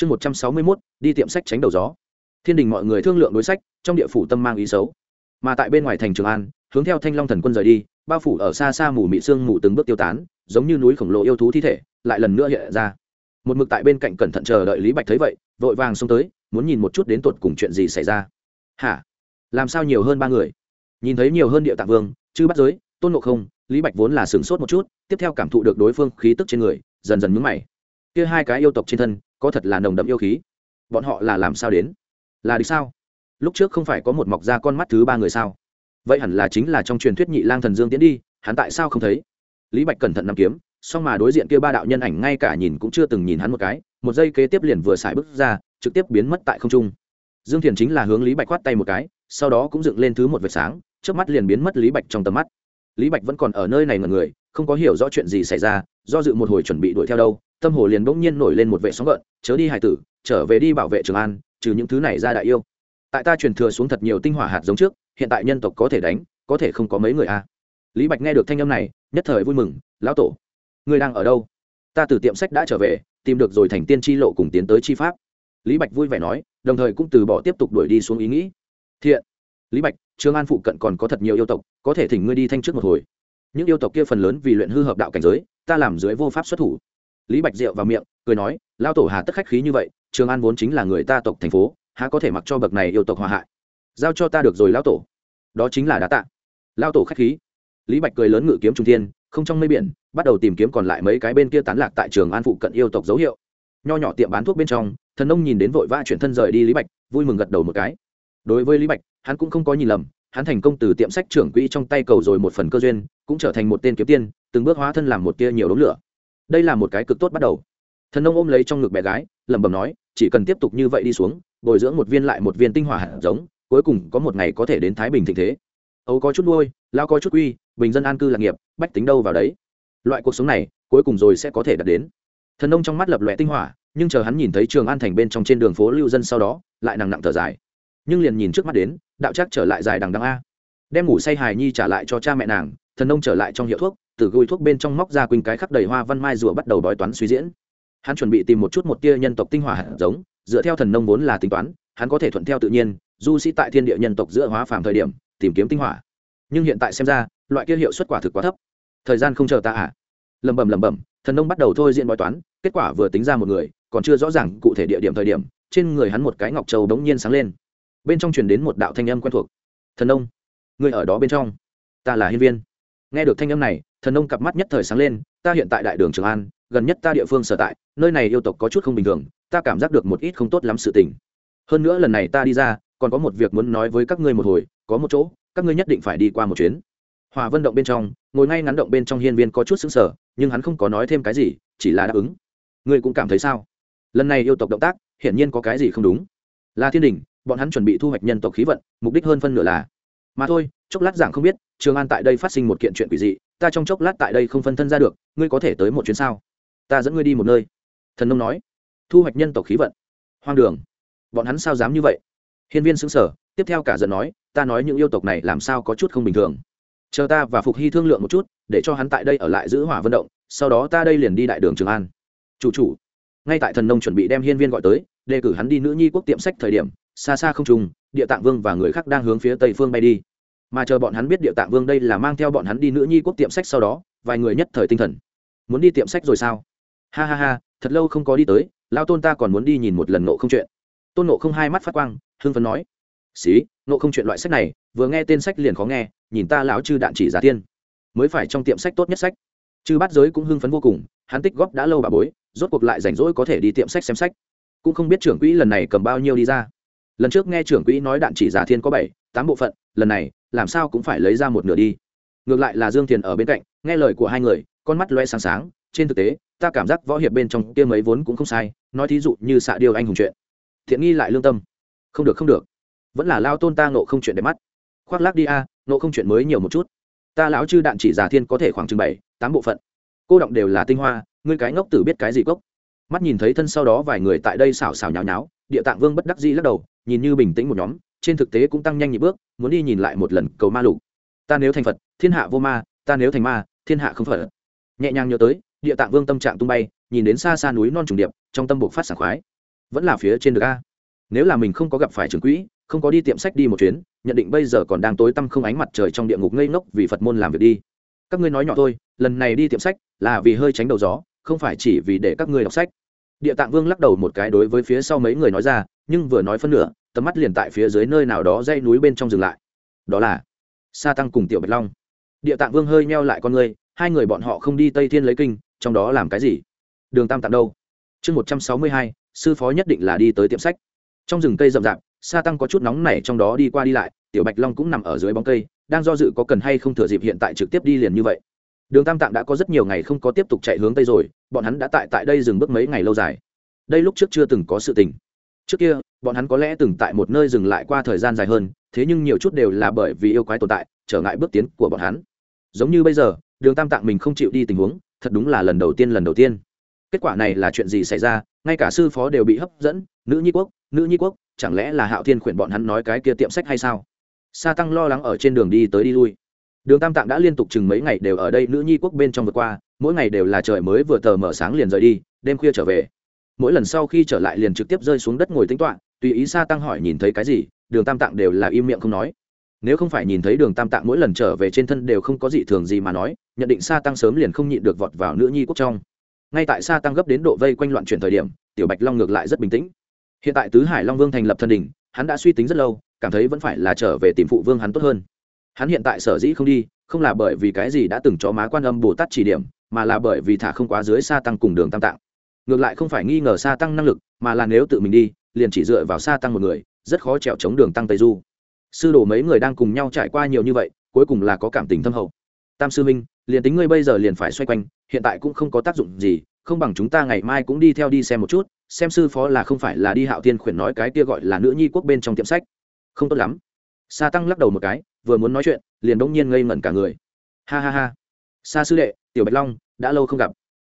chương một trăm sáu mươi mốt, đi tiệm sách tránh đầu gió. Thiên đình mọi người thương lượng đối sách, trong địa phủ tâm mang ý xấu. Mà tại bên ngoài thành trường an, hướng theo thanh long thần quân rời đi, bao phủ ở xa xa mù mị sương mù từng bước tiêu tán, giống như núi khổng lồ yêu thú thi thể, lại lần nữa hiện ra. Một mực tại bên cạnh cẩn thận chờ đợi lý bạch thấy vậy, vội vàng xông tới, muốn nhìn một chút đến tột cùng chuyện gì xảy ra. Hả? Làm sao nhiều hơn ba người? Nhìn thấy nhiều hơn địa tạng vương chứ bắt giới, tôn ngộ không, lý bạch vốn là sửng sốt một chút, tiếp theo cảm thụ được đối phương khí tức trên người, dần dần mướn mày. Kia hai cái yêu tộc trên thân có thật là nồng đậm yêu khí. Bọn họ là làm sao đến? Là đi sao? Lúc trước không phải có một mọc ra con mắt thứ ba người sao? Vậy hẳn là chính là trong truyền thuyết nhị lang thần dương tiến đi, hắn tại sao không thấy? Lý bạch cẩn thận nằm kiếm, song mà đối diện kia ba đạo nhân ảnh ngay cả nhìn cũng chưa từng nhìn hắn một cái, một giây kế tiếp liền vừa xài bước ra, trực tiếp biến mất tại không trung. Dương thiền chính là hướng lý bạch khoát tay một cái, sau đó cũng dựng lên thứ một vệt sáng trước mắt liền biến mất lý bạch trong tầm mắt. Lý bạch vẫn còn ở nơi này ngần người, không có hiểu rõ chuyện gì xảy ra, do dự một hồi chuẩn bị đuổi theo đâu tâm hồ liền bỗng nhiên nổi lên một vệ sóng gợn, chớ đi hải tử, trở về đi bảo vệ trường an, trừ những thứ này ra đại yêu. Tại ta truyền thừa xuống thật nhiều tinh hỏa hạt giống trước, hiện tại nhân tộc có thể đánh, có thể không có mấy người a. À. Lý bạch nghe được thanh âm này, nhất thời vui mừng, lão tổ ngươi đang ở đâu? Ta từ tiệm sách đã trở về, tìm được rồi thành tiên tri lộ cùng tiến tới chi pháp. Lý bạch vui vẻ nói, đồng thời cũng từ bỏ tiếp tục đuổi đi xuống ý nghĩ. Thiện. Lý bạch, trường an phụ cận còn có thật nhiều yêu tộc, có thể thỉnh ngươi đi thanh trước một hồi. Những yêu tộc kia phần lớn vì luyện hư hợp đạo cảnh giới, ta làm dưới vô pháp xuất thủ lý bạch rượu vào miệng, cười nói lao tổ hà tất khách khí như vậy, trường an vốn chính là người ta tộc thành phố, há có thể mặc cho bậc này yêu tộc hòa hại? Giao cho ta được rồi lao tổ. Đó chính là đá tạ. Lao tổ khách khí. Lý bạch cười lớn ngự kiếm trung thiên, không trong mây biển, bắt đầu tìm kiếm còn lại mấy cái bên kia tán lạc tại trường an phụ cận yêu tộc dấu hiệu. Nho nhỏ tiệm bán thuốc bên trong, thần ông nhìn đến vội vã chuyển thân rời đi lý bạch, vui mừng gật đầu một cái. Đối với lý bạch, hắn cũng không có nhìn lầm, hắn thành công từ tiệm sách trưởng quỹ trong tay cầu rồi một phần cơ duyên, cũng trở thành một tên kiếm tiên, từng bước hóa thân làm một tia nhiều đống lửa đây là một cái cực tốt bắt đầu. Thần nông ôm lấy trong ngực bé gái lẩm bẩm nói chỉ cần tiếp tục như vậy đi xuống bồi dưỡng một viên lại một viên tinh hỏa hạt giống cuối cùng có một ngày có thể đến thái bình thịnh thế. Ấu có chút nuôi lao có chút uy, bình dân an cư lạc nghiệp bách tính đâu vào đấy. Loại cuộc sống này cuối cùng rồi sẽ có thể đạt đến. Thần nông trong mắt lập lòe tinh hỏa nhưng chờ hắn nhìn thấy trường an thành bên trong trên đường phố lưu dân sau đó lại nặng nặng thở dài. Nhưng liền nhìn trước mắt đến đạo trác trở lại dài đằng đằng a. Đem ngủ say hài nhi trả lại cho cha mẹ nàng thần nông trở lại trong hiệu thuốc từ gùi thuốc bên trong móc ra quỳnh cái khắp đầy hoa văn mai rùa bắt đầu bói toán suy diễn. Hắn chuẩn bị tìm một chút một tia nhân tộc tinh hỏa hạt giống, dựa theo thần nông vốn là tính toán, hắn có thể thuận theo tự nhiên, du sĩ tại thiên địa nhân tộc giữa hóa phàm thời điểm, tìm kiếm tinh hỏa. Nhưng hiện tại xem ra, loại kia hiệu suất quả thực quá thấp. Thời gian không chờ ta à? Lẩm bẩm lẩm bẩm, thần nông bắt đầu thôi diễn bói toán, kết quả vừa tính ra một người, còn chưa rõ ràng cụ thể địa điểm thời điểm, trên người hắn một cái ngọc châu bỗng nhiên sáng lên. Bên trong truyền đến một đạo thanh âm quen thuộc. Thần nông, người ở đó bên trong, ta là hiên viên nghe được thanh âm này, thần nông cặp mắt nhất thời sáng lên, ta hiện tại đại đường trường an, gần nhất ta địa phương sở tại, nơi này yêu tộc có chút không bình thường, ta cảm giác được một ít không tốt lắm sự tình. Hơn nữa lần này ta đi ra, còn có một việc muốn nói với các ngươi một hồi, có một chỗ, các ngươi nhất định phải đi qua một chuyến. Hòa vân động bên trong, ngồi ngay ngắn động bên trong hiên viên có chút xứng sở nhưng hắn không có nói thêm cái gì, chỉ là đáp ứng. Ngươi cũng cảm thấy sao? Lần này yêu tộc động tác, hiển nhiên có cái gì không đúng. Là thiên đình, bọn hắn chuẩn bị thu hoạch nhân tộc khí vận, mục đích hơn phân nửa là. Mà thôi, chốc lát giảng không biết trường an tại đây phát sinh một kiện chuyện quỷ dị, ta trong chốc lát tại đây không phân thân ra được, ngươi có thể tới một chuyến sao? Ta dẫn ngươi đi một nơi. Thần nông nói. Thu hoạch nhân tộc khí vận. Hoang đường. Bọn hắn sao dám như vậy? Hiên viên xứng sở tiếp theo cả giận nói, ta nói những yêu tộc này làm sao có chút không bình thường. Chờ ta và phục hy thương lượng một chút, để cho hắn tại đây ở lại giữ hỏa vận động, sau đó ta đây liền đi đại đường trường an. Chủ chủ. Ngay tại thần nông chuẩn bị đem hiên viên gọi tới, đề cử hắn đi nữ nhi quốc tiệm sách thời điểm, xa xa không trùng địa tạng vương và người khác đang hướng phía tây phương bay đi mà chờ bọn hắn biết địa tạng vương đây là mang theo bọn hắn đi nữ nhi quốc tiệm sách sau đó, vài người nhất thời tinh thần. Muốn đi tiệm sách rồi sao? Ha ha ha, thật lâu không có đi tới lao tôn ta còn muốn đi nhìn một lần nộ không chuyện. Tôn nộ không hai mắt phát quang, hưng phấn nói. Xí nộ không chuyện loại sách này, vừa nghe tên sách liền khó nghe, nhìn ta lão chư đạn chỉ giả tiên. Mới phải trong tiệm sách tốt nhất sách. Chư bát giới cũng hưng phấn vô cùng, hắn tích góp đã lâu bà bối, rốt cuộc lại rảnh rỗi có thể đi tiệm sách xem sách. Cũng không biết trưởng quỹ lần này cầm bao nhiêu đi ra. Lần trước nghe trưởng quỹ nói đạn chỉ giả thiên có bảy, tám bộ phận, lần này làm sao cũng phải lấy ra một nửa đi. Ngược lại là dương thiền ở bên cạnh, nghe lời của hai người, con mắt loe sáng sáng. Trên thực tế, ta cảm giác võ hiệp bên trong kia mấy vốn cũng không sai, nói thí dụ như xạ điêu anh hùng chuyện. Thiện nghi lại lương tâm. Không được không được. Vẫn là lao tôn ta nộ không chuyện đẹp mắt. Khoác lác đi a nộ không chuyện mới nhiều một chút. Ta lão chư đạn chỉ giả thiên có thể khoảng chừng bảy, tám bộ phận. Cô động đều là tinh hoa, ngươi cái ngốc tử biết cái gì cốc. Mắt nhìn thấy thân sau đó vài người tại đây xào xào nháo nháo, địa tạng vương bất đắc dĩ lắc đầu, nhìn như bình tĩnh một nhóm trên thực tế cũng tăng nhanh nhịp bước, muốn đi nhìn lại một lần cầu ma lục. Ta nếu thành phật, thiên hạ vô ma, ta nếu thành ma, thiên hạ không phật. Nhẹ nhàng nhớ tới, địa tạng vương tâm trạng tung bay, nhìn đến xa xa núi non trùng điệp, trong tâm buộc phát sảng khoái. Vẫn là phía trên được a. Nếu là mình không có gặp phải trưởng quỹ, không có đi tiệm sách đi một chuyến, nhận định bây giờ còn đang tối tăm không ánh mặt trời trong địa ngục ngây ngốc vì phật môn làm việc đi. Các ngươi nói nhỏ thôi, lần này đi tiệm sách là vì hơi tránh đầu gió, không phải chỉ vì để các ngươi đọc sách. Địa tạng vương lắc đầu một cái đối với phía sau mấy người nói ra, nhưng vừa nói phân nửa tầm mắt liền tại phía dưới nơi nào đó dây núi bên trong dừng lại. Đó là sa tăng cùng tiểu bạch long. Địa tạng vương hơi meo lại con ngươi hai người bọn họ không đi tây thiên lấy kinh, trong đó làm cái gì? Đường tam tạng đâu? Chương một trăm sáu mươi hai, sư phó nhất định là đi tới tiệm sách. Trong rừng cây rậm rạp, sa tăng có chút nóng nảy trong đó đi qua đi lại, tiểu bạch long cũng nằm ở dưới bóng cây, đang do dự có cần hay không thừa dịp hiện tại trực tiếp đi liền như vậy. Đường tam tạng đã có rất nhiều ngày không có tiếp tục chạy hướng tây rồi, bọn hắn đã tại tại đây dừng bước mấy ngày lâu dài. Đây lúc trước chưa từng có sự tình trước kia, bọn hắn có lẽ từng tại một nơi dừng lại qua thời gian dài hơn, thế nhưng nhiều chút đều là bởi vì yêu quái tồn tại, trở ngại bước tiến của bọn hắn. Giống như bây giờ, đường tam tạng mình không chịu đi tình huống, thật đúng là lần đầu tiên, lần đầu tiên. Kết quả này là chuyện gì xảy ra, ngay cả sư phó đều bị hấp dẫn, nữ nhi quốc, nữ nhi quốc, chẳng lẽ là hạo thiên khuyển bọn hắn nói cái kia tiệm sách hay sao? Sa tăng lo lắng ở trên đường đi tới đi lui. Đường tam tạng đã liên tục chừng mấy ngày đều ở đây, nữ nhi quốc bên trong vượt qua, mỗi ngày đều là trời mới vừa tờ mở sáng liền rời đi, đêm khuya trở về mỗi lần sau khi trở lại liền trực tiếp rơi xuống đất ngồi tính toạ tùy ý sa tăng hỏi nhìn thấy cái gì, đường tam tạng đều là im miệng không nói. Nếu không phải nhìn thấy đường tam tạng mỗi lần trở về trên thân đều không có gì thường gì mà nói, nhận định sa tăng sớm liền không nhịn được vọt vào nữ nhi quốc trong. Ngay tại sa tăng gấp đến độ vây quanh loạn chuyển thời điểm, tiểu bạch long ngược lại rất bình tĩnh. Hiện tại tứ hải long vương thành lập thân đình hắn đã suy tính rất lâu, cảm thấy vẫn phải là trở về tìm phụ vương hắn tốt hơn. Hắn hiện tại sở dĩ không đi, không là bởi vì cái gì đã từng cho má quan âm bồ tát chỉ điểm, mà là bởi vì thả không quá dưới sa tăng cùng đường tam tạng ngược lại không phải nghi ngờ sa tăng năng lực, mà là nếu tự mình đi, liền chỉ dựa vào sa tăng một người, rất khó trèo chống đường tăng tây du. Sư đồ mấy người đang cùng nhau trải qua nhiều như vậy, cuối cùng là có cảm tình thâm hậu. Tam sư minh, liền tính ngươi bây giờ liền phải xoay quanh, hiện tại cũng không có tác dụng gì, không bằng chúng ta ngày mai cũng đi theo đi xem một chút, xem sư phó là không phải là đi hạo tiên khuyển nói cái kia gọi là nữ nhi quốc bên trong tiệm sách. Không tốt lắm. Sa tăng lắc đầu một cái, vừa muốn nói chuyện, liền đông nhiên ngây ngẩn cả người. Ha ha ha. Sa sư đệ, tiểu bạch long, đã lâu không gặp.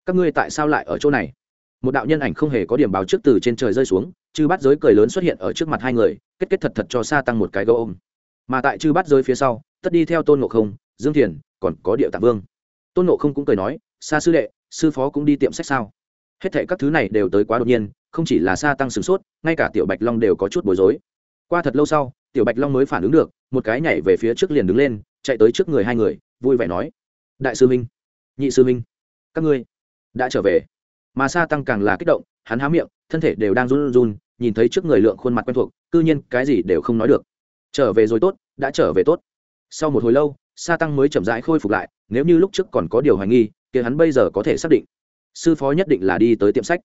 Các ngươi tại sao lại ở chỗ này? Một đạo nhân ảnh không hề có điểm báo trước từ trên trời rơi xuống, chư bát giới cười lớn xuất hiện ở trước mặt hai người, kết kết thật thật cho sa tăng một cái gấu ôm. Mà tại chư bát giới phía sau, tất đi theo tôn ngộ không, dương thiền, còn có điệu tạng vương. Tôn ngộ không cũng cười nói, sa sư đệ, sư phó cũng đi tiệm sách sao? Hết thệ các thứ này đều tới quá đột nhiên, không chỉ là sa tăng sửng sốt, ngay cả tiểu bạch long đều có chút bối rối. Qua thật lâu sau, tiểu bạch long mới phản ứng được, một cái nhảy về phía trước liền đứng lên, chạy tới trước người hai người, vui vẻ nói, đại sư minh, nhị sư minh, các ngươi đã trở về mà sa tăng càng là kích động, hắn há miệng, thân thể đều đang run run, nhìn thấy trước người lượng khuôn mặt quen thuộc, cư nhiên cái gì đều không nói được. Trở về rồi tốt, đã trở về tốt. Sau một hồi lâu, sa tăng mới chậm rãi khôi phục lại, nếu như lúc trước còn có điều hoài nghi thì hắn bây giờ có thể xác định. Sư phó nhất định là đi tới tiệm sách.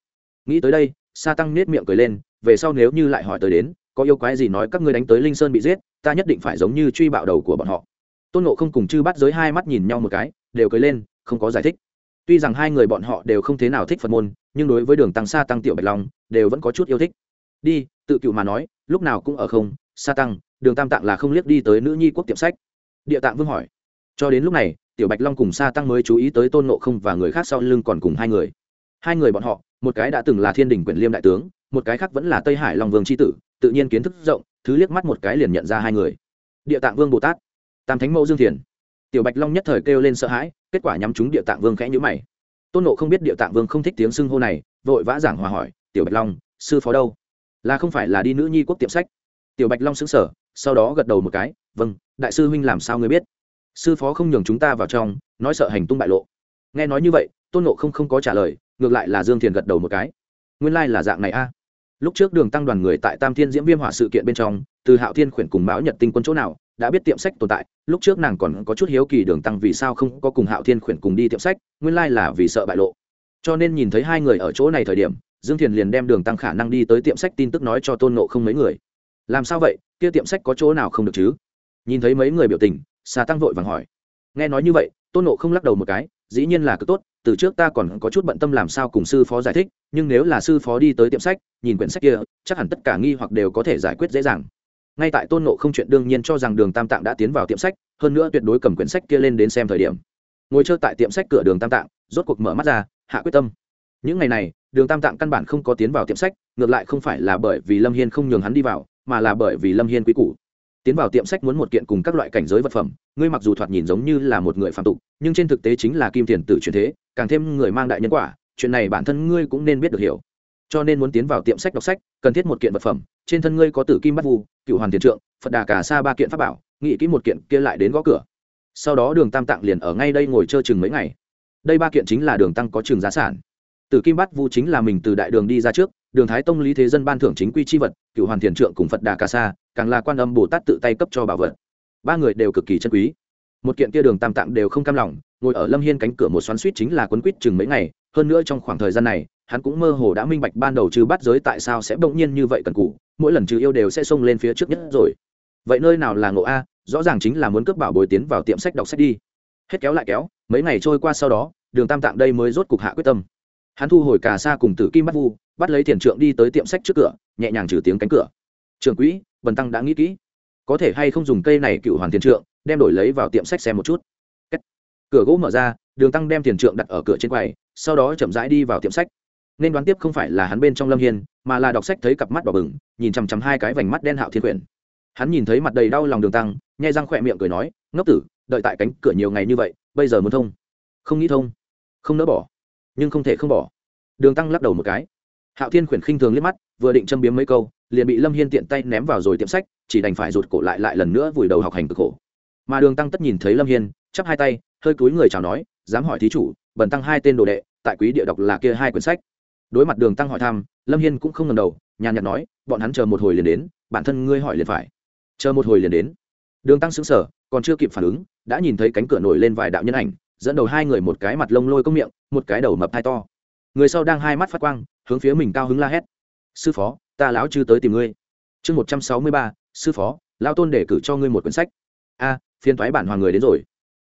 Nghĩ tới đây, sa tăng nết miệng cười lên, về sau nếu như lại hỏi tới đến, có yêu quái gì nói các ngươi đánh tới linh sơn bị giết, ta nhất định phải giống như truy bạo đầu của bọn họ. Tôn nộ không cùng chư bắt giới hai mắt nhìn nhau một cái, đều cười lên, không có giải thích tuy rằng hai người bọn họ đều không thế nào thích phật môn, nhưng đối với đường tăng sa tăng tiểu bạch long, đều vẫn có chút yêu thích. Đi, tự cựu mà nói, lúc nào cũng ở không, sa tăng, đường tam tạng là không liếc đi tới nữ nhi quốc tiệm sách. Địa tạng vương hỏi. Cho đến lúc này, tiểu bạch long cùng sa tăng mới chú ý tới tôn nộ không và người khác sau lưng còn cùng hai người. Hai người bọn họ, một cái đã từng là thiên đình Quyền liêm đại tướng, một cái khác vẫn là tây hải long vương c tử, tự nhiên kiến thức rộng, thứ liếc mắt một cái liền nhận ra hai người. Địa tạng vương bồ tát, tam thánh mẫu dương thiền. Tiểu bạch long nhất thời kêu lên sợ hãi kết quả nhắm chúng địa tạng vương khẽ nhữ mày. Tôn nộ không biết địa tạng vương không thích tiếng xưng hô này, vội vã giảng hòa hỏi, tiểu bạch long, sư phó đâu? Là không phải là đi nữ nhi quốc tiệm sách. Tiểu bạch long xứng sở sau đó gật đầu một cái vâng đại sư huynh làm sao ngươi biết? Sư phó không nhường chúng ta vào trong, nói sợ hành tung bại lộ. Nghe nói như vậy, tôn nộ không không có trả lời, ngược lại là dương thiền gật đầu một cái. Nguyên lai、like、là dạng này a. Lúc trước đường tăng đoàn người tại tam thiên diễm viêm hỏa sự kiện bên trong, từ hạo thiên khuyển cùng Mão nhật tinh quân chỗ nào đã biết tiệm sách tồn tại, lúc trước nàng còn có chút hiếu kỳ đường tăng vì sao không có cùng hạo thiên khuyển cùng đi tiệm sách, nguyên lai là vì sợ bại lộ. Cho nên nhìn thấy hai người ở chỗ này thời điểm, dương thiền liền đem đường tăng khả năng đi tới tiệm sách tin tức nói cho tôn nộ không mấy người. Làm sao vậy, kia tiệm sách có chỗ nào không được chứ? Nhìn thấy mấy người biểu tình xà tăng vội vàng hỏi. Nghe nói như vậy, tôn nộ không lắc đầu một cái, dĩ nhiên là cứ tốt, từ trước ta còn có chút bận tâm làm sao cùng sư phó giải thích, nhưng nếu là sư phó đi tới tiệm sách, nhìn quyển sách kia, chắc hẳn tất cả nghi hoặc đều có thể giải quyết dễ dàng ngay tại tôn nộ không chuyện đương nhiên cho rằng đường tam tạng đã tiến vào tiệm sách, hơn nữa tuyệt đối cầm quyển sách kia lên đến xem thời điểm. Ngồi chơi tại tiệm sách cửa đường tam tạng, rốt cuộc mở mắt ra, hạ quyết tâm. Những ngày này, đường tam tạng căn bản không có tiến vào tiệm sách, ngược lại không phải là bởi vì lâm hiên không nhường hắn đi vào, mà là bởi vì lâm hiên quý cũ tiến vào tiệm sách muốn một kiện cùng các loại cảnh giới vật phẩm, ngươi mặc dù thoạt nhìn giống như là một người phạm tục, nhưng trên thực tế chính là kim tiền tử truyền thế, càng thêm người mang đại nhân quả, chuyện này bản thân ngươi cũng nên biết được hiểu cho nên muốn tiến vào tiệm sách đọc sách, cần thiết một kiện vật phẩm, trên thân ngươi có tử kim bắt vu, cựu hoàn thiền trượng, phật đà cả xa ba kiện pháp bảo, nghĩ kỹ một kiện kia lại đến gõ cửa. Sau đó đường tam tạng liền ở ngay đây ngồi chơi chừng mấy ngày. Đây ba kiện chính là đường tăng có trường giá sản. Tử kim bắt vu chính là mình từ đại đường đi ra trước, đường thái tông lý thế dân ban thưởng chính quy chi vật, cựu hoàn thiền trượng cùng phật đà ca sa, càng là quan âm bồ tát tự tay cấp cho bảo vật. Ba người đều cực kỳ chân quý. Một kiện kia đường tam tạng đều không cam lòng, ngồi ở lâm hiên cánh cửa một xoắn suýt chính là quấn quýt chừng mấy ngày, hơn nữa trong khoảng thời gian này hắn cũng mơ hồ đã minh bạch ban đầu trừ bắt giới tại sao sẽ bỗng nhiên như vậy cần cũ mỗi lần trừ yêu đều sẽ xông lên phía trước nhất rồi. Vậy nơi nào là ngộ a, rõ ràng chính là muốn cướp bảo bồi tiến vào tiệm sách đọc sách đi. Hết kéo lại kéo, mấy ngày trôi qua sau đó, đường tam tạng đây mới rốt cục hạ quyết tâm. Hắn thu hồi cà sa cùng tử kim bắt vu, bắt lấy tiền trượng đi tới tiệm sách trước cửa, nhẹ nhàng trừ tiếng cánh cửa. Trưởng quỹ bần tăng đã nghĩ kỹ. Có thể hay không dùng cây này cựu hoàn tiền trượng, đem đổi lấy vào tiệm sách xem một chút. Cửa gỗ mở ra, đường tăng đem tiền trượng đặt ở cửa trên quầy, sau đó chậm rãi đi vào tiệm sách nên đoán tiếp không phải là hắn bên trong lâm hiên, mà là đọc sách thấy cặp mắt đỏ bừng, nhìn chằm chằm hai cái vành mắt đen hạo thiên quyển. Hắn nhìn thấy mặt đầy đau lòng đường tăng, nhai răng khỏe miệng cười nói, ngốc tử, đợi tại cánh cửa nhiều ngày như vậy, bây giờ muốn thông. Không nghĩ thông. Không nỡ bỏ. Nhưng không thể không bỏ. Đường tăng lắc đầu một cái. Hạo thiên khuyển khinh thường liếc mắt, vừa định châm biếm mấy câu, liền bị lâm hiên tiện tay ném vào rồi tiệm sách, chỉ đành phải rụt cổ lại lại lần nữa vùi đầu học hành cực khổ. Mà đường tăng tất nhìn thấy lâm hiên, chắp hai tay, hơi cúi người chào nói, dám hỏi thí chủ, bần tăng hai tên đồ đệ, tại quý địa đọc là kia hai quyển sách đối mặt đường tăng hỏi thăm, lâm hiên cũng không ngần đầu, nhàn nhạt nói, bọn hắn chờ một hồi liền đến, bản thân ngươi hỏi liền phải. Chờ một hồi liền đến. Đường tăng xứng sở còn chưa kịp phản ứng, đã nhìn thấy cánh cửa nổi lên vài đạo nhân ảnh, dẫn đầu hai người một cái mặt lông lôi công miệng, một cái đầu mập thai to. Người sau đang hai mắt phát quang, hướng phía mình cao hứng la hét, sư phó, ta lão chư tới tìm ngươi. Chương một trăm sáu mươi ba, sư phó lao tôn để cử cho ngươi một quyển sách. A, phiên thoái bản hoàng người đến rồi.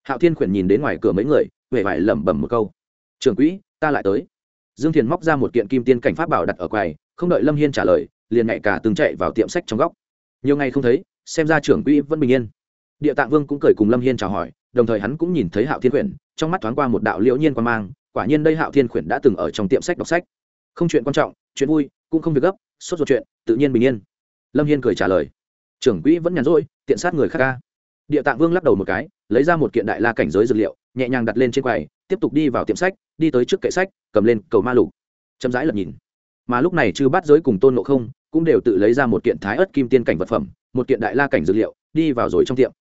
Hạo thiên khuyển nhìn đến ngoài cửa mấy người huệ vải lẩm bẩm một câu, trưởng quỹ, ta lại tới dương thiền móc ra một kiện kim tiên cảnh pháp bảo đặt ở quầy, không đợi lâm hiên trả lời, liền nhạy cả từng chạy vào tiệm sách trong góc. Nhiều ngày không thấy, xem ra trưởng quỹ vẫn bình yên. Địa tạng vương cũng cười cùng lâm hiên chào hỏi, đồng thời hắn cũng nhìn thấy hạo thiên khuyển trong mắt thoáng qua một đạo liễu nhiên quan mang, quả nhiên đây hạo thiên khuyển đã từng ở trong tiệm sách đọc sách. Không chuyện quan trọng, chuyện vui, cũng không việc gấp, sốt ruột chuyện, tự nhiên bình yên. Lâm hiên cười trả lời, trưởng quỹ vẫn nhàn rỗi, tiện sát người khác ca địa tạng vương lắc đầu một cái, lấy ra một kiện đại la cảnh giới dược liệu nhẹ nhàng đặt lên trên quầy, tiếp tục đi vào tiệm sách, đi tới trước kệ sách, cầm lên cầu ma lục. Chậm rãi lật nhìn. Mà lúc này chư bát giới cùng tôn ngộ không cũng đều tự lấy ra một kiện thái ớt kim tiên cảnh vật phẩm, một kiện đại la cảnh dược liệu, đi vào rồi trong tiệm.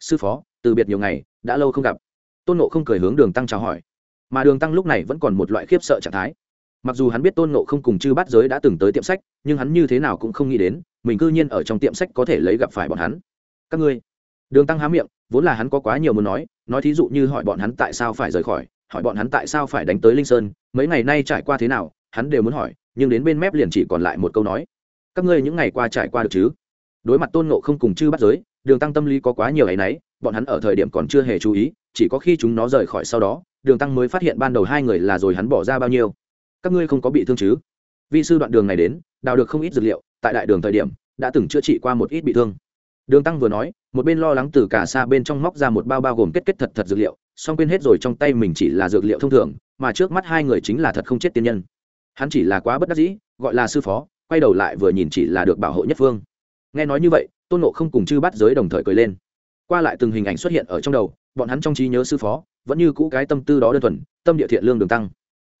Sư phó, từ biệt nhiều ngày, đã lâu không gặp. Tôn ngộ không cười hướng đường tăng chào hỏi. Mà đường tăng lúc này vẫn còn một loại khiếp sợ trạng thái. Mặc dù hắn biết tôn ngộ không cùng chư bát giới đã từng tới tiệm sách, nhưng hắn như thế nào cũng không nghĩ đến, mình cư nhiên ở trong tiệm sách có thể lấy gặp phải bọn hắn. Các ngươi đường tăng há miệng, vốn là hắn có quá nhiều muốn nói nói thí dụ như hỏi bọn hắn tại sao phải rời khỏi, hỏi bọn hắn tại sao phải đánh tới linh sơn, mấy ngày nay trải qua thế nào, hắn đều muốn hỏi, nhưng đến bên mép liền chỉ còn lại một câu nói. Các ngươi những ngày qua trải qua được chứ? Đối mặt tôn nộ không cùng chư bắt giới, đường tăng tâm lý có quá nhiều áy náy bọn hắn ở thời điểm còn chưa hề chú ý, chỉ có khi chúng nó rời khỏi sau đó, đường tăng mới phát hiện ban đầu hai người là rồi hắn bỏ ra bao nhiêu. Các ngươi không có bị thương chứ? Vi sư đoạn đường này đến, đào được không ít dược liệu, tại đại đường thời điểm, đã từng chữa trị qua một ít bị thương đường tăng vừa nói, một bên lo lắng từ cả xa bên trong móc ra một bao bao gồm kết kết thật thật dược liệu, song quên hết rồi trong tay mình chỉ là dược liệu thông thường, mà trước mắt hai người chính là thật không chết tiên nhân. Hắn chỉ là quá bất đắc dĩ, gọi là sư phó, quay đầu lại vừa nhìn chỉ là được bảo hộ nhất phương. Nghe nói như vậy, tôn nộ không cùng chư bắt giới đồng thời cười lên. Qua lại từng hình ảnh xuất hiện ở trong đầu, bọn hắn trong trí nhớ sư phó, vẫn như cũ cái tâm tư đó đơn thuần, tâm địa thiện lương đường tăng.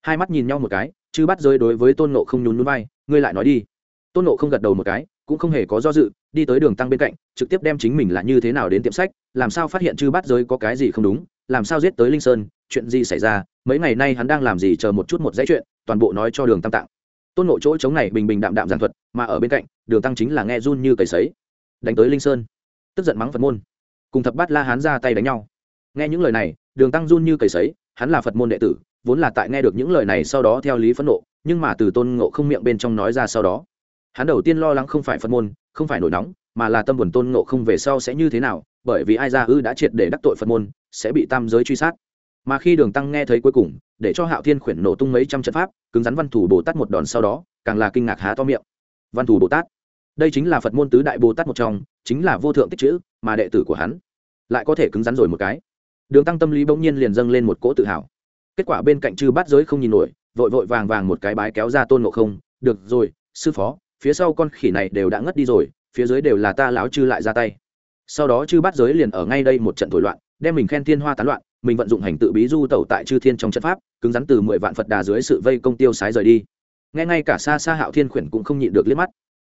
Hai mắt nhìn nhau một cái, chư bắt giới đối với tôn nộ không nhún núi vai, ngươi lại nói đi. Tôn nộ không gật đầu một cái cũng không hề có do dự, đi tới đường tăng bên cạnh, trực tiếp đem chính mình là như thế nào đến tiệm sách, làm sao phát hiện chư bát giới có cái gì không đúng, làm sao giết tới linh sơn, chuyện gì xảy ra, mấy ngày nay hắn đang làm gì chờ một chút một dãy chuyện, toàn bộ nói cho đường tăng tạng tôn nộ chỗ chống này bình bình đạm đạm giản thuật, mà ở bên cạnh, đường tăng chính là nghe run như cầy sấy. Đánh tới linh sơn. Tức giận mắng phật môn. Cùng thập bát la hán ra tay đánh nhau. Nghe những lời này, đường tăng run như cầy sấy, hắn là phật môn đệ tử, vốn là tại nghe được những lời này sau đó theo lý phẫn nộ, nhưng mà từ tôn ngộ không miệng bên trong nói ra sau đó hắn đầu tiên lo lắng không phải phật môn, không phải nổi nóng, mà là tâm buồn tôn ngộ không về sau sẽ như thế nào, bởi vì ai ra ư đã triệt để đắc tội phật môn, sẽ bị tam giới truy sát. Mà khi đường tăng nghe thấy cuối cùng, để cho hạo thiên khuyển nổ tung mấy trăm trận pháp, cứng rắn văn thủ bồ tát một đòn sau đó, càng là kinh ngạc há to miệng. Văn thủ bồ tát. Đây chính là phật môn tứ đại bồ tát một trong, chính là vô thượng tích chữ, mà đệ tử của hắn lại có thể cứng rắn rồi một cái. Đường tăng tâm lý bỗng nhiên liền dâng lên một cỗ tự hào. Kết quả bên cạnh chư bát giới không nhìn nổi, vội vội vàng vàng một cái bái kéo ra tôn ngộ không, được rồi, sư phó phía sau con khỉ này đều đã ngất đi rồi, phía dưới đều là ta lão chư lại ra tay. Sau đó chư bát giới liền ở ngay đây một trận thổi loạn, đem mình khen thiên hoa tán loạn, mình vận dụng hành tự bí du tẩu tại chư thiên trong trận pháp, cứng rắn từ mười vạn phật đà dưới sự vây công tiêu sái rời đi. Nghe ngay cả xa xa hạo thiên khuyển cũng không nhịn được liếc mắt.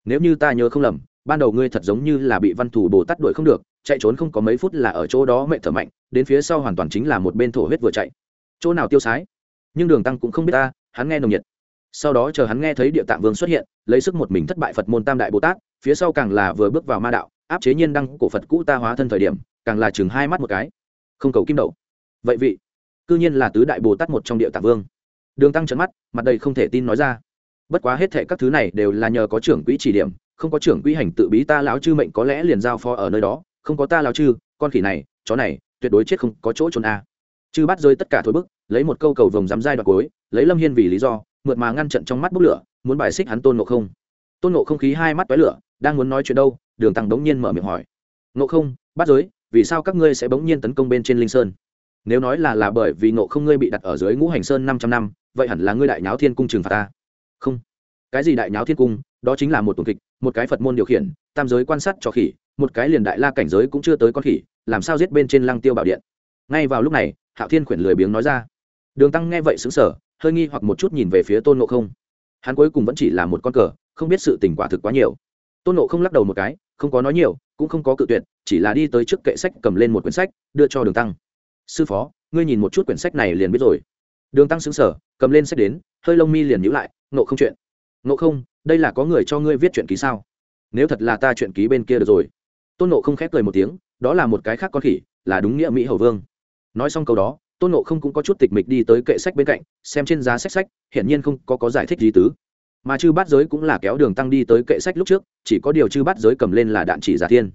Nếu như ta nhớ không lầm, ban đầu ngươi thật giống như là bị văn thủ bồ tát đuổi không được, chạy trốn không có mấy phút là ở chỗ đó mẹ thở mạnh, đến phía sau hoàn toàn chính là một bên thổ huyết vừa chạy. Chỗ nào tiêu sái? Nhưng đường tăng cũng không biết ta, hắn nghe nồng nhiệt sau đó chờ hắn nghe thấy địa tạng vương xuất hiện, lấy sức một mình thất bại phật môn tam đại bồ tát, phía sau càng là vừa bước vào ma đạo, áp chế nhiên đăng cổ phật cũ ta hóa thân thời điểm, càng là chừng hai mắt một cái. Không cầu kim đậu. Vậy vị, cư nhiên là tứ đại bồ tát một trong địa tạng vương. Đường tăng trấn mắt, mặt đầy không thể tin nói ra. Bất quá hết thệ các thứ này đều là nhờ có trưởng quỹ chỉ điểm, không có trưởng quỹ hành tự bí ta lão chư mệnh có lẽ liền giao phó ở nơi đó, không có ta lão chư, con khỉ này, chó này, tuyệt đối chết không có chỗ trốn a. À. chư bắt rơi tất cả thối bức, lấy một câu cầu vồng dám dai đoạt cuối, lấy lâm hiên vì lý do mượt mà ngăn trận trong mắt bốc lửa, muốn bài xích hắn tôn nộ không. Tôn nộ không khí hai mắt tói lửa, đang muốn nói chuyện đâu, đường tăng đống nhiên mở miệng hỏi. Nộ không, bắt giới, vì sao các ngươi sẽ bỗng nhiên tấn công bên trên linh sơn? Nếu nói là là bởi vì nộ không ngươi bị đặt ở dưới ngũ hành sơn năm trăm năm, vậy hẳn là ngươi đại nháo thiên cung trừng phạt ta. Không. Cái gì đại nháo thiên cung? Đó chính là một tuần kịch, một cái phật môn điều khiển, tam giới quan sát cho khỉ, một cái liền đại la cảnh giới cũng chưa tới con khỉ, làm sao giết bên trên lăng tiêu bảo điện? Ngay vào lúc này, hạo thiên khuyển lười biếng nói ra. Đường tăng nghe vậy xứng sở hơi nghi hoặc một chút nhìn về phía tôn nộ không. Hắn cuối cùng vẫn chỉ là một con cờ, không biết sự tình quả thực quá nhiều. Tôn nộ không lắc đầu một cái, không có nói nhiều, cũng không có cự tuyệt, chỉ là đi tới trước kệ sách cầm lên một quyển sách, đưa cho đường tăng. Sư phó, ngươi nhìn một chút quyển sách này liền biết rồi. Đường tăng xứng sở cầm lên sách đến, hơi lông mi liền nhữ lại nộ không chuyện. Nộ không, đây là có người cho ngươi viết chuyện ký sao? Nếu thật là ta chuyện ký bên kia được rồi. Tôn nộ không khép cười một tiếng, đó là một cái khác con khỉ, là đúng nghĩa mỹ hầu vương. Nói xong câu đó tôn nộ không cũng có chút tịch mịch đi tới kệ sách bên cạnh xem trên giá sách sách hiển nhiên không có, có giải thích gì tứ. Mà chư bát giới cũng là kéo đường tăng đi tới kệ sách lúc trước chỉ có điều chư bát giới cầm lên là đạn chỉ giả thiên.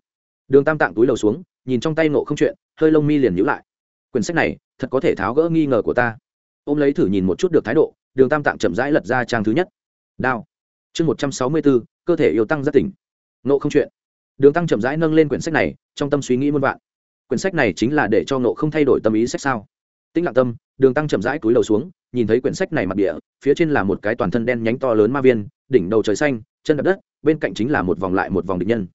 Đường tam tạng túi lầu xuống nhìn trong tay nộ không chuyện hơi lông mi liền nhữ lại. Quyển sách này thật có thể tháo gỡ nghi ngờ của ta. Ô m lấy thử nhìn một chút được thái độ đường tam tạng chậm rãi lật ra trang thứ nhất. Đao. Chương một trăm sáu mươi bốn cơ thể yêu tăng rất tỉnh. Nộ không chuyện. Đường tăng chậm rãi nâng lên quyển sách này trong tâm suy nghĩ muôn vạn. Quyển sách này chính là để cho nộ không thay đổi tâm ý sách sao? Tĩnh lặng tâm, đường tăng chậm rãi túi đầu xuống, nhìn thấy quyển sách này mặt địa, phía trên là một cái toàn thân đen nhánh to lớn ma viên, đỉnh đầu trời xanh, chân đập đất, bên cạnh chính là một vòng lại một vòng địch nhân.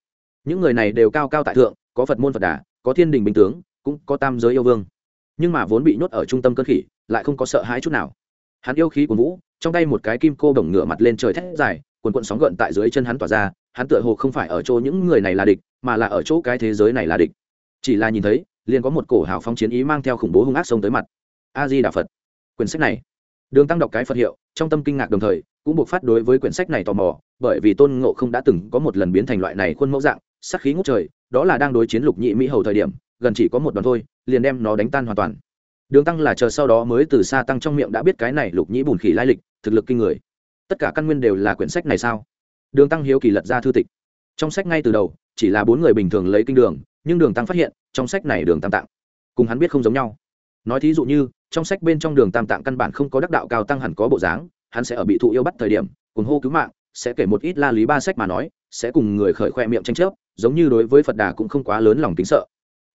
Những người này đều cao cao tại thượng, có phật môn phật đà, có thiên đình bình tướng, cũng có tam giới yêu vương. Nhưng mà vốn bị nhốt ở trung tâm cơn khỉ, lại không có sợ hãi chút nào. Hắn yêu khí của vũ, trong tay một cái kim cô bổng ngửa mặt lên trời thét dài quần quận sóng gợn tại dưới chân hắn tỏa ra, hắn tựa hồ không phải ở chỗ những người này là địch, mà là ở chỗ cái thế giới này là địch. Chỉ là nhìn thấy liền có một cổ hào phong chiến ý mang theo khủng bố hung ác sông tới mặt. A di đà phật quyển sách này. Đường tăng đọc cái phật hiệu, trong tâm kinh ngạc đồng thời, cũng buộc phát đối với quyển sách này tò mò, bởi vì tôn ngộ không đã từng có một lần biến thành loại này khuôn mẫu dạng, sắc khí ngút trời, đó là đang đối chiến lục nhị mỹ hầu thời điểm, gần chỉ có một đoàn thôi, liền đem nó đánh tan hoàn toàn. Đường tăng là chờ sau đó mới từ xa tăng trong miệng đã biết cái này lục nhĩ bùn khỉ lai lịch, thực lực kinh người. Tất cả căn nguyên đều là quyển sách này sao? Đường tăng hiếu kỳ lật ra thư tịch. Trong sách ngay từ đầu, chỉ là bốn người bình thường lấy kinh đường, nhưng đường tăng phát hiện trong sách này đường tam tạng, cùng hắn biết không giống nhau. Nói thí dụ như, trong sách bên trong đường tam tạng căn bản không có đắc đạo cao tăng hẳn có bộ dáng, hắn sẽ ở bị thụ yêu bắt thời điểm, cùng hô cứu mạng, sẽ kể một ít la lý ba sách mà nói, sẽ cùng người khởi khoe miệng tranh chấp, giống như đối với phật đà cũng không quá lớn lòng tính sợ.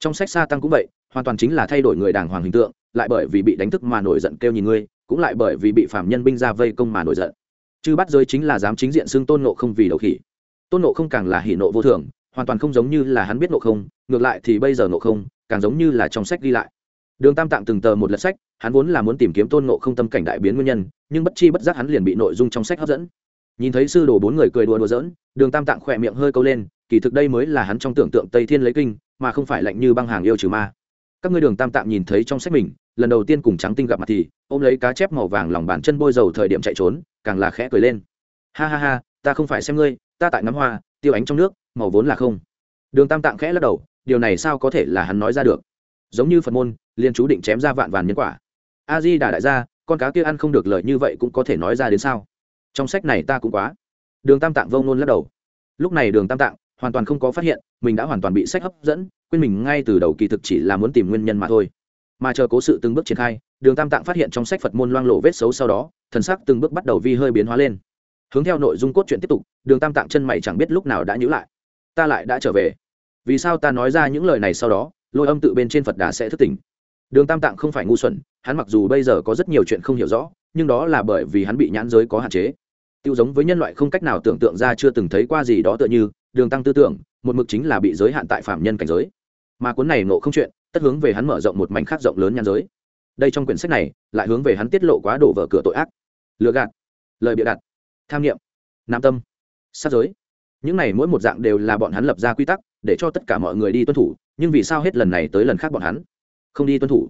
Trong sách sa tăng cũng vậy, hoàn toàn chính là thay đổi người đàng hoàng hình tượng, lại bởi vì bị đánh thức mà nổi giận kêu nhìn ngươi, cũng lại bởi vì bị phạm nhân binh ra vây công mà nổi giận. Chứ bắt giới chính là dám chính diện xưng tôn nộ không vì đầu khỉ. Tôn nộ không càng là hỉ nộ vô thường hoàn toàn không giống như là hắn biết nộ không, ngược lại thì bây giờ nộ không, càng giống như là trong sách ghi lại. Đường tam tạng từng tờ một lật sách, hắn vốn là muốn tìm kiếm tôn nộ không tâm cảnh đại biến nguyên nhân, nhưng bất chi bất giác hắn liền bị nội dung trong sách hấp dẫn. Nhìn thấy sư đồ bốn người cười đùa đùa giỡn, đường tam tạng khỏe miệng hơi câu lên, kỳ thực đây mới là hắn trong tưởng tượng tây thiên lấy kinh, mà không phải lạnh như băng hàng yêu trừ ma. Các ngươi đường tam tạng nhìn thấy trong sách mình, lần đầu tiên cùng trắng tinh gặp mặt thì, ôm lấy cá chép màu vàng lòng bàn chân bôi dầu thời điểm chạy trốn, càng là khẽ cười lên. Ha ha ha, ta không phải xem ngươi, ta tại ngắm hoa, tiêu ánh trong nước màu vốn là không. Đường tam tạng khẽ lắc đầu, điều này sao có thể là hắn nói ra được? Giống như phật môn liên chú định chém ra vạn vàn nhân quả. A di đà đại gia, con cá kia ăn không được lời như vậy cũng có thể nói ra đến sao? Trong sách này ta cũng quá. Đường tam tạng vông nôn lắc đầu. Lúc này đường tam tạng hoàn toàn không có phát hiện, mình đã hoàn toàn bị sách hấp dẫn, quên mình ngay từ đầu kỳ thực chỉ là muốn tìm nguyên nhân mà thôi. Mà chờ cố sự từng bước triển khai, đường tam tạng phát hiện trong sách phật môn loang lộ vết xấu sau đó, thần sắc từng bước bắt đầu vi hơi biến hóa lên. Hướng theo nội dung cốt truyện tiếp tục, đường tam tạng chân mày chẳng biết lúc nào đã nhữ lại ta lại đã trở về. Vì sao ta nói ra những lời này sau đó, lôi âm tự bên trên phật đà sẽ thức tỉnh. Đường tam tạng không phải ngu xuẩn, hắn mặc dù bây giờ có rất nhiều chuyện không hiểu rõ, nhưng đó là bởi vì hắn bị nhãn giới có hạn chế. Tiêu giống với nhân loại không cách nào tưởng tượng ra chưa từng thấy qua gì đó tựa như, đường tăng tư tưởng, một mực chính là bị giới hạn tại phạm nhân cảnh giới. Mà cuốn này nộ không chuyện, tất hướng về hắn mở rộng một mảnh khác rộng lớn nhãn giới. Đây trong quyển sách này, lại hướng về hắn tiết lộ quá đổ vỡ cửa tội ác. Lừa gạt. Lời bịa đặt. Tham nghiệm nam tâm. Sát giới những này mỗi một dạng đều là bọn hắn lập ra quy tắc, để cho tất cả mọi người đi tuân thủ, nhưng vì sao hết lần này tới lần khác bọn hắn không đi tuân thủ?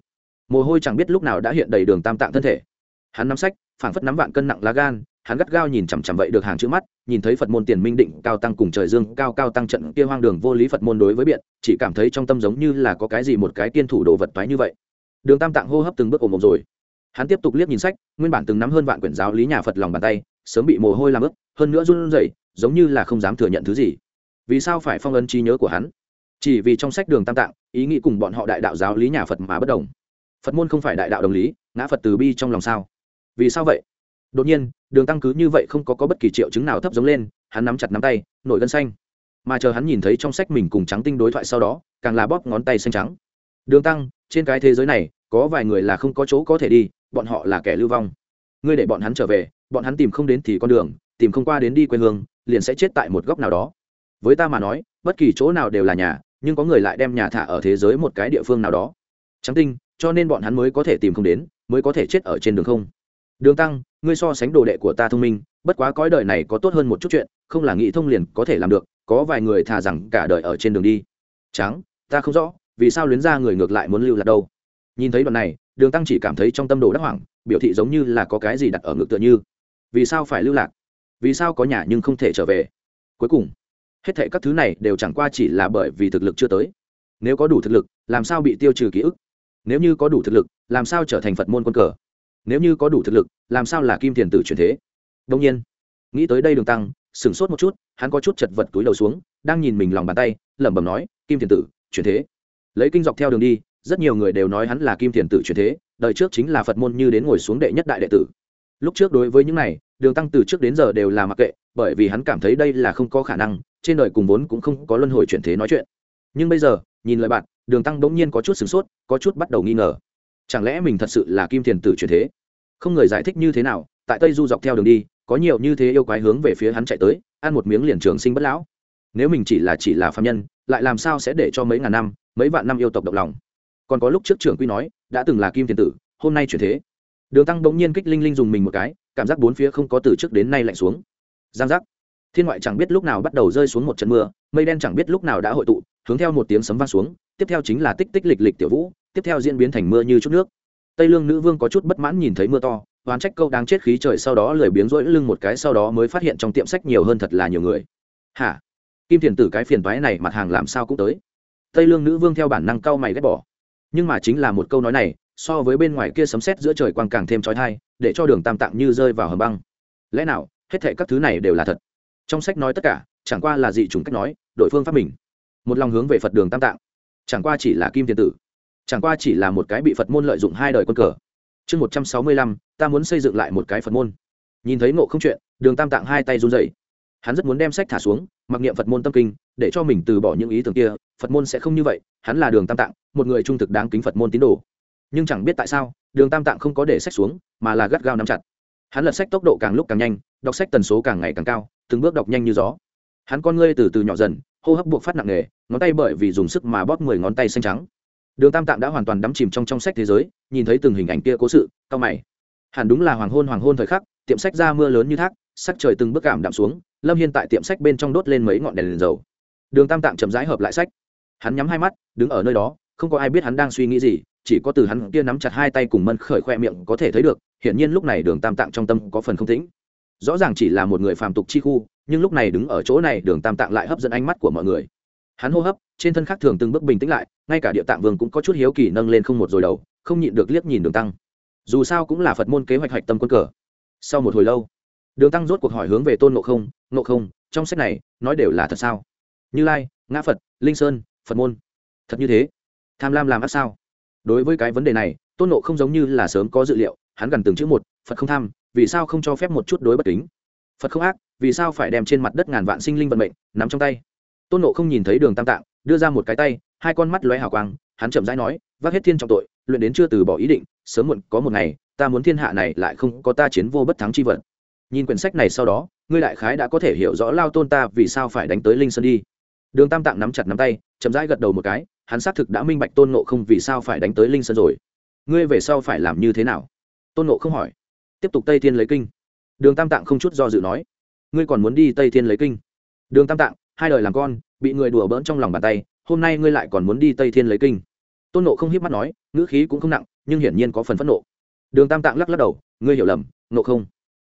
Mồ hôi chẳng biết lúc nào đã hiện đầy đường tam tạng thân thể. Hắn nắm sách, phảng phất nắm vạn cân nặng lá gan, hắn gắt gao nhìn chằm chằm vậy được hàng chữ mắt, nhìn thấy phật môn tiền minh định, cao tăng cùng trời dương, cao cao tăng trận kia hoang đường vô lý phật môn đối với biện, chỉ cảm thấy trong tâm giống như là có cái gì một cái tiên thủ đồ vật toái như vậy. Đường tam tạng hô hấp từng bước ồm ồm rồi. Hắn tiếp tục liếc nhìn sách, nguyên bản từng nắm hơn vạn quyển giáo lý nhà phật lòng bàn tay, sớm bị mồ hôi làm ướt, hơn nữa run rẩy giống như là không dám thừa nhận thứ gì. Vì sao phải phong ấn trí nhớ của hắn? Chỉ vì trong sách đường tam tạng ý nghĩ cùng bọn họ đại đạo giáo lý nhà phật mà bất đồng. Phật môn không phải đại đạo đồng lý ngã phật từ bi trong lòng sao? Vì sao vậy? Đột nhiên đường tăng cứ như vậy không có, có bất kỳ triệu chứng nào thấp giống lên hắn nắm chặt nắm tay nổi gân xanh. Mà chờ hắn nhìn thấy trong sách mình cùng trắng tinh đối thoại sau đó càng là bóp ngón tay xanh trắng. Đường tăng trên cái thế giới này có vài người là không có chỗ có thể đi bọn họ là kẻ lưu vong. Ngươi để bọn hắn trở về bọn hắn tìm không đến thì con đường tìm không qua đến đi quê hương, liền sẽ chết tại một góc nào đó. Với ta mà nói, bất kỳ chỗ nào đều là nhà, nhưng có người lại đem nhà thả ở thế giới một cái địa phương nào đó. Trắng tinh, cho nên bọn hắn mới có thể tìm không đến, mới có thể chết ở trên đường không? Đường tăng, ngươi so sánh đồ đệ của ta thông minh, bất quá cõi đời này có tốt hơn một chút chuyện, không là nghĩ thông liền có thể làm được, có vài người thà rằng cả đời ở trên đường đi. Trắng ta không rõ, vì sao luyến ra người ngược lại muốn lưu lạc đâu? Nhìn thấy đoạn này, đường tăng chỉ cảm thấy trong tâm đồ đắc hoảng, biểu thị giống như là có cái gì đặt ở ngực tựa như. Vì sao phải lưu lạc? Vì sao có nhà nhưng không thể trở về? Cuối cùng, hết thệ các thứ này đều chẳng qua chỉ là bởi vì thực lực chưa tới. Nếu có đủ thực lực, làm sao bị tiêu trừ ký ức? Nếu như có đủ thực lực, làm sao trở thành phật môn quân cờ? Nếu như có đủ thực lực, làm sao là kim thiền tử truyền thế? Đông nhiên, nghĩ tới đây đường tăng, sửng sốt một chút, hắn có chút chật vật túi đầu xuống, đang nhìn mình lòng bàn tay, lẩm bẩm nói, kim thiền tử truyền thế. Lấy kinh dọc theo đường đi, rất nhiều người đều nói hắn là kim thiền tử truyền thế, đời trước chính là phật môn như đến ngồi xuống đệ nhất đại đệ tử lúc trước đối với những này, đường tăng từ trước đến giờ đều là mặc kệ, bởi vì hắn cảm thấy đây là không có khả năng, trên đời cùng vốn cũng không có luân hồi chuyển thế nói chuyện. Nhưng bây giờ, nhìn lời bạn, đường tăng bỗng nhiên có chút sửng sốt, có chút bắt đầu nghi ngờ. Chẳng lẽ mình thật sự là kim thiền tử chuyển thế? Không người giải thích như thế nào, tại tây du dọc theo đường đi, có nhiều như thế yêu quái hướng về phía hắn chạy tới, ăn một miếng liền trường sinh bất lão. Nếu mình chỉ là chỉ là phạm nhân, lại làm sao sẽ để cho mấy ngàn năm, mấy vạn năm yêu tộc độc lòng? Còn có lúc trước trưởng quy nói, đã từng là kim thiền tử, hôm nay chuyển thế đường tăng bỗng nhiên kích linh linh dùng mình một cái, cảm giác bốn phía không có từ trước đến nay lạnh xuống. Giang giác. Thiên ngoại chẳng biết lúc nào bắt đầu rơi xuống một trận mưa, mây đen chẳng biết lúc nào đã hội tụ, hướng theo một tiếng sấm vang xuống, tiếp theo chính là tích tích lịch lịch tiểu vũ, tiếp theo diễn biến thành mưa như chút nước. Tây lương nữ vương có chút bất mãn nhìn thấy mưa to, oán trách câu đáng chết khí trời sau đó lười biếng rỗi lưng một cái sau đó mới phát hiện trong tiệm sách nhiều hơn thật là nhiều người. Hả? Kim thiền tử cái phiền toái này mặt hàng làm sao cũng tới. Tây lương nữ vương theo bản năng cau mày ghét bỏ. Nhưng mà chính là một câu nói này so với bên ngoài kia sấm sét giữa trời quang càng thêm trói thai, để cho đường tam tạng như rơi vào hầm băng. Lẽ nào, hết thệ các thứ này đều là thật? Trong sách nói tất cả, chẳng qua là dị chủng cách nói đội phương pháp mình. Một lòng hướng về phật đường tam tạng. Chẳng qua chỉ là kim thiên tử. Chẳng qua chỉ là một cái bị phật môn lợi dụng hai đời quân cờ. Chương một trăm sáu mươi lăm, ta muốn xây dựng lại một cái phật môn. Nhìn thấy ngộ không chuyện, đường tam tạng hai tay run dậy hắn rất muốn đem sách thả xuống, mặc niệm phật môn tâm kinh, để cho mình từ bỏ những ý tưởng kia, phật môn sẽ không như vậy, hắn là đường tam tạng, một người trung thực đáng kính phật môn tín đồ nhưng chẳng biết tại sao đường tam tạng không có để sách xuống mà là gắt gao nắm chặt. Hắn lật sách tốc độ càng lúc càng nhanh đọc sách tần số càng ngày càng cao từng bước đọc nhanh như gió. Hắn con ngươi từ từ nhỏ dần hô hấp buộc phát nặng nề ngón tay bởi vì dùng sức mà bóp mười ngón tay xanh trắng. Đường tam tạng đã hoàn toàn đắm chìm trong trong sách thế giới nhìn thấy từng hình ảnh kia cố sự cao mày. Hẳn đúng là hoàng hôn hoàng hôn thời khắc tiệm sách ra mưa lớn như thác sắc trời từng bước cảm đạm xuống lâm hiên tại tiệm sách bên trong đốt lên mấy ngọn đèn, đèn dầu. Đường tam tạng chậm rãi hợp lại sách. Hắn nhắm hai mắt đứng ở nơi đó không có ai biết hắn đang suy nghĩ gì chỉ có từ hắn kia nắm chặt hai tay cùng mân khởi khoe miệng có thể thấy được, hiển nhiên lúc này đường tam tạng trong tâm có phần không tĩnh. Rõ ràng chỉ là một người phàm tục chi khu, nhưng lúc này đứng ở chỗ này đường tam tạng lại hấp dẫn ánh mắt của mọi người. Hắn hô hấp, trên thân khác thường từng bước bình tĩnh lại, ngay cả địa tạng vương cũng có chút hiếu kỳ nâng lên không một rồi đầu, không nhịn được liếc nhìn đường tăng. Dù sao cũng là phật môn kế hoạch hạch tâm quân cờ. Sau một hồi lâu, đường tăng rốt cuộc hỏi hướng về tôn ngộ không ngộ không, trong sách này nói đều là thật sao? Như lai, ngã phật, linh sơn, phật môn. Thật như thế. Tham lam làm ác sao? Đối với cái vấn đề này, tôn nộ không giống như là sớm có dự liệu, hắn gần từng chữ một, phật không tham, vì sao không cho phép một chút đối bất kính? Phật không ác, vì sao phải đem trên mặt đất ngàn vạn sinh linh vận mệnh nắm trong tay? Tôn nộ không nhìn thấy đường tam tạng, đưa ra một cái tay, hai con mắt lóe hào quang, hắn chậm rãi nói, vác hết thiên trọng tội, luyện đến chưa từ bỏ ý định, sớm muộn có một ngày, ta muốn thiên hạ này lại không có ta chiến vô bất thắng chi vật. Nhìn quyển sách này sau đó, ngươi đại khái đã có thể hiểu rõ lao tôn ta vì sao phải đánh tới linh sơn đi. Đường tam tạng nắm chặt nắm tay, chậm rãi gật đầu một cái hắn xác thực đã minh bạch tôn nộ không vì sao phải đánh tới linh sơn rồi. Ngươi về sau phải làm như thế nào? Tôn nộ không hỏi. Tiếp tục tây thiên lấy kinh. Đường tam tạng không chút do dự nói. Ngươi còn muốn đi tây thiên lấy kinh? Đường tam tạng, hai đời làm con, bị người đùa bỡn trong lòng bàn tay, hôm nay ngươi lại còn muốn đi tây thiên lấy kinh? Tôn nộ không hiếp mắt nói, ngữ khí cũng không nặng, nhưng hiển nhiên có phần phẫn nộ. Đường tam tạng lắc lắc đầu, ngươi hiểu lầm nộ không.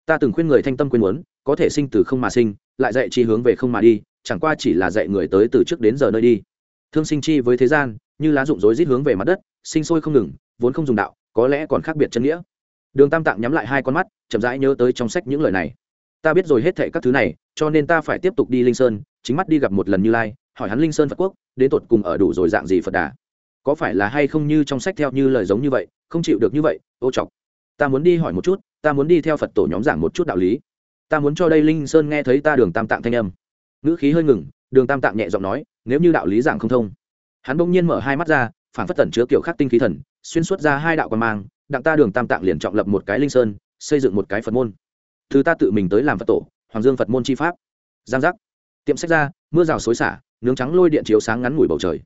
Ta từng khuyên người thanh tâm quên muốn, có thể sinh từ không mà sinh, lại dạy chi hướng về không mà đi, chẳng qua chỉ là dạy người tới từ trước đến giờ nơi đi thương sinh chi với thế gian, như lá rụng rối rít hướng về mặt đất, sinh sôi không ngừng, vốn không dùng đạo, có lẽ còn khác biệt chân nghĩa. Đường tam tạng nhắm lại hai con mắt, chậm rãi nhớ tới trong sách những lời này. Ta biết rồi hết thệ các thứ này, cho nên ta phải tiếp tục đi linh sơn, chính mắt đi gặp một lần như lai, hỏi hắn linh sơn phật quốc, đến tột cùng ở đủ rồi dạng gì phật đà? Có phải là hay không như trong sách theo như lời giống như vậy, không chịu được như vậy, ô chọc. Ta muốn đi hỏi một chút, ta muốn đi theo phật tổ nhóm giảng một chút đạo lý. Ta muốn cho đây linh sơn nghe thấy ta đường tam tạng thanh âm. Ngữ khí hơi ngừng đường tam tạng nhẹ giọng nói, nếu như đạo lý giảng không thông. Hắn bỗng nhiên mở hai mắt ra, phản phất tẩn chứa kiểu khắc tinh khí thần, xuyên suốt ra hai đạo quan mang, đặng ta đường tam tạng liền trọng lập một cái linh sơn, xây dựng một cái phật môn. Thứ ta tự mình tới làm phật tổ, hoàng dương phật môn chi pháp. Giang giác. Tiệm sách ra, mưa rào xối xả, nướng trắng lôi điện chiếu sáng ngắn ngủi bầu trời.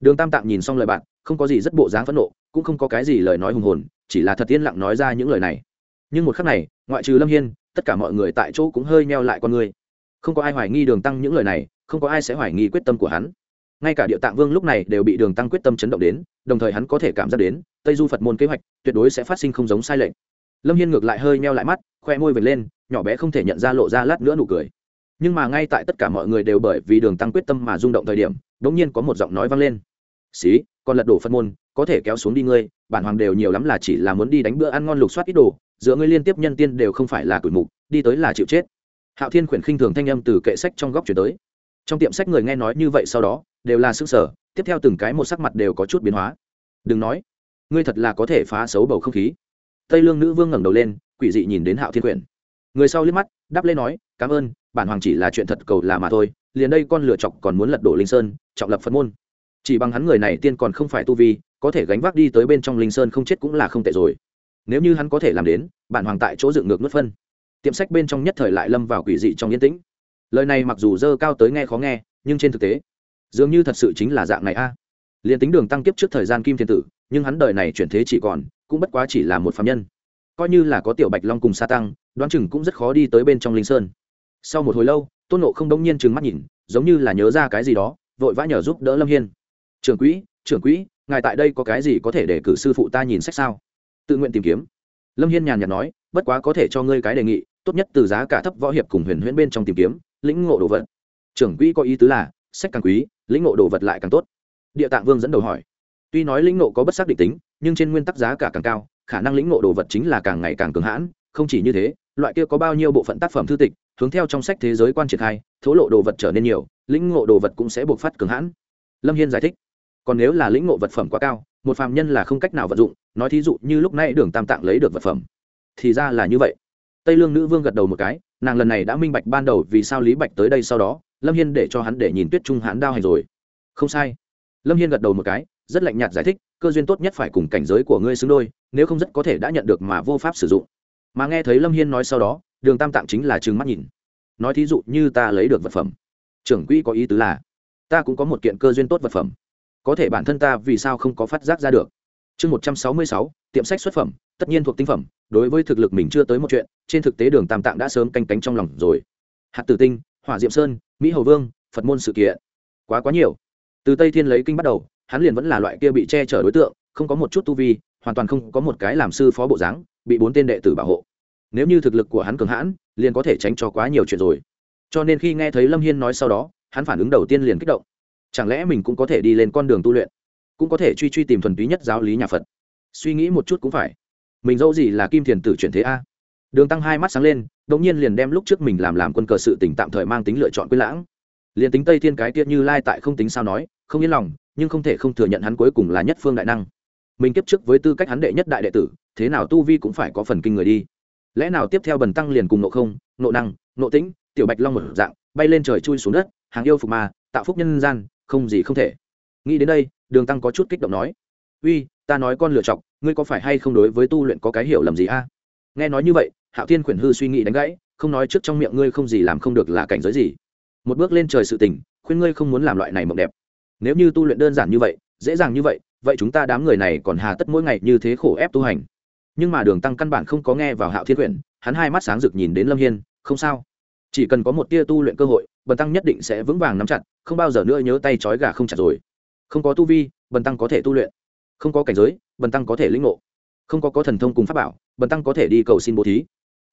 Đường tam tạng nhìn xong lời bạn, không có gì rất bộ dáng phẫn nộ, cũng không có cái gì lời nói hùng hồn, chỉ là thật yên lặng nói ra những lời này. Nhưng một khắc này, ngoại trừ lâm hiên, tất cả mọi người tại chỗ cũng hơi meo lại con người. Không có ai hoài nghi đường tăng những lời này không có ai sẽ hoài nghi quyết tâm của hắn. Ngay cả địa tạng vương lúc này đều bị đường tăng quyết tâm chấn động đến, đồng thời hắn có thể cảm giác đến, tây du phật môn kế hoạch tuyệt đối sẽ phát sinh không giống sai lệch. Lâm hiên ngược lại hơi meo lại mắt, khoe môi vệt lên, nhỏ bé không thể nhận ra lộ ra lát nữa nụ cười. Nhưng mà ngay tại tất cả mọi người đều bởi vì đường tăng quyết tâm mà rung động thời điểm đ ỗ n g nhiên có một giọng nói vang lên. Xí còn lật đổ phật môn, có thể kéo xuống đi ngươi, bản hoàng đều nhiều lắm là chỉ là muốn đi đánh bữa ăn ngon lục soát ít đồ, giữa ngươi liên tiếp nhân tiên đều không phải là cửi mục, đi tới là chịu chết. Hạo thiên khuyển khinh thường thanh âm từ kệ sách trong góc chuyển tới trong tiệm sách người nghe nói như vậy sau đó, đều là xương sở tiếp theo từng cái một sắc mặt đều có chút biến hóa. Đừng nói, ngươi thật là có thể phá xấu bầu không khí. Tây lương nữ vương ngẩng đầu lên, quỷ dị nhìn đến hạo thiên quyển. Người sau liếc mắt, đáp lên nói, cảm ơn, bản hoàng chỉ là chuyện thật cầu là mà thôi, liền đây con lựa chọc còn muốn lật đổ linh sơn, trọng lập phật môn. Chỉ bằng hắn người này tiên còn không phải tu vi, có thể gánh vác đi tới bên trong linh sơn không chết cũng là không tệ rồi. Nếu như hắn có thể làm đến, bản hoàng tại chỗ dựng ngược nuốt phân. Tiệm sách bên trong nhất thời lại lâm vào quỷ dị trong yên tĩnh lời này mặc dù dơ cao tới nghe khó nghe, nhưng trên thực tế, dường như thật sự chính là dạng này a. À. liền tính đường tăng kiếp trước thời gian kim thiên tử, nhưng hắn đời này chuyển thế chỉ còn, cũng bất quá chỉ là một phạm nhân. Coi như là có tiểu bạch long cùng sa tăng, đoán chừng cũng rất khó đi tới bên trong linh sơn. Sau một hồi lâu, tôn nộ không đông nhiên trừng mắt nhìn, giống như là nhớ ra cái gì đó, vội vã nhờ giúp đỡ lâm hiên. Trưởng quỹ trưởng quỹ, ngài tại đây có cái gì có thể để cử sư phụ ta nhìn sách sao? Tự nguyện tìm kiếm. Lâm hiên nhàn nhạt nói, bất quá có thể cho ngươi cái đề nghị, tốt nhất từ giá cả thấp võ hiệp cùng huyền huyễn bên trong tìm kiếm lĩnh ngộ đồ vật. Trưởng quỹ có ý tứ là, sách càng quý, lĩnh ngộ đồ vật lại càng tốt. Địa tạng vương dẫn đầu hỏi. Tuy nói lĩnh ngộ có bất xác định tính, nhưng trên nguyên tắc giá cả càng cao, khả năng lĩnh ngộ đồ vật chính là càng ngày càng cường hãn, không chỉ như thế, loại kia có bao nhiêu bộ phận tác phẩm thư tịch, hướng theo trong sách thế giới quan triển khai thố lộ đồ vật trở nên nhiều, lĩnh ngộ đồ vật cũng sẽ buộc phát cường hãn. Lâm hiên giải thích. Còn nếu là lĩnh ngộ vật phẩm quá cao, một phàm nhân là không cách nào vận dụng, nói thí dụ như lúc nãy đường tam tạng lấy được vật phẩm, thì ra là như vậy. Tây lương nữ vương gật đầu một cái nàng lần này đã minh bạch ban đầu vì sao lý bạch tới đây sau đó, lâm hiên để cho hắn để nhìn tuyết trung hãn đao hành rồi. Không sai. Lâm hiên gật đầu một cái, rất lạnh nhạt giải thích, cơ duyên tốt nhất phải cùng cảnh giới của ngươi xứng đôi, nếu không rất có thể đã nhận được mà vô pháp sử dụng. Mà nghe thấy lâm hiên nói sau đó, đường tam tạng chính là trừng mắt nhìn. Nói thí dụ như ta lấy được vật phẩm. Trưởng quỹ có ý tứ là, ta cũng có một kiện cơ duyên tốt vật phẩm. Có thể bản thân ta vì sao không có phát giác ra được? Chương một trăm sáu mươi sáu, tiệm sách xuất phẩm tất nhiên thuộc tinh phẩm, đối với thực lực mình chưa tới một chuyện, trên thực tế đường tam tạng đã sớm canh cánh trong lòng rồi. Hạt tử tinh, hỏa diệm sơn, mỹ hầu vương, phật môn sự kiện. Quá quá nhiều. Từ tây thiên lấy kinh bắt đầu, hắn liền vẫn là loại kia bị che chở đối tượng, không có một chút tu vi, hoàn toàn không có một cái làm sư phó bộ dáng, bị bốn tên đệ tử bảo hộ. Nếu như thực lực của hắn cường hãn, liền có thể tránh cho quá nhiều chuyện rồi. Cho nên khi nghe thấy lâm hiên nói sau đó, hắn phản ứng đầu tiên liền kích động. Chẳng lẽ mình cũng có thể đi lên con đường tu luyện? Cũng có thể truy truy tìm thuần túy nhất giáo lý nhà phật. Suy nghĩ một chút cũng phải mình dẫu gì là kim thiền tử chuyển thế a? Đường tăng hai mắt sáng lên đ ỗ n g nhiên liền đem lúc trước mình làm làm quân cờ sự tỉnh tạm thời mang tính lựa chọn quyết lãng. Liền tính tây thiên cái tiết như lai tại không tính sao nói, không yên lòng, nhưng không thể không thừa nhận hắn cuối cùng là nhất phương đại năng. Mình kiếp trước với tư cách hắn đệ nhất đại đệ tử, thế nào tu vi cũng phải có phần kinh người đi. Lẽ nào tiếp theo bần tăng liền cùng nộ không nộ năng nộ tĩnh, tiểu bạch long một dạng, bay lên trời chui xuống đất, hàng yêu phục ma, tạo phúc nhân gian, không gì không thể. Nghĩ đến đây, đường tăng có chút kích động nói, uy, ta nói con lựa chọc ngươi có phải hay không đối với tu luyện có cái hiểu lầm gì a? Nghe nói như vậy, hạo thiên khuyển hư suy nghĩ đánh gãy, không nói trước trong miệng ngươi không gì làm không được là cảnh giới gì. Một bước lên trời sự tình, khuyên ngươi không muốn làm loại này mộng đẹp. Nếu như tu luyện đơn giản như vậy, dễ dàng như vậy vậy chúng ta đám người này còn hà tất mỗi ngày như thế khổ ép tu hành. Nhưng mà đường tăng căn bản không có nghe vào hạo thiên quyển hắn hai mắt sáng rực nhìn đến lâm hiên, không sao. Chỉ cần có một tia tu luyện cơ hội, bần tăng nhất định sẽ vững vàng nắm chặt, không bao giờ nữa nhớ tay trói gà không chặt rồi. Không có tu vi, bần tăng có thể tu luyện không có cảnh giới, bần tăng có thể lĩnh ngộ. Không có có thần thông cùng pháp bảo, bần tăng có thể đi cầu xin bố thí.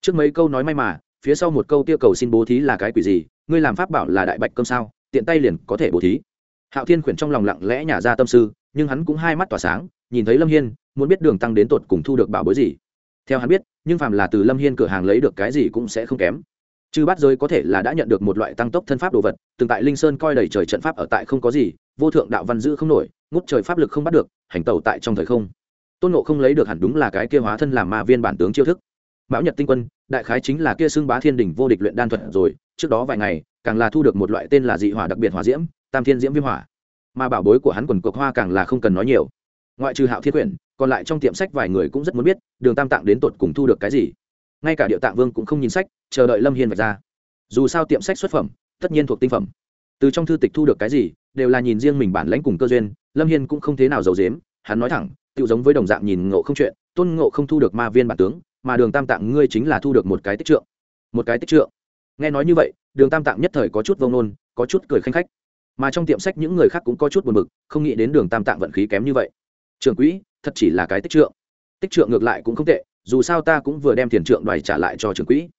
Trước mấy câu nói may mà, phía sau một câu tiêu cầu xin bố thí là cái quỷ gì? Ngươi làm pháp bảo là đại bạch cơm sao? Tiện tay liền có thể bố thí. Hạo thiên khuyển trong lòng lặng lẽ nhả ra tâm sư, nhưng hắn cũng hai mắt tỏa sáng, nhìn thấy lâm hiên, muốn biết đường tăng đến tột cùng thu được bảo bối gì. Theo hắn biết, nhưng phàm là từ lâm hiên cửa hàng lấy được cái gì cũng sẽ không kém. Chư bát giới có thể là đã nhận được một loại tăng tốc thân pháp đồ vật, từng tại linh sơn coi đầy trời trận pháp ở tại không có gì, vô thượng đạo văn giữ không nổi ngút trời pháp lực không bắt được, hành tẩu tại trong thời không. Tôn nộ không lấy được hẳn đúng là cái kia hóa thân làm ma viên bản tướng chiêu thức. Mão nhật tinh quân, đại khái chính là kia xưng bá thiên đỉnh vô địch luyện đan thuật rồi, trước đó vài ngày, càng là thu được một loại tên là dị hỏa đặc biệt hỏa diễm, tam thiên diễm viêm hỏa. Mà bảo bối của hắn quần cộc hoa càng là không cần nói nhiều. Ngoại trừ hạo thiên quyển, còn lại trong tiệm sách vài người cũng rất muốn biết, đường tam tạng đến tột cùng thu được cái gì. Ngay cả điệu tạng vương cũng không nhìn sách, chờ đợi lâm hiên vạch ra. Dù sao tiệm sách xuất phẩm, tất nhiên thuộc tinh phẩm. Từ trong thư tịch thu được cái gì đều là nhìn riêng mình bản lãnh cùng cơ duyên, lâm hiên cũng không thế nào giàu dếm hắn nói thẳng tự giống với đồng dạng nhìn ngộ không chuyện, tôn ngộ không thu được ma viên bản tướng, mà đường tam tạng ngươi chính là thu được một cái tích trượng. Một cái tích trượng. Nghe nói như vậy, đường tam tạng nhất thời có chút vông nôn có chút cười khanh khách. Mà trong tiệm sách những người khác cũng có chút buồn bực, không nghĩ đến đường tam tạng vận khí kém như vậy. Trường quỹ, thật chỉ là cái tích trượng. Tích trượng ngược lại cũng không tệ, dù sao ta cũng vừa đem tiền trượng đoài trả lại cho trường quỹ.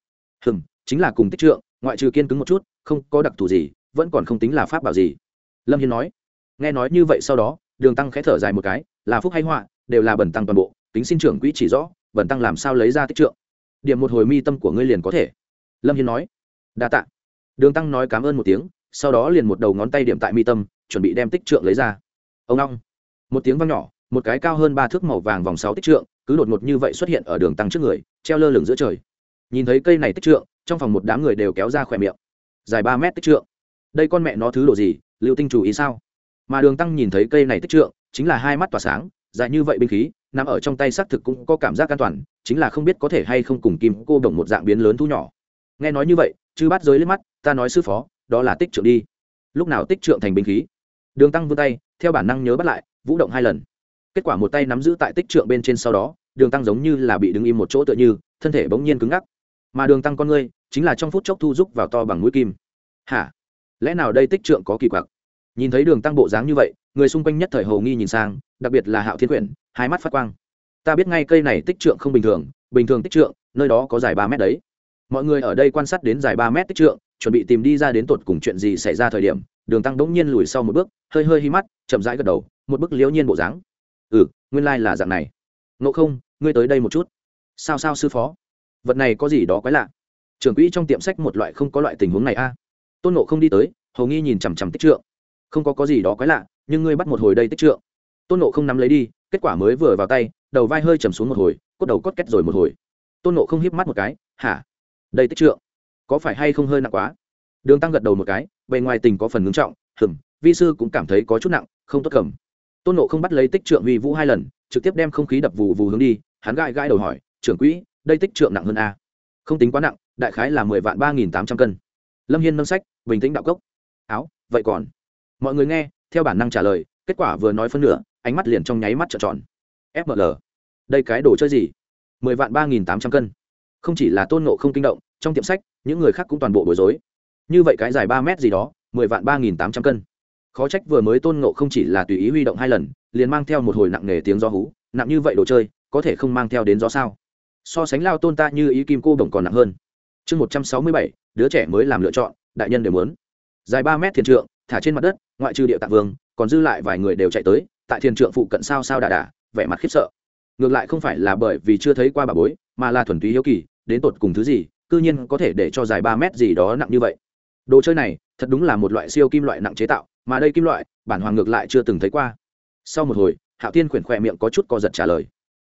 Hừm, chính là cùng tích trượng, ngoại trừ kiên cứng một chút, không có đặc thù gì, vẫn còn không tính là pháp bảo gì lâm hiên nói. Nghe nói như vậy sau đó, đường tăng khẽ thở dài một cái, là phúc hay họa, đều là bẩn tăng toàn bộ, tính xin trưởng quỹ chỉ rõ, bẩn tăng làm sao lấy ra tích trượng. Điểm một hồi mi tâm của ngươi liền có thể. Lâm hiên nói. Đa t ạ đường tăng nói cảm ơn một tiếng, sau đó liền một đầu ngón tay điểm tại mi tâm, chuẩn bị đem tích trượng lấy ra. Ông long một tiếng văng nhỏ, một cái cao hơn ba thước màu vàng vòng sáu tích trượng, cứ đột ngột như vậy xuất hiện ở đường tăng trước người, treo lơ lửng giữa trời. Nhìn thấy cây này tích trượng, trong phòng một đám người đều kéo ra khỏe miệng. Dài ba mét tích trượng. Đây con mẹ nó thứ đồ gì lưu tinh chủ ý sao? Mà đường tăng nhìn thấy cây này tích trượng, chính là hai mắt tỏa sáng, dài như vậy binh khí nằm ở trong tay xác thực cũng có cảm giác an toàn, chính là không biết có thể hay không cùng kim cô đồng một dạng biến lớn thu nhỏ. Nghe nói như vậy chứ bắt giới lên mắt, ta nói sư phó, đó là tích trượng đi. Lúc nào tích trượng thành binh khí? Đường tăng vươn tay, theo bản năng nhớ bắt lại, vũ động hai lần. Kết quả một tay nắm giữ tại tích trượng bên trên sau đó, đường tăng giống như là bị đứng im một chỗ tựa như, thân thể bỗng nhiên cứng ngắc. Mà đường tăng con ngươi, chính là trong phút chốc thu giúp vào to bằng mũi kim. Hả? Lẽ nào đây tích trượng có kỳ quặc? Nhìn thấy đường tăng bộ dáng như vậy, người xung quanh nhất thời hầu nghi nhìn sang, đặc biệt là hạo thiên quyển, hai mắt phát quang. Ta biết ngay cây này tích trượng không bình thường bình thường tích trượng, nơi đó có dài ba mét đấy. Mọi người ở đây quan sát đến dài ba mét tích trượng, chuẩn bị tìm đi ra đến tột cùng chuyện gì xảy ra thời điểm, đường tăng bỗng nhiên lùi sau một bước, hơi hơi hi mắt, chậm rãi gật đầu, một bức liễu nhiên bộ dáng. Ừ nguyên lai、like、là dạng này. Ngộ không, ngươi tới đây một chút. Sao sao sư phó? Vật này có gì đó quái lạ? Trưởng quỹ trong tiệm sách một loại không có loại tình huống này a tôn nộ không đi tới, hầu nghi nhìn chằm chằm tích trượng. Không có có gì đó quái lạ, nhưng ngươi bắt một hồi đây tích trượng. Tôn nộ không nắm lấy đi, kết quả mới vừa vào tay, đầu vai hơi chầm xuống một hồi, cốt đầu cốt két rồi một hồi. Tôn nộ không híp mắt một cái, hả? Đây tích trượng, có phải hay không hơi nặng quá? Đường tăng gật đầu một cái, bề ngoài tình có phần ngưng trọng, hừm, vi sư cũng cảm thấy có chút nặng, không tốt cầm. Tôn nộ không bắt lấy tích trượng uy vũ hai lần, trực tiếp đem không khí đập vù vù hướng đi, hắn gãi gãi đầu hỏi, trưởng quỹ, đây tích trượng nặng hơn a? Không tính quá nặng, đại khái là mười vạn ba nghìn tám trăm cân lâm hiên nâng sách, bình tĩnh đạo cốc. Áo, vậy còn? Mọi người nghe, theo bản năng trả lời, kết quả vừa nói phân nửa, ánh mắt liền trong nháy mắt trợn tròn. Fml đây cái đồ chơi gì? Mười vạn ba nghìn tám trăm cân. Không chỉ là tôn nộ không kinh động, trong tiệm sách, những người khác cũng toàn bộ bối rối. Như vậy cái dài ba mét gì đó, mười vạn ba nghìn tám trăm cân. Khó trách vừa mới tôn nộ không chỉ là tùy ý huy động hai lần, liền mang theo một hồi nặng nề tiếng gió hú, nặng như vậy đồ chơi, có thể không mang theo đến gió sao? So sánh lao tôn ta như ý kim cô đồng còn nặng hơn chương một trăm sáu mươi bảy, đứa trẻ mới làm lựa chọn, đại nhân đều muốn. Dài ba mét thiền trượng, thả trên mặt đất, ngoại trừ địa tạng vương, còn dư lại vài người đều chạy tới, tại thiền trượng phụ cận sao sao đà đà, vẻ mặt khiếp sợ. Ngược lại không phải là bởi vì chưa thấy qua bà bối, mà là thuần túy hiếu kỳ, đến tột cùng thứ gì, cư nhiên có thể để cho dài ba mét gì đó nặng như vậy. Đồ chơi này, thật đúng là một loại siêu kim loại nặng chế tạo, mà đây kim loại, bản hoàng ngược lại chưa từng thấy qua. Sau một hồi, hạo tiên khuyển khỏe miệng có chút co giật trả lời.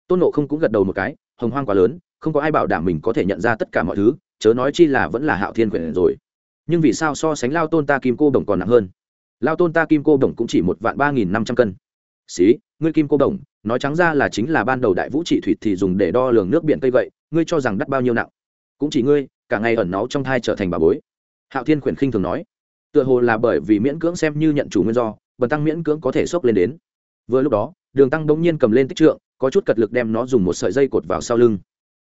Tôn nộ không cũng gật đầu một cái, hồng hoang quá lớn, không có ai bảo đảm mình có thể nhận ra tất cả mọi thứ chớ nói chi là vẫn là hạo thiên quyển rồi. Nhưng vì sao so sánh lao tôn ta kim cô đồng còn nặng hơn? Lao tôn ta kim cô đồng cũng chỉ một vạn ba nghìn năm trăm cân. Xí, ngươi kim cô đồng, nói trắng ra là chính là ban đầu đại vũ trị thủy thì dùng để đo lường nước biển cây vậy, ngươi cho rằng đắt bao nhiêu nặng? Cũng chỉ ngươi, cả ngày ẩn náu trong thai trở thành bà bối. Hạo thiên quyển khinh thường nói. Tựa hồ là bởi vì miễn cưỡng xem như nhận chủ nguyên do, bần tăng miễn cưỡng có thể xốc lên đến. Vừa lúc đó, đường tăng đống nhiên cầm lên tích trượng, có chút cật lực đem nó dùng một sợi dây cột vào sau lưng.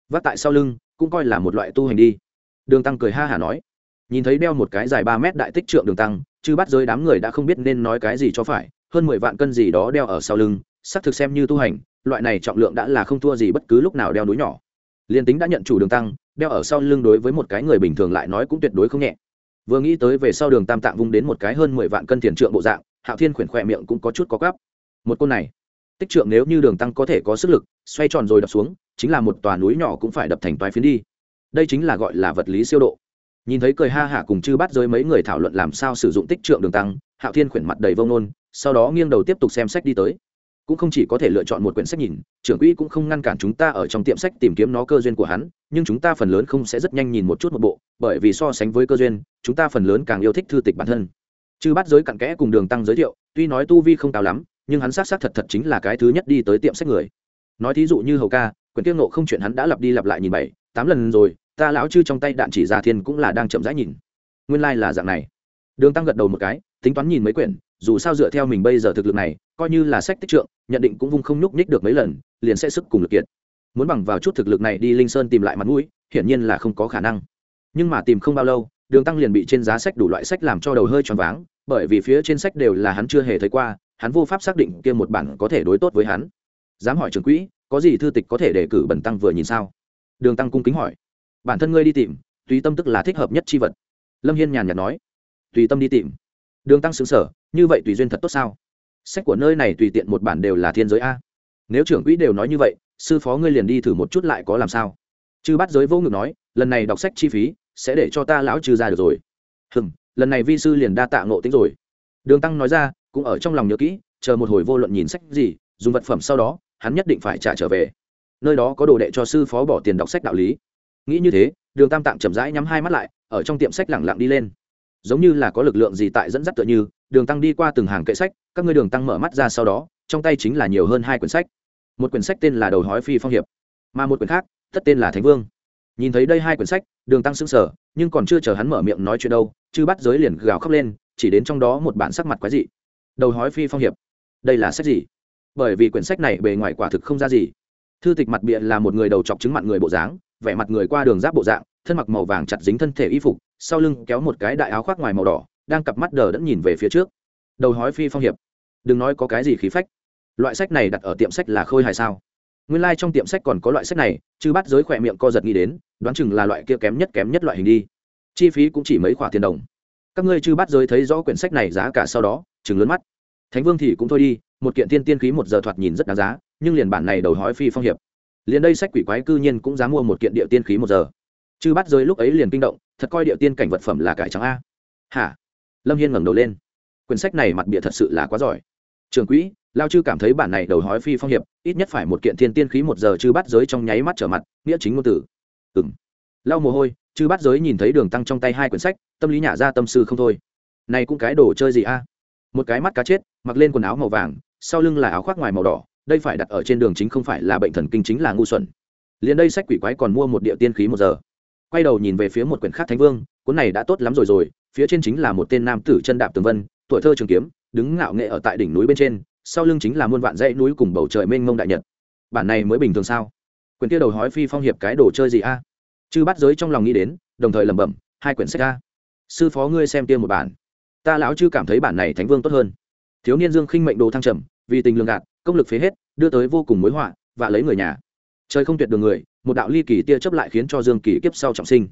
Vác tại sau lưng, cũng coi là một loại tu hành đi đường tăng cười ha hả nói. Nhìn thấy đeo một cái dài ba mét đại tích trượng đường tăng chứ bắt giới đám người đã không biết nên nói cái gì cho phải, hơn mười vạn cân gì đó đeo ở sau lưng, xác thực xem như tu hành, loại này trọng lượng đã là không thua gì bất cứ lúc nào đeo núi nhỏ. Liền tính đã nhận chủ đường tăng, đeo ở sau lưng đối với một cái người bình thường lại nói cũng tuyệt đối không nhẹ. Vừa nghĩ tới về sau đường tam tạng vung đến một cái hơn mười vạn cân tiền trượng bộ dạng, hạo thiên khuyển khỏe miệng cũng có chút có gắp. Một côn này, tích trượng nếu như đường tăng có thể có sức lực, xoay tròn rồi đập xuống, chính là một tòa núi nhỏ cũng phải đập thành toái phiến đi đây chính là gọi là vật lý siêu độ. Nhìn thấy cười ha hả cùng chư bắt giới mấy người thảo luận làm sao sử dụng tích trượng đường tăng, hạo thiên khuyển mặt đầy vông nôn sau đó nghiêng đầu tiếp tục xem sách đi tới. Cũng không chỉ có thể lựa chọn một quyển sách nhìn, trưởng quỹ cũng không ngăn cản chúng ta ở trong tiệm sách tìm kiếm nó cơ duyên của hắn, nhưng chúng ta phần lớn không sẽ rất nhanh nhìn một chút một bộ, bởi vì so sánh với cơ duyên, chúng ta phần lớn càng yêu thích thư tịch bản thân. Chư bắt giới cặn kẽ cùng đường tăng giới thiệu, tuy nói tu vi không cao lắm, nhưng hắn xác xác thật thật chính là cái thứ nhất đi tới tiệm sách người. Nói thí dụ như hầu ca quyển tiêu nộ không chuyện hắn đã lặp đi lặp lại nhìn bảy, tám lần rồi, ta lão chư trong tay đạn chỉ ra thiên cũng là đang chậm rãi nhìn. Nguyên lai、like、là dạng này. Đường tăng gật đầu một cái, tính toán nhìn mấy quyển, dù sao dựa theo mình bây giờ thực lực này, coi như là sách tích trượng, nhận định cũng vung không nhúc nhích được mấy lần, liền sẽ sức cùng lực kiệt. Muốn bằng vào chút thực lực này đi linh sơn tìm lại mặt mũi, hiển nhiên là không có khả năng. Nhưng mà tìm không bao lâu, đường tăng liền bị trên giá sách đủ loại sách làm cho đầu hơi choáng váng, bởi vì phía trên sách đều là hắn chưa hề thấy qua, hắn vô pháp xác định kia một bản có thể đối tốt với hắn. Dám hỏi trường quỹ có gì thư tịch có thể đề cử bẩn tăng vừa nhìn sao? Đường tăng cung kính hỏi. Bản thân ngươi đi tìm, tùy tâm tức là thích hợp nhất chi vật. Lâm hiên nhàn nhạt nói. Tùy tâm đi tìm. Đường tăng xứng sở như vậy tùy duyên thật tốt sao? Sách của nơi này tùy tiện một bản đều là thiên giới a. Nếu trưởng quỹ đều nói như vậy, sư phó ngươi liền đi thử một chút lại có làm sao? Chư bắt giới vô ngực nói, lần này đọc sách chi phí, sẽ để cho ta lão trừ ra được rồi. Hừng lần này vi sư liền đa tạ ngộ tính rồi. Đường tăng nói ra, cũng ở trong lòng nhớ kỹ, chờ một hồi vô luận nhìn sách gì, dùng vật phẩm sau đó hắn nhất định phải trả trở về. Nơi đó có đồ đệ cho sư phó bỏ tiền đọc sách đạo lý. Nghĩ như thế, đường tam tạng chậm rãi nhắm hai mắt lại, ở trong tiệm sách lẳng lặng đi lên. Giống như là có lực lượng gì tại dẫn dắt tựa như, đường tăng đi qua từng hàng kệ sách, các ngươi đường tăng mở mắt ra sau đó, trong tay chính là nhiều hơn hai quyển sách. Một quyển sách tên là đầu hói phi phong hiệp, mà một quyển khác, tất tên là thánh vương. Nhìn thấy đây hai quyển sách, đường tăng sững sờ, nhưng còn chưa chờ hắn mở miệng nói chuyện đâu, chư bắt giới liền gào khóc lên, chỉ đến trong đó một bản sắc mặt quái dị. Đầu hói phi phong hiệp, đây là sách gì? Bởi vì quyển sách này bề ngoài quả thực không ra gì. Thư tịch mặt bịa là một người đầu chọc chứng mặt người bộ dáng, vẻ mặt người qua đường giáp bộ dạng, thân mặc màu vàng chặt dính thân thể y phục, sau lưng kéo một cái đại áo khoác ngoài màu đỏ, đang cặp mắt đờ đẫn nhìn về phía trước. Đầu hói phi phong hiệp. Đừng nói có cái gì khí phách. Loại sách này đặt ở tiệm sách là khôi hài sao? Nguyên lai、like、trong tiệm sách còn có loại sách này, chứ bắt giới khỏe miệng co giật nghĩ đến, đoán chừng là loại kia kém nhất kém nhất loại hình đi. Chi phí cũng chỉ mấy khoản tiền đồng. Các ngươi chư bắt giới thấy rõ quyển sách này giá cả sau đó chừng lớn mắt. Thánh vương thì cũng thôi đi một kiện tiên tiên khí một giờ thoạt nhìn rất đáng giá, nhưng liền bản này đầu hói phi phong hiệp. Liền đây sách quỷ quái cư nhiên cũng dám mua một kiện địa tiên khí một giờ. Chư bắt giới lúc ấy liền kinh động, thật coi địa tiên cảnh vật phẩm là cải trắng a. Hả? Lâm hiên ngẩng đầu lên. Quyển sách này mặt bịa thật sự là quá giỏi. Trường quỹ, lao chư cảm thấy bản này đầu hói phi phong hiệp, ít nhất phải một kiện thiên tiên khí một giờ chư bắt giới trong nháy mắt trở mặt, nghĩa chính ngôn tử. Ừng lau mồ hôi, chư bắt giới nhìn thấy đường tăng trong tay hai quyển sách, tâm lý nhả ra tâm sư không thôi. Này cũng cái đồ chơi gì a? Một cái mắt cá chết, mặc lên quần áo màu vàng, sau lưng là áo khoác ngoài màu đỏ, đây phải đặt ở trên đường chính không phải là bệnh thần kinh chính là ngu xuẩn. Liền đây sách quỷ quái còn mua một địa tiên khí một giờ. Quay đầu nhìn về phía một quyển khác thánh vương, cuốn này đã tốt lắm rồi rồi, phía trên chính là một tên nam tử chân đạp tường vân, tuổi thơ trường kiếm, đứng ngạo nghệ ở tại đỉnh núi bên trên, sau lưng chính là muôn vạn dãy núi cùng bầu trời mênh mông đại nhật. Bản này mới bình thường sao? Quyển kia đầu hói phi phong hiệp cái đồ chơi gì a? Chư bắt giới trong lòng nghĩ đến, đồng thời lẩm bẩm, hai quyển sách a. Sư phó ngươi xem tiêm một bản ta lão chư cảm thấy bản này thánh vương tốt hơn. Thiếu niên dương khinh mệnh đồ thăng trầm, vì tình lương gạt, công lực phế hết, đưa tới vô cùng mối họa và lấy người nhà. Trời không tuyệt đường người, một đạo ly kỳ tia chấp lại khiến cho dương kỳ kiếp sau trọng sinh.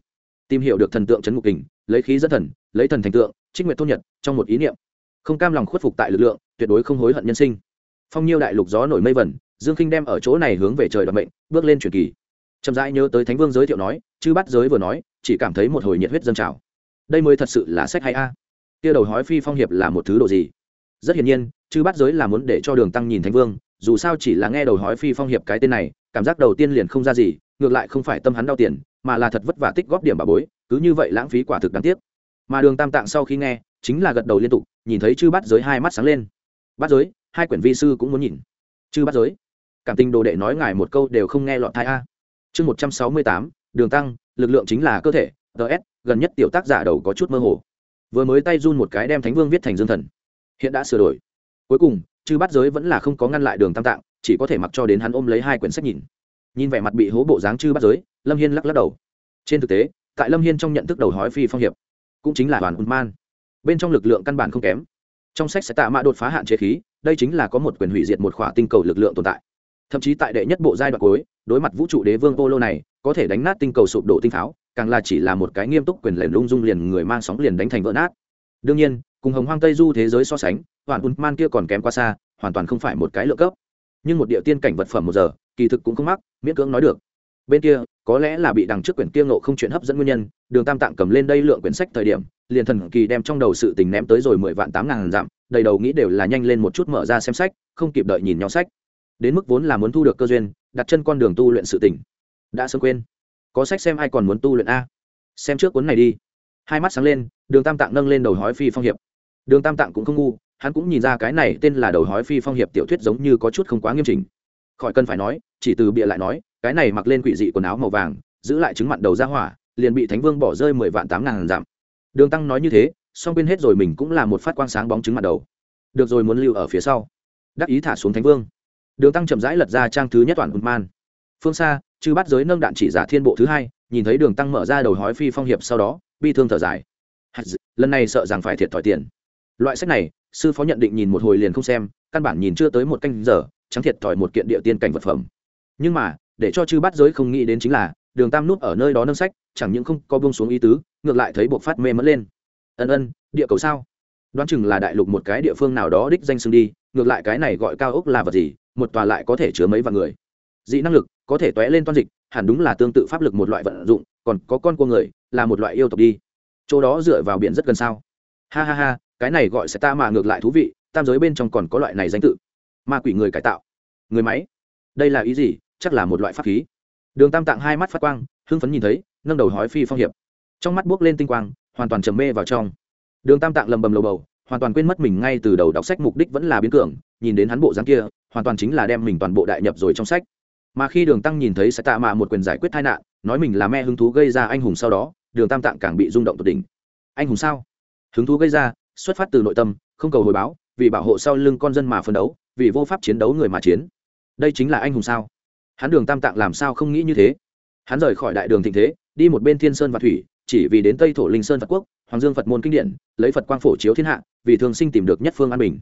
Tìm hiểu được thần tượng trấn ngục kình, lấy khí dẫn thần, lấy thần thành tượng, trích nguyện thôn nhật, trong một ý niệm. Không cam lòng khuất phục tại lực lượng, tuyệt đối không hối hận nhân sinh. Phong nhiêu đại lục gió nổi mây vẩn dương khinh đem ở chỗ này hướng về trời đoạt mệnh, bước lên truyền kỳ. Chậm rãi nhớ tới thánh vương giới thiệu nói, chư bắt giới vừa nói, chỉ cảm thấy một hồi nhiệt huyết dâng trào. Đây mới thật sự là sách hay a. à kia đầu hói phi phong hiệp là một thứ đồ gì? Rất hiển nhiên, chư bắt giới là muốn để cho đường tăng nhìn thánh vương, dù sao chỉ là nghe đầu hói phi phong hiệp cái tên này, cảm giác đầu tiên liền không ra gì, ngược lại không phải tâm hắn đau tiền, mà là thật vất vả tích góp điểm bà bối, cứ như vậy lãng phí quả thực đáng tiếc. Mà đường tam tạng sau khi nghe, chính là gật đầu liên tục, nhìn thấy chư bắt giới hai mắt sáng lên. Bắt giới, hai quyển vi sư cũng muốn nhìn. Chư bắt giới, cảm tình đồ đệ nói ngài một câu đều không nghe lọt thai a. Chương một trăm sáu mươi tám, đường tăng, lực lượng chính là cơ thể ts gần nhất tiểu tác giả đầu có chút mơ hồ vừa mới tay run một cái đem thánh vương viết thành dương thần. Hiện đã sửa đổi. Cuối cùng, chư bắt giới vẫn là không có ngăn lại đường tam tạng, chỉ có thể mặc cho đến hắn ôm lấy hai quyển sách nhìn. Nhìn vẻ mặt bị hố bộ dáng chư bắt giới, lâm hiên lắc lắc đầu. Trên thực tế, tại lâm hiên trong nhận thức đầu hói phi phong hiệp, cũng chính là đoàn un man. Bên trong lực lượng căn bản không kém. Trong sách sẽ tạ mã đột phá hạn chế khí, đây chính là có một quyền hủy diệt một khỏa tinh cầu lực lượng tồn tại. Thậm chí tại đệ nhất bộ giai đoạn cuối, đối mặt vũ trụ đế vương polo này, có thể đánh nát tinh cầu sụp đổ tinh pháo càng là chỉ là một cái nghiêm túc quyền lệnh lung dung liền người mang sóng liền đánh thành vỡ nát. Đương nhiên, cùng hồng hoang tây du thế giới so sánh, hoàn un man kia còn kém quá xa, hoàn toàn không phải một cái lựa cấp. Nhưng một địa tiên cảnh vật phẩm một giờ, kỳ thực cũng không mắc, miễn cưỡng nói được. Bên kia, có lẽ là bị đằng trước quyển kia ngộ không chuyện hấp dẫn nguyên nhân, đường tam tạng cầm lên đây lượng quyển sách thời điểm, liền thần kỳ đem trong đầu sự tình ném tới rồi mười vạn tám ngàn dặm, đầy đầu nghĩ đều là nhanh lên một chút mở ra xem sách, không kịp đợi nhìn nhau sách. Đến mức vốn là muốn thu được cơ duyên, đặt chân con đường tu luyện sự tỉnh đã sớm quên có sách xem ai còn muốn tu luyện a. Xem trước cuốn này đi. Hai mắt sáng lên, đường tam tạng nâng lên đầu hói phi phong hiệp. Đường tam tạng cũng không ngu, hắn cũng nhìn ra cái này tên là đầu hói phi phong hiệp tiểu thuyết giống như có chút không quá nghiêm chỉnh. Khỏi cần phải nói, chỉ từ bịa lại nói, cái này mặc lên quỷ dị quần áo màu vàng, giữ lại chứng mặn đầu ra hỏa, liền bị thánh vương bỏ rơi mười vạn tám ngàn giảm đường tăng nói như thế, song quên hết rồi mình cũng là một phát quang sáng bóng chứng mặn đầu. Được rồi muốn lưu ở phía sau. Đắc ý thả xuống thánh vương. Đường tăng chậm rãi lật ra trang thứ nhất toàn hùn man. Phương xa chư bắt giới nâng đạn chỉ giả thiên bộ thứ hai, nhìn thấy đường tăng mở ra đầu hói phi phong hiệp sau đó, bi thương thở dài. Lần này sợ rằng phải thiệt thòi tiền. Loại sách này, sư phó nhận định nhìn một hồi liền không xem, căn bản nhìn chưa tới một canh giờ trắng thiệt thòi một kiện địa tiên cảnh vật phẩm. Nhưng mà, để cho chư bắt giới không nghĩ đến chính là, đường tam núp ở nơi đó nâng sách, chẳng những không có buông xuống ý tứ, ngược lại thấy buộc phát mê mẫn lên. Ân ân, địa cầu sao? Đoán chừng là đại lục một cái địa phương nào đó đích danh xưng đi, ngược lại cái này gọi cao ốc là vật gì, một tòa lại có thể chứa mấy vạn người dị năng lực có thể tóe lên toan dịch, hẳn đúng là tương tự pháp lực một loại vận dụng, còn có con cua người là một loại yêu tộc đi. Chỗ đó dựa vào biển rất gần sao? Ha ha ha, cái này gọi sẽ ta mà ngược lại thú vị, tam giới bên trong còn có loại này danh tự. Ma quỷ người cải tạo. Người máy. Đây là ý gì? Chắc là một loại pháp khí. Đường tam tạng hai mắt phát quang, hưng phấn nhìn thấy, nâng đầu hói phi phong hiệp. Trong mắt buốc lên tinh quang, hoàn toàn trầm mê vào trong. Đường tam tạng lầm bầm lầu bầu, hoàn toàn quên mất mình ngay từ đầu đọc sách mục đích vẫn là biến cường, nhìn đến hắn bộ dáng kia, hoàn toàn chính là đem mình toàn bộ đại nhập rồi trong sách mà khi đường tăng nhìn thấy sẽ tạ mạ một quyền giải quyết tai nạn, nói mình là mẹ hứng thú gây ra anh hùng sau đó, đường tam tạng càng bị rung động tột đỉnh. Anh hùng sao? Hứng thú gây ra, xuất phát từ nội tâm, không cầu hồi báo, vì bảo hộ sau lưng con dân mà phấn đấu, vì vô pháp chiến đấu người mà chiến. Đây chính là anh hùng sao? Hắn đường tam tạng làm sao không nghĩ như thế? Hắn rời khỏi đại đường thịnh thế, đi một bên thiên sơn và thủy, chỉ vì đến tây thổ linh sơn phật quốc, hoàng dương phật môn kinh điển, lấy phật quang phổ chiếu thiên hạ, vì thường sinh tìm được nhất phương an bình.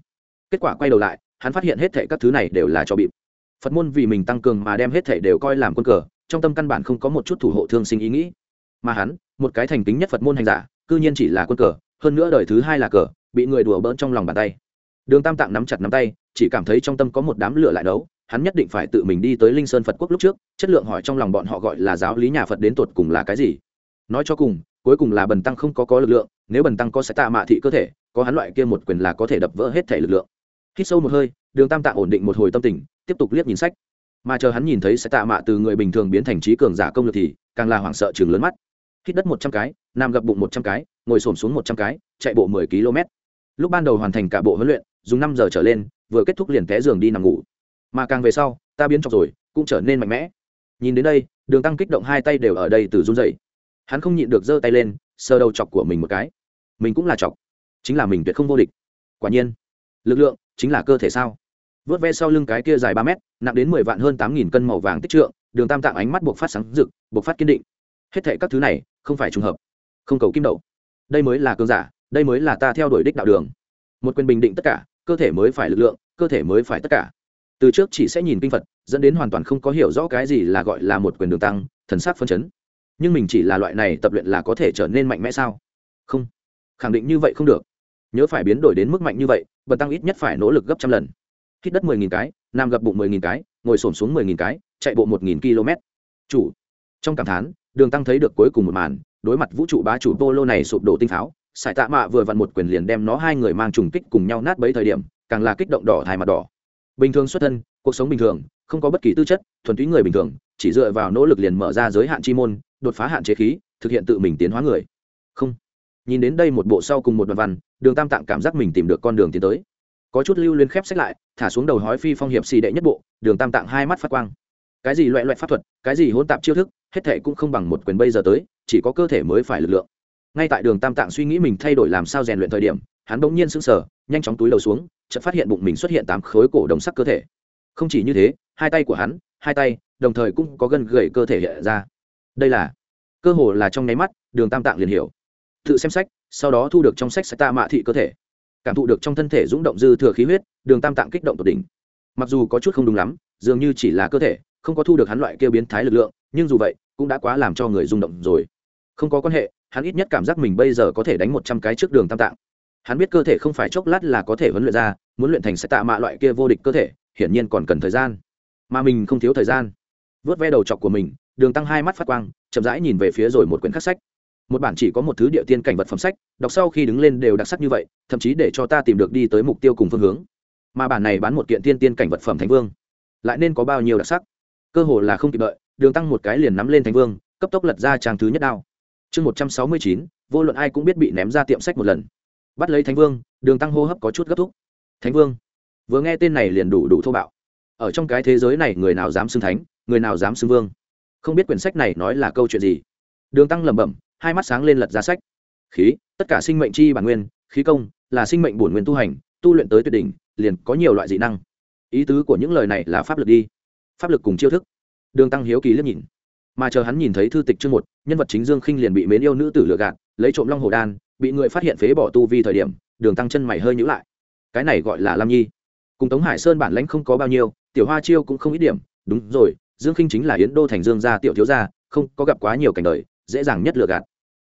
Kết quả quay đầu lại, hắn phát hiện hết thệ các thứ này đều là cho bịp phật môn vì mình tăng cường mà đem hết thể đều coi làm quân cờ, trong tâm căn bản không có một chút thủ hộ thương sinh ý nghĩ. Mà hắn, một cái thành kính nhất phật môn hành giả, cư nhiên chỉ là quân cờ, hơn nữa đời thứ hai là cờ, bị người đùa bỡn trong lòng bàn tay. Đường tam tạng nắm chặt nắm tay, chỉ cảm thấy trong tâm có một đám lửa lại đấu hắn nhất định phải tự mình đi tới linh sơn phật quốc lúc trước, chất lượng hỏi trong lòng bọn họ gọi là giáo lý nhà phật đến tột cùng là cái gì. Nói cho cùng, cuối cùng là bần tăng không có có lực lượng, nếu bần tăng có sẽ tạ mạ thị cơ thể, có hắn loại kia một quyền là có thể đập vỡ hết thể lực lượng. Hít sâu một hơi, đường tam tạng ổn định một hồi tâm tình tiếp tục liếc nhìn sách. Mà chờ hắn nhìn thấy sẽ tạ mạ từ người bình thường biến thành trí cường giả công lực thì càng là hoảng sợ chừng lớn mắt. Hít đất một trăm cái nằm gập bụng một trăm cái, ngồi xổm xuống một trăm cái, chạy bộ mười km. Lúc ban đầu hoàn thành cả bộ huấn luyện, dùng năm giờ trở lên, vừa kết thúc liền té giường đi nằm ngủ. Mà càng về sau, ta biến trọc rồi, cũng trở nên mạnh mẽ. Nhìn đến đây, đường tăng kích động hai tay đều ở đây từ run dậy hắn không nhịn được giơ tay lên, sờ đầu chọc của mình một cái. Mình cũng là chọc, chính là mình tuyệt không vô địch. Quả nhiên, lực lượng chính là cơ thể sao? Vớt ve sau lưng cái kia dài ba mét, nặng đến mười vạn hơn tám nghìn cân màu vàng tích trượng, đường tam tạng ánh mắt buộc phát sáng rực, buộc phát kiên định. Hết thệ các thứ này, không phải trùng hợp. Không cầu kim đậu. Đây mới là cơn giả, đây mới là ta theo đuổi đích đạo đường. Một quyền bình định tất cả, cơ thể mới phải lực lượng, cơ thể mới phải tất cả. Từ trước chỉ sẽ nhìn kinh phật, dẫn đến hoàn toàn không có hiểu rõ cái gì là gọi là một quyền đường tăng, thần sắc phân chấn. Nhưng mình chỉ là loại này tập luyện là có thể trở nên mạnh mẽ sao? Không. Khẳng định như vậy không được. Nhớ phải biến đổi đến mức mạnh như vậy bần tăng ít nhất phải nỗ lực gấp trăm lần hít đất mười nghìn cái nằm gập bụng mười nghìn cái, ngồi xổm xuống mười nghìn cái, chạy bộ một nghìn km. Chủ, trong cảm thán, đường tăng thấy được cuối cùng một màn, đối mặt vũ trụ bá chủ polo này sụp đổ tinh pháo, sải tạ mạ vừa vặn một quyền liền đem nó hai người mang trùng kích cùng nhau nát bấy thời điểm, càng là kích động đỏ thai mặt đỏ. Bình thường xuất thân, cuộc sống bình thường, không có bất kỳ tư chất, thuần túy người bình thường, chỉ dựa vào nỗ lực liền mở ra giới hạn chi môn, đột phá hạn chế khí, thực hiện tự mình tiến hóa người. Không. Nhìn đến đây một bộ sau cùng một đoạn văn, đường tam tạng cảm giác mình tìm được con đường tiến tới có chút lưu liên khép sách lại, thả xuống đầu hói phi phong hiệp xì đệ nhất bộ, đường tam tạng hai mắt phát quang. Cái gì loại loại pháp thuật, cái gì hôn tạp chiêu thức, hết thệ cũng không bằng một quyền bây giờ tới, chỉ có cơ thể mới phải lực lượng. Ngay tại đường tam tạng suy nghĩ mình thay đổi làm sao rèn luyện thời điểm, hắn bỗng nhiên sững sờ, nhanh chóng túi đầu xuống, chợt phát hiện bụng mình xuất hiện tám khối cổ đồng sắc cơ thể. Không chỉ như thế, hai tay của hắn, hai tay, đồng thời cũng có gân gầy cơ thể hiện ra. Đây là, cơ hồ là trong nháy mắt, đường tam tạng liền hiểu. Tự xem sách, sau đó thu được trong sách ta mạ thị cơ thể cảm thụ được trong thân thể rung động dư thừa khí huyết, đường tam tạng kích động tột đỉnh. Mặc dù có chút không đúng lắm, dường như chỉ là cơ thể, không có thu được hắn loại kêu biến thái lực lượng, nhưng dù vậy, cũng đã quá làm cho người rung động rồi. Không có quan hệ, hắn ít nhất cảm giác mình bây giờ có thể đánh một trăm cái trước đường tam tạng. Hắn biết cơ thể không phải chốc lát là có thể huấn luyện ra, muốn luyện thành sẽ tạ mạ loại kia vô địch cơ thể, hiển nhiên còn cần thời gian. Mà mình không thiếu thời gian. Vớt ve đầu chọc của mình, đường tăng hai mắt phát quang, chậm rãi nhìn về phía rồi một quyển khắc sách một bản chỉ có một thứ địa tiên cảnh vật phẩm sách, đọc sau khi đứng lên đều đặc sắc như vậy, thậm chí để cho ta tìm được đi tới mục tiêu cùng phương hướng. Mà bản này bán một kiện tiên tiên cảnh vật phẩm thánh vương, lại nên có bao nhiêu đặc sắc? Cơ hồ là không kịp đợi, đường tăng một cái liền nắm lên thánh vương, cấp tốc lật ra trang thứ nhất đao. Chương một trăm sáu mươi chín, vô luận ai cũng biết bị ném ra tiệm sách một lần. Bắt lấy thánh vương, đường tăng hô hấp có chút gấp thúc. Thánh vương, vừa nghe tên này liền đủ đủ thô bạo. Ở trong cái thế giới này người nào dám xưng thánh, người nào dám xưng vương? Không biết quyển sách này nói là câu chuyện gì. Đường tăng lẩm bẩm hai mắt sáng lên lật ra sách. Khí, tất cả sinh mệnh chi bản nguyên, khí công, là sinh mệnh bổn nguyên tu hành, tu luyện tới tuyệt đỉnh, liền có nhiều loại dị năng. Ý tứ của những lời này là pháp lực đi. Pháp lực cùng chiêu thức. Đường tăng hiếu kỳ liếc nhìn. Mà chờ hắn nhìn thấy thư tịch chương một, nhân vật chính dương khinh liền bị mến yêu nữ tử lừa gạt, lấy trộm long hồ đan, bị người phát hiện phế bỏ tu vi thời điểm, đường tăng chân mày hơi nhữ lại. Cái này gọi là lam nhi. Cùng tống hải sơn bản lãnh không có bao nhiêu, tiểu hoa chiêu cũng không ít điểm. Đúng rồi, dương khinh chính là yến đô thành dương gia tiểu thiếu gia, không có gặp quá nhiều cảnh đời, dễ dàng nhất lừa gạt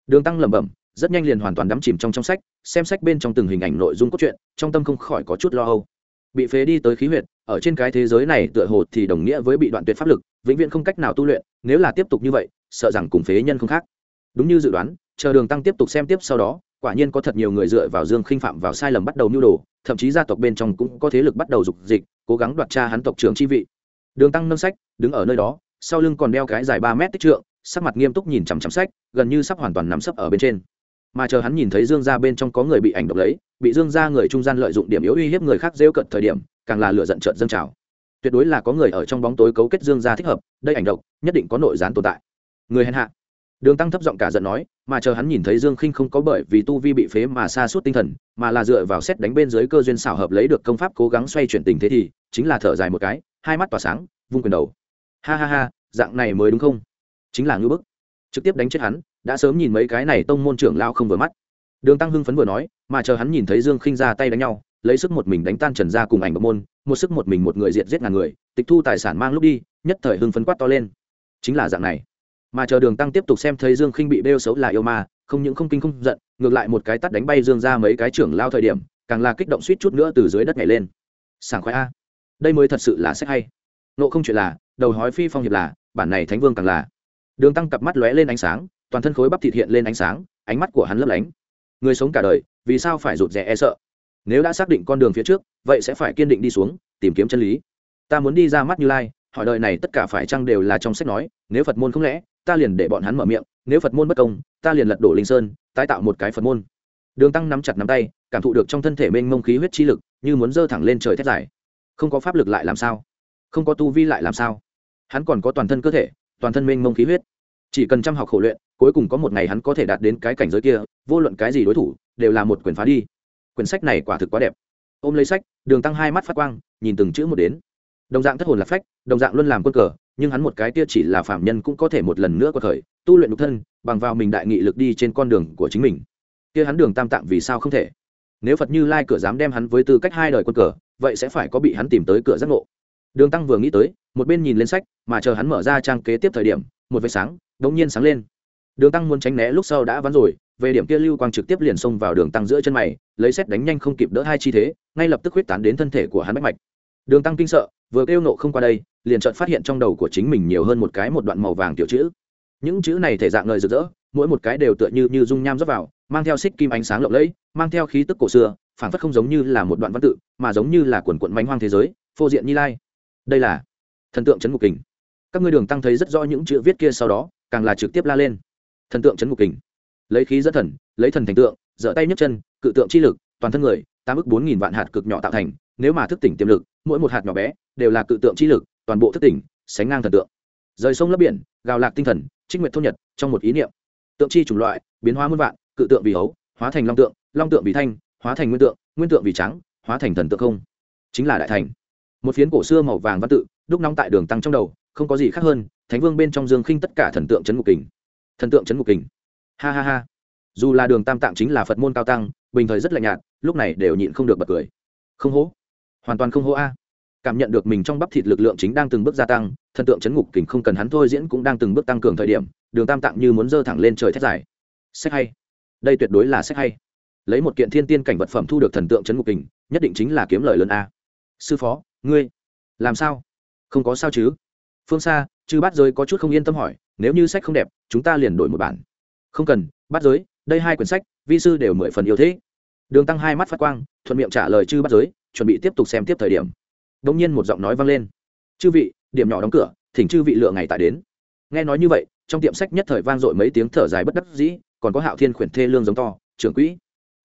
đường tăng lẩm bẩm, rất nhanh liền hoàn toàn đắm chìm trong trong sách, xem sách bên trong từng hình ảnh nội dung cốt truyện, trong tâm không khỏi có chút lo âu. Bị phế đi tới khí huyệt, ở trên cái thế giới này tựa hồ thì đồng nghĩa với bị đoạn tuyệt pháp lực, vĩnh viễn không cách nào tu luyện, nếu là tiếp tục như vậy, sợ rằng cùng phế nhân không khác. Đúng như dự đoán, chờ đường tăng tiếp tục xem tiếp sau đó, quả nhiên có thật nhiều người dựa vào dương khinh phạm vào sai lầm bắt đầu mưu đồ, thậm chí gia tộc bên trong cũng có thế lực bắt đầu dục dịch, cố gắng đoạt cha hắn tộc trưởng chi vị. Đường tăng nâng sách, đứng ở nơi đó, sau lưng còn đeo cái dài ba mét tích trượng sắc mặt nghiêm túc nhìn chằm chằm sách, gần như sắp hoàn toàn nằm sấp ở bên trên. Mà chờ hắn nhìn thấy dương gia bên trong có người bị ảnh độc lấy, bị dương gia người trung gian lợi dụng điểm yếu uy hiếp người khác rêu cận thời điểm, càng là lựa giận trợn dâng trào. Tuyệt đối là có người ở trong bóng tối cấu kết dương gia thích hợp, đây ảnh độc, nhất định có nội gián tồn tại. Người hèn hạ. Đường tăng thấp giọng cả giận nói, mà chờ hắn nhìn thấy dương khinh không có bởi vì tu vi bị phế mà xa suốt tinh thần, mà là dựa vào xét đánh bên dưới cơ duyên xảo hợp lấy được công pháp cố gắng xoay chuyển tình thế thì, chính là thở dài một cái, hai mắt tỏa sáng, vung quyền đầu. Ha ha ha, dạng này mới đúng không? Chính là ngưu bức. Trực tiếp đánh chết hắn, đã sớm nhìn mấy cái này tông môn trưởng lao không vừa mắt. Đường tăng hưng phấn vừa nói, mà chờ hắn nhìn thấy dương khinh ra tay đánh nhau, lấy sức một mình đánh tan trần gia cùng ảnh bộ môn, một sức một mình một người diệt giết ngàn người, tịch thu tài sản mang lúc đi, nhất thời hưng phấn quát to lên. Chính là dạng này. Mà chờ đường tăng tiếp tục xem thấy dương khinh bị bêu xấu là yêu ma, không những không kinh không giận, ngược lại một cái tắt đánh bay dương ra mấy cái trưởng lao thời điểm, càng là kích động suýt chút nữa từ dưới đất nhảy lên. Sảng khoái a. Đây mới thật sự là sách hay. Nộ không chuyện là, đầu hói phi phong hiệp là, bản này thánh vương càng là đường tăng cặp mắt lóe lên ánh sáng, toàn thân khối bắp thịt hiện lên ánh sáng, ánh mắt của hắn lấp lánh. Người sống cả đời, vì sao phải rụt rè e sợ? Nếu đã xác định con đường phía trước, vậy sẽ phải kiên định đi xuống, tìm kiếm chân lý. Ta muốn đi ra mắt như lai, hỏi đời này tất cả phải chăng đều là trong sách nói, nếu phật môn không lẽ, ta liền để bọn hắn mở miệng, nếu phật môn bất công, ta liền lật đổ linh sơn, tái tạo một cái phật môn. Đường tăng nắm chặt nắm tay, cảm thụ được trong thân thể mênh mông khí huyết chi lực, như muốn dơ thẳng lên trời thét dài. Không có pháp lực lại làm sao? Không có tu vi lại làm sao? Hắn còn có toàn thân cơ thể toàn thân mênh mông khí huyết. Chỉ cần chăm học khổ luyện, cuối cùng có một ngày hắn có thể đạt đến cái cảnh giới kia, vô luận cái gì đối thủ, đều là một quyền phá đi. Quyển sách này quả thực quá đẹp. Ôm lấy sách, đường tăng hai mắt phát quang, nhìn từng chữ một đến. Đồng dạng thất hồn lạc phách, đồng dạng luôn làm quân cờ, nhưng hắn một cái kia chỉ là phạm nhân cũng có thể một lần nữa có thời, tu luyện độc thân, bằng vào mình đại nghị lực đi trên con đường của chính mình. Kia hắn đường tam tạng vì sao không thể? Nếu phật như lai cửa dám đem hắn với tư cách hai đời quân cờ, vậy sẽ phải có bị hắn tìm tới cửa giác ngộ đường tăng vừa nghĩ tới, một bên nhìn lên sách, mà chờ hắn mở ra trang kế tiếp thời điểm, một vệt sáng đ ỗ n g nhiên sáng lên. Đường tăng muốn tránh né lúc sau đã vắn rồi, về điểm kia lưu quang trực tiếp liền xông vào đường tăng giữa chân mày, lấy xét đánh nhanh không kịp đỡ hai chi thế, ngay lập tức huyết tán đến thân thể của hắn bách mạch. Đường tăng kinh sợ, vừa kêu nộ không qua đây, liền chợt phát hiện trong đầu của chính mình nhiều hơn một cái một đoạn màu vàng tiểu chữ. Những chữ này thể dạng ngời rực rỡ, mỗi một cái đều tựa như như dung nham rót vào, mang theo xích kim ánh sáng lộng lẫy, mang theo khí tức cổ xưa, phảng phất không giống như là một đoạn văn tự, mà giống như là quần quận mánh hoang thế giới, phô diện như lai đây là thần tượng trấn ngục kình. Các ngươi đường tăng thấy rất rõ những chữ viết kia sau đó, càng là trực tiếp la lên. Thần tượng trấn ngục kình. Lấy khí dẫn thần, lấy thần thành tượng, dở tay nhấc chân, cự tượng chi lực, toàn thân người, tám ức bốn nghìn vạn hạt cực nhỏ tạo thành, nếu mà thức tỉnh tiềm lực, mỗi một hạt nhỏ bé, đều là cự tượng chi lực, toàn bộ thức tỉnh, sánh ngang thần tượng. Rời sông lấp biển, gào lạc tinh thần, trích nguyện thôn nhật, trong một ý niệm. Tượng chi chủng loại, biến hóa muôn vạn, cự tượng vì hấu, hóa thành long tượng long tượng vì thanh, hóa thành nguyên tượng nguyên tượng vì trắng, hóa thành thần tượng không. Chính là đại thành một phiến cổ xưa màu vàng văn tự, đúc nóng tại đường tăng trong đầu, không có gì khác hơn, thánh vương bên trong dương khinh tất cả thần tượng c ngục kình. Thần tượng c ngục kình. Ha ha ha. Dù là đường tam tạng chính là phật môn cao tăng, bình thời rất lạnh nhạt, lúc này đều nhịn không được bật cười. Không hố. Hoàn toàn không hố a. Cảm nhận được mình trong bắp thịt lực lượng chính đang từng bước gia tăng, thần tượng chấn ngục kình không cần hắn thôi diễn cũng đang từng bước tăng cường thời điểm, đường tam tạng như muốn dơ thẳng lên trời thét dài. Sách hay. Đây tuyệt đối là sách hay. Lấy một kiện thiên tiên cảnh vật phẩm thu được thần tượng chấn ngục kình, nhất định chính là kiếm lời lớn a. Sư phó ngươi, làm sao? Không có sao chứ? Phương xa chư bát giới có chút không yên tâm hỏi, nếu như sách không đẹp, chúng ta liền đổi một bản. Không cần, bát giới, đây hai quyển sách, vi sư đều mười phần yêu thế đường tăng hai mắt phát quang, thuận miệng trả lời chư bát giới, chuẩn bị tiếp tục xem tiếp thời điểm. Đ ỗ n g nhiên một giọng nói vang lên. Chư vị, điểm nhỏ đóng cửa, thỉnh chư vị lựa ngày tại đến. Nghe nói như vậy, trong tiệm sách nhất thời vang dội mấy tiếng thở dài bất đắc dĩ, còn có hạo thiên khuyển thê lương giống to, trưởng quỹ,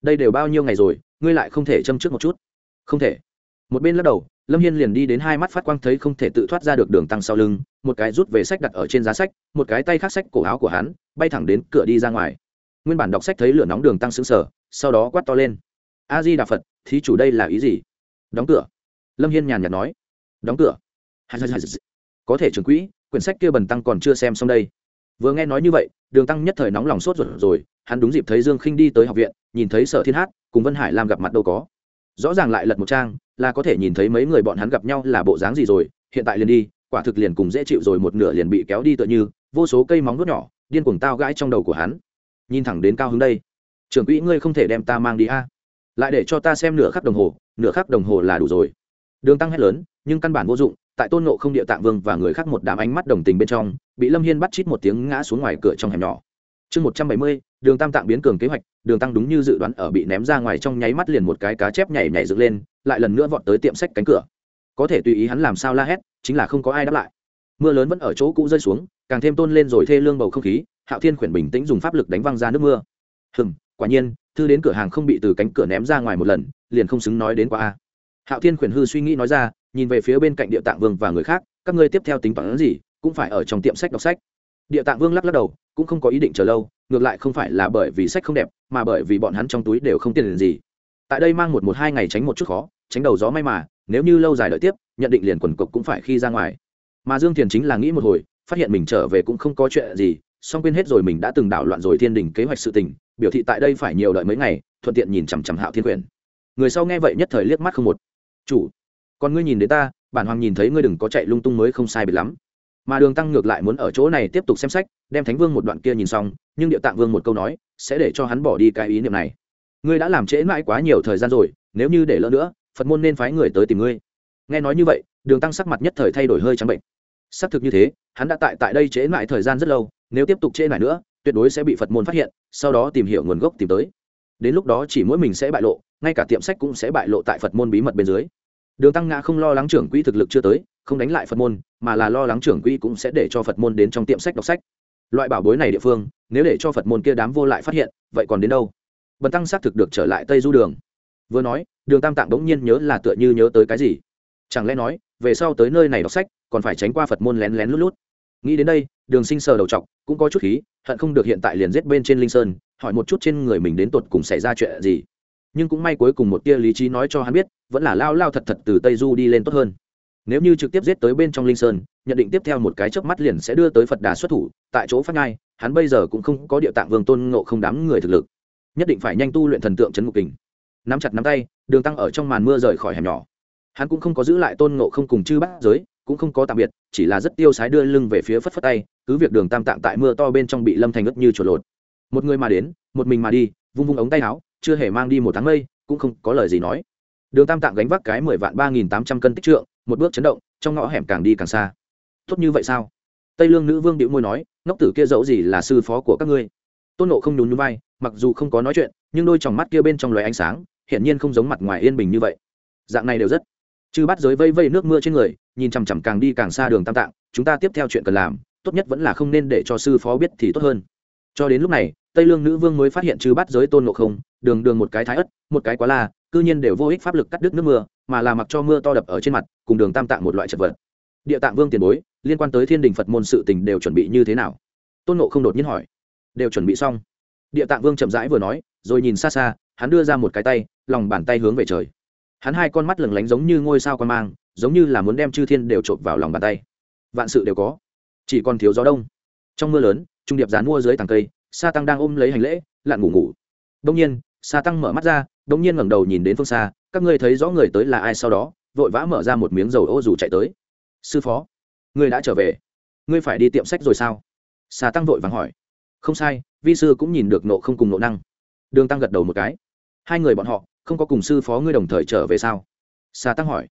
đây đều bao nhiêu ngày rồi, ngươi lại không thể châm trước một chút? Không thể. Một bên lắc đầu lâm hiên liền đi đến hai mắt phát quang thấy không thể tự thoát ra được đường tăng sau lưng, một cái rút về sách đặt ở trên giá sách, một cái tay khác sách cổ áo của hắn, bay thẳng đến cửa đi ra ngoài. Nguyên bản đọc sách thấy lửa nóng đường tăng xứng sở sau đó quát to lên. A di đà phật, thí chủ đây là ý gì? Đóng cửa. Lâm hiên nhàn nhạt nói. Đóng cửa. Có thể trường quỹ, quyển sách kia bần tăng còn chưa xem xong đây. Vừa nghe nói như vậy, đường tăng nhất thời nóng lòng sốt ruột rồi, hắn đúng dịp thấy dương khinh đi tới học viện, nhìn thấy sở thiên hát, cùng vân hải làm gặp mặt đâu có rõ ràng lại lật một trang, là có thể nhìn thấy mấy người bọn hắn gặp nhau là bộ dáng gì rồi, hiện tại liền đi, quả thực liền cùng dễ chịu rồi một nửa liền bị kéo đi tựa như, vô số cây móng nuốt nhỏ, điên cuồng tao gãi trong đầu của hắn. Nhìn thẳng đến cao hứng đây. Trưởng quỹ ngươi không thể đem ta mang đi a. Lại để cho ta xem nửa khắc đồng hồ, nửa khắc đồng hồ là đủ rồi. Đường tăng hét lớn, nhưng căn bản vô dụng, tại tôn nộ không địa tạng vương và người khác một đám ánh mắt đồng tình bên trong, bị lâm hiên bắt chít một tiếng ngã xuống ngoài cửa trong hẻm nhỏ chương một trăm bảy mươi, đường tam tạng biến cường kế hoạch, đường tăng đúng như dự đoán ở bị ném ra ngoài trong nháy mắt liền một cái cá chép nhảy nhảy dựng lên, lại lần nữa vọt tới tiệm sách cánh cửa. Có thể tùy ý hắn làm sao la hét, chính là không có ai đáp lại. Mưa lớn vẫn ở chỗ cũ rơi xuống, càng thêm tôn lên rồi thê lương bầu không khí, hạo thiên khuyển bình tĩnh dùng pháp lực đánh văng ra nước mưa. Hừng quả nhiên, thư đến cửa hàng không bị từ cánh cửa ném ra ngoài một lần, liền không xứng nói đến qua a. Hạo thiên khuyển hư suy nghĩ nói ra, nhìn về phía bên cạnh địa tạng vương và người khác, các ngươi tiếp theo tính toán gì, cũng phải ở trong tiệm sách đọc sách. Địa tạng vương lắc lắc đầu cũng không có ý định chờ lâu, ngược lại không phải là bởi vì sách không đẹp, mà bởi vì bọn hắn trong túi đều không tiền gì. Tại đây mang một một hai ngày tránh một chút khó, tránh đầu gió may mà, nếu như lâu dài đợi tiếp, nhận định liền quần cộc cũng phải khi ra ngoài. Mà dương thiền chính là nghĩ một hồi, phát hiện mình trở về cũng không có chuyện gì song quên hết rồi mình đã từng đảo loạn rồi thiên đình kế hoạch sự tình, biểu thị tại đây phải nhiều đợi mấy ngày, thuận tiện nhìn chằm chằm hạo thiên quyền. Người sau nghe vậy nhất thời liếc mắt không một. Chủ còn ngươi nhìn đến ta, bản hoàng nhìn thấy ngươi đừng có chạy lung tung mới không sai biệt lắm mà đường tăng ngược lại muốn ở chỗ này tiếp tục xem sách, đem thánh vương một đoạn kia nhìn xong, nhưng địa tạng vương một câu nói, sẽ để cho hắn bỏ đi cái ý niệm này. Ngươi đã làm trễ mãi quá nhiều thời gian rồi, nếu như để lỡ nữa, phật môn nên phái người tới tìm ngươi. Nghe nói như vậy, đường tăng sắc mặt nhất thời thay đổi hơi trắng bệnh. Xác thực như thế, hắn đã tại tại đây trễ mãi thời gian rất lâu, nếu tiếp tục trễ mãi nữa, tuyệt đối sẽ bị phật môn phát hiện, sau đó tìm hiểu nguồn gốc tìm tới. Đến lúc đó chỉ mỗi mình sẽ bại lộ, ngay cả tiệm sách cũng sẽ bại lộ tại phật môn bí mật bên dưới. Đường tăng ngã không lo lắng trưởng quỹ thực lực chưa tới không đánh lại phật môn, mà là lo lắng trưởng quỹ cũng sẽ để cho phật môn đến trong tiệm sách đọc sách. Loại bảo bối này địa phương, nếu để cho phật môn kia đám vô lại phát hiện, vậy còn đến đâu? Bần tăng xác thực được trở lại tây du đường. Vừa nói, đường tam tạng bỗng nhiên nhớ là tựa như nhớ tới cái gì. Chẳng lẽ nói, về sau tới nơi này đọc sách, còn phải tránh qua phật môn lén lén lút lút? Nghĩ đến đây, đường sinh sờ đầu t cũng có chút khí, hận không được hiện tại liền giết bên trên linh sơn, hỏi một chút trên người mình đến tột cùng xảy ra chuyện gì. Nhưng cũng may cuối cùng một tia lý trí nói cho hắn biết, vẫn là lao lao thật thật từ tây du đi lên tốt hơn nếu như trực tiếp giết tới bên trong linh sơn, nhận định tiếp theo một cái chớp mắt liền sẽ đưa tới phật đà xuất thủ, tại chỗ phát ngai hắn bây giờ cũng không có địa tạng vương tôn ngộ không đám người thực lực. Nhất định phải nhanh tu luyện thần tượng c ngục kình. Nắm chặt nắm tay, đường tăng ở trong màn mưa rời khỏi hẻm nhỏ. Hắn cũng không có giữ lại tôn ngộ không cùng chư bát giới, cũng không có tạm biệt, chỉ là rất tiêu sái đưa lưng về phía phất phất tay, cứ việc đường tam tạng tại mưa to bên trong bị lâm thành ướt như trổ lột. Một người mà đến, một mình mà đi, vung vung ống tay áo, chưa hề mang đi một tháng mây, cũng không có lời gì nói. Đường tam tạng gánh vác cái mười vạn ba nghìn tám trăm cân tích trượng một bước chấn động, trong ngõ hẻm càng đi càng xa. Tốt như vậy sao? Tây lương nữ vương điệu môi nói, ngốc tử kia dẫu gì là sư phó của các ngươi? Tôn nộ không nhún nhún vai, mặc dù không có nói chuyện, nhưng đôi tròng mắt kia bên trong loài ánh sáng, hiển nhiên không giống mặt ngoài yên bình như vậy. Dạng này đều rất chư bắt giới vây vây nước mưa trên người, nhìn chằm chằm càng đi càng xa đường tam tạng, chúng ta tiếp theo chuyện cần làm, tốt nhất vẫn là không nên để cho sư phó biết thì tốt hơn. Cho đến lúc này, tây lương nữ vương mới phát hiện chư bắt giới tôn nộ không, đường đường một cái thái ất một cái quá la cư nhiên đều vô ích pháp lực cắt đứt nước mưa, mà là mặc cho mưa to đập ở trên mặt, cùng đường tam tạng một loại chật vật. Địa tạng vương tiền bối, liên quan tới thiên đình phật môn sự tình đều chuẩn bị như thế nào? Tôn nộ không đột nhiên hỏi. Đều chuẩn bị xong. Địa tạng vương chậm rãi vừa nói, rồi nhìn xa xa, hắn đưa ra một cái tay, lòng bàn tay hướng về trời. Hắn hai con mắt lừng lánh giống như ngôi sao con mang, giống như là muốn đem chư thiên đều trộm vào lòng bàn tay. Vạn sự đều có. Chỉ còn thiếu gió đông. Trong mưa lớn, trung điệp dán mua dưới tàng cây, sa tăng đang ôm lấy hành lễ, lặn ngủ ngủ. Đông nhiên sa tăng mở mắt ra đông nhiên ngẩng đầu nhìn đến phương xa, các ngươi thấy rõ người tới là ai sau đó, vội vã mở ra một miếng dầu ô dù chạy tới. Sư phó ngươi đã trở về. Ngươi phải đi tiệm sách rồi sao? Sa tăng vội vàng hỏi. Không sai, vi sư cũng nhìn được nộ không cùng nộ năng. Đường tăng gật đầu một cái. Hai người bọn họ, không có cùng sư phó ngươi đồng thời trở về sao? Sa tăng hỏi.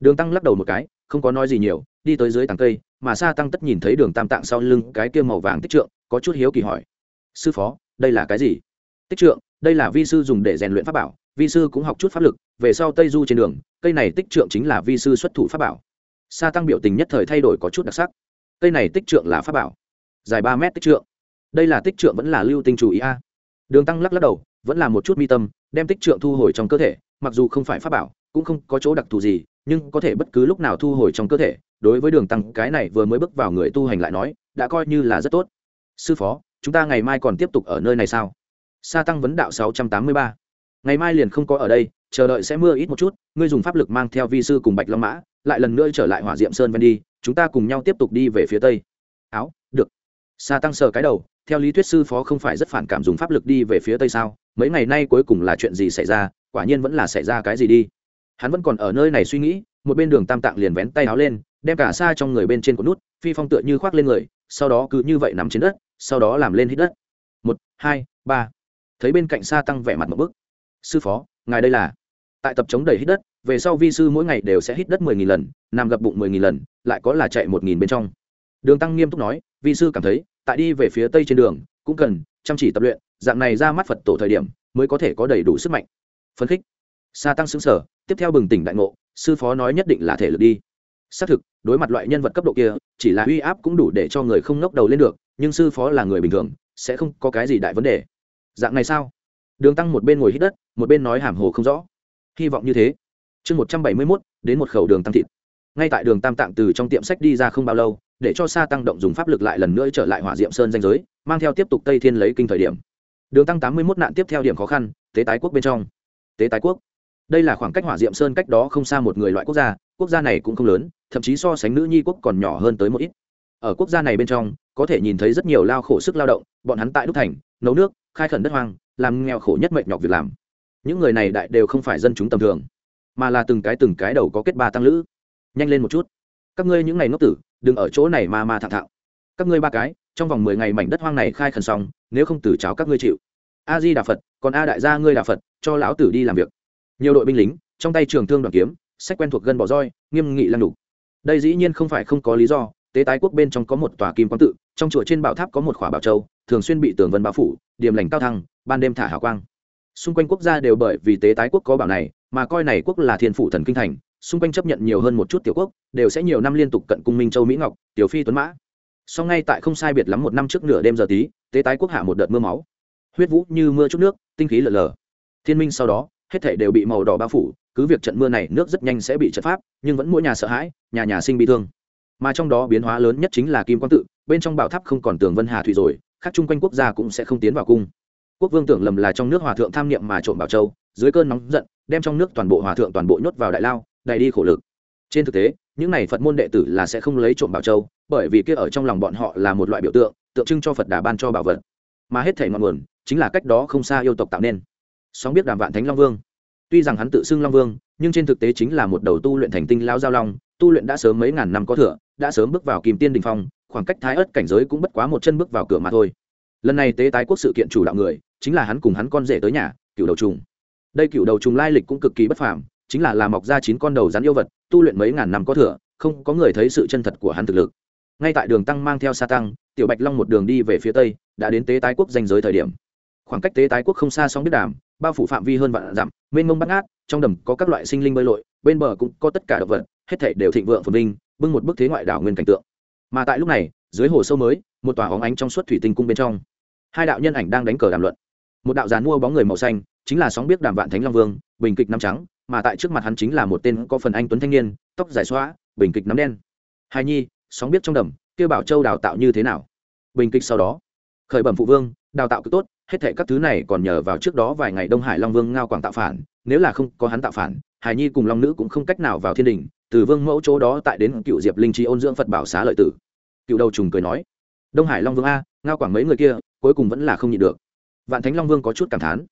Đường tăng lắc đầu một cái, không có nói gì nhiều, đi tới dưới tàng cây, mà sa tăng tất nhìn thấy đường tam tạng sau lưng cái kia màu vàng tích trượng, có chút hiếu kỳ hỏi. Sư phó, đây là cái gì? Tích trượng đây là vi sư dùng để rèn luyện pháp bảo, vi sư cũng học chút pháp lực, về sau tây du trên đường, cây này tích trượng chính là vi sư xuất thủ pháp bảo. Sa tăng biểu tình nhất thời thay đổi có chút đặc sắc. Cây này tích trượng là pháp bảo. Dài ba mét tích trượng. Đây là tích trượng vẫn là lưu tinh chủ ý a. Đường tăng lắc lắc đầu, vẫn là một chút mi tâm, đem tích trượng thu hồi trong cơ thể, mặc dù không phải pháp bảo, cũng không có chỗ đặc thù gì, nhưng có thể bất cứ lúc nào thu hồi trong cơ thể, đối với đường tăng, cái này vừa mới bước vào người tu hành lại nói, đã coi như là rất tốt. Sư phó, chúng ta ngày mai còn tiếp tục ở nơi này sao? Sa tăng vấn đạo sáu trăm tám mươi ba. Ngày mai liền không có ở đây, chờ đợi sẽ mưa ít một chút, ngươi dùng pháp lực mang theo vi sư cùng bạch long mã, lại lần nữa trở lại hỏa diệm sơn ven đi, chúng ta cùng nhau tiếp tục đi về phía tây. Áo, được. Sa tăng sờ cái đầu, theo lý thuyết sư phó không phải rất phản cảm dùng pháp lực đi về phía tây sao? Mấy ngày nay cuối cùng là chuyện gì xảy ra? Quả nhiên vẫn là xảy ra cái gì đi? Hắn vẫn còn ở nơi này suy nghĩ, một bên đường tam tạng liền vén tay áo lên, đem cả xa trong người bên trên của nút, phi phong tựa như khoác lên người, sau đó cứ như vậy nằm trên đất, sau đó làm lên hít đất. Một, hai, ba thấy bên cạnh xa tăng vẻ mặt một bức. Sư phó, ngài đây là? Tại tập chống đầy hít đất, về sau vi sư mỗi ngày đều sẽ hít đất mười nghìn lần, nằm gập bụng mười nghìn lần, lại có là chạy một nghìn bên trong. Đường tăng nghiêm túc nói, vi sư cảm thấy, tại đi về phía tây trên đường, cũng cần chăm chỉ tập luyện, dạng này ra mắt phật tổ thời điểm, mới có thể có đầy đủ sức mạnh. Phấn khích. Sa tăng xứng sở tiếp theo bừng tỉnh đại ngộ, sư phó nói nhất định là thể lực đi. Xác thực, đối mặt loại nhân vật cấp độ kia, chỉ là uy áp cũng đủ để cho người không ngóc đầu lên được, nhưng sư phó là người bình thường, sẽ không có cái gì đại vấn đề dạng này sao? Đường tăng một bên ngồi hít đất, một bên nói hàm hồ không rõ. Hy vọng như thế. Chương một trăm bảy mươi mốt, đến một khẩu đường tăng thịt. Ngay tại đường tam tạng từ trong tiệm sách đi ra không bao lâu, để cho sa tăng động dùng pháp lực lại lần nữa trở lại hỏa diệm sơn danh giới, mang theo tiếp tục tây thiên lấy kinh thời điểm. Đường tăng tám mươi mốt nạn tiếp theo điểm khó khăn, tế tái quốc bên trong. Tế tái quốc. Đây là khoảng cách hỏa diệm sơn cách đó không xa một người loại quốc gia quốc gia này cũng không lớn, thậm chí so sánh nữ nhi quốc còn nhỏ hơn tới một ít. Ở quốc gia này bên trong, có thể nhìn thấy rất nhiều lao khổ sức lao động, bọn hắn tại đúc thành, nấu nước khai khẩn đất hoang, làm nghèo khổ nhất mệnh nhọc việc làm. Những người này đại đều không phải dân chúng tầm thường, mà là từng cái từng cái đầu có kết ba tăng lữ. Nhanh lên một chút. Các ngươi những ngày ngốc tử, đừng ở chỗ này mà mà thẳng thạo các ngươi ba cái, trong vòng mười ngày mảnh đất hoang này khai khẩn xong, nếu không tử cháo các ngươi chịu. A di đà phật, còn a đại gia ngươi đà phật, cho lão tử đi làm việc. Nhiều đội binh lính, trong tay trường thương đoàn kiếm, sách quen thuộc gân bỏ roi, nghiêm nghị lăn đục đây dĩ nhiên không phải không có lý do tế tái quốc bên trong có một tòa kim quang tự, trong chùa trên bảo tháp có một khỏa bảo châu, thường xuyên bị tường vân bao phủ điểm lành cao thăng, ban đêm thả hào quang. Xung quanh quốc gia đều bởi vì tế tái quốc có bảo này, mà coi này quốc là thiên phủ thần kinh thành, xung quanh chấp nhận nhiều hơn một chút tiểu quốc, đều sẽ nhiều năm liên tục cận cung minh châu mỹ ngọc, tiểu phi tuấn mã. Sau ngay tại không sai biệt lắm một năm trước nửa đêm giờ tí, tế tái quốc hạ một đợt mưa máu. Huyết vũ như mưa chút nước, tinh khí lở lở. Thiên minh sau đó, hết thể đều bị màu đỏ bao phủ, cứ việc trận mưa này nước rất nhanh sẽ bị trận pháp, nhưng vẫn mỗi nhà sợ hãi, nhà nhà sinh bị thương mà trong đó biến hóa lớn nhất chính là kim quang tự, bên trong bảo tháp không còn tường vân hà thủy rồi, khác chung quanh quốc gia cũng sẽ không tiến vào cung. Quốc vương tưởng lầm là trong nước hòa thượng tham niệm mà trộm bảo châu, dưới cơn nóng giận, đem trong nước toàn bộ hòa thượng toàn bộ nhốt vào đại lao đầy đi khổ lực. Trên thực tế, những này phật môn đệ tử là sẽ không lấy trộm bảo châu, bởi vì kia ở trong lòng bọn họ là một loại biểu tượng tượng trưng cho phật đà ban cho bảo vật. Mà hết thể ngọn nguồn, chính là cách đó không xa yêu tộc tạo nên. Sóng biết đàm vạn thánh long vương. Tuy rằng hắn tự xưng long vương, nhưng trên thực tế chính là một đầu tu luyện thành tinh lao giao long tu luyện đã sớm mấy ngàn năm có thừa, đã sớm bước vào kìm tiên đình phong, khoảng cách thái ớt cảnh giới cũng bất quá một chân bước vào cửa mà thôi. Lần này tế tái quốc sự kiện chủ đạo người, chính là hắn cùng hắn con rể tới nhà, cựu đầu trùng. Đây cựu đầu trùng lai lịch cũng cực kỳ bất phàm, chính là làm mọc ra chín con đầu rắn yêu vật, tu luyện mấy ngàn năm có thừa, không có người thấy sự chân thật của hắn thực lực. Ngay tại đường tăng mang theo sa tăng, tiểu bạch long một đường đi về phía tây, đã đến tế tái quốc danh giới thời điểm. Khoảng cách tế tái quốc không xa sóng biết đàm, bao phủ phạm vi hơn vạn dặm, mênh mông bắt ngát, trong đầm có các loại sinh linh bơi lội, bên bờ cũng có tất cả động vật hết thảy đều thịnh vượng phồn vinh, bưng một bức thế ngoại đảo nguyên cảnh tượng. Mà tại lúc này, dưới hồ sâu mới, một tòa óng ánh trong suốt thủy tinh cung bên trong, hai đạo nhân ảnh đang đánh cờ đàm luận. Một đạo giàn mua bóng người màu xanh, chính là sóng biết đàm vạn thánh long vương, bình kịch năm trắng, mà tại trước mặt hắn chính là một tên có phần anh tuấn thanh niên, tóc dài xóa bình kịch nắm đen. Hai nhi, sóng biết trong đầm, kêu bảo châu đào tạo như thế nào? Bình kịch sau đó, khởi bẩm phụ vương, đào tạo cứ tốt, hết thệ các thứ này còn nhờ vào trước đó vài ngày đông hải long vương ngao quảng tạo phản, nếu là không có hắn tạo phản, hải nhi cùng long nữ cũng không cách nào vào thiên đình từ vương mẫu chỗ đó tại đến cựu diệp linh trí ôn dưỡng phật bảo xá lợi tử cựu đầu trùng cười nói đông hải long vương a ngao quảng mấy người kia cuối cùng vẫn là không nhịn được vạn thánh long vương có chút cảm thán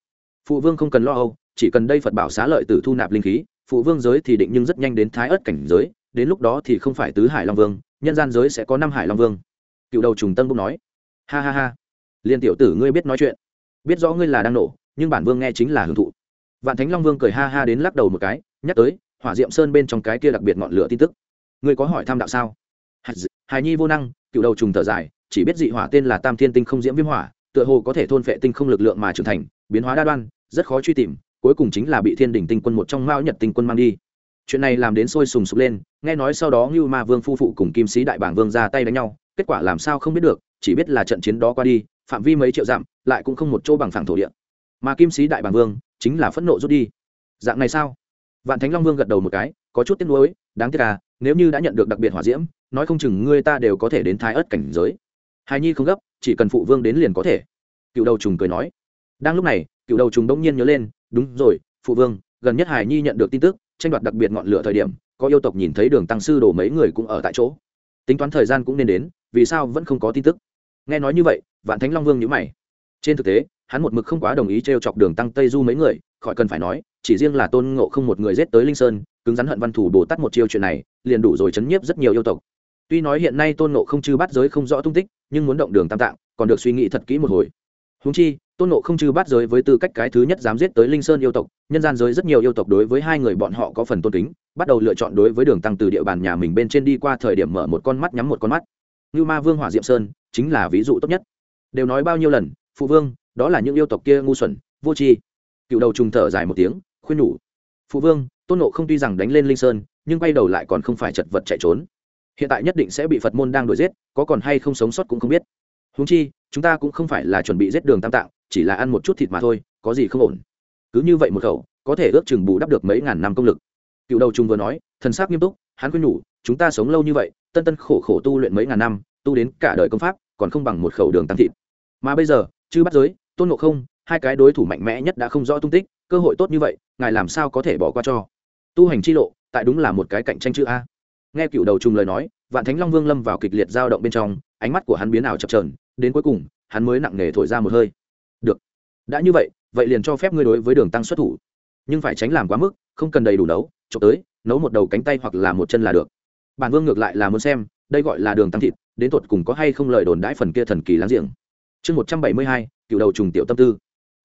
phụ vương không cần lo âu chỉ cần đây phật bảo xá lợi tử thu nạp linh khí phụ vương giới thì định nhưng rất nhanh đến thái ớt cảnh giới đến lúc đó thì không phải tứ hải long vương nhân gian giới sẽ có năm hải long vương cựu đầu trùng tân bốc nói ha ha ha liên tiểu tử ngươi biết nói chuyện biết rõ ngươi là đang nổ nhưng bản vương nghe chính là hưởng thụ vạn thánh long vương cười ha ha đến lắc đầu một cái nhắc tới hỏa diệm sơn bên trong cái kia đặc biệt ngọn lửa tin tức. Ngươi có hỏi tham đạo sao? Hài nhi vô năng, cựu đầu trùng thở dài, chỉ biết dị hỏa tên là tam thiên tinh không diễm viêm hỏa, tựa hồ có thể thôn phệ tinh không lực lượng mà trưởng thành, biến hóa đa đoan, rất khó truy tìm, cuối cùng chính là bị thiên đỉnh tinh quân một trong mao nhật tinh quân mang đi. Chuyện này làm đến sôi sùng sục lên, nghe nói sau đó ngưu ma vương phu phụ cùng kim sĩ đại bảng vương ra tay đánh nhau, kết quả làm sao không biết được, chỉ biết là trận chiến đó qua đi, phạm vi mấy triệu dặm, lại cũng không một chỗ bằng phẳng thổ địa. Mà kim sĩ đại bảng vương chính là phẫn nộ rút đi. Dạng này sao? Vạn thánh long vương gật đầu một cái, có chút tiếc nuối, đáng tiếc à nếu như đã nhận được đặc biệt hỏa diễm, nói không chừng ngươi ta đều có thể đến thái ớt cảnh giới. Hài nhi không gấp, chỉ cần phụ vương đến liền có thể. Cựu đầu trùng cười nói. Đang lúc này, cựu đầu trùng đông nhiên nhớ lên, đúng rồi, phụ vương, gần nhất hài nhi nhận được tin tức, tranh đoạt đặc biệt ngọn lửa thời điểm, có yêu tộc nhìn thấy đường tăng sư đổ mấy người cũng ở tại chỗ. Tính toán thời gian cũng nên đến, vì sao vẫn không có tin tức? Nghe nói như vậy, vạn thánh long vương nhữ mày. Trên thực tế, hắn một mực không quá đồng ý t r e o chọc đường tăng tây du mấy người, khỏi cần phải nói chỉ riêng là tôn ngộ không một người giết tới linh sơn, cứng rắn hận văn thủ bồ tát một chiêu chuyện này, liền đủ rồi chấn nhiếp rất nhiều yêu tộc. Tuy nói hiện nay tôn ngộ không chư bắt giới không rõ tung tích, nhưng muốn động đường tam tạng, còn được suy nghĩ thật kỹ một hồi. Húng chi, tôn ngộ không chư bắt giới với tư cách cái thứ nhất dám giết tới linh sơn yêu tộc, nhân gian giới rất nhiều yêu tộc đối với hai người bọn họ có phần tôn kính, bắt đầu lựa chọn đối với đường tăng từ địa bàn nhà mình bên trên đi qua thời điểm mở một con mắt nhắm một con mắt. Như ma vương hỏa diệm sơn chính là ví dụ tốt nhất. Đều nói bao nhiêu lần, phụ vương, đó là những yêu tộc kia ngu xuẩn, vô tri. Cựu đầu trùng thở dài một tiếng khuyên nhủ. Phụ vương, tôn nộ không tuy rằng đánh lên linh sơn, nhưng quay đầu lại còn không phải chật vật chạy trốn. Hiện tại nhất định sẽ bị phật môn đang đuổi giết, có còn hay không sống sót cũng không biết. Húng chi, chúng ta cũng không phải là chuẩn bị giết đường tam tạng, chỉ là ăn một chút thịt mà thôi, có gì không ổn. Cứ như vậy một khẩu, có thể ước chừng bù đắp được mấy ngàn năm công lực. Cựu đầu trung vừa nói, thần sắc nghiêm túc, hắn khuyên nhủ, chúng ta sống lâu như vậy, tân tân khổ khổ tu luyện mấy ngàn năm, tu đến cả đời công pháp, còn không bằng một khẩu đường tam thịt. Mà bây giờ, chư bắt giới, tôn ngộ không, hai cái đối thủ mạnh mẽ nhất đã không rõ tung tích cơ hội tốt như vậy, ngài làm sao có thể bỏ qua cho? Tu hành chi lộ, tại đúng là một cái cạnh tranh chữ a. Nghe cựu đầu trùng lời nói, vạn thánh long vương lâm vào kịch liệt dao động bên trong, ánh mắt của hắn biến ảo chập trờn đến cuối cùng, hắn mới nặng nề thổi ra một hơi. Được. Đã như vậy vậy liền cho phép ngươi đối với đường tăng xuất thủ. Nhưng phải tránh làm quá mức, không cần đầy đủ nấu trộm tới, nấu một đầu cánh tay hoặc là một chân là được. Bản vương ngược lại là muốn xem, đây gọi là đường tăng thịt, đến tột cùng có hay không lời đồn đãi phần kia thần kỳ láng giềng. Chương một trăm bảy mươi hai, cựu đầu trùng tiểu tâm tư.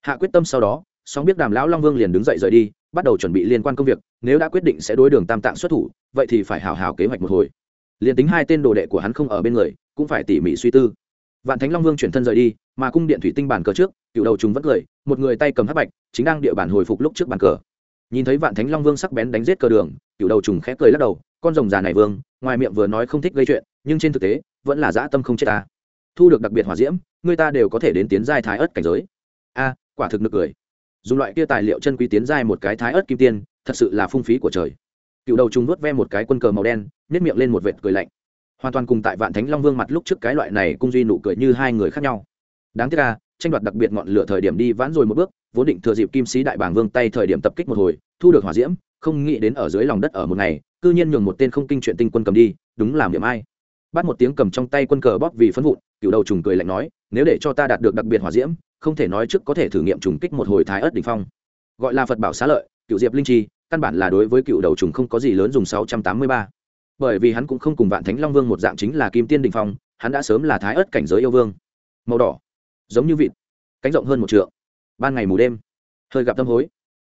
Hạ quyết tâm sau đó song biết đàm lão long vương liền đứng dậy rời đi, bắt đầu chuẩn bị liên quan công việc, nếu đã quyết định sẽ đối đường tam tạng xuất thủ, vậy thì phải hào hào kế hoạch một hồi. Liền tính hai tên đồ đệ của hắn không ở bên người, cũng phải tỉ mỉ suy tư. Vạn thánh long vương chuyển thân rời đi, mà cung điện thủy tinh bàn cờ trước, cựu đầu chúng vẫn cười, một người tay cầm hắc bạch, chính đang địa bàn hồi phục lúc trước bàn cờ. Nhìn thấy vạn thánh long vương sắc bén đánh giết cờ đường, cựu đầu trùng khẽ cười lắc đầu, con rồng già này vương, ngoài miệng vừa nói không thích gây chuyện, nhưng trên thực tế, vẫn là dã tâm không chết ta. Thu được đặc biệt hỏa diễm, người ta đều có thể đến tiến giai thái ớt cảnh giới. A, quả thực nực cười dùng loại kia tài liệu chân quý tiến giai một cái thái ớt kim tiên, thật sự là phung phí của trời. Cựu đầu trùng nuốt ve một cái quân cờ màu đen nếp miệng lên một vệt cười lạnh. Hoàn toàn cùng tại vạn thánh long vương mặt lúc trước cái loại này cung duy nụ cười như hai người khác nhau. Đáng tiếc là, tranh đoạt đặc biệt ngọn lửa thời điểm đi vãn rồi một bước, vốn định thừa dịp kim sĩ đại bảng vương tay thời điểm tập kích một hồi, thu được hỏa diễm, không nghĩ đến ở dưới lòng đất ở một ngày, cư nhiên nhường một tên không kinh chuyện tinh quân cầm đi, đúng làm điểm ai. Bắt một tiếng cầm trong tay quân cờ bóp vì phấn vụn, cựu đầu trùng cười lạnh nói nếu để cho ta đạt được đặc biệt hỏa diễm, không thể nói trước có thể thử nghiệm trùng kích một hồi thái ớt đ ỉ n h phong. Gọi là phật bảo xá lợi, cựu diệp linh chi, căn bản là đối với cựu đầu trùng không có gì lớn dùng sáu trăm tám mươi ba. Bởi vì hắn cũng không cùng vạn thánh long vương một dạng chính là kim tiên đình phong, hắn đã sớm là thái ớt cảnh giới yêu vương. Màu đỏ, giống như vịt, cánh rộng hơn một trượng. Ban ngày mù đêm, hơi gặp tâm hối.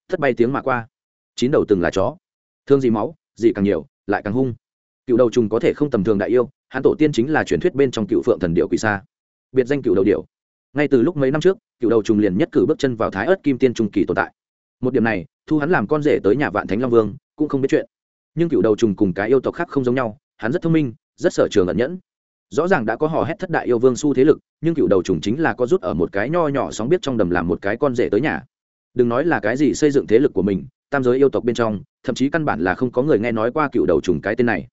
Thất bay tiếng mạ qua. Chín đầu từng là chó. Thương gì máu, gì càng nhiều, lại càng hung. Cựu đầu trùng có thể không tầm thường đại yêu, hắn tổ tiên chính là truyền thuyết bên trong cựu phượng thần điệu quỷ xa biệt danh cựu đầu điểu. Ngay từ lúc mấy năm trước, cựu đầu trùng liền nhất cử bước chân vào thái ớt kim tiên trung kỳ tồn tại. Một điểm này, thu hắn làm con rể tới nhà vạn thánh long vương, cũng không biết chuyện. Nhưng cựu đầu trùng cùng cái yêu tộc khác không giống nhau, hắn rất thông minh, rất sở trường ẩn nhẫn. Rõ ràng đã có hò hét thất đại yêu vương s u thế lực, nhưng cựu đầu trùng chính là có rút ở một cái nho nhỏ sóng biết trong đầm làm một cái con rể tới nhà. Đừng nói là cái gì xây dựng thế lực của mình, tam giới yêu tộc bên trong, thậm chí căn bản là không có người nghe nói qua cựu đầu trùng cái tên này.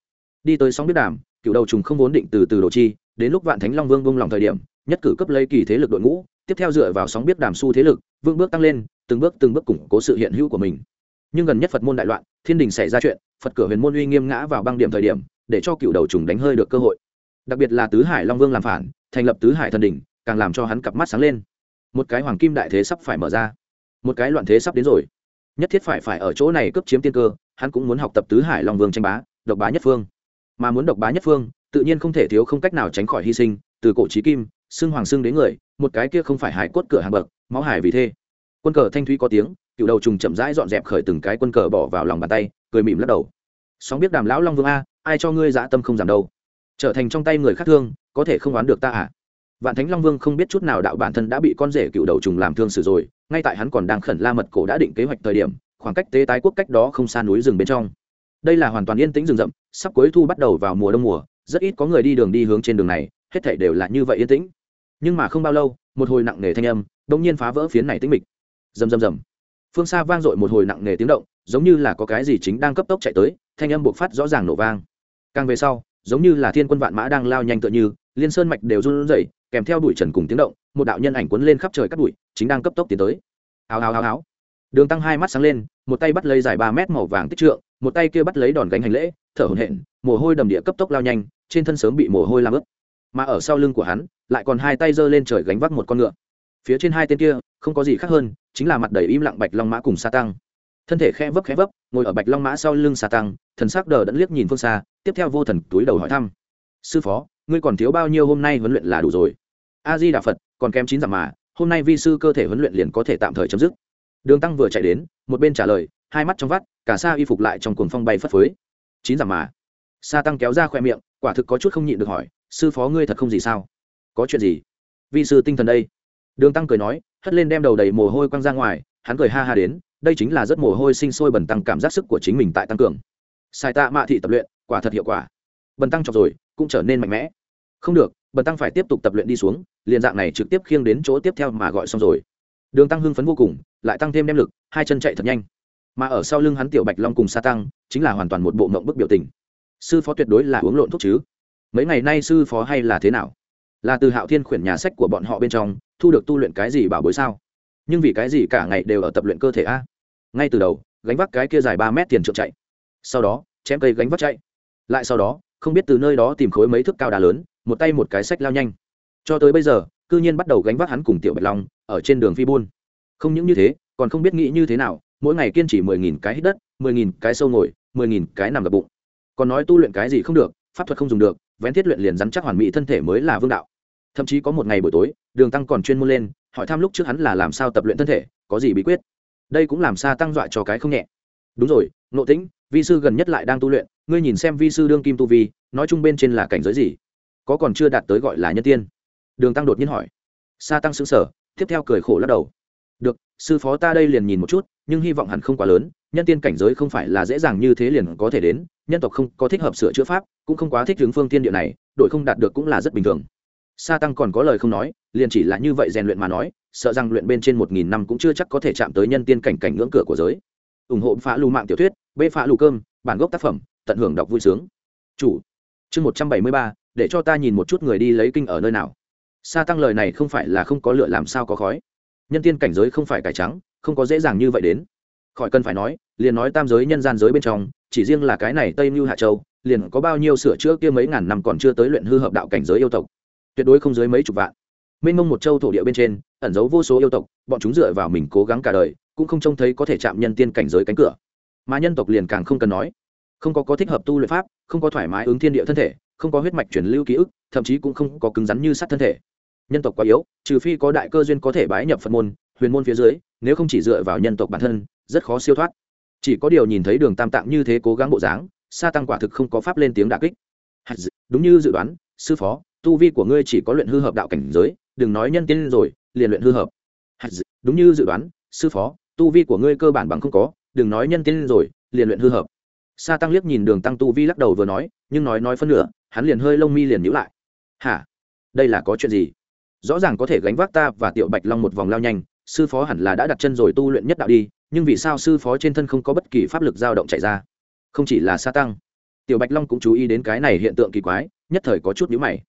Đi tới sóng biết đàm, cựu đầu trùng không vốn định từ từ đồ chi đến lúc vạn thánh long vương vung lòng thời điểm, nhất cử cấp lấy kỳ thế lực đội ngũ, tiếp theo dựa vào sóng biết đàm su thế lực vương bước tăng lên, từng bước từng bước củng cố sự hiện hữu của mình. Nhưng gần nhất phật môn đại loạn, thiên đình xảy ra chuyện, phật cửa huyền môn uy nghiêm ngã vào băng điểm thời điểm, để cho cựu đầu trùng đánh hơi được cơ hội. Đặc biệt là tứ hải long vương làm phản, thành lập tứ hải thần đình càng làm cho hắn cặp mắt sáng lên. Một cái hoàng kim đại thế sắp phải mở ra. Một cái loạn thế sắp đến rồi. Nhất thiết phải phải ở chỗ này cướp chiếm tiên cơ, hắn cũng muốn học tập tứ hải long vương tranh bá, độc bá nhất phương. Mà muốn độc bá nhất phương tự nhiên không thể thiếu không cách nào tránh khỏi hy sinh, từ cổ trí kim xưng hoàng xưng đến người, một cái kia không phải hải cốt cửa hàng bậc, máu hải vì thế quân cờ thanh thúy có tiếng, cựu đầu trùng chậm rãi dọn dẹp khởi từng cái quân cờ bỏ vào lòng bàn tay, cười mỉm lắc đầu. Sóng biết đàm lão long vương a, ai cho ngươi dã tâm không giảm đâu? Trở thành trong tay người khác thương, có thể không oán được ta à? Vạn thánh long vương không biết chút nào đạo bản thân đã bị con rể cựu đầu trùng làm thương xử rồi, ngay tại hắn còn đang khẩn la mật cổ đã định kế hoạch thời điểm, khoảng cách tế tái quốc cách đó không xa núi rừng bên trong. Đây là hoàn toàn yên tĩnh rừng rậm, sắp cuối thu bắt đầu vào mùa đông mùa rất ít có người đi đường đi hướng trên đường này, hết thảy đều là như vậy yên tĩnh. Nhưng mà không bao lâu, một hồi nặng nề thanh âm đông nhiên phá vỡ phiến này tĩnh mịch. Rầm rầm rầm. Phương xa vang dội một hồi nặng nề tiếng động, giống như là có cái gì chính đang cấp tốc chạy tới, thanh âm buộc phát rõ ràng nổ vang. Càng về sau, giống như là thiên quân vạn mã đang lao nhanh tựa như, liên sơn mạch đều run rẩy, kèm theo đuổi trần cùng tiếng động, một đạo nhân ảnh cuốn lên khắp trời cắt bụi, chính đang cấp tốc tiến tới. Hào hào hào hào. Đường tăng hai mắt sáng lên, một tay bắt lấy dài ba mét màu vàng tích trượng, một tay kia bắt lấy đòn gánh hành lễ, thở hổn hển mồ hôi đầm địa cấp tốc lao nhanh, trên thân sớm bị mồ hôi làm ướt. Mà ở sau lưng của hắn, lại còn hai tay giơ lên trời gánh vác một con ngựa. Phía trên hai tên kia, không có gì khác hơn, chính là mặt đầy im lặng bạch long mã cùng sa tăng. Thân thể khe vấp khẽ vấp, ngồi ở bạch long mã sau lưng sa tăng, thần sắc đờ đẫn liếc nhìn phương xa, tiếp theo vô thần túi đầu hỏi thăm. Sư phó, ngươi còn thiếu bao nhiêu hôm nay huấn luyện là đủ rồi? A di đà phật, còn kém chín dặm mà, hôm nay vi sư cơ thể huấn luyện liền có thể tạm thời chấm dứt. Đường tăng vừa chạy đến, một bên trả lời, hai mắt trong vắt, cả xa y phục lại trong cuồng phong bay phất phới. Chín dặm mà sa tăng kéo ra khoe miệng, quả thực có chút không nhịn được hỏi, sư phó ngươi thật không gì sao? Có chuyện gì? Vi sư tinh thần đây. Đường tăng cười nói, hất lên đem đầu đầy mồ hôi quăng ra ngoài, hắn cười ha ha đến, đây chính là rất mồ hôi sinh sôi bẩn tăng cảm giác sức của chính mình tại tăng cường. Sai tạ mạ thị tập luyện, quả thật hiệu quả. Bần tăng chọc rồi, cũng trở nên mạnh mẽ. Không được, bần tăng phải tiếp tục tập luyện đi xuống, liền dạng này trực tiếp khiêng đến chỗ tiếp theo mà gọi xong rồi. Đường tăng hưng phấn vô cùng, lại tăng thêm đem lực, hai chân chạy thật nhanh. Mà ở sau lưng hắn tiểu bạch long cùng sa tăng, chính là hoàn toàn một bộ mộng bức biểu tình sư phó tuyệt đối là uống lộn thuốc chứ. Mấy ngày nay sư phó hay là thế nào? Là từ hạo thiên khuyển nhà sách của bọn họ bên trong, thu được tu luyện cái gì bảo bối sao? Nhưng vì cái gì cả ngày đều ở tập luyện cơ thể a? Ngay từ đầu, gánh vác cái kia dài ba mét tiền trượng chạy. Sau đó, chém cây gánh vác chạy. Lại sau đó, không biết từ nơi đó tìm khối mấy thước cao đá lớn, một tay một cái sách lao nhanh. Cho tới bây giờ, cư nhiên bắt đầu gánh vác hắn cùng tiểu bạch long, ở trên đường phi buôn. Không những như thế, còn không biết nghĩ như thế nào, mỗi ngày kiên trì mười nghìn cái hít đất, mười nghìn cái sâu ngồi, mười nghìn cái nằm gập bụng còn nói tu luyện cái gì không được, pháp thuật không dùng được, vén thiết luyện liền rắn chắc hoàn mỹ thân thể mới là vương đạo. Thậm chí có một ngày buổi tối, đường tăng còn chuyên môn lên, hỏi thăm lúc trước hắn là làm sao tập luyện thân thể, có gì bí quyết. Đây cũng làm sao tăng dọa cho cái không nhẹ. Đúng rồi nộ tĩnh, vi sư gần nhất lại đang tu luyện, ngươi nhìn xem vi sư đương kim tu vi, nói chung bên trên là cảnh giới gì? Có còn chưa đạt tới gọi là nhân tiên? Đường tăng đột nhiên hỏi. Sa tăng xứng sở tiếp theo cười khổ lắc đầu được, sư phó ta đây liền nhìn một chút, nhưng hy vọng hẳn không quá lớn, nhân tiên cảnh giới không phải là dễ dàng như thế liền có thể đến, nhân tộc không có thích hợp sửa chữa pháp, cũng không quá thích hướng phương tiên địa này đội không đạt được cũng là rất bình thường. Sa tăng còn có lời không nói, liền chỉ là như vậy rèn luyện mà nói, sợ rằng luyện bên trên một nghìn năm cũng chưa chắc có thể chạm tới nhân tiên cảnh cảnh ngưỡng cửa của giới. Ủng hộ phá lù mạng tiểu thuyết, bê phá lù cơm, bản gốc tác phẩm, tận hưởng đọc vui sướng. Chủ, chương một trăm bảy mươi ba, để cho ta nhìn một chút người đi lấy kinh ở nơi nào. Sa tăng lời này không phải là không có lựa làm sao có khói nhân tiên cảnh giới không phải cải trắng, không có dễ dàng như vậy đến. Khỏi cần phải nói, liền nói tam giới nhân gian giới bên trong, chỉ riêng là cái này tây mưu hạ châu, liền có bao nhiêu sửa chữa kia mấy ngàn năm còn chưa tới luyện hư hợp đạo cảnh giới yêu tộc. Tuyệt đối không dưới mấy chục vạn. Mênh mông một châu thổ địa bên trên, ẩn giấu vô số yêu tộc, bọn chúng dựa vào mình cố gắng cả đời, cũng không trông thấy có thể chạm nhân tiên cảnh giới cánh cửa. Mà nhân tộc liền càng không cần nói. Không có có thích hợp tu luyện pháp, không có thoải mái ứng thiên địa thân thể, không có huyết mạch truyền lưu ký ức, thậm chí cũng không có cứng rắn như sắt thân thể nhân tộc quá yếu, trừ phi có đại cơ duyên có thể bái nhập phật môn, huyền môn phía dưới, nếu không chỉ dựa vào nhân tộc bản thân, rất khó siêu thoát. Chỉ có điều nhìn thấy đường tam tạng như thế cố gắng bộ dáng, sa tăng quả thực không có pháp lên tiếng đà kích. Đúng như dự đoán, sư phó, tu vi của ngươi chỉ có luyện hư hợp đạo cảnh giới, đừng nói nhân tiên rồi, liền luyện hư hợp. Đúng như dự đoán, sư phó, tu vi của ngươi cơ bản bằng không có, đừng nói nhân tiên rồi, liền luyện hư hợp. Sa tăng liếc nhìn đường tăng tu vi lắc đầu vừa nói, nhưng nói nói phân nửa, hắn liền hơi lông mi liền nhữ lại. Hả? Đây là có chuyện gì? Rõ ràng có thể gánh vác ta và tiểu bạch long một vòng lao nhanh, sư phó hẳn là đã đặt chân rồi tu luyện nhất đạo đi, nhưng vì sao sư phó trên thân không có bất kỳ pháp lực dao động chạy ra? Không chỉ là sa tăng. Tiểu bạch long cũng chú ý đến cái này hiện tượng kỳ quái, nhất thời có chút nhữ mày.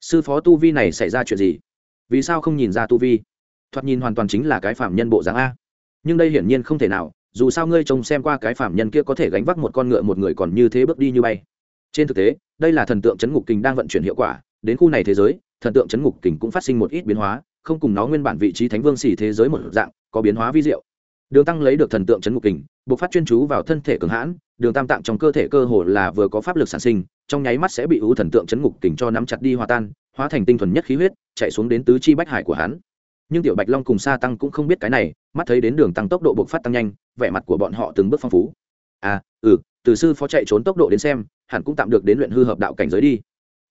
Sư phó tu vi này xảy ra chuyện gì? Vì sao không nhìn ra tu vi? Thoạt nhìn hoàn toàn chính là cái phạm nhân bộ dáng a. Nhưng đây hiển nhiên không thể nào, dù sao ngươi trông xem qua cái phạm nhân kia có thể gánh vác một con ngựa một người còn như thế bước đi như bay. Trên thực tế, đây là thần tượng chấn ngục kình đang vận chuyển hiệu quả, đến khu này thế giới thần tượng chấn ngục kình cũng phát sinh một ít biến hóa, không cùng nó nguyên bản vị trí thánh vương xỉ thế giới một dạng, có biến hóa vi diệu. Đường tăng lấy được thần tượng chấn ngục kình buộc phát chuyên chú vào thân thể cường hãn, đường tam tạng trong cơ thể cơ hồ là vừa có pháp lực sản sinh, trong nháy mắt sẽ bị ưu thần tượng chấn ngục kình cho nắm chặt đi hòa tan, hóa thành tinh thuần nhất khí huyết, chạy xuống đến tứ chi bách hải của hắn. Nhưng tiểu bạch long cùng sa tăng cũng không biết cái này, mắt thấy đến đường tăng tốc độ buộc phát tăng nhanh, vẻ mặt của bọn họ từng bước phong phú. À ừ từ sư phó chạy trốn tốc độ đến xem, hẳn cũng tạm được đến luyện hư hợp đạo cảnh giới đi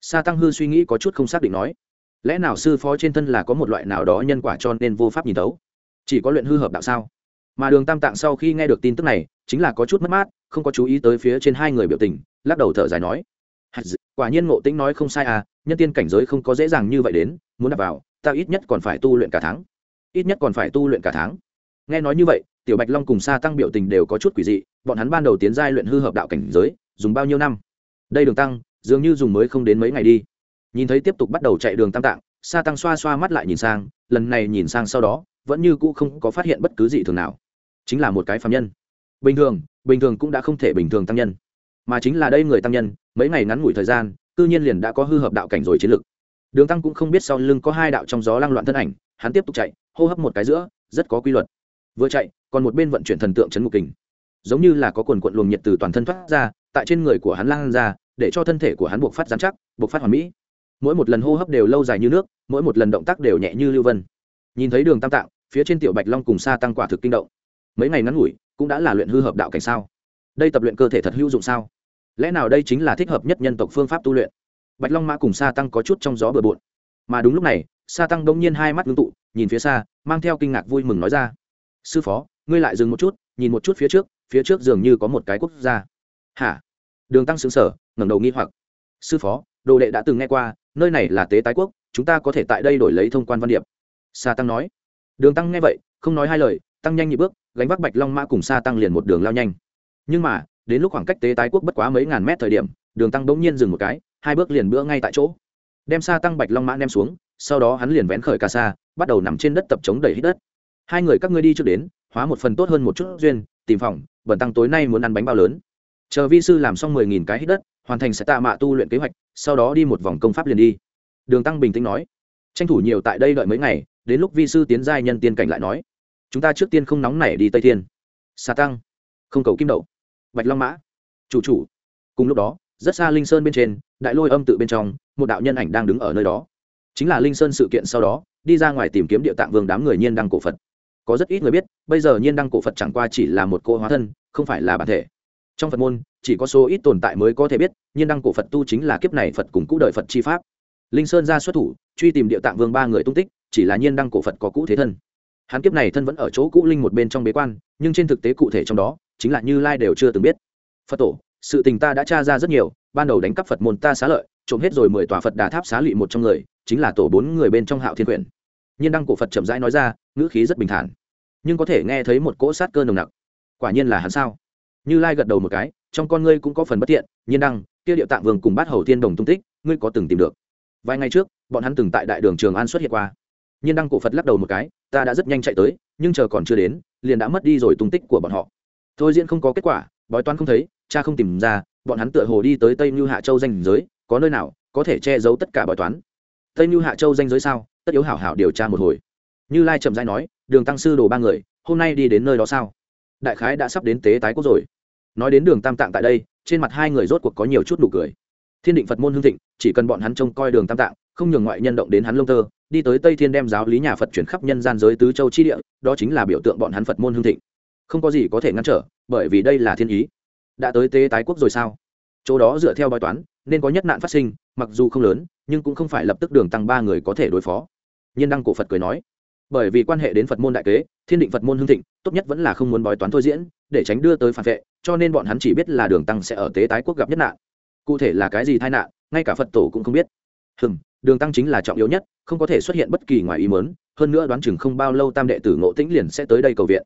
sa tăng hư suy nghĩ có chút không xác định nói, lẽ nào sư phó trên thân là có một loại nào đó nhân quả cho nên vô pháp nhìn thấu? chỉ có luyện hư hợp đạo sao? Mà đường tam tạng sau khi nghe được tin tức này, chính là có chút mất mát, không có chú ý tới phía trên hai người biểu tình, lắc đầu thở dài nói quả nhiên ngộ tĩnh nói không sai à nhân tiên cảnh giới không có dễ dàng như vậy đến, muốn đặt vào, ta ít nhất còn phải tu luyện cả tháng. Ít nhất còn phải tu luyện cả tháng. Nghe nói như vậy, tiểu bạch long cùng sa tăng biểu tình đều có chút quỷ dị, bọn hắn ban đầu tiến giai luyện hư hợp đạo cảnh giới, dùng bao nhiêu năm? Đây đường tăng dường như dùng mới không đến mấy ngày đi. Nhìn thấy tiếp tục bắt đầu chạy đường tam tạng, sa tăng xoa xoa mắt lại nhìn sang, lần này nhìn sang sau đó, vẫn như cũ không có phát hiện bất cứ gì thường nào. Chính là một cái phạm nhân. Bình thường bình thường cũng đã không thể bình thường tăng nhân. Mà chính là đây người tăng nhân, mấy ngày ngắn ngủi thời gian tự nhiên liền đã có hư hợp đạo cảnh rồi chiến lực. Đường tăng cũng không biết sau lưng có hai đạo trong gió lăng loạn thân ảnh, hắn tiếp tục chạy, hô hấp một cái giữa, rất có quy luật. Vừa chạy, còn một bên vận chuyển thần tượng chấn ngục kình. Giống như là có quần quận luồng nhiệt từ toàn thân thoát ra, tại trên người của hắn lan ra để cho thân thể của hắn buộc phát giám chắc, buộc phát hoàn mỹ. Mỗi một lần hô hấp đều lâu dài như nước, mỗi một lần động tác đều nhẹ như lưu vân. Nhìn thấy đường tam tạng, phía trên tiểu bạch long cùng xa tăng quả thực kinh động. Mấy ngày ngắn ngủi, cũng đã là luyện hư hợp đạo cảnh sao? Đây tập luyện cơ thể thật hữu dụng sao? Lẽ nào đây chính là thích hợp nhất nhân tộc phương pháp tu luyện? Bạch long mã cùng sa tăng có chút trong gió bừa bộn. Mà đúng lúc này, sa tăng đông nhiên hai mắt ngưng tụ, nhìn phía xa, mang theo kinh ngạc vui mừng nói ra. Sư phó, ngươi lại dừng một chút, nhìn một chút phía trước phía trước dường như có một cái quốc gia. Hả? Đường tăng xứng sở ngẩng đầu nghi hoặc. Sư phó, đồ đệ đã từng nghe qua, nơi này là tế tái quốc, chúng ta có thể tại đây đổi lấy thông quan văn điệp. Sa tăng nói. Đường tăng nghe vậy, không nói hai lời, tăng nhanh nhị bước, gánh vác bạch long mã cùng sa tăng liền một đường lao nhanh. Nhưng mà, đến lúc khoảng cách tế tái quốc bất quá mấy ngàn mét thời điểm, đường tăng bỗng nhiên dừng một cái, hai bước liền bữa ngay tại chỗ. Đem sa tăng bạch long mã ném xuống, sau đó hắn liền vén khởi ca sa, bắt đầu nằm trên đất tập chống đẩy hít đất. Hai người các ngươi đi trước đến, hóa một phần tốt hơn một chút duyên, tìm phòng, bẩn tăng tối nay muốn ăn bánh bao lớn. Chờ vi sư làm xong mười nghìn cái hít đất hoàn thành sẽ tạ mạ tu luyện kế hoạch, sau đó đi một vòng công pháp liền đi. Đường tăng bình tĩnh nói, tranh thủ nhiều tại đây đợi mấy ngày, đến lúc vi sư tiến giai nhân tiên cảnh lại nói, chúng ta trước tiên không nóng nảy đi tây thiên. Xà tăng, không cầu kim đậu. Bạch long mã, chủ chủ. Cùng lúc đó, rất xa linh sơn bên trên, đại lôi âm tự bên trong, một đạo nhân ảnh đang đứng ở nơi đó. Chính là linh sơn sự kiện sau đó, đi ra ngoài tìm kiếm địa tạng vương đám người nhiên đăng cổ phật. Có rất ít người biết, bây giờ nhiên đăng cổ phật chẳng qua chỉ là một cô hóa thân, không phải là bản thể. Trong phật môn chỉ có số ít tồn tại mới có thể biết, nhiên đăng cổ phật tu chính là kiếp này phật cùng cũ đời phật chi pháp. Linh sơn ra xuất thủ, truy tìm địa tạng vương ba người tung tích, chỉ là nhiên đăng cổ phật có cũ thế thân. Hắn kiếp này thân vẫn ở chỗ cũ linh một bên trong bế quan, nhưng trên thực tế cụ thể trong đó, chính là như lai đều chưa từng biết. Phật tổ, sự tình ta đã tra ra rất nhiều, ban đầu đánh cắp phật môn ta xá lợi, trộm hết rồi mười tòa phật đà tháp xá lụy một trong người, chính là tổ bốn người bên trong hạo thiên quyển. Nhiên đăng cổ phật chậm rãi nói ra, ngữ khí rất bình thản, nhưng có thể nghe thấy một cỗ sát cơ nồng nặc. Quả nhiên là hắn sao? Như lai gật đầu một cái trong con ngươi cũng có phần bất thiện, nhiên đăng kia điệu tạng vương cùng bát hầu thiên đồng tung tích ngươi có từng tìm được? Vài ngày trước bọn hắn từng tại đại đường trường an xuất hiện qua. Nhiên đăng cổ phật lắc đầu một cái ta đã rất nhanh chạy tới nhưng chờ còn chưa đến liền đã mất đi rồi tung tích của bọn họ. Thôi diễn không có kết quả bói toán không thấy cha không tìm ra bọn hắn tựa hồ đi tới tây mưu hạ châu danh giới có nơi nào có thể che giấu tất cả bói toán? Tây mưu hạ châu danh giới sao? Tất yếu hảo hảo điều tra một hồi. Như lai trầm giai nói đường tăng sư đồ ba người hôm nay đi đến nơi đó sao? Đại khái đã sắp đến tế tái quốc rồi nói đến đường tam tạng tại đây, trên mặt hai người rốt cuộc có nhiều chút nụ cười. Thiên định phật môn hương thịnh, chỉ cần bọn hắn trông coi đường tam tạng, không nhường ngoại nhân động đến hắn lông tơ, đi tới tây thiên đem giáo lý nhà phật chuyển khắp nhân gian giới tứ châu chi địa, đó chính là biểu tượng bọn hắn phật môn hương thịnh. Không có gì có thể ngăn trở, bởi vì đây là thiên ý. Đã tới tế tái quốc rồi sao? Chỗ đó dựa theo bài toán, nên có nhất nạn phát sinh, mặc dù không lớn, nhưng cũng không phải lập tức đường tăng ba người có thể đối phó. Nhiên đăng cổ phật cười nói bởi vì quan hệ đến phật môn đại kế, thiên định phật môn hương thịnh, tốt nhất vẫn là không muốn bói toán thôi diễn, để tránh đưa tới phản vệ, cho nên bọn hắn chỉ biết là đường tăng sẽ ở tế tái quốc gặp nhất nạn. Cụ thể là cái gì tai nạn, ngay cả phật tổ cũng không biết. Hừm, đường tăng chính là trọng yếu nhất, không có thể xuất hiện bất kỳ ngoài ý mớn hơn nữa đoán chừng không bao lâu tam đệ tử ngộ tĩnh liền sẽ tới đây cầu viện.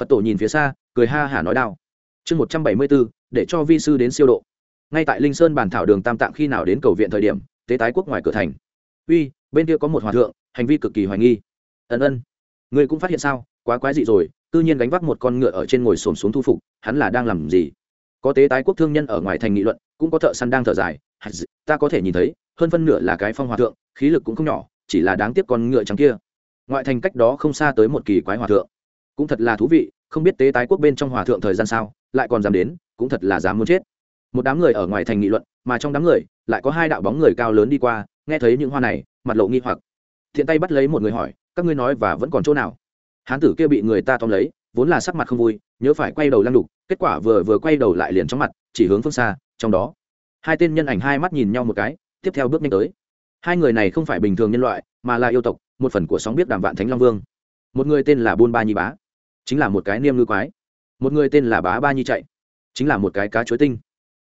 Phật tổ nhìn phía xa, cười ha hả nói đao. Chương một trăm bảy mươi bốn để cho vi sư đến siêu độ. Ngay tại linh sơn bàn thảo đường tam tạng khi nào đến cầu viện thời điểm, tế tái quốc ngoài cửa thành. Uy, bên kia có một hòa thượng, hành vi cực kỳ hoài nghi ân ân. Ngươi cũng phát hiện sao? Quá quái dị rồi, Cư nhiên gánh vác một con ngựa ở trên ngồi xổm xuống thu phục, hắn là đang làm gì? Có tế tái quốc thương nhân ở ngoài thành nghị luận, cũng có thợ săn đang thở dài. Ta có thể nhìn thấy, hơn phân nửa là cái phong hòa thượng, khí lực cũng không nhỏ, chỉ là đáng tiếc con ngựa trắng kia. Ngoại thành cách đó không xa tới một kỳ quái hòa thượng. Cũng thật là thú vị, không biết tế tái quốc bên trong hòa thượng thời gian sao, lại còn dám đến, cũng thật là dám muốn chết. Một đám người ở ngoài thành nghị luận, mà trong đám người, lại có hai đạo bóng người cao lớn đi qua, nghe thấy những hoa này, mặt lộ nghi hoặc thiện tay bắt lấy một người hỏi, các ngươi nói và vẫn còn chỗ nào? Hán tử kia bị người ta tóm lấy, vốn là sắc mặt không vui, nhớ phải quay đầu lăn đục kết quả vừa vừa quay đầu lại liền trong mặt, chỉ hướng phương xa, trong đó, hai tên nhân ảnh hai mắt nhìn nhau một cái, tiếp theo bước nhanh tới. Hai người này không phải bình thường nhân loại, mà là yêu tộc, một phần của sóng biết đàm vạn thánh long vương. Một người tên là buôn ba nhi bá, chính là một cái niêm ngư quái. Một người tên là bá ba nhi chạy, chính là một cái cá chuối tinh.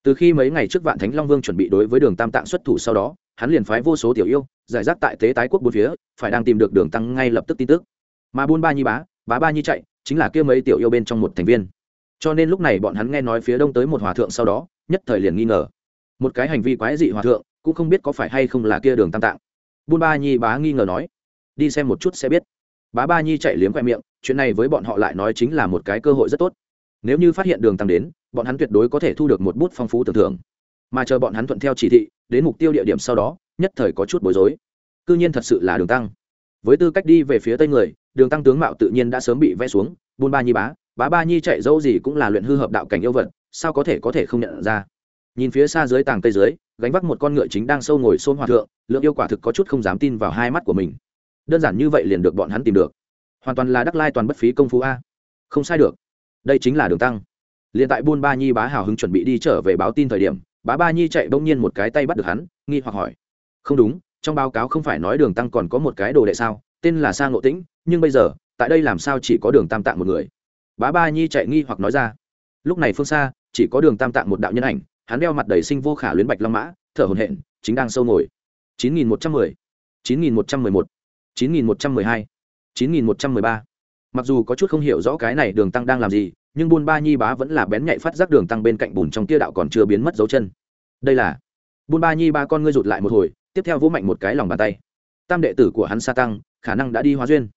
Từ khi mấy ngày trước vạn thánh long vương chuẩn bị đối với đường tam tạng xuất thủ sau đó hắn liền phái vô số tiểu yêu, giải rác tại tế tái quốc bốn phía, phải đang tìm được đường tăng ngay lập tức tin tức. Mà buôn ba nhi bá bá ba nhi chạy, chính là kia mấy tiểu yêu bên trong một thành viên. Cho nên lúc này bọn hắn nghe nói phía đông tới một hòa thượng sau đó, nhất thời liền nghi ngờ. Một cái hành vi quái dị hòa thượng, cũng không biết có phải hay không là kia đường tam tạng. Buôn ba nhi bá nghi ngờ nói, đi xem một chút sẽ biết. Bá ba nhi chạy liếm khoe miệng, chuyện này với bọn họ lại nói chính là một cái cơ hội rất tốt. Nếu như phát hiện đường tăng đến, bọn hắn tuyệt đối có thể thu được một bút phong phú tưởng thưởng. Mà chờ bọn hắn thuận theo chỉ thị đến mục tiêu địa điểm sau đó, nhất thời có chút bối rối. C ư nhiên thật sự là đường tăng. Với tư cách đi về phía tây người, đường tăng tướng mạo tự nhiên đã sớm bị vẽ xuống, buôn ba nhi bá bá ba nhi chạy dâu gì cũng là luyện hư hợp đạo cảnh yêu vật, sao có thể có thể không nhận ra? Nhìn phía xa dưới tàng tây dưới, gánh vác một con ngựa chính đang sâu ngồi xôn hòa thượng, lượng yêu quả thực có chút không dám tin vào hai mắt của mình. Đơn giản như vậy liền được bọn hắn tìm được. Hoàn toàn là đắc lai toàn bất phí công phu a. Không sai được. Đây chính là đường tăng. Liền tại buôn ba nhi bá hào hứng chuẩn bị đi trở về báo tin thời điểm bá ba nhi chạy bỗng nhiên một cái tay bắt được hắn, nghi hoặc hỏi. Không đúng, trong báo cáo không phải nói đường tăng còn có một cái đồ đệ sao, tên là sa ngộ tĩnh, nhưng bây giờ, tại đây làm sao chỉ có đường tam tạng một người? Bá ba nhi chạy nghi hoặc nói ra. Lúc này phương xa, chỉ có đường tam tạng một đạo nhân ảnh, hắn đeo mặt đầy sinh vô khả luyến bạch long mã, thở hồn hện chính đang sâu ngồi. Chín nghìn một trăm mười, chín nghìn một trăm mười một, chín nghìn một trăm mười hai, chín nghìn một trăm mười ba. Mặc dù có chút không hiểu rõ cái này đường tăng đang làm gì nhưng buôn ba nhi bá vẫn là bén nhạy phát giác đường tăng bên cạnh bùn trong tia đạo còn chưa biến mất dấu chân. Đây là buôn ba nhi ba con ngươi rụt lại một hồi, tiếp theo vỗ mạnh một cái lòng bàn tay. Tam đệ tử của hắn sa tăng, khả năng đã đi hóa duyên.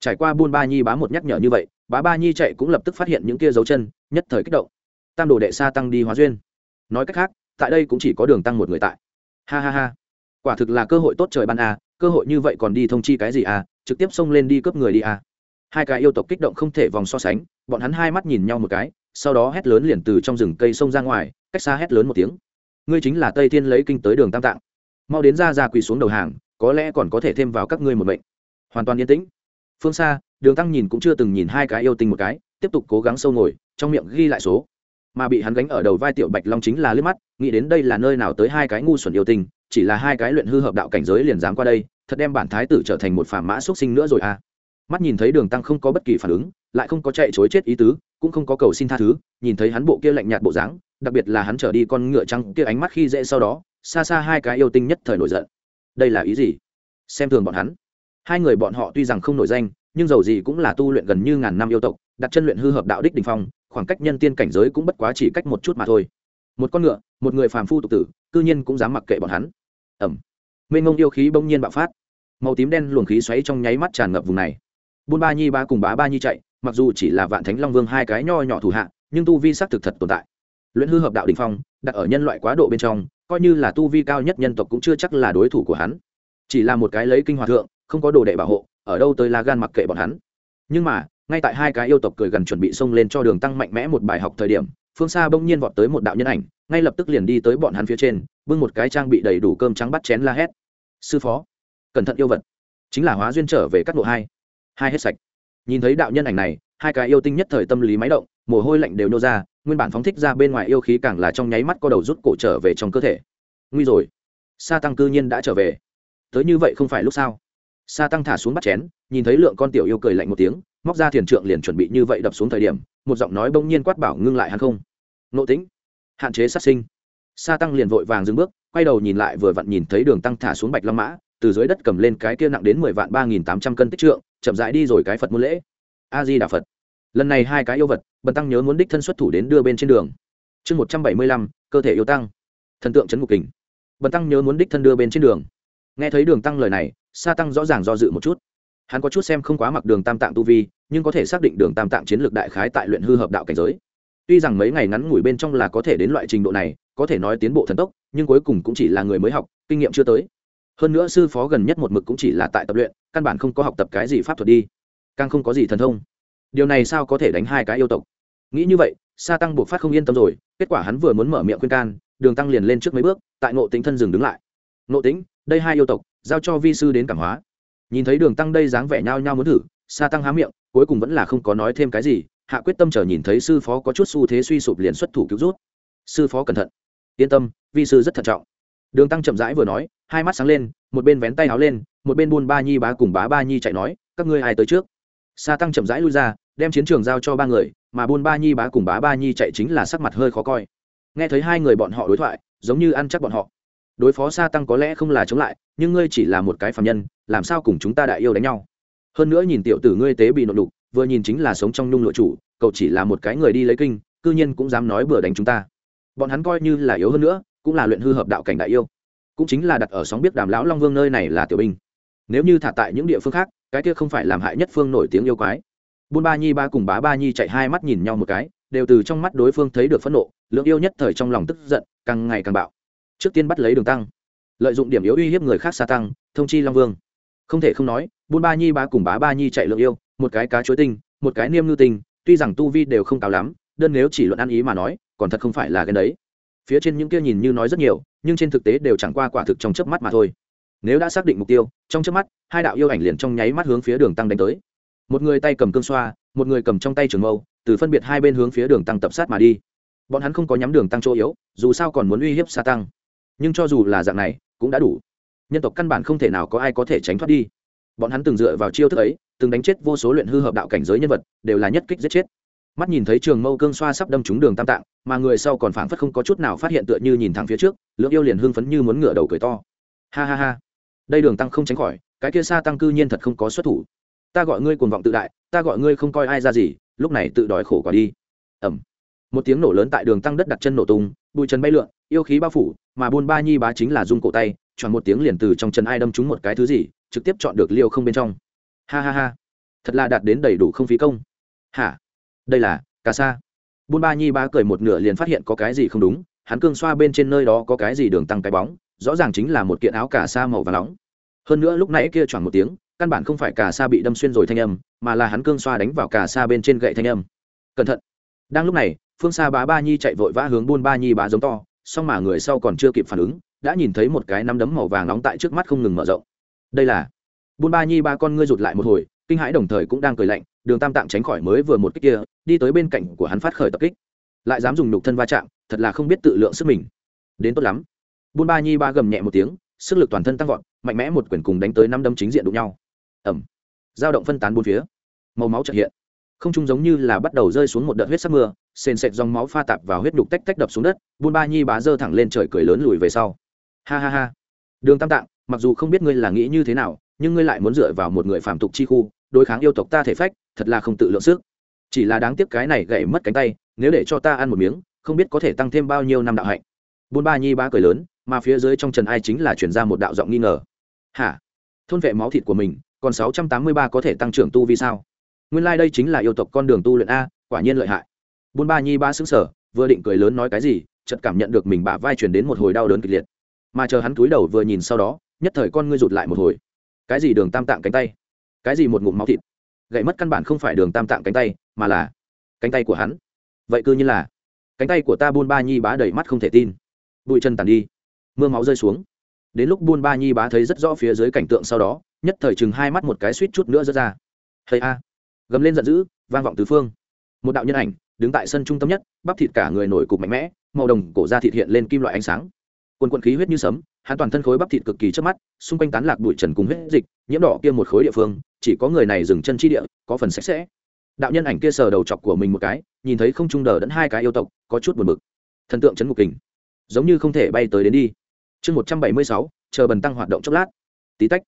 Trải qua buôn ba nhi bá một nhắc nhở như vậy, bá ba nhi chạy cũng lập tức phát hiện những kia dấu chân, nhất thời kích động. Tam đồ đệ sa tăng đi hóa duyên. Nói cách khác, tại đây cũng chỉ có đường tăng một người tại. Ha ha ha. Quả thực là cơ hội tốt trời ban a, cơ hội như vậy còn đi thông chi cái gì à? trực tiếp xông lên đi cướp người đi à? Hai cái yêu tộc kích động không thể vòng so sánh, bọn hắn hai mắt nhìn nhau một cái, sau đó hét lớn liền từ trong rừng cây xông ra ngoài, cách xa hét lớn một tiếng. Ngươi chính là tây thiên lấy kinh tới đường tam tạng. Mau đến ra ra quỳ xuống đầu hàng, có lẽ còn có thể thêm vào các ngươi một bệnh hoàn toàn yên tĩnh. Phương xa, đường tăng nhìn cũng chưa từng nhìn hai cái yêu tinh một cái, tiếp tục cố gắng sâu ngồi, trong miệng ghi lại số. Mà bị hắn gánh ở đầu vai tiểu bạch long chính là liếc mắt, nghĩ đến đây là nơi nào tới hai cái ngu xuẩn yêu tinh, chỉ là hai cái luyện hư hợp đạo cảnh giới liền dám qua đây, thật đem bản thái tử trở thành một phàm mã xuất sinh nữa rồi à mắt nhìn thấy đường tăng không có bất kỳ phản ứng, lại không có chạy chối chết ý tứ, cũng không có cầu xin tha thứ, nhìn thấy hắn bộ kia lạnh nhạt bộ dáng, đặc biệt là hắn trở đi con ngựa trắng kia ánh mắt khi dễ sau đó, xa xa hai cái yêu tinh nhất thời nổi giận. Đây là ý gì? Xem thường bọn hắn. Hai người bọn họ tuy rằng không nổi danh, nhưng dầu gì cũng là tu luyện gần như ngàn năm yêu tộc, đặt chân luyện hư hợp đạo đích đình phong, khoảng cách nhân tiên cảnh giới cũng bất quá chỉ cách một chút mà thôi. Một con ngựa, một người phàm phu tục tử, cư nhiên cũng dám mặc kệ bọn hắn. Ẩm mênh ngông yêu khí bỗng nhiên bạo phát. Màu tím đen luồng khí xoáy trong nháy mắt tràn ngập vùng này buôn ba nhi ba cùng bá ba nhi chạy, mặc dù chỉ là vạn thánh long vương hai cái nho nhỏ thủ hạ, nhưng tu vi xác thực thật tồn tại. Luyện hư hợp đạo đình phong, đặt ở nhân loại quá độ bên trong, coi như là tu vi cao nhất nhân tộc cũng chưa chắc là đối thủ của hắn. Chỉ là một cái lấy kinh hòa thượng, không có đồ đệ bảo hộ, ở đâu tới là gan mặc kệ bọn hắn. Nhưng mà, ngay tại hai cái yêu tộc cười gần chuẩn bị xông lên cho đường tăng mạnh mẽ một bài học thời điểm, phương xa bỗng nhiên vọt tới một đạo nhân ảnh, ngay lập tức liền đi tới bọn hắn phía trên, bưng một cái trang bị đầy đủ cơm trắng bắt chén la hét. Sư phó, cẩn thận yêu vật, chính là hóa duyên trở về các độ hai hai hết sạch. Nhìn thấy đạo nhân ảnh này, hai cái yêu tinh nhất thời tâm lý máy động, mồ hôi lạnh đều nô ra, nguyên bản phóng thích ra bên ngoài yêu khí càng là trong nháy mắt có đầu rút cổ trở về trong cơ thể. Nguy rồi. Sa tăng cư nhiên đã trở về. Tới như vậy không phải lúc sao? Sa tăng thả xuống bắt chén, nhìn thấy lượng con tiểu yêu cười lạnh một tiếng, móc ra thiền trượng liền chuẩn bị như vậy đập xuống thời điểm, một giọng nói bỗng nhiên quát bảo ngưng lại hắn không. Nộ tĩnh. Hạn chế sát sinh. Sa tăng liền vội vàng dừng bước, quay đầu nhìn lại vừa vặn nhìn thấy đường tăng thả xuống bạch long mã, từ dưới đất cầm lên cái kia nặng đến mười vạn ba nghìn tám trăm cân tích trượng chậm rãi đi rồi cái phật muôn lễ. A di đà phật. Lần này hai cái yêu vật, bần tăng nhớ muốn đích thân xuất thủ đến đưa bên trên đường. Chương một trăm bảy mươi lăm, cơ thể yêu tăng. Thần tượng c ngục kình. Bần tăng nhớ muốn đích thân đưa bên trên đường. Nghe thấy đường tăng lời này, sa tăng rõ ràng do dự một chút. Hắn có chút xem không quá mặc đường tam tạng tu vi, nhưng có thể xác định đường tam tạng chiến lược đại khái tại luyện hư hợp đạo cảnh giới. Tuy rằng mấy ngày ngắn ngủi bên trong là có thể đến loại trình độ này, có thể nói tiến bộ thần tốc, nhưng cuối cùng cũng chỉ là người mới học, kinh nghiệm chưa tới hơn nữa sư phó gần nhất một mực cũng chỉ là tại tập luyện, căn bản không có học tập cái gì pháp thuật đi. Càng không có gì thần thông. Điều này sao có thể đánh hai cái yêu tộc? Nghĩ như vậy, sa tăng buộc phát không yên tâm rồi, kết quả hắn vừa muốn mở miệng khuyên can, đường tăng liền lên trước mấy bước, tại ngộ tính thân dừng đứng lại. Ngộ tính đây hai yêu tộc, giao cho vi sư đến cảm hóa. Nhìn thấy đường tăng đây dáng vẻ nhao nhao muốn thử, sa tăng há miệng, cuối cùng vẫn là không có nói thêm cái gì, hạ quyết tâm chờ nhìn thấy sư phó có chút xu thế suy sụp liền xuất thủ cứu rút. Sư phó cẩn thận, yên tâm, vi sư rất thận trọng. Đường tăng chậm rãi vừa nói hai mắt sáng lên, một bên vén tay áo lên, một bên buôn ba nhi bá cùng bá ba nhi chạy nói, các ngươi ai tới trước? Sa tăng chậm rãi lui ra, đem chiến trường giao cho ba người, mà buôn ba nhi bá cùng bá ba nhi chạy chính là sắc mặt hơi khó coi. Nghe thấy hai người bọn họ đối thoại, giống như ăn chắc bọn họ. Đối phó sa tăng có lẽ không là chống lại, nhưng ngươi chỉ là một cái phạm nhân, làm sao cùng chúng ta đại yêu đánh nhau? Hơn nữa nhìn tiểu tử ngươi tế bị nộn đục vừa nhìn chính là sống trong nhung lụa chủ, cậu chỉ là một cái người đi lấy kinh, cư nhiên cũng dám nói bừa đánh chúng ta. Bọn hắn coi như là yếu hơn nữa, cũng là luyện hư hợp đạo cảnh đại yêu cũng chính là đặt ở sóng biết đàm lão long vương nơi này là tiểu binh. Nếu như thả tại những địa phương khác, cái kia không phải làm hại nhất phương nổi tiếng yêu quái. Buôn ba nhi ba cùng bá ba nhi chạy hai mắt nhìn nhau một cái, đều từ trong mắt đối phương thấy được phẫn nộ lượng yêu nhất thời trong lòng tức giận, càng ngày càng bạo. Trước tiên bắt lấy đường tăng, lợi dụng điểm yếu uy hiếp người khác xa tăng, thông chi long vương. Không thể không nói, buôn ba nhi ba cùng bá ba nhi chạy lượng yêu, một cái cá chuối tinh một cái niêm ngư tinh tuy rằng tu vi đều không cao lắm, đơn nếu chỉ luận ăn ý mà nói, còn thật không phải là cái đấy. Phía trên những kia nhìn như nói rất nhiều nhưng trên thực tế đều chẳng qua quả thực trong chớp mắt mà thôi. Nếu đã xác định mục tiêu, trong chớp mắt, hai đạo yêu ảnh liền trong nháy mắt hướng phía đường tăng đánh tới. Một người tay cầm cương xoa, một người cầm trong tay trường mâu, từ phân biệt hai bên hướng phía đường tăng tập sát mà đi. Bọn hắn không có nhắm đường tăng chỗ yếu, dù sao còn muốn uy hiếp xa tăng. Nhưng cho dù là dạng này, cũng đã đủ. Nhân tộc căn bản không thể nào có ai có thể tránh thoát đi. Bọn hắn từng dựa vào chiêu thức ấy, từng đánh chết vô số luyện hư hợp đạo cảnh giới nhân vật, đều là nhất kích giết chết mắt nhìn thấy trường mâu cương xoa sắp đâm trúng đường tam tạng, mà người sau còn phảng phất không có chút nào phát hiện tựa như nhìn thẳng phía trước lượng yêu liền hưng phấn như muốn ngửa đầu cười to. Ha ha ha. Đây đường tăng không tránh khỏi, cái kia xa tăng cư nhiên thật không có xuất thủ. Ta gọi ngươi cuồng vọng tự đại, ta gọi ngươi không coi ai ra gì, lúc này tự đòi khổ quả đi. Ẩm một tiếng nổ lớn tại đường tăng đất đặt chân nổ tung, bụi trần bay lượn, yêu khí bao phủ, mà buôn ba nhi bá chính là dung cổ tay chọn một tiếng liền từ trong chân ai đâm trúng một cái thứ gì, trực tiếp chọn được liêu không bên trong. Ha ha ha. Thật là đạt đến đầy đủ không phí công. Hả? Đây là, cà sa. Bun ba nhi ba cười một nửa liền phát hiện có cái gì không đúng, hắn cương xoa bên trên nơi đó có cái gì đường tăng cái bóng, rõ ràng chính là một kiện áo cà sa màu và nóng. Hơn nữa lúc nãy kia choảng một tiếng, căn bản không phải cà sa bị đâm xuyên rồi thanh âm, mà là hắn cương xoa đánh vào cà sa bên trên gậy thanh âm. Cẩn thận. Đang lúc này, phương xa bá ba nhi chạy vội vã hướng buôn ba nhi bá giống to, song mà người sau còn chưa kịp phản ứng, đã nhìn thấy một cái nắm đấm màu vàng nóng tại trước mắt không ngừng mở rộng. Đây là. Buôn ba nhi ba con ngươi rụt lại một hồi kinh hãi đồng thời cũng đang cười lạnh, đường tam tạng tránh khỏi mới vừa một kích kia, đi tới bên cạnh của hắn phát khởi tập kích. Lại dám dùng nhục thân va chạm, thật là không biết tự lượng sức mình. Đến tốt lắm. Buôn ba nhi ba gầm nhẹ một tiếng, sức lực toàn thân tăng vọt, mạnh mẽ một quyển cùng đánh tới năm đâm chính diện đụng nhau. Ẩm dao động phân tán bốn phía. Màu máu trợ hiện. Không chung giống như là bắt đầu rơi xuống một đợt huyết sắc mưa, sền sệt dòng máu pha tạp vào huyết đục tách tách đập xuống đất buôn ba nhi bá dơ thẳng lên trời cười lớn lùi về sau. Ha ha ha. Đường tam tạng, mặc dù không biết ngươi là nghĩ như thế nào, nhưng ngươi lại muốn dựa vào một người phạm tục chi khu đối kháng yêu tộc ta thể phách, thật là không tự lượng sức. Chỉ là đáng tiếc cái này gãy mất cánh tay, nếu để cho ta ăn một miếng, không biết có thể tăng thêm bao nhiêu năm đạo hạnh. Bôn ba nhi ba cười lớn, mà phía dưới trong trần ai chính là chuyển ra một đạo giọng nghi ngờ. Hả? Thôn vệ máu thịt của mình, còn sáu trăm tám mươi ba có thể tăng trưởng tu vì sao? Nguyên lai、like、đây chính là yêu tộc con đường tu luyện a, quả nhiên lợi hại. Bôn ba nhi ba xứng sở vừa định cười lớn nói cái gì, chợt cảm nhận được mình bả vai chuyển đến một hồi đau đớn kịch liệt. Mà chờ hắn cúi đầu vừa nhìn sau đó, nhất thời con ngươi rụt lại một hồi. Cái gì đường tam tạng cánh tay? Cái gì một ngụm máu thịt? Gậy mất căn bản không phải đường tam tạng cánh tay, mà là cánh tay của hắn. Vậy cứ như là, cánh tay của ta buôn ba nhi bá đầy mắt không thể tin. Bụi chân tàn đi, mưa máu rơi xuống. Đến lúc buôn ba nhi bá thấy rất rõ phía dưới cảnh tượng sau đó, nhất thời chừng hai mắt một cái suýt chút nữa rớt ra. Hay a! Gầm lên giận dữ, vang vọng tứ phương. Một đạo nhân ảnh, đứng tại sân trung tâm nhất, bắp thịt cả người nổi cục mạnh mẽ, màu đồng cổ da thịt hiện lên kim loại ánh sáng quần quần khí huyết như sấm, hắn toàn thân khối bắp thịt cực kỳ trước mắt, xung quanh tán lạc bụi trần cùng huyết dịch, nhiễm đỏ kia một khối địa phương, chỉ có người này dừng chân chi địa, có phần sạch sẽ. Đạo nhân ảnh kia sờ đầu chọc của mình một cái, nhìn thấy không trung đờ đẫn hai cái yêu tộc, có chút buồn bực. Thần tượng chấn ngục kình, giống như không thể bay tới đến đi. Chương một trăm bảy mươi sáu, chờ bần tăng hoạt động chốc lát. Tí tách.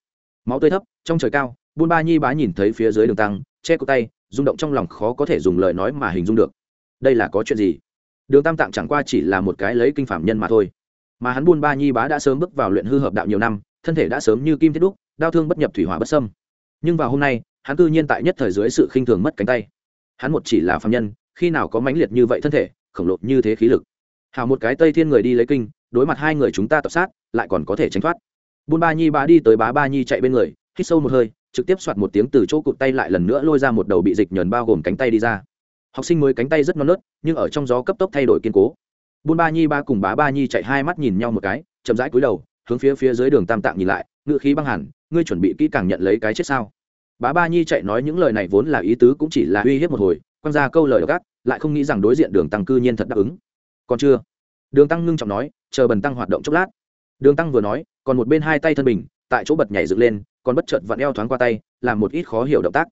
Máu tươi thấp, trong trời cao, buôn ba nhi bá nhìn thấy phía dưới đường tăng, che cổ tay, rung động trong lòng khó có thể dùng lời nói mà hình dung được. Đây là có chuyện gì? Đường tam tạng chẳng qua chỉ là một cái lấy kinh phạm nhân mà thôi mà hắn buôn ba nhi bá đã sớm bước vào luyện hư hợp đạo nhiều năm, thân thể đã sớm như kim thiết đúc, đau thương bất nhập thủy hỏa bất sâm nhưng vào hôm nay, hắn cư nhiên tại nhất thời dưới sự khinh thường mất cánh tay. Hắn một chỉ là phạm nhân, khi nào có mãnh liệt như vậy thân thể, khổng lồ như thế khí lực. Hào một cái tây thiên người đi lấy kinh, đối mặt hai người chúng ta tập sát, lại còn có thể tránh thoát. Buôn ba nhi bá đi tới bá ba nhi chạy bên người, hít sâu một hơi, trực tiếp soạt một tiếng từ chỗ cụt tay lại lần nữa lôi ra một đầu bị dịch nhờn bao gồm cánh tay đi ra. Học sinh mới cánh tay rất non nớt, nhưng ở trong gió cấp tốc thay đổi kiên cố buôn ba nhi ba cùng bá ba nhi chạy hai mắt nhìn nhau một cái, chậm rãi cúi đầu, hướng phía phía dưới đường tam tạng nhìn lại, ngựa khí băng hẳn, ngươi chuẩn bị kỹ càng nhận lấy cái chết sao? Bá ba nhi chạy nói những lời này vốn là ý tứ cũng chỉ là uy hiếp một hồi, quăng ra câu lời gác lại không nghĩ rằng đối diện đường tăng cư nhiên thật đáp ứng. Còn chưa? Đường tăng ngưng trọng nói, chờ bần tăng hoạt động chốc lát. Đường tăng vừa nói, còn một bên hai tay thân bình, tại chỗ bật nhảy dựng lên, còn bất chợt vặn eo thoáng qua tay, làm một ít khó hiểu động tác.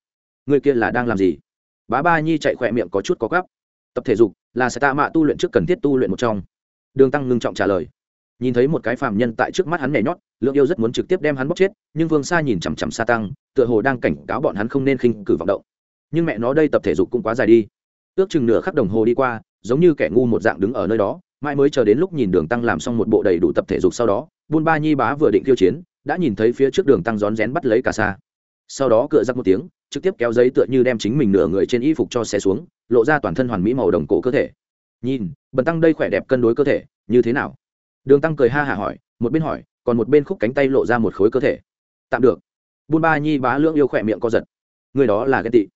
Người kia là đang làm gì? Bá ba nhi chạy khỏe miệng có chút có gắp tập thể dục là sẽ tạ mạ tu luyện trước cần thiết tu luyện một trong. Đường tăng ngưng trọng trả lời. Nhìn thấy một cái phàm nhân tại trước mắt hắn nhảy nhót, lượng yêu rất muốn trực tiếp đem hắn bóc chết, nhưng vương xa nhìn chằm chằm xa tăng, tựa hồ đang cảnh cáo bọn hắn không nên khinh cử vọng động. Nhưng mẹ nó đây tập thể dục cũng quá dài đi. Ước chừng nửa khắc đồng hồ đi qua, giống như kẻ ngu một dạng đứng ở nơi đó, mãi mới chờ đến lúc nhìn đường tăng làm xong một bộ đầy đủ tập thể dục sau đó, buôn ba nhi bá vừa định khiêu chiến, đã nhìn thấy phía trước đường tăng rón rén bắt lấy cả xa sau đó cựa giặc một tiếng trực tiếp kéo giấy tựa như đem chính mình nửa người trên y phục cho xe xuống, lộ ra toàn thân hoàn mỹ màu đồng cổ cơ thể. Nhìn, bần tăng đây khỏe đẹp cân đối cơ thể, như thế nào? Đường tăng cười ha hả hỏi, một bên hỏi, còn một bên khúc cánh tay lộ ra một khối cơ thể. Tạm được. Buôn ba nhi bá lưỡng yêu khỏe miệng co giật. Người đó là ghen tị.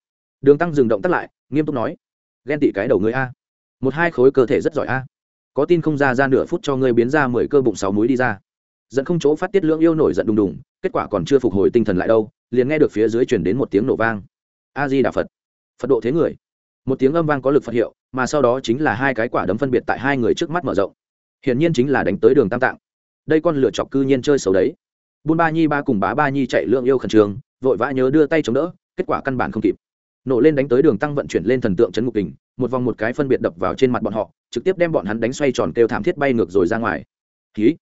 Đường tăng dừng động tắt lại, nghiêm túc nói, ghen tị cái đầu người a. Một hai khối cơ thể rất giỏi a. Có tin không ra ra nửa phút cho ngươi biến ra mười cơ bụng sáu múi đi ra. Dẫn không chỗ phát tiết lưỡng yêu nổi giận đùng đùng kết quả còn chưa phục hồi tinh thần lại đâu, liền nghe được phía dưới chuyển đến một tiếng nổ vang. A di đà phật. Phật độ thế người. Một tiếng âm vang có lực phật hiệu, mà sau đó chính là hai cái quả đấm phân biệt tại hai người trước mắt mở rộng. Hiển nhiên chính là đánh tới đường tam tạng. Đây con lựa chọc cư nhiên chơi xấu đấy. Bun ba nhi ba cùng bá ba nhi chạy lượng yêu khẩn trương, vội vã nhớ đưa tay chống đỡ, kết quả căn bản không kịp. Nổ lên đánh tới đường tăng vận chuyển lên thần tượng chấn ngục kình, một vòng một cái phân biệt đập vào trên mặt bọn họ, trực tiếp đem bọn hắn đánh xoay tròn kêu thảm thiết bay ngược rồi ra ngoài. Ký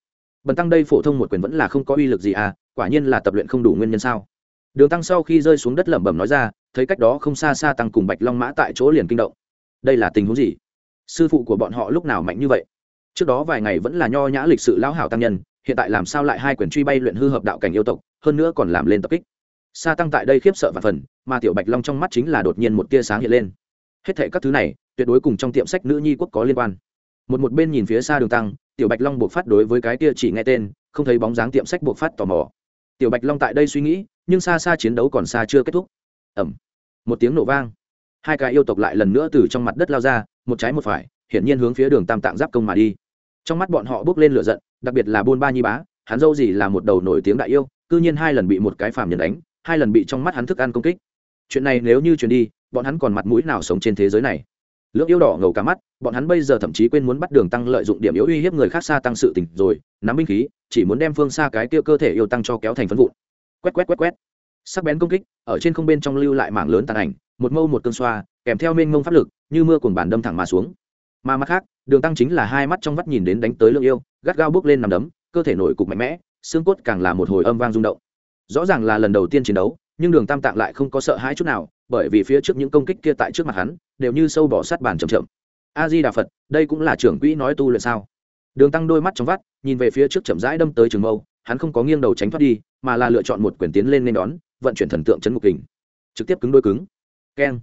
bần tăng đây phổ thông một quyền vẫn là không có uy lực gì à quả nhiên là tập luyện không đủ nguyên nhân sao? Đường tăng sau khi rơi xuống đất lẩm bẩm nói ra, thấy cách đó không xa xa tăng cùng bạch long mã tại chỗ liền kinh động. Đây là tình huống gì? Sư phụ của bọn họ lúc nào mạnh như vậy? Trước đó vài ngày vẫn là nho nhã lịch sự lão hảo tăng nhân, hiện tại làm sao lại hai quyền truy bay luyện hư hợp đạo cảnh yêu tộc, hơn nữa còn làm lên tập kích. Sa tăng tại đây khiếp sợ và phần, mà tiểu bạch long trong mắt chính là đột nhiên một tia sáng hiện lên. Hết thệ các thứ này, tuyệt đối cùng trong tiệm sách nữ nhi quốc có liên quan một một bên nhìn phía xa đường tăng, tiểu bạch long buộc phát đối với cái kia chỉ nghe tên, không thấy bóng dáng tiệm sách buộc phát tò mò. Tiểu bạch long tại đây suy nghĩ, nhưng xa xa chiến đấu còn xa chưa kết thúc. Ẩm một tiếng nổ vang. Hai cái yêu tộc lại lần nữa từ trong mặt đất lao ra, một trái một phải, hiển nhiên hướng phía đường tam tạng giáp công mà đi. Trong mắt bọn họ bước lên lửa giận, đặc biệt là buôn ba nhi bá, hắn dâu gì là một đầu nổi tiếng đại yêu, cư nhiên hai lần bị một cái phàm nhân đánh, hai lần bị trong mắt hắn thức ăn công kích. Chuyện này nếu như chuyển đi, bọn hắn còn mặt mũi nào sống trên thế giới này? Lưỡng yêu đỏ ngầu cả mắt, bọn hắn bây giờ thậm chí quên muốn bắt đường tăng lợi dụng điểm yếu uy hiếp người khác xa tăng sự tỉnh rồi, nắm binh khí, chỉ muốn đem phương xa cái tiêu cơ thể yêu tăng cho kéo thành phân vụn. Quét quét quét quét. Sắc bén công kích, ở trên không bên trong lưu lại mảng lớn tàn ảnh, một mâu một cơn xoa, kèm theo mênh mông pháp lực, như mưa cùng bản đâm thẳng mà xuống. Mà mắt khác, đường tăng chính là hai mắt trong vắt nhìn đến đánh tới lưỡng yêu, gắt gao bước lên nằm đấm, cơ thể nổi cục mạnh mẽ, xương cốt càng là một hồi âm vang rung động. Rõ ràng là lần đầu tiên chiến đấu, nhưng đường tam tạng lại không có sợ hãi chút nào, bởi vì phía trước những công kích kia tại trước mặt hắn đều như sâu bỏ sát bàn chậm chậm. A di đà phật, đây cũng là trưởng quỹ nói tu luyện sao? Đường tăng đôi mắt trong vắt, nhìn về phía trước chậm rãi đâm tới trường mâu, hắn không có nghiêng đầu tránh thoát đi, mà là lựa chọn một quyển tiến lên nên đón, vận chuyển thần tượng chấn ngục kình. Trực tiếp cứng đôi cứng. Keng.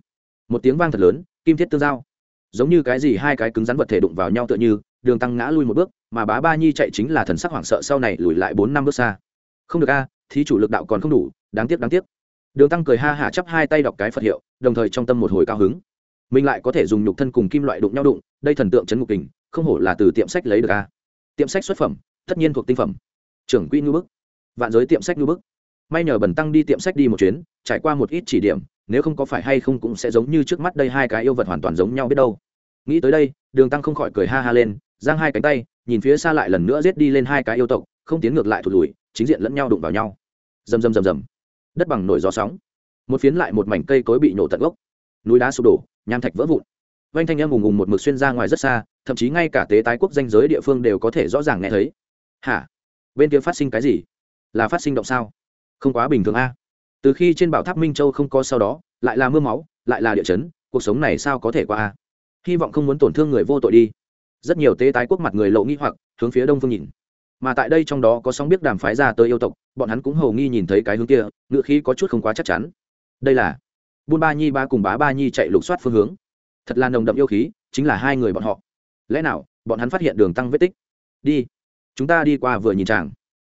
Một tiếng vang thật lớn, kim thiết tương giao. Giống như cái gì hai cái cứng rắn vật thể đụng vào nhau tựa như, đường tăng ngã lui một bước, mà bá ba nhi chạy chính là thần sắc hoảng sợ sau này lùi lại bốn năm bước xa. Không được a, thí chủ lực đạo còn không đủ, đáng tiếc đáng tiếc. Đường tăng cười ha hả chắp hai tay đọc cái phật hiệu, đồng thời trong tâm một hồi cao hứng mình lại có thể dùng nhục thân cùng kim loại đụng nhau đụng, đây thần tượng chấn ngục kình, không hổ là từ tiệm sách lấy được a. Tiệm sách xuất phẩm, tất nhiên thuộc tinh phẩm. Trưởng quỹ ngư bức. Vạn giới tiệm sách ngư bức. May nhờ bần tăng đi tiệm sách đi một chuyến, trải qua một ít chỉ điểm, nếu không có phải hay không cũng sẽ giống như trước mắt đây hai cái yêu vật hoàn toàn giống nhau biết đâu. Nghĩ tới đây, đường tăng không khỏi cười ha ha lên, giang hai cánh tay, nhìn phía xa lại lần nữa giết đi lên hai cái yêu tộc, không tiến ngược lại thụt lùi, chính diện lẫn nhau đụng vào nhau. Rầm rầm rầm rầm. Đất bằng nổi gió sóng. Một phiến lại một mảnh cây cối bị nổ tận gốc núi đá sụp đổ, nham thạch vỡ vụn. Vanh thanh em ùng ùng một mực xuyên ra ngoài rất xa, thậm chí ngay cả tế tái quốc danh giới địa phương đều có thể rõ ràng nghe thấy. Hả? Bên kia phát sinh cái gì? Là phát sinh động sao? Không quá bình thường a. Từ khi trên bảo tháp minh châu không có sau đó, lại là mưa máu, lại là địa chấn, cuộc sống này sao có thể qua a? Hy vọng không muốn tổn thương người vô tội đi. Rất nhiều tế tái quốc mặt người lộ nghi hoặc, hướng phía đông phương nhìn. Mà tại đây trong đó có sóng biết đàm phái ra tới yêu tộc, bọn hắn cũng hầu nghi nhìn thấy cái hướng kia ngựa khí có chút không quá chắc chắn. Đây là buôn ba nhi ba cùng bá ba nhi chạy lục soát phương hướng. Thật là nồng đậm yêu khí, chính là hai người bọn họ. Lẽ nào, bọn hắn phát hiện đường tăng vết tích? Đi, chúng ta đi qua vừa nhìn chàng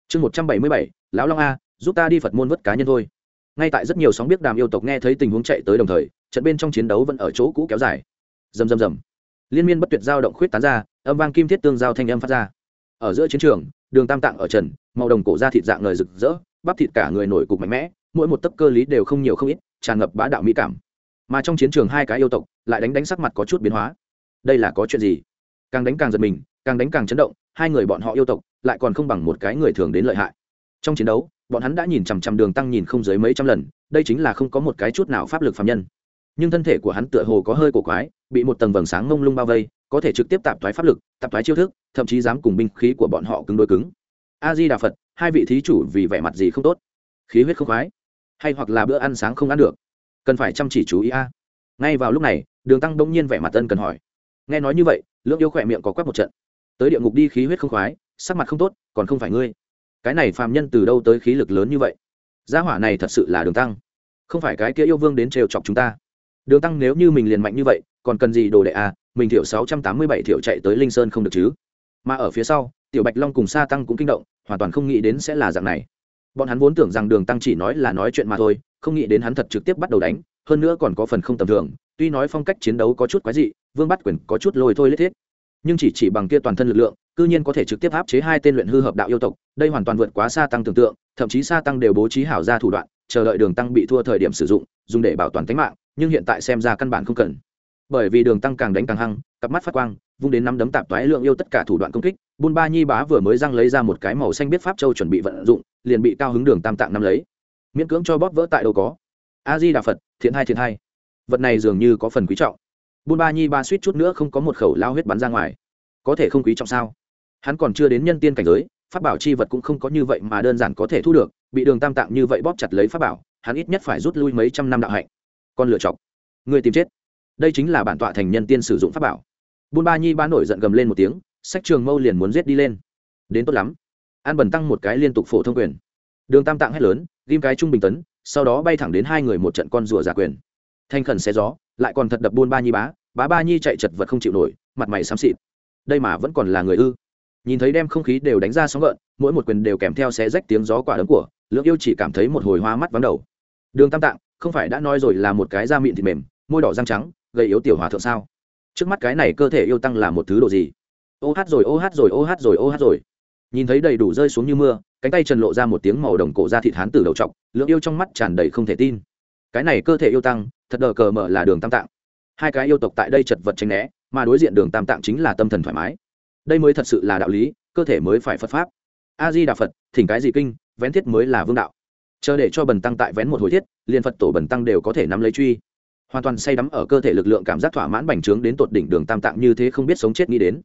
chương một trăm bảy mươi bảy, lão long a, giúp ta đi phật môn vất cá nhân thôi. Ngay tại rất nhiều sóng biết đàm yêu tộc nghe thấy tình huống chạy tới đồng thời, trận bên trong chiến đấu vẫn ở chỗ cũ kéo dài. Rầm rầm rầm. Liên miên bất tuyệt giao động khuyết tán ra, âm vang kim thiết tương giao thanh âm phát ra. Ở giữa chiến trường, đường tam tạng ở trần, màu đồng cổ da thịt dạng người rực rỡ, bắp thịt cả người nổi cục mạnh mẽ, mỗi một tấc cơ lý đều không nhiều không ít tràn ngập bá đạo mỹ cảm. Mà trong chiến trường hai cái yêu tộc lại đánh đánh sắc mặt có chút biến hóa. Đây là có chuyện gì? Càng đánh càng giật mình, càng đánh càng chấn động, hai người bọn họ yêu tộc lại còn không bằng một cái người thường đến lợi hại. Trong chiến đấu, bọn hắn đã nhìn chằm chằm đường tăng nhìn không dưới mấy trăm lần, đây chính là không có một cái chút nào pháp lực phạm nhân. Nhưng thân thể của hắn tựa hồ có hơi cổ quái, bị một tầng vầng sáng ngông lung bao vây, có thể trực tiếp tạp thoái pháp lực, tạp thoái chiêu thức, thậm chí dám cùng binh khí của bọn họ cứng đôi cứng. A di đà phật, hai vị thí chủ vì vẻ mặt gì không tốt? Khí huyết không khoái hay hoặc là bữa ăn sáng không ăn được. Cần phải chăm chỉ chú ý a. Ngay vào lúc này, đường tăng đông nhiên vẻ mặt tân cần hỏi. Nghe nói như vậy, lưỡng yêu khỏe miệng có quét một trận. Tới địa ngục đi khí huyết không khoái, sắc mặt không tốt, còn không phải ngươi. Cái này phàm nhân từ đâu tới khí lực lớn như vậy? Gia hỏa này thật sự là đường tăng. Không phải cái kia yêu vương đến trêu chọc chúng ta. Đường tăng nếu như mình liền mạnh như vậy, còn cần gì đồ đệ à mình thiểu sáu trăm tám mươi bảy thiểu chạy tới linh sơn không được chứ? Mà ở phía sau, tiểu bạch long cùng sa tăng cũng kinh động, hoàn toàn không nghĩ đến sẽ là dạng này bọn hắn vốn tưởng rằng đường tăng chỉ nói là nói chuyện mà thôi, không nghĩ đến hắn thật trực tiếp bắt đầu đánh, hơn nữa còn có phần không tầm thường, tuy nói phong cách chiến đấu có chút quái dị, vương bắt quyền có chút lôi thôi lết thiết. Nhưng chỉ chỉ bằng kia toàn thân lực lượng, cư nhiên có thể trực tiếp áp chế hai tên luyện hư hợp đạo yêu tộc, đây hoàn toàn vượt quá xa tăng tưởng tượng, thậm chí xa tăng đều bố trí hảo ra thủ đoạn, chờ đợi đường tăng bị thua thời điểm sử dụng, dùng để bảo toàn tính mạng, nhưng hiện tại xem ra căn bản không cần. Bởi vì đường tăng càng đánh càng hăng, cặp mắt phát quang, vung đến năm đấm tạp toái lượng yêu tất cả thủ đoạn công kích Bun ba nhi bá vừa mới răng lấy ra một cái màu xanh biết pháp châu chuẩn bị vận dụng, liền bị cao hứng đường tam tạng năm lấy. Miễn cưỡng cho bóp vỡ tại đâu có. A di đà phật, thiện hai thiện hai vật này dường như có phần quý trọng. Bun ba nhi ba suýt chút nữa không có một khẩu lao huyết bắn ra ngoài. Có thể không quý trọng sao? Hắn còn chưa đến nhân tiên cảnh giới, pháp bảo chi vật cũng không có như vậy mà đơn giản có thể thu được, bị đường tam tạng như vậy bóp chặt lấy pháp bảo, hắn ít nhất phải rút lui mấy trăm năm đạo hạnh. Con lựa chọc. Người tìm chết. Đây chính là bản tọa thành nhân tiên sử dụng pháp bảo. Bun ba nhi ba nổi giận gầm lên một tiếng sách trường mâu liền muốn giết đi lên. Đến tốt lắm. An bần tăng một cái liên tục phổ thông quyền. Đường tam tạng hét lớn, ghim cái trung bình tấn, sau đó bay thẳng đến hai người một trận con rùa giả quyền. Thanh khẩn xé gió, lại còn thật đập buôn ba nhi bá bá ba nhi chạy chật vật không chịu nổi, mặt mày xám xịt. Đây mà vẫn còn là người ư? Nhìn thấy đem không khí đều đánh ra sóng gợn, mỗi một quyền đều kèm theo xé rách tiếng gió quả đấm của lưỡng yêu chỉ cảm thấy một hồi hoa mắt vắng đầu. Đường tam tạng, không phải đã nói rồi là một cái da mịn thịt mềm, môi đỏ răng trắng gây yếu tiểu hòa thượng sao? Trước mắt cái này cơ thể yêu tăng là một thứ đồ gì? Ô hát rồi, ô hát rồi, ô hát rồi, ô hát rồi. Nhìn thấy đầy đủ rơi xuống như mưa, cánh tay trần lộ ra một tiếng màu đồng cổ ra thịt hán từ đầu t lượng yêu trong mắt tràn đầy không thể tin. Cái này cơ thể yêu tăng, thật đờ cờ mở là đường tam tạng. Hai cái yêu tộc tại đây chật vật tranh né, mà đối diện đường tam tạng chính là tâm thần thoải mái. Đây mới thật sự là đạo lý, cơ thể mới phải phật pháp. A di đà phật, thỉnh cái gì kinh, vén thiết mới là vương đạo. Chờ để cho bần tăng tại vén một hồi thiết, liền phật tổ bần tăng đều có thể nắm lấy truy. Hoàn toàn say đắm ở cơ thể lực lượng cảm giác thỏa mãn bành trướng đến tột đỉnh đường tam tạng như thế không biết sống chết nghĩ đến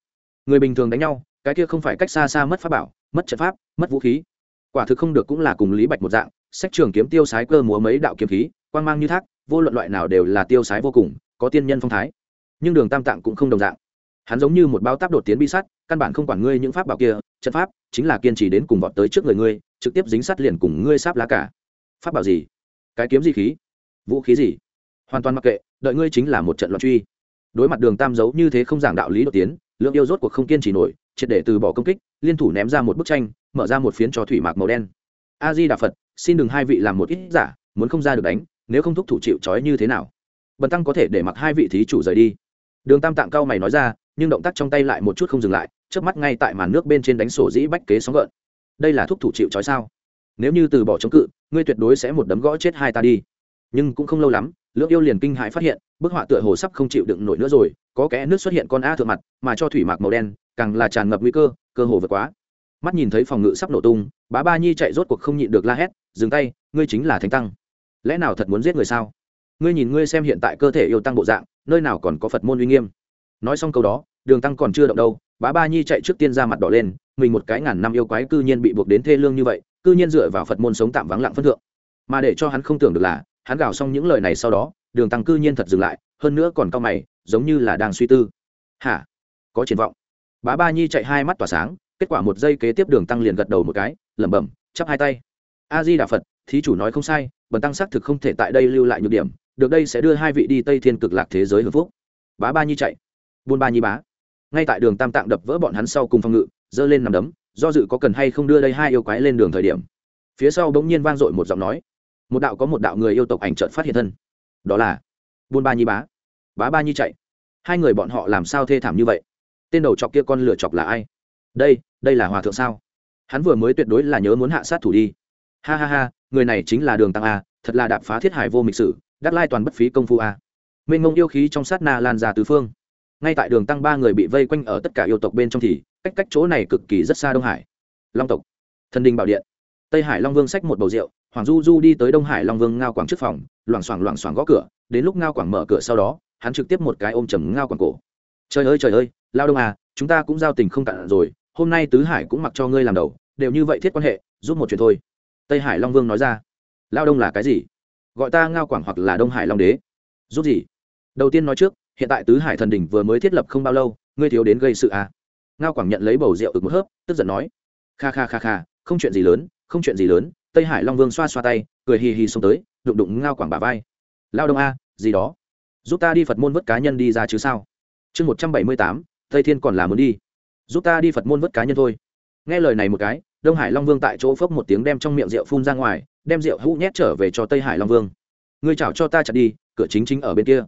người bình thường đánh nhau, cái kia không phải cách xa xa mất pháp bảo, mất trận pháp, mất vũ khí. Quả thực không được cũng là cùng lý bạch một dạng, sách trường kiếm tiêu sái cơ múa mấy đạo kiếm khí, quang mang như thác, vô luận loại nào đều là tiêu sái vô cùng, có tiên nhân phong thái. Nhưng đường tam tạng cũng không đồng dạng. Hắn giống như một bao táp đột tiến bi sắt, căn bản không quản ngươi những pháp bảo kia, trận pháp chính là kiên trì đến cùng vọt tới trước người ngươi, trực tiếp dính sắt liền cùng ngươi sáp lá cả. Pháp bảo gì? Cái kiếm gì khí? Vũ khí gì? Hoàn toàn mặc kệ, đợi ngươi chính là một trận loạn truy. Đối mặt đường tam giấu như thế không giảng đạo lý đột tiến lượng yêu rốt cuộc không kiên trì nổi, triệt để từ bỏ công kích, liên thủ ném ra một bức tranh, mở ra một phiến cho thủy mạc màu đen. A di đà phật, xin đừng hai vị làm một ít giả, muốn không ra được đánh, nếu không thúc thủ chịu trói như thế nào? Bần tăng có thể để mặc hai vị thí chủ rời đi. Đường tam tạng cao mày nói ra, nhưng động tác trong tay lại một chút không dừng lại trước mắt ngay tại màn nước bên trên đánh sổ dĩ bách kế sóng gợn. Đây là thúc thủ chịu trói sao? Nếu như từ bỏ chống cự, ngươi tuyệt đối sẽ một đấm gõ chết hai ta đi. Nhưng cũng không lâu lắm, lưỡng yêu liền kinh hãi phát hiện, bức họa tựa hồ sắp không chịu đựng nổi nữa rồi có kẽ nước xuất hiện con a thượng mặt, mà cho thủy mạc màu đen, càng là tràn ngập nguy cơ cơ hồ vượt quá. Mắt nhìn thấy phòng ngự sắp nổ tung, bá ba nhi chạy rốt cuộc không nhịn được la hét, dừng tay, ngươi chính là thánh tăng. Lẽ nào thật muốn giết người sao? Ngươi nhìn ngươi xem hiện tại cơ thể yêu tăng bộ dạng, nơi nào còn có phật môn uy nghiêm? Nói xong câu đó, đường tăng còn chưa động đâu, bá ba nhi chạy trước tiên ra mặt đỏ lên, mình một cái ngàn năm yêu quái cư nhiên bị buộc đến thê lương như vậy, cư nhiên dựa vào phật môn sống tạm vắng lặng phân thượng. Mà để cho hắn không tưởng được là, hắn gào xong những lời này sau đó, đường tăng cư nhiên thật dừng lại, hơn nữa còn cao mày giống như là đang suy tư. Hả? Có triển vọng. Bá ba nhi chạy hai mắt tỏa sáng, kết quả một giây kế tiếp đường tăng liền gật đầu một cái, lẩm bẩm, chắp hai tay. A di đà phật, thí chủ nói không sai, bần tăng xác thực không thể tại đây lưu lại nhược điểm, được đây sẽ đưa hai vị đi tây thiên cực lạc thế giới hưởng phúc. Bá ba nhi chạy. Buôn ba nhi bá. Ngay tại đường tam tạng đập vỡ bọn hắn sau cùng phòng ngự, giơ lên nằm đấm, do dự có cần hay không đưa đây hai yêu quái lên đường thời điểm. Phía sau bỗng nhiên vang dội một giọng nói. Một đạo có một đạo người yêu tộc ảnh trợt phát hiện thân. Đó là buôn ba nhi bá bá ba nhi chạy. Hai người bọn họ làm sao thê thảm như vậy? Tên đầu chọc kia con lửa chọc là ai? Đây đây là hòa thượng sao? Hắn vừa mới tuyệt đối là nhớ muốn hạ sát thủ đi. Ha ha ha, người này chính là đường tăng a, thật là đạp phá thiết hải vô mịch sử, đắc lai toàn bất phí công phu a. Mênh mông yêu khí trong sát na lan ra tứ phương. Ngay tại đường tăng ba người bị vây quanh ở tất cả yêu tộc bên trong thì, cách cách chỗ này cực kỳ rất xa đông hải. Long tộc. Thần đình bảo điện. Tây hải long vương xách một bầu rượu, hoàng du du đi tới đông hải long vương ngao quảng trước phòng, loảng xoảng loảng xoảng gõ cửa, đến lúc ngao quảng mở cửa sau đó hắn trực tiếp một cái ôm chầm ngao quảng cổ. Trời ơi trời ơi, lao đông à chúng ta cũng giao tình không cạn rồi, hôm nay tứ hải cũng mặc cho ngươi làm đầu, đều như vậy thiết quan hệ, giúp một chuyện thôi. Tây hải long vương nói ra. Lao đông là cái gì? Gọi ta ngao quảng hoặc là đông hải long đế. Giúp gì? Đầu tiên nói trước, hiện tại tứ hải thần đình vừa mới thiết lập không bao lâu, ngươi thiếu đến gây sự à. ngao quảng nhận lấy bầu rượu ực một hớp, tức giận nói. Kha kha kha kha, không chuyện gì lớn, không chuyện gì lớn. Tây hải long vương xoa xoa tay, cười hì hì xông tới, đụng đụng ngao quảng bà vai. Lao đông a gì đó? Giúp ta đi phật môn vớt cá nhân đi ra chứ sao? Chương một trăm bảy mươi tám, tây thiên còn là muốn đi. Giúp ta đi phật môn vớt cá nhân thôi. Nghe lời này một cái, đông hải long vương tại chỗ phốc một tiếng đem trong miệng rượu phun ra ngoài, đem rượu hũ nhét trở về cho tây hải long vương. Ngươi chảo cho ta chặt đi, cửa chính chính ở bên kia.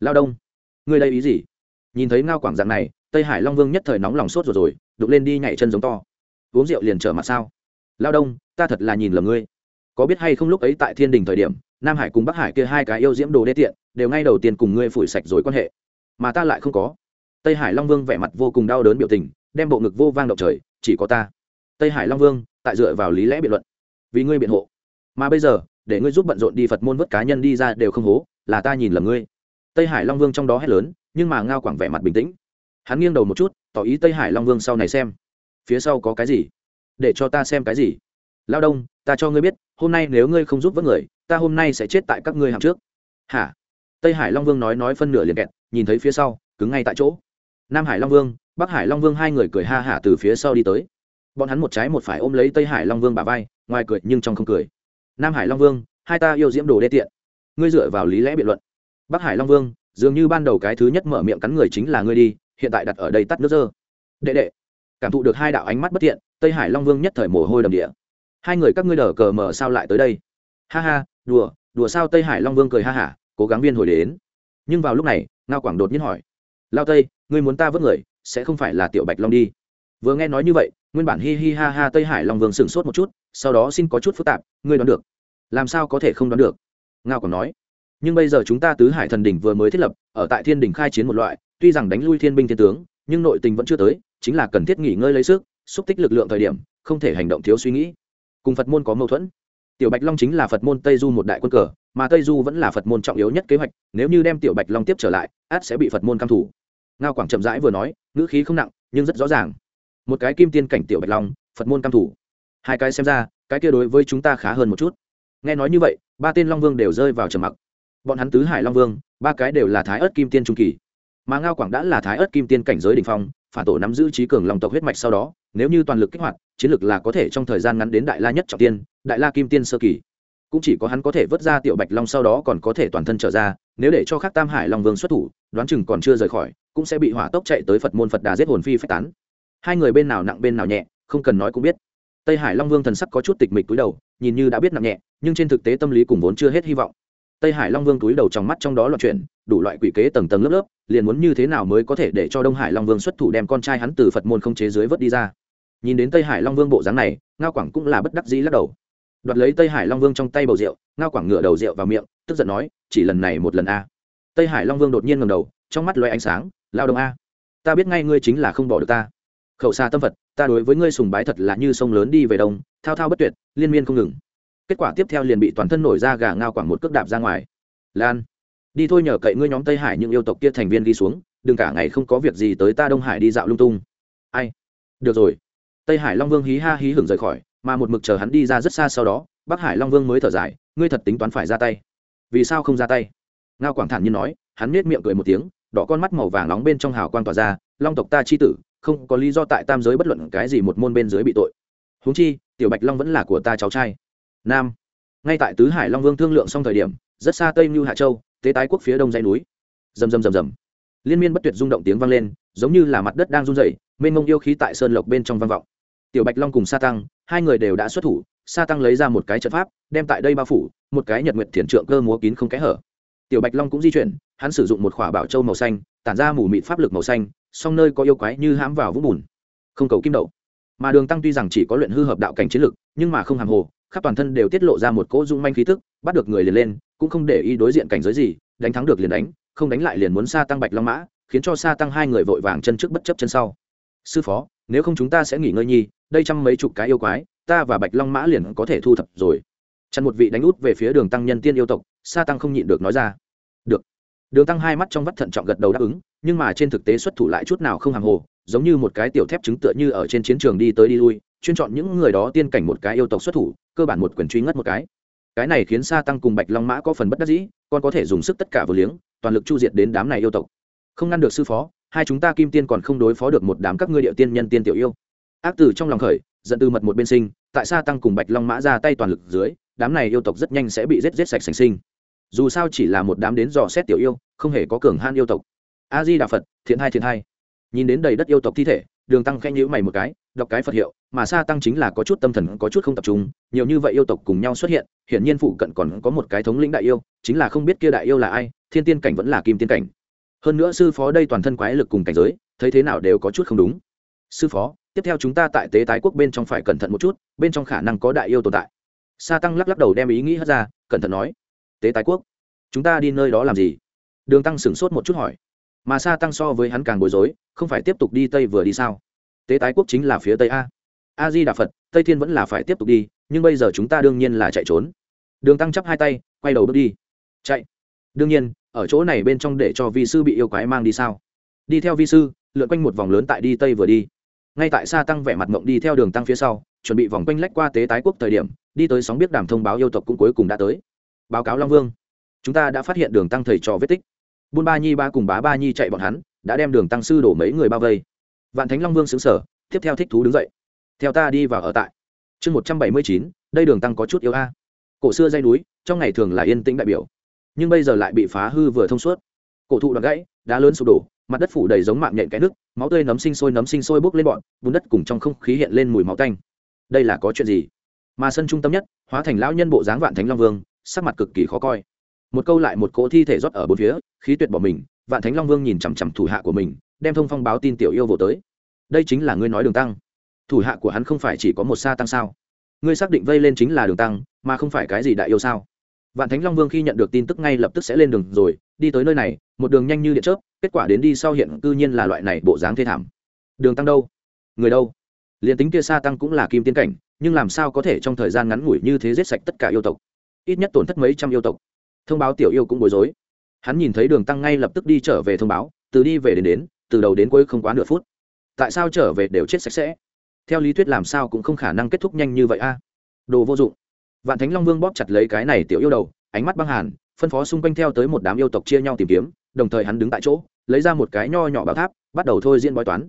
Lao đông, ngươi đây ý gì? Nhìn thấy ngao quảng dạng này, tây hải long vương nhất thời nóng lòng sốt rồi rồi đục lên đi nhảy chân giống to. Uống rượu liền trở mặt sao? Lao đông, ta thật là nhìn lầm ngươi. Có biết hay không lúc ấy tại thiên đình thời điểm nam hải cùng bắc hải kia hai cái yêu diễm đồ đê tiện, đều ngay đầu tiên cùng ngươi phủi sạch rồi quan hệ. Mà ta lại không có. Tây hải long vương vẻ mặt vô cùng đau đớn biểu tình, đem bộ ngực vô vang động trời, chỉ có ta. Tây hải long vương, tại dựa vào lý lẽ biện luận. Vì ngươi biện hộ. Mà bây giờ, để ngươi giúp bận rộn đi phật môn vất cá nhân đi ra đều không hố, là ta nhìn lầm ngươi. Tây hải long vương trong đó hét lớn, nhưng mà ngao quảng vẻ mặt bình tĩnh. Hắn nghiêng đầu một chút, tỏ ý tây hải long vương sau này xem. Phía sau có cái gì? Để cho ta xem cái gì? Lao đông, ta cho ngươi biết, hôm nay nếu ngươi không giúp vớt người ta hôm nay sẽ chết tại các ngươi hàng trước. Hả? Tây hải long vương nói nói phân nửa liền kẹt, nhìn thấy phía sau, cứng ngay tại chỗ. Nam hải long vương, bắc hải long vương hai người cười ha hả từ phía sau đi tới. Bọn hắn một trái một phải ôm lấy tây hải long vương bà vai, ngoài cười nhưng trong không cười. Nam hải long vương, hai ta yêu diễm đồ đê tiện. Ngươi dựa vào lý lẽ biện luận. Bắc hải long vương, dường như ban đầu cái thứ nhất mở miệng cắn người chính là ngươi đi, hiện tại đặt ở đây tắt nước dơ. Đệ đệ, cảm thụ được hai đạo ánh mắt bất thiện, tây hải long vương nhất thời mồ hôi đầm địa. Hai người các ngươi đờ cờ mờ sao lại tới đây? Ha ha, đùa đùa sao tây hải long vương cười ha hả, cố gắng viên hồi đến. Nhưng vào lúc này, ngao quảng đột nhiên hỏi, lao tây, ngươi muốn ta vớt người, sẽ không phải là tiểu bạch long đi? Vừa nghe nói như vậy, nguyên bản hi hi ha ha tây hải long vương sửng sốt một chút, sau đó xin có chút phức tạp, ngươi đoán được. Làm sao có thể không đoán được? Ngao quảng nói. Nhưng bây giờ chúng ta tứ hải thần đỉnh vừa mới thiết lập, ở tại thiên đỉnh khai chiến một loại, tuy rằng đánh lui thiên binh thiên tướng, nhưng nội tình vẫn chưa tới, chính là cần thiết nghỉ ngơi lấy sức, xúc tích lực lượng thời điểm, không thể hành động thiếu suy nghĩ. Cùng phật môn có mâu thuẫn tiểu bạch long chính là phật môn tây du một đại quân cờ, mà tây du vẫn là phật môn trọng yếu nhất kế hoạch, nếu như đem tiểu bạch long tiếp trở lại át sẽ bị phật môn căm thủ ngao quảng chậm rãi vừa nói, ngữ khí không nặng, nhưng rất rõ ràng. Một cái kim tiên cảnh tiểu bạch long, phật môn căm thủ hai cái xem ra, cái kia đối với chúng ta khá hơn một chút. Nghe nói như vậy, ba tên long vương đều rơi vào trầm mặc. Bọn hắn tứ hải long vương, ba cái đều là thái ớt kim tiên trung kỳ. Mà ngao quảng đã là thái ớt kim tiên cảnh giới đ ỉ n h phong phản tổ nắm giữ trí cường lòng tộc huyết mạch sau đó, nếu như toàn lực kích hoạt, chiến lược là có thể trong thời gian ngắn đến đại la nhất trọng tiên, đại la kim tiên sơ kỳ. Cũng chỉ có hắn có thể vớt ra tiểu bạch long sau đó còn có thể toàn thân trở ra, nếu để cho khác tam hải long vương xuất thủ, đoán chừng còn chưa rời khỏi, cũng sẽ bị hỏa tốc chạy tới phật môn phật đà giết hồn phi phách tán. Hai người bên nào nặng bên nào nhẹ, không cần nói cũng biết. Tây hải long vương thần sắc có chút tịch mịch túi đầu, nhìn như đã biết nặng nhẹ, nhưng trên thực tế tâm lý cùng vốn chưa hết hy vọng tây hải long vương túi đầu trong mắt trong đó loạn chuyển, đủ loại quỷ kế tầng tầng lớp lớp, liền muốn như thế nào mới có thể để cho đông hải long vương xuất thủ đem con trai hắn từ phật môn không chế dưới vớt đi ra. Nhìn đến tây hải long vương bộ dáng này, ngao quảng cũng là bất đắc dĩ lắc đầu. Đoạt lấy tây hải long vương trong tay bầu rượu, ngao quảng ngửa đầu rượu vào miệng, tức giận nói, chỉ lần này một lần a. Tây hải long vương đột nhiên ngầm đầu, trong mắt loay ánh sáng lao đồng a, ta biết ngay ngươi chính là không bỏ được ta. Khẩu xa tâm phật, ta đối với ngươi sùng bái thật là như sông lớn đi về đông, thao thao bất tuyệt, liên miên không ngừng kết quả tiếp theo liền bị toàn thân nổi ra gà ngao quảng một cước đạp ra ngoài. Lan, đi thôi nhờ cậy ngươi nhóm tây hải những yêu tộc kia thành viên đi xuống, đừng cả ngày không có việc gì tới ta đông hải đi dạo lung tung. Ai? Được rồi. Tây hải long vương hí ha hí hưởng rời khỏi, mà một mực chờ hắn đi ra rất xa sau đó, bắc hải long vương mới thở dài, ngươi thật tính toán phải ra tay. Vì sao không ra tay? Ngao quảng thản nhiên nói, hắn nết miệng cười một tiếng, đỏ con mắt màu vàng nóng bên trong hào quang tỏa ra, long tộc ta chi tử, không có lý do tại tam giới bất luận cái gì một môn bên dưới bị tội. Huống chi, tiểu bạch long vẫn là của ta cháu trai nam. Ngay tại tứ hải long vương thương lượng xong thời điểm, rất xa tây như hạ châu, tế tái quốc phía đông dãy núi. Rầm rầm rầm rầm. Liên miên bất tuyệt rung động tiếng vang lên, giống như là mặt đất đang run rẩy, mênh mông yêu khí tại sơn lộc bên trong vang vọng. Tiểu bạch long cùng sa tăng, hai người đều đã xuất thủ, sa tăng lấy ra một cái trận pháp, đem tại đây bao phủ, một cái nhật nguyệt thiền trượng cơ múa kín không kẽ hở. Tiểu bạch long cũng di chuyển, hắn sử dụng một khỏa bảo châu màu xanh, tản ra mù mịt pháp lực màu xanh, song nơi có yêu quái như hãm vào vũng bùn. Không cầu kim đậu. Mà đường tăng tuy rằng chỉ có luyện hư hợp đạo cảnh chiến lực, nhưng mà không hàng hồ khắp toàn thân đều tiết lộ ra một cỗ dung manh khí tức, bắt được người liền lên, cũng không để ý đối diện cảnh giới gì, đánh thắng được liền đánh, không đánh lại liền muốn xa tăng bạch long mã, khiến cho xa tăng hai người vội vàng chân trước bất chấp chân sau. Sư phó, nếu không chúng ta sẽ nghỉ ngơi nhi, đây trăm mấy chục cái yêu quái, ta và bạch long mã liền có thể thu thập rồi. Chặn một vị đánh út về phía đường tăng nhân tiên yêu tộc xa tăng không nhịn được nói ra. Được. Đường tăng hai mắt trong vắt thận trọng gật đầu đáp ứng, nhưng mà trên thực tế xuất thủ lại chút nào không hàng hồ, giống như một cái tiểu thép trứng tựa như ở trên chiến trường đi tới đi lui, chuyên chọn những người đó tiên cảnh một cái yêu tộc xuất thủ cơ bản một quyền truy ngất một cái. Cái này khiến sa tăng cùng bạch long mã có phần bất đắc dĩ còn có thể dùng sức tất cả vừa liếng, toàn lực chu diệt đến đám này yêu tộc. Không ngăn được sư phó, hai chúng ta kim tiên còn không đối phó được một đám các ngươi địa tiên nhân tiên tiểu yêu. Ác tử trong lòng khởi dẫn từ mật một bên sinh, tại sa tăng cùng bạch long mã ra tay toàn lực dưới, đám này yêu tộc rất nhanh sẽ bị giết giết sạch sành sinh. Dù sao chỉ là một đám đến dò xét tiểu yêu, không hề có cường han yêu tộc. A di đà phật, thiện hai thiện hai. Nhìn đến đầy đất yêu tộc thi thể đường tăng khẽ nhữ mày một cái, đọc cái phật hiệu, mà sa tăng chính là có chút tâm thần có chút không tập trung, nhiều như vậy yêu tộc cùng nhau xuất hiện, hiển nhiên phụ cận còn có một cái thống lĩnh đại yêu, chính là không biết kia đại yêu là ai, thiên tiên cảnh vẫn là kim tiên cảnh. Hơn nữa sư phó đây toàn thân quái lực cùng cảnh giới, thấy thế nào đều có chút không đúng. Sư phó, tiếp theo chúng ta tại tế tái quốc bên trong phải cẩn thận một chút, bên trong khả năng có đại yêu tồn tại. Sa tăng lắc lắc đầu đem ý nghĩ hất ra, cẩn thận nói, tế tái quốc, chúng ta đi nơi đó làm gì? Đường tăng sửng sốt một chút hỏi mà sa tăng so với hắn càng bối rối, không phải tiếp tục đi tây vừa đi sao? Tế tái quốc chính là phía tây a. A di đà phật tây thiên vẫn là phải tiếp tục đi, nhưng bây giờ chúng ta đương nhiên là chạy trốn. Đường tăng chắp hai tay, quay đầu bước đi. Chạy. Đương nhiên, ở chỗ này bên trong để cho vi sư bị yêu quái mang đi sao? Đi theo vi sư, lượn quanh một vòng lớn tại đi tây vừa đi. Ngay tại sa tăng vẻ mặt mộng đi theo đường tăng phía sau, chuẩn bị vòng quanh lách qua tế tái quốc thời điểm, đi tới sóng biết đàm thông báo yêu tộc cũng cuối cùng đã tới. Báo cáo long vương. Chúng ta đã phát hiện đường tăng thầy trò vết tích buôn ba nhi ba cùng bá ba nhi chạy bọn hắn, đã đem đường tăng sư đổ mấy người bao vây. Vạn thánh long vương xứng sở tiếp theo thích thú đứng dậy. Theo ta đi vào ở tại. Chương một trăm bảy mươi chín, đây đường tăng có chút yếu a. Cổ xưa dây núi, trong ngày thường là yên tĩnh đại biểu. Nhưng bây giờ lại bị phá hư vừa thông suốt. Cổ thụ đoạn gãy, đá lớn sụp đổ, mặt đất phủ đầy giống mạng nhện cái nước máu tươi nấm sinh sôi nấm sinh sôi bốc lên bọn, bùn đất cùng trong không khí hiện lên mùi máu tanh. Đây là có chuyện gì? Mà sân trung tâm nhất, hóa thành lão nhân bộ dáng vạn thánh long vương, sắc mặt cực kỳ khó coi một câu lại một cỗ thi thể rót ở bốn phía, khí tuyệt bỏ mình, vạn thánh long vương nhìn chằm chằm thủ hạ của mình, đem thông phong báo tin tiểu yêu vô tới. Đây chính là ngươi nói đường tăng. Thủ hạ của hắn không phải chỉ có một sa tăng sao? Ngươi xác định vây lên chính là đường tăng, mà không phải cái gì đại yêu sao? Vạn thánh long vương khi nhận được tin tức ngay lập tức sẽ lên đường rồi, đi tới nơi này, một đường nhanh như điện chớp, kết quả đến đi sau hiện cư nhiên là loại này bộ dáng thê thảm. Đường tăng đâu? Người đâu? Liền tính kia sa tăng cũng là kim tiên cảnh, nhưng làm sao có thể trong thời gian ngắn ngủi như thế giết sạch tất cả yêu tộc? Ít nhất tổn thất mấy trăm yêu tộc thông báo tiểu yêu cũng bối rối. Hắn nhìn thấy đường tăng ngay lập tức đi trở về thông báo, từ đi về đến đến, từ đầu đến cuối không quá nửa phút. Tại sao trở về đều chết sạch sẽ? Theo lý thuyết làm sao cũng không khả năng kết thúc nhanh như vậy a. Đồ vô dụng. Vạn thánh long vương bóp chặt lấy cái này tiểu yêu đầu, ánh mắt băng hàn, phân phó xung quanh theo tới một đám yêu tộc chia nhau tìm kiếm, đồng thời hắn đứng tại chỗ, lấy ra một cái nho nhỏ bảo tháp, bắt đầu thôi diễn bói toán.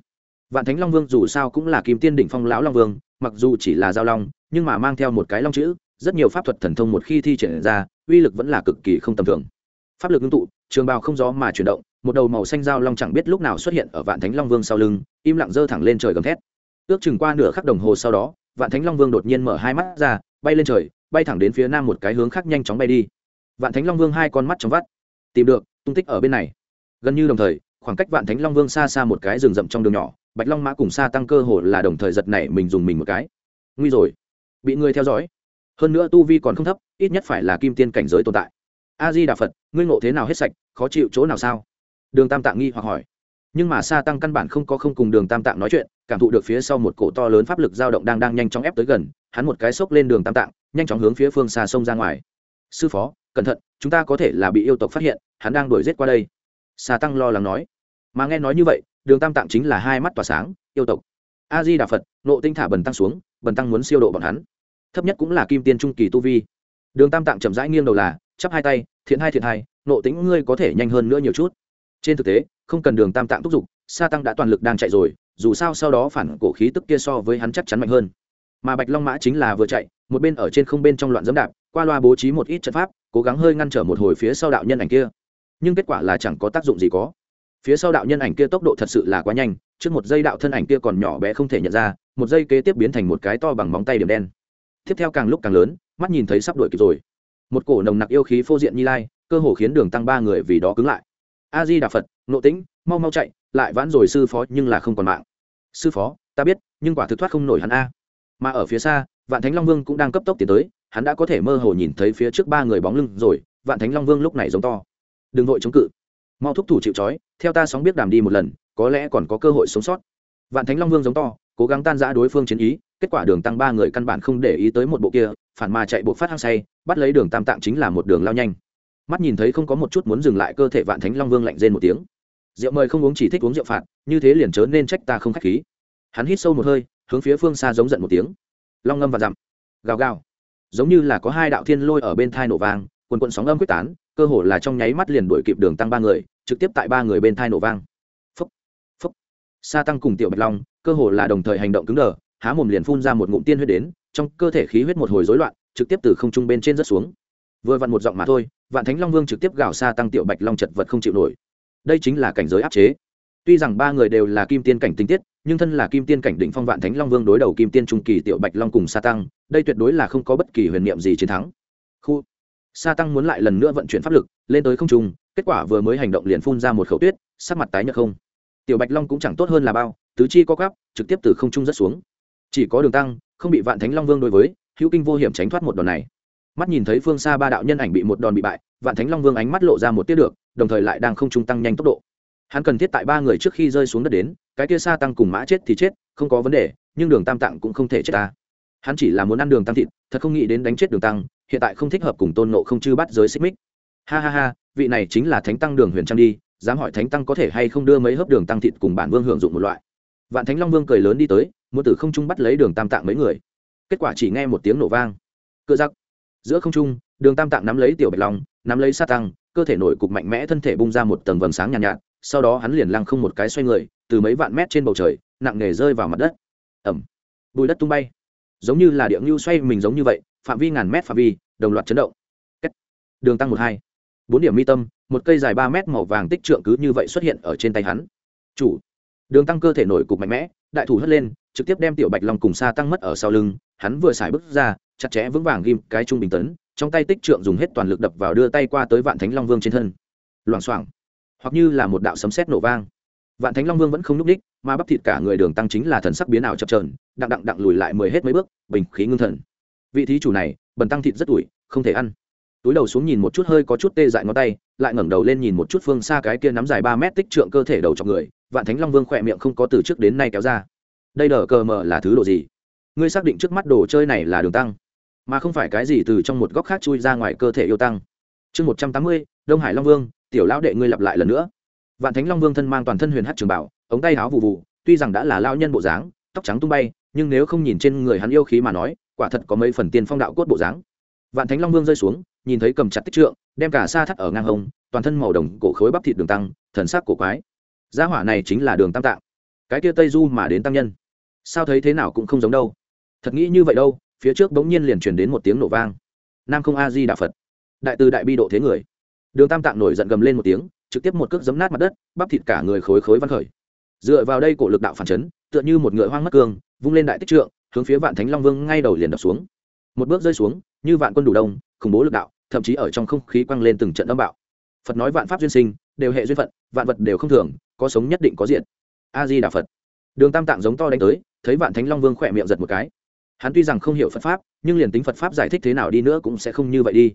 Vạn thánh long vương dù sao cũng là kim tiên đỉnh phong lão long vương, mặc dù chỉ là giao long, nhưng mà mang theo một cái long chữ rất nhiều pháp thuật thần thông một khi thi triển ra, uy lực vẫn là cực kỳ không tầm thường. Pháp lực ngưng tụ, trường bào không gió mà chuyển động, một đầu màu xanh dao long chẳng biết lúc nào xuất hiện ở vạn thánh long vương sau lưng, im lặng giơ thẳng lên trời gầm thét. Ước chừng qua nửa khắc đồng hồ sau đó, vạn thánh long vương đột nhiên mở hai mắt ra, bay lên trời, bay thẳng đến phía nam một cái hướng khác nhanh chóng bay đi. Vạn thánh long vương hai con mắt trong vắt. Tìm được, tung tích ở bên này. Gần như đồng thời, khoảng cách vạn thánh long vương xa xa một cái rừng rậm trong đường nhỏ, bạch long mã cùng xa tăng cơ hồ là đồng thời giật này mình dùng mình một cái. Nguy rồi. Bị người theo dõi hơn nữa tu vi còn không thấp, ít nhất phải là kim tiên cảnh giới tồn tại. A di đà phật ngươi ngộ thế nào hết sạch, khó chịu chỗ nào sao? Đường tam tạng nghi hoặc hỏi. Nhưng mà sa tăng căn bản không có không cùng đường tam tạng nói chuyện, cảm thụ được phía sau một cổ to lớn pháp lực dao động đang đang nhanh chóng ép tới gần, hắn một cái xốc lên đường tam tạng, nhanh chóng hướng phía phương xa sông ra ngoài. Sư phó, cẩn thận, chúng ta có thể là bị yêu tộc phát hiện, hắn đang đuổi giết qua đây. Sa tăng lo lắng nói. Mà nghe nói như vậy, đường tam tạng chính là hai mắt tỏa sáng, yêu tộc. A di đà phật nộ tinh thả bần tăng xuống, bần tăng muốn siêu độ bọn hắn thấp nhất cũng là kim tiên trung kỳ tu vi. Đường tam tạng chậm rãi nghiêng đầu là, chắp hai tay, thiện hai thiện hai, nộ tính ngươi có thể nhanh hơn nữa nhiều chút. Trên thực tế, không cần đường tam tạng thúc giục, sa tăng đã toàn lực đang chạy rồi, dù sao sau đó phản cổ khí tức kia so với hắn chắc chắn mạnh hơn. Mà bạch long mã chính là vừa chạy, một bên ở trên không bên trong loạn dẫm đạp, qua loa bố trí một ít trận pháp, cố gắng hơi ngăn trở một hồi phía sau đạo nhân ảnh kia. Nhưng kết quả là chẳng có tác dụng gì có. Phía sau đạo nhân ảnh kia tốc độ thật sự là quá nhanh, trước một giây đạo thân ảnh kia còn nhỏ bé không thể nhận ra, một giây kế tiếp biến thành một cái to bằng móng tay điểm đen tiếp theo càng lúc càng lớn, mắt nhìn thấy sắp đuổi kịp rồi. Một cổ nồng nặc yêu khí phô diện như lai, cơ hồ khiến đường tăng ba người vì đó cứng lại. A di đà phật nộ tĩnh, mau mau chạy, lại vãn rồi sư phó nhưng là không còn mạng. Sư phó, ta biết, nhưng quả thực thoát không nổi hắn a. Mà ở phía xa, vạn thánh long vương cũng đang cấp tốc tiến tới, hắn đã có thể mơ hồ nhìn thấy phía trước ba người bóng lưng rồi, vạn thánh long vương lúc này giống to. Đừng vội chống cự. Mau thúc thủ chịu trói, theo ta sóng biết đàm đi một lần, có lẽ còn có cơ hội sống sót. Vạn thánh long vương giống to, cố gắng tan giã đối phương chiến ý kết quả đường tăng ba người căn bản không để ý tới một bộ kia, phản mà chạy bộ phát hăng say, bắt lấy đường tam tạng chính là một đường lao nhanh. Mắt nhìn thấy không có một chút muốn dừng lại cơ thể vạn thánh long vương lạnh rên một tiếng. Rượu mời không uống chỉ thích uống rượu phạt, như thế liền chớ nên trách ta không khách khí. Hắn hít sâu một hơi, hướng phía phương xa giống giận một tiếng. Long ngâm và dặm. Gào gào. Giống như là có hai đạo thiên lôi ở bên thai nổ vang, quần quận sóng âm quyết tán, cơ hồ là trong nháy mắt liền đuổi kịp đường tăng ba người, trực tiếp tại ba người bên thai nổ vang. Phúc. Phúc. Sa tăng cùng tiểu bạch long, cơ hồ là đồng thời hành động cứng đờ há mồm liền phun ra một ngụm tiên huyết đến, trong cơ thể khí huyết một hồi rối loạn, trực tiếp từ không trung bên trên rớt xuống. Vừa vặn một giọng mà thôi, vạn thánh long vương trực tiếp gào xa tăng tiểu bạch long chật vật không chịu nổi. Đây chính là cảnh giới áp chế. Tuy rằng ba người đều là kim tiên cảnh tinh tiết, nhưng thân là kim tiên cảnh định phong vạn thánh long vương đối đầu kim tiên trung kỳ tiểu bạch long cùng sa tăng, đây tuyệt đối là không có bất kỳ huyền niệm gì chiến thắng. Khu, sa tăng muốn lại lần nữa vận chuyển pháp lực, lên tới không trung, kết quả vừa mới hành động liền phun ra một khẩu tuyết, sắc mặt tái nhợt không. Tiểu bạch long cũng chẳng tốt hơn là bao, tứ chi co gắp trực tiếp từ không trung rất xuống chỉ có đường tăng, không bị vạn thánh long vương đối với, hữu kinh vô hiểm tránh thoát một đòn này. Mắt nhìn thấy phương xa ba đạo nhân ảnh bị một đòn bị bại, vạn thánh long vương ánh mắt lộ ra một tiết được, đồng thời lại đang không trung tăng nhanh tốc độ. Hắn cần thiết tại ba người trước khi rơi xuống đất đến, cái kia xa tăng cùng mã chết thì chết, không có vấn đề, nhưng đường tam tạng cũng không thể chết ta. Hắn chỉ là muốn ăn đường tăng thịt, thật không nghĩ đến đánh chết đường tăng, hiện tại không thích hợp cùng tôn nộ không chư bắt giới xích mích. Ha ha ha, vị này chính là thánh tăng đường huyền trang đi, dám hỏi thánh tăng có thể hay không đưa mấy hớp đường tăng thịt cùng bản vương hưởng dụng một loại vạn thánh long vương cười lớn đi tới muốn từ không trung bắt lấy đường tam tạng mấy người. Kết quả chỉ nghe một tiếng nổ vang. Cựa giặc. Giữa không trung đường tam tạng nắm lấy tiểu bạch long nắm lấy Sa tăng cơ thể nổi cục mạnh mẽ thân thể bung ra một tầng vầng sáng nhàn nhạt, nhạt sau đó hắn liền lăng không một cái xoay người từ mấy vạn mét trên bầu trời nặng nề rơi vào mặt đất. Ẩm. Bùi đất tung bay. Giống như là địa ngưu xoay mình giống như vậy phạm vi ngàn mét phạm vi đồng loạt chấn động. Kết. đường tăng một hai. Bốn điểm mi tâm một cây dài ba mét màu vàng tích trượng cứ như vậy xuất hiện ở trên tay hắn. Chủ đường tăng cơ thể nổi cục mạnh mẽ, đại thủ hất lên, trực tiếp đem tiểu bạch long cùng xa tăng mất ở sau lưng, hắn vừa xài bước ra, chặt chẽ vững vàng ghim cái trung bình tấn, trong tay tích trượng dùng hết toàn lực đập vào đưa tay qua tới vạn thánh long vương trên thân. Loảng xoảng, hoặc như là một đạo sấm sét nổ vang. Vạn thánh long vương vẫn không n ú c đích, mà bắp thịt cả người đường tăng chính là thần sắc biến ảo chập trờn đặng đặng đặng lùi lại mười hết mấy bước, bình khí ngưng thần. Vị thí chủ này, bần tăng thịt rất ủi, không thể ăn. Túi đầu xuống nhìn một chút hơi có chút tê dại ngón tay, lại ngẩng đầu lên nhìn một chút phương xa cái kia nắm dài ba mét tích trượng cơ thể đầu trong người vạn thánh long vương khỏe miệng không có từ trước đến nay kéo ra đây đờ cờ mờ là thứ đồ gì ngươi xác định trước mắt đồ chơi này là đường tăng mà không phải cái gì từ trong một góc khác chui ra ngoài cơ thể yêu tăng chương một trăm tám mươi, đông hải long vương, tiểu lão đệ ngươi lặp lại lần nữa. vạn thánh long vương thân mang toàn thân huyền hát trường bảo, ống tay áo vụ vụ tuy rằng đã là lao nhân bộ dáng, tóc trắng tung bay, nhưng nếu không nhìn trên người hắn yêu khí mà nói, quả thật có mấy phần tiền phong đạo cốt bộ dáng. vạn thánh long vương rơi xuống, nhìn thấy cầm chặt tích trượng, đem cả xa thắt ở ngang hông, toàn thân màu đồng cổ khối bắp thịt đường tăng, thần sắc cổ quái gia hỏa này chính là đường tam tạng. Cái kia tây du mà đến tăng nhân. Sao thấy thế nào cũng không giống đâu. Thật nghĩ như vậy đâu, phía trước bỗng nhiên liền truyền đến một tiếng nổ vang. Nam không a di đà phật. Đại từ đại bi độ thế người. Đường tam tạng nổi giận gầm lên một tiếng, trực tiếp một cước giấm nát mặt đất, bắp thịt cả người khối khối văn khởi. Dựa vào đây cổ lực đạo phản chấn, tựa như một ngựa hoang mất cương, vung lên đại tích trượng, hướng phía vạn thánh long vương ngay đầu liền đập xuống. Một bước rơi xuống, như vạn quân đủ đông, khủng bố lực đạo, thậm chí ở trong không khí quăng lên từng trận âm bạo. Phật nói vạn pháp duyên sinh, đều hệ duyên phận, vạn vật đều không thường có sống nhất định có diện a di đà phật. Đường tam tạng giống to đánh tới, thấy vạn thánh long vương khỏe miệng giật một cái. Hắn tuy rằng không hiểu phật pháp, nhưng liền tính phật pháp giải thích thế nào đi nữa cũng sẽ không như vậy đi.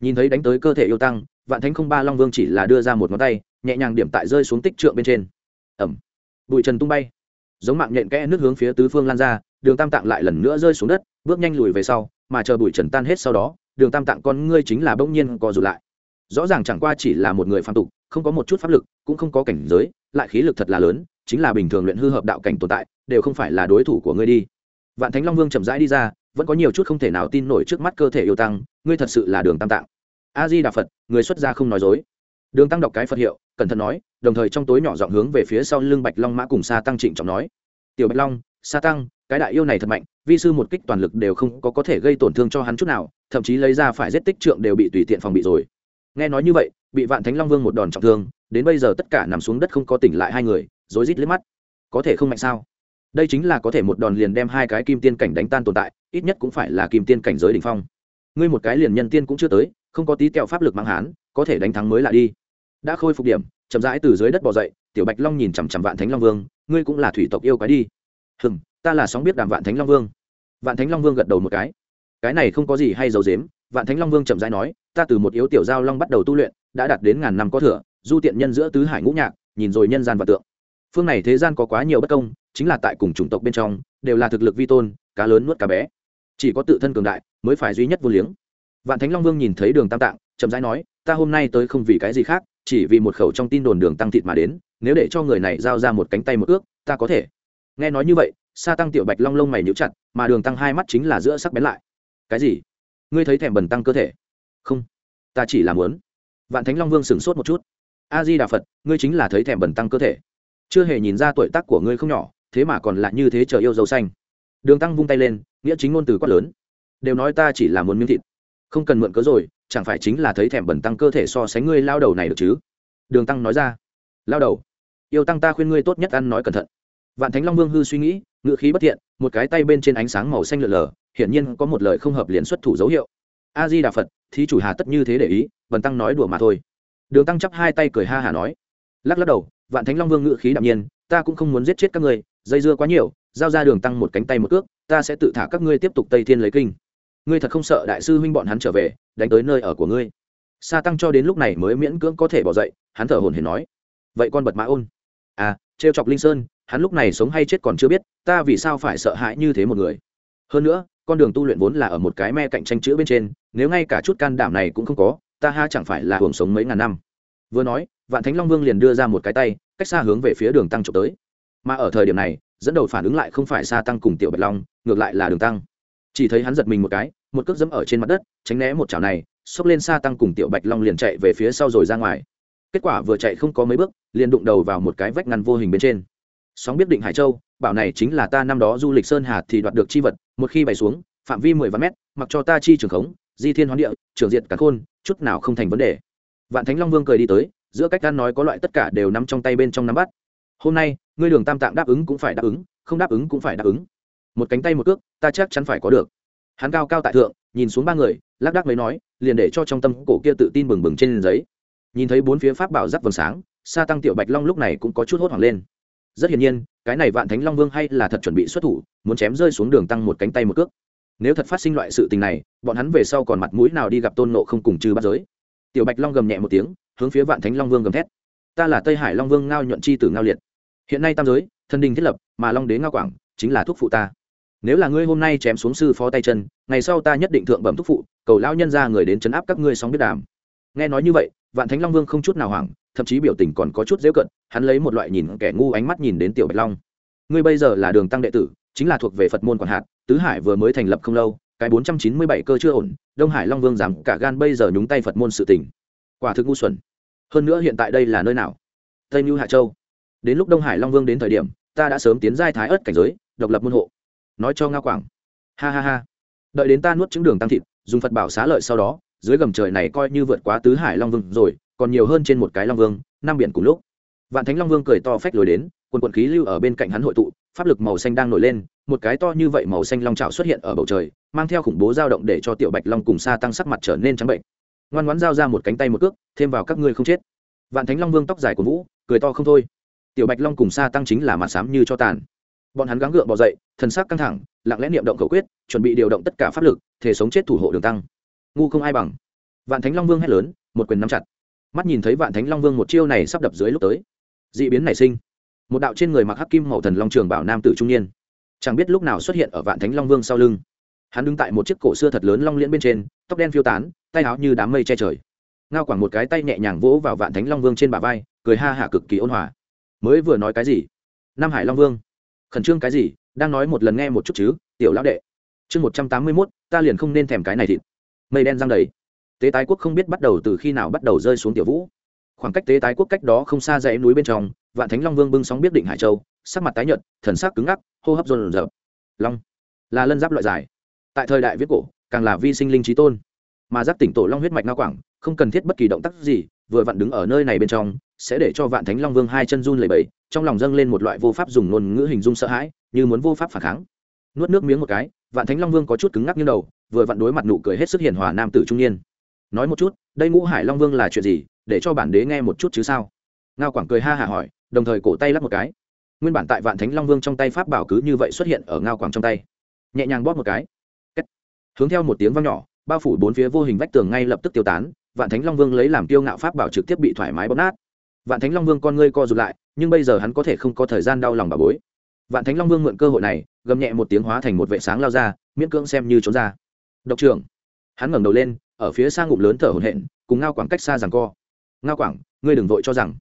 Nhìn thấy đánh tới cơ thể yêu tăng, vạn thánh không ba long vương chỉ là đưa ra một ngón tay, nhẹ nhàng điểm tại rơi xuống tích trượng bên trên. Ẩm. Bụi trần tung bay. Giống mạng nhện kẽ nước hướng phía tứ phương lan ra, đường tam tạng lại lần nữa rơi xuống đất, bước nhanh lùi về sau, mà chờ bụi trần tan hết sau đó, đường tam tạng con ngươi chính là bỗng nhiên co rụt lại. Rõ ràng chẳng qua chỉ là một người phạm tục không có một chút pháp lực, cũng không có cảnh giới, lại khí lực thật là lớn, chính là bình thường luyện hư hợp đạo cảnh tồn tại, đều không phải là đối thủ của ngươi đi. Vạn thánh long vương chậm rãi đi ra, vẫn có nhiều chút không thể nào tin nổi trước mắt cơ thể yêu tăng, ngươi thật sự là đường tam tạng. A di đà phật người xuất gia không nói dối. Đường tăng đọc cái phật hiệu, cẩn thận nói, đồng thời trong tối nhỏ giọng hướng về phía sau lưng bạch long mã cùng Sa tăng trịnh trọng nói. Tiểu bạch long, sa tăng, cái đại yêu này thật mạnh, vi sư một kích toàn lực đều không có có thể gây tổn thương cho hắn chút nào, thậm chí lấy ra phải giết tích trượng đều bị tùy tiện phòng bị rồi nghe nói như vậy, bị vạn thánh long vương một đòn trọng thương, đến bây giờ tất cả nằm xuống đất không có tỉnh lại hai người, rối rít liếc mắt. Có thể không mạnh sao? Đây chính là có thể một đòn liền đem hai cái kim tiên cảnh đánh tan tồn tại, ít nhất cũng phải là kim tiên cảnh giới đ ỉ n h phong. Ngươi một cái liền nhân tiên cũng chưa tới, không có tí kẹo pháp lực mang hán, có thể đánh thắng mới lại đi. Đã khôi phục điểm, chậm rãi từ dưới đất bỏ dậy, tiểu bạch long nhìn chằm chằm vạn thánh long vương, ngươi cũng là thủy tộc yêu cái đi. Hừng ta là sóng biết đàm vạn thánh long vương. Vạn thánh long vương gật đầu một cái. Cái này không có gì hay dầu dếm vạn thánh long vương chậm rãi nói, ta từ một yếu tiểu giao long bắt đầu tu luyện, đã đạt đến ngàn năm có thừa, du tiện nhân giữa tứ hải ngũ nhạc, nhìn rồi nhân gian và tượng. Phương này thế gian có quá nhiều bất công, chính là tại cùng chủng tộc bên trong, đều là thực lực vi tôn, cá lớn nuốt cá bé. Chỉ có tự thân cường đại mới phải duy nhất vô liếng. Vạn thánh long vương nhìn thấy đường tam tạng, chậm rãi nói, ta hôm nay tới không vì cái gì khác, chỉ vì một khẩu trong tin đồn đường tăng thịt mà đến, nếu để cho người này giao ra một cánh tay một ước, ta có thể. Nghe nói như vậy, sa tăng tiểu bạch long lông mày nhíu chặt, mà đường tăng hai mắt chính là giữa sắc bén lại. Cái gì? Ngươi thấy thèm bần tăng cơ thể? Không. Ta chỉ làm muốn. Vạn thánh long vương sửng sốt một chút. A di đà phật ngươi chính là thấy thèm bần tăng cơ thể. Chưa hề nhìn ra tuổi tác của ngươi không nhỏ, thế mà còn lại như thế chờ yêu dâu xanh. Đường tăng vung tay lên, nghĩa chính ngôn từ quát lớn. Đều nói ta chỉ là muốn miếng thịt. Không cần mượn cớ rồi, chẳng phải chính là thấy thèm bẩn tăng cơ thể so sánh ngươi lao đầu này được chứ? Đường tăng nói ra. Lao đầu, yêu tăng ta khuyên ngươi tốt nhất ăn nói cẩn thận. Vạn thánh long vương hư suy nghĩ ngự khí bất thiện, một cái tay bên trên ánh sáng màu xanh lượn lờ hiển nhiên có một lời không hợp liền xuất thủ dấu hiệu. A di đà phật thí chủ hà tất như thế để ý, bần tăng nói đùa mà thôi. Đường tăng chắp hai tay cười ha hà nói. Lắc lắc đầu, vạn thánh long vương ngự khí đạm nhiên, ta cũng không muốn giết chết các ngươi, dây dưa quá nhiều, giao ra đường tăng một cánh tay một cước, ta sẽ tự thả các ngươi tiếp tục tây thiên lấy kinh. Ngươi thật không sợ đại sư huynh bọn hắn trở về, đánh tới nơi ở của ngươi. Sa tăng cho đến lúc này mới miễn cưỡng có thể bỏ dậy, hắn thở hồn hển nói. Vậy con bật mã ôn. À trêu chọc linh sơn, hắn lúc này sống hay chết còn chưa biết, ta vì sao phải sợ hãi như thế một người. Hơn nữa con đường tu luyện vốn là ở một cái me cạnh tranh chữ bên trên, nếu ngay cả chút can đảm này cũng không có, ta ha chẳng phải là hưởng sống mấy ngàn năm. Vừa nói, vạn thánh long vương liền đưa ra một cái tay, cách xa hướng về phía đường tăng trộm tới. Mà ở thời điểm này, dẫn đầu phản ứng lại không phải xa tăng cùng tiểu bạch long, ngược lại là đường tăng. Chỉ thấy hắn giật mình một cái, một cước dẫm ở trên mặt đất, tránh né một chảo này, xốc lên xa tăng cùng tiểu bạch long liền chạy về phía sau rồi ra ngoài. Kết quả vừa chạy không có mấy bước, liền đụng đầu vào một cái vách ngăn vô hình bên trên. Sóng biết định hải châu bảo này chính là ta năm đó du lịch sơn hà thì đoạt được chi vật, một khi bày xuống, phạm vi mười vạn mét, mặc cho ta chi trường khống, di thiên hoán địa, trường diện cả khôn, chút nào không thành vấn đề. Vạn thánh long vương cười đi tới, giữa cách gan nói có loại tất cả đều nắm trong tay bên trong nắm bắt. Hôm nay, ngươi đường tam tạng đáp ứng cũng phải đáp ứng, không đáp ứng cũng phải đáp ứng. Một cánh tay một cước, ta chắc chắn phải có được. Hắn cao cao tại thượng, nhìn xuống ba người lác đác mới nói, liền để cho trong tâm cổ kia tự tin bừng bừng trên giấy. Nhìn thấy bốn phía pháp bảo giáp vầng sáng, sa tăng tiểu bạch long lúc này cũng có chút hốt hoảng lên rất hiển nhiên, cái này vạn thánh long vương hay là thật chuẩn bị xuất thủ, muốn chém rơi xuống đường tăng một cánh tay một cước. Nếu thật phát sinh loại sự tình này, bọn hắn về sau còn mặt mũi nào đi gặp tôn nộ không cùng chư bắt giới. Tiểu bạch long gầm nhẹ một tiếng, hướng phía vạn thánh long vương gầm thét. Ta là tây hải long vương ngao nhuận chi tử ngao liệt. Hiện nay tam giới thân đình thiết lập, mà long đế ngao quảng, chính là thuốc phụ ta. Nếu là ngươi hôm nay chém xuống sư phó tay chân, ngày sau ta nhất định thượng bẩm thúc phụ, cầu lão nhân ra người đến chấn áp các ngươi sóng biết đàm. Nghe nói như vậy vạn thánh long vương không chút nào hoảng, thậm chí biểu tình còn có chút dễ cận, hắn lấy một loại nhìn kẻ ngu ánh mắt nhìn đến tiểu bạch long. Ngươi bây giờ là đường tăng đệ tử, chính là thuộc về phật môn quản hạt, tứ hải vừa mới thành lập không lâu, cái bốn trăm chín mươi bảy cơ chưa ổn, đông hải long vương dám cả gan bây giờ nhúng tay phật môn sự tình. Quả thực ngu xuẩn. Hơn nữa hiện tại đây là nơi nào? Tây mưu hạ châu. Đến lúc đông hải long vương đến thời điểm, ta đã sớm tiến giai thái ớt cảnh giới, độc lập môn hộ. Nói cho nga quảng. Ha ha ha. Đợi đến ta nuốt trứng đường tăng thịt, dùng phật bảo xá lợi sau đó dưới gầm trời này coi như vượt quá tứ hải long vương rồi, còn nhiều hơn trên một cái long vương, năm biển cùng lúc. Vạn thánh long vương cười to phách lối đến, quần quần khí lưu ở bên cạnh hắn hội tụ, pháp lực màu xanh đang nổi lên, một cái to như vậy màu xanh long trào xuất hiện ở bầu trời, mang theo khủng bố dao động để cho tiểu bạch long cùng xa tăng sắc mặt trở nên trắng bệnh. Ngoan ngoãn giao ra một cánh tay một cước, thêm vào các ngươi không chết. Vạn thánh long vương tóc dài của vũ, cười to không thôi. Tiểu bạch long cùng xa tăng chính là mặt xám như cho tàn. Bọn hắn gắng gượng bỏ dậy, thần sắc căng thẳng, lặng lẽ niệm động khẩu quyết, chuẩn bị điều động tất cả pháp lực thể sống chết thủ hộ đường tăng ngu không ai bằng. Vạn thánh long vương hét lớn, một quyền nắm chặt. Mắt nhìn thấy vạn thánh long vương một chiêu này sắp đập dưới lúc tới. D ị biến nảy sinh. Một đạo trên người mặc hắc kim màu thần long trường bảo nam tử trung niên. Chẳng biết lúc nào xuất hiện ở vạn thánh long vương sau lưng. Hắn đứng tại một chiếc cổ xưa thật lớn long liễn bên trên, tóc đen phiêu tán, tay áo như đám mây che trời. Ngao quẳng một cái tay nhẹ nhàng vỗ vào vạn thánh long vương trên bả vai, cười ha hả cực kỳ ôn hòa. Mới vừa nói cái gì? Nam hải long vương. Khẩn trương cái gì? Đang nói một lần nghe một chút chứ, tiểu lão đệ. Chương một trăm tám mươi mốt, ta liền không nên thèm cái này thịt mây đen giăng đầy. Tế tái quốc không biết bắt đầu từ khi nào bắt đầu rơi xuống tiểu vũ. Khoảng cách tế tái quốc cách đó không xa dãy núi bên trong, vạn thánh long vương bưng sóng biết định hải châu, sắc mặt tái nhợt, thần sắc cứng ngắc, hô hấp run dập long là lân giáp loại dài. Tại thời đại viết cổ, càng là vi sinh linh trí tôn. Mà giáp tỉnh tổ long huyết mạch ngao quảng, không cần thiết bất kỳ động tác gì, vừa vặn đứng ở nơi này bên trong, sẽ để cho vạn thánh long vương hai chân run lẩy bẩy, trong lòng dâng lên một loại vô pháp dùng ngôn ngữ hình dung sợ hãi, như muốn vô pháp phản kháng. Nuốt nước miếng một cái vạn thánh long vương có chút cứng ngắc như đầu, vừa vặn đối mặt nụ cười hết sức hiền hòa nam tử trung niên. Nói một chút, đây ngũ hải long vương là chuyện gì, để cho bản đế nghe một chút chứ sao? Ngao quảng cười ha hả hỏi, đồng thời cổ tay lắp một cái. Nguyên bản tại vạn thánh long vương trong tay pháp bảo cứ như vậy xuất hiện ở ngao quảng trong tay. Nhẹ nhàng bóp một cái. Kết. hướng theo một tiếng vang nhỏ, bao phủ bốn phía vô hình vách tường ngay lập tức tiêu tán, vạn thánh long vương lấy làm tiêu ngạo pháp bảo trực tiếp bị thoải mái bóp nát. Vạn thánh long vương con ngươi co rụt lại, nhưng bây giờ hắn có thể không có thời gian đau lòng bà bối vạn thánh long vương mượn cơ hội này, gầm nhẹ một tiếng hóa thành một vệ sáng lao ra, miễn cưỡng xem như trốn ra. Độc trưởng, hắn ngẩng đầu lên, ở phía xa ngụm lớn thở hổn hển, cùng ngao quảng cách xa rằng co. Ngao quảng, ngươi đừng vội cho rằng.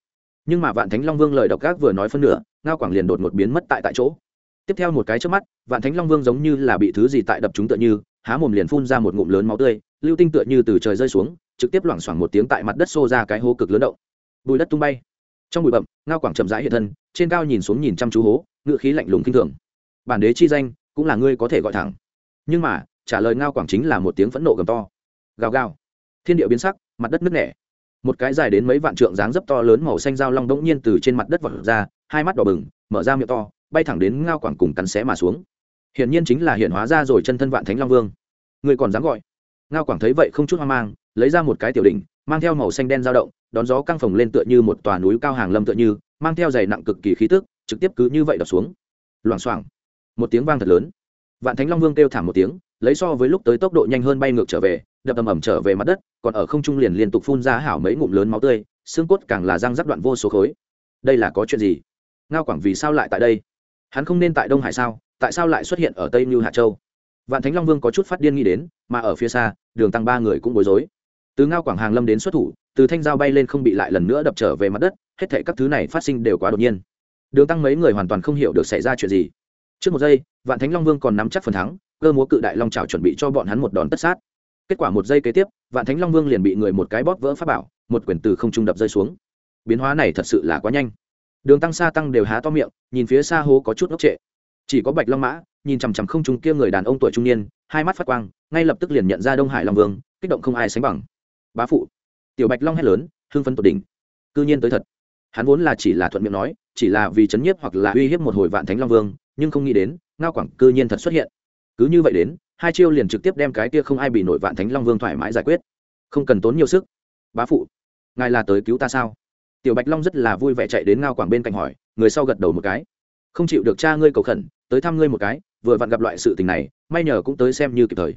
Nhưng mà vạn thánh long vương lời độc gác vừa nói phân nửa, ngao quảng liền đột ngột biến mất tại tại chỗ. Tiếp theo một cái trước mắt, vạn thánh long vương giống như là bị thứ gì tại đập chúng tựa như, há mồm liền phun ra một ngụm lớn máu tươi, lưu tinh tựa như từ trời rơi xuống, trực tiếp loảng xoảng một tiếng tại mặt đất xô ra cái hố cực lớn động. Bùi đất tung bay. Trong bụi bậm ngao quảng chậm rãi hiện thân, trên cao nhìn xuống nhìn chăm chú hố ngựa khí lạnh lùng kinh thường. Bản đế chi danh cũng là ngươi có thể gọi thẳng. Nhưng mà, trả lời ngao quảng chính là một tiếng phẫn nộ gầm to. Gào gào. Thiên địa biến sắc, mặt đất nứt nẻ. Một cái dài đến mấy vạn trượng dáng dấp to lớn màu xanh dao long đống nhiên từ trên mặt đất vọt ra, hai mắt đỏ bừng, mở ra miệng to, bay thẳng đến ngao quảng cùng cắn xé mà xuống. Hiển nhiên chính là hiện hóa ra rồi chân thân vạn thánh long vương. Người còn dám gọi? Ngao quảng thấy vậy không chút hoang mang, lấy ra một cái tiểu đỉnh, mang theo màu xanh đen dao động, đón gió căng phồng lên tựa như một tòa núi cao hàng lâm tựa như, mang theo dày nặng cực kỳ khí tức trực tiếp cứ như vậy đập xuống. Loảng xoảng. Một tiếng vang thật lớn. Vạn thánh long vương kêu thảm một tiếng, lấy so với lúc tới tốc độ nhanh hơn bay ngược trở về, đập ầm ầm trở về mặt đất, còn ở không trung liền liên tục phun ra hảo mấy ngụm lớn máu tươi, xương cốt càng là răng rắc đoạn vô số khối. Đây là có chuyện gì? Ngao quảng vì sao lại tại đây? Hắn không nên tại đông hải sao? Tại sao lại xuất hiện ở tây như hạ châu? Vạn thánh long vương có chút phát điên nghĩ đến, mà ở phía xa, đường tăng ba người cũng bối rối. Từ ngao quảng hàng lâm đến xuất thủ, từ thanh dao bay lên không bị lại lần nữa đập trở về mặt đất, hết thể các thứ này phát sinh đều quá đột nhiên đường tăng mấy người hoàn toàn không hiểu được xảy ra chuyện gì. Trước một giây, vạn thánh long vương còn nắm chắc phần thắng, cơ múa cự đại long trào chuẩn bị cho bọn hắn một đòn tất sát. Kết quả một giây kế tiếp, vạn thánh long vương liền bị người một cái bóp vỡ pháp bảo, một quyển từ không trung đập rơi xuống. Biến hóa này thật sự là quá nhanh. Đường tăng xa tăng đều há to miệng, nhìn phía xa hố có chút ngốc trệ. Chỉ có bạch long mã, nhìn chằm chằm không trung kia người đàn ông tuổi trung niên, hai mắt phát quang, ngay lập tức liền nhận ra đông hải long vương, kích động không ai sánh bằng. Bá phụ. Tiểu bạch long hét lớn, hưng phấn tột đỉnh. Cư nhiên tới thật. Hắn vốn là chỉ là thuận miệng nói chỉ là vì chấn nhiếp hoặc là uy hiếp một hồi vạn thánh long vương, nhưng không nghĩ đến, ngao quảng cư nhiên thật xuất hiện. Cứ như vậy đến, hai chiêu liền trực tiếp đem cái kia không ai bị nổi vạn thánh long vương thoải mái giải quyết. Không cần tốn nhiều sức. Bá phụ, ngài là tới cứu ta sao? Tiểu bạch long rất là vui vẻ chạy đến ngao quảng bên cạnh hỏi, người sau gật đầu một cái. Không chịu được cha ngươi cầu khẩn, tới thăm ngươi một cái, vừa vặn gặp loại sự tình này, may nhờ cũng tới xem như kịp thời.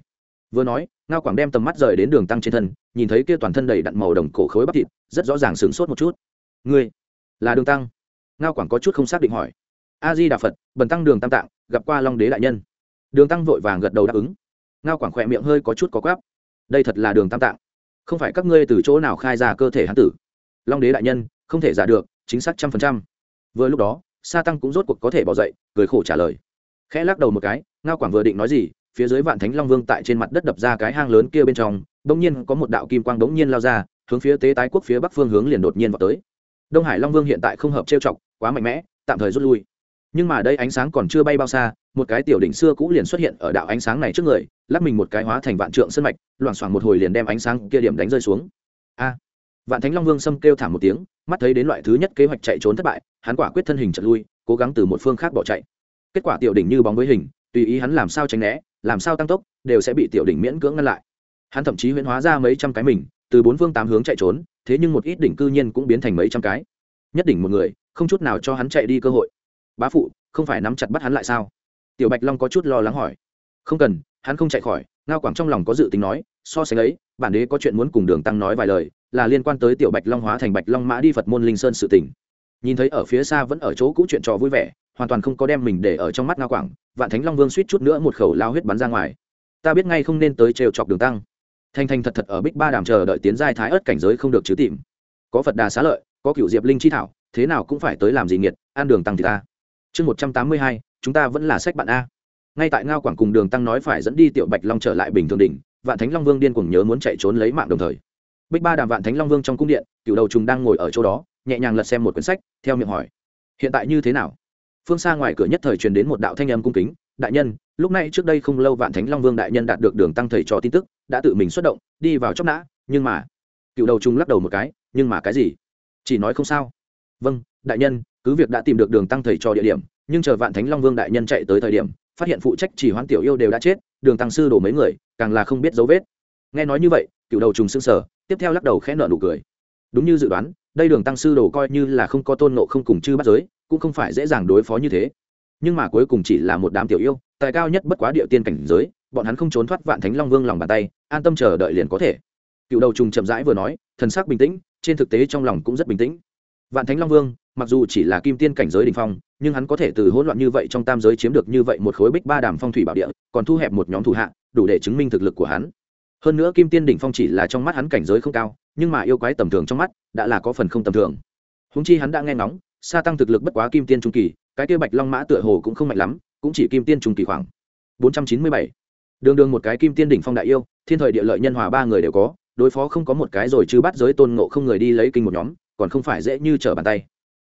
Vừa nói, ngao quảng đem tầm mắt rời đến đường tăng trên thân, nhìn thấy kia toàn thân đầy đặn màu đồng cổ khối bắp thịt, rất rõ ràng sửng sốt một chút. Ngươi, là đường tăng? Ngao quảng có chút không xác định hỏi. A di đà phật, bần tăng đường tam tạng, gặp qua long đế đại nhân. Đường tăng vội vàng gật đầu đáp ứng. Ngao quảng khỏe miệng hơi có chút có quáp. Đây thật là đường tam tạng. Không phải các ngươi từ chỗ nào khai ra cơ thể hán tử? Long đế đại nhân, không thể giả được, chính xác trăm phần trăm. Vừa lúc đó, sa tăng cũng rốt cuộc có thể bỏ dậy, cười khổ trả lời. Khẽ lắc đầu một cái, ngao quảng vừa định nói gì, phía dưới vạn thánh long vương tại trên mặt đất đập ra cái hang lớn kia bên trong, bỗng nhiên có một đạo kim quang bỗng nhiên lao ra, hướng phía tế tái quốc phía bắc phương hướng liền đột nhiên vào tới đông hải long vương hiện tại không hợp trêu chọc, quá mạnh mẽ, tạm thời rút lui. Nhưng mà đây ánh sáng còn chưa bay bao xa, một cái tiểu đỉnh xưa cũ liền xuất hiện ở đạo ánh sáng này trước người, lắc mình một cái hóa thành vạn trượng sân mạch, loảng xoảng một hồi liền đem ánh sáng kia điểm đánh rơi xuống. A! Vạn thánh long vương xâm kêu thảm một tiếng, mắt thấy đến loại thứ nhất kế hoạch chạy trốn thất bại, hắn quả quyết thân hình trật lui, cố gắng từ một phương khác bỏ chạy. Kết quả tiểu đỉnh như bóng với hình, tùy ý hắn làm sao tránh né, làm sao tăng tốc, đều sẽ bị tiểu đỉnh miễn cưỡng ngăn lại. Hắn thậm chí huyễn hóa ra mấy trăm cái mình, từ bốn phương tám hướng chạy trốn thế nhưng một ít đỉnh cư nhiên cũng biến thành mấy trăm cái. Nhất đỉnh một người, không chút nào cho hắn chạy đi cơ hội. Bá phụ, không phải nắm chặt bắt hắn lại sao? Tiểu bạch long có chút lo lắng hỏi. Không cần, hắn không chạy khỏi, ngao quảng trong lòng có dự tính nói, so sánh ấy, bản đế có chuyện muốn cùng đường tăng nói vài lời, là liên quan tới tiểu bạch long hóa thành bạch long mã đi phật môn linh sơn sự tỉnh nhìn thấy ở phía xa vẫn ở chỗ cũ chuyện trò vui vẻ, hoàn toàn không có đem mình để ở trong mắt ngao quảng, vạn thánh long vương suýt chút nữa một khẩu lao huyết bắn ra ngoài. Ta biết ngay không nên tới trêu chọc đường tăng thanh thanh thật thật ở bích ba đàm chờ đợi tiến giai thái ớt cảnh giới không được chứ tìm. Có phật đà xá lợi, có cựu diệp linh chi thảo, thế nào cũng phải tới làm gì nghiệt, ăn đường tăng thì ta. Chương một trăm tám mươi hai, chúng ta vẫn là sách bạn a. Ngay tại ngao quảng cùng đường tăng nói phải dẫn đi tiểu bạch long trở lại bình thường đỉnh, vạn thánh long vương điên cuồng nhớ muốn chạy trốn lấy mạng đồng thời. Bích ba đàm vạn thánh long vương trong cung điện cựu đầu trùng đang ngồi ở chỗ đó, nhẹ nhàng lật xem một quyển sách, theo miệng hỏi, hiện tại như thế nào? Phương xa ngoài cửa nhất thời truyền đến một đạo thanh âm cung kính, đại nhân lúc này trước đây không lâu vạn thánh long vương đại nhân đạt được đường tăng thầy trò tin tức, đã tự mình xuất động, đi vào chóc nã, nhưng mà, cựu đầu trung lắc đầu một cái, nhưng mà cái gì? Chỉ nói không sao. Vâng đại nhân, cứ việc đã tìm được đường tăng thầy trò địa điểm, nhưng chờ vạn thánh long vương đại nhân chạy tới thời điểm, phát hiện phụ trách chỉ hoán tiểu yêu đều đã chết, đường tăng sư đổ mấy người, càng là không biết dấu vết. Nghe nói như vậy, cựu đầu trùng xương sở tiếp theo lắc đầu khẽ nợ nụ cười. Đúng như dự đoán, đây đường tăng sư đồ coi như là không có tôn nộ không cùng chư bắt giới, cũng không phải dễ dàng đối phó như thế nhưng mà cuối cùng chỉ là một đám tiểu yêu tài cao nhất bất quá địa tiên cảnh giới, bọn hắn không trốn thoát vạn thánh long vương lòng bàn tay, an tâm chờ đợi liền có thể. Cựu đầu trùng chậm rãi vừa nói, thần sắc bình tĩnh, trên thực tế trong lòng cũng rất bình tĩnh. Vạn thánh long vương, mặc dù chỉ là kim tiên cảnh giới đình phong, nhưng hắn có thể từ hỗn loạn như vậy trong tam giới chiếm được như vậy một khối bích ba đàm phong thủy bảo địa, còn thu hẹp một nhóm thủ hạ, đủ để chứng minh thực lực của hắn. Hơn nữa kim tiên đỉnh phong chỉ là trong mắt hắn cảnh giới không cao, nhưng mà yêu quái tầm thường trong mắt, đã là có phần không tầm thường. Húng chi hắn đã nghe ngóng xa tăng thực lực bất quá kim tiên trung kỳ cái kia bạch long mã tựa hồ cũng không mạnh lắm, cũng chỉ kim tiên trùng kỳ khoảng bốn trăm chín mươi bảy. Đường đường một cái kim tiên đỉnh phong đại yêu, thiên thời địa lợi nhân hòa ba người đều có, đối phó không có một cái rồi chứ bắt giới tôn ngộ không người đi lấy kinh một nhóm, còn không phải dễ như trở bàn tay.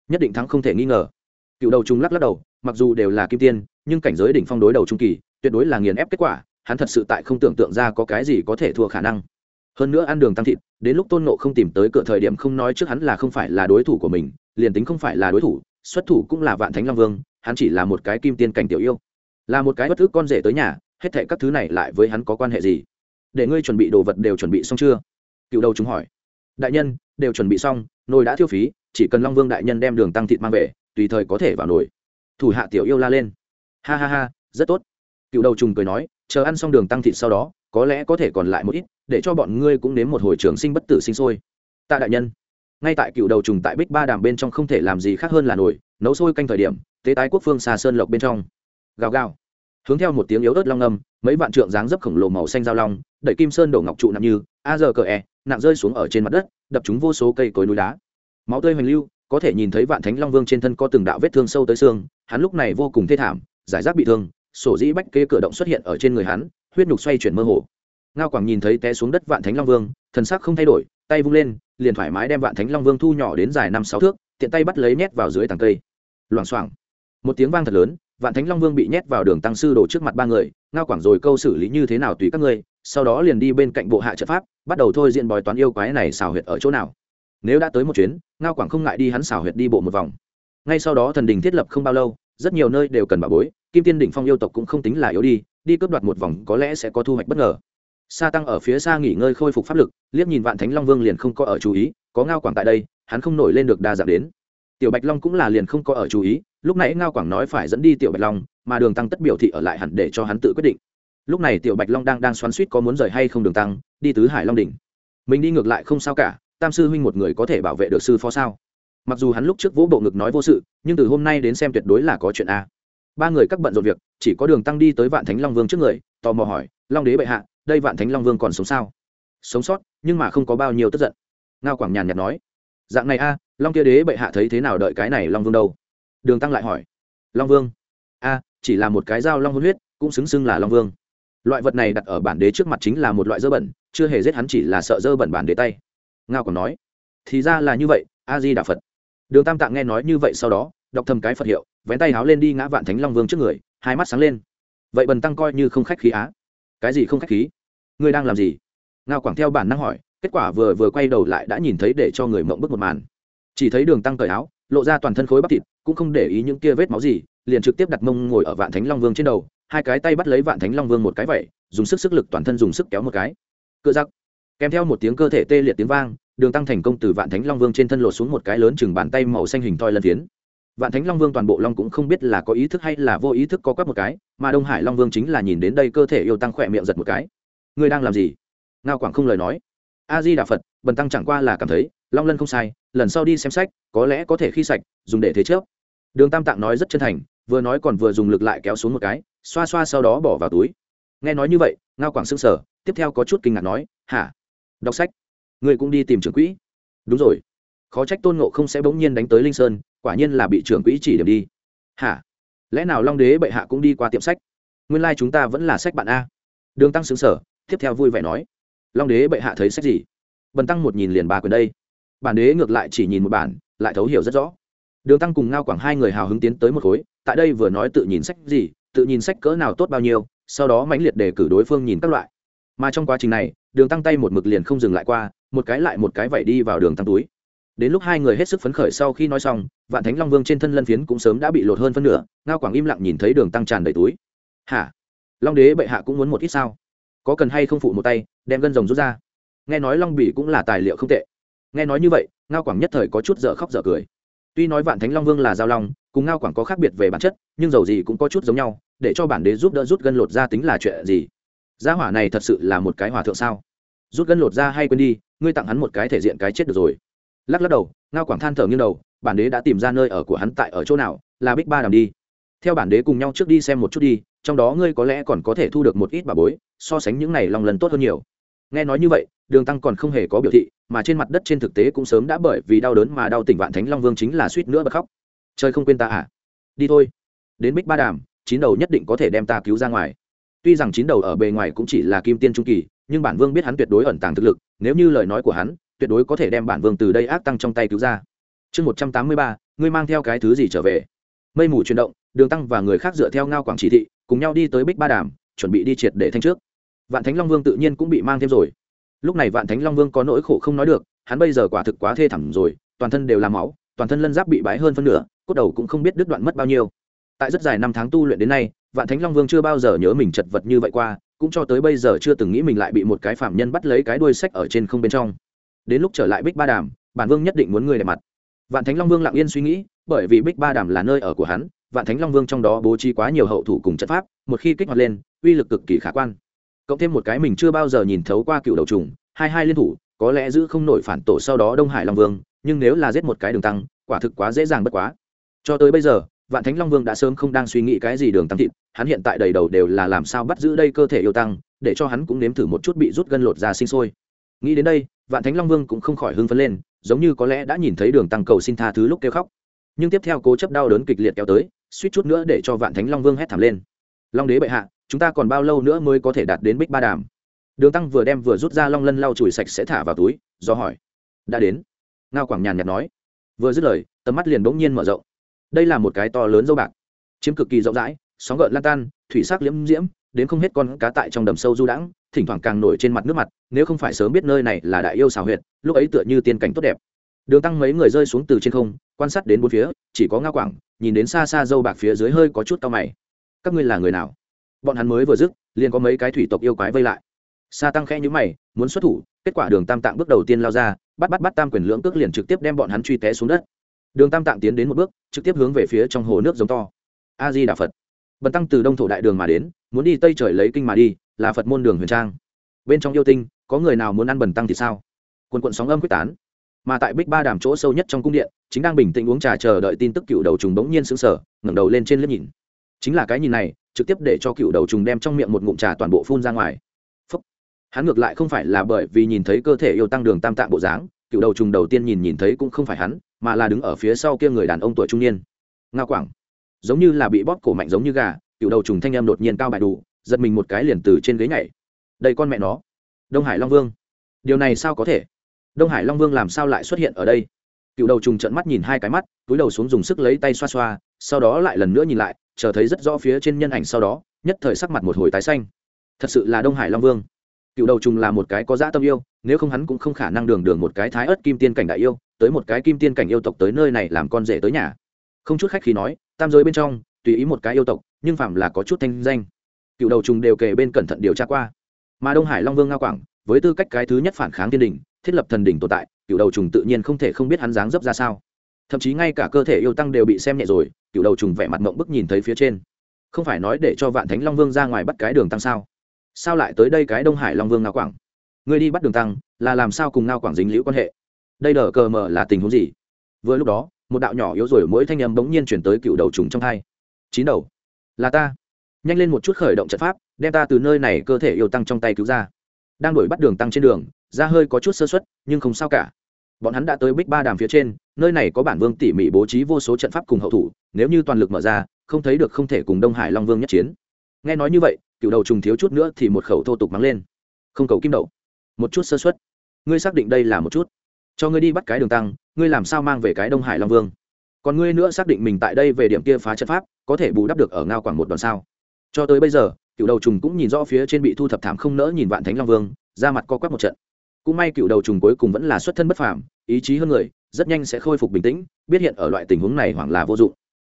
Nhất định thắng không thể nghi ngờ. Cựu đầu chúng lắc lắc đầu, mặc dù đều là kim tiên, nhưng cảnh giới đỉnh phong đối đầu trung kỳ, tuyệt đối là nghiền ép kết quả, hắn thật sự tại không tưởng tượng ra có cái gì có thể thua khả năng. Hơn nữa ăn đường tăng thịt, đến lúc tôn nộ không tìm tới cửa thời điểm không nói trước hắn là không phải là đối thủ của mình, liền tính không phải là đối thủ xuất thủ cũng là vạn thánh long vương, hắn chỉ là một cái kim tiên cảnh tiểu yêu, là một cái bất ức con rể tới nhà, hết thệ các thứ này lại với hắn có quan hệ gì? Để ngươi chuẩn bị đồ vật đều chuẩn bị xong chưa? Cựu đầu chúng hỏi. Đại nhân, đều chuẩn bị xong, nồi đã thiêu phí, chỉ cần long vương đại nhân đem đường tăng thịt mang về, tùy thời có thể vào nồi. Thủ hạ tiểu yêu la lên. Ha ha ha, rất tốt. Cựu đầu trùng cười nói, chờ ăn xong đường tăng thịt sau đó, có lẽ có thể còn lại một ít, để cho bọn ngươi cũng nếm một hồi trường sinh bất tử sinh sôi. Tạ đại nhân ngay tại cựu đầu trùng tại bích ba đàm bên trong không thể làm gì khác hơn là nồi nấu sôi canh thời điểm, tế tái quốc phương xa sơn lộc bên trong. Gào gào. Hướng theo một tiếng yếu ớt long âm, mấy vạn trượng dáng dấp khổng lồ màu xanh dao long, đẩy kim sơn đổ ngọc trụ nặng như, a giờ cờ e nặng rơi xuống ở trên mặt đất, đập chúng vô số cây cối núi đá. Máu tươi hoành lưu, có thể nhìn thấy vạn thánh long vương trên thân có từng đạo vết thương sâu tới xương, hắn lúc này vô cùng thê thảm, giải rác bị thương, sổ dĩ bách kê cửa động xuất hiện ở trên người hắn, huyết nhục xoay chuyển mơ hồ. Ngao quảng nhìn thấy té xuống đất vạn thánh long vương, thần sắc không thay đổi, tay vung lên liền thoải mái đem vạn thánh long vương thu nhỏ đến dài năm sáu thước, tiện tay bắt lấy nhét vào dưới tàng cây. Loảng xoảng. Một tiếng vang thật lớn, vạn thánh long vương bị nhét vào đường tăng sư đổ trước mặt ba người, ngao quảng rồi câu xử lý như thế nào tùy các ngươi, sau đó liền đi bên cạnh bộ hạ trận pháp, bắt đầu thôi diện bòi toán yêu quái này xào huyệt ở chỗ nào. Nếu đã tới một chuyến, ngao quảng không ngại đi hắn xào huyệt đi bộ một vòng. Ngay sau đó thần đình thiết lập không bao lâu, rất nhiều nơi đều cần bà bối, kim tiên đỉnh phong yêu tộc cũng không tính là yếu đi đi cướp đoạt một vòng có lẽ sẽ có thu hoạch bất ngờ sa tăng ở phía xa nghỉ ngơi khôi phục pháp lực, liếc nhìn vạn thánh long vương liền không có ở chú ý, có ngao quảng tại đây, hắn không nổi lên được đa dạng đến. Tiểu bạch long cũng là liền không có ở chú ý, lúc nãy ngao quảng nói phải dẫn đi tiểu bạch long, mà đường tăng tất biểu thị ở lại hẳn để cho hắn tự quyết định. Lúc này tiểu bạch long đang đang xoắn suýt có muốn rời hay không đường tăng, đi tứ hải long đỉnh. Mình đi ngược lại không sao cả, tam sư huynh một người có thể bảo vệ được sư phó sao? Mặc dù hắn lúc trước vỗ bộ ngực nói vô sự, nhưng từ hôm nay đến xem tuyệt đối là có chuyện a. Ba người các bận rộn việc, chỉ có đường tăng đi tới vạn thánh long vương trước người, tò mò hỏi, long đế bệ hạ đây vạn thánh long vương còn sống sao? Sống sót, nhưng mà không có bao nhiêu tức giận. Ngao quảng nhàn nhạt nói, dạng này a, long kia đế bệ hạ thấy thế nào đợi cái này long vương đâu? Đường tăng lại hỏi, long vương, a, chỉ là một cái dao long hôn huyết, cũng xứng xưng là long vương. Loại vật này đặt ở bản đế trước mặt chính là một loại dơ bẩn, chưa hề giết hắn chỉ là sợ dơ bẩn bản đế tay. Ngao còn nói, thì ra là như vậy a di đà phật. Đường tam tạng nghe nói như vậy sau đó, đọc thầm cái phật hiệu, vén tay háo lên đi ngã vạn thánh long vương trước người, hai mắt sáng lên. Vậy bần tăng coi như không khách khí á. Cái gì không khách khí? Ngươi đang làm gì? Ngao quảng theo bản năng hỏi, kết quả vừa vừa quay đầu lại đã nhìn thấy để cho người mộng bức một màn. Chỉ thấy đường tăng cởi áo, lộ ra toàn thân khối bắp thịt, cũng không để ý những kia vết máu gì, liền trực tiếp đặt mông ngồi ở vạn thánh long vương trên đầu, hai cái tay bắt lấy vạn thánh long vương một cái vậy, dùng sức sức lực toàn thân dùng sức kéo một cái. Cựa giặc! Kèm theo một tiếng cơ thể tê liệt tiếng vang, đường tăng thành công từ vạn thánh long vương trên thân lột xuống một cái lớn chừng bàn tay màu xanh hình thoi lân phiến. Vạn thánh long vương toàn bộ long cũng không biết là có ý thức hay là vô ý thức có quắc một cái, mà đông hải long vương chính là nhìn đến đây cơ thể yêu tăng khỏe miệng giật một cái ngươi đang làm gì? Ngao quảng không lời nói. A di đà phật, bần tăng chẳng qua là cảm thấy, long lân không sai, lần sau đi xem sách, có lẽ có thể khi sạch, dùng để thế trước. Đường tam tạng nói rất chân thành, vừa nói còn vừa dùng lực lại kéo xuống một cái, xoa xoa sau đó bỏ vào túi. Nghe nói như vậy, ngao quảng xưng sở tiếp theo có chút kinh ngạc nói, hả? Đọc sách? Người cũng đi tìm trưởng quỹ? Đúng rồi. Khó trách tôn ngộ không sẽ bỗng nhiên đánh tới linh sơn, quả nhiên là bị trưởng quỹ chỉ điểm đi. Hả? Lẽ nào long đế bệ hạ cũng đi qua tiệm sách? Nguyên lai、like、chúng ta vẫn là sách bạn a. Đường tăng xứng sở tiếp theo vui vẻ nói, long đế bệ hạ thấy sách gì? Bần tăng một nhìn liền ba quyền đây. Bản đế ngược lại chỉ nhìn một bản, lại thấu hiểu rất rõ. Đường tăng cùng ngao quảng hai người hào hứng tiến tới một khối, tại đây vừa nói tự nhìn sách gì, tự nhìn sách cỡ nào tốt bao nhiêu, sau đó mãnh liệt để cử đối phương nhìn các loại. Mà trong quá trình này, đường tăng tay một mực liền không dừng lại qua, một cái lại một cái vẩy đi vào đường tăng túi. Đến lúc hai người hết sức phấn khởi sau khi nói xong, vạn thánh long vương trên thân lân phiến cũng sớm đã bị lột hơn phân nửa, ngao quảng im lặng nhìn thấy đường tăng tràn đầy túi. Hả? Long đế bệ hạ cũng muốn một ít sao? Có cần hay không phụ một tay, đem gân rồng rút ra. Nghe nói long bỉ cũng là tài liệu không tệ. Nghe nói như vậy, ngao quảng nhất thời có chút dở khóc dở cười. Tuy nói vạn thánh long vương là giao long, cùng ngao quảng có khác biệt về bản chất, nhưng dầu gì cũng có chút giống nhau, để cho bản đế giúp đỡ rút gân lột ra tính là chuyện gì? Gia hỏa này thật sự là một cái hòa thượng sao? Rút gân lột ra hay quên đi, ngươi tặng hắn một cái thể diện cái chết được rồi. Lắc lắc đầu, ngao quảng than thở nghiêng đầu, bản đế đã tìm ra nơi ở của hắn tại ở chỗ nào, là bích ba đàm đi. Theo bản đế cùng nhau trước đi xem một chút đi trong đó ngươi có lẽ còn có thể thu được một ít bà bối, so sánh những này lòng lần tốt hơn nhiều. Nghe nói như vậy, đường tăng còn không hề có biểu thị, mà trên mặt đất trên thực tế cũng sớm đã bởi vì đau đớn mà đau tỉnh vạn thánh long vương chính là suýt nữa bật khóc. Chơi không quên ta à? Đi thôi. Đến bích ba đàm, chín đầu nhất định có thể đem ta cứu ra ngoài. Tuy rằng chín đầu ở bề ngoài cũng chỉ là kim tiên trung kỳ, nhưng bản vương biết hắn tuyệt đối ẩn tàng thực lực, nếu như lời nói của hắn, tuyệt đối có thể đem bản vương từ đây ác tăng trong tay cứu ra. Chương một trăm tám mươi ba, ngươi mang theo cái thứ gì trở về? Mây mù chuyển động, đường tăng và người khác dựa theo ngao quảng chỉ thị cùng nhau đi tới bích ba đàm, chuẩn bị đi triệt để thanh trước. Vạn thánh long vương tự nhiên cũng bị mang thêm rồi. Lúc này vạn thánh long vương có nỗi khổ không nói được, hắn bây giờ quả thực quá thê thảm rồi, toàn thân đều là máu, toàn thân lân giáp bị bãi hơn phân nửa, cốt đầu cũng không biết đứt đoạn mất bao nhiêu. Tại rất dài năm tháng tu luyện đến nay, vạn thánh long vương chưa bao giờ nhớ mình chật vật như vậy qua, cũng cho tới bây giờ chưa từng nghĩ mình lại bị một cái phạm nhân bắt lấy cái đuôi sách ở trên không bên trong. Đến lúc trở lại bích ba đàm, bản vương nhất định muốn người đẹp mặt. Vạn thánh long vương lặng yên suy nghĩ, bởi vì bích ba đàm là nơi ở của hắn vạn thánh long vương trong đó bố trí quá nhiều hậu thủ cùng trận pháp, một khi kích hoạt lên, uy lực cực kỳ khả quan. Cộng thêm một cái mình chưa bao giờ nhìn thấu qua cựu đầu trùng, hai hai liên thủ, có lẽ giữ không nổi phản tổ sau đó đông hải long vương, nhưng nếu là giết một cái đường tăng, quả thực quá dễ dàng bất quá. Cho tới bây giờ, vạn thánh long vương đã sớm không đang suy nghĩ cái gì đường tăng thịt, hắn hiện tại đầy đầu đều là làm sao bắt giữ đây cơ thể yêu tăng, để cho hắn cũng nếm thử một chút bị rút gân lột ra sinh sôi. Nghĩ đến đây, vạn thánh long vương cũng không khỏi hưng phấn lên, giống như có lẽ đã nhìn thấy đường tăng cầu xin tha thứ lúc kêu khóc. Nhưng tiếp theo cố chấp đau đớn kịch liệt kéo tới suýt chút nữa để cho vạn thánh long vương hét thảm lên long đế bệ hạ chúng ta còn bao lâu nữa mới có thể đạt đến bích ba đàm đường tăng vừa đem vừa rút ra long lân lau chùi sạch sẽ thả vào túi do hỏi đã đến ngao quảng nhàn nhạt nói vừa dứt lời tầm mắt liền bỗng nhiên mở rộng đây là một cái to lớn dâu bạc chiếm cực kỳ rộng rãi sóng gợn lan tan thủy sắc liễm diễm đến không hết con cá tại trong đầm sâu du đãng thỉnh thoảng càng nổi trên mặt nước mặt nếu không phải sớm biết nơi này là đại yêu xào huyệt lúc ấy tựa như tiên cảnh tốt đẹp đường tăng mấy người rơi xuống từ trên không quan sát đến bốn phía, chỉ có ngao quảng, nhìn đến xa xa dâu bạc phía dưới hơi có chút tao mày. Các ngươi là người nào? Bọn hắn mới vừa dứt, liền có mấy cái thủy tộc yêu quái vây lại. Xa tăng khẽ nhữ mày, muốn xuất thủ, kết quả đường tam tạng bước đầu tiên lao ra, bắt bắt bắt tam quyền lưỡng cước liền trực tiếp đem bọn hắn truy té xuống đất. Đường tam tạng tiến đến một bước, trực tiếp hướng về phía trong hồ nước giống to. A di đà phật. Bần tăng từ đông thổ đại đường mà đến, muốn đi tây trời lấy kinh mà đi, là phật môn đường huyền trang. Bên trong yêu tinh, có người nào muốn ăn bần tăng thì sao? Quần quận sóng âm quyết tán mà tại bích ba đàm chỗ sâu nhất trong cung điện, chính đang bình tĩnh uống trà chờ đợi tin tức cựu đầu trùng bỗng nhiên sững sờ, ngẩng đầu lên trên liếc nhìn. Chính là cái nhìn này, trực tiếp để cho cựu đầu trùng đem trong miệng một ngụm trà toàn bộ phun ra ngoài. Phúc. hắn ngược lại không phải là bởi vì nhìn thấy cơ thể yêu tăng đường tam tạng bộ dáng, cựu đầu trùng đầu tiên nhìn nhìn thấy cũng không phải hắn, mà là đứng ở phía sau kia người đàn ông tuổi trung niên. Ngao quảng. Giống như là bị bóp cổ mạnh giống như gà, cựu đầu trùng thanh em đột nhiên cao bại đủ, giật mình một cái liền từ trên ghế nhảy. Đây con mẹ nó. Đông hải long vương. Điều này sao có thể? Đông hải long vương làm sao lại xuất hiện ở đây? Cựu đầu trùng trận mắt nhìn hai cái mắt, túi đầu xuống dùng sức lấy tay xoa xoa, sau đó lại lần nữa nhìn lại, chờ thấy rất rõ phía trên nhân ảnh sau đó, nhất thời sắc mặt một hồi tái xanh. Thật sự là đông hải long vương. Cựu đầu trùng là một cái có dã tâm yêu, nếu không hắn cũng không khả năng đường đường một cái thái ớt kim tiên cảnh đại yêu, tới một cái kim tiên cảnh yêu tộc tới nơi này làm con rể tới nhà. Không chút khách khi nói, tam giới bên trong, tùy ý một cái yêu tộc, nhưng phạm là có chút thanh danh. Cựu đầu trùng đều kề bên cẩn thận điều tra qua. Mà đông hải long vương nga quảng, với tư cách cái thứ nhất phản kháng thiên đình thiết lập thần đỉnh tồn tại, cựu đầu trùng tự nhiên không thể không biết hắn dáng dấp ra sao. Thậm chí ngay cả cơ thể yêu tăng đều bị xem nhẹ rồi, cựu đầu trùng vẻ mặt mộng bức nhìn thấy phía trên. Không phải nói để cho vạn thánh long vương ra ngoài bắt cái đường tăng sao? Sao lại tới đây cái đông hải long vương ngao quảng? Người đi bắt đường tăng, là làm sao cùng ngao quảng dính liễu quan hệ? Đây đờ cờ mờ là tình huống gì? Vừa lúc đó, một đạo nhỏ yếu rồi mỗi thanh âm bỗng nhiên chuyển tới cựu đầu trùng trong hai. Chín đầu. Là ta. Nhanh lên một chút khởi động trận pháp, đem ta từ nơi này cơ thể yêu tăng trong tay cứu ra đang đuổi bắt đường tăng trên đường ra hơi có chút sơ xuất nhưng không sao cả. Bọn hắn đã tới bích ba đàm phía trên, nơi này có bản vương tỉ mỉ bố trí vô số trận pháp cùng hậu thủ, nếu như toàn lực mở ra, không thấy được không thể cùng đông hải long vương nhất chiến. Nghe nói như vậy, cựu đầu trùng thiếu chút nữa thì một khẩu thô tục mắng lên. Không cầu kim đậu. Một chút sơ xuất ngươi xác định đây là một chút. Cho ngươi đi bắt cái đường tăng, ngươi làm sao mang về cái đông hải long vương? Còn ngươi nữa xác định mình tại đây về điểm kia phá trận pháp, có thể bù đắp được ở ngao quảng một đòn sao? Cho tới bây giờ cựu đầu trùng cũng nhìn rõ phía trên bị thu thập thảm không nỡ nhìn vạn thánh long vương ra mặt co quắp một trận. Cũng may cựu đầu trùng cuối cùng vẫn là xuất thân bất phàm, ý chí hơn người, rất nhanh sẽ khôi phục bình tĩnh, biết hiện ở loại tình huống này hoảng là vô dụng.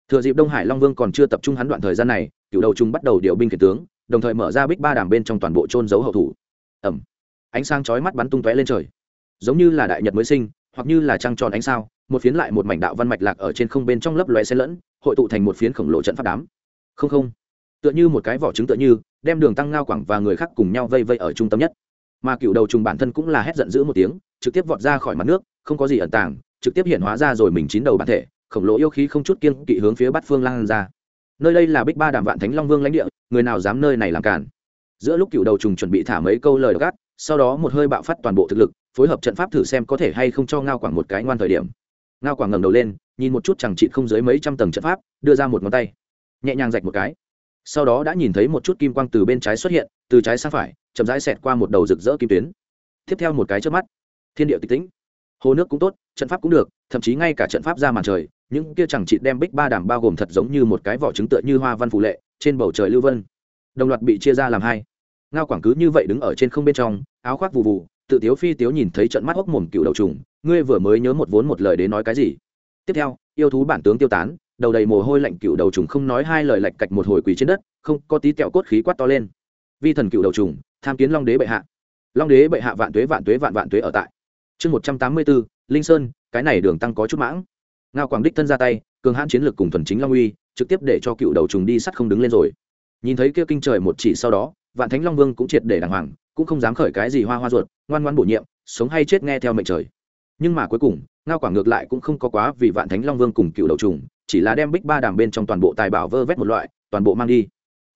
Thừa dịp đông hải long vương còn chưa tập trung hắn đoạn thời gian này, cựu đầu trùng bắt đầu điều binh khiển tướng, đồng thời mở ra bích ba đàm bên trong toàn bộ trôn giấu hậu thủ. Ẩm. Ánh sáng chói mắt bắn tung tóe lên trời. Giống như là đại nhật mới sinh, hoặc như là trăng tròn ánh sao, một phiến lại một mảnh đạo văn mạch lạc ở trên không bên trong lấp lóe xen lẫn, hội tụ thành một phiến khổng lồ trận pháp đám. Không không tựa như một cái vỏ trứng tựa như, đem đường tăng ngao quảng và người khác cùng nhau vây vây ở trung tâm nhất. Mà cựu đầu trùng bản thân cũng là hét giận dữ một tiếng, trực tiếp vọt ra khỏi mặt nước, không có gì ẩn tàng, trực tiếp hiện hóa ra rồi mình chín đầu bản thể, khổng lồ yêu khí không chút kiên kỵ hướng phía bát phương lan ra. Nơi đây là bích ba đàm vạn thánh long vương lãnh địa, người nào dám nơi này làm cản? Giữa lúc cựu đầu trùng chuẩn bị thả mấy câu lời gắt, sau đó một hơi bạo phát toàn bộ thực lực, phối hợp trận pháp thử xem có thể hay không cho ngao quảng một cái ngoan thời điểm. Ngao quảng ngẩng đầu lên, nhìn một chút chẳng trị không dưới mấy trăm tầng trận pháp, đưa ra một ngón tay, nhẹ nhàng rạch một cái sau đó đã nhìn thấy một chút kim quang từ bên trái xuất hiện, từ trái sang phải, chậm rãi xẹt qua một đầu rực rỡ kim tuyến. Tiếp theo một cái trước mắt, thiên địa tịch tĩnh. Hồ nước cũng tốt, trận pháp cũng được, thậm chí ngay cả trận pháp ra màn trời, những kia chẳng chị đem bích ba đảm bao gồm thật giống như một cái vỏ trứng tựa như hoa văn phù lệ, trên bầu trời lưu vân. Đồng loạt bị chia ra làm hai. Ngao quảng cứ như vậy đứng ở trên không bên trong, áo khoác vụ vụ tự tiếu phi tiếu nhìn thấy trận mắt hốc mồm cựu đầu trùng, ngươi vừa mới nhớ một vốn một lời đến nói cái gì? Tiếp theo, yêu thú bản tướng tiêu tán đầu đầy mồ hôi lạnh cựu đầu trùng không nói hai lời lạch cạch một hồi quỳ trên đất, không có tí kẹo cốt khí quát to lên. Vi thần cựu đầu trùng, tham kiến long đế bệ hạ. Long đế bệ hạ vạn tuế vạn tuế vạn vạn tuế ở tại. Chương một trăm tám mươi bốn linh sơn, cái này đường tăng có chút mãng. Ngao quảng đích thân ra tay, cường hãn chiến lược cùng thuần chính long uy, trực tiếp để cho cựu đầu trùng đi sắt không đứng lên rồi. Nhìn thấy kia kinh trời một chỉ sau đó, vạn thánh long vương cũng triệt để đàng hoàng, cũng không dám khởi cái gì hoa hoa ruột, ngoan ngoan bổ nhiệm, sống hay chết nghe theo mệnh trời. Nhưng mà cuối cùng ngao quảng ngược lại cũng không có quá vì vạn thánh long vương cùng cựu đầu trùng, chỉ là đem bích ba đàm bên trong toàn bộ tài bảo vơ vét một loại, toàn bộ mang đi.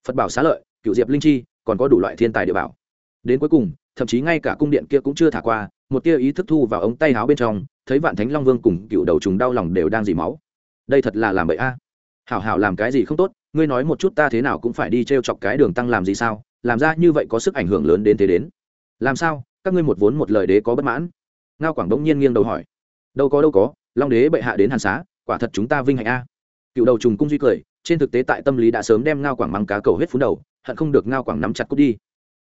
Phật bảo xá lợi, cựu diệp linh chi, còn có đủ loại thiên tài địa bảo. Đến cuối cùng, thậm chí ngay cả cung điện kia cũng chưa thả qua, một tia ý thức thu vào ống tay háo bên trong, thấy vạn thánh long vương cùng cựu đầu trùng đau lòng đều đang dì máu. Đây thật là làm bậy a. Hảo hảo làm cái gì không tốt, ngươi nói một chút ta thế nào cũng phải đi t r e o chọc cái đường tăng làm gì sao, làm ra như vậy có sức ảnh hưởng lớn đến thế đến. Làm sao, các ngươi một vốn một lời đế có bất mãn? Ngao quảng bỗng nhiên nghiêng đầu hỏi đâu có đâu có, long đế bệ hạ đến hàn xá, quả thật chúng ta vinh hạnh a. Cựu đầu trùng cung duy cười, trên thực tế tại tâm lý đã sớm đem ngao quảng mắng cá cầu hết phú đầu, hận không được ngao quảng nắm chặt cút đi.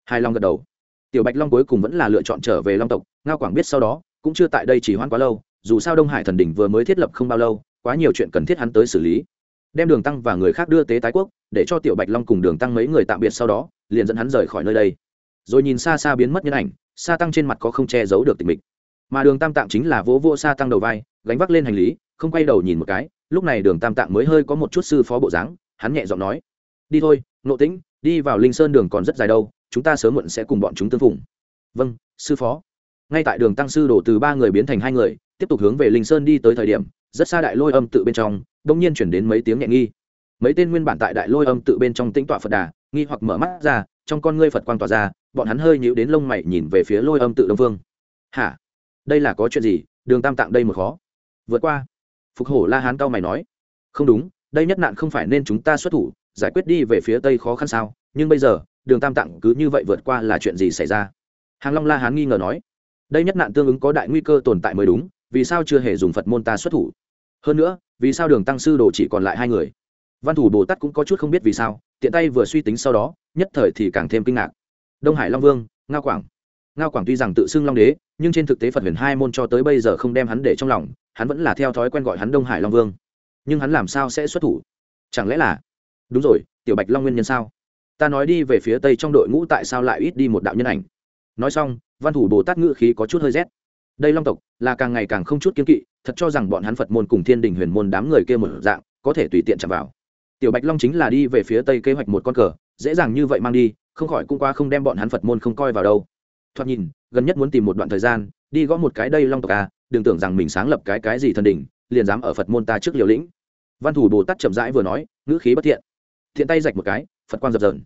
Hai long gật đầu. Tiểu bạch long cuối cùng vẫn là lựa chọn trở về long tộc, ngao quảng biết sau đó, cũng chưa tại đây chỉ hoãn quá lâu, dù sao đông hải thần đỉnh vừa mới thiết lập không bao lâu, quá nhiều chuyện cần thiết hắn tới xử lý. Đem đường tăng và người khác đưa tế tái quốc, để cho tiểu bạch long cùng đường tăng mấy người tạm biệt sau đó, liền dẫn hắn rời khỏi nơi đây. Rồi nhìn xa xa biến mất nhân ảnh xa tăng trên mặt có không che giấu được tình mình mà đường tam tạng chính là vỗ vỗ xa tăng đầu vai, gánh vác lên hành lý, không quay đầu nhìn một cái, lúc này đường tam tạng mới hơi có một chút sư phó bộ dáng, hắn nhẹ giọng nói, đi thôi nộ tĩnh, đi vào linh sơn đường còn rất dài đâu, chúng ta sớm muộn sẽ cùng bọn chúng tương phùng. Vâng sư phó. Ngay tại đường tăng sư đổ từ ba người biến thành hai người, tiếp tục hướng về linh sơn đi tới thời điểm, rất xa đại lôi âm tự bên trong, đông nhiên chuyển đến mấy tiếng nhẹ nghi. Mấy tên nguyên bản tại đại lôi âm tự bên trong tĩnh tọa phật đà, nghi hoặc mở mắt ra, trong con ngươi phật quang tỏa ra, bọn hắn hơi nhíu đến lông mày nhìn về phía lôi âm tự đông vương. Hả? Đây là có chuyện gì, đường tam tạng đây một khó. Vượt qua. Phục hổ la hán cao mày nói. Không đúng, đây nhất nạn không phải nên chúng ta xuất thủ, giải quyết đi về phía tây khó khăn sao. Nhưng bây giờ, đường tam tạng cứ như vậy vượt qua là chuyện gì xảy ra? Hàng long la hán nghi ngờ nói. Đây nhất nạn tương ứng có đại nguy cơ tồn tại mới đúng, vì sao chưa hề dùng phật môn ta xuất thủ? Hơn nữa, vì sao đường tăng sư đồ chỉ còn lại hai người? Văn thủ bồ tát cũng có chút không biết vì sao, tiện tay vừa suy tính sau đó, nhất thời thì càng thêm kinh ngạc. Đông hải long vương, ngao quảng. Ngao quảng tuy rằng tự xưng long đế nhưng trên thực tế phật huyền hai môn cho tới bây giờ không đem hắn để trong lòng, hắn vẫn là theo thói quen gọi hắn đông hải long vương. Nhưng hắn làm sao sẽ xuất thủ? Chẳng lẽ là, đúng rồi, tiểu bạch long nguyên nhân sao? Ta nói đi về phía tây trong đội ngũ tại sao lại ít đi một đạo nhân ảnh? Nói xong, văn thủ bồ tát ngữ khí có chút hơi rét. Đây long tộc là càng ngày càng không chút kiên kỵ, thật cho rằng bọn hắn phật môn cùng thiên đình huyền môn đám người kia một dạng, có thể tùy tiện chạm vào. Tiểu bạch long chính là đi về phía tây kế hoạch một con cờ, dễ dàng như vậy mang đi, không khỏi cũng qua không đem bọn hắn phật môn không coi vào đâu thoạt nhìn, gần nhất muốn tìm một đoạn thời gian, đi gõ một cái đây long tộc à đừng tưởng rằng mình sáng lập cái cái gì thần đỉnh, liền dám ở phật môn ta trước liều lĩnh. Văn thủ bồ tát chậm rãi vừa nói, ngữ khí bất thiện. Thiện tay rạch một cái, phật quan dập dờn.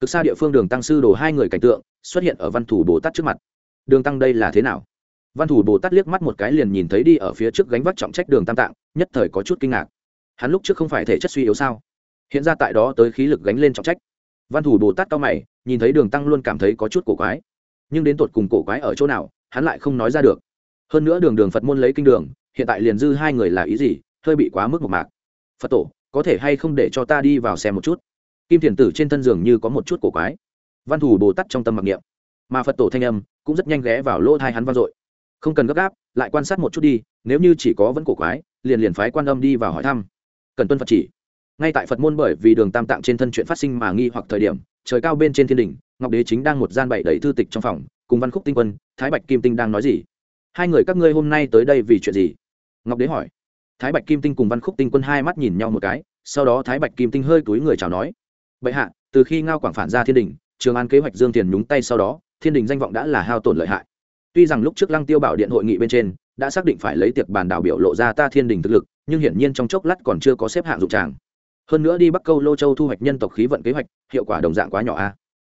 Cực xa địa phương đường tăng sư đồ hai người cảnh tượng, xuất hiện ở văn thủ bồ tát trước mặt. Đường tăng đây là thế nào? Văn thủ bồ tát liếc mắt một cái liền nhìn thấy đi ở phía trước gánh vác trọng trách đường tam tạng, nhất thời có chút kinh ngạc. Hắn lúc trước không phải thể chất suy yếu sao? Hiện ra tại đó tới khí lực gánh lên trọng trách. Văn thủ bồ tát cao mày, nhìn thấy đường tăng luôn cảm thấy có chút cổ quái nhưng đến tột cùng cổ quái ở chỗ nào, hắn lại không nói ra được. Hơn nữa đường đường phật môn lấy kinh đường, hiện tại liền dư hai người là ý gì, hơi bị quá mức một mạc. Phật tổ, có thể hay không để cho ta đi vào xem một chút? Kim thiền tử trên thân giường như có một chút cổ quái. Văn thủ bồ tát trong tâm mặc niệm. Mà phật tổ thanh âm cũng rất nhanh ghé vào lỗ thai hắn vang dội. Không cần gấp gáp, lại quan sát một chút đi, nếu như chỉ có vẫn cổ quái, liền liền phái quan âm đi vào hỏi thăm. Cần tuân phật chỉ. Ngay tại phật môn bởi vì đường tam tạng trên thân chuyện phát sinh mà nghi hoặc thời điểm, trời cao bên trên thiên đình ngọc đế chính đang một gian bậy đầy thư tịch trong phòng, cùng văn khúc tinh quân, thái bạch kim tinh đang nói gì? Hai người các ngươi hôm nay tới đây vì chuyện gì? Ngọc đế hỏi. Thái bạch kim tinh cùng văn khúc tinh quân hai mắt nhìn nhau một cái, sau đó thái bạch kim tinh hơi túi người chào nói. Bệ hạ, từ khi ngao quảng phản ra thiên đình, trường an kế hoạch dương tiền nhúng tay sau đó, thiên đình danh vọng đã là hao tổn lợi hại. Tuy rằng lúc trước lăng tiêu bảo điện hội nghị bên trên, đã xác định phải lấy tiệc bàn đảo biểu lộ ra ta thiên đình thực lực, nhưng hiển nhiên trong chốc lát còn chưa có xếp hạng dụng tràng. Hơn nữa đi bắc câu lô châu thu hoạch nhân tộc khí vận kế hoạch, hiệu quả đồng dạng quá nhỏ a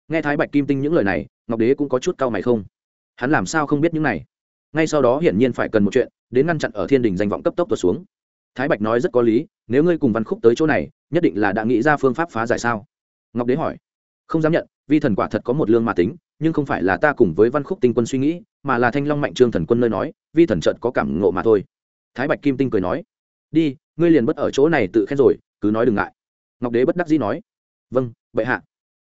nghe thái bạch kim tinh những lời này, ngọc đế cũng có chút cau mày không. Hắn làm sao không biết những này? Ngay sau đó hiển nhiên phải cần một chuyện, đến ngăn chặn ở thiên đình danh vọng cấp tốc tuột xuống. Thái bạch nói rất có lý, nếu ngươi cùng văn khúc tới chỗ này, nhất định là đã nghĩ ra phương pháp phá giải sao? Ngọc đế hỏi. Không dám nhận, vi thần quả thật có một lương mà tính, nhưng không phải là ta cùng với văn khúc tinh quân suy nghĩ, mà là thanh long mạnh trương thần quân nơi nói, vi thần trợt có cảm ngộ mà thôi. Thái bạch kim tinh cười nói. Đi, ngươi liền bất ở chỗ này tự khen rồi, cứ nói đừng ngại. Ngọc đế bất đắc dĩ nói. Vâng bệ hạ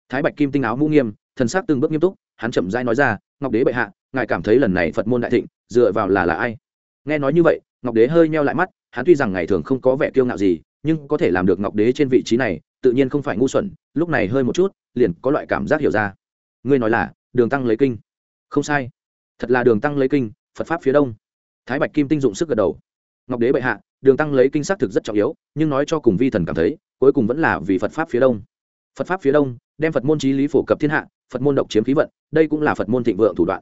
thái bạch kim tinh áo mũ nghiêm, thần sắc từng bước nghiêm túc, hắn chậm rãi nói ra, ngọc đế bệ hạ, ngài cảm thấy lần này phật môn đại thịnh, dựa vào là là ai? Nghe nói như vậy, ngọc đế hơi meo lại mắt, hắn tuy rằng ngày thường không có vẻ kiêu ngạo gì, nhưng có thể làm được ngọc đế trên vị trí này, tự nhiên không phải ngu xuẩn, lúc này hơi một chút, liền có loại cảm giác hiểu ra. Ngươi nói là, đường tăng lấy kinh. Không sai. Thật là đường tăng lấy kinh, phật pháp phía đông. Thái bạch kim tinh dụng sức gật đầu. Ngọc đế bệ hạ, đường tăng lấy kinh xác thực rất trọng yếu, nhưng nói cho cùng vi thần cảm thấy, cuối cùng vẫn là vì phật pháp phía đông. Phật pháp phía đông đem phật môn trí lý phổ cập thiên hạ, phật môn độc chiếm khí vận, đây cũng là phật môn thịnh vượng thủ đoạn.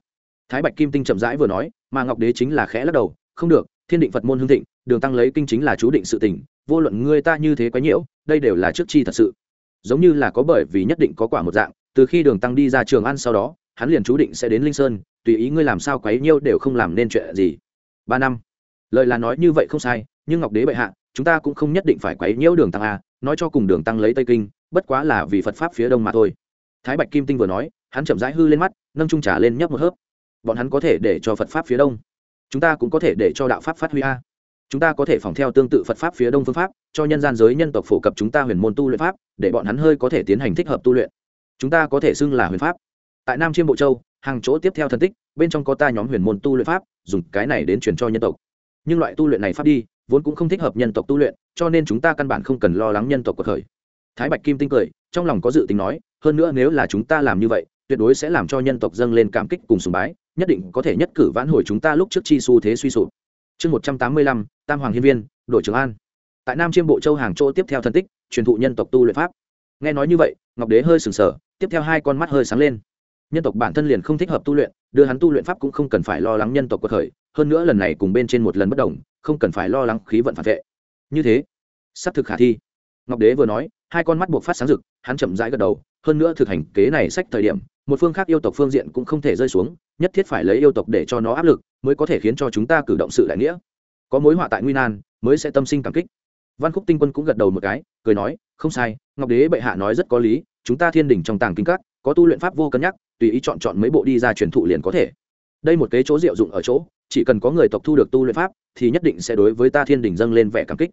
Thái bạch kim tinh chậm rãi vừa nói, mà ngọc đế chính là khẽ lắc đầu, không được, thiên định phật môn hương thịnh, đường tăng lấy kinh chính là chú định sự tỉnh vô luận ngươi ta như thế quái nhiễu, đây đều là trước chi thật sự. Giống như là có bởi vì nhất định có quả một dạng, từ khi đường tăng đi ra trường ăn sau đó, hắn liền chú định sẽ đến linh sơn, tùy ý ngươi làm sao quấy nhiêu đều không làm nên chuyện gì. Ba năm. Lời là nói như vậy không sai, nhưng ngọc đế bệ hạ, chúng ta cũng không nhất định phải quấy nhiễu đường tăng a, nói cho cùng đường tăng lấy tây kinh bất quá là vì phật pháp phía đông mà thôi. Thái bạch kim tinh vừa nói, hắn chậm rãi hư lên mắt, nâng trung trà lên nhấp một hớp. Bọn hắn có thể để cho phật pháp phía đông. Chúng ta cũng có thể để cho đạo pháp phát huy a. Chúng ta có thể phòng theo tương tự phật pháp phía đông phương pháp, cho nhân gian giới nhân tộc phổ cập chúng ta huyền môn tu luyện pháp, để bọn hắn hơi có thể tiến hành thích hợp tu luyện. Chúng ta có thể xưng là huyền pháp. Tại nam chiêm bộ châu, hàng chỗ tiếp theo thân tích, bên trong có ta nhóm huyền môn tu luyện pháp, dùng cái này đến truyền cho nhân tộc. Nhưng loại tu luyện này pháp đi, vốn cũng không thích hợp nhân tộc tu luyện, cho nên chúng ta căn bản không cần lo lắng nhân tộc cuộc khởi thái bạch kim tinh cười, trong lòng có dự tính nói, hơn nữa nếu là chúng ta làm như vậy, tuyệt đối sẽ làm cho nhân tộc dâng lên cảm kích cùng sùng bái, nhất định có thể nhất cử vãn hồi chúng ta lúc trước chi xu thế suy sụp. Chương một trăm tám mươi lăm, tam hoàng hiên viên, đội trường an. Tại nam chiêm bộ châu hàng chỗ tiếp theo thân tích, truyền thụ nhân tộc tu luyện pháp. Nghe nói như vậy, ngọc đế hơi sừng sờ, tiếp theo hai con mắt hơi sáng lên. Nhân tộc bản thân liền không thích hợp tu luyện, đưa hắn tu luyện pháp cũng không cần phải lo lắng nhân tộc cuộc khởi, hơn nữa lần này cùng bên trên một lần bất đồng, không cần phải lo lắng khí vận phản vệ. Như thế xác thực khả thi. Ngọc đế vừa nói hai con mắt buộc phát sáng rực, hắn chậm rãi gật đầu, hơn nữa thực hành kế này sách thời điểm, một phương khác yêu tộc phương diện cũng không thể rơi xuống, nhất thiết phải lấy yêu tộc để cho nó áp lực, mới có thể khiến cho chúng ta cử động sự đại nghĩa. Có mối họa tại nguy nan, mới sẽ tâm sinh cảm kích. Văn khúc tinh quân cũng gật đầu một cái, cười nói, không sai, ngọc đế bệ hạ nói rất có lý, chúng ta thiên đình trong tàng kinh các, có tu luyện pháp vô cân nhắc, tùy ý chọn chọn mấy bộ đi ra truyền thụ liền có thể. Đây một kế chỗ diệu dụng ở chỗ, chỉ cần có người tộc thu được tu luyện pháp, thì nhất định sẽ đối với ta thiên đình dâng lên vẻ cảm kích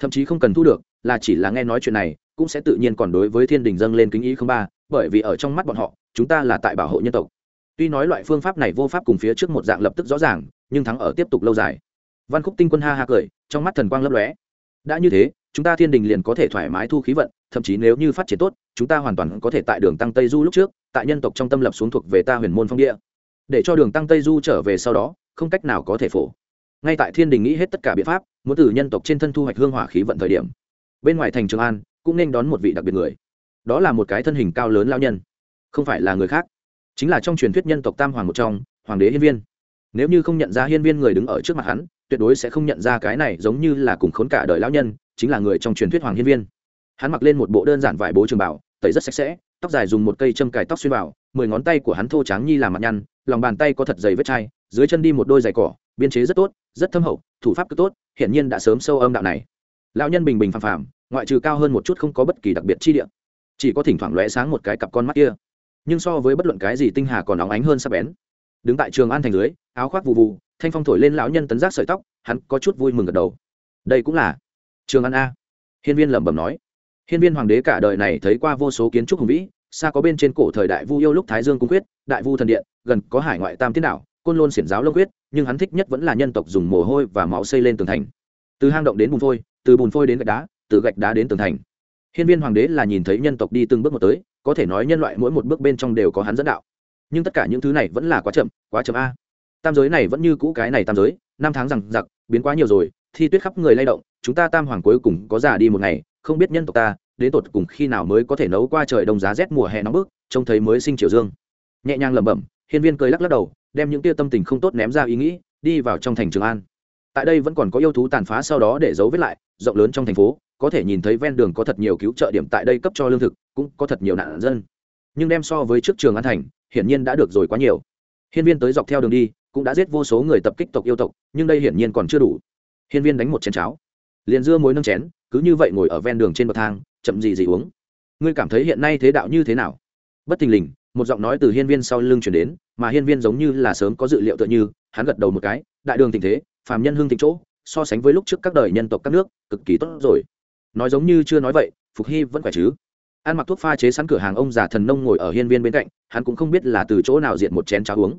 thậm chí không cần thu được, là chỉ là nghe nói chuyện này, cũng sẽ tự nhiên còn đối với thiên đình dâng lên kính ý không ba, bởi vì ở trong mắt bọn họ, chúng ta là tại bảo hộ nhân tộc. Tuy nói loại phương pháp này vô pháp cùng phía trước một dạng lập tức rõ ràng, nhưng thắng ở tiếp tục lâu dài. Văn khúc tinh quân ha ha cười, trong mắt thần quang lấp lóe. Đã như thế, chúng ta thiên đình liền có thể thoải mái thu khí vận, thậm chí nếu như phát triển tốt, chúng ta hoàn toàn có thể tại đường tăng tây du lúc trước, tại nhân tộc trong tâm lập xuống thuộc về ta huyền môn phong địa. Để cho đường tăng tây du trở về sau đó, không cách nào có thể phổ. Ngay tại thiên đình nghĩ hết tất cả biện pháp muốn từ nhân tộc trên thân thu hoạch hương hỏa khí vận thời điểm, bên ngoài thành trường an cũng nên đón một vị đặc biệt người. Đó là một cái thân hình cao lớn lao nhân, không phải là người khác, chính là trong truyền thuyết nhân tộc tam hoàng một trong, hoàng đế hiên viên. Nếu như không nhận ra hiên viên người đứng ở trước mặt hắn, tuyệt đối sẽ không nhận ra cái này giống như là cùng khốn cả đời lão nhân, chính là người trong truyền thuyết hoàng hiên viên. Hắn mặc lên một bộ đơn giản vải bố trường bảo tẩy rất sạch sẽ, tóc dài dùng một cây châm cài tóc xuyên vào, mười ngón tay của hắn thô tráng nhi làm mặt nhăn, lòng bàn tay có thật dày vết chai, dưới chân đi một đôi giày cỏ biên chế rất tốt, rất thâm hậu, thủ pháp cứ tốt, hiển nhiên đã sớm sâu âm đạo này. Lão nhân bình bình phàm phàm, ngoại trừ cao hơn một chút không có bất kỳ đặc biệt chi địa, chỉ có thỉnh thoảng lóe sáng một cái cặp con mắt kia. Nhưng so với bất luận cái gì tinh hà còn óng ánh hơn sắp bén. Đứng tại trường an thành dưới, áo khoác vụ vụ thanh phong thổi lên lão nhân tấn giác sợi tóc, hắn có chút vui mừng gật đầu. Đây cũng là trường an a. Hiên viên lẩm bẩm nói. Hiên viên hoàng đế cả đời này thấy qua vô số kiến trúc hùng vĩ, xa có bên trên cổ thời đại vu yêu lúc thái dương cung quyết, đại vu thần điện, gần có hải ngoại tam tiến đảo côn lôn xiển giáo lông quyết, nhưng hắn thích nhất vẫn là nhân tộc dùng mồ hôi và máu xây lên tường thành. Từ hang động đến bùn phôi, từ bùn phôi đến gạch đá, từ gạch đá đến tường thành. Hiên viên hoàng đế là nhìn thấy nhân tộc đi từng bước một tới, có thể nói nhân loại mỗi một bước bên trong đều có hắn dẫn đạo. Nhưng tất cả những thứ này vẫn là quá chậm quá chậm a. Tam giới này vẫn như cũ cái này tam giới, năm tháng rằng giặc biến quá nhiều rồi, thi tuyết khắp người lay động, chúng ta tam hoàng cuối cùng có già đi một ngày, không biết nhân tộc ta, đến tột cùng khi nào mới có thể nấu qua trời đông giá rét mùa hè nóng bức, trông thấy mới sinh triều dương. Nhẹ nhàng lẩm bẩm, hiên viên cười lắc lắc đầu đem những tia tâm tình không tốt ném ra ý nghĩ, đi vào trong thành trường an. Tại đây vẫn còn có yêu thú tàn phá sau đó để giấu vết lại, rộng lớn trong thành phố, có thể nhìn thấy ven đường có thật nhiều cứu trợ điểm tại đây cấp cho lương thực, cũng có thật nhiều nạn dân. Nhưng đem so với trước trường an thành, hiển nhiên đã được rồi quá nhiều. Hiên viên tới dọc theo đường đi, cũng đã giết vô số người tập kích tộc yêu tộc, nhưng đây hiển nhiên còn chưa đủ. Hiên viên đánh một chén cháo. Liền dưa mối nâng chén, cứ như vậy ngồi ở ven đường trên bậc thang, chậm gì gì uống. Ngươi cảm thấy hiện nay thế đạo như thế nào? Bất thình lình một giọng nói từ hiên viên sau lưng chuyển đến, mà hiên viên giống như là sớm có dự liệu tựa như, hắn gật đầu một cái, đại đường tình thế, phàm nhân hương thịnh chỗ, so sánh với lúc trước các đời nhân tộc các nước, cực kỳ tốt rồi. Nói giống như chưa nói vậy, phục hy vẫn khỏe chứ? Ăn mặc thuốc pha chế sẵn cửa hàng ông già thần nông ngồi ở hiên viên bên cạnh, hắn cũng không biết là từ chỗ nào diện một chén cháo uống.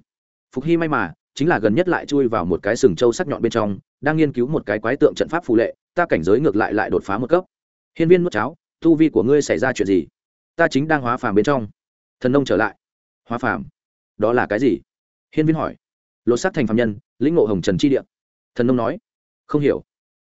Phục hy may mà, chính là gần nhất lại chui vào một cái sừng trâu sắc nhọn bên trong, đang nghiên cứu một cái quái tượng trận pháp phù lệ, ta cảnh giới ngược lại lại đột phá một cấp. Hiên viên mất cháo, tu vi của ngươi xảy ra chuyện gì? Ta chính đang hóa phàm bên trong thần nông trở lại. Hóa phàm. Đó là cái gì? Hiên viên hỏi. Lột xác thành phàm nhân, lĩnh ngộ hồng trần chi địa. Thần nông nói. Không hiểu.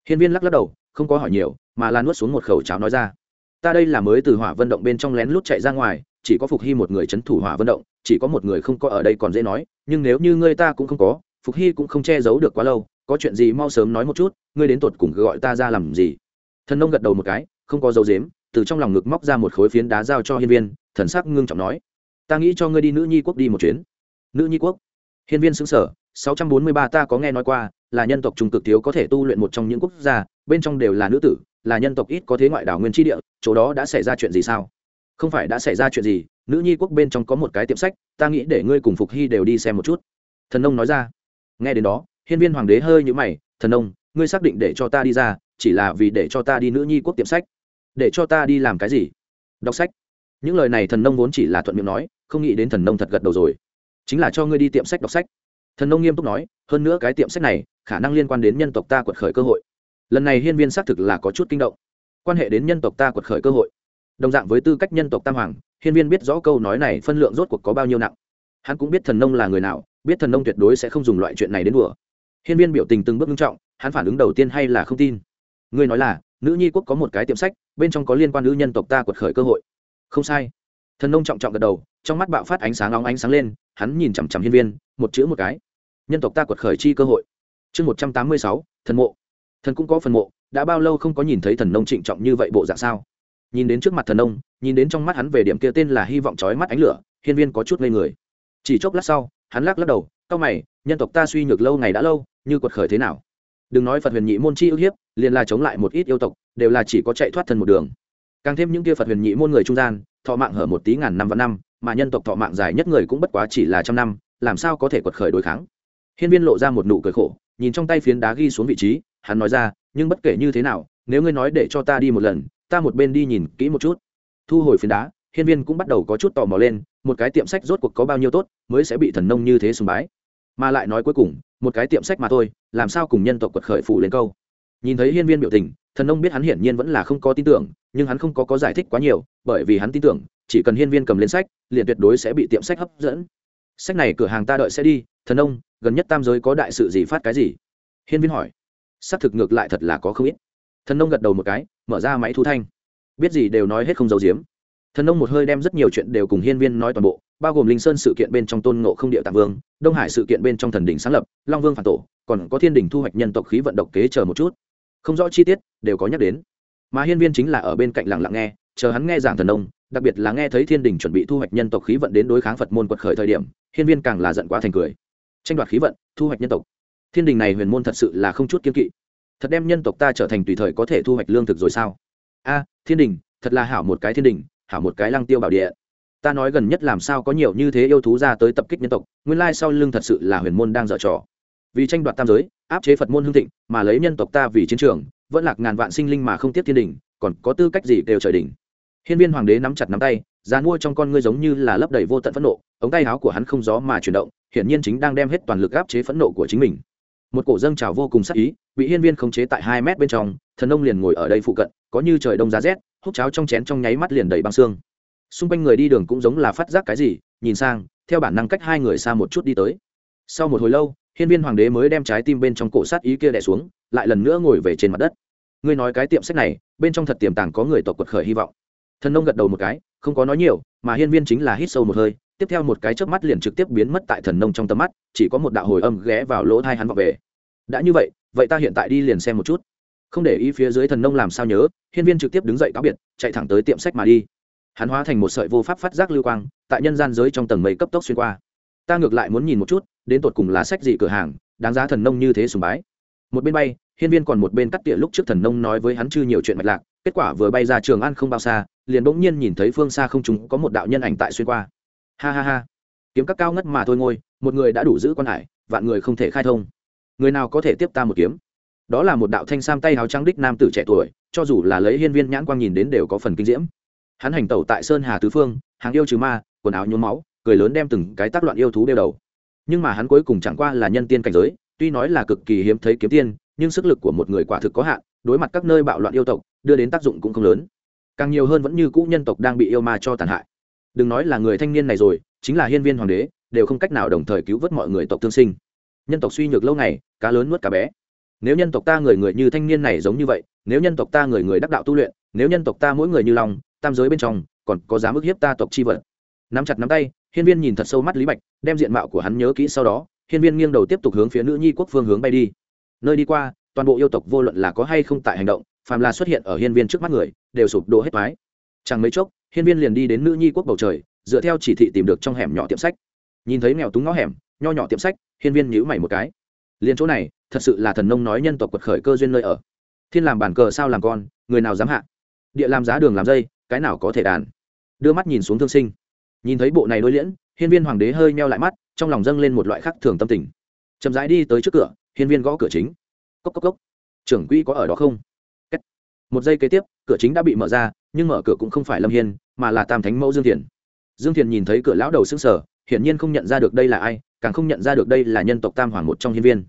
Hiên viên lắc lắc đầu, không có hỏi nhiều, mà lan nuốt xuống một khẩu cháo nói ra. Ta đây là mới từ hỏa vận động bên trong lén lút chạy ra ngoài, chỉ có phục hy một người c h ấ n thủ hỏa vận động, chỉ có một người không có ở đây còn dễ nói, nhưng nếu như ngươi ta cũng không có, phục hy cũng không che giấu được quá lâu, có chuyện gì mau sớm nói một chút, ngươi đến tột cùng gọi ta ra làm gì? Thần nông gật đầu một cái, không có dấu dếm từ trong lòng ngực móc ra một khối phiến đá giao cho hiên viên, thần sắc ngưng trọng nói, ta nghĩ cho ngươi đi nữ nhi quốc đi một chuyến. Nữ nhi quốc? Hiên viên xứng sở sáu trăm bốn mươi ba ta có nghe nói qua, là nhân tộc trung cực thiếu có thể tu luyện một trong những quốc gia, bên trong đều là nữ tử, là nhân tộc ít có thế ngoại đảo nguyên tri địa, chỗ đó đã xảy ra chuyện gì sao? Không phải đã xảy ra chuyện gì, nữ nhi quốc bên trong có một cái tiệm sách, ta nghĩ để ngươi cùng phục hy đều đi xem một chút. Thần nông nói ra. Nghe đến đó, hiên viên hoàng đế hơi nhữ mày, thần nông, ngươi xác định để cho ta đi ra, chỉ là vì để cho ta đi nữ nhi quốc tiệm sách để cho ta đi làm cái gì? Đọc sách. Những lời này thần nông vốn chỉ là thuận miệng nói, không nghĩ đến thần nông thật gật đầu rồi. Chính là cho ngươi đi tiệm sách đọc sách. Thần nông nghiêm túc nói, hơn nữa cái tiệm sách này, khả năng liên quan đến nhân tộc ta quật khởi cơ hội. Lần này hiên viên xác thực là có chút kinh động. Quan hệ đến nhân tộc ta quật khởi cơ hội. Đồng dạng với tư cách nhân tộc tam hoàng, hiên viên biết rõ câu nói này phân lượng rốt cuộc có bao nhiêu nặng. Hắn cũng biết thần nông là người nào, biết thần nông tuyệt đối sẽ không dùng loại chuyện này đến đùa. Hiên viên biểu tình từng bước nghiêm trọng, hắn phản ứng đầu tiên hay là không tin. Ngươi nói là nữ nhi quốc có một cái tiệm sách, bên trong có liên quan nữ nhân tộc ta quật khởi cơ hội. Không sai. Thần nông trọng trọng gật đầu, trong mắt bạo phát ánh sáng nóng ánh sáng lên, hắn nhìn chằm chằm hiên viên, một chữ một cái. Nhân tộc ta quật khởi chi cơ hội. Chương một trăm tám mươi sáu, thần mộ. Thần cũng có phần mộ, đã bao lâu không có nhìn thấy thần nông trịnh trọng như vậy bộ dạng sao? Nhìn đến trước mặt thần nông, nhìn đến trong mắt hắn về điểm kia tên là hy vọng trói mắt ánh lửa, hiên viên có chút ngây người. Chỉ chốc lát sau, hắn lắc lắc đầu cau mày, nhân tộc ta suy nhược lâu ngày đã lâu, như quật khởi thế nào? Đừng nói phật huyền nhị môn chi ưu hiếp, liền là chống lại một ít yêu tộc, đều là chỉ có chạy thoát thân một đường. Càng thêm những kia phật huyền nhị môn người trung gian, thọ mạng hở một tí ngàn năm và năm, mà nhân tộc thọ mạng dài nhất người cũng bất quá chỉ là trăm năm, làm sao có thể quật khởi đối kháng? Hiên viên lộ ra một nụ cười khổ, nhìn trong tay phiến đá ghi xuống vị trí, hắn nói ra, nhưng bất kể như thế nào, nếu ngươi nói để cho ta đi một lần, ta một bên đi nhìn kỹ một chút. Thu hồi phiến đá, hiên viên cũng bắt đầu có chút tò mò lên, một cái tiệm sách rốt cuộc có bao nhiêu tốt, mới sẽ bị thần nông như thế sùng bái. Mà lại nói cuối cùng một cái tiệm sách mà thôi, làm sao cùng nhân tộc quật khởi phụ lên câu. Nhìn thấy hiên viên biểu tình, thần nông biết hắn hiển nhiên vẫn là không có tin tưởng, nhưng hắn không có có giải thích quá nhiều, bởi vì hắn tin tưởng, chỉ cần hiên viên cầm lên sách, liền tuyệt đối sẽ bị tiệm sách hấp dẫn. Sách này cửa hàng ta đợi sẽ đi, thần nông, gần nhất tam giới có đại sự gì phát cái gì? Hiên viên hỏi. Xác thực ngược lại thật là có không ít. Thần nông gật đầu một cái, mở ra máy thu thanh. Biết gì đều nói hết không giấu giếm thần nông một hơi đem rất nhiều chuyện đều cùng hiên viên nói toàn bộ, bao gồm linh sơn sự kiện bên trong tôn ngộ không địa tạng vương, đông hải sự kiện bên trong thần đỉnh sáng lập, long vương phản tổ, còn có thiên đình thu hoạch nhân tộc khí vận độc kế chờ một chút. Không rõ chi tiết, đều có nhắc đến. Mà hiên viên chính là ở bên cạnh lặng lặng nghe, chờ hắn nghe giảng thần nông, đặc biệt là nghe thấy thiên đình chuẩn bị thu hoạch nhân tộc khí vận đến đối kháng phật môn quật khởi thời điểm, hiên viên càng là giận quá thành cười. Tranh đoạt khí vận, thu hoạch nhân tộc. Thiên đình này huyền môn thật sự là không chút kiên kỵ. Thật đem nhân tộc ta trở thành tùy thời có thể thu hoạch lương thực rồi sao? A, thiên đình thật là hảo một cái thiên đình hảo một cái lăng tiêu bảo địa. Ta nói gần nhất làm sao có nhiều như thế yêu thú ra tới tập kích nhân tộc, nguyên lai sau lưng thật sự là huyền môn đang dở trò. Vì tranh đoạt tam giới, áp chế phật môn hương thịnh, mà lấy nhân tộc ta vì chiến trường, vẫn lạc ngàn vạn sinh linh mà không tiếp thiên đình, còn có tư cách gì đều trời đỉnh? Hiên viên hoàng đế nắm chặt nắm tay dàn mua trong con ngươi giống như là lấp đầy vô tận phẫn nộ, ống tay áo của hắn không gió mà chuyển động, hiển nhiên chính đang đem hết toàn lực áp chế phẫn nộ của chính mình. Một cổ dâng trào vô cùng sắc ý, bị hiên viên khống chế tại hai mét bên trong, thần ông liền ngồi ở đây phụ cận, có như trời đông giá rét hút cháo trong chén trong nháy mắt liền đầy băng xương. Xung quanh người đi đường cũng giống là phát giác cái gì, nhìn sang, theo bản năng cách hai người xa một chút đi tới. Sau một hồi lâu, hiên viên hoàng đế mới đem trái tim bên trong cổ sát ý kia đẻ xuống, lại lần nữa ngồi về trên mặt đất. Ngươi nói cái tiệm sách này, bên trong thật tiềm tàng có người tộc quật khởi hy vọng. Thần nông gật đầu một cái, không có nói nhiều, mà hiên viên chính là hít sâu một hơi, tiếp theo một cái chớp mắt liền trực tiếp biến mất tại thần nông trong tầm mắt, chỉ có một đạo hồi âm ghé vào lỗ thai hắn vào về. Đã như vậy vậy ta hiện tại đi liền xem một chút không để ý phía dưới thần nông làm sao nhớ, hiên viên trực tiếp đứng dậy cáo biệt, chạy thẳng tới tiệm sách mà đi. Hắn hóa thành một sợi vô pháp phát giác lưu quang, tại nhân gian giới trong tầng mây cấp tốc xuyên qua. Ta ngược lại muốn nhìn một chút, đến tột cùng là sách gì cửa hàng, đáng giá thần nông như thế sùng bái. Một bên bay, hiên viên còn một bên cắt tỉa lúc trước thần nông nói với hắn chưa nhiều chuyện mạch lạc, kết quả vừa bay ra trường ăn không bao xa, liền bỗng nhiên nhìn thấy phương xa không chúng có một đạo nhân ảnh tại xuyên qua. Ha ha ha. Kiếm các cao ngất mà thôi ngôi một người đã đủ giữ quan hải, vạn người không thể khai thông. Người nào có thể tiếp ta một kiếm? Đó là một đạo thanh sam tay áo trắng đích nam tử trẻ tuổi, cho dù là lấy hiên viên nhãn quang nhìn đến đều có phần kinh diễm. Hắn hành tẩu tại sơn hà tứ phương, hàng yêu trừ ma, quần áo nhuốm máu, cười lớn đem từng cái tác loạn yêu thú đeo đầu. Nhưng mà hắn cuối cùng chẳng qua là nhân tiên cảnh giới, tuy nói là cực kỳ hiếm thấy kiếm tiên, nhưng sức lực của một người quả thực có hạn, đối mặt các nơi bạo loạn yêu tộc, đưa đến tác dụng cũng không lớn. Càng nhiều hơn vẫn như cũ nhân tộc đang bị yêu ma cho tàn hại. Đừng nói là người thanh niên này rồi, chính là hiên viên hoàng đế, đều không cách nào đồng thời cứu vớt mọi người tộc thương sinh. Nhân tộc suy nhược lâu ngày, cá lớn nuốt cá bé nếu nhân tộc ta người người như thanh niên này giống như vậy, nếu nhân tộc ta người người đắc đạo tu luyện, nếu nhân tộc ta mỗi người như lòng tam giới bên trong, còn có dám ức hiếp ta tộc chi vật. Nắm chặt nắm tay, hiên viên nhìn thật sâu mắt lý bạch, đem diện mạo của hắn nhớ kỹ sau đó, hiên viên nghiêng đầu tiếp tục hướng phía nữ nhi quốc phương hướng bay đi. Nơi đi qua, toàn bộ yêu tộc vô luận là có hay không tại hành động, phàm là xuất hiện ở hiên viên trước mắt người, đều sụp đổ hết toái. Chẳng mấy chốc, hiên viên liền đi đến nữ nhi quốc bầu trời, dựa theo chỉ thị tìm được trong hẻm nhỏ tiệm sách. Nhìn thấy nghèo túng ngõ hẻm, nho nhỏ tiệm sách, hiên viên nhíu mày một cái liền chỗ này, thật sự là thần nông nói nhân tộc quật khởi cơ duyên nơi ở. Thiên làm bản cờ sao làm con, người nào dám hạ? Địa làm giá đường làm dây, cái nào có thể đàn? Đưa mắt nhìn xuống thương sinh. Nhìn thấy bộ này đối liễn, hiên viên hoàng đế hơi meo lại mắt, trong lòng dâng lên một loại khác thường tâm tình. Chậm rãi đi tới trước cửa, hiên viên gõ cửa chính. Cốc cốc cốc. Trưởng quỹ có ở đó không? Một giây kế tiếp, cửa chính đã bị mở ra, nhưng mở cửa cũng không phải lâm hiên, mà là tam thánh mẫu dương thiền. Dương thiền nhìn thấy cửa lão đầu xương sở hiển nhiên không nhận ra được đây là ai, càng không nhận ra được đây là nhân tộc tam hoàng một trong hiên viên.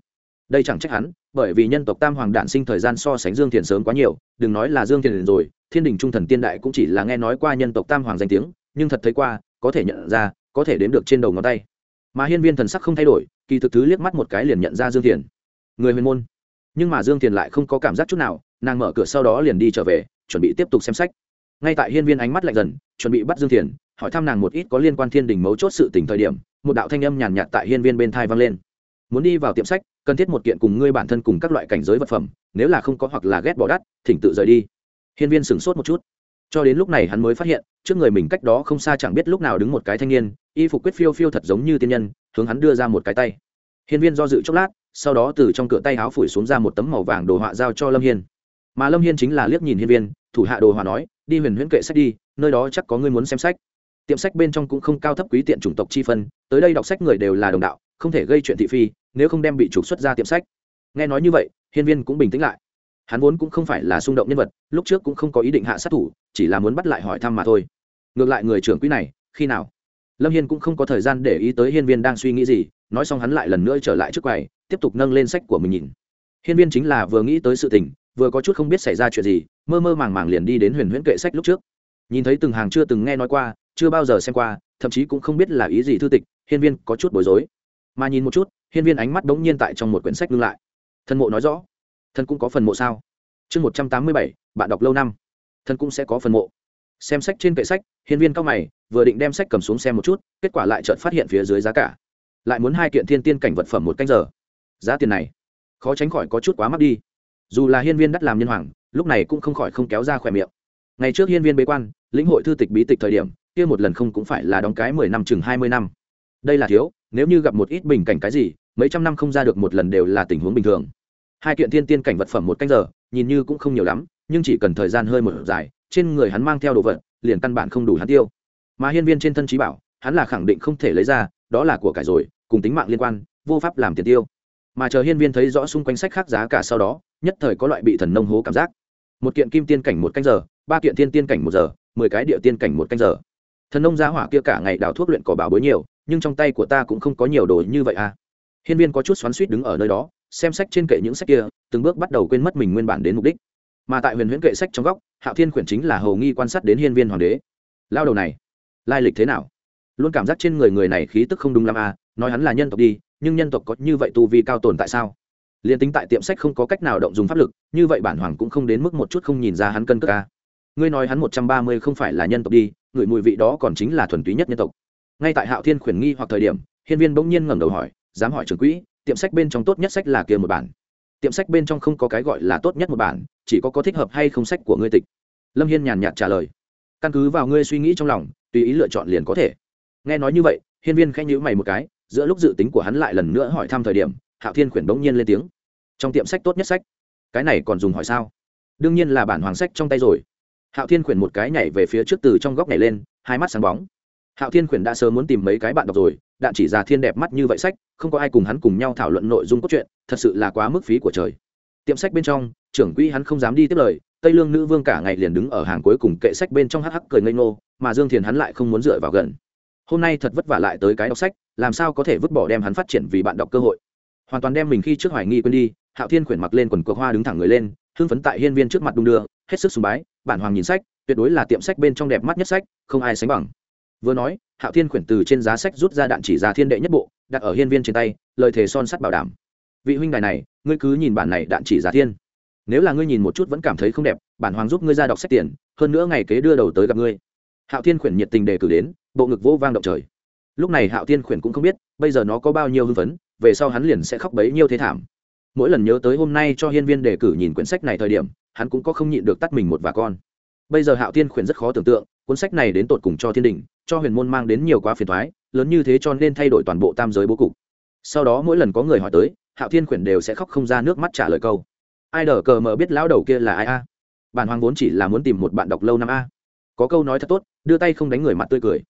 Đây chẳng trách hắn, bởi vì nhân tộc tam hoàng đản sinh thời gian so sánh dương thiền sớm quá nhiều, đừng nói là dương thiền rồi, thiên đình trung thần tiên đại cũng chỉ là nghe nói qua nhân tộc tam hoàng danh tiếng, nhưng thật thấy qua, có thể nhận ra, có thể đếm được trên đầu ngón tay. Mà hiên viên thần sắc không thay đổi, kỳ thực thứ liếc mắt một cái liền nhận ra dương thiền. Người huyền môn. Nhưng mà dương thiền lại không có cảm giác chút nào, nàng mở cửa sau đó liền đi trở về, chuẩn bị tiếp tục xem sách. Ngay tại hiên viên ánh mắt lạnh dần, chuẩn bị bắt dương thiền hỏi thăm nàng một ít có liên quan thiên đình mấu chốt sự tỉnh thời điểm, một đạo thanh âm nhàn nhạt tại hiên viên bên thai vang lên. Muốn đi vào tiệm sách, cần thiết một kiện cùng ngươi bản thân cùng các loại cảnh giới vật phẩm, nếu là không có hoặc là ghét bỏ đắt, thỉnh tự rời đi. Hiên viên sửng sốt một chút. Cho đến lúc này hắn mới phát hiện, trước người mình cách đó không xa chẳng biết lúc nào đứng một cái thanh niên, y phục quyết phiêu phiêu thật giống như tiên nhân, hướng hắn đưa ra một cái tay. Hiên viên do dự chốc lát, sau đó từ trong cửa tay áo phủi xuống ra một tấm màu vàng đồ họa giao cho lâm hiên. Mà lâm hiên chính là liếc nhìn hiên viên, thủ hạ đồ họa nói, đi huyền huyễn kệ sách đi, nơi đó chắc có ngươi muốn xem sách tiệm sách bên trong cũng không cao thấp quý tiện chủng tộc chi phân, tới đây đọc sách người đều là đồng đạo, không thể gây chuyện thị phi, nếu không đem bị trục xuất ra tiệm sách. Nghe nói như vậy, hiên viên cũng bình tĩnh lại. Hắn vốn cũng không phải là xung động nhân vật, lúc trước cũng không có ý định hạ sát thủ, chỉ là muốn bắt lại hỏi thăm mà thôi. Ngược lại người trưởng quỹ này, khi nào? Lâm hiên cũng không có thời gian để ý tới hiên viên đang suy nghĩ gì, nói xong hắn lại lần nữa trở lại trước quầy, tiếp tục nâng lên sách của mình nhìn. Hiên viên chính là vừa nghĩ tới sự tình, vừa có chút không biết xảy ra chuyện gì, mơ mơ màng màng liền đi đến huyền huyễn kệ sách lúc trước. Nhìn thấy từng hàng chưa từng nghe nói qua chưa bao giờ xem qua, thậm chí cũng không biết là ý gì thư tịch, hiên viên có chút bối rối. Mà nhìn một chút, hiên viên ánh mắt đ ố n g nhiên tại trong một quyển sách ngưng lại. Thân mộ nói rõ thân cũng có phần mộ sao? Chương một trăm tám mươi bảy, bạn đọc lâu năm. Thân cũng sẽ có phần mộ. Xem sách trên kệ sách, hiên viên cao mày, vừa định đem sách cầm xuống xem một chút, kết quả lại chợt phát hiện phía dưới giá cả. Lại muốn hai kiện thiên tiên cảnh vật phẩm một canh giờ. Giá tiền này, khó tránh khỏi có chút quá mắc đi. Dù là hiên viên đắt làm nhân hoàng, lúc này cũng không khỏi không kéo ra khỏe miệng. Ngày trước hiên viên bế quan, lĩnh hội thư tịch bí tịch thời điểm kia một lần không cũng phải là đóng cái mười năm chừng hai mươi năm. Đây là thiếu, nếu như gặp một ít bình cảnh cái gì, mấy trăm năm không ra được một lần đều là tình huống bình thường. Hai kiện thiên tiên cảnh vật phẩm một canh giờ, nhìn như cũng không nhiều lắm, nhưng chỉ cần thời gian hơi một dài, trên người hắn mang theo đồ vật, liền căn bản không đủ hắn tiêu. Mà hiên viên trên thân trí bảo, hắn là khẳng định không thể lấy ra, đó là của cải rồi, cùng tính mạng liên quan, vô pháp làm tiền tiêu. Mà chờ hiên viên thấy rõ xung quanh sách khác giá cả sau đó, nhất thời có loại bị thần nông hố cảm giác. Một kiện kim tiên cảnh một canh giờ, ba kiện thiên tiên cảnh một giờ, mười cái địa tiên cảnh một canh giờ thần nông gia hỏa kia cả ngày đào thuốc luyện cỏ bảo bối nhiều, nhưng trong tay của ta cũng không có nhiều đồ như vậy à. Hiên viên có chút xoắn suýt đứng ở nơi đó, xem sách trên kệ những sách kia, từng bước bắt đầu quên mất mình nguyên bản đến mục đích. Mà tại huyền huyễn kệ sách trong góc, hạo thiên khuyển chính là hầu nghi quan sát đến hiên viên hoàng đế. Lao đầu này, lai lịch thế nào? Luôn cảm giác trên người người này khí tức không đúng lắm à nói hắn là nhân tộc đi, nhưng nhân tộc có như vậy tu vi cao tồn tại sao? Liền tính tại tiệm sách không có cách nào động dùng pháp lực, như vậy bản hoàng cũng không đến mức một chút không nhìn ra hắn cân cước ca ngươi nói hắn một trăm ba mươi không phải là nhân tộc đi, người mùi vị đó còn chính là thuần túy nhất nhân tộc. Ngay tại hạo thiên khuyển nghi hoặc thời điểm, hiên viên bỗng nhiên ngẩng đầu hỏi, dám hỏi trưởng quỹ, tiệm sách bên trong tốt nhất sách là kia một bản? Tiệm sách bên trong không có cái gọi là tốt nhất một bản, chỉ có có thích hợp hay không sách của ngươi tịch. Lâm hiên nhàn nhạt trả lời, căn cứ vào ngươi suy nghĩ trong lòng, tùy ý lựa chọn liền có thể. Nghe nói như vậy, hiên viên khẽ nhữ mày một cái, giữa lúc dự tính của hắn lại lần nữa hỏi thăm thời điểm, hạo thiên khuyển bỗng nhiên lên tiếng, trong tiệm sách tốt nhất sách? Cái này còn dùng hỏi sao? Đương nhiên là bản hoàng sách trong tay rồi hạo thiên khuyển một cái nhảy về phía trước từ trong góc nhảy lên, hai mắt sáng bóng. Hạo thiên khuyển đã sớm muốn tìm mấy cái bạn đọc rồi, đạn chỉ ra thiên đẹp mắt như vậy sách, không có ai cùng hắn cùng nhau thảo luận nội dung cốt truyện, thật sự là quá mức phí của trời. Tiệm sách bên trong, trưởng quỹ hắn không dám đi tiếp lời, tây lương nữ vương cả ngày liền đứng ở hàng cuối cùng kệ sách bên trong hắc hắc cười ngây ngô, mà dương thiền hắn lại không muốn dựa vào gần. Hôm nay thật vất vả lại tới cái đọc sách, làm sao có thể vứt bỏ đem hắn phát triển vì bạn đọc cơ hội. Hoàn toàn đem mình khi trước hoài nghi quên đi, hạo thiên khuyển mặc lên quần cược hoa đứng thẳng người lên hưng phấn tại hiên viên trước mặt đung đưa, hết sức sùng bái, bản hoàng nhìn sách, tuyệt đối là tiệm sách bên trong đẹp mắt nhất sách, không ai sánh bằng. Vừa nói, hạo thiên khuyển từ trên giá sách rút ra đạn chỉ ra thiên đệ nhất bộ, đặt ở hiên viên trên tay, lời thề son sắt bảo đảm. Vị huynh đài này, ngươi cứ nhìn bản này đạn chỉ giá thiên. Nếu là ngươi nhìn một chút vẫn cảm thấy không đẹp, bản hoàng giúp ngươi ra đọc sách tiền, hơn nữa ngày kế đưa đầu tới gặp ngươi. Hạo thiên khuyển nhiệt tình đề cử đến, bộ ngực vô vang động trời. Lúc này hạo thiên khuyển cũng không biết, bây giờ nó có bao nhiêu hưng phấn, về sau hắn liền sẽ khóc bấy nhiêu thế thảm mỗi lần nhớ tới hôm nay cho hiên viên đề cử nhìn quyển sách này thời điểm, hắn cũng có không nhịn được tắt mình một và con. Bây giờ hạo thiên khuyển rất khó tưởng tượng, cuốn sách này đến tột cùng cho thiên đình cho huyền môn mang đến nhiều quá phiền thoái lớn như thế cho nên thay đổi toàn bộ tam giới bố cục. Sau đó mỗi lần có người hỏi tới, hạo thiên khuyển đều sẽ khóc không ra nước mắt trả lời câu, ai đờ cờ mờ biết lão đầu kia là ai a? Bản hoàng vốn chỉ là muốn tìm một bạn đọc lâu năm a. Có câu nói thật tốt, đưa tay không đánh người mặt tươi cười.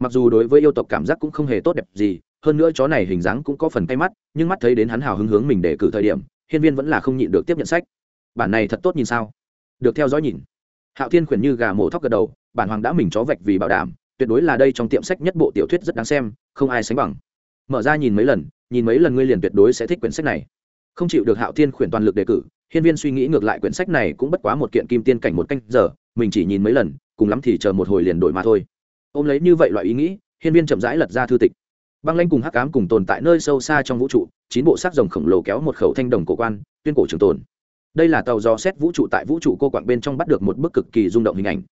Mặc dù đối với yêu tộc cảm giác cũng không hề tốt đẹp gì hơn nữa chó này hình dáng cũng có phần tay mắt, nhưng mắt thấy đến hắn hào hứng hướng mình để cử thời điểm, hiên viên vẫn là không nhịn được tiếp nhận sách. Bản này thật tốt nhìn sao? Được theo dõi nhìn. Hạo thiên khuyển như gà mổ thóc gật đầu, bản hoàng đã mình chó vạch vì bảo đảm, tuyệt đối là đây trong tiệm sách nhất bộ tiểu thuyết rất đáng xem, không ai sánh bằng. Mở ra nhìn mấy lần, nhìn mấy lần ngươi liền tuyệt đối sẽ thích quyển sách này. Không chịu được hạo thiên khuyển toàn lực đề cử, hiên viên suy nghĩ ngược lại quyển sách này cũng bất quá một kiện kim tiên cảnh một canh giờ, mình chỉ nhìn mấy lần, cùng lắm thì chờ một hồi liền đổi mà thôi. Ôm lấy như vậy loại ý nghĩ, hiên viên chậm rãi lật ra thư tịch băng lanh cùng hắc cám cùng tồn tại nơi sâu xa trong vũ trụ, chín bộ xác rồng khổng lồ kéo một khẩu thanh đồng cổ quan, tuyên cổ trường tồn. Đây là tàu do xét vũ trụ tại vũ trụ cô quạng bên trong bắt được một bức cực kỳ rung động hình ảnh.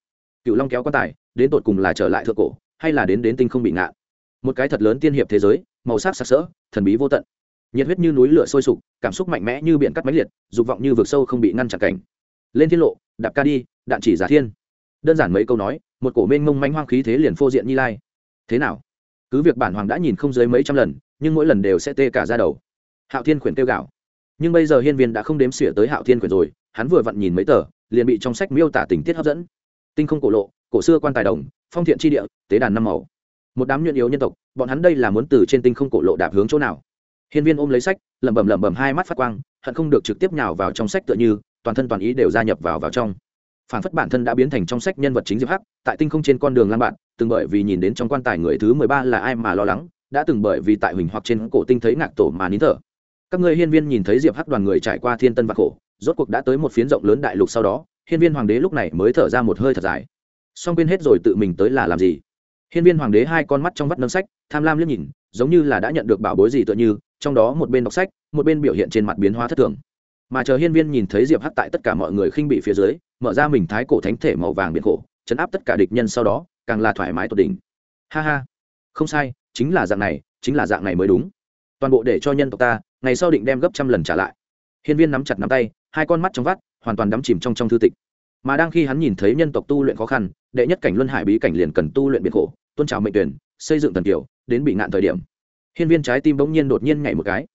Cựu long kéo quan tài, đến tột cùng là trở lại thượng cổ, hay là đến đến tinh không bị ngạn một cái thật lớn tiên hiệp thế giới, màu sắc sặc sỡ, thần bí vô tận. Nhiệt huyết như núi lửa sôi sục, cảm xúc mạnh mẽ như biển cắt máy liệt, dục vọng như vực sâu không bị ngăn chặn cảnh. Lên thiên lộ, đạp ca đi, đạn chỉ giả thiên. Đơn giản mấy câu nói, một cổ mênh mông manh hoang khí thế liền phô diện như lai. Thế nào? Cứ việc bản hoàng đã nhìn không dưới mấy trăm lần, nhưng mỗi lần đều sẽ tê cả ra đầu. Hạo thiên khuyển tiêu gạo nhưng bây giờ hiên viên đã không đếm xỉa tới hạo thiên khuyển rồi, hắn vừa vặn nhìn mấy tờ, liền bị trong sách miêu tả tình tiết hấp dẫn. Tinh không cổ lộ, cổ xưa quan tài đồng, phong thiện tri địa, tế đàn năm màu. Một đám nhuận yếu nhân tộc, bọn hắn đây là muốn từ trên tinh không cổ lộ đạp hướng chỗ nào? Hiên viên ôm lấy sách, lẩm bẩm lẩm bẩm hai mắt phát quang, hận không được trực tiếp nhào vào trong sách tựa như, toàn thân toàn ý đều gia nhập vào vào trong phản phất bản thân đã biến thành trong sách nhân vật chính diệp hắc, tại tinh không trên con đường lan bạn, từng bởi vì nhìn đến trong quan tài người thứ mười ba là ai mà lo lắng, đã từng bởi vì tại huỳnh hoặc trên cổ tinh thấy ngạc tổ mà nín thở. Các ngươi hiên viên nhìn thấy diệp hắc đoàn người trải qua thiên tân và khổ, rốt cuộc đã tới một phiến rộng lớn đại lục sau đó, hiên viên hoàng đế lúc này mới thở ra một hơi thật dài. Xong quên hết rồi tự mình tới là làm gì? Hiên viên hoàng đế hai con mắt trong vắt nâng sách, tham lam liếc nhìn, giống như là đã nhận được bảo bối gì tựa như, trong đó một bên đọc sách, một bên biểu hiện trên mặt biến hóa thất thường. Mà chờ hiên viên nhìn thấy diệp hắc tại tất cả mọi người khinh bị phía dưới mở ra mình thái cổ thánh thể màu vàng biển khổ, chấn áp tất cả địch nhân sau đó, càng là thoải mái tột đỉnh. Ha ha. Không sai, chính là dạng này, chính là dạng này mới đúng. Toàn bộ để cho nhân tộc ta, ngày sau định đem gấp trăm lần trả lại. Hiên viên nắm chặt nắm tay, hai con mắt trong vắt, hoàn toàn đắm chìm trong trong thư tịch. Mà đang khi hắn nhìn thấy nhân tộc tu luyện khó khăn, đệ nhất cảnh luân hải bí cảnh liền cần tu luyện biệt khổ, tôn trào mệnh tuyển, xây dựng thần kiểu, đến bị ngạn thời điểm. Hiên viên trái tim bỗng nhiên đột nhiên nhảy một cái.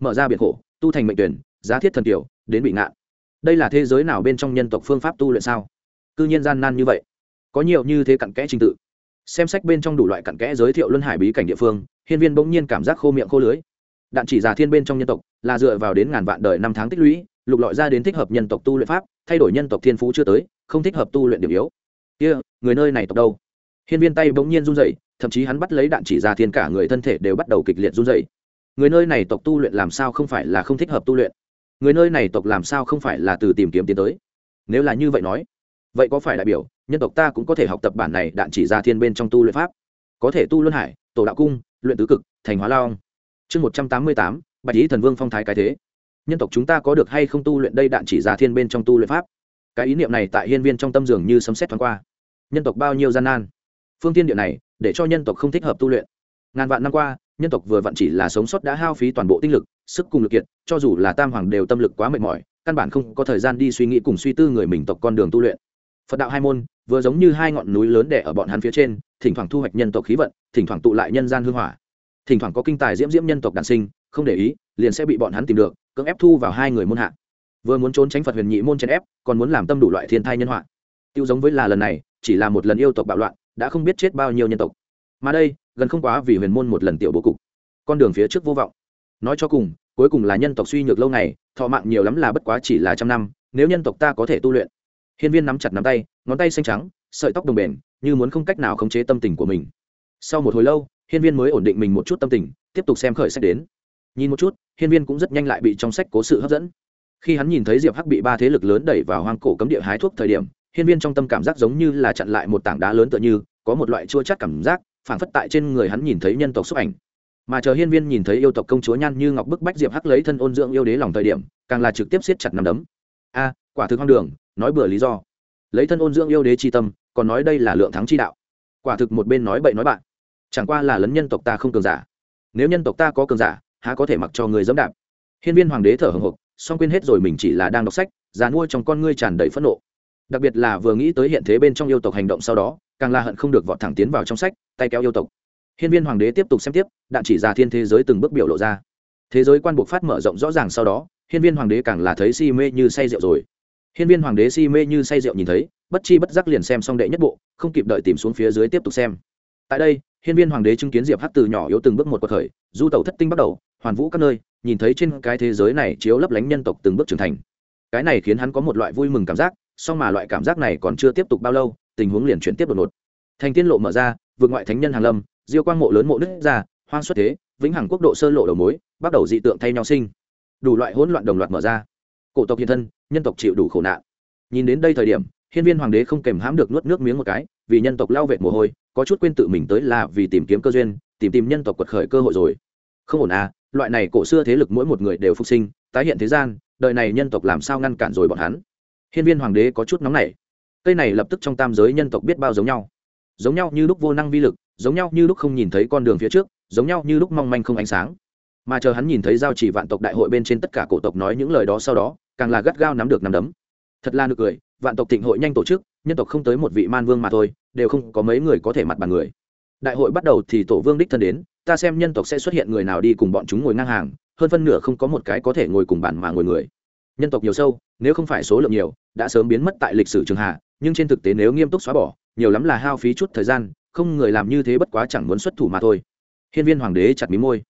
Mở ra biệt khổ, tu thành mệnh tuyển, giá thiết thần kiểu, đến bị ngạn đây là thế giới nào bên trong nhân tộc phương pháp tu luyện sao? Cư nhiên gian nan như vậy. Có nhiều như thế cặn kẽ trình tự. Xem sách bên trong đủ loại cặn kẽ giới thiệu luân hải bí cảnh địa phương hiên viên bỗng nhiên cảm giác khô miệng khô lưới đạn chỉ già thiên bên trong nhân tộc là dựa vào đến ngàn vạn đời năm tháng tích lũy lục lọi ra đến thích hợp nhân tộc tu luyện pháp thay đổi nhân tộc thiên phú chưa tới không thích hợp tu luyện điểm yếu. Kia、yeah, người nơi này tộc đâu? Hiên viên tay bỗng nhiên run rẩy thậm chí hắn bắt lấy đạn chỉ ra thiên cả người thân thể đều bắt đầu kịch liệt run rẩy. Người nơi này tộc tu luyện làm sao không phải là không thích hợp tu luyện? Người nơi này tộc làm sao không phải là từ tìm kiếm tiến tới? Nếu là như vậy nói, vậy có phải đại biểu nhân tộc ta cũng có thể học tập bản này đạn chỉ ra thiên bên trong tu luyện pháp? Có thể tu luân hải, tổ đạo cung, luyện tứ cực, thành hóa lao chương một trăm tám mươi tám, bạch lý thần vương phong thái cái thế. Nhân tộc chúng ta có được hay không tu luyện đây đạn chỉ ra thiên bên trong tu luyện pháp? Cái ý niệm này tại hiên viên trong tâm dường như sấm xét thoáng qua. Nhân tộc bao nhiêu gian nan? Phương tiên địa này, để cho nhân tộc không thích hợp tu luyện. Ngàn vạn năm qua nhân tộc vừa vặn chỉ là sống sót đã hao phí toàn bộ tinh lực, sức cùng lực kiện cho dù là tam hoàng đều tâm lực quá mệt mỏi, căn bản không có thời gian đi suy nghĩ cùng suy tư người mình tộc con đường tu luyện. Phật đạo hai môn, vừa giống như hai ngọn núi lớn đẻ ở bọn hắn phía trên, thỉnh thoảng thu hoạch nhân tộc khí vận, thỉnh thoảng tụ lại nhân gian hương hỏa. Thỉnh thoảng có kinh tài diễm diễm nhân tộc đản sinh, không để ý, liền sẽ bị bọn hắn tìm được, cưỡng ép thu vào hai người môn hạ. Vừa muốn trốn tránh phật huyền nhị môn chèn ép, còn muốn làm tâm đủ loại thiên thai nhân họa. Tiêu giống với là lần này, chỉ là một lần yêu tộc bạo loạn, đã không biết chết bao nhiêu nhân tộc mà đây, gần không quá vì huyền môn một lần tiểu bố cục. Con đường phía trước vô vọng. Nói cho cùng, cuối cùng là nhân tộc suy nhược lâu ngày, thọ mạng nhiều lắm là bất quá chỉ là trăm năm, nếu nhân tộc ta có thể tu luyện. Hiên viên nắm chặt nắm tay, ngón tay xanh trắng, sợi tóc đồng bền, như muốn không cách nào khống chế tâm tình của mình. Sau một hồi lâu, hiên viên mới ổn định mình một chút tâm tình, tiếp tục xem khởi sách đến. Nhìn một chút, hiên viên cũng rất nhanh lại bị trong sách cố sự hấp dẫn. Khi hắn nhìn thấy diệp hắc bị ba thế lực lớn đẩy vào hoang cổ cấm địa hái thuốc thời điểm, hiên viên trong tâm cảm giác giống như là chặn lại một tảng đá lớn tựa như, có một loại chua chát cảm giác phản phất tại trên người hắn nhìn thấy nhân tộc xúc ảnh. Mà chờ hiên viên nhìn thấy yêu tộc công chúa nhan như ngọc bức bách diệp hắc lấy thân ôn dưỡng yêu đế lòng thời điểm, càng là trực tiếp siết chặt nằm đấm. A, quả thực hoang đường, nói bừa lý do. Lấy thân ôn dưỡng yêu đế chi tâm, còn nói đây là lượng thắng chi đạo. Quả thực một bên nói bậy nói bạn. Chẳng qua là lấn nhân tộc ta không cường giả. Nếu nhân tộc ta có cường giả, há có thể mặc cho người dẫm đạp? Hiên viên hoàng đế thở hồng hộc song quên hết rồi mình chỉ là đang đọc sách, già nuôi trong con ngươi tràn đầy phẫn nộ. Đặc biệt là vừa nghĩ tới hiện thế bên trong yêu tộc hành động sau đó, càng là hận không được vọt thẳng tiến vào trong sách tay kéo yêu tộc. Hiên viên hoàng đế tiếp tục xem tiếp, đạn chỉ ra thiên thế giới từng bước biểu lộ ra. Thế giới quan buộc phát mở rộng rõ ràng sau đó, hiên viên hoàng đế càng là thấy si mê như say rượu rồi. Hiên viên hoàng đế si mê như say rượu nhìn thấy, bất chi bất giác liền xem xong đệ nhất bộ, không kịp đợi tìm xuống phía dưới tiếp tục xem. Tại đây, hiên viên hoàng đế chứng kiến diệp hắc từ nhỏ yếu từng bước một cuộc khởi, du tẩu thất tinh bắt đầu, hoàn vũ các nơi, nhìn thấy trên cái thế giới này chiếu lấp lánh nhân tộc từng bước trưởng thành. Cái này khiến hắn có một loại vui mừng cảm giác, song mà loại cảm giác này còn chưa tiếp tục bao lâu, tình huống liền chuyển tiếp đột ngột. Thành tiên lộ mở ra vượt ngoại thánh nhân hàng lâm, diêu quang mộ lớn mộ đức ra, hoang xuất thế, vĩnh hằng quốc độ sơ lộ đầu mối, bắt đầu dị tượng thay nhau sinh. Đủ loại hỗn loạn đồng loạt mở ra. Cổ tộc hiện thân, nhân tộc chịu đủ khổ nạn. Nhìn đến đây thời điểm, hiên viên hoàng đế không kèm hãm được nuốt nước miếng một cái, vì nhân tộc lao vệt mồ hôi, có chút quên tự mình tới là vì tìm kiếm cơ duyên, tìm tìm nhân tộc quật khởi cơ hội rồi. Không ổn à loại này cổ xưa thế lực mỗi một người đều phục sinh, tái hiện thế gian, đời này nhân tộc làm sao ngăn cản rồi bọn hắn? Hiên viên hoàng đế có chút nóng nảy. Cây này lập tức trong tam giới nhân tộc biết bao giống nhau giống nhau như lúc vô năng vi lực, giống nhau như lúc không nhìn thấy con đường phía trước, giống nhau như lúc mong manh không ánh sáng. Mà chờ hắn nhìn thấy giao chỉ vạn tộc đại hội bên trên tất cả cổ tộc nói những lời đó sau đó, càng là gắt gao nắm được nắm đấm. Thật là nực cười, vạn tộc thịnh hội nhanh tổ chức, nhân tộc không tới một vị man vương mà thôi, đều không có mấy người có thể mặt bàn người. Đại hội bắt đầu thì tổ vương đích thân đến, ta xem nhân tộc sẽ xuất hiện người nào đi cùng bọn chúng ngồi ngang hàng, hơn phân nửa không có một cái có thể ngồi cùng bàn mà ngồi người. Nhân tộc nhiều sâu, nếu không phải số lượng nhiều, đã sớm biến mất tại lịch sử trường hạ, nhưng trên thực tế nếu nghiêm túc xóa bỏ nhiều lắm là hao phí chút thời gian, không người làm như thế bất quá chẳng muốn xuất thủ mà thôi. Hiên viên hoàng đế chặt mí môi.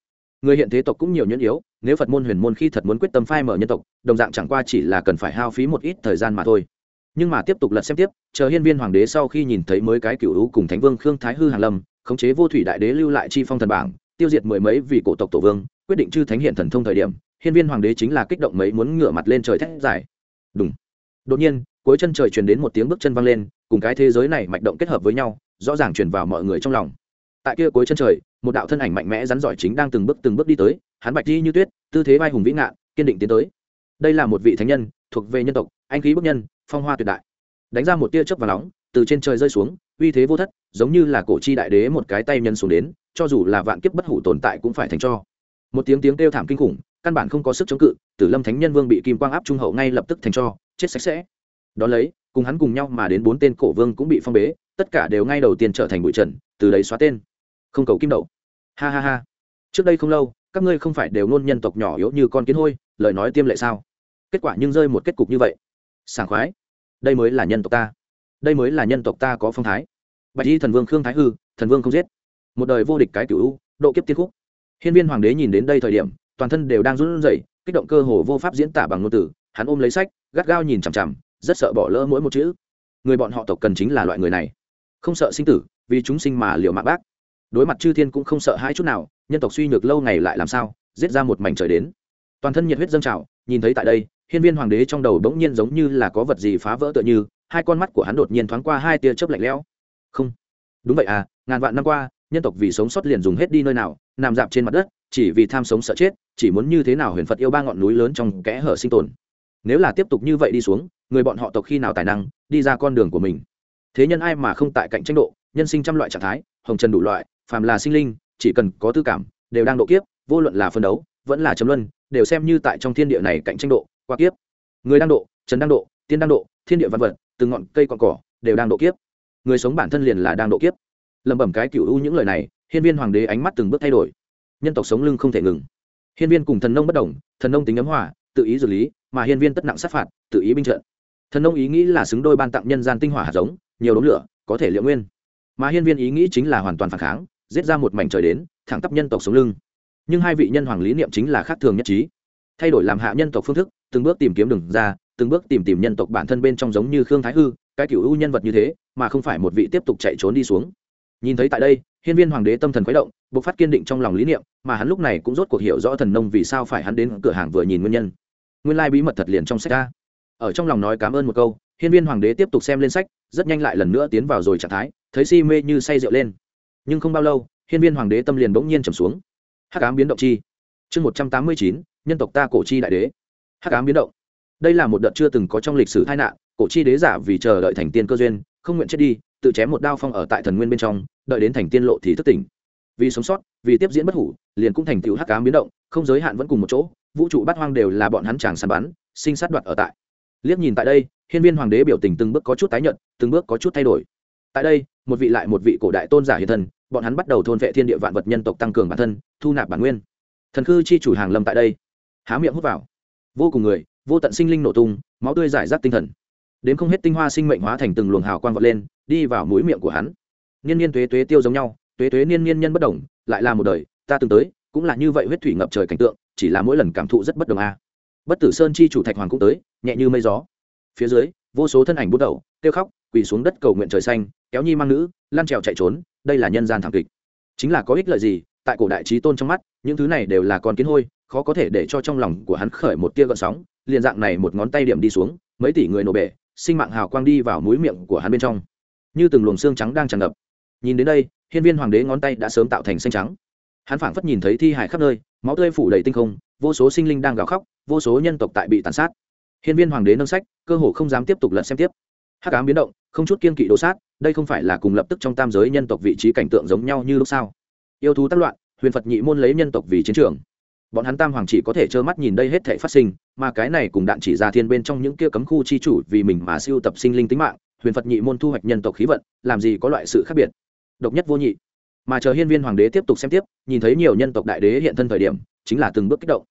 Người hiện thế tộc cũng nhiều nhẫn yếu, nếu phật môn, huyền môn khi thật muốn quyết tâm phai mở nhân tộc, đồng dạng chẳng qua chỉ là cần phải hao phí một ít thời gian mà thôi. Nhưng mà tiếp tục lật xem tiếp, chờ hiên viên hoàng đế sau khi nhìn thấy mới cái cựu hữu cùng thánh vương khương thái hư hàn lâm, khống chế vô thủy đại đế lưu lại chi phong thần bảng, tiêu diệt mười mấy vị cổ tộc tổ vương, quyết định chư thánh hiện thần thông thời điểm, hiên viên hoàng đế chính là kích động mấy muốn ngửa mặt lên trời thét giải đúng đột nhiên, cuối chân trời truyền đến một tiếng bước chân vang lên cùng cái thế giới này mạch động kết hợp với nhau, rõ ràng truyền vào mọi người trong lòng. Tại kia cuối chân trời, một đạo thân ảnh mạnh mẽ rắn giỏi chính đang từng bước từng bước đi tới, hắn bạch đi như tuyết, tư thế vai hùng vĩ ngạn kiên định tiến tới. Đây là một vị thánh nhân, thuộc về nhân tộc, anh khí bức nhân, phong hoa tuyệt đại. Đánh ra một tia chớp và nóng, từ trên trời rơi xuống, uy thế vô thất, giống như là cổ chi đại đế một cái tay nhân xuống đến, cho dù là vạn kiếp bất hủ tồn tại cũng phải thành cho. Một tiếng tiếng kêu thảm kinh khủng, căn bản không có sức chống cự, tử lâm thánh nhân vương bị kim quang áp trung hậu ngay lập tức thành cho, chết sạch sẽ. Đón lấy cùng hắn cùng nhau mà đến bốn tên cổ vương cũng bị phong bế, tất cả đều ngay đầu tiên trở thành bụi trần, từ đấy xóa tên. Không cầu kim đậu. Ha ha ha. Trước đây không lâu, các ngươi không phải đều nôn nhân tộc nhỏ yếu như con kiến hôi, lời nói tiêm lệ sao? Kết quả nhưng rơi một kết cục như vậy. Sảng khoái. Đây mới là nhân tộc ta. Đây mới là nhân tộc ta có phong thái. Bạch y thần vương khương thái hư, thần vương không giết. Một đời vô địch cái cựu độ kiếp tiên khúc. Hiên viên hoàng đế nhìn đến đây thời điểm, toàn thân đều đang run rẩy, kích động cơ hồ vô pháp diễn tả bằng ngôn từ. Hắn ôm lấy sách, gắt gao nhìn chằm chằm rất sợ bỏ lỡ mỗi một chữ. Người bọn họ tộc cần chính là loại người này. Không sợ sinh tử, vì chúng sinh mà liệu mạng bác. Đối mặt chư thiên cũng không sợ hai chút nào, nhân tộc suy nhược lâu ngày lại làm sao, giết ra một mảnh trời đến. Toàn thân nhiệt huyết dâng trào, nhìn thấy tại đây, hiên viên hoàng đế trong đầu bỗng nhiên giống như là có vật gì phá vỡ tựa như, hai con mắt của hắn đột nhiên thoáng qua hai tia chớp lạnh lẽo. Không. Đúng vậy à ngàn vạn năm qua, nhân tộc vì sống sót liền dùng hết đi nơi nào, nằm dạp trên mặt đất, chỉ vì tham sống sợ chết, chỉ muốn như thế nào huyền phật yêu ba ngọn núi lớn trong kẽ hở sinh tồn nếu là tiếp tục như vậy đi xuống, người bọn họ tộc khi nào tài năng, đi ra con đường của mình. Thế nhân ai mà không tại cạnh tranh độ, nhân sinh trăm loại trạng thái, hồng trần đủ loại, phàm là sinh linh, chỉ cần có tư cảm, đều đang độ kiếp, vô luận là phân đấu, vẫn là chấm luân, đều xem như tại trong thiên địa này cạnh tranh độ, qua kiếp. Người đang độ, trần đang độ, tiên đang độ, thiên địa văn vật, từng ngọn cây còn cỏ, đều đang độ kiếp. Người sống bản thân liền là đang độ kiếp. Lẩm bẩm cái cựu u những lời này, hiên viên hoàng đế ánh mắt từng bước thay đổi. Nhân tộc sống lưng không thể ngừng. Hiên viên cùng thần nông bất đồng, thần nông tính ấm hỏa tự ý xử lý mà hiên viên tất nặng sát phạt, tự ý binh trận. Thần nông ý nghĩ là xứng đôi ban tặng nhân gian tinh hỏa hạt giống, nhiều đống lửa, có thể liệu nguyên. Mà hiên viên ý nghĩ chính là hoàn toàn phản kháng, giết ra một mảnh trời đến, thẳng tắp nhân tộc sống lưng. Nhưng hai vị nhân hoàng lý niệm chính là khác thường nhất trí. Thay đổi làm hạ nhân tộc phương thức, từng bước tìm kiếm đường ra, từng bước tìm tìm nhân tộc bản thân bên trong giống như khương thái hư, cái cựu ưu nhân vật như thế, mà không phải một vị tiếp tục chạy trốn đi xuống. Nhìn thấy tại đây, hiên viên hoàng đế tâm thần khuấy động buộc phát kiên định trong lòng lý niệm, mà hắn lúc này cũng rốt cuộc hiểu rõ thần nông vì sao phải hắn đến cửa hàng vừa nhìn nguyên nhân nguyên lai bí mật thật liền trong sách ra ở trong lòng nói cảm ơn một câu, hiên viên hoàng đế tiếp tục xem lên sách, rất nhanh lại lần nữa tiến vào rồi trạng thái, thấy si mê như say rượu lên. Nhưng không bao lâu, hiên viên hoàng đế tâm liền bỗng nhiên trầm xuống. Hắc ám biến động chi? Chương một trăm tám mươi chín, nhân tộc ta cổ chi đại đế. Hắc ám biến động. Đây là một đợt chưa từng có trong lịch sử tai nạn, cổ chi đế giả vì chờ đợi thành tiên cơ duyên, không nguyện chết đi, tự chém một đao phong ở tại thần nguyên bên trong, đợi đến thành tiên lộ thì thức tỉnh. Vì sống sót, vì tiếp diễn bất hủ, liền cũng thành tựu hắc ám biến động, không giới hạn vẫn cùng một chỗ vũ trụ bát hoang đều là bọn hắn chàng săn bắn, sinh sát đoạt ở tại. Liếc nhìn tại đây, hiên viên hoàng đế biểu tình từng bước có chút tái nhận từng bước có chút thay đổi. Tại đây, một vị lại một vị cổ đại tôn giả hiện thần bọn hắn bắt đầu thôn vệ thiên địa vạn vật nhân tộc tăng cường bản thân, thu nạp bản nguyên. Thần khư chi chủ hàng lâm tại đây, há miệng hút vào. Vô cùng người, vô tận sinh linh nổ tung, máu tươi giải rác tinh thần. Đến không hết tinh hoa sinh mệnh hóa thành từng luồng hào quang vọt lên, đi vào mũi miệng của hắn. Niên niên tuế tuế tiêu giống nhau, tuế tuế niên niên nhân bất đồng lại là một đời, ta từng tới, cũng là như vậy huyết thủy ngập trời cảnh tượng chỉ là mỗi lần cảm thụ rất bất đồng a. Bất tử sơn chi chủ thạch hoàng cũng tới, nhẹ như mây gió. Phía dưới, vô số thân ảnh bút đầu, kêu khóc, quỳ xuống đất cầu nguyện trời xanh, kéo nhi mang nữ lan trèo chạy trốn, đây là nhân gian thảm kịch. Chính là có ích lợi gì, tại cổ đại trí tôn trong mắt, những thứ này đều là con kiến hôi, khó có thể để cho trong lòng của hắn khởi một tia gợn sóng, liền dạng này một ngón tay điểm đi xuống, mấy tỷ người nổ bể, sinh mạng hào quang đi vào mũi miệng của hắn bên trong. Như từng luồng xương trắng đang tràn ngập. Nhìn đến đây, hiên viên hoàng đế ngón tay đã sớm tạo thành xanh trắng hắn phảng phất nhìn thấy thi hải khắp nơi, máu tươi phủ đầy tinh không, vô số sinh linh đang gào khóc, vô số nhân tộc tại bị tàn sát. Hiên viên hoàng đế nâng sách, cơ hồ không dám tiếp tục lật xem tiếp. Hắc ám biến động, không chút kiên kỵ đồ sát, đây không phải là cùng lập tức trong tam giới nhân tộc vị trí cảnh tượng giống nhau như lúc sau yêu thú tác loạn, huyền phật nhị môn lấy nhân tộc vì chiến trường. Bọn hắn tam hoàng chỉ có thể trơ mắt nhìn đây hết thể phát sinh, mà cái này cùng đạn chỉ ra thiên bên trong những kia cấm khu chi chủ vì mình mà siêu tập sinh linh tính mạng, huyền phật nhị môn thu hoạch nhân tộc khí vận, làm gì có loại sự khác biệt? Độc nhất vô nhị mà chờ hiên viên hoàng đế tiếp tục xem tiếp, nhìn thấy nhiều nhân tộc đại đế hiện thân thời điểm, chính là từng bước kích động.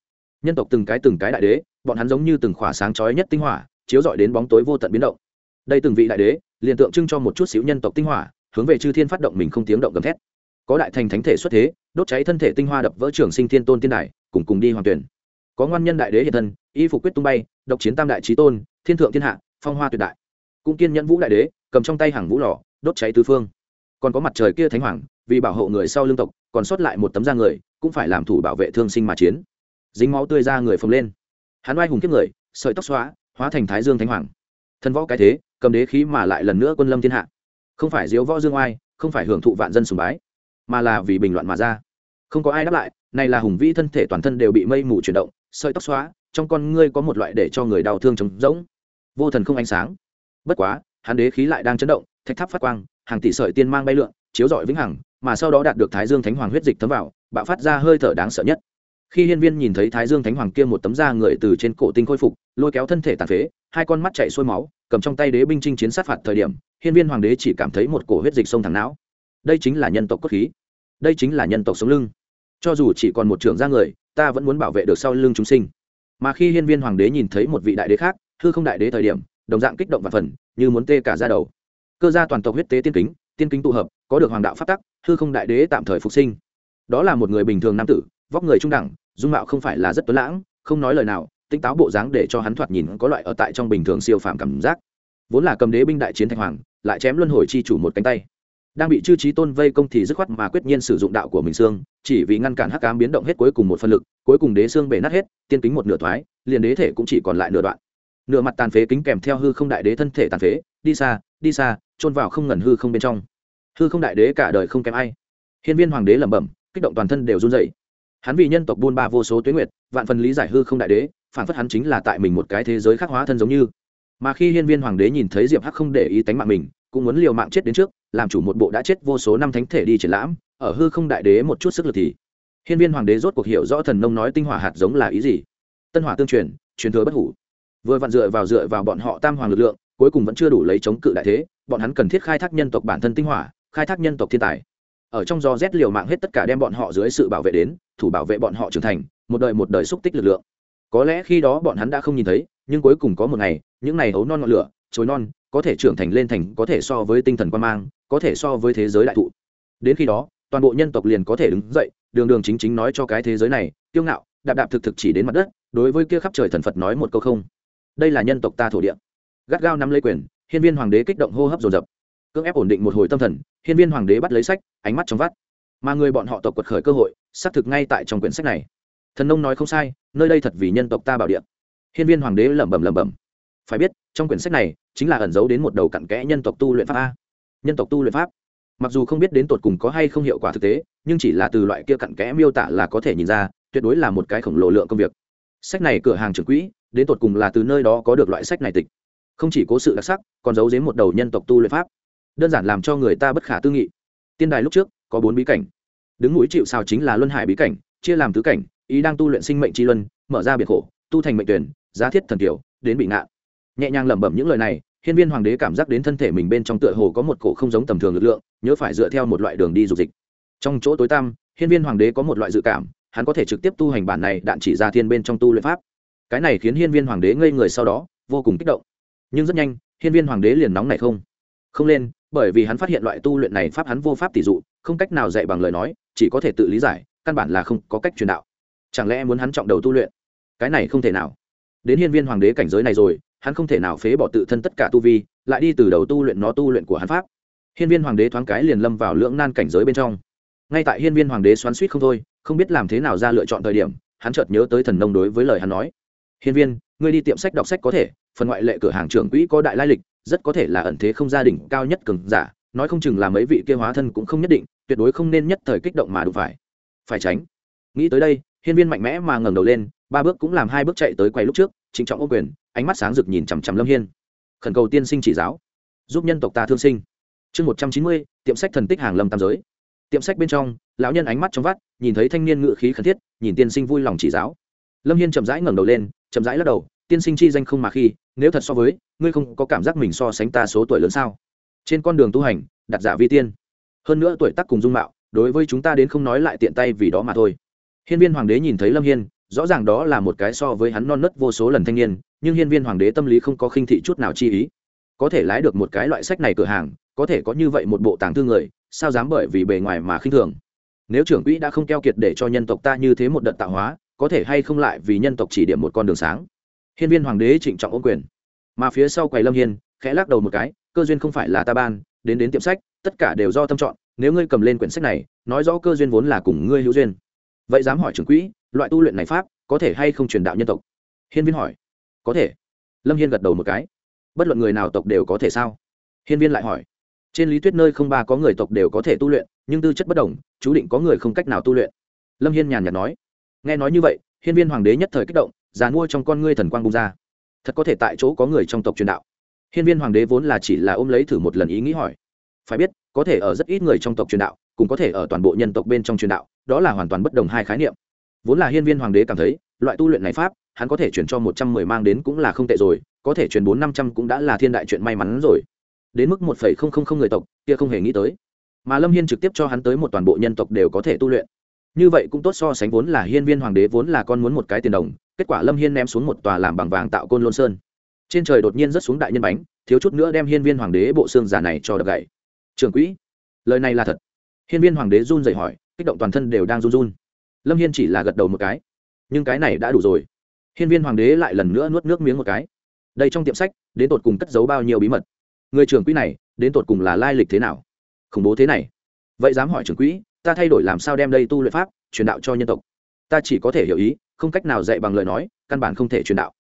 Nhân tộc từng cái từng cái đại đế, bọn hắn giống như từng khỏa sáng chói nhất tinh hỏa, chiếu dọi đến bóng tối vô tận biến động. Đây từng vị đại đế, liền tượng trưng cho một chút xíu nhân tộc tinh hỏa, hướng về chư thiên phát động mình không tiếng động gầm thét. Có đại thành thánh thể xuất thế, đốt cháy thân thể tinh hoa đập vỡ trường sinh thiên tôn tiên đài, cùng cùng đi hoàng tuyển. Có ngoan nhân đại đế hiện thân, y phục quyết tung bay, độc chiến tam đại trí tôn, thiên thượng thiên hạ, phong hoa tuyệt đại. Cũng kiên nhẫn vũ đại đế, cầm trong tay hàng vũ lò, đốt cháy tứ phương. Còn có mặt trời kia thánh hoàng vì bảo hộ người sau lương tộc, còn sót lại một tấm da người, cũng phải làm thủ bảo vệ thương sinh mà chiến. Dính máu tươi ra người phồng lên. Hắn oai hùng kiếp người, sợi tóc xóa, hóa thành thái dương thánh hoàng. Thân võ cái thế, cầm đế khí mà lại lần nữa quân lâm thiên hạ. Không phải diếu võ dương oai, không phải hưởng thụ vạn dân sùng bái, mà là vì bình loạn mà ra. Không có ai đáp lại, này là hùng vĩ thân thể toàn thân đều bị mây mù chuyển động, sợi tóc xóa, trong con ngươi có một loại để cho người đau thương trống rỗng. Vô thần không ánh sáng. Bất quá, hắn đế khí lại đang chấn động, thạch tháp phát quang, hàng tỷ sợi tiên mang bay lượn, chiếu rọi vĩnh hằng mà sau đó đạt được thái dương thánh hoàng huyết dịch thấm vào, bạo phát ra hơi thở đáng sợ nhất. Khi hiên viên nhìn thấy thái dương thánh hoàng kia một tấm da người từ trên cổ tinh khôi phục, lôi kéo thân thể tàn phế, hai con mắt chạy xuôi máu, cầm trong tay đế binh chinh chiến sát phạt thời điểm, hiên viên hoàng đế chỉ cảm thấy một cổ huyết dịch sông thẳng não. Đây chính là nhân tộc cốt khí. Đây chính là nhân tộc sống lưng. Cho dù chỉ còn một trưởng da người, ta vẫn muốn bảo vệ được sau lưng chúng sinh. Mà khi hiên viên hoàng đế nhìn thấy một vị đại đế khác, hư không đại đế thời điểm, đồng dạng kích động và phần, như muốn tê cả ra đầu. Cơ gia toàn tộc huyết tế tiên kính tiên kính tụ hợp, có được hoàng đạo phát tắc hư không đại đế tạm thời phục sinh. Đó là một người bình thường nam tử, vóc người trung đẳng, dung mạo không phải là rất tuấn lãng, không nói lời nào, tinh táo bộ dáng để cho hắn thoạt nhìn có loại ở tại trong bình thường siêu phàm cảm giác. Vốn là cầm đế binh đại chiến thạch hoàng, lại chém luân hồi chi chủ một cánh tay. Đang bị chư trí tôn vây công thì dứt khoát mà quyết nhiên sử dụng đạo của mình xương, chỉ vì ngăn cản hắc ám biến động hết cuối cùng một phân lực, cuối cùng đế xương bể nát hết, tiên kính một nửa thoái, liền đế thể cũng chỉ còn lại nửa đoạn. Nửa mặt tàn phế kính kèm theo hư không đại đế thân thể tàn phế, đi xa đi xa trôn vào không ngần hư không bên trong hư không đại đế cả đời không kém ai. Hiên viên hoàng đế lẩm bẩm, kích động toàn thân đều run dậy hắn vì nhân tộc buôn ba vô số tuyến nguyệt, vạn phần lý giải hư không đại đế, phản phất hắn chính là tại mình một cái thế giới khắc hóa thân giống như. Mà khi hiên viên hoàng đế nhìn thấy diệp hắc không để ý tánh mạng mình, cũng muốn liều mạng chết đến trước, làm chủ một bộ đã chết vô số năm thánh thể đi triển lãm, ở hư không đại đế một chút sức lực thì. Hiên viên hoàng đế rốt cuộc hiểu rõ thần nông nói tinh hỏa hạt giống là ý gì. Tân hỏa tương truyền truyền thừa bất hủ. Vừa vặn dựa vào dựa vào bọn họ tam hoàng lực lượng, cuối cùng vẫn chưa đủ lấy chống cự đại thế, bọn hắn cần thiết khai thác nhân tộc bản thân tinh hỏa khai thác nhân tộc thiên tài. Ở trong do rét liều mạng hết tất cả đem bọn họ dưới sự bảo vệ đến, thủ bảo vệ bọn họ trưởng thành, một đời một đời xúc tích lực lượng. Có lẽ khi đó bọn hắn đã không nhìn thấy, nhưng cuối cùng có một ngày, những ngày ấu non ngọn lửa chối non, có thể trưởng thành lên thành có thể so với tinh thần quan mang, có thể so với thế giới đại thụ. Đến khi đó, toàn bộ nhân tộc liền có thể đứng dậy, đường đường chính chính nói cho cái thế giới này, kiêu ngạo, đạp đạp thực thực chỉ đến mặt đất, đối với kia khắp trời thần phật nói một câu không. Đây là nhân tộc ta thổ địa. Gắt gao nắm lấy quyền, hiên viên hoàng đế kích động hô hấp dồn dập cưỡng ép ổn định một hồi tâm thần, hiên viên hoàng đế bắt lấy sách, ánh mắt trong vắt. Mà người bọn họ tộc quật khởi cơ hội, xác thực ngay tại trong quyển sách này. Thần nông nói không sai, nơi đây thật vì nhân tộc ta bảo địa. Hiên viên hoàng đế lẩm bẩm lẩm bẩm. Phải biết, trong quyển sách này, chính là ẩn giấu đến một đầu cặn kẽ nhân tộc tu luyện pháp a. Nhân tộc tu luyện pháp. Mặc dù không biết đến tột cùng có hay không hiệu quả thực tế, nhưng chỉ là từ loại kia cặn kẽ miêu tả là có thể nhìn ra, tuyệt đối là một cái khổng lồ lượng công việc. Sách này cửa hàng trưởng quỹ, đến tột cùng là từ nơi đó có được loại sách này tịch. Không chỉ cố sự đặc sắc, còn giấu giếm một đầu nhân tộc tu luyện pháp đơn giản làm cho người ta bất khả tư nghị. Tiên đài lúc trước có bốn bí cảnh. Đứng núi chịu sao chính là luân hải bí cảnh, chia làm tứ cảnh, ý đang tu luyện sinh mệnh tri luân, mở ra biệt khổ, tu thành mệnh tuyển, giá thiết thần kiểu đến bị ngạn. Nhẹ nhàng lẩm bẩm những lời này, hiên viên hoàng đế cảm giác đến thân thể mình bên trong tựa hồ có một cổ không giống tầm thường lực lượng, nhớ phải dựa theo một loại đường đi dục dịch. Trong chỗ tối tăm, hiên viên hoàng đế có một loại dự cảm, hắn có thể trực tiếp tu hành bản này đạn chỉ ra thiên bên trong tu luyện pháp. Cái này khiến hiên viên hoàng đế ngây người sau đó, vô cùng kích động. Nhưng rất nhanh, hiên viên hoàng đế liền nóng này không. Không lên bởi vì hắn phát hiện loại tu luyện này pháp hắn vô pháp tỷ dụ, không cách nào dạy bằng lời nói, chỉ có thể tự lý giải, căn bản là không có cách truyền đạo. Chẳng lẽ muốn hắn trọng đầu tu luyện? Cái này không thể nào. Đến hiên viên hoàng đế cảnh giới này rồi, hắn không thể nào phế bỏ tự thân tất cả tu vi, lại đi từ đầu tu luyện nó tu luyện của hắn pháp. Hiên viên hoàng đế thoáng cái liền lâm vào lưỡng nan cảnh giới bên trong. Ngay tại hiên viên hoàng đế xoắn suýt không thôi, không biết làm thế nào ra lựa chọn thời điểm, hắn chợt nhớ tới thần nông đối với lời hắn nói. Hiên viên, ngươi đi tiệm sách đọc sách có thể, phần ngoại lệ cửa hàng trưởng quỹ có đại lai lịch rất có thể là ẩn thế không gia đình cao nhất cường giả, nói không chừng là mấy vị kia hóa thân cũng không nhất định, tuyệt đối không nên nhất thời kích động mà đụng phải. Phải tránh. Nghĩ tới đây, hiên viên mạnh mẽ mà ngẩng đầu lên, ba bước cũng làm hai bước chạy tới quay lúc trước, trịnh trọng ô quyền, ánh mắt sáng rực nhìn chằm chằm lâm hiên. Khẩn cầu tiên sinh chỉ giáo, giúp nhân tộc ta thương sinh. Chương một trăm chín mươi, tiệm sách thần tích hàng lâm tam giới. Tiệm sách bên trong, lão nhân ánh mắt trong vắt, nhìn thấy thanh niên ngự khí khẩn thiết, nhìn tiên sinh vui lòng chỉ giáo. Lâm hiên chậm rãi ngẩng đầu lên, chậm rãi lắc đầu tiên sinh chi danh không mà khi, nếu thật so với, ngươi không có cảm giác mình so sánh ta số tuổi lớn sao? Trên con đường tu hành, đặt giả vi tiên. Hơn nữa tuổi tác cùng dung mạo, đối với chúng ta đến không nói lại tiện tay vì đó mà thôi. Hiên viên hoàng đế nhìn thấy lâm hiên, rõ ràng đó là một cái so với hắn non nớt vô số lần thanh niên, nhưng hiên viên hoàng đế tâm lý không có khinh thị chút nào chi ý. Có thể lái được một cái loại sách này cửa hàng, có thể có như vậy một bộ tàng thư người, sao dám bởi vì bề ngoài mà khinh thường? Nếu trưởng quỹ đã không keo kiệt để cho nhân tộc ta như thế một đợt tạo hóa, có thể hay không lại vì nhân tộc chỉ điểm một con đường sáng? Hiên viên hoàng đế trịnh trọng ô quyền. Mà phía sau quầy lâm hiên, khẽ lắc đầu một cái, cơ duyên không phải là ta ban, đến đến tiệm sách, tất cả đều do tâm chọn, nếu ngươi cầm lên quyển sách này, nói rõ cơ duyên vốn là cùng ngươi hữu duyên. Vậy dám hỏi trưởng quỹ, loại tu luyện này pháp, có thể hay không truyền đạo nhân tộc? Hiên viên hỏi. Có thể. Lâm hiên gật đầu một cái. Bất luận người nào tộc đều có thể sao? Hiên viên lại hỏi. Trên lý thuyết nơi không ba có người tộc đều có thể tu luyện, nhưng tư chất bất đồng, chú định có người không cách nào tu luyện. Lâm hiên nhàn nhạt nói. Nghe nói như vậy, hiên viên hoàng đế nhất thời kích động già mua trong con ngươi thần quang bung ra. Thật có thể tại chỗ có người trong tộc truyền đạo. Hiên viên hoàng đế vốn là chỉ là ôm lấy thử một lần ý nghĩ hỏi. Phải biết, có thể ở rất ít người trong tộc truyền đạo, cũng có thể ở toàn bộ nhân tộc bên trong truyền đạo, đó là hoàn toàn bất đồng hai khái niệm. Vốn là hiên viên hoàng đế cảm thấy, loại tu luyện này pháp, hắn có thể chuyển cho một trăm mười mang đến cũng là không tệ rồi, có thể chuyển bốn năm trăm cũng đã là thiên đại chuyện may mắn rồi. Đến mức một phẩy không không không người tộc, kia không hề nghĩ tới. Mà lâm hiên trực tiếp cho hắn tới một toàn bộ nhân tộc đều có thể tu luyện như vậy cũng tốt so sánh vốn là hiên viên hoàng đế vốn là con muốn một cái tiền đồng, kết quả lâm hiên ném xuống một tòa làm bằng vàng tạo côn lôn sơn. Trên trời đột nhiên rớt xuống đại nhân bánh, thiếu chút nữa đem hiên viên hoàng đế bộ xương giả này cho đập gậy trường quỹ, lời này là thật. Hiên viên hoàng đế run dậy hỏi, kích động toàn thân đều đang run run. Lâm hiên chỉ là gật đầu một cái. Nhưng cái này đã đủ rồi. Hiên viên hoàng đế lại lần nữa nuốt nước miếng một cái. Đây trong tiệm sách, đến tột cùng cất giấu bao nhiêu bí mật? Người trưởng quỹ này, đến tột cùng là lai lịch thế nào? Khủng bố thế này. Vậy dám hỏi trưởng quỹ ta thay đổi làm sao đem đây tu luyện pháp, truyền đạo cho nhân tộc. Ta chỉ có thể hiểu ý, không cách nào dạy bằng lời nói, căn bản không thể truyền đạo.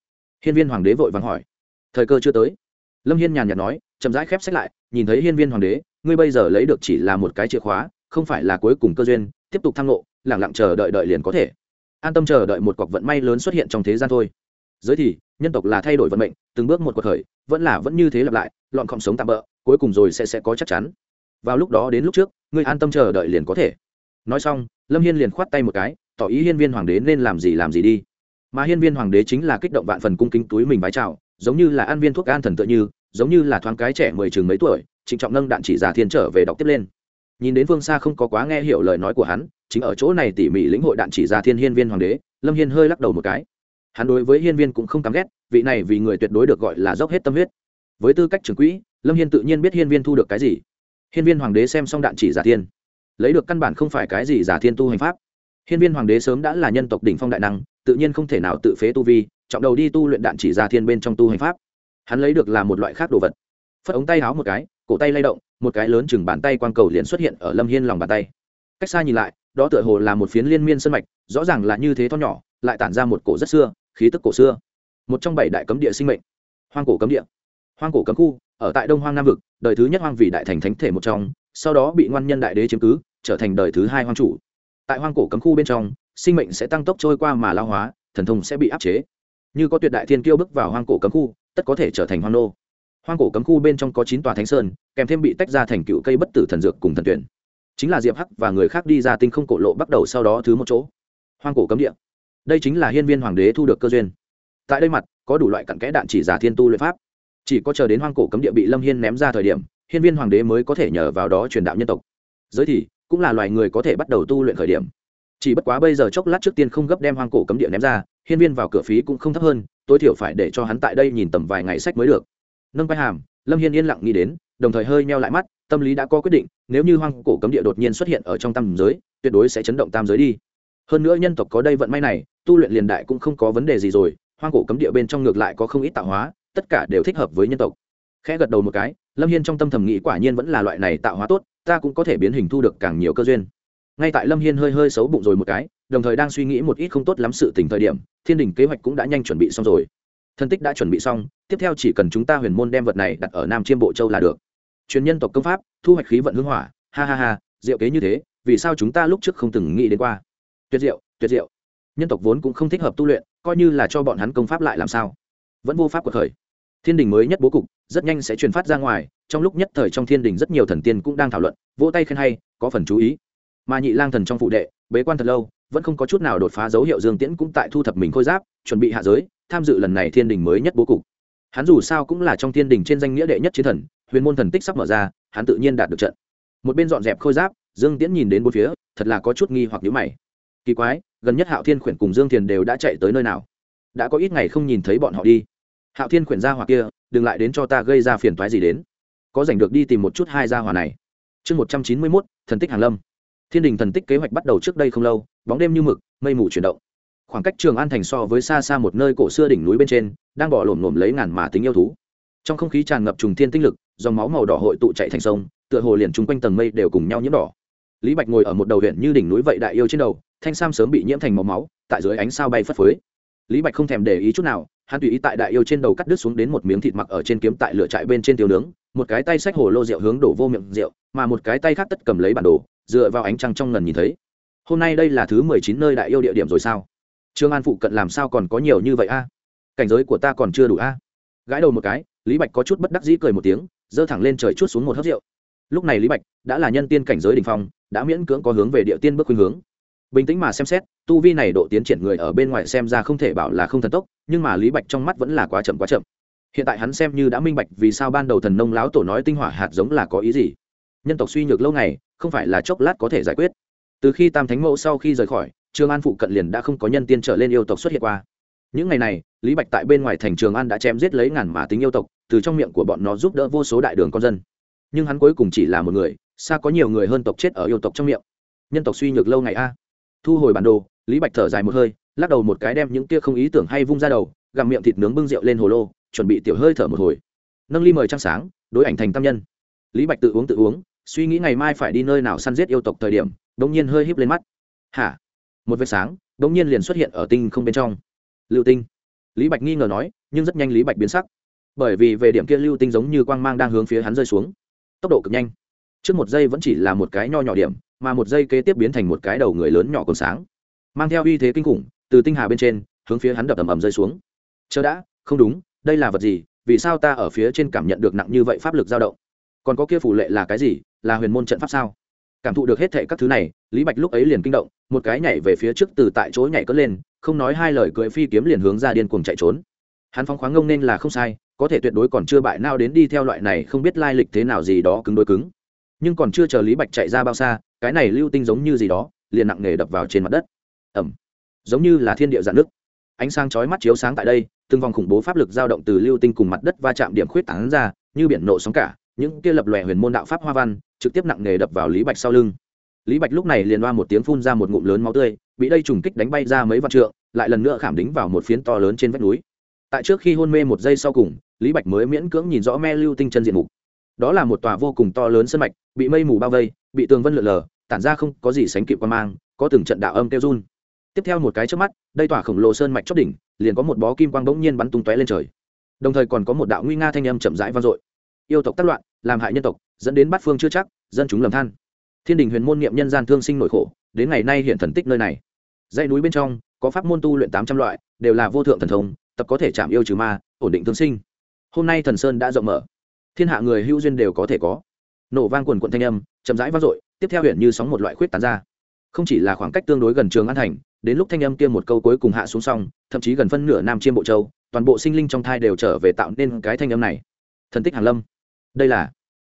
Hiên viên hoàng đế vội vàng hỏi. Thời cơ chưa tới. Lâm hiên nhàn nhạt nói, chậm rãi khép sách lại, nhìn thấy hiên viên hoàng đế, ngươi bây giờ lấy được chỉ là một cái chìa khóa, không phải là cuối cùng cơ duyên, tiếp tục thăng lộ lẳng lặng chờ đợi đợi liền có thể. An tâm chờ đợi một cọc vận may lớn xuất hiện trong thế gian thôi. Giới thì, nhân tộc là thay đổi vận mệnh, từng bước một cuộc khởi, vẫn là vẫn như thế lặp lại, lọn khom sống tạm bỡ cuối cùng rồi sẽ sẽ có chắc chắn. Vào lúc đó đến lúc trước ngươi an tâm chờ đợi liền có thể. Nói xong, lâm hiên liền khoát tay một cái, tỏ ý hiên viên hoàng đế nên làm gì làm gì đi. Mà hiên viên hoàng đế chính là kích động vạn phần cung kính túi mình vái chào, giống như là an viên thuốc an thần tựa như, giống như là thoáng cái trẻ mười chừng mấy tuổi, trịnh trọng nâng đạn chỉ giả thiên trở về đọc tiếp lên. Nhìn đến phương xa không có quá nghe hiểu lời nói của hắn, chính ở chỗ này tỉ mỉ lĩnh hội đạn chỉ giả thiên hiên viên hoàng đế, lâm hiên hơi lắc đầu một cái. Hắn đối với hiên viên cũng không cắm ghét, vị này vì người tuyệt đối được gọi là dốc hết tâm huyết. Với tư cách trưởng quỹ, lâm hiên tự nhiên biết hiên viên thu được cái gì hiên viên hoàng đế xem xong đạn chỉ giả thiên. Lấy được căn bản không phải cái gì giả thiên tu hành pháp. Hiên viên hoàng đế sớm đã là nhân tộc đỉnh phong đại năng, tự nhiên không thể nào tự phế tu vi, trọng đầu đi tu luyện đạn chỉ giả thiên bên trong tu hành pháp. Hắn lấy được là một loại khác đồ vật. Phất ống tay háo một cái, cổ tay lay động, một cái lớn chừng bàn tay quang cầu liền xuất hiện ở lâm hiên lòng bàn tay. Cách xa nhìn lại, đó tựa hồ là một phiến liên miên sân mạch, rõ ràng là như thế to nhỏ, lại tản ra một cổ rất xưa, khí tức cổ xưa. Một trong bảy đại cấm địa sinh mệnh. Hoang cổ cấm địa hoang cổ cấm khu, ở tại đông hoang nam vực, đời thứ nhất hoang vị đại thành thánh thể một trong, sau đó bị ngoan nhân đại đế chiếm cứ, trở thành đời thứ hai hoang chủ. Tại hoang cổ cấm khu bên trong, sinh mệnh sẽ tăng tốc trôi qua mà lao hóa, thần thông sẽ bị áp chế. Như có tuyệt đại thiên kiêu bước vào hoang cổ cấm khu, tất có thể trở thành hoang nô. Hoang cổ cấm khu bên trong có chín tòa thánh sơn, kèm thêm bị tách ra thành cựu cây bất tử thần dược cùng thần tuyển. Chính là diệp hắc và người khác đi ra tinh không cổ lộ bắt đầu sau đó thứ một chỗ. Hoang cổ cấm địa. Đây chính là hiên viên hoàng đế thu được cơ duyên. Tại đây mặt, có đủ loại cặn kẽ đạn chỉ giả thiên tu luyện pháp chỉ có chờ đến hoang cổ cấm địa bị lâm hiên ném ra thời điểm, hiên viên hoàng đế mới có thể nhờ vào đó truyền đạo nhân tộc. Giới thì, cũng là loài người có thể bắt đầu tu luyện khởi điểm. Chỉ bất quá bây giờ chốc lát trước tiên không gấp đem hoang cổ cấm địa ném ra, hiên viên vào cửa phí cũng không thấp hơn, tối thiểu phải để cho hắn tại đây nhìn tầm vài ngày sách mới được. Nâng vai hàm, lâm hiên yên lặng nghĩ đến, đồng thời hơi meo lại mắt, tâm lý đã có quyết định, nếu như hoang cổ cấm địa đột nhiên xuất hiện ở trong tam giới, tuyệt đối sẽ chấn động tam giới đi. Hơn nữa nhân tộc có đây vận may này, tu luyện liền đại cũng không có vấn đề gì rồi, hoang cổ cấm địa bên trong ngược lại có không ít tạo hóa tất cả đều thích hợp với nhân tộc. Khẽ gật đầu một cái, lâm hiên trong tâm thầm nghĩ quả nhiên vẫn là loại này tạo hóa tốt, ta cũng có thể biến hình thu được càng nhiều cơ duyên. Ngay tại lâm hiên hơi hơi xấu bụng rồi một cái, đồng thời đang suy nghĩ một ít không tốt lắm sự tình thời điểm, thiên đình kế hoạch cũng đã nhanh chuẩn bị xong rồi. Thân tích đã chuẩn bị xong, tiếp theo chỉ cần chúng ta huyền môn đem vật này đặt ở nam chiêm bộ châu là được. Truyền nhân tộc công pháp, thu hoạch khí vận hưng hỏa, ha ha ha, diệu kế như thế, vì sao chúng ta lúc trước không từng nghĩ đến qua? Tuyệt diệu tuyệt diệu. Nhân tộc vốn cũng không thích hợp tu luyện, coi như là cho bọn hắn công pháp lại làm sao? Vẫn vô pháp của khởi thiên đình mới nhất bố cục, rất nhanh sẽ truyền phát ra ngoài, trong lúc nhất thời trong thiên đình rất nhiều thần tiên cũng đang thảo luận, vỗ tay khen hay, có phần chú ý. Mà nhị lang thần trong phụ đệ, bế quan thật lâu, vẫn không có chút nào đột phá dấu hiệu dương tiễn cũng tại thu thập mình khôi giáp, chuẩn bị hạ giới, tham dự lần này thiên đình mới nhất bố cục. Hắn dù sao cũng là trong thiên đình trên danh nghĩa đệ nhất chiến thần, huyền môn thần tích sắp mở ra, hắn tự nhiên đạt được trận. Một bên dọn dẹp khôi giáp, dương tiễn nhìn đến bốn phía, thật là có chút nghi hoặc nhíu mày. Kỳ quái, gần nhất hạo thiên khuyển cùng dương thiền đều đã chạy tới nơi nào? Đã có ít ngày không nhìn thấy bọn họ đi hạo thiên khuyển Gia hỏa kia, đừng lại đến cho ta gây ra phiền toái gì đến. Có giành được đi tìm một chút hai gia hỏa này. Chương một trăm chín mươi mốt, thần tích hàn lâm. Thiên đình thần tích kế hoạch bắt đầu trước đây không lâu, bóng đêm như mực, mây mù chuyển động. Khoảng cách trường an thành so với xa xa một nơi cổ xưa đỉnh núi bên trên, đang bỏ lổm lổm lấy ngàn mà tính yêu thú. Trong không khí tràn ngập trùng thiên tinh lực, dòng máu màu đỏ hội tụ chạy thành sông, tựa hồ liền chung quanh tầng mây đều cùng nhau nhiễm đỏ. Lý bạch ngồi ở một đầu huyện như đỉnh núi vậy đại yêu trên đầu, thanh sam sớm bị nhiễm thành màu máu, tại dưới ánh sao bay phất phới. Lý bạch không thèm để ý chút nào hắn tùy ý tại đại yêu trên đầu cắt đứt xuống đến một miếng thịt mặc ở trên kiếm tại lửa trại bên trên tiêu nướng, một cái tay xách hồ lô rượu hướng đổ vô miệng rượu, mà một cái tay khác tất cầm lấy bản đồ, dựa vào ánh trăng trong ngần nhìn thấy. Hôm nay đây là thứ mười chín nơi đại yêu địa điểm rồi sao? Trương an phụ cận làm sao còn có nhiều như vậy a? Cảnh giới của ta còn chưa đủ a? Gãi đầu một cái, lý bạch có chút bất đắc dĩ cười một tiếng, giơ thẳng lên trời chút xuống một hớp rượu. Lúc này lý bạch đã là nhân tiên cảnh giới đ ỉ n h phong, đã miễn cưỡng có hướng về địa tiên bước khuynh hướng bình tĩnh mà xem xét, tu vi này độ tiến triển người ở bên ngoài xem ra không thể bảo là không thần tốc, nhưng mà lý bạch trong mắt vẫn là quá chậm quá chậm. Hiện tại hắn xem như đã minh bạch vì sao ban đầu thần nông láo tổ nói tinh hỏa hạt giống là có ý gì. Nhân tộc suy nhược lâu ngày, không phải là chốc lát có thể giải quyết. Từ khi tam thánh mẫu sau khi rời khỏi, trường an phụ cận liền đã không có nhân tiên trở lên yêu tộc xuất hiện qua. Những ngày này, lý bạch tại bên ngoài thành trường an đã chém giết lấy ngàn mà tính yêu tộc, từ trong miệng của bọn nó giúp đỡ vô số đại đường con dân. Nhưng hắn cuối cùng chỉ là một người, xa có nhiều người hơn tộc chết ở yêu tộc trong miệng. Nhân tộc suy nhược lâu ngày a thu hồi bản đồ, lý bạch thở dài một hơi, lắc đầu một cái đem những kia không ý tưởng hay vung ra đầu, gặm miệng thịt nướng bưng rượu lên hồ lô, chuẩn bị tiểu hơi thở một hồi. Nâng ly mời trăng sáng, đối ảnh thành tam nhân. Lý bạch tự uống tự uống, suy nghĩ ngày mai phải đi nơi nào săn giết yêu tộc thời điểm đ ỗ n g nhiên hơi híp lên mắt. Hả? Một vệt sáng đ ỗ n g nhiên liền xuất hiện ở tinh không bên trong. Lưu tinh. Lý bạch nghi ngờ nói, nhưng rất nhanh lý bạch biến sắc. Bởi vì về điểm kia lưu tinh giống như quang mang đang hướng phía hắn rơi xuống. Tốc độ cực nhanh trước một giây vẫn chỉ là một cái nho nhỏ điểm, mà một giây kế tiếp biến thành một cái đầu người lớn nhỏ còn sáng. Mang theo uy thế kinh khủng, từ tinh hà bên trên, hướng phía hắn đập ầm ầm rơi xuống. Chờ đã, không đúng, đây là vật gì, vì sao ta ở phía trên cảm nhận được nặng như vậy pháp lực dao động? Còn có kia phủ lệ là cái gì, là huyền môn trận pháp sao? Cảm thụ được hết thệ các thứ này, lý bạch lúc ấy liền kinh động, một cái nhảy về phía trước từ tại chỗ nhảy cất lên, không nói hai lời cưỡi phi kiếm liền hướng ra điên cuồng chạy trốn. Hắn phóng khoáng ngông nên là không sai, có thể tuyệt đối còn chưa bại nào đến đi theo loại này không biết lai lịch thế nào gì đó cứng đôi cứng nhưng còn chưa chờ lý bạch chạy ra bao xa, cái này lưu tinh giống như gì đó, liền nặng nề đập vào trên mặt đất. Ẩm. Giống như là thiên địa dạn nước. Ánh sáng chói mắt chiếu sáng tại đây, từng vòng khủng bố pháp lực dao động từ lưu tinh cùng mặt đất va chạm điểm khuyết tán ra, như biển nộ sóng cả, những kia lập lòe huyền môn đạo pháp hoa văn, trực tiếp nặng nề đập vào lý bạch sau lưng. Lý bạch lúc này liền loa một tiếng phun ra một ngụm lớn máu tươi, bị đây trùng kích đánh bay ra mấy vạn trượng, lại lần nữa khảm đính vào một phiến to lớn trên vách núi. Tại trước khi hôn mê một giây sau cùng, lý bạch mới miễn cưỡng nhìn rõ me lưu tinh chân diện mục đó là một tòa vô cùng to lớn sân mạch, bị mây mù bao vây, bị tường vân lượn lờ, tản ra không có gì sánh kịp qua mang, có từng trận đạo âm kêu run. Tiếp theo một cái trước mắt, đây tòa khổng lồ sơn mạch chót đỉnh, liền có một bó kim quang bỗng nhiên bắn tung tóe lên trời. Đồng thời còn có một đạo nguy nga thanh âm chậm rãi vang dội. Yêu tộc tác loạn, làm hại nhân tộc, dẫn đến bát phương chưa chắc, dân chúng lầm than. Thiên đình huyền môn niệm nhân gian thương sinh nổi khổ, đến ngày nay hiện thần tích nơi này. Dãy núi bên trong, có pháp môn tu luyện tám trăm loại, đều là vô thượng thần thông, tập có thể chạm yêu trừ ma, ổn định thương sinh. Hôm nay thần sơn đã rộng mở thiên hạ người hữu duyên đều có thể có. Nổ vang quần quận thanh âm, chậm rãi vang dội, tiếp theo huyện như sóng một loại khuyết tán ra. Không chỉ là khoảng cách tương đối gần trường an thành, đến lúc thanh âm kia một câu cuối cùng hạ xuống xong, thậm chí gần phân nửa nam chiêm bộ châu, toàn bộ sinh linh trong thai đều trở về tạo nên cái thanh âm này. Thần tích hàn lâm. Đây là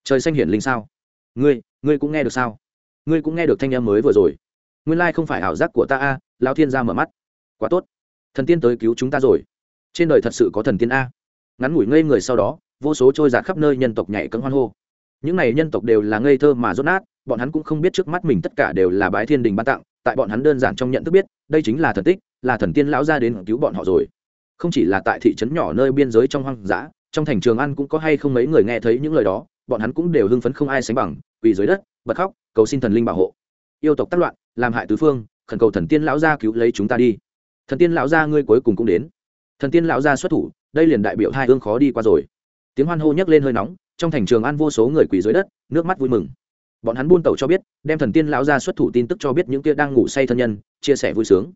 trời xanh hiển linh sao? Ngươi ngươi cũng nghe được sao? Ngươi cũng nghe được thanh âm mới vừa rồi. Nguyên lai không phải ảo giác của ta a lao thiên gia mở mắt. Quá tốt. Thần tiên tới cứu chúng ta rồi. Trên đời thật sự có thần tiên a. Ngắn ngủi ngây người sau đó vô số trôi giạt khắp nơi nhân tộc nhảy cấm hoan hô. Những này nhân tộc đều là ngây thơ mà rốt nát, bọn hắn cũng không biết trước mắt mình tất cả đều là bái thiên đình ban tặng, tại bọn hắn đơn giản trong nhận thức biết, đây chính là thần tích, là thần tiên lão ra đến cứu bọn họ rồi. Không chỉ là tại thị trấn nhỏ nơi biên giới trong hoang dã, trong thành trường ăn cũng có hay không mấy người nghe thấy những lời đó, bọn hắn cũng đều hưng phấn không ai sánh bằng, quỳ dưới đất, bật khóc, cầu xin thần linh bảo hộ. Yêu tộc tác loạn, làm hại tứ phương, khẩn cầu thần tiên lão gia cứu lấy chúng ta đi. Thần tiên lão gia ngươi cuối cùng cũng đến. Thần tiên lão gia xuất thủ, đây liền đại biểu hai hương khó đi qua rồi tiếng hoan hô nhấc lên hơi nóng trong thành trường an vô số người quỳ dưới đất nước mắt vui mừng bọn hắn buôn tàu cho biết đem thần tiên lão gia xuất thủ tin tức cho biết những kia đang ngủ say thân nhân chia sẻ vui sướng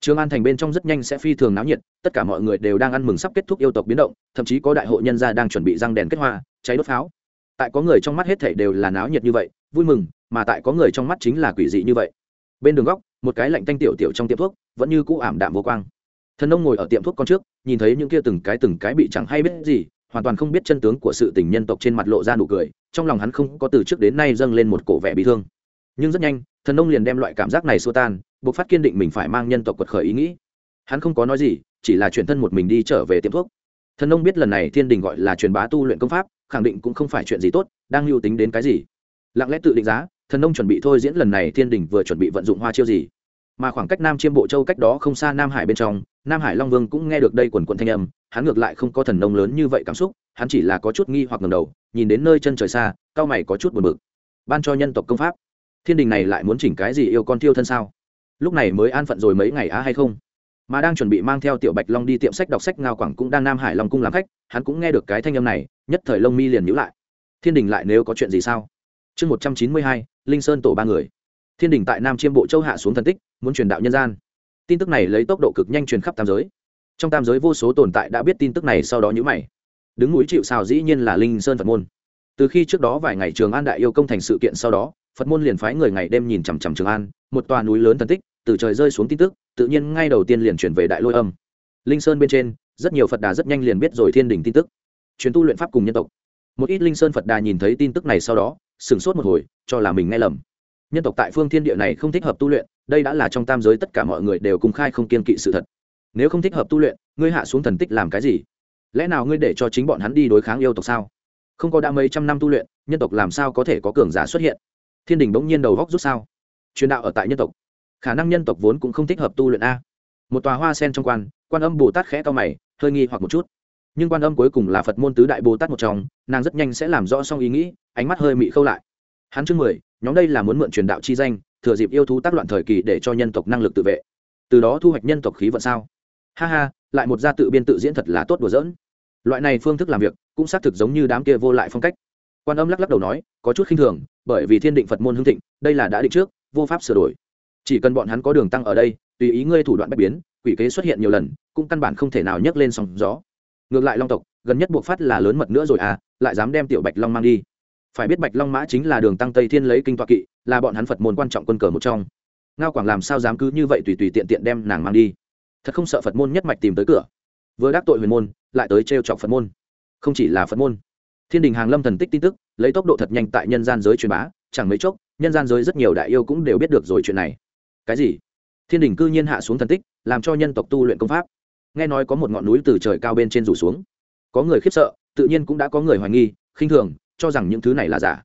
Trường An thành bên trong rất nhanh sẽ phi thường náo nhiệt, tất cả mọi người đều đang ăn mừng sắp kết thúc yêu tộc biến động, thậm chí có đại hội nhân gia đang chuẩn bị răng đèn kết hoa, cháy đốt pháo. Tại có người trong mắt hết thảy đều là náo nhiệt như vậy, vui mừng, mà tại có người trong mắt chính là quỷ dị như vậy. Bên đường góc, một cái lạnh tanh tiểu tiểu trong tiệm thuốc, vẫn như cũ ảm đạm vô quang. Thần ông ngồi ở tiệm thuốc con trước, nhìn thấy những kia từng cái từng cái bị chẳng hay biết gì, hoàn toàn không biết chân tướng của sự tình nhân tộc trên mặt lộ ra nụ cười, trong lòng hắn không có từ trước đến nay dâng lên một cổ vẻ bị thương. Nhưng rất nhanh, thần nông liền đem loại cảm giác này xua tan, buộc phát kiên định mình phải mang nhân tộc quật khởi ý nghĩ. Hắn không có nói gì chỉ là chuyển thân một mình đi trở về tiệm thuốc. Thần nông biết lần này thiên đình gọi là truyền bá tu luyện công pháp khẳng định cũng không phải chuyện gì tốt đang lưu tính đến cái gì. Lặng lẽ tự định giá thần nông chuẩn bị thôi diễn lần này thiên đình vừa chuẩn bị vận dụng hoa chiêu gì. Mà khoảng cách nam chiêm bộ châu cách đó không xa nam hải bên trong nam hải long vương cũng nghe được đây quần quận thanh âm hắn ngược lại không có thần nông lớn như vậy cảm xúc, hắn chỉ là có chút nghi hoặc ngầm đầu, nhìn đến nơi chân trời xa, cao mày có chút buồn bực. Ban cho nhân tộc công pháp. Thiên đình này lại muốn chỉnh cái gì yêu con thiêu thân sao? Lúc này mới an phận rồi mấy ngày á hay không? Mà đang chuẩn bị mang theo tiểu bạch long đi tiệm sách đọc sách ngao quảng cũng đang nam hải long cung làm khách, hắn cũng nghe được cái thanh âm này, nhất thời lông mi liền nhữ lại. Thiên đình lại nếu có chuyện gì sao? Chương một trăm chín mươi hai, linh sơn tổ ba người. Thiên đình tại nam chiêm bộ châu hạ xuống thần tích, muốn truyền đạo nhân gian. Tin tức này lấy tốc độ cực nhanh truyền khắp tam giới trong tam giới vô số tồn tại đã biết tin tức này sau đó nhữ mày. Đứng núi chịu xào dĩ nhiên là linh sơn phật môn. Từ khi trước đó vài ngày trường an đại yêu công thành sự kiện sau đó, phật môn liền phái người ngày đêm nhìn chằm chằm trường an, một tòa núi lớn thần tích, từ trời rơi xuống tin tức, tự nhiên ngay đầu tiên liền chuyển về đại lôi âm. Linh sơn bên trên, rất nhiều phật đà rất nhanh liền biết rồi thiên đình tin tức. Chuyến tu luyện pháp cùng nhân tộc. Một ít linh sơn phật đà nhìn thấy tin tức này sau đó, sửng sốt một hồi, cho là mình nghe lầm. Nhân tộc tại phương thiên địa này không thích hợp tu luyện, đây đã là trong tam giới tất cả mọi người đều cùng khai không kiên kỵ sự thật nếu không thích hợp tu luyện, ngươi hạ xuống thần tích làm cái gì? Lẽ nào ngươi để cho chính bọn hắn đi đối kháng yêu tộc sao? Không có đã mấy trăm năm tu luyện, nhân tộc làm sao có thể có cường giả xuất hiện? Thiên đình bỗng nhiên đầu góc rút sao? Truyền đạo ở tại nhân tộc. Khả năng nhân tộc vốn cũng không thích hợp tu luyện a. Một tòa hoa sen trong quan quan âm bồ tát khẽ to mày, hơi nghi hoặc một chút. Nhưng quan âm cuối cùng là phật môn tứ đại bồ tát một trong, nàng rất nhanh sẽ làm rõ xong ý nghĩ, ánh mắt hơi mị khâu lại. Hắn chương mười, nhóm đây là muốn mượn truyền đạo chi danh, thừa dịp yêu thú tác loạn thời kỳ để cho nhân tộc năng lực tự vệ. Từ đó thu hoạch nhân tộc khí vận sao? Ha ha, lại một gia tự biên tự diễn thật là tốt đùa giỡn. Loại này phương thức làm việc, cũng xác thực giống như đám kia vô lại phong cách. Quan âm lắc lắc đầu nói, có chút khinh thường, bởi vì thiên định phật môn hưng thịnh, đây là đã định trước, vô pháp sửa đổi. Chỉ cần bọn hắn có đường tăng ở đây, tùy ý ngươi thủ đoạn bất biến, quỷ kế xuất hiện nhiều lần, cũng căn bản không thể nào nhấc lên sóng gió. Ngược lại long tộc, gần nhất buộc phát là lớn mật nữa rồi à lại dám đem tiểu bạch long mang đi. Phải biết bạch long mã chính là đường tăng tây thiên lấy kinh toạ kỵ, là bọn hắn phật môn quan trọng quân cờ một trong. Ngao quảng làm sao dám cứ như vậy tùy tùy tiện tiện đem nàng mang đi? Thật không sợ phật môn nhất mạch tìm tới cửa. Vừa đắc tội huyền môn, lại tới trêu chọc phật môn. Không chỉ là phật môn, thiên đình hàng lâm thần tích tin tức, lấy tốc độ thật nhanh tại nhân gian giới truyền bá, chẳng mấy chốc, nhân gian giới rất nhiều đại yêu cũng đều biết được rồi chuyện này. Cái gì? Thiên đình cư nhiên hạ xuống thần tích, làm cho nhân tộc tu luyện công pháp. Nghe nói có một ngọn núi từ trời cao bên trên rủ xuống. Có người khiếp sợ, tự nhiên cũng đã có người hoài nghi, khinh thường, cho rằng những thứ này là giả.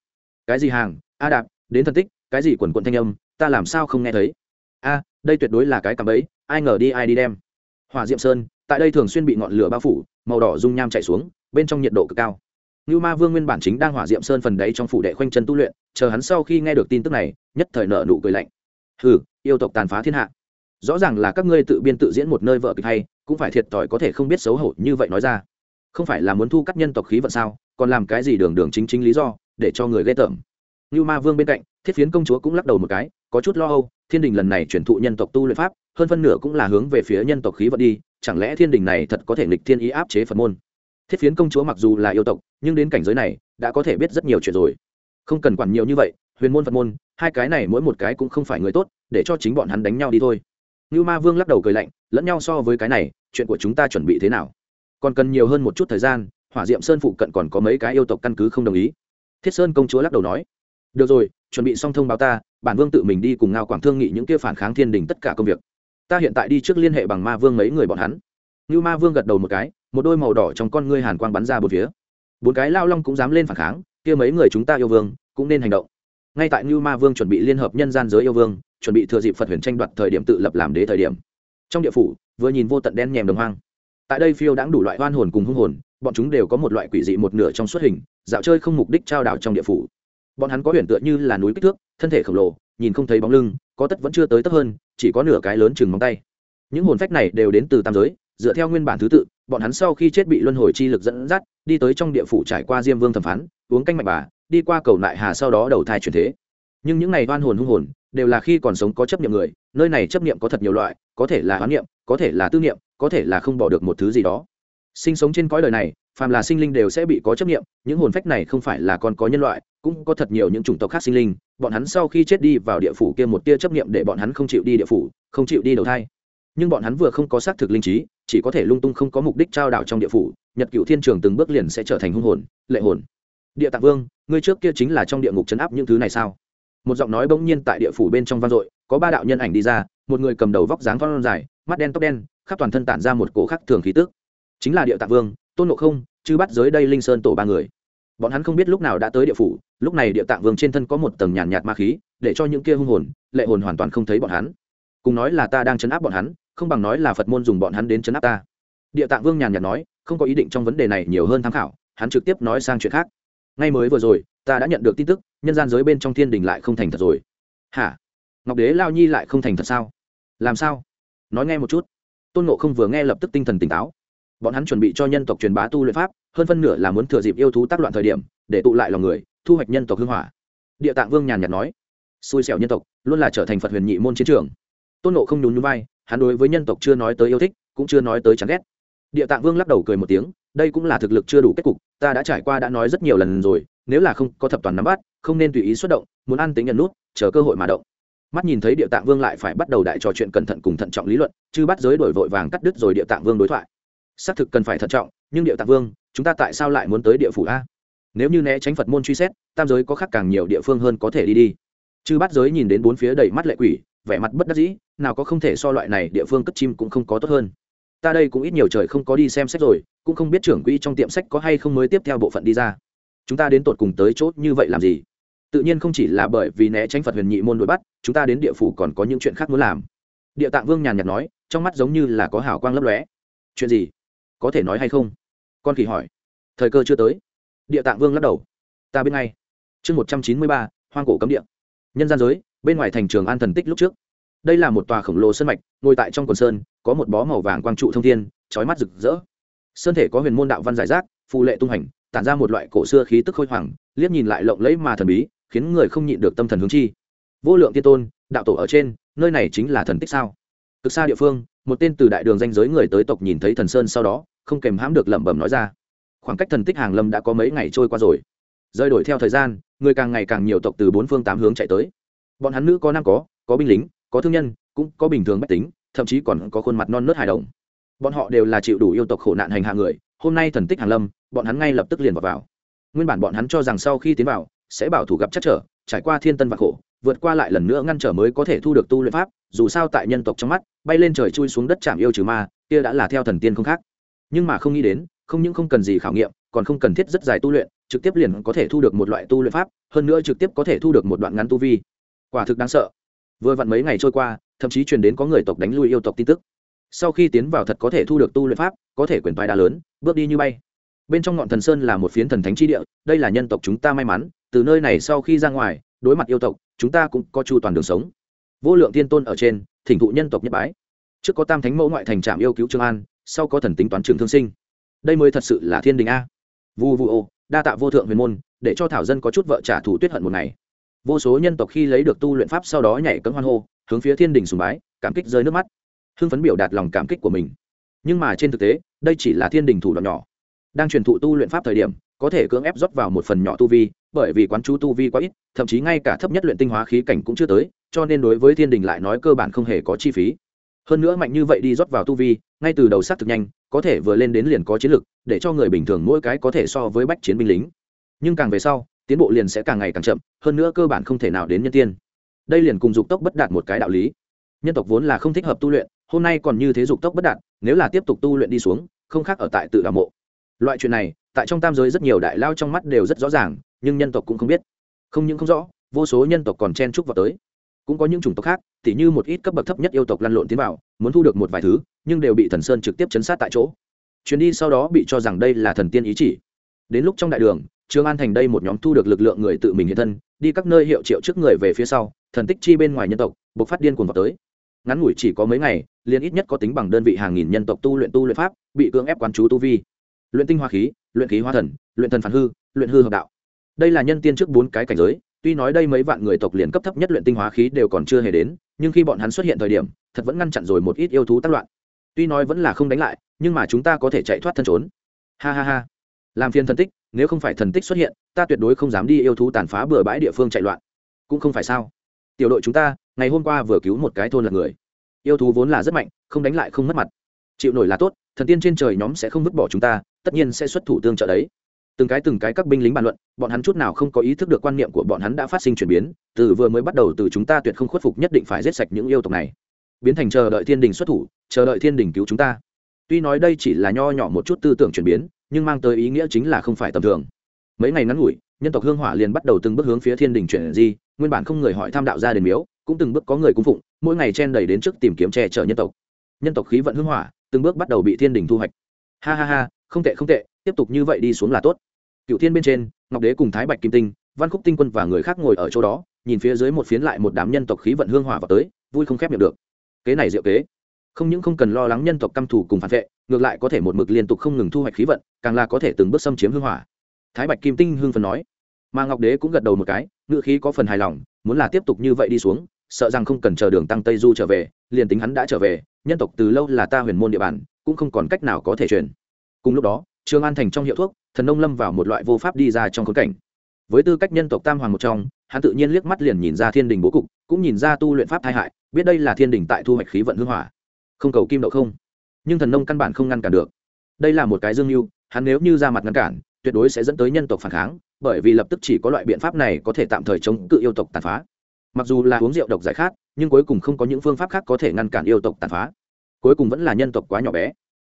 Cái gì hàng? A đạp, đến thần tích, cái gì quần quận thanh âm, ta làm sao không nghe thấy? A, đây tuyệt đối là cái cạm bẫy, ai ngờ đi ai đi đem. Hỏa diệm sơn, tại đây thường xuyên bị ngọn lửa bao phủ, màu đỏ dung nham chạy xuống, bên trong nhiệt độ cực cao. Như ma vương nguyên bản chính đang hỏa diệm sơn phần đấy trong phủ đệ khoanh chân tu luyện, chờ hắn sau khi nghe được tin tức này, nhất thời nợ nụ cười lạnh. Hừ, yêu tộc tàn phá thiên hạ. Rõ ràng là các ngươi tự biên tự diễn một nơi vợ kịch hay, cũng phải thiệt thòi có thể không biết xấu hổ như vậy nói ra. Không phải là muốn thu cắt nhân tộc khí vận sao, còn làm cái gì đường đường chính chính lý do, để cho người ghê tởm. Như ma vương bên cạnh, thiết phiến công chúa cũng lắc đầu một cái, có chút lo âu thiên đình lần này chuyển thụ nhân tộc tu luyện pháp, hơn phân nửa cũng là hướng về phía nhân tộc khí vận đi, chẳng lẽ thiên đình này thật có thể nghịch thiên ý áp chế phật môn? Thiết phiến công chúa mặc dù là yêu tộc, nhưng đến cảnh giới này, đã có thể biết rất nhiều chuyện rồi. Không cần quản nhiều như vậy, huyền môn phật môn, hai cái này mỗi một cái cũng không phải người tốt, để cho chính bọn hắn đánh nhau đi thôi. Như ma vương lắc đầu cười lạnh, lẫn nhau so với cái này, chuyện của chúng ta chuẩn bị thế nào? Còn cần nhiều hơn một chút thời gian, hỏa diệm sơn phụ cận còn có mấy cái yêu tộc căn cứ không đồng ý. Thiết sơn công chúa lắc đầu nói, được rồi, chuẩn bị xong thông báo ta bản vương tự mình đi cùng ngao quảng thương nghị những kia phản kháng thiên đình tất cả công việc. Ta hiện tại đi trước liên hệ bằng ma vương mấy người bọn hắn. Như ma vương gật đầu một cái, một đôi màu đỏ trong con ngươi hàn quang bắn ra bốn phía. Bốn cái lao long cũng dám lên phản kháng, kia mấy người chúng ta yêu vương cũng nên hành động. Ngay tại như ma vương chuẩn bị liên hợp nhân gian giới yêu vương, chuẩn bị thừa dịp phật huyền tranh đoạt thời điểm tự lập làm đế thời điểm. Trong địa phủ, vừa nhìn vô tận đen nhèm đồng hoang. Tại đây phiêu đãng đủ loại oan hồn cùng hung hồn, bọn chúng đều có một loại quỷ dị một nửa trong xuất hình, dạo chơi không mục đích trao đảo trong địa phủ bọn hắn có huyền tựa như là núi kích thước, thân thể khổng lồ, nhìn không thấy bóng lưng, có tất vẫn chưa tới tấp hơn, chỉ có nửa cái lớn chừng móng tay. Những hồn phách này đều đến từ tam giới, dựa theo nguyên bản thứ tự, bọn hắn sau khi chết bị luân hồi chi lực dẫn dắt, đi tới trong địa phủ trải qua diêm vương thẩm phán, uống canh mạch bà, đi qua cầu nại hà sau đó đầu thai chuyển thế. Nhưng những này oan hồn hung hồn, đều là khi còn sống có chấp niệm người, nơi này chấp niệm có thật nhiều loại, có thể là hoán niệm, có thể là tư niệm, có thể là không bỏ được một thứ gì đó. Sinh sống trên cõi đời này phàm là sinh linh đều sẽ bị có chấp niệm những hồn phách này không phải là còn có nhân loại, cũng có thật nhiều những chủng tộc khác sinh linh, bọn hắn sau khi chết đi vào địa phủ kia một tia chấp niệm để bọn hắn không chịu đi địa phủ, không chịu đi đầu thai. Nhưng bọn hắn vừa không có xác thực linh trí, chỉ có thể lung tung không có mục đích trao đảo trong địa phủ, nhật cựu thiên trường từng bước liền sẽ trở thành hung hồn, lệ hồn. Địa tạng vương, ngươi trước kia chính là trong địa ngục chấn áp những thứ này sao? Một giọng nói bỗng nhiên tại địa phủ bên trong vang dội, có ba đạo nhân ảnh đi ra, một người cầm đầu vóc dáng con dài, mắt đen tóc đen, khắp toàn thân tản ra một cổ khắc thường khí tức. Chính là địa tạng vương, tôn ngộ không chứ bắt giới đây linh sơn tổ ba người. Bọn hắn không biết lúc nào đã tới địa phủ, lúc này địa tạng vương trên thân có một tầng nhàn nhạt ma khí, để cho những kia hung hồn, lệ hồn hoàn toàn không thấy bọn hắn. Cùng nói là ta đang chấn áp bọn hắn, không bằng nói là phật môn dùng bọn hắn đến chấn áp ta. Địa tạng vương nhàn nhạt nói, không có ý định trong vấn đề này nhiều hơn tham khảo, hắn trực tiếp nói sang chuyện khác. Ngay mới vừa rồi, ta đã nhận được tin tức, nhân gian giới bên trong thiên đình lại không thành thật rồi. Hả? Ngọc đế lao nhi lại không thành thật sao? Làm sao? Nói nghe một chút. Tôn nộ không vừa nghe lập tức tinh thần tỉnh táo bọn hắn chuẩn bị cho nhân tộc truyền bá tu luyện pháp, hơn phân nửa là muốn thừa dịp yêu thú tác loạn thời điểm, để tụ lại lòng người, thu hoạch nhân tộc hưng hỏa. Địa tạng vương nhàn nhạt nói, xui xẻo nhân tộc, luôn là trở thành phật huyền nhị môn chiến trường. Tôn nộ không nhún nhún vai, hắn đối với nhân tộc chưa nói tới yêu thích, cũng chưa nói tới chán ghét. Địa tạng vương lắc đầu cười một tiếng, đây cũng là thực lực chưa đủ kết cục, ta đã trải qua đã nói rất nhiều lần rồi, nếu là không có thập toàn nắm bắt, không nên tùy ý xuất động, muốn ăn tính nhận nút, chờ cơ hội mà động. Mắt nhìn thấy địa tạng vương lại phải bắt đầu đại trò chuyện cẩn thận cùng thận trọng lý luận chứ bắt giới đổi vội vàng cắt đứt rồi địa tạng vương đối thoại xác thực cần phải thận trọng, nhưng địa tạng vương, chúng ta tại sao lại muốn tới địa phủ a? Nếu như né tránh phật môn truy xét, tam giới có khác càng nhiều địa phương hơn có thể đi đi. Chư bắt giới nhìn đến bốn phía đầy mắt lệ quỷ, vẻ mặt bất đắc dĩ, nào có không thể so loại này địa phương cất chim cũng không có tốt hơn. Ta đây cũng ít nhiều trời không có đi xem sách rồi, cũng không biết trưởng quỹ trong tiệm sách có hay không mới tiếp theo bộ phận đi ra. Chúng ta đến tột cùng tới chốt như vậy làm gì? Tự nhiên không chỉ là bởi vì né tránh phật huyền nhị môn đuổi bắt, chúng ta đến địa phủ còn có những chuyện khác muốn làm. Địa tạng vương nhàn nhạt nói, trong mắt giống như là có hào quang lấp lóe. Chuyện gì? Có thể nói hay không? Con kỳ hỏi. Thời cơ chưa tới. Địa tạng vương lắc đầu. Ta biết ngay. Chương một trăm chín mươi ba, hoang cổ cấm địa. Nhân gian giới, bên ngoài thành trường an thần tích lúc trước. Đây là một tòa khổng lồ sân mạch, ngồi tại trong quần sơn, có một bó màu vàng quang trụ thông thiên trói mắt rực rỡ. Sơn thể có huyền môn đạo văn giải rác, phù lệ tung hành, tản ra một loại cổ xưa khí tức khôi hoàng, liếc nhìn lại lộng lẫy mà thần bí, khiến người không nhịn được tâm thần hướng chi. Vô lượng tiên tôn, đạo tổ ở trên, nơi này chính là thần tích sao? Cực xa địa phương, một tên từ đại đường danh giới người tới tộc nhìn thấy thần sơn sau đó không kèm hãm được lẩm bẩm nói ra. Khoảng cách thần tích hàng lâm đã có mấy ngày trôi qua rồi. Rơi đổi theo thời gian người càng ngày càng nhiều tộc từ bốn phương tám hướng chạy tới. Bọn hắn nữ có nam có có binh lính có thương nhân cũng có bình thường bách tính thậm chí còn có khuôn mặt non nớt hài đồng. Bọn họ đều là chịu đủ yêu tộc khổ nạn hành hạ người hôm nay thần tích hàng lâm bọn hắn ngay lập tức liền vào, vào. nguyên bản bọn hắn cho rằng sau khi tiến vào sẽ bảo thủ gặp chắc trở trải qua thiên tân và khổ vượt qua lại lần nữa ngăn trở mới có thể thu được tu luyện pháp dù sao tại nhân tộc trong mắt bay lên trời chui xuống đất chạm yêu trừ ma kia đã là theo thần tiên không khác nhưng mà không nghĩ đến, không những không cần gì khảo nghiệm, còn không cần thiết rất dài tu luyện, trực tiếp liền có thể thu được một loại tu luyện pháp, hơn nữa trực tiếp có thể thu được một đoạn ngắn tu vi. Quả thực đáng sợ. Vừa vặn mấy ngày trôi qua, thậm chí truyền đến có người tộc đánh lui yêu tộc tin tức. Sau khi tiến vào thật có thể thu được tu luyện pháp, có thể quyền toái đá lớn, bước đi như bay. Bên trong ngọn thần sơn là một phiến thần thánh chi địa, đây là nhân tộc chúng ta may mắn, từ nơi này sau khi ra ngoài, đối mặt yêu tộc, chúng ta cũng có chu toàn đường sống. Vô lượng tiên tôn ở trên, thỉnh thụ nhân tộc nhất bái. Trước có tam thánh mẫu ngoại thành trạm yêu cứu trương an sau có thần tính toán trường thương sinh. Đây mới thật sự là thiên đình a. Vu vu ô, đa tạ vô thượng huyền môn, để cho thảo dân có chút vợ trả thù tuyết hận một ngày. Vô số nhân tộc khi lấy được tu luyện pháp sau đó nhảy cấm hoan hô, hướng phía thiên đình sùng bái, cảm kích rơi nước mắt. Hưng phấn biểu đạt lòng cảm kích của mình. Nhưng mà trên thực tế, đây chỉ là thiên đình thủ đoạn nhỏ. Đang truyền thụ tu luyện pháp thời điểm, có thể cưỡng ép rót vào một phần nhỏ tu vi, bởi vì quán chú tu vi quá ít, thậm chí ngay cả thấp nhất luyện tinh hóa khí cảnh cũng chưa tới, cho nên đối với thiên đình lại nói cơ bản không hề có chi phí. Hơn nữa mạnh như vậy đi rót vào tu vi ngay từ đầu sát thực nhanh, có thể vừa lên đến liền có chiến lực, để cho người bình thường mỗi cái có thể so với bách chiến binh lính. Nhưng càng về sau, tiến bộ liền sẽ càng ngày càng chậm, hơn nữa cơ bản không thể nào đến nhân tiên. Đây liền cùng dục tốc bất đạt một cái đạo lý. Nhân tộc vốn là không thích hợp tu luyện, hôm nay còn như thế dục tốc bất đạt, nếu là tiếp tục tu luyện đi xuống, không khác ở tại tự đào mộ. Loại chuyện này, tại trong tam giới rất nhiều đại lao trong mắt đều rất rõ ràng, nhưng nhân tộc cũng không biết. Không những không rõ, vô số nhân tộc còn chen chúc vào tới. Cũng có những chủng tộc khác, tỉ như một ít cấp bậc thấp nhất yêu tộc lăn lộn tiến vào muốn thu được một vài thứ, nhưng đều bị thần sơn trực tiếp chấn sát tại chỗ. Chuyến đi sau đó bị cho rằng đây là thần tiên ý chỉ. Đến lúc trong đại đường, trương an thành đây một nhóm thu được lực lượng người tự mình hiện thân, đi các nơi hiệu triệu trước người về phía sau, thần tích chi bên ngoài nhân tộc buộc phát điên cuồng vào tới. Ngắn ngủi chỉ có mấy ngày, liền ít nhất có tính bằng đơn vị hàng nghìn nhân tộc tu luyện tu luyện pháp, bị cưỡng ép quán chú tu vi. Luyện tinh hoa khí, luyện khí hoa thần, luyện thần phản hư, luyện hư hợp đạo. Đây là nhân tiên trước bốn cái cảnh giới, tuy nói đây mấy vạn người tộc liền cấp thấp nhất luyện tinh hóa khí đều còn chưa hề đến, nhưng khi bọn hắn xuất hiện thời điểm thật vẫn ngăn chặn rồi một ít yêu thú tác loạn. Tuy nói vẫn là không đánh lại, nhưng mà chúng ta có thể chạy thoát thân trốn. Ha ha ha. Làm phiền thần tích, nếu không phải thần tích xuất hiện, ta tuyệt đối không dám đi yêu thú tàn phá bừa bãi địa phương chạy loạn. Cũng không phải sao. Tiểu đội chúng ta, ngày hôm qua vừa cứu một cái thôn là người. Yêu thú vốn là rất mạnh, không đánh lại không mất mặt. Chịu nổi là tốt, thần tiên trên trời nhóm sẽ không vứt bỏ chúng ta, tất nhiên sẽ xuất thủ tương trợ đấy. Từng cái từng cái các binh lính bàn luận, bọn hắn chút nào không có ý thức được quan niệm của bọn hắn đã phát sinh chuyển biến, từ vừa mới bắt đầu từ chúng ta tuyệt không khuất phục nhất định phải giết sạch những yêu tộc này biến thành chờ đợi thiên đình xuất thủ, chờ đợi thiên đình cứu chúng ta. Tuy nói đây chỉ là nho nhỏ một chút tư tưởng chuyển biến, nhưng mang tới ý nghĩa chính là không phải tầm thường. Mấy ngày ngắn ngủi, nhân tộc hương hỏa liền bắt đầu từng bước hướng phía thiên đình chuyển di, nguyên bản không người hỏi tham đạo ra đền miếu, cũng từng bước có người cung phụng, mỗi ngày chen đầy đến trước tìm kiếm che chở nhân tộc. Nhân tộc khí vận hương hỏa, từng bước bắt đầu bị thiên đình thu hoạch. Ha ha ha, không tệ không tệ, tiếp tục như vậy đi xuống là tốt. Cựu thiên bên trên, ngọc đế cùng thái bạch kim tinh, văn khúc tinh quân và người khác ngồi ở chỗ đó, nhìn phía dưới một phiến lại một đám nhân tộc khí vận hương hỏa vào tới, vui không khép miệng được kế này diệu kế. Không những không cần lo lắng nhân tộc căm thủ cùng phản vệ, ngược lại có thể một mực liên tục không ngừng thu hoạch khí vận, càng là có thể từng bước xâm chiếm hương hỏa. Thái bạch kim tinh hương phần nói. Mà ngọc đế cũng gật đầu một cái ngự khí có phần hài lòng, muốn là tiếp tục như vậy đi xuống, sợ rằng không cần chờ đường tăng tây du trở về, liền tính hắn đã trở về, nhân tộc từ lâu là ta huyền môn địa bàn, cũng không còn cách nào có thể truyền. Cùng lúc đó, trương an thành trong hiệu thuốc, thần nông lâm vào một loại vô pháp đi ra trong khốn cảnh với tư cách nhân tộc tam hoàng một trong, hắn tự nhiên liếc mắt liền nhìn ra thiên đình bố cục, cũng nhìn ra tu luyện pháp tai hại, biết đây là thiên đình tại thu hoạch khí vận hư hỏa. Không cầu kim đậu không. Nhưng thần nông căn bản không ngăn cản được. Đây là một cái dương mưu, hắn nếu như ra mặt ngăn cản, tuyệt đối sẽ dẫn tới nhân tộc phản kháng, bởi vì lập tức chỉ có loại biện pháp này có thể tạm thời chống cự yêu tộc tàn phá. Mặc dù là uống rượu độc giải khát, nhưng cuối cùng không có những phương pháp khác có thể ngăn cản yêu tộc tàn phá. Cuối cùng vẫn là nhân tộc quá nhỏ bé.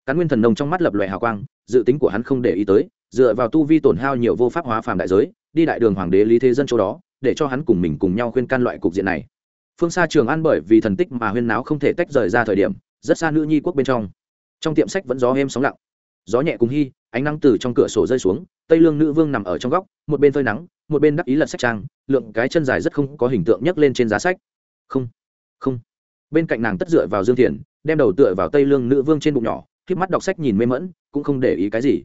Cán nguyên thần nông trong mắt lập loè hào quang, dự tính của hắn không để ý tới, dựa vào tu vi tổn hao nhiều vô pháp hóa phàm đại giới đi đại đường hoàng đế lý thế dân chỗ đó, để cho hắn cùng mình cùng nhau khuyên can loại cục diện này. Phương xa trường an bởi vì thần tích mà huyên náo không thể tách rời ra thời điểm, rất xa nữ nhi quốc bên trong. Trong tiệm sách vẫn gió êm sóng lặng. Gió nhẹ cùng hy ánh nắng từ trong cửa sổ rơi xuống, tây lương nữ vương nằm ở trong góc, một bên phơi nắng, một bên đắc ý lật sách trang, lượng cái chân dài rất không có hình tượng nhấc lên trên giá sách. Không không. Bên cạnh nàng tất dựa vào dương thiền đem đầu tựa vào tây lương nữ vương trên bụng nhỏ k mắt đọc sách nhìn mê mẫn cũng không để ý cái gì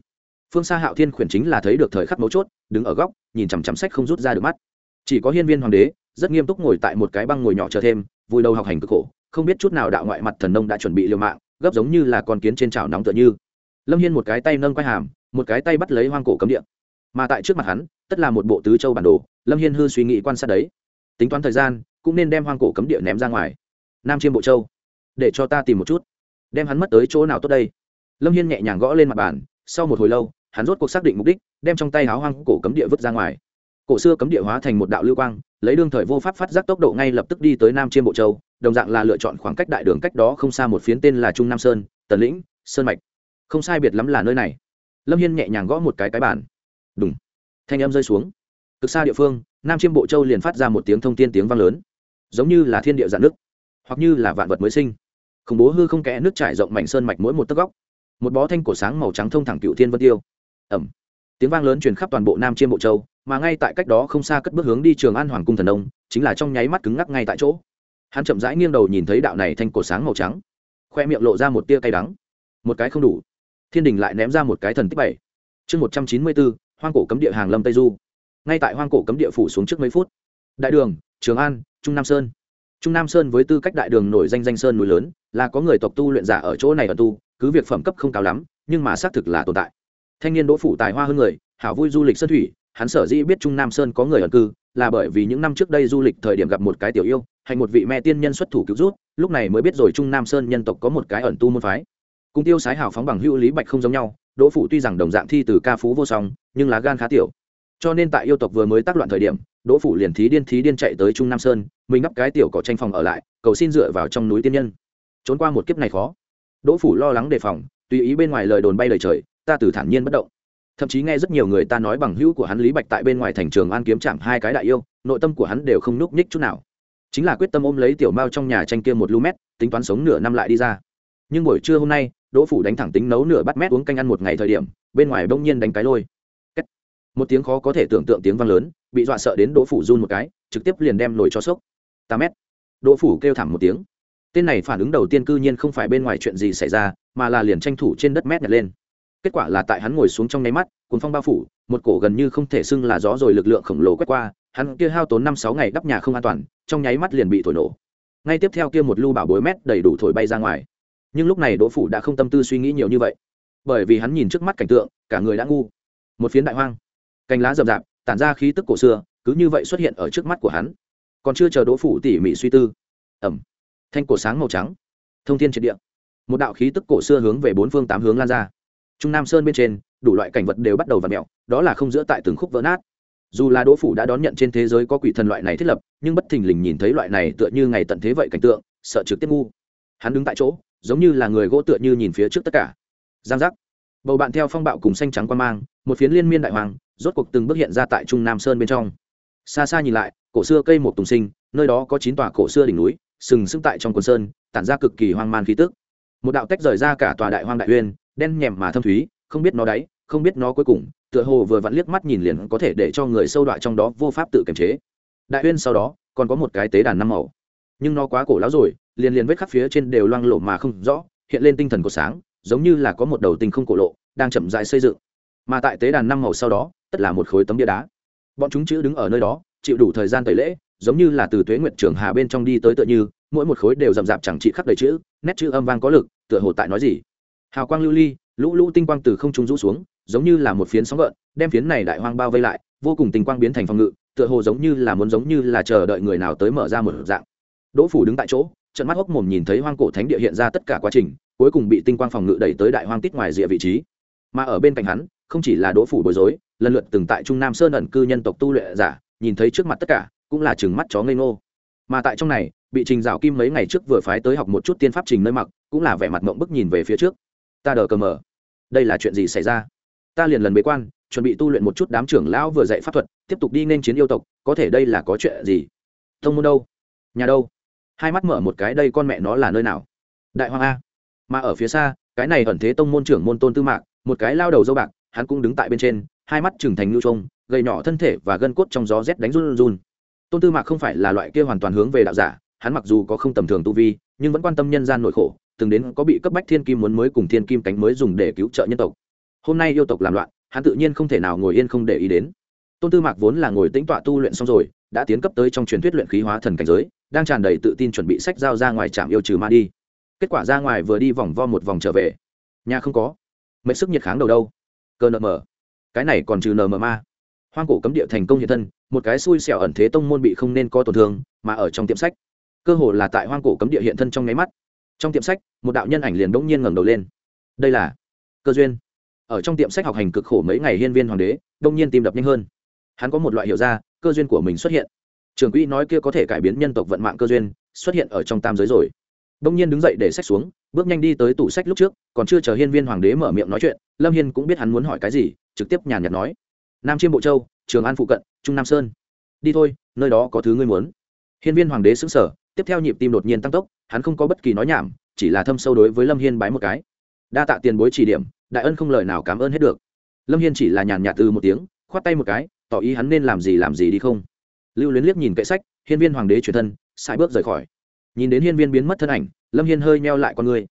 phương xa hạo thiên khuyển chính là thấy được thời khắc mấu chốt, đứng ở góc, nhìn chằm chằm sách không rút ra được mắt. Chỉ có hiên viên hoàng đế, rất nghiêm túc ngồi tại một cái băng ngồi nhỏ chờ thêm vui đầu học hành cực khổ, không biết chút nào đạo ngoại mặt thần nông đã chuẩn bị liều mạng, gấp giống như là con kiến trên chảo nóng tựa như. Lâm hiên một cái tay nâng quai hàm, một cái tay bắt lấy hoang cổ cấm địa. Mà tại trước mặt hắn, tất là một bộ tứ châu bản đồ, lâm hiên hư suy nghĩ quan sát đấy. Tính toán thời gian, cũng nên đem hoang cổ cấm địa ném ra ngoài. Nam chiêm bộ châu, để cho ta tìm một chút, đem hắn mất tới chỗ nào tốt đây? Lâm hiên nhẹ nhàng gõ lên mặt bàn, sau một hồi lâu hắn rốt cuộc xác định mục đích, đem trong tay háo hoang cổ cấm địa vứt ra ngoài. Cổ xưa cấm địa hóa thành một đạo lưu quang, lấy đương thời vô pháp phát giác tốc độ ngay lập tức đi tới nam chiêm bộ châu, đồng dạng là lựa chọn khoảng cách đại đường cách đó không xa một phiến tên là trung nam sơn, tần lĩnh, sơn mạch. Không sai biệt lắm là nơi này. Lâm hiên nhẹ nhàng gõ một cái cái bàn. Đúng thanh âm rơi xuống. Cực xa địa phương, nam chiêm bộ châu liền phát ra một tiếng thông tin tiếng vang lớn. Giống như là thiên địa dạn nước, hoặc như là vạn vật mới sinh. Khủng bố hư không kẽ nước trải rộng mảnh sơn mạch mỗi một tấc góc. Một bó thanh cổ sáng màu trắng thông thẳng cựu thiên vân tiêu ẩm. Tiếng vang lớn truyền khắp toàn bộ nam chiêm bộ châu, mà ngay tại cách đó không xa cất bước hướng đi trường an hoàng cung thần đông chính là trong nháy mắt cứng ngắc ngay tại chỗ. Hắn chậm rãi nghiêng đầu nhìn thấy đạo này thanh cổ sáng màu trắng. Khoe miệng lộ ra một tia cay đắng. Một cái không đủ. Thiên đình lại ném ra một cái thần tích bảy. Chương một trăm chín mươi bốn, hoang cổ cấm địa hàng lâm tây du. Ngay tại hoang cổ cấm địa phủ xuống trước mấy phút. Đại đường, trường an, trung nam sơn. Trung nam sơn với tư cách đại đường nổi danh danh sơn núi lớn, là có người tộc tu luyện giả ở chỗ này ở tu, cứ việc phẩm cấp không cao lắm, nhưng mà xác thực là tồn tại thanh niên đỗ phủ tài hoa hơn người, hảo vui du lịch sơn thủy, hắn sở dĩ biết trung nam sơn có người ẩn cư, là bởi vì những năm trước đây du lịch thời điểm gặp một cái tiểu yêu, hay một vị mẹ tiên nhân xuất thủ cứu rút lúc này mới biết rồi trung nam sơn nhân tộc có một cái ẩn tu môn phái. Cùng tiêu sái hào phóng bằng hữu lý bạch không giống nhau, đỗ phủ tuy rằng đồng dạng thi từ ca phú vô song, nhưng lá gan khá tiểu. Cho nên tại yêu tộc vừa mới tác loạn thời điểm, đỗ phủ liền thí điên thí điên chạy tới trung nam sơn, mình ngắp cái tiểu cỏ tranh phòng ở lại, cầu xin dựa vào trong núi tiên nhân. Trốn qua một kiếp này khó. Đỗ phủ lo lắng đề phòng, tùy ý bên ngoài lời đồn bay lời trời ta từ thản nhiên bất động. Thậm chí nghe rất nhiều người ta nói bằng hữu của hắn lý bạch tại bên ngoài thành trường an kiếm chạm hai cái đại yêu, nội tâm của hắn đều không núp nhích chút nào. Chính là quyết tâm ôm lấy tiểu mao trong nhà tranh kia một lu mét, tính toán sống nửa năm lại đi ra. Nhưng buổi trưa hôm nay, đỗ phủ đánh thẳng tính nấu nửa bát mét uống canh ăn một ngày thời điểm, bên ngoài bỗng nhiên đánh cái lôi. Một tiếng khó có thể tưởng tượng tiếng vang lớn, bị dọa sợ đến đỗ phủ run một cái, trực tiếp liền đem nổi cho sốc. Ta mét. Đỗ phủ kêu thảm một tiếng. Tên này phản ứng đầu tiên cư nhiên không phải bên ngoài chuyện gì xảy ra, mà là liền tranh thủ trên đất mét nhặt lên kết quả là tại hắn ngồi xuống trong nháy mắt cuốn phong bao phủ, một cổ gần như không thể xưng là gió rồi lực lượng khổng lồ quét qua, hắn kia hao tốn năm sáu ngày đắp nhà không an toàn, trong nháy mắt liền bị thổi nổ. Ngay tiếp theo kia một lưu bảo bối mét đầy đủ thổi bay ra ngoài. Nhưng lúc này đỗ phủ đã không tâm tư suy nghĩ nhiều như vậy. Bởi vì hắn nhìn trước mắt cảnh tượng, cả người đã ngu. Một phiến đại hoang. Cành lá rậm rạp, tản ra khí tức cổ xưa, cứ như vậy xuất hiện ở trước mắt của hắn. Còn chưa chờ đỗ phủ tỉ mỉ suy tư. Ẩm thanh cổ sáng màu trắng. Thông thiên triệt địa. Một đạo khí tức cổ xưa hướng về bốn phương tám hướng lan ra trung nam sơn bên trên, đủ loại cảnh vật đều bắt đầu v ặ mẹo đó là không giữa tại từng khúc vỡ nát. Dù là đỗ phủ đã đón nhận trên thế giới có quỷ thần loại này thiết lập, nhưng bất thình lình nhìn thấy loại này tựa như ngày tận thế vậy cảnh tượng, sợ trực tiếp ngu. Hắn đứng tại chỗ, giống như là người gỗ tựa như nhìn phía trước tất cả. Giang giác. Bầu bạn theo phong bạo cùng xanh trắng quan mang, một phiến liên miên đại hoàng, rốt cuộc từng bước hiện ra tại trung nam sơn bên trong. Xa xa nhìn lại, cổ xưa cây một tùng sinh, nơi đó có chín tòa cổ xưa đỉnh núi, sừng sững tại trong quần sơn, tản ra cực kỳ hoang man khí tức. Một đạo tách rời ra cả tòa đại hoang đại uyên đen nhèm mà thâm thúy, không biết nó đáy, không biết nó cuối cùng, tựa hồ vừa vặn liếc mắt nhìn liền có thể để cho người sâu đọa trong đó vô pháp tự kiềm chế. Đại uyên sau đó, còn có một cái tế đàn năm màu. Nhưng nó quá cổ lão rồi, liền liền vết khắc phía trên đều loang lổ mà không rõ, hiện lên tinh thần của sáng, giống như là có một đầu tinh không cổ lộ, đang chậm rãi xây dựng. Mà tại tế đàn năm màu sau đó, tất là một khối tấm bia đá. Bọn chúng chữ đứng ở nơi đó, chịu đủ thời gian tẩy lễ, giống như là từ tuế nguyệt trường hà bên trong đi tới tựa như, mỗi một khối đều rậm rạp chẳng trị khắc đầy chữ, nét chữ âm vang có lực, tựa hồ tại nói gì hào quang lưu ly, lũ lũ tinh quang từ không trung rũ xuống, giống như là một phiến sóng gợn, đem phiến này đại hoang bao vây lại, vô cùng tinh quang biến thành phòng ngự, tựa hồ giống như là muốn giống như là chờ đợi người nào tới mở ra một dạng. Đỗ phủ đứng tại chỗ trận mắt hốc mồm nhìn thấy hoang cổ thánh địa hiện ra tất cả quá trình, cuối cùng bị tinh quang phòng ngự đẩy tới đại hoang tít ngoài rìa vị trí. Mà ở bên cạnh hắn, không chỉ là đỗ phủ bối rối, lần lượt từng tại trung nam sơn ẩn cư nhân tộc tu luyện giả, nhìn thấy trước mặt tất cả, cũng là chừng mắt chó ngây ngô. Mà tại trong này, bị trình dạo kim mấy ngày trước vừa phái tới học một chút tiên pháp trình nơi mặc, cũng là vẻ mặt mộng bức nhìn về phía trước ta đờ cờ mờ. Đây là chuyện gì xảy ra? Ta liền lần bế quan, chuẩn bị tu luyện một chút đám trưởng lão vừa dạy pháp thuật, tiếp tục đi nên chiến yêu tộc, có thể đây là có chuyện gì? Thông môn đâu? Nhà đâu? Hai mắt mở một cái, đây con mẹ nó là nơi nào? Đại hoàng a. Mà ở phía xa, cái này ẩn thế tông môn trưởng môn tôn tư mạc, một cái lao đầu dâu bạc, hắn cũng đứng tại bên trên, hai mắt trừng thành ngưu trông, gầy nhỏ thân thể và gân cốt trong gió rét đánh run run tôn tư mạc không phải là loại kia hoàn toàn hướng về đạo giả, hắn mặc dù có không tầm thường tu vi, nhưng vẫn quan tâm nhân gian nội khổ từng đến có bị cấp bách thiên kim muốn mới cùng thiên kim cánh mới dùng để cứu trợ nhân tộc. Hôm nay yêu tộc làm loạn, hắn tự nhiên không thể nào ngồi yên không để ý đến. Tôn tư mạc vốn là ngồi tĩnh tọa tu luyện xong rồi, đã tiến cấp tới trong truyền thuyết luyện khí hóa thần cảnh giới, đang tràn đầy tự tin chuẩn bị sách giao ra ngoài trạm yêu trừ ma đi. Kết quả ra ngoài vừa đi vòng vo một vòng trở về. Nhà không có. Mấy sức nhiệt kháng đầu đâu. Cơ nợ mờ cái này còn trừ nờ mờ ma. Hoang cổ cấm địa thành công hiện thân, một cái xui xẻo ẩn thế tông môn bị không nên có tổn thương, mà ở trong tiệm sách. Cơ hồ là tại hoang cổ cấm địa hiện thân trong nháy mắt trong tiệm sách, một đạo nhân ảnh liền bỗng nhiên ngẩng đầu lên. Đây là cơ duyên. Ở trong tiệm sách học hành cực khổ mấy ngày hiên viên hoàng đế đông nhiên tim đập nhanh hơn. Hắn có một loại hiểu ra, cơ duyên của mình xuất hiện. Trường quỹ nói kia có thể cải biến nhân tộc vận mạng cơ duyên, xuất hiện ở trong tam giới rồi. Đông nhiên đứng dậy để sách xuống, bước nhanh đi tới tủ sách lúc trước, còn chưa chờ hiên viên hoàng đế mở miệng nói chuyện, lâm hiên cũng biết hắn muốn hỏi cái gì, trực tiếp nhàn nhạt nói. Nam chiêm bộ châu, trường an phụ cận, trung nam sơn. Đi thôi, nơi đó có thứ ngươi muốn. Hiên viên hoàng đế xứng sở tiếp theo nhịp tim đột nhiên tăng tốc hắn không có bất kỳ nói nhảm, chỉ là thâm sâu đối với lâm hiên bái một cái. Đa tạ tiền bối chỉ điểm, đại ân không lời nào cảm ơn hết được. Lâm hiên chỉ là nhàn nhạt từ một tiếng, khoát tay một cái, tỏ ý hắn nên làm gì làm gì đi không. Lưu luyến liếc nhìn kệ sách, hiên viên hoàng đế truyền thân sai bước rời khỏi. Nhìn đến hiên viên biến mất thân ảnh, lâm hiên hơi meo lại con người.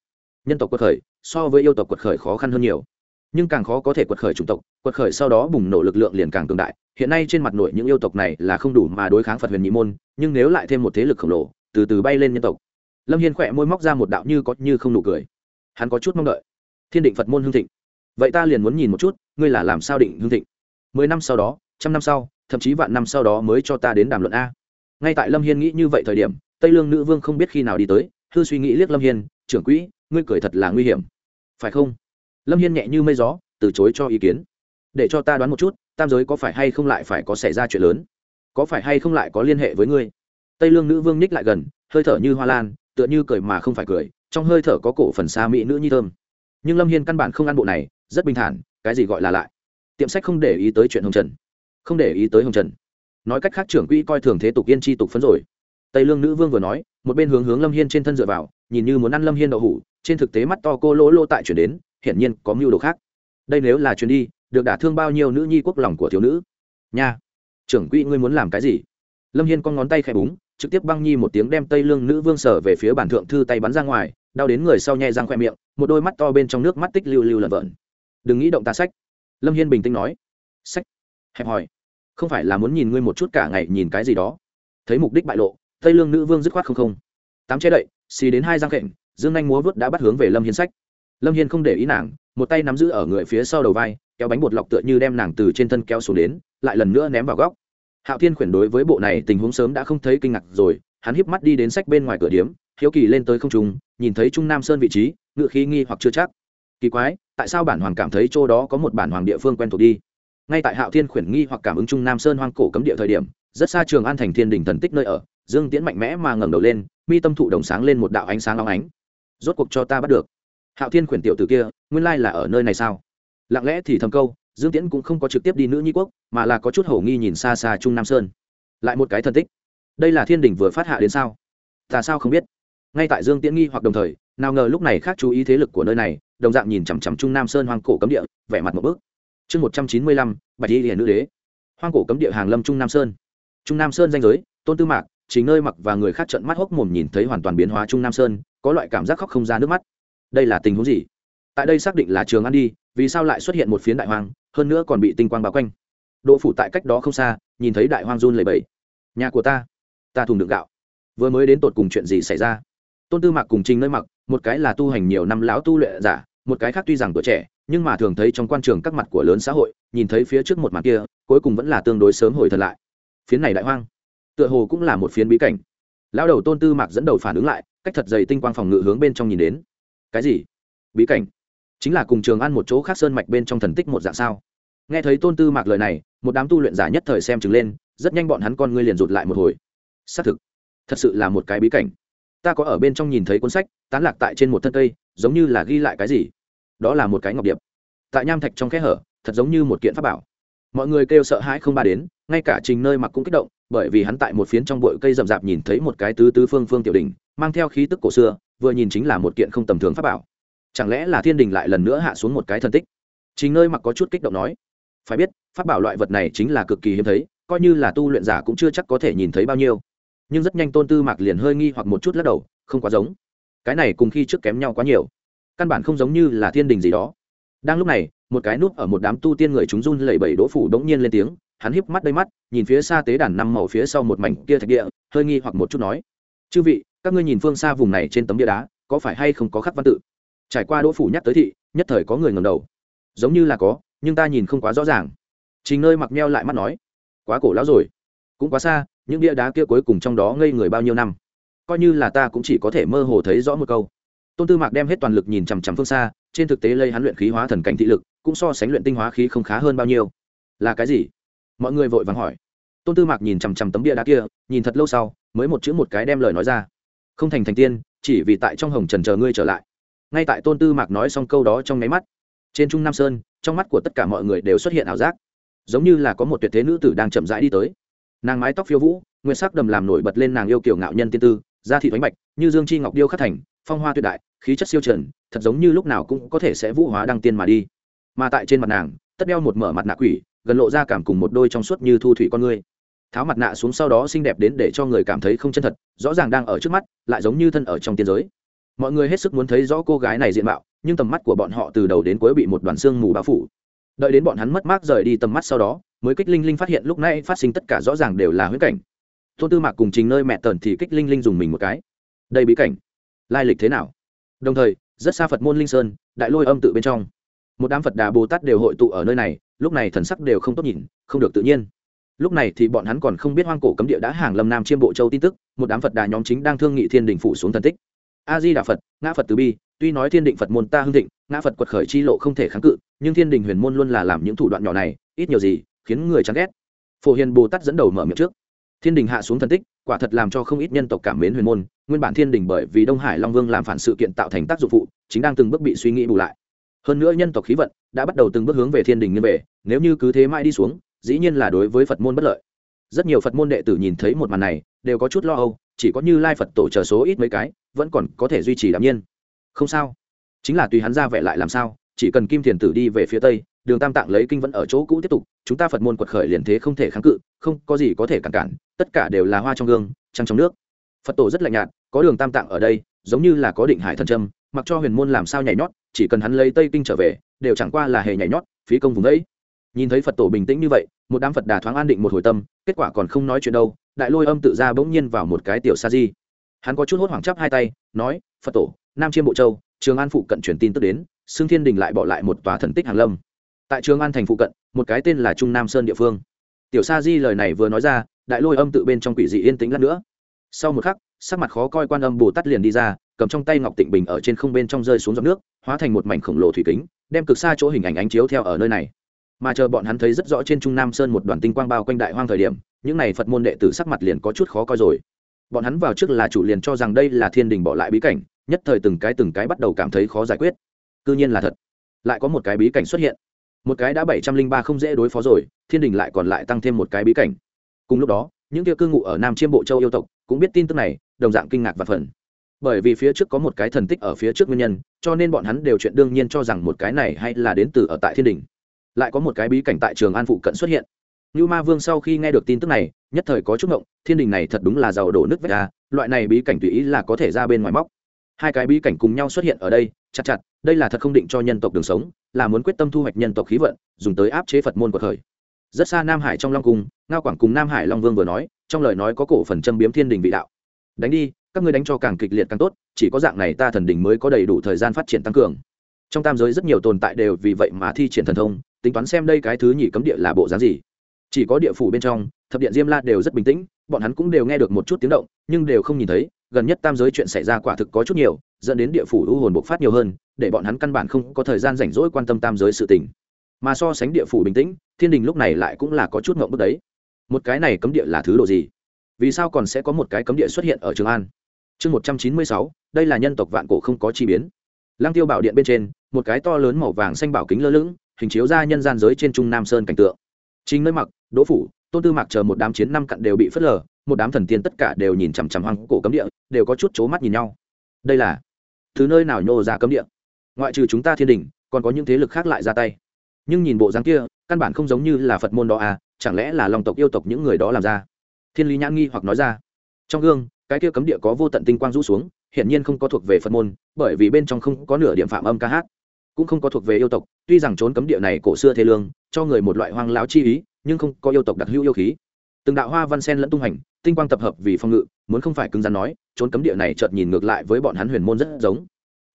Nhân tộc quật khởi, so với yêu tộc quật khởi khó khăn hơn nhiều. Nhưng càng khó có thể quật khởi chủng tộc, quật khởi sau đó bùng nổ lực lượng liền càng cường đại. Hiện nay trên mặt nội những yêu tộc này là không đủ mà đối kháng phật huyền nhị môn, nhưng nếu lại thêm một thế lực khổng lồ, từ từ bay lên nhân tộc lâm hiên khỏe môi móc ra một đạo như có như không nụ cười. Hắn có chút mong đợi. Thiên định phật môn hương thịnh. Vậy ta liền muốn nhìn một chút, ngươi là làm sao định hương thịnh? Mười năm sau đó, trăm năm sau, thậm chí vạn năm sau đó mới cho ta đến đàm luận a. Ngay tại lâm hiên nghĩ như vậy thời điểm, tây lương nữ vương không biết khi nào đi tới, hư suy nghĩ liếc lâm hiên, trưởng quỹ, ngươi cười thật là nguy hiểm. Phải không? Lâm hiên nhẹ như mây gió, từ chối cho ý kiến. Để cho ta đoán một chút, tam giới có phải hay không lại phải có xảy ra chuyện lớn? Có phải hay không lại có liên hệ với ngươi? Tây lương nữ vương ních lại gần, hơi thở như hoa lan tựa như cười mà không phải cười, trong hơi thở có cổ phần xa mỹ nữ nhi thơm. Nhưng lâm hiên căn bản không ăn bộ này, rất bình thản, cái gì gọi là lại. Tiệm sách không để ý tới chuyện hồng trần. Không để ý tới hồng trần. Nói cách khác trưởng quỹ coi thường thế tục yên chi tục phấn rồi. Tây lương nữ vương vừa nói, một bên hướng hướng lâm hiên trên thân dựa vào, nhìn như muốn ăn lâm hiên đậu hủ, trên thực tế mắt to cô lỗ lỗ tại chuyển đến, hiển nhiên có mưu đồ khác. Đây nếu là chuyến đi, được đả thương bao nhiêu nữ nhi quốc lòng của thiếu nữ? Nha. Trưởng quỹ ngươi muốn làm cái gì? Lâm hiên con ngón tay khẽ búng trực tiếp băng nhi một tiếng đem tây lương nữ vương sở về phía bản thượng thư tay bắn ra ngoài, đau đến người sau nhẹ răng khoe miệng, một đôi mắt to bên trong nước mắt tích lưu lưu lợn vợn đừng nghĩ động ta sách, lâm hiên bình tĩnh nói. Sách? Hẹp hỏi. Không phải là muốn nhìn ngươi một chút cả ngày nhìn cái gì đó. Thấy mục đích bại lộ, tây lương nữ vương dứt khoát không không. Tám che đậy, xì đến hai răng khệnh dương anh múa vớt đã bắt hướng về lâm hiên sách. Lâm hiên không để ý nàng, một tay nắm giữ ở người phía sau đầu vai, kéo bánh bột lọc tựa như đem nàng từ trên thân kéo xuống đến, lại lần nữa ném vào góc hạo thiên khuyển đối với bộ này tình huống sớm đã không thấy kinh ngạc rồi, hắn híp mắt đi đến sách bên ngoài cửa điếm, hiếu kỳ lên tới không trung, nhìn thấy trung nam sơn vị trí ngự khí nghi hoặc chưa chắc. Kỳ quái, tại sao bản hoàng cảm thấy chỗ đó có một bản hoàng địa phương quen thuộc đi? Ngay tại hạo thiên khuyển nghi hoặc cảm ứng trung nam sơn hoang cổ cấm địa thời điểm, rất xa trường an thành thiên đình thần tích nơi ở, dương tiễn mạnh mẽ mà ngẩng đầu lên, mi tâm thụ đồng sáng lên một đạo ánh sáng long ánh. Rốt cuộc cho ta bắt được. Hạo thiên khuyển tiểu tử kia, nguyên lai là ở nơi này sao? Lặng lẽ thì thầm câu dương tiễn cũng không có trực tiếp đi nữ nhi quốc, mà là có chút hổ nghi nhìn xa xa trung nam sơn. Lại một cái thân tích. Đây là thiên đình vừa phát hạ đến sao? Ta sao không biết? Ngay tại dương tiễn nghi hoặc đồng thời, nào ngờ lúc này khác chú ý thế lực của nơi này, đồng dạng nhìn chằm chằm trung nam sơn hoang cổ cấm địa, vẻ mặt một bước. Chương một trăm chín mươi lăm, bạch y hiền nữ đế. Hoang cổ cấm địa hàng lâm trung nam sơn. Trung nam sơn danh giới, tôn tư mạc chính nơi mặc và người khác trận mắt hốc mồm nhìn thấy hoàn toàn biến hóa trung nam sơn, có loại cảm giác khóc không ra nước mắt. Đây là tình huống gì? Tại đây xác định là trường ăn đi, vì sao lại xuất hiện một phiến đại hoang hơn nữa còn bị tinh quang bao quanh. Đỗ phủ tại cách đó không xa, nhìn thấy đại hoang run lầy bẫy nhà của ta ta thùng đựng gạo. Vừa mới đến tột cùng chuyện gì xảy ra? Tôn tư mạc cùng trình nơi mặc, một cái là tu hành nhiều năm lão tu luyện giả, một cái khác tuy rằng tuổi trẻ, nhưng mà thường thấy trong quan trường các mặt của lớn xã hội, nhìn thấy phía trước một mặt kia, cuối cùng vẫn là tương đối sớm hồi thật lại. Phiến này đại hoang, tựa hồ cũng là một phiến bí cảnh. Lão đầu tôn tư mạc dẫn đầu phản ứng lại, cách thật dày tinh quang phòng ngự hướng bên trong nhìn đến. Cái gì? Bí cảnh? Chính là cùng trường ăn một chỗ khác sơn mạch bên trong thần tích một dạng sao? Nghe thấy tôn tư mạc lời này, một đám tu luyện giả nhất thời xem chừng lên, rất nhanh bọn hắn con ngươi liền rụt lại một hồi. Xác thực, thật sự là một cái bí cảnh. Ta có ở bên trong nhìn thấy cuốn sách, tán lạc tại trên một thân cây, giống như là ghi lại cái gì. Đó là một cái ngọc điệp. Tại nham thạch trong kẽ hở, thật giống như một kiện pháp bảo. Mọi người kêu sợ hãi không ba đến, ngay cả trình nơi mặc cũng kích động, bởi vì hắn tại một phiến trong bụi cây rậm rạp nhìn thấy một cái tứ tứ phương phương tiểu đình mang theo khí tức cổ xưa, vừa nhìn chính là một kiện không tầm thường pháp bảo chẳng lẽ là thiên đình lại lần nữa hạ xuống một cái thần tích? Chính nơi mặc có chút kích động nói. Phải biết, pháp bảo loại vật này chính là cực kỳ hiếm thấy, coi như là tu luyện giả cũng chưa chắc có thể nhìn thấy bao nhiêu. Nhưng rất nhanh tôn tư mạc liền hơi nghi hoặc một chút lắc đầu, không quá giống. Cái này cùng khi trước kém nhau quá nhiều. Căn bản không giống như là thiên đình gì đó. Đang lúc này, một cái núp ở một đám tu tiên người chúng run lẩy bẩy đỗ phủ đống nhiên lên tiếng, hắn híp mắt đây mắt, nhìn phía xa tế đàn năm màu phía sau một mảnh kia thạch địa, hơi nghi hoặc một chút nói. Chư vị, các ngươi nhìn phương xa vùng này trên tấm địa đá, có phải hay không có khắc văn tự? Trải qua đỗ phủ nhắc tới thị, nhất thời có người ngầm đầu. Giống như là có, nhưng ta nhìn không quá rõ ràng. Trình nơi mặc meo lại mắt nói, quá cổ lão rồi. Cũng quá xa, những bia đá kia cuối cùng trong đó ngây người bao nhiêu năm? Coi như là ta cũng chỉ có thể mơ hồ thấy rõ một câu. Tôn tư mạc đem hết toàn lực nhìn chằm chằm phương xa, trên thực tế lây hắn luyện khí hóa thần cảnh thị lực, cũng so sánh luyện tinh hóa khí không khá hơn bao nhiêu. Là cái gì? Mọi người vội vàng hỏi. Tôn tư mạc nhìn chằm chằm tấm bia đá kia, nhìn thật lâu sau, mới một chữ một cái đem lời nói ra. Không thành thành tiên, chỉ vì tại trong hồng trần chờ ngươi trở lại ngay tại tôn tư mạc nói xong câu đó trong nháy mắt, trên trung nam sơn, trong mắt của tất cả mọi người đều xuất hiện ảo giác. Giống như là có một tuyệt thế nữ tử đang chậm rãi đi tới. Nàng mái tóc phiêu vũ nguyên sắc đầm làm nổi bật lên nàng yêu kiểu ngạo nhân tiên tư, da thị thoánh bạch, như dương chi ngọc điêu khắc thành, phong hoa tuyệt đại, khí chất siêu trần, thật giống như lúc nào cũng có thể sẽ vũ hóa đăng tiên mà đi. Mà tại trên mặt nàng, tất đeo một mở mặt nạ quỷ, gần lộ ra cảm cùng một đôi trong suốt như thu thủy con ngươi. Tháo mặt nạ xuống sau đó xinh đẹp đến để cho người cảm thấy không chân thật, rõ ràng đang ở trước mắt, lại giống như thân ở trong tiên giới mọi người hết sức muốn thấy rõ cô gái này diện mạo, nhưng tầm mắt của bọn họ từ đầu đến cuối bị một đoàn xương mù bao phủ. Đợi đến bọn hắn mất mát rời đi tầm mắt sau đó, mới kích linh linh phát hiện lúc này phát sinh tất cả rõ ràng đều là huyễn cảnh. Tôn tư mạc cùng trình nơi mẹ tần thì kích linh linh dùng mình một cái. Đây bí cảnh, lai lịch thế nào? Đồng thời, rất xa phật môn linh sơn, đại lôi âm tự bên trong. Một đám phật đà bồ tát đều hội tụ ở nơi này, lúc này thần sắc đều không tốt nhìn, không được tự nhiên. Lúc này thì bọn hắn còn không biết hoang cổ cấm địa đã hàng lâm nam chiêm bộ châu tin tức, một đám phật đà nhóm chính đang thương nghị thiên đình phủ xuống thần tích a di đà phật, ngã phật từ bi, tuy nói thiên định phật môn ta hưng thịnh, ngã phật quật khởi chi lộ không thể kháng cự, nhưng thiên đình huyền môn luôn là làm những thủ đoạn nhỏ này, ít nhiều gì, khiến người chán ghét. Phổ hiền bồ tát dẫn đầu mở miệng trước. Thiên đình hạ xuống thần tích, quả thật làm cho không ít nhân tộc cảm mến huyền môn, nguyên bản thiên đình bởi vì đông hải long vương làm phản sự kiện tạo thành tác dụng phụ, chính đang từng bước bị suy nghĩ bù lại. Hơn nữa nhân tộc khí vận đã bắt đầu từng bước hướng về thiên đình như về, nếu như cứ thế mãi đi xuống, dĩ nhiên là đối với phật môn bất lợi. Rất nhiều phật môn đệ tử nhìn thấy một màn này, đều có chút lo âu chỉ có như lai phật tổ chờ số ít mấy cái, vẫn còn có thể duy trì đạm nhiên. Không sao. Chính là tùy hắn ra vẻ lại làm sao, chỉ cần kim thiền tử đi về phía tây, đường tam tạng lấy kinh vẫn ở chỗ cũ tiếp tục, chúng ta phật môn quật khởi liền thế không thể kháng cự, không có gì có thể cản cản, tất cả đều là hoa trong gương, trăng trong nước. Phật tổ rất lạnh nhạt, có đường tam tạng ở đây, giống như là có định hải thần trâm mặc cho huyền môn làm sao nhảy nhót, chỉ cần hắn lấy tây kinh trở về, đều chẳng qua là hề nhảy nhót, phí công vùng đấy nhìn thấy phật tổ bình tĩnh như vậy, một đám phật đà thoáng an định một hồi tâm, kết quả còn không nói chuyện đâu đại lôi âm tự ra bỗng nhiên vào một cái tiểu sa di. Hắn có chút hốt hoảng chắp hai tay, nói, phật tổ, nam chiêm bộ châu, trường an phụ cận truyền tin tức đến xương thiên đình lại bỏ lại một tòa thần tích hàng lâm. Tại trường an thành phụ cận, một cái tên là trung nam sơn địa phương. Tiểu sa di lời này vừa nói ra, đại lôi âm tự bên trong quỷ dị yên tĩnh lắm nữa. Sau một khắc, sắc mặt khó coi quan âm bồ tát liền đi ra, cầm trong tay ngọc tịnh bình ở trên không bên trong rơi xuống giọt nước, hóa thành một mảnh khổng lồ thủy kính, đem cực xa chỗ hình ảnh ánh chiếu theo ở nơi này mà chờ bọn hắn thấy rất rõ trên trung nam sơn một đoàn tinh quang bao quanh đại hoang thời điểm, những này phật môn đệ tử sắc mặt liền có chút khó coi rồi. Bọn hắn vào trước là chủ liền cho rằng đây là thiên đình bỏ lại bí cảnh, nhất thời từng cái từng cái bắt đầu cảm thấy khó giải quyết. C nhiên là thật. Lại có một cái bí cảnh xuất hiện. Một cái đã bảy trăm linh ba không dễ đối phó rồi, thiên đình lại còn lại tăng thêm một cái bí cảnh. Cùng lúc đó, những kia cư ngụ ở nam chiêm bộ châu yêu tộc cũng biết tin tức này, đồng dạng kinh ngạc và phần bởi vì phía trước có một cái thần tích ở phía trước nguyên nhân, cho nên bọn hắn đều chuyện đương nhiên cho rằng một cái này hay là đến từ ở tại thiên đình lại có một cái bí cảnh tại trường an phụ cận xuất hiện. Như ma vương sau khi nghe được tin tức này, nhất thời có chút mộng thiên đình này thật đúng là giàu đổ nước vách ra loại này bí cảnh tùy ý là có thể ra bên ngoài móc. Hai cái bí cảnh cùng nhau xuất hiện ở đây, chặt chặt, đây là thật không định cho nhân tộc đường sống, là muốn quyết tâm thu hoạch nhân tộc khí vận, dùng tới áp chế phật môn của thời. Rất xa nam hải trong long cung, ngao quảng cùng nam hải long vương vừa nói, trong lời nói có cổ phần châm biếm thiên đình vị đạo. Đánh đi, các ngươi đánh cho càng kịch liệt càng tốt, chỉ có dạng này ta thần đình mới có đầy đủ thời gian phát triển tăng cường trong tam giới rất nhiều tồn tại đều vì vậy mà thi triển thần thông, tính toán xem đây cái thứ nhị cấm địa là bộ dáng gì. Chỉ có địa phủ bên trong, thập điện diêm la đều rất bình tĩnh, bọn hắn cũng đều nghe được một chút tiếng động, nhưng đều không nhìn thấy, gần nhất tam giới chuyện xảy ra quả thực có chút nhiều, dẫn đến địa phủ u hồn bộc phát nhiều hơn, để bọn hắn căn bản không có thời gian rảnh rỗi quan tâm tam giới sự tình. Mà so sánh địa phủ bình tĩnh, thiên đình lúc này lại cũng là có chút ngộng bức đấy. Một cái này cấm địa là thứ độ gì? Vì sao còn sẽ có một cái cấm địa xuất hiện ở trường an? Chương một trăm chín mươi sáu, đây là nhân tộc vạn cổ không có chi biến lăng tiêu bảo điện bên trên, một cái to lớn màu vàng xanh bảo kính lơ lửng, hình chiếu ra nhân gian giới trên trung nam sơn cảnh tượng. Chính nơi mặc, đỗ phủ, tôn tư mạc chờ một đám chiến năm cặn đều bị phớt lờ, một đám thần tiên tất cả đều nhìn chằm chằm hoang cổ cấm địa, đều có chút c mắt nhìn nhau. Đây là thứ nơi nào nhô ra cấm địa? Ngoại trừ chúng ta thiên đình, còn có những thế lực khác lại ra tay. Nhưng nhìn bộ dáng kia, căn bản không giống như là phật môn đó à chẳng lẽ là lòng tộc, yêu tộc những người đó làm ra? Thiên lý nhãn nghi hoặc nói ra. Trong gương, cái kia cấm địa có vô tận tinh quang rũ xuống hiện nhiên không có thuộc về phật môn, bởi vì bên trong không có nửa điểm phạm âm ca hát, cũng không có thuộc về yêu tộc. Tuy rằng trốn cấm địa này cổ xưa thế lương, cho người một loại hoang láo chi ý, nhưng không có yêu tộc đặc hữu yêu khí. Từng đạo hoa văn sen lẫn tung hành, tinh quang tập hợp vì phong ngự, muốn không phải cứng rắn nói, trốn cấm địa này chợt nhìn ngược lại với bọn hắn huyền môn rất giống.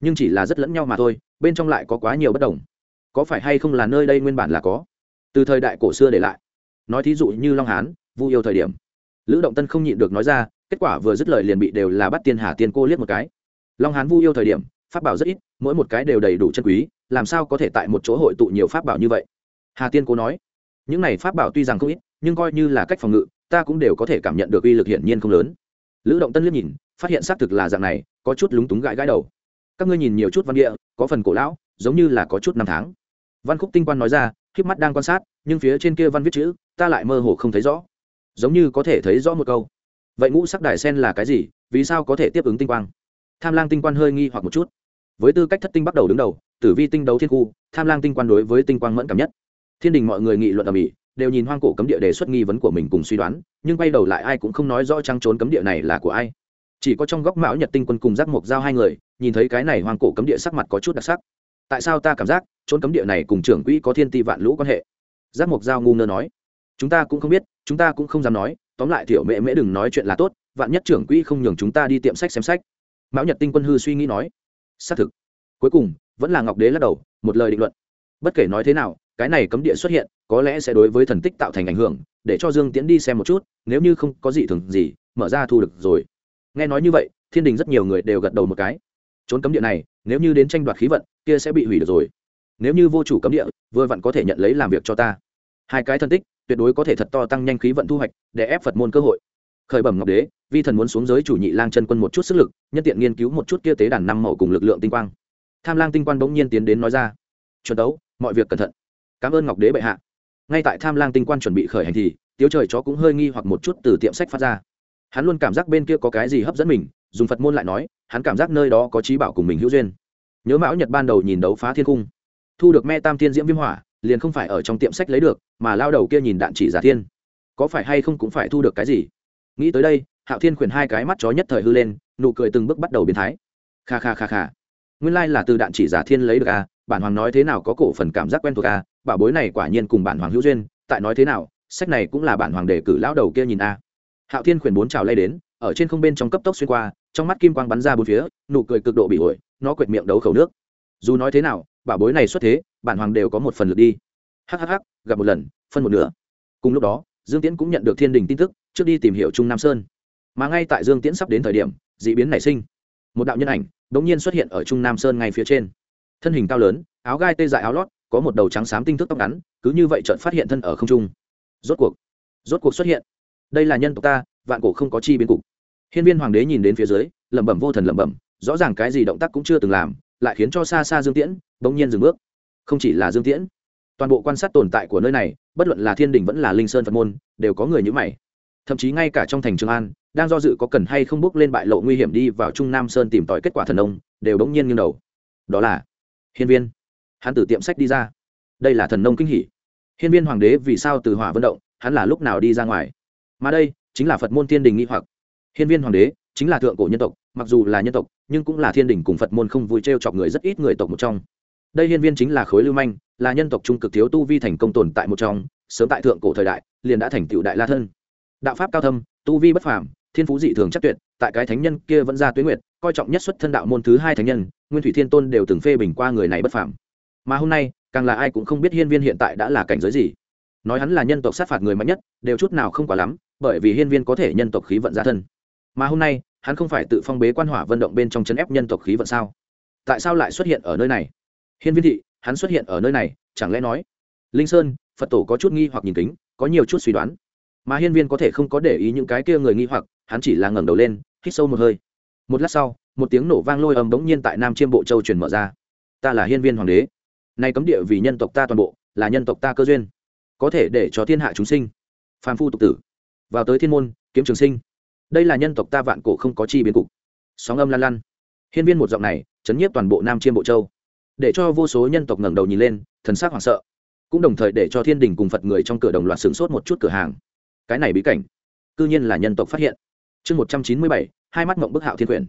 Nhưng chỉ là rất lẫn nhau mà thôi, bên trong lại có quá nhiều bất đồng. Có phải hay không là nơi đây nguyên bản là có? Từ thời đại cổ xưa để lại. Nói thí dụ như long hán, vu yêu thời điểm. Lữ động tân không nhịn được nói ra kết quả vừa dứt lời liền bị đều là bắt tiên hà tiên cô liếc một cái. Long hán vu yêu thời điểm, pháp bảo rất ít, mỗi một cái đều đầy đủ chân quý, làm sao có thể tại một chỗ hội tụ nhiều pháp bảo như vậy? Hà tiên cô nói, những này pháp bảo tuy rằng không ít, nhưng coi như là cách phòng ngự, ta cũng đều có thể cảm nhận được uy lực hiển nhiên không lớn. Lữ động tân liếc nhìn, phát hiện xác thực là dạng này, có chút lúng túng gãi gãi đầu. Các ngươi nhìn nhiều chút văn địa, có phần cổ lão, giống như là có chút năm tháng. Văn khúc tinh quan nói ra, khiếp mắt đang quan sát, nhưng phía trên kia văn viết chữ, ta lại mơ hồ không thấy rõ. Giống như có thể thấy rõ một câu vậy ngũ sắc đài sen là cái gì? Vì sao có thể tiếp ứng tinh quang? Tham lang tinh quan hơi nghi hoặc một chút. Với tư cách thất tinh bắt đầu đứng đầu, tử vi tinh đấu thiên khu, tham lang tinh quan đối với tinh quang mẫn cảm nhất. Thiên đình mọi người nghị luận ở mỹ đều nhìn hoang cổ cấm địa đề xuất nghi vấn của mình cùng suy đoán, nhưng quay đầu lại ai cũng không nói rõ trăng trốn cấm địa này là của ai. Chỉ có trong góc mão nhật tinh quân cùng giác mộc giao hai người, nhìn thấy cái này hoang cổ cấm địa sắc mặt có chút đặc sắc. Tại sao ta cảm giác, trốn cấm địa này cùng trưởng quỹ có thiên ti vạn lũ quan hệ? Giác mộc giao ngu ngơ nói. Chúng ta cũng không biết, chúng ta cũng không dám nói tóm lại tiểu mẹ mẹ đừng nói chuyện là tốt, vạn nhất trưởng quỹ không nhường chúng ta đi tiệm sách xem sách. Mão nhật tinh quân hư suy nghĩ nói. Xác thực. Cuối cùng, vẫn là ngọc đế lắc đầu, một lời định luận. Bất kể nói thế nào, cái này cấm địa xuất hiện, có lẽ sẽ đối với thần tích tạo thành ảnh hưởng, để cho dương tiễn đi xem một chút, nếu như không có gì thường gì, mở ra thu được rồi. Nghe nói như vậy, thiên đình rất nhiều người đều gật đầu một cái. Trốn cấm địa này, nếu như đến tranh đoạt khí vận, kia sẽ bị hủy được rồi. Nếu như vô chủ cấm địa, vừa vặn có thể nhận lấy làm việc cho ta. Hai cái thân tích tuyệt đối có thể thật to tăng nhanh khí vận thu hoạch, để ép phật môn cơ hội. Khởi bẩm ngọc đế, vi thần muốn xuống giới chủ nhị lang chân quân một chút sức lực, nhân tiện nghiên cứu một chút kia tế đàn năm màu cùng lực lượng tinh quang. Tham lang tinh quan bỗng nhiên tiến đến nói ra, chuẩn đấu, mọi việc cẩn thận. Cảm ơn ngọc đế bệ hạ. Ngay tại tham lang tinh quan chuẩn bị khởi hành thì, tiếu trời chó cũng hơi nghi hoặc một chút từ tiệm sách phát ra. Hắn luôn cảm giác bên kia có cái gì hấp dẫn mình, dùng phật môn lại nói, hắn cảm giác nơi đó có trí bảo cùng mình hữu duyên. Nhớ mão nhật ban đầu nhìn đấu phá thiên cung, thu được me tam thiên diễm viêm hỏa liền không phải ở trong tiệm sách lấy được, mà lao đầu kia nhìn đạn chỉ giả thiên. Có phải hay không cũng phải thu được cái gì? Nghĩ tới đây, hạo thiên khuyển hai cái mắt chó nhất thời hư lên, nụ cười từng bước bắt đầu biến thái. Kha kha kha kha. Nguyên lai là từ đạn chỉ giả thiên lấy được à bản hoàng nói thế nào có cổ phần cảm giác quen thuộc à bảo bối này quả nhiên cùng bản hoàng hữu duyên, tại nói thế nào, sách này cũng là bản hoàng đề cử lão đầu kia nhìn a à. hạo thiên khuyển bốn trào lay đến, ở trên không bên trong cấp tốc xuyên qua, trong mắt kim quang bắn ra bốn phía, nụ cười cực độ bị ổi nó quệt miệng đấu khẩu nước. Dù nói thế nào bảo bối này xuất thế, bản hoàng đều có một phần lượt đi. Hhh gặp một lần, phân một nửa. Cùng lúc đó, dương tiễn cũng nhận được thiên đình tin tức, trước đi tìm hiểu trung nam sơn. Mà ngay tại dương tiễn sắp đến thời điểm d ị biến nảy sinh. Một đạo nhân ảnh đ ỗ n g nhiên xuất hiện ở trung nam sơn ngay phía trên. Thân hình cao lớn, áo gai tê dại áo lót, có một đầu trắng xám tinh thức tóc ngắn, cứ như vậy trợn phát hiện thân ở không trung. Rốt cuộc rốt cuộc xuất hiện. Đây là nhân tộc ta, vạn cổ không có chi biến cục. Hiên viên hoàng đế nhìn đến phía dưới, lẩm bẩm vô thần lẩm bẩm, rõ ràng cái gì động tác cũng chưa từng làm lại khiến cho xa xa dương tiễn bỗng nhiên dừng bước. Không chỉ là dương tiễn, toàn bộ quan sát tồn tại của nơi này, bất luận là thiên đình vẫn là linh sơn phật môn, đều có người nhữ mày. Thậm chí ngay cả trong thành trường an, đang do dự có cần hay không bước lên bại lộ nguy hiểm đi vào trung nam sơn tìm tòi kết quả thần ông đều đống nhiên nghiêng đầu. Đó là hiên viên. Hắn từ tiệm sách đi ra. Đây là thần nông kinh hỷ hiên viên hoàng đế vì sao từ hỏa vận động, hắn là lúc nào đi ra ngoài? Mà đây chính là phật môn thiên đình nghi hoặc. Hiên viên hoàng đế chính là thượng cổ nhân tộc mặc dù là nhân tộc, nhưng cũng là thiên đình cùng phật môn không vui t r e o chọc người rất ít người tộc một trong. Đây hiên viên chính là khối lưu manh, là nhân tộc trung cực thiếu tu vi thành công tồn tại một trong, sớm tại thượng cổ thời đại, liền đã thành tựu đại la thân. Đạo pháp cao thâm, tu vi bất phàm, thiên phú dị thường chắc tuyệt, tại cái thánh nhân kia vẫn ra tuyến nguyệt, coi trọng nhất xuất thân đạo môn thứ hai thánh nhân, nguyên thủy thiên tôn đều từng phê bình qua người này bất phàm. Mà hôm nay, càng là ai cũng không biết hiên viên hiện tại đã là cảnh giới gì. Nói hắn là nhân tộc sát phạt người mạnh nhất, đều chút nào không quá lắm, bởi vì hiên viên có thể nhân tộc khí vận ra thân. Mà hôm nay hắn không phải tự phong bế quan hỏa vận động bên trong chấn ép nhân tộc khí vận sao? Tại sao lại xuất hiện ở nơi này? Hiên viên thị, hắn xuất hiện ở nơi này, chẳng lẽ nói? Linh sơn, phật tổ có chút nghi hoặc nhìn kính, có nhiều chút suy đoán. Mà hiên viên có thể không có để ý những cái kia người nghi hoặc, hắn chỉ là ngẩng đầu lên, hít sâu một hơi. Một lát sau, một tiếng nổ vang lôi ầm bỗng nhiên tại nam chiêm bộ châu truyền mở ra. Ta là hiên viên hoàng đế. Nay cấm địa vì nhân tộc ta toàn bộ, là nhân tộc ta cơ duyên. Có thể để cho thiên hạ chúng sinh. Phàm phu tục tử. Vào tới thiên môn, kiếm trường sinh đây là nhân tộc ta vạn cổ không có chi biến cục. Sóng âm lan lan. Hiên viên một giọng này, chấn nhiếp toàn bộ nam chiêm bộ châu. Để cho vô số nhân tộc ngẩng đầu nhìn lên, thần sắc hoảng sợ. Cũng đồng thời để cho thiên đình cùng phật người trong cửa đồng loạt sửng sốt một chút cửa hàng. Cái này bí cảnh, cư nhiên là nhân tộc phát hiện. Chương một trăm chín mươi bảy, hai mắt mộng bức hạo thiên quyển.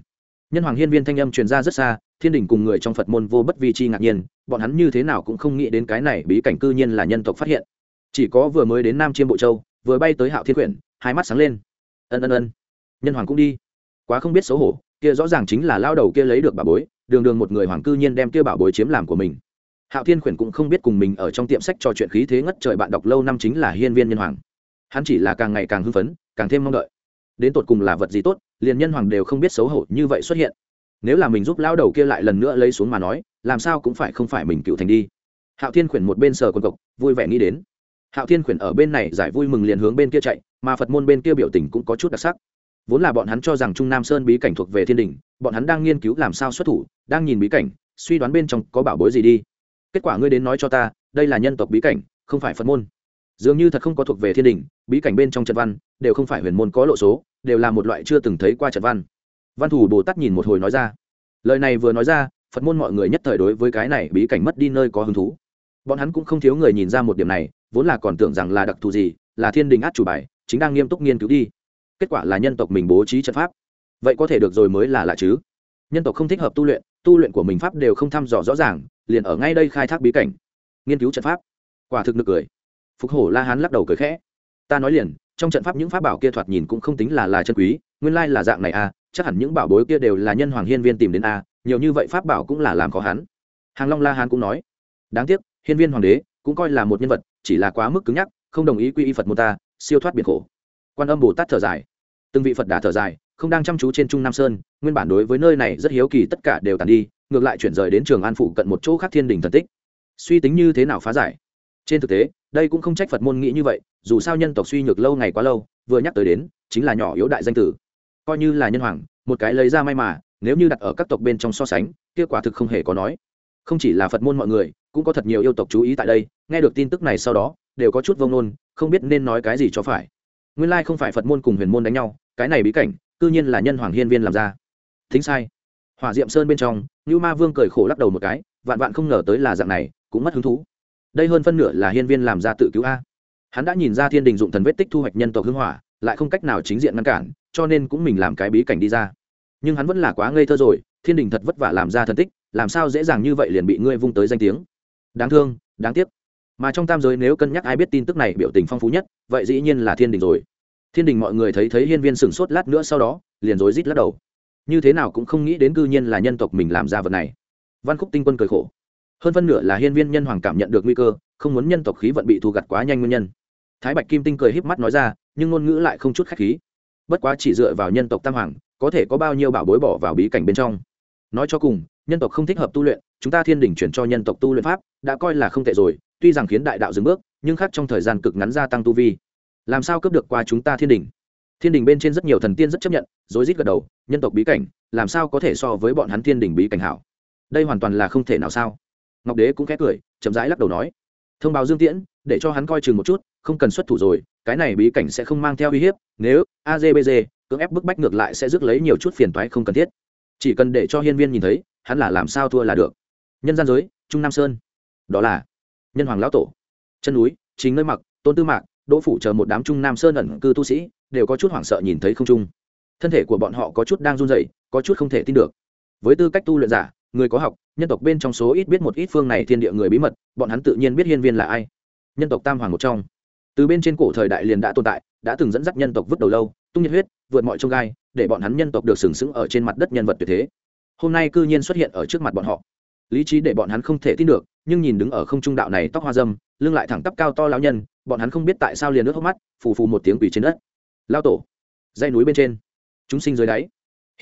Nhân hoàng hiên viên thanh âm truyền ra rất xa, thiên đình cùng người trong phật môn vô bất vi chi ngạc nhiên, bọn hắn như thế nào cũng không nghĩ đến cái này bí cảnh cư nhiên là nhân tộc phát hiện. Chỉ có vừa mới đến nam chiêm bộ châu, vừa bay tới hạo thiên quyển, hai mắt sáng lên. Ân ân ân nhân hoàng cũng đi. Quá không biết xấu hổ, kia rõ ràng chính là lao đầu kia lấy được bà bối, đường đường một người hoàng cư nhiên đem kia bảo bối chiếm làm của mình. Hạo thiên khuyển cũng không biết cùng mình ở trong tiệm sách trò chuyện khí thế ngất trời bạn đọc lâu năm chính là hiên viên nhân hoàng. Hắn chỉ là càng ngày càng hưng phấn, càng thêm mong đợi. Đến tột cùng là vật gì tốt, liền nhân hoàng đều không biết xấu hổ như vậy xuất hiện. Nếu là mình giúp lao đầu kia lại lần nữa lấy xuống mà nói, làm sao cũng phải không phải mình cựu thành đi. Hạo thiên khuyển một bên sờ quần cộc vui vẻ nghĩ đến. Hạo thiên khuyển ở bên này giải vui mừng liền hướng bên kia chạy, mà phật môn bên kia biểu tình cũng có chút đặc sắc vốn là bọn hắn cho rằng trung nam sơn bí cảnh thuộc về thiên đình, bọn hắn đang nghiên cứu làm sao xuất thủ, đang nhìn bí cảnh, suy đoán bên trong có bảo bối gì đi. Kết quả ngươi đến nói cho ta, đây là nhân tộc bí cảnh, không phải phật môn. Dường như thật không có thuộc về thiên đình, bí cảnh bên trong trận văn, đều không phải huyền môn có lộ số, đều là một loại chưa từng thấy qua trận văn. Văn thủ bồ tát nhìn một hồi nói ra. Lời này vừa nói ra, phật môn mọi người nhất thời đối với cái này bí cảnh mất đi nơi có hứng thú. Bọn hắn cũng không thiếu người nhìn ra một điểm này, vốn là còn tưởng rằng là đặc thù gì, là thiên đình át chủ bài, chính đang nghiêm túc nghiên cứu đi kết quả là nhân tộc mình bố trí trận pháp. Vậy có thể được rồi mới là lạ chứ? Nhân tộc không thích hợp tu luyện tu luyện của mình pháp đều không thăm dò rõ ràng, liền ở ngay đây khai thác bí cảnh. Nghiên cứu trận pháp. Quả thực nực cười. Phục hổ la hán lắc đầu cười khẽ. Ta nói liền, trong trận pháp những pháp bảo kia thoạt nhìn cũng không tính là là chân quý, nguyên lai là dạng này à chắc hẳn những bảo bối kia đều là nhân hoàng hiên viên tìm đến a, nhiều như vậy pháp bảo cũng là làm khó hắn. Hàng long la hán cũng nói. Đáng tiếc, hiên viên hoàng đế cũng coi là một nhân vật, chỉ là quá mức cứng nhắc, không đồng ý quy y phật mô ta, siêu thoát biệt khổ. Quan âm bồ tát thở dài từng vị phật đã thở dài, không đang chăm chú trên trung nam sơn, nguyên bản đối với nơi này rất hiếu kỳ tất cả đều tàn đi, ngược lại chuyển rời đến trường an phụ cận một chỗ khác thiên đình thần tích. Suy tính như thế nào phá giải? Trên thực tế, đây cũng không trách phật môn nghĩ như vậy, dù sao nhân tộc suy nhược lâu ngày quá lâu, vừa nhắc tới đến, chính là nhỏ yếu đại danh tử. Coi như là nhân hoàng, một cái lấy ra may mà, nếu như đặt ở các tộc bên trong so sánh kết quả thực không hề có nói. Không chỉ là phật môn mọi người, cũng có thật nhiều yêu tộc chú ý tại đây, nghe được tin tức này sau đó, đều có chút vông nôn, không biết nên nói cái gì cho phải nguyên lai không phải phật môn cùng huyền môn đánh nhau, cái này bí cảnh tự nhiên là nhân hoàng hiên viên làm ra. Thính sai. Hỏa diệm sơn bên trong như ma vương cười khổ lắc đầu một cái, vạn vạn không ngờ tới là dạng này, cũng mất hứng thú. Đây hơn phân nửa là hiên viên làm ra tự cứu a. Hắn đã nhìn ra thiên đình dụng thần vết tích thu hoạch nhân tộc hưng hỏa, lại không cách nào chính diện ngăn cản, cho nên cũng mình làm cái bí cảnh đi ra. Nhưng hắn vẫn là quá ngây thơ rồi, thiên đình thật vất vả làm ra thần tích, làm sao dễ dàng như vậy liền bị ngươi vung tới danh tiếng. Đáng thương, đáng tiếc mà trong tam giới nếu cân nhắc ai biết tin tức này biểu tình phong phú nhất, vậy dĩ nhiên là thiên đình rồi. Thiên đình mọi người thấy thấy hiên viên sửng sốt lát nữa sau đó, liền rối rít lắc đầu. Như thế nào cũng không nghĩ đến cư nhiên là nhân tộc mình làm ra vật này. Văn khúc tinh quân cười khổ. Hơn phân nửa là hiên viên nhân hoàng cảm nhận được nguy cơ, không muốn nhân tộc khí vận bị thu gặt quá nhanh nguyên nhân. Thái bạch kim tinh cười híp mắt nói ra, nhưng ngôn ngữ lại không chút khách khí. Bất quá chỉ dựa vào nhân tộc tam hoàng, có thể có bao nhiêu bảo bối bỏ vào bí cảnh bên trong. Nói cho cùng, nhân tộc không thích hợp tu luyện, chúng ta thiên đình chuyển cho nhân tộc tu luyện pháp, đã coi là không tệ rồi tuy rằng khiến đại đạo dừng bước, nhưng khác trong thời gian cực ngắn gia tăng tu vi. Làm sao cướp được qua chúng ta thiên đình? Thiên đình bên trên rất nhiều thần tiên rất chấp nhận, rối rít gật đầu, nhân tộc bí cảnh, làm sao có thể so với bọn hắn thiên đình bí cảnh hảo? Đây hoàn toàn là không thể nào sao? Ngọc đế cũng khẽ cười, chậm rãi lắc đầu nói, thông báo dương tiễn, để cho hắn coi chừng một chút, không cần xuất thủ rồi, cái này bí cảnh sẽ không mang theo uy hiếp, nếu azbg cưỡng ép bức bách ngược lại sẽ rước lấy nhiều chút phiền toái không cần thiết. Chỉ cần để cho hiên viên nhìn thấy, hắn là làm sao thua là được. Nhân gian giới, trung nam sơn, đó là nhân hoàng lão tổ. Chân núi, chính nơi mặc, tôn tư mạc, đỗ phủ chờ một đám trung nam sơn ẩn cư tu sĩ, đều có chút hoảng sợ nhìn thấy không trung. Thân thể của bọn họ có chút đang run rẩy, có chút không thể tin được. Với tư cách tu luyện giả, người có học, nhân tộc bên trong số ít biết một ít phương này thiên địa người bí mật, bọn hắn tự nhiên biết hiên viên là ai. Nhân tộc tam hoàng một trong. Từ bên trên cổ thời đại liền đã tồn tại, đã từng dẫn dắt nhân tộc vứt đầu lâu, tung nhiệt huyết, vượt mọi trông gai, để bọn hắn nhân tộc được sừng sững ở trên mặt đất nhân vật tuyệt thế. Hôm nay cư nhiên xuất hiện ở trước mặt bọn họ lý trí để bọn hắn không thể tin được, nhưng nhìn đứng ở không trung đạo này tóc hoa dâm, lưng lại thẳng tắp cao to lao nhân, bọn hắn không biết tại sao liền nước hốc mắt, phù phù một tiếng quỷ trên đất. Lao tổ dây núi bên trên, chúng sinh dưới đáy.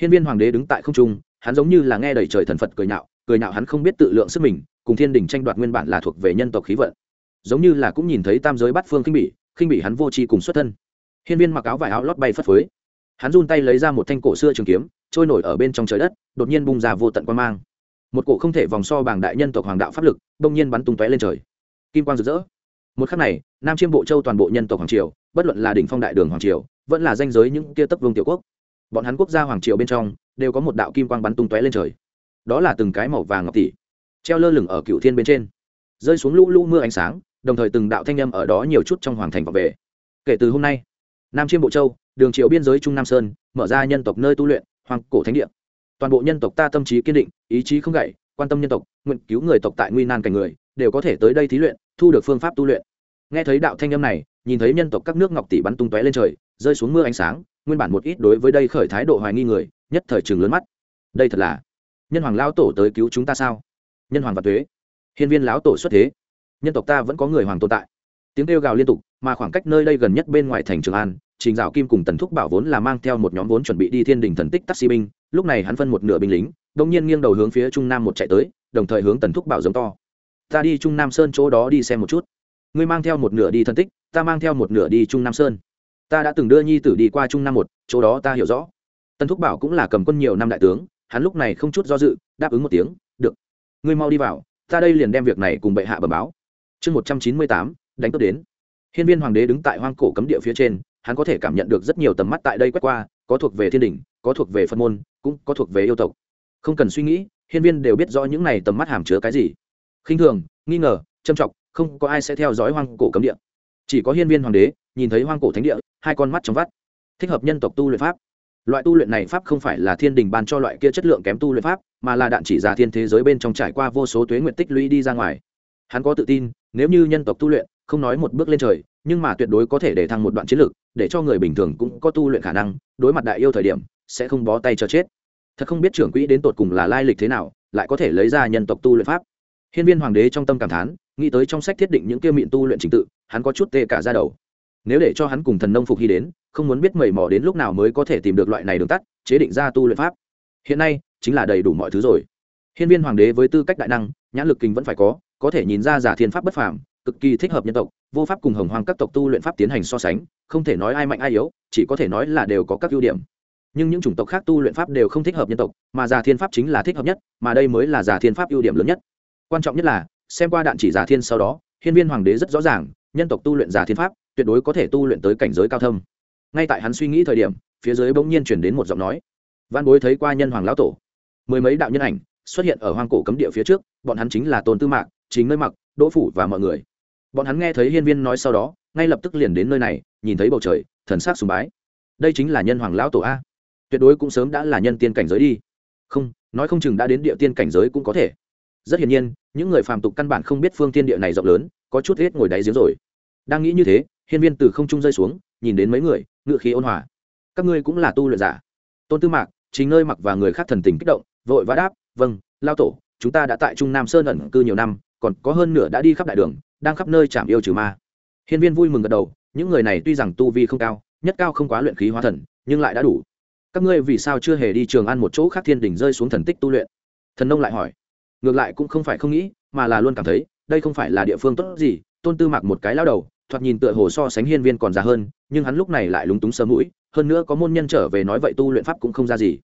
Hiên viên hoàng đế đứng tại không trung, hắn giống như là nghe đầy trời thần phật cười nhạo cười nhạo hắn không biết tự lượng sức mình, cùng thiên đình tranh đoạt nguyên bản là thuộc về nhân tộc khí vận. Giống như là cũng nhìn thấy tam giới bắt phương khinh bỉ khinh bỉ hắn vô tri cùng xuất thân. Hiên viên mặc áo vải áo lót bay phất phới. Hắn run tay lấy ra một thanh cổ xưa trường kiếm, trôi nổi ở bên trong trời đất, đột nhiên bung ra vô tận quan mang một cổ không thể vòng so bảng đại nhân tộc hoàng đạo pháp lực bỗng nhiên bắn tung tóe lên trời. Kim quang rực rỡ. Một khắc này, nam chiêm bộ châu toàn bộ nhân tộc hoàng triều, bất luận là đỉnh phong đại đường hoàng triều, vẫn là danh giới những kia tấp vương tiểu quốc, bọn hắn quốc gia hoàng triều bên trong đều có một đạo kim quang bắn tung tóe lên trời. Đó là từng cái màu vàng ngọc tỷ, treo lơ lửng ở cựu thiên bên trên, rơi xuống lũ lũ mưa ánh sáng, đồng thời từng đạo thanh â m ở đó nhiều chút trong hoàng thành và về. Kể từ hôm nay, nam chiêm bộ châu, đường triệu biên giới trung nam sơn, mở ra nhân tộc nơi tu luyện, hoàng cổ thánh địa toàn bộ nhân tộc ta tâm trí kiên định, ý chí không gậy, quan tâm nhân tộc, nguyện cứu người tộc tại nguy nan cảnh người, đều có thể tới đây thí luyện, thu được phương pháp tu luyện. Nghe thấy đạo thanh âm này, nhìn thấy nhân tộc các nước ngọc tỷ bắn tung tóe lên trời, rơi xuống mưa ánh sáng, nguyên bản một ít đối với đây khởi thái độ hoài nghi người, nhất thời trường lớn mắt. Đây thật là nhân hoàng lão tổ tới cứu chúng ta sao? Nhân hoàng và thuế hiên viên lão tổ xuất thế. Nhân tộc ta vẫn có người hoàng tồn tại. Tiếng kêu gào liên tục, mà khoảng cách nơi đây gần nhất bên ngoài thành trường an trình dạo kim cùng tần thúc bảo vốn là mang theo một nhóm vốn chuẩn bị đi thiên đình thần tích taxi binh, lúc này hắn phân một nửa binh lính đông nhiên nghiêng đầu hướng phía trung nam một chạy tới, đồng thời hướng tần thúc bảo giống to. Ta đi trung nam sơn chỗ đó đi xem một chút. Ngươi mang theo một nửa đi thần tích, ta mang theo một nửa đi trung nam sơn. Ta đã từng đưa nhi tử đi qua trung nam một, chỗ đó ta hiểu rõ. Tần thúc bảo cũng là cầm quân nhiều năm đại tướng, hắn lúc này không chút do dự, đáp ứng một tiếng, được. Ngươi mau đi vào, ta đây liền đem việc này cùng bệ hạ bẩm báo. Chương một trăm chín mươi tám, đánh cướp đến. Hiên viên hoàng đế đứng tại hoang cổ cấm địa phía trên hắn có thể cảm nhận được rất nhiều tầm mắt tại đây quét qua, có thuộc về thiên đình, có thuộc về phân môn, cũng có thuộc về yêu tộc. Không cần suy nghĩ, hiên viên đều biết rõ những này tầm mắt hàm chứa cái gì. Khinh thường, nghi ngờ, châm trọng không có ai sẽ theo dõi hoang cổ cấm địa. Chỉ có hiên viên hoàng đế, nhìn thấy hoang cổ thánh địa, hai con mắt trong vắt. Thích hợp nhân tộc tu luyện pháp. Loại tu luyện này pháp không phải là thiên đình ban cho loại kia chất lượng kém tu luyện pháp, mà là đạn chỉ ra thiên thế giới bên trong trải qua vô số tuế nguyện tích lũy đi ra ngoài. Hắn có tự tin, nếu như nhân tộc tu luyện không nói một bước lên trời, nhưng mà tuyệt đối có thể để thăng một đoạn chiến lược, để cho người bình thường cũng có tu luyện khả năng, đối mặt đại yêu thời điểm, sẽ không bó tay cho chết. Thật không biết trưởng quỹ đến tột cùng là lai lịch thế nào, lại có thể lấy ra nhân tộc tu luyện pháp. Hiên viên hoàng đế trong tâm cảm thán, nghĩ tới trong sách thiết định những kia miệng tu luyện trình tự, hắn có chút tê cả ra đầu. Nếu để cho hắn cùng thần nông phục hy đến, không muốn biết mầy mò đến lúc nào mới có thể tìm được loại này đường tắt, chế định ra tu luyện pháp. Hiện nay, chính là đầy đủ mọi thứ rồi. Hiên viên hoàng đế với tư cách đại năng, nhãn lực kinh vẫn phải có có thể nhìn ra giả thiên pháp bất phàm cực kỳ thích hợp nhân tộc, vô pháp cùng hồng hoàng các tộc tu luyện pháp tiến hành so sánh, không thể nói ai mạnh ai yếu, chỉ có thể nói là đều có các ưu điểm. Nhưng những chủng tộc khác tu luyện pháp đều không thích hợp nhân tộc, mà giả thiên pháp chính là thích hợp nhất, mà đây mới là giả thiên pháp ưu điểm lớn nhất. Quan trọng nhất là, xem qua đạn chỉ giả thiên sau đó, hiên viên hoàng đế rất rõ ràng, nhân tộc tu luyện giả thiên pháp, tuyệt đối có thể tu luyện tới cảnh giới cao thâm. Ngay tại hắn suy nghĩ thời điểm, phía dưới bỗng nhiên chuyển đến một giọng nói. Văn bối thấy qua nhân hoàng lão tổ. Mười mấy đạo nhân ảnh xuất hiện ở hoang cổ cấm địa phía trước, bọn hắn chính là tôn tư mạc chính nơi mặc, đỗ phủ và mọi người bọn hắn nghe thấy hiên viên nói sau đó, ngay lập tức liền đến nơi này, nhìn thấy bầu trời, thần s á c sùng bái. Đây chính là nhân hoàng lão tổ a. Tuyệt đối cũng sớm đã là nhân tiên cảnh giới đi. Không, nói không chừng đã đến địa tiên cảnh giới cũng có thể. Rất hiển nhiên, những người phàm tục căn bản không biết phương tiên địa này rộng lớn, có chút hết ngồi đáy giếng rồi. Đang nghĩ như thế, hiên viên từ không trung rơi xuống, nhìn đến mấy người, ngựa khí ôn hòa. Các ngươi cũng là tu luyện giả. Tôn tư mạc chính nơi mặc và người khác thần tình kích động, vội vã đáp vâng lao tổ, chúng ta đã tại trung nam sơn ẩn cư nhiều năm, còn có hơn nửa đã đi khắp đại đường đang khắp nơi chạm yêu trừ ma. Hiên viên vui mừng gật đầu, những người này tuy rằng tu vi không cao, nhất cao không quá luyện khí hóa thần, nhưng lại đã đủ. Các ngươi vì sao chưa hề đi trường ăn một chỗ khác thiên đỉnh rơi xuống thần tích tu luyện? Thần nông lại hỏi. Ngược lại cũng không phải không nghĩ, mà là luôn cảm thấy, đây không phải là địa phương tốt gì, tôn tư mặc một cái lao đầu, thoạt nhìn tựa hồ so sánh hiên viên còn già hơn, nhưng hắn lúc này lại lúng túng sơ mũi, hơn nữa có môn nhân trở về nói vậy tu luyện pháp cũng không ra gì.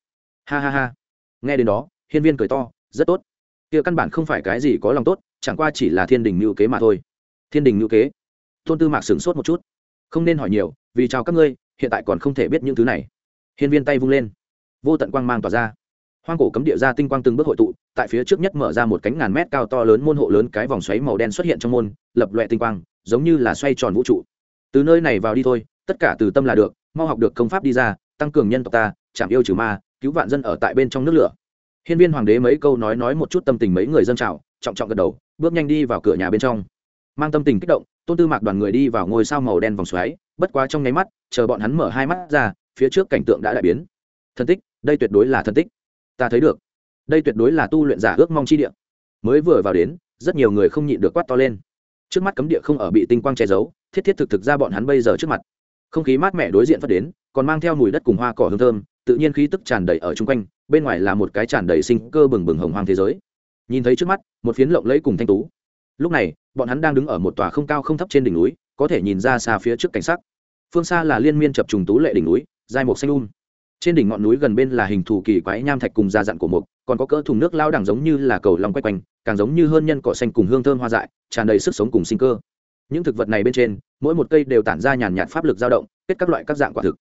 Ha ha ha. Nghe đến đó, hiên viên cười to, rất tốt kia căn bản không phải cái gì có lòng tốt, chẳng qua chỉ là thiên đình ngữ kế mà thôi. Thiên đình ngữ kế? Tôn tư mạc sửng sốt một chút. Không nên hỏi nhiều, vì chào các ngươi, hiện tại còn không thể biết những thứ này. Hiên viên tay vung lên. Vô tận quang mang tỏa ra. Hoang cổ cấm địa ra tinh quang từng bước hội tụ, tại phía trước nhất mở ra một cánh ngàn mét cao to lớn môn hộ lớn, cái vòng xoáy màu đen xuất hiện trong môn, lập loẹ tinh quang, giống như là xoay tròn vũ trụ. Từ nơi này vào đi thôi, tất cả từ tâm là được, mau học được công pháp đi ra, tăng cường nhân tộc ta, chạm yêu trừ ma, cứu vạn dân ở tại bên trong nước lửa hiên viên hoàng đế mấy câu nói nói một chút tâm tình mấy người dân trào, trọng trọng gật đầu, bước nhanh đi vào cửa nhà bên trong. Mang tâm tình kích động, tôn tư mạc đoàn người đi vào ngôi sao màu đen vòng xoáy, bất quá trong nháy mắt, chờ bọn hắn mở hai mắt ra, phía trước cảnh tượng đã đại biến. Thân tích, đây tuyệt đối là thân tích. Ta thấy được. Đây tuyệt đối là tu luyện giả ước mong chi địa. Mới vừa vào đến, rất nhiều người không nhịn được quát to lên. Trước mắt cấm địa không ở bị tinh quang che giấu, thiết thiết thực thực ra bọn hắn bây giờ trước mặt. Không khí mát mẻ đối diện phát đến, còn mang theo mùi đất cùng hoa cỏ hương thơm tự nhiên khí tức tràn đầy ở chung quanh, bên ngoài là một cái tràn đầy sinh cơ bừng bừng hồng hoang thế giới. Nhìn thấy trước mắt, một phiến lộng lẫy cùng thanh tú. Lúc này, bọn hắn đang đứng ở một tòa không cao không thấp trên đỉnh núi, có thể nhìn ra xa phía trước cảnh sắc. Phương xa là liên miên chập trùng tú lệ đỉnh núi, dài một xanh um. Trên đỉnh ngọn núi gần bên là hình thù kỳ quái nham thạch cùng da dặn của mục còn có cỡ thùng nước lao đẳng giống như là cầu lòng quay quanh, càng giống như hơn nhân cỏ xanh cùng hương thơm hoa dại, tràn đầy sức sống cùng sinh cơ. Những thực vật này bên trên, mỗi một cây đều tản ra nhàn nhạt pháp lực dao động, kết các loại các dạng quả thực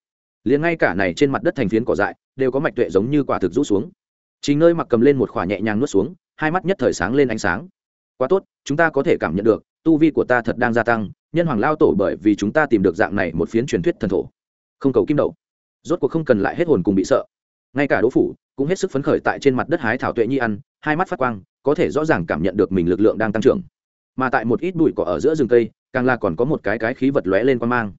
liền ngay cả này trên mặt đất thành phiến cỏ dại đều có mạch tuệ giống như quả thực rũ xuống. Chính nơi mặc cầm lên một khỏa nhẹ nhàng nuốt xuống, hai mắt nhất thời sáng lên ánh sáng. Quá tốt, chúng ta có thể cảm nhận được, tu vi của ta thật đang gia tăng, nhân hoàng lao tổ bởi vì chúng ta tìm được dạng này một phiến truyền thuyết thần thổ. Không cầu kim đậu rốt cuộc không cần lại hết hồn cùng bị sợ. Ngay cả đỗ phủ cũng hết sức phấn khởi tại trên mặt đất hái thảo tuệ nhi ăn, hai mắt phát quang, có thể rõ ràng cảm nhận được mình lực lượng đang tăng trưởng. Mà tại một ít bụi cỏ ở giữa rừng cây, càng là còn có một cái cái khí vật lóe lên quan mang.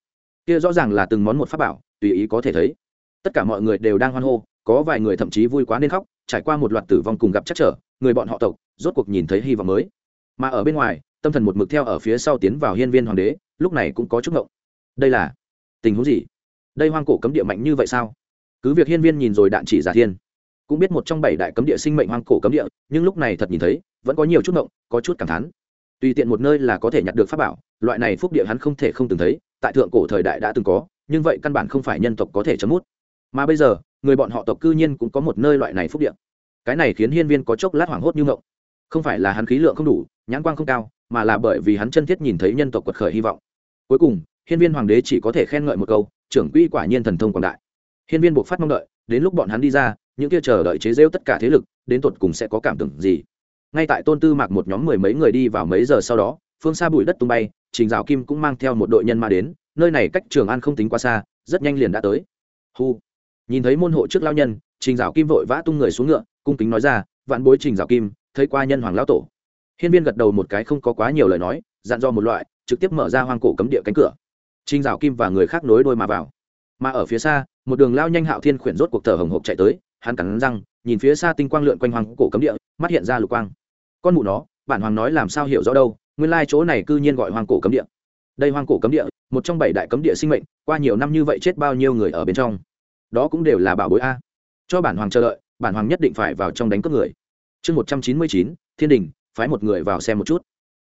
Kia rõ ràng là từng món một pháp bảo tùy ý có thể thấy. Tất cả mọi người đều đang hoan hô, có vài người thậm chí vui quá nên khóc, trải qua một loạt tử vong cùng gặp chắc trở, người bọn họ tộc rốt cuộc nhìn thấy hy vọng mới. Mà ở bên ngoài, tâm thần một mực theo ở phía sau tiến vào hiên viên hoàng đế, lúc này cũng có chút ngộng. Đây là tình huống gì? Đây hoang cổ cấm địa mạnh như vậy sao? Cứ việc hiên viên nhìn rồi đạn chỉ giả thiên, cũng biết một trong bảy đại cấm địa sinh mệnh hoang cổ cấm địa, nhưng lúc này thật nhìn thấy, vẫn có nhiều chút ngộng, có chút cảm thán. Tùy tiện một nơi là có thể nhặt được pháp bảo, loại này phúc địa hắn không thể không từng thấy, tại thượng cổ thời đại đã từng có nhưng vậy căn bản không phải nhân tộc có thể chấm mút. Mà bây giờ, người bọn họ tộc cư nhiên cũng có một nơi loại này phúc địa. Cái này khiến hiên viên có chốc lát hoảng hốt như ngộng. Không phải là hắn khí lượng không đủ, nhãn quang không cao, mà là bởi vì hắn chân thiết nhìn thấy nhân tộc quật khởi hy vọng. Cuối cùng, hiên viên hoàng đế chỉ có thể khen ngợi một câu, trưởng quỹ quả nhiên thần thông quảng đại. Hiên viên buộc phát mong đợi, đến lúc bọn hắn đi ra, những kia chờ đợi chế rêu tất cả thế lực, đến tột cùng sẽ có cảm tưởng gì? Ngay tại tôn tư mạc một nhóm mười mấy người đi vào mấy giờ sau đó, phương xa bụi đất tung bay, trình dạo kim cũng mang theo một đội nhân mà đến nơi này cách trường an không tính quá xa, rất nhanh liền đã tới. Hu. Nhìn thấy môn hộ trước lao nhân, trình dạo kim vội vã tung người xuống ngựa, cung kính nói ra, vạn bối trình dạo kim, thấy qua nhân hoàng lão tổ. Hiên viên gật đầu một cái không có quá nhiều lời nói, dặn do một loại, trực tiếp mở ra hoang cổ cấm địa cánh cửa. Trình dạo kim và người khác nối đôi mà vào. Mà ở phía xa, một đường lao nhanh hạo thiên khuyển rốt cuộc thở hồng hộc chạy tới, hắn cắn răng, nhìn phía xa tinh quang lượn quanh hoang cổ cấm địa, mắt hiện ra lục quang. Con mụ nó, bản hoàng nói làm sao hiểu rõ đâu, nguyên lai chỗ này cư nhiên gọi hoang cổ cấm địa đây hoang cổ cấm địa, một trong bảy đại cấm địa sinh mệnh, qua nhiều năm như vậy chết bao nhiêu người ở bên trong. Đó cũng đều là bảo bối a. Cho bản hoàng chờ đợi, bản hoàng nhất định phải vào trong đánh cướp người. Chương một trăm chín mươi chín, thiên đình, phái một người vào xem một chút.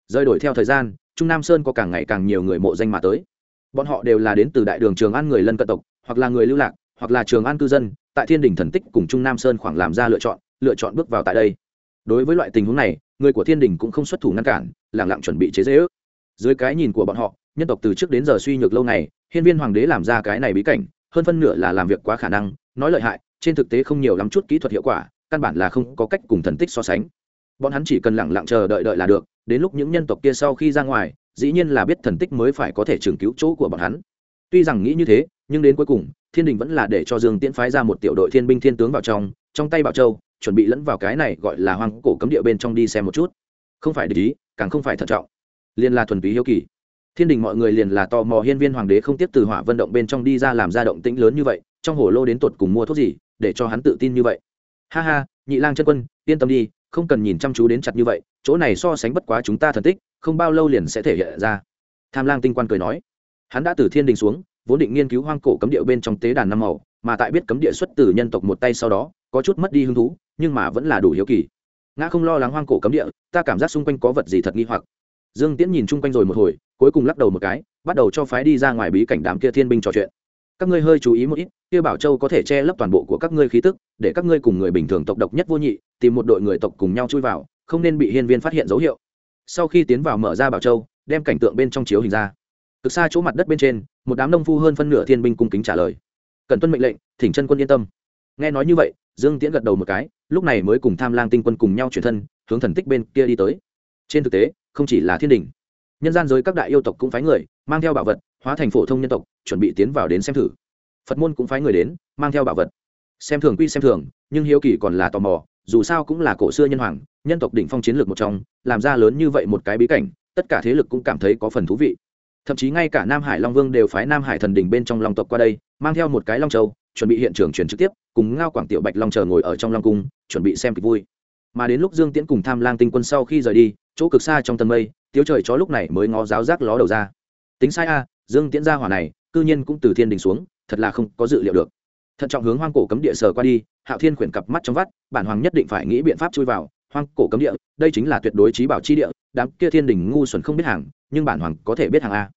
Rơi đổi theo thời gian, trung nam sơn có càng ngày càng nhiều người mộ danh mà tới. Bọn họ đều là đến từ đại đường trường an người lân cận tộc, hoặc là người lưu lạc, hoặc là trường an cư dân, tại thiên đình thần tích cùng trung nam sơn khoảng làm ra lựa chọn lựa chọn bước vào tại đây. Đối với loại tình huống này, người của thiên đình cũng không xuất thủ ngăn cản lẳng lặng chuẩn bị chế dễ ước dưới cái nhìn của bọn họ nhân tộc từ trước đến giờ suy nhược lâu ngày, hiên viên hoàng đế làm ra cái này bí cảnh, hơn phân nửa là làm việc quá khả năng, nói lợi hại, trên thực tế không nhiều lắm chút kỹ thuật hiệu quả, căn bản là không có cách cùng thần tích so sánh. Bọn hắn chỉ cần lẳng lặng chờ đợi đợi là được, đến lúc những nhân tộc kia sau khi ra ngoài, dĩ nhiên là biết thần tích mới phải có thể trường cứu chỗ của bọn hắn. Tuy rằng nghĩ như thế, nhưng đến cuối cùng, thiên đình vẫn là để cho dương tiễn phái ra một tiểu đội thiên binh thiên tướng vào trong trong tay bảo châu, chuẩn bị lẫn vào cái này gọi là hoang cổ cấm địa bên trong đi xem một chút. Không phải để ý, càng không phải thận trọng. Liên là thuần túy hiếu kỳ thiên đình mọi người liền là tò mò hiên viên hoàng đế không tiếp từ hỏa vận động bên trong đi ra làm ra động tĩnh lớn như vậy, trong hồ lô đến tột cùng mua thuốc gì, để cho hắn tự tin như vậy. Ha ha, nhị lang chân quân, yên tâm đi, không cần nhìn chăm chú đến chặt như vậy, chỗ này so sánh bất quá chúng ta thần tích, không bao lâu liền sẽ thể hiện ra. Tham lang tinh quan cười nói. Hắn đã từ thiên đình xuống, vốn định nghiên cứu hoang cổ cấm địa bên trong tế đàn năm màu, mà tại biết cấm địa xuất từ nhân tộc một tay sau đó, có chút mất đi hứng thú, nhưng mà vẫn là đủ hiếu kỳ. Ngã không lo lắng hoang cổ cấm địa, ta cảm giác xung quanh có vật gì thật nghi hoặc. Dương tiễn nhìn chung quanh rồi một hồi cuối cùng lắc đầu một cái, bắt đầu cho phái đi ra ngoài bí cảnh đám kia thiên binh trò chuyện. Các ngươi hơi chú ý một ít, kia bảo châu có thể che lấp toàn bộ của các ngươi khí tức, để các ngươi cùng người bình thường tộc độc nhất vô nhị, tìm một đội người tộc cùng nhau chui vào, không nên bị hiên viên phát hiện dấu hiệu. Sau khi tiến vào mở ra bảo châu, đem cảnh tượng bên trong chiếu hình ra. Từ xa chỗ mặt đất bên trên, một đám nông phu hơn phân nửa thiên binh cung kính trả lời. Cần tuân mệnh lệnh, thỉnh chân quân yên tâm. Nghe nói như vậy, dương tiễn gật đầu một cái, lúc này mới cùng tham lang tinh quân cùng nhau chuyển thân, hướng thần tích bên kia đi tới. Trên thực tế, không chỉ là thiên đình nhân gian giới các đại yêu tộc cũng phái người, mang theo bảo vật, hóa thành phổ thông nhân tộc, chuẩn bị tiến vào đến xem thử. Phật môn cũng phái người đến, mang theo bảo vật. Xem thường quy xem thường, nhưng hiếu kỳ còn là tò mò, dù sao cũng là cổ xưa nhân hoàng, nhân tộc đỉnh phong chiến lược một trong, làm ra lớn như vậy một cái bí cảnh, tất cả thế lực cũng cảm thấy có phần thú vị. Thậm chí ngay cả nam hải long vương đều phái nam hải thần đỉnh bên trong long tộc qua đây, mang theo một cái long châu, chuẩn bị hiện trường chuyển trực tiếp, cùng ngao quảng tiểu bạch long chờ ngồi ở trong long cung, chuẩn bị xem kịch vui. Mà đến lúc dương tiễn cùng tham lang tinh quân sau khi rời đi, chỗ cực xa trong tầng mây tiếu trời chó lúc này mới ngó giáo giác ló đầu ra. Tính sai a, dương tiễn gia hỏa này, cư nhiên cũng từ thiên đình xuống, thật là không có dự liệu được. Thận trọng hướng hoang cổ cấm địa sờ qua đi, hạo thiên quyển cặp mắt trong vắt, bản hoàng nhất định phải nghĩ biện pháp chui vào, hoang cổ cấm địa, đây chính là tuyệt đối trí bảo chi địa, đám kia thiên đình ngu xuẩn không biết hàng, nhưng bản hoàng có thể biết hàng a.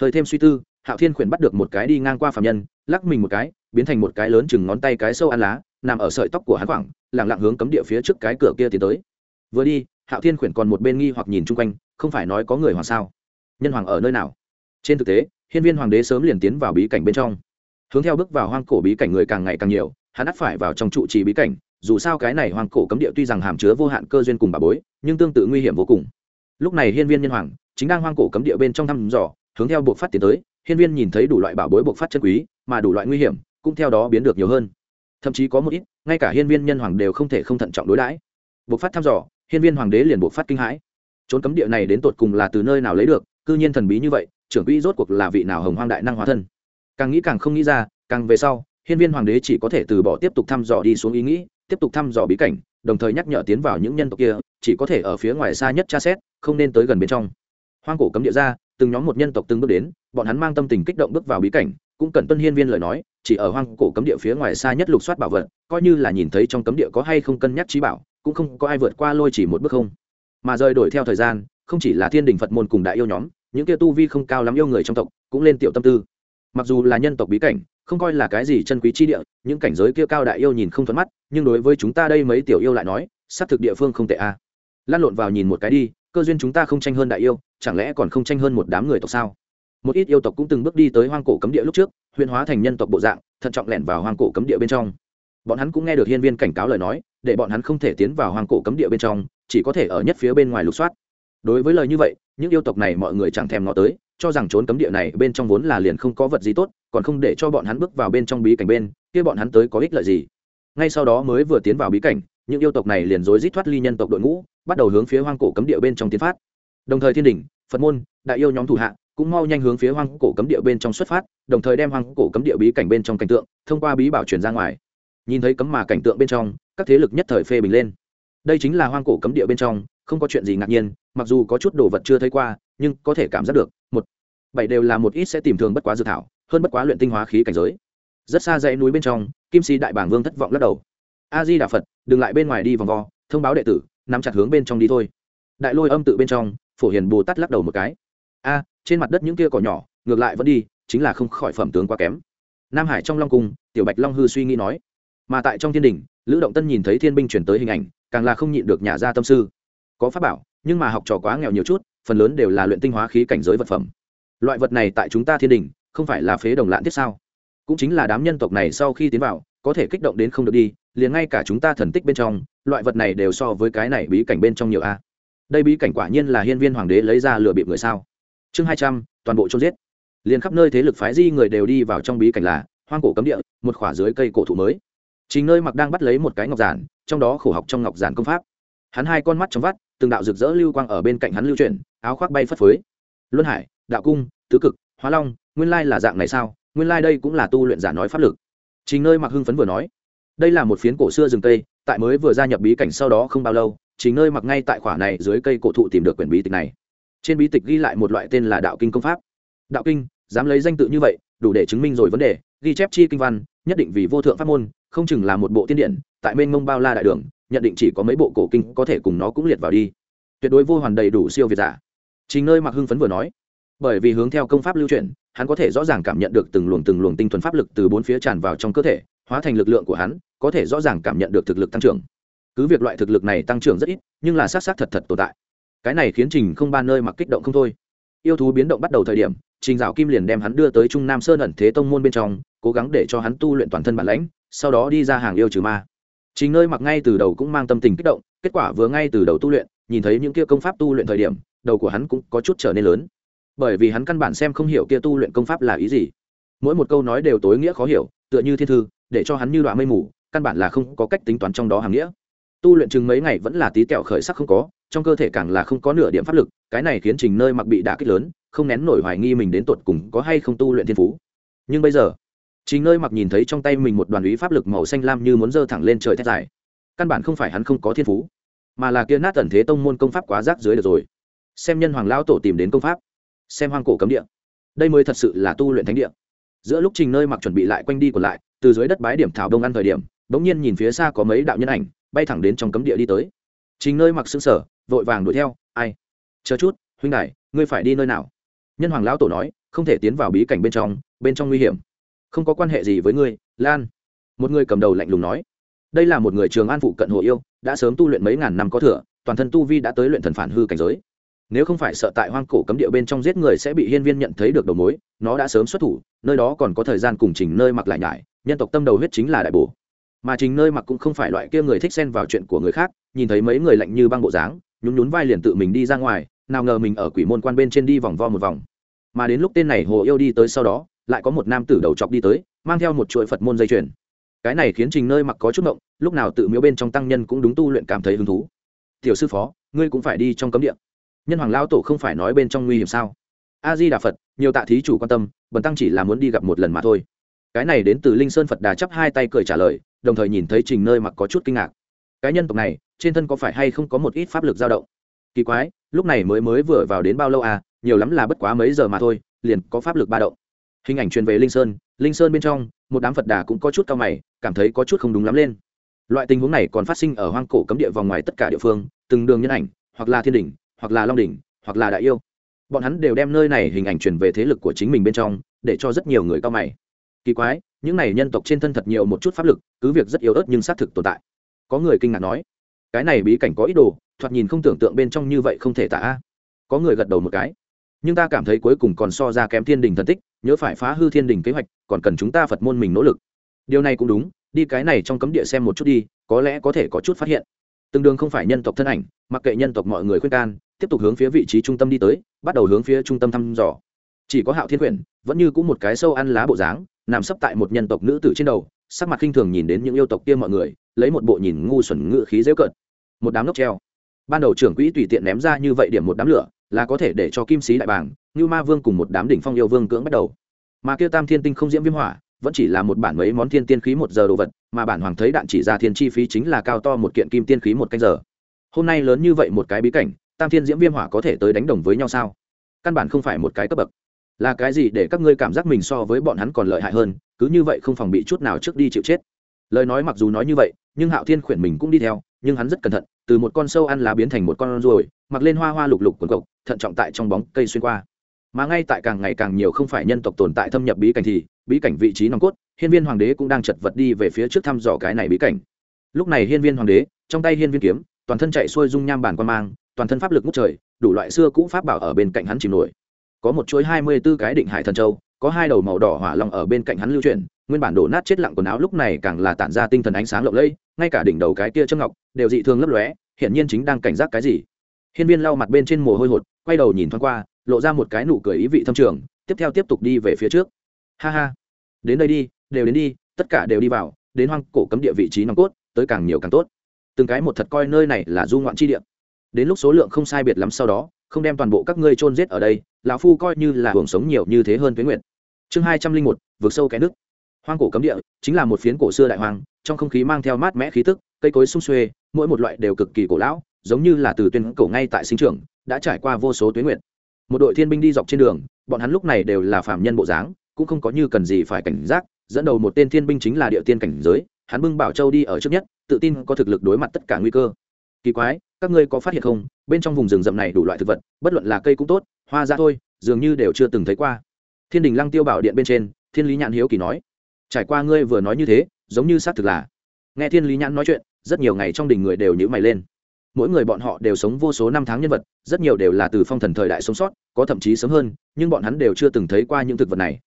Hơi thêm suy tư, hạo thiên quyển bắt được một cái đi ngang qua phạm nhân, lắc mình một cái, biến thành một cái lớn chừng ngón tay cái sâu ăn lá, nằm ở sợi tóc của hắn khoảng lẳng lặng hướng cấm địa phía trước cái cửa kia tiến tới. Vừa đi hạo thiên quyển còn một bên nghi hoặc nhìn chung quanh, không phải nói có người hoàng sao? Nhân hoàng ở nơi nào? Trên thực tế, hiên viên hoàng đế sớm liền tiến vào bí cảnh bên trong. Hướng theo bước vào hoang cổ bí cảnh người càng ngày càng nhiều, hắn ắt phải vào trong trụ trì bí cảnh, dù sao cái này hoang cổ cấm địa tuy rằng hàm chứa vô hạn cơ duyên cùng bà bối, nhưng tương tự nguy hiểm vô cùng. Lúc này hiên viên nhân hoàng chính đang hoang cổ cấm địa bên trong thăm dò, hướng theo buộc phát tiến tới, hiên viên nhìn thấy đủ loại bảo bối buộc phát chân quý, mà đủ loại nguy hiểm cũng theo đó biến được nhiều hơn. Thậm chí có một ít, ngay cả hiên viên nhân hoàng đều không thể không thận trọng đối đãi. Buộc phát thăm dò hiên viên hoàng đế liền buộc phát kinh hãi. Trốn cấm địa này đến tột cùng là từ nơi nào lấy được, cư nhiên thần bí như vậy, trưởng quỹ rốt cuộc là vị nào hồng hoang đại năng hóa thân? Càng nghĩ càng không nghĩ ra, càng về sau, hiên viên hoàng đế chỉ có thể từ bỏ tiếp tục thăm dò đi xuống ý nghĩ, tiếp tục thăm dò bí cảnh, đồng thời nhắc nhở tiến vào những nhân tộc kia, chỉ có thể ở phía ngoài xa nhất tra xét, không nên tới gần bên trong. Hoang cổ cấm địa ra, từng nhóm một nhân tộc từng bước đến, bọn hắn mang tâm tình kích động bước vào bí cảnh, cũng cần tuân hiên viên lời nói, chỉ ở hoang cổ cấm địa phía ngoài xa nhất lục soát bảo vật, coi như là nhìn thấy trong cấm địa có hay không cân nhắc trí bảo cũng không có ai vượt qua lôi chỉ một bước không. Mà rời đổi theo thời gian, không chỉ là thiên đình phật môn cùng đại yêu nhóm, những kia tu vi không cao lắm yêu người trong tộc cũng lên tiểu tâm tư. Mặc dù là nhân tộc bí cảnh, không coi là cái gì chân quý chi địa, những cảnh giới kia cao đại yêu nhìn không thuận mắt, nhưng đối với chúng ta đây mấy tiểu yêu lại nói, xác thực địa phương không tệ a. À. lan lộn vào nhìn một cái đi, cơ duyên chúng ta không tranh hơn đại yêu, chẳng lẽ còn không tranh hơn một đám người tộc sao? Một ít yêu tộc cũng từng bước đi tới hoang cổ cấm địa lúc trước, huyền hóa thành nhân tộc bộ dạng, thận trọng lẻn vào hoang cổ cấm địa bên trong bọn hắn cũng nghe được hiên viên cảnh cáo lời nói, để bọn hắn không thể tiến vào hoàng cổ cấm địa bên trong, chỉ có thể ở nhất phía bên ngoài lục soát. Đối với lời như vậy, những yêu tộc này mọi người chẳng thèm ngó tới, cho rằng trốn cấm địa này bên trong vốn là liền không có vật gì tốt, còn không để cho bọn hắn bước vào bên trong bí cảnh bên, kia bọn hắn tới có ích lợi gì? Ngay sau đó mới vừa tiến vào bí cảnh, những yêu tộc này liền rối rít thoát ly nhân tộc đội ngũ, bắt đầu hướng phía hoang cổ cấm địa bên trong tiến phát. Đồng thời thiên đình, phật môn, đại yêu nhóm thủ hạ cũng mau nhanh hướng phía hoang cổ cấm địa bên trong xuất phát, đồng thời đem hoang cổ cấm địa bí cảnh bên trong cảnh tượng thông qua bí bảo truyền ra ngoài nhìn thấy cấm mà cảnh tượng bên trong, các thế lực nhất thời phê bình lên. Đây chính là hoang cổ cấm địa bên trong, không có chuyện gì ngạc nhiên, mặc dù có chút đồ vật chưa thấy qua, nhưng có thể cảm giác được, một, bảy đều là một ít sẽ tìm thường bất quá dự thảo, hơn bất quá luyện tinh hóa khí cảnh giới. Rất xa dãy núi bên trong, kim si đại bảng vương thất vọng lắc đầu. A di đà phật, đừng lại bên ngoài đi vòng vo, thông báo đệ tử, nắm chặt hướng bên trong đi thôi. Đại lôi âm tự bên trong, phổ hiền bồ tát lắc đầu một cái. A, trên mặt đất những kia cỏ nhỏ, ngược lại vẫn đi, chính là không khỏi phẩm tướng quá kém. Nam hải trong long cung, tiểu bạch long hư suy nghĩ nói mà tại trong thiên đình, lữ động tân nhìn thấy thiên binh chuyển tới hình ảnh, càng là không nhịn được nhà ra tâm sư. Có pháp bảo, nhưng mà học trò quá nghèo nhiều chút, phần lớn đều là luyện tinh hóa khí cảnh giới vật phẩm. Loại vật này tại chúng ta thiên đình, không phải là phế đồng lạn thiết sao? Cũng chính là đám nhân tộc này sau khi tiến vào, có thể kích động đến không được đi, liền ngay cả chúng ta thần tích bên trong, loại vật này đều so với cái này bí cảnh bên trong nhiều a. Đây bí cảnh quả nhiên là hiên viên hoàng đế lấy ra lừa bịp người sao? Chương hai trăm, toàn bộ chôn giết. Liền khắp nơi thế lực phái di người đều đi vào trong bí cảnh là, hoang cổ cấm địa, một khỏa dưới cây cổ thụ mới chính nơi mặc đang bắt lấy một cái ngọc giản, trong đó khổ học trong ngọc giản công pháp. Hắn hai con mắt trong vắt, từng đạo rực rỡ lưu quang ở bên cạnh hắn lưu chuyển, áo khoác bay phất phới. Luân hải, đạo cung, tứ cực, hóa long, nguyên lai là dạng này sao? Nguyên lai đây cũng là tu luyện giả nói pháp lực. Chính nơi mặc hưng phấn vừa nói, đây là một phiến cổ xưa rừng cây, tại mới vừa gia nhập bí cảnh sau đó không bao lâu, chính nơi mặc ngay tại khỏa này dưới cây cổ thụ tìm được quyển bí tịch này. Trên bí tịch ghi lại một loại tên là đạo kinh công pháp. Đạo kinh, dám lấy danh tự như vậy, đủ để chứng minh rồi vấn đề, ghi chép chi kinh văn, nhất định vì vô thượng pháp môn không chừng là một bộ tiên điển tại mênh mông bao la đại đường, nhận định chỉ có mấy bộ cổ kinh có thể cùng nó cũng liệt vào đi. Tuyệt đối vô hoàn đầy đủ siêu việt giả. Chính nơi mặc hưng phấn vừa nói, bởi vì hướng theo công pháp lưu truyền, hắn có thể rõ ràng cảm nhận được từng luồng từng luồng tinh thuần pháp lực từ bốn phía tràn vào trong cơ thể, hóa thành lực lượng của hắn, có thể rõ ràng cảm nhận được thực lực tăng trưởng. Cứ việc loại thực lực này tăng trưởng rất ít, nhưng là xác xác thật thật tồn tại. Cái này khiến trình không ba nơi mặc kích động không thôi. Yêu thú biến động bắt đầu thời điểm, trình dạo kim liền đem hắn đưa tới trung nam sơn ẩn thế tông môn bên trong, cố gắng để cho hắn tu luyện toàn thân bản lãnh sau đó đi ra hàng yêu trừ ma. Trình nơi mặc ngay từ đầu cũng mang tâm tình kích động, kết quả vừa ngay từ đầu tu luyện, nhìn thấy những kia công pháp tu luyện thời điểm, đầu của hắn cũng có chút trở nên lớn. Bởi vì hắn căn bản xem không hiểu kia tu luyện công pháp là ý gì. Mỗi một câu nói đều tối nghĩa khó hiểu, tựa như thiên thư, để cho hắn như đoạn mây mù, căn bản là không có cách tính toán trong đó hàng nghĩa. Tu luyện chừng mấy ngày vẫn là tí kẹo khởi sắc không có, trong cơ thể càng là không có nửa điểm pháp lực, cái này khiến trình nơi mặc bị đả kích lớn, không nén nổi hoài nghi mình đến tột cùng có hay không tu luyện thiên phú. Nhưng bây giờ trình nơi mặc nhìn thấy trong tay mình một đoàn ý pháp lực màu xanh lam như muốn dơ thẳng lên trời thét dài. Căn bản không phải hắn không có thiên phú, mà là kia nát tần thế tông môn công pháp quá rác dưới được rồi. Xem nhân hoàng lão tổ tìm đến công pháp, xem hoang cổ cấm địa. Đây mới thật sự là tu luyện thánh địa. Giữa lúc trình nơi mặc chuẩn bị lại quanh đi còn lại, từ dưới đất bái điểm thảo đông ăn thời điểm, bỗng nhiên nhìn phía xa có mấy đạo nhân ảnh, bay thẳng đến trong cấm địa đi tới. Trình nơi mặc xương sở vội vàng đuổi theo, ai? Chờ chút, huynh đại ngươi phải đi nơi nào? Nhân hoàng lão tổ nói, không thể tiến vào bí cảnh bên trong bên trong nguy hiểm không có quan hệ gì với ngươi, lan. Một người cầm đầu lạnh lùng nói. Đây là một người trường an phụ cận hồ yêu, đã sớm tu luyện mấy ngàn năm có thừa, toàn thân tu vi đã tới luyện thần phản hư cảnh giới. Nếu không phải sợ tại hoang cổ cấm địa bên trong giết người sẽ bị hiên viên nhận thấy được đầu mối, nó đã sớm xuất thủ, nơi đó còn có thời gian cùng trình nơi mặc lại nhải, nhân tộc tâm đầu huyết chính là đại bổ. Mà trình nơi mặc cũng không phải loại kia người thích xen vào chuyện của người khác, nhìn thấy mấy người lạnh như băng bộ dáng, nhún nhún vai liền tự mình đi ra ngoài, nào ngờ mình ở quỷ môn quan bên trên đi vòng vo một vòng. Mà đến lúc tên này hồ yêu đi tới sau đó lại có một nam tử đầu chọc đi tới, mang theo một chuỗi phật môn dây chuyền. Cái này khiến trình nơi mặc có chút ngộng, lúc nào tự miếu bên trong tăng nhân cũng đúng tu luyện cảm thấy hứng thú. Tiểu sư phó, ngươi cũng phải đi trong cấm địa. Nhân hoàng lao tổ không phải nói bên trong nguy hiểm sao? A di đà phật, nhiều tạ thí chủ quan tâm, bần tăng chỉ là muốn đi gặp một lần mà thôi. Cái này đến từ linh sơn phật đà chắp hai tay cười trả lời, đồng thời nhìn thấy trình nơi mặc có chút kinh ngạc. Cái nhân tộc này, trên thân có phải hay không có một ít pháp lực dao động? Kỳ quái, lúc này mới mới vừa vào đến bao lâu à nhiều lắm là bất quá mấy giờ mà thôi, liền có pháp lực ba động hình ảnh truyền về linh sơn linh sơn bên trong, một đám phật đà cũng có chút cao mày, cảm thấy có chút không đúng lắm lên. Loại tình huống này còn phát sinh ở hoang cổ cấm địa vòng ngoài tất cả địa phương, từng đường nhân ảnh, hoặc là thiên đỉnh, hoặc là long đỉnh, hoặc là đại yêu. Bọn hắn đều đem nơi này hình ảnh truyền về thế lực của chính mình bên trong, để cho rất nhiều người cao mày. Kỳ quái, những này nhân tộc trên thân thật nhiều một chút pháp lực, cứ việc rất yếu ớt nhưng xác thực tồn tại. Có người kinh ngạc nói, cái này bí cảnh có ý đồ, thoạt nhìn không tưởng tượng bên trong như vậy không thể tả. Có người gật đầu một cái nhưng ta cảm thấy cuối cùng còn so ra kém thiên đình thần tích, nhớ phải phá hư thiên đình kế hoạch, còn cần chúng ta phật môn mình nỗ lực. Điều này cũng đúng, đi cái này trong cấm địa xem một chút đi, có lẽ có thể có chút phát hiện. Tương đương không phải nhân tộc thân ảnh, mặc kệ nhân tộc mọi người khuyên can, tiếp tục hướng phía vị trí trung tâm đi tới, bắt đầu hướng phía trung tâm thăm dò. Chỉ có hạo thiên quyển, vẫn như cũng một cái sâu ăn lá bộ dáng, nằm sấp tại một nhân tộc nữ tử trên đầu, sắc mặt khinh thường nhìn đến những yêu tộc kia mọi người, lấy một bộ nhìn ngu xuẩn ngự khí dễ cợt. Một đám lốc treo. Ban đầu trưởng quỹ tùy tiện ném ra như vậy điểm một đám lửa là có thể để cho kim sĩ đại bảng, như ma vương cùng một đám đỉnh phong yêu vương cưỡng bắt đầu. Mà kia tam thiên tinh không diễm viêm hỏa vẫn chỉ là một bản mấy món thiên tiên khí một giờ đồ vật mà bản hoàng thấy đạn chỉ ra thiên chi phí chính là cao to một kiện kim tiên khí một canh giờ. Hôm nay lớn như vậy một cái bí cảnh tam thiên diễm viêm hỏa có thể tới đánh đồng với nhau sao? Căn bản không phải một cái cấp bậc. Là cái gì để các ngươi cảm giác mình so với bọn hắn còn lợi hại hơn cứ như vậy không phòng bị chút nào trước đi chịu chết. Lời nói mặc dù nói như vậy nhưng hạo thiên khuyển mình cũng đi theo nhưng hắn rất cẩn thận từ một con sâu ăn lá biến thành một con ruồi, mặc lên hoa hoa lục lục quần cộc, thận trọng tại trong bóng cây xuyên qua. Mà ngay tại càng ngày càng nhiều không phải nhân tộc tồn tại thâm nhập bí cảnh thì, bí cảnh vị trí nòng cốt, hiên viên hoàng đế cũng đang chật vật đi về phía trước thăm dò cái này bí cảnh. Lúc này hiên viên hoàng đế, trong tay hiên viên kiếm, toàn thân chạy xuôi dung nham bản quan mang, toàn thân pháp lực ngút trời, đủ loại xưa cũ pháp bảo ở bên cạnh hắn chìm nổi. Có một chuỗi hai mươi 24 cái định hải thần châu, có hai đầu màu đỏ hỏa long ở bên cạnh hắn lưu chuyển nguyên bản đổ nát chết lặng quần áo lúc này càng là tản ra tinh thần ánh sáng lộng lẫy, ngay cả đỉnh đầu cái kia châm ngọc đều dị thường lấp lóe, hiển nhiên chính đang cảnh giác cái gì. Hiên viên lau mặt bên trên mồ hôi hột, quay đầu nhìn thoáng qua, lộ ra một cái nụ cười ý vị thâm trường, tiếp theo tiếp tục đi về phía trước. Ha ha. Đến đây đi, đều đến đi, tất cả đều đi vào, đến hoang cổ cấm địa vị trí nòng cốt, tới càng nhiều càng tốt. Từng cái một thật coi nơi này là du ngoạn chi địa. Đến lúc số lượng không sai biệt lắm sau đó, không đem toàn bộ các ngươi chôn giết ở đây, lão phu coi như là hưởng sống nhiều như thế hơn tuyến nguyện chương hai trăm linh một vượt sâu cái nước hoang cổ cấm địa, chính là một phiến cổ xưa đại hoang, trong không khí mang theo mát mẻ khí tức, cây cối sung xuê, mỗi một loại đều cực kỳ cổ lão, giống như là từ tuyên cổ ngay tại sinh trường đã trải qua vô số tuyến nguyện một đội thiên binh đi dọc trên đường, bọn hắn lúc này đều là phạm nhân bộ dáng, cũng không có như cần gì phải cảnh giác, dẫn đầu một tên thiên binh chính là địa tiên cảnh giới, hắn bưng bảo châu đi ở trước nhất, tự tin có thực lực đối mặt tất cả nguy cơ. Kỳ quái, các ngươi có phát hiện không, bên trong vùng rừng rậm này đủ loại thực vật, bất luận là cây cũng tốt, hoa ra thôi, dường như đều chưa từng thấy qua. Thiên đình lăng tiêu bảo điện bên trên, thiên lý nhạn hiếu kỳ nói trải qua ngươi vừa nói như thế, giống như xác thực là. Nghe thiên lý nhãn nói chuyện, rất nhiều ngày trong đình người đều nhữ mày lên. Mỗi người bọn họ đều sống vô số năm tháng nhân vật, rất nhiều đều là từ phong thần thời đại sống sót, có thậm chí sớm hơn, nhưng bọn hắn đều chưa từng thấy qua những thực vật này.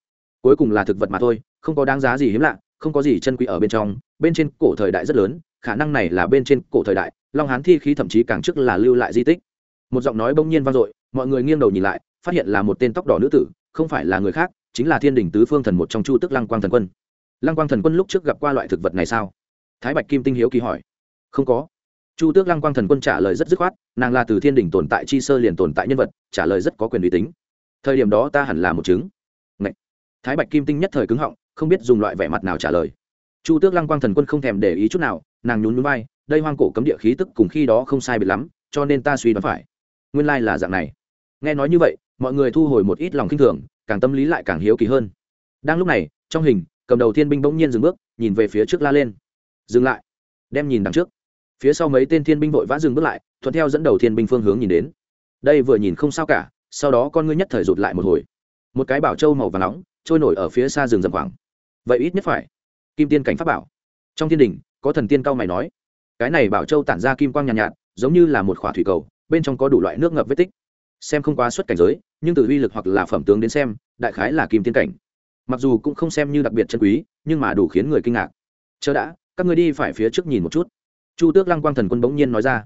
Cuối cùng là thực vật mà thôi, không có đáng giá gì hiếm lạ, không có gì chân quý ở bên trong, bên trên cổ thời đại rất lớn, khả năng này là bên trên cổ thời đại, long hán thi khí thậm chí càng trước là lưu lại di tích. Một giọng nói bỗng nhiên vang dội, mọi người nghiêng đầu nhìn lại, phát hiện là một tên tóc đỏ nữ tử, không phải là người khác, chính là thiên đình tứ phương thần một trong chu tức lăng quang thần quân lăng quang thần quân lúc trước gặp qua loại thực vật này sao? Thái bạch kim tinh hiếu kỳ hỏi. Không có. Chu tước lăng quang thần quân trả lời rất dứt khoát, nàng là từ thiên đình tồn tại chi sơ liền tồn tại nhân vật, trả lời rất có quyền uy tín. Thời điểm đó ta hẳn là một chứng. Ngậy. thái bạch kim tinh nhất thời cứng họng, không biết dùng loại vẻ mặt nào trả lời. Chu tước lăng quang thần quân không thèm để ý chút nào, nàng nhún núi bay đây hoang cổ cấm địa khí tức cùng khi đó không sai biệt lắm, cho nên ta suy đoán phải. Nguyên lai là dạng này. Nghe nói như vậy, mọi người thu hồi một ít lòng khinh thường, càng tâm lý lại càng hiếu kỳ hơn. Đang lúc này, trong hình cầm đầu thiên binh bỗng nhiên dừng bước nhìn về phía trước la lên. Dừng lại. Đem nhìn đằng trước. Phía sau mấy tên thiên binh vội vã dừng bước lại thuận theo dẫn đầu thiên binh phương hướng nhìn đến. Đây vừa nhìn không sao cả sau đó con ngươi nhất thời rụt lại một hồi. Một cái bảo châu màu và nóng trôi nổi ở phía xa rừng rậm khoảng. Vậy ít nhất phải. Kim tiên cảnh pháp bảo. Trong thiên đình có thần tiên cao mày nói. Cái này bảo châu tản ra kim quang nhàn nhạt, nhạt giống như là một khỏa thủy cầu bên trong có đủ loại nước ngập vết tích. Xem không quá xuất cảnh giới nhưng từ uy lực hoặc là phẩm tướng đến xem đại khái là kim tiên cảnh mặc dù cũng không xem như đặc biệt chân quý, nhưng mà đủ khiến người kinh ngạc. Chờ đã, các ngươi đi phải phía trước nhìn một chút. Chu tước lăng quang thần quân bỗng nhiên nói ra.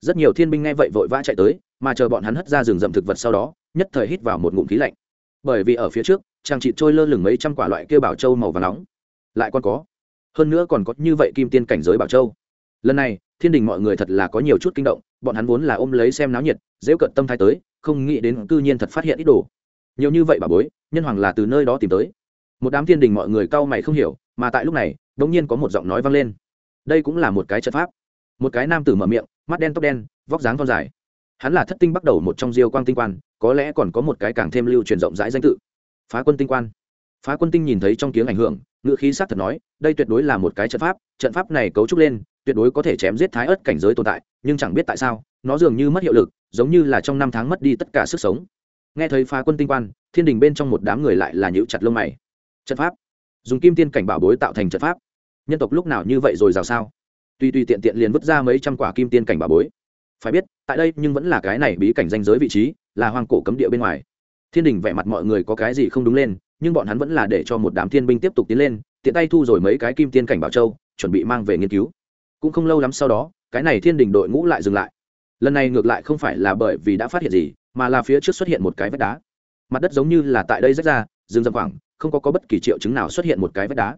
Rất nhiều thiên binh nghe vậy vội vã chạy tới, mà chờ bọn hắn hất ra rừng rậm thực vật sau đó, nhất thời hít vào một ngụm khí lạnh. Bởi vì ở phía trước chàng chị trôi lơ lửng mấy trăm quả loại kêu bảo châu màu và nóng. Lại còn có. Hơn nữa còn có như vậy kim tiên cảnh giới bảo châu. Lần này, thiên đình mọi người thật là có nhiều chút kinh động, bọn hắn vốn là ôm lấy xem náo nhiệt dễ cận tâm thái tới, không nghĩ đến cư nhiên thật phát hiện ít đồ. Nhiều như vậy bà bối, nhân hoàng là từ nơi đó tìm tới một đám thiên đình mọi người cau mày không hiểu, mà tại lúc này đ ỗ n g nhiên có một giọng nói vang lên. Đây cũng là một cái trận pháp. Một cái nam tử mở miệng, mắt đen tóc đen, vóc dáng thon dài. Hắn là thất tinh bắt đầu một trong diêu quang tinh quan, có lẽ còn có một cái càng thêm lưu truyền rộng rãi danh tự. Phá quân tinh quan. Phá quân tinh nhìn thấy trong tiếng ảnh hưởng ngự khí s á t thật nói, đây tuyệt đối là một cái trận pháp trận pháp này cấu trúc lên, tuyệt đối có thể chém giết thái ớt cảnh giới tồn tại, nhưng chẳng biết tại sao, nó dường như mất hiệu lực, giống như là trong năm tháng mất đi tất cả sức sống. Nghe thấy phá quân tinh quan, thiên đình bên trong một đám người lại là nhữ chặt lông mày trận pháp. Dùng kim tiên cảnh bảo bối tạo thành trận pháp. Nhân tộc lúc nào như vậy rồi rào sao? Tuy tuy tiện tiện liền vứt ra mấy trăm quả kim tiên cảnh bảo bối. Phải biết, tại đây nhưng vẫn là cái này bí cảnh danh giới vị trí, là hoang cổ cấm địa bên ngoài. Thiên đình vẻ mặt mọi người có cái gì không đúng lên, nhưng bọn hắn vẫn là để cho một đám thiên binh tiếp tục tiến lên, tiện tay thu rồi mấy cái kim tiên cảnh bảo châu, chuẩn bị mang về nghiên cứu. Cũng không lâu lắm sau đó, cái này thiên đình đội ngũ lại dừng lại. Lần này ngược lại không phải là bởi vì đã phát hiện gì, mà là phía trước xuất hiện một cái vách đá. Mặt đất giống như là tại đây rách ra, rừng rậm khoảng không có, có bất kỳ triệu chứng nào xuất hiện một cái vách đá.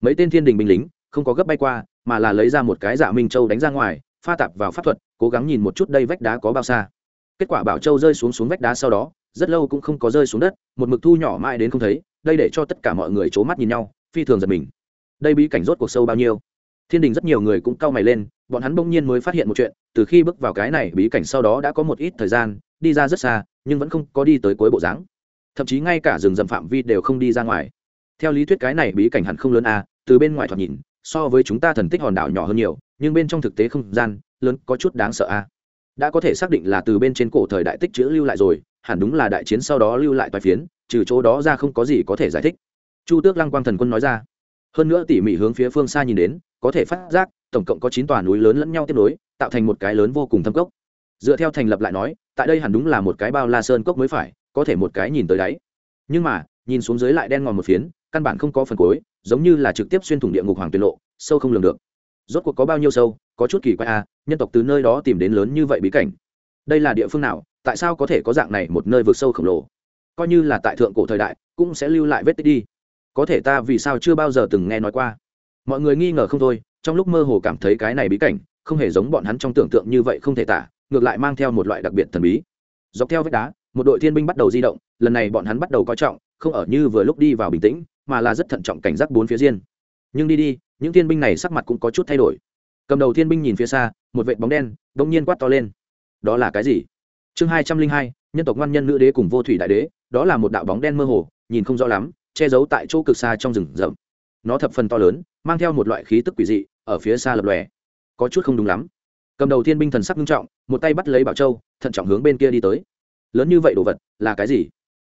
Mấy tên thiên đình binh lính không có gấp bay qua mà là lấy ra một cái dạ minh châu đánh ra ngoài pha tạp vào pháp thuật cố gắng nhìn một chút đây vách đá có bao xa. Kết quả bảo châu rơi xuống xuống vách đá sau đó rất lâu cũng không có rơi xuống đất một mực thu nhỏ mãi đến không thấy đây để cho tất cả mọi người c h ố mắt nhìn nhau phi thường giật mình. Đây bí cảnh rốt cuộc sâu bao nhiêu? Thiên đình rất nhiều người cũng cau mày lên bọn hắn bỗng nhiên mới phát hiện một chuyện từ khi bước vào cái này bí cảnh sau đó đã có một ít thời gian đi ra rất xa nhưng vẫn không có đi tới cuối bộ dáng thậm chí ngay cả rừng rậm phạm vi đều không đi ra ngoài. Theo lý thuyết cái này bí cảnh hẳn không lớn à từ bên ngoài thoạt nhìn, so với chúng ta thần tích hòn đảo nhỏ hơn nhiều, nhưng bên trong thực tế không gian, lớn có chút đáng sợ à. Đã có thể xác định là từ bên trên cổ thời đại tích chữ lưu lại rồi, hẳn đúng là đại chiến sau đó lưu lại toái phiến, trừ chỗ đó ra không có gì có thể giải thích. Chu tước lăng quang thần quân nói ra. Hơn nữa tỉ mỉ hướng phía phương xa nhìn đến, có thể phát giác, tổng cộng có chín tòa núi lớn lẫn nhau tiếp nối, tạo thành một cái lớn vô cùng thâm cốc. Dựa theo thành lập lại nói, tại đây hẳn đúng là một cái bao la sơn cốc mới phải có thể một cái nhìn tới đáy. Nhưng mà nhìn xuống dưới lại đen ngòm một phiến căn bản không có phần cối, giống như là trực tiếp xuyên thủng địa ngục hoàng tuyệt lộ sâu không lường được. Rốt cuộc có bao nhiêu sâu có chút kỳ quái a à, nhân tộc từ nơi đó tìm đến lớn như vậy bí cảnh. Đây là địa phương nào tại sao có thể có dạng này một nơi vực sâu khổng lồ? Coi như là tại thượng cổ thời đại cũng sẽ lưu lại vết tích đi. Có thể ta vì sao chưa bao giờ từng nghe nói qua? Mọi người nghi ngờ không thôi trong lúc mơ hồ cảm thấy cái này bí cảnh không hề giống bọn hắn trong tưởng tượng như vậy không thể tả ngược lại mang theo một loại đặc biệt thần bí. Dọc theo vách đá một đội thiên binh bắt đầu di động, lần này bọn hắn bắt đầu coi trọng, không ở như vừa lúc đi vào bình tĩnh, mà là rất thận trọng cảnh giác bốn phía riêng. Nhưng đi đi, những thiên binh này sắc mặt cũng có chút thay đổi. Cầm đầu thiên binh nhìn phía xa, một vệ bóng đen đ ỗ n g nhiên quát to lên. Đó là cái gì? Chương hai trăm linh hai, nhân tộc ngoan nhân nữ đế cùng vô thủy đại đế, đó là một đạo bóng đen mơ hồ, nhìn không rõ lắm, che giấu tại chỗ cực xa trong rừng rậm. Nó thập phần to lớn, mang theo một loại khí tức quỷ dị, ở phía xa lập lòe. Có chút không đúng lắm. Cầm đầu thiên binh thần sắc nghiêm trọng, một tay bắt lấy bảo châu, thận trọng hướng bên kia đi tới lớn như vậy đồ vật, là cái gì?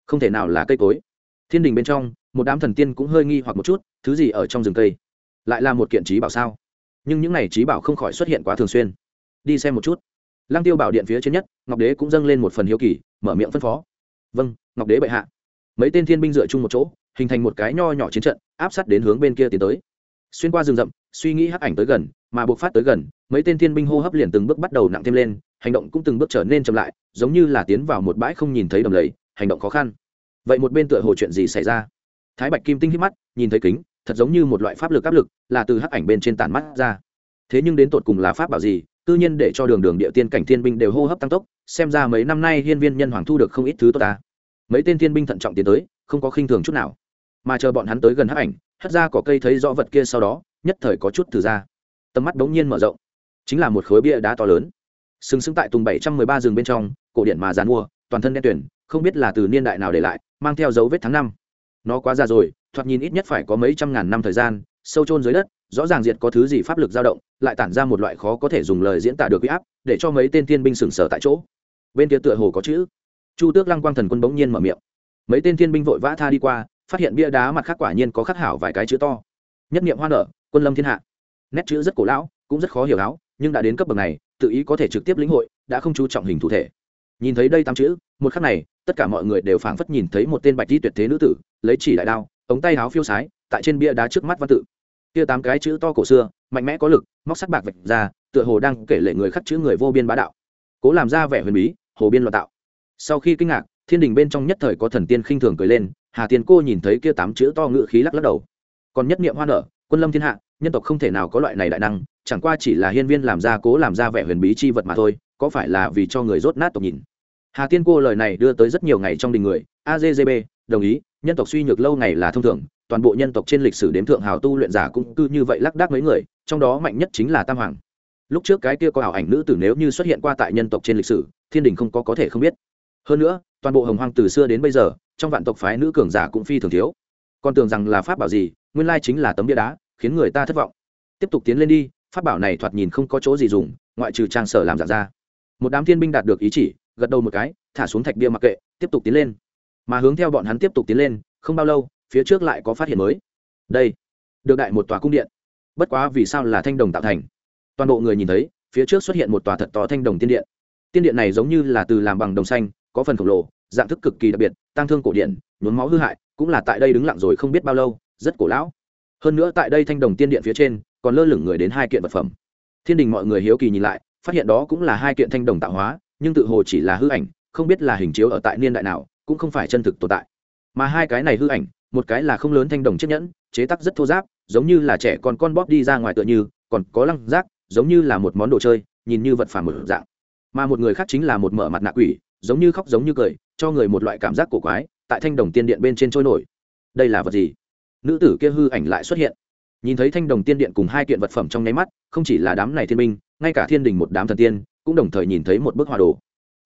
Không thể nào là cây cối. Thiên đình bên trong, một đám thần tiên cũng hơi nghi hoặc một chút, thứ gì ở trong rừng cây? Lại là một kiện trí bảo sao? Nhưng những n à y trí bảo không khỏi xuất hiện quá thường xuyên. Đi xem một chút. Lăng tiêu bảo điện phía trên nhất, ngọc đế cũng dâng lên một phần hiếu kỳ, mở miệng phân phó. Vâng ngọc đế bệ hạ. Mấy tên thiên binh dựa chung một chỗ, hình thành một cái nho nhỏ chiến trận, áp sát đến hướng bên kia tiến tới xuyên qua rừng rậm, suy nghĩ hắc ảnh tới gần, mà buộc phát tới gần, mấy tên thiên binh hô hấp liền từng bước bắt đầu nặng thêm lên, hành động cũng từng bước trở nên chậm lại, giống như là tiến vào một bãi không nhìn thấy đầm lầy, hành động khó khăn. Vậy một bên tựa hồ chuyện gì xảy ra? Thái bạch kim tinh hít mắt, nhìn thấy kính, thật giống như một loại pháp lực áp lực, là từ hắc ảnh bên trên tàn mắt ra. Thế nhưng đến tột cùng là pháp bảo gì tự nhiên để cho đường đường địa tiên cảnh thiên binh đều hô hấp tăng tốc, xem ra mấy năm nay hiên viên nhân hoàng thu được không ít thứ tốt ta. Mấy tên thiên binh thận trọng tiến tới, không có khinh thường chút nào. Mà chờ bọn hắn tới gần hắc ảnh hất ra cỏ cây thấy rõ vật kia sau đó, nhất thời có chút từ ra. Tầm mắt bỗng nhiên mở rộng. Chính là một khối bia đá to lớn. Sừng sững tại tùng bảy trăm mười ba rừng bên trong, cổ điện mà dàn mua toàn thân đen tuyển không biết là từ niên đại nào để lại, mang theo dấu vết tháng năm. Nó quá già rồi, thoạt nhìn ít nhất phải có mấy trăm ngàn năm thời gian, sâu trôn dưới đất, rõ ràng diệt có thứ gì pháp lực dao động, lại tản ra một loại khó có thể dùng lời diễn tả được huy áp, để cho mấy tên thiên binh sừng sờ tại chỗ. Bên kia tựa hồ có chữ. Chu tước lăng quang thần quân bỗng nhiên mở miệng. Mấy tên thiên binh vội vã tha đi qua phát hiện bia đá mặt khác quả nhiên có khắc hảo vài cái chữ to. Nhất niệm hoa nở, quân lâm thiên hạ. Nét chữ rất cổ lão, cũng rất khó hiểu áo nhưng đã đến cấp bậc này, tự ý có thể trực tiếp lĩnh hội, đã không chú trọng hình thủ thể. Nhìn thấy đây tám chữ, một khắc này, tất cả mọi người đều phảng phất nhìn thấy một tên bạch di tuyệt thế nữ tử, lấy chỉ đại đao, ống tay áo phiêu sái, tại trên bia đá trước mắt văn tự. Kia tám cái chữ to cổ xưa, mạnh mẽ có lực, móc sắc bạc vạch ra, tựa hồ đang kể lệ người khắc chữ người vô biên bá đạo. Cố làm ra vẻ huyền bí, hồ biên loạn tạo. Sau khi kinh ngạc, thiên đình bên trong nhất thời có thần tiên khinh thường cười lên hà tiên cô nhìn thấy kia tám chữ to ngự khí lắc lắc đầu. Còn nhất niệm hoa nở, quân lâm thiên hạ, nhân tộc không thể nào có loại này đại năng, chẳng qua chỉ là hiên viên làm ra cố làm ra vẻ huyền bí chi vật mà thôi, có phải là vì cho người rốt nát tộc nhìn? Hà tiên cô lời này đưa tới rất nhiều ngày trong đình người aggb đồng ý, nhân tộc suy nhược lâu ngày là thông thường, toàn bộ nhân tộc trên lịch sử đếm thượng hào tu luyện giả cũng cư như vậy lắc đác mấy người, trong đó mạnh nhất chính là tam hoàng. Lúc trước cái kia có ảo ảnh nữ tử nếu như xuất hiện qua tại nhân tộc trên lịch sử, thiên đình không có có thể không biết. Hơn nữa toàn bộ hồng hoang từ xưa đến bây giờ, trong vạn tộc phái nữ cường giả cũng phi thường thiếu. Còn tưởng rằng là pháp bảo gì, nguyên lai chính là tấm bia đá, khiến người ta thất vọng. Tiếp tục tiến lên đi, pháp bảo này thoạt nhìn không có chỗ gì dùng, ngoại trừ trang sở làm giả ra. Một đám thiên binh đạt được ý chỉ, gật đầu một cái, thả xuống thạch bia mặc kệ, tiếp tục tiến lên. Mà hướng theo bọn hắn tiếp tục tiến lên, không bao lâu, phía trước lại có phát hiện mới. Đây, được đại một tòa cung điện. Bất quá vì sao là thanh đồng tạo thành? Toàn bộ người nhìn thấy, phía trước xuất hiện một tòa thật to thanh đồng tiên điện. Tiên điện này giống như là từ làm bằng đồng xanh có phần khổng lồ, dạng thức cực kỳ đặc biệt tăng thương cổ điện nhuốm máu hư hại, cũng là tại đây đứng lặng rồi không biết bao lâu, rất cổ lão. Hơn nữa tại đây thanh đồng tiên điện phía trên, còn lơ lửng người đến hai kiện vật phẩm. Thiên đình mọi người hiếu kỳ nhìn lại, phát hiện đó cũng là hai kiện thanh đồng tạo hóa, nhưng tự hồ chỉ là hư ảnh, không biết là hình chiếu ở tại niên đại nào, cũng không phải chân thực tồn tại. Mà hai cái này hư ảnh, một cái là không lớn thanh đồng chiếc nhẫn, chế tác rất thô giáp, giống như là trẻ con con bóp đi ra ngoài tựa như, còn có lăng rác giống như là một món đồ chơi, nhìn như vật phẩm một dạng. Mà một người khác chính là một mở mặt nạ quỷ giống như khóc giống như cười, cho người một loại cảm giác cổ quái, tại thanh đồng tiên điện bên trên trôi nổi. Đây là vật gì? Nữ tử kia hư ảnh lại xuất hiện. Nhìn thấy thanh đồng tiên điện cùng hai kiện vật phẩm trong nháy mắt, không chỉ là đám này thiên minh ngay cả thiên đình một đám thần tiên, cũng đồng thời nhìn thấy một bức họa đồ.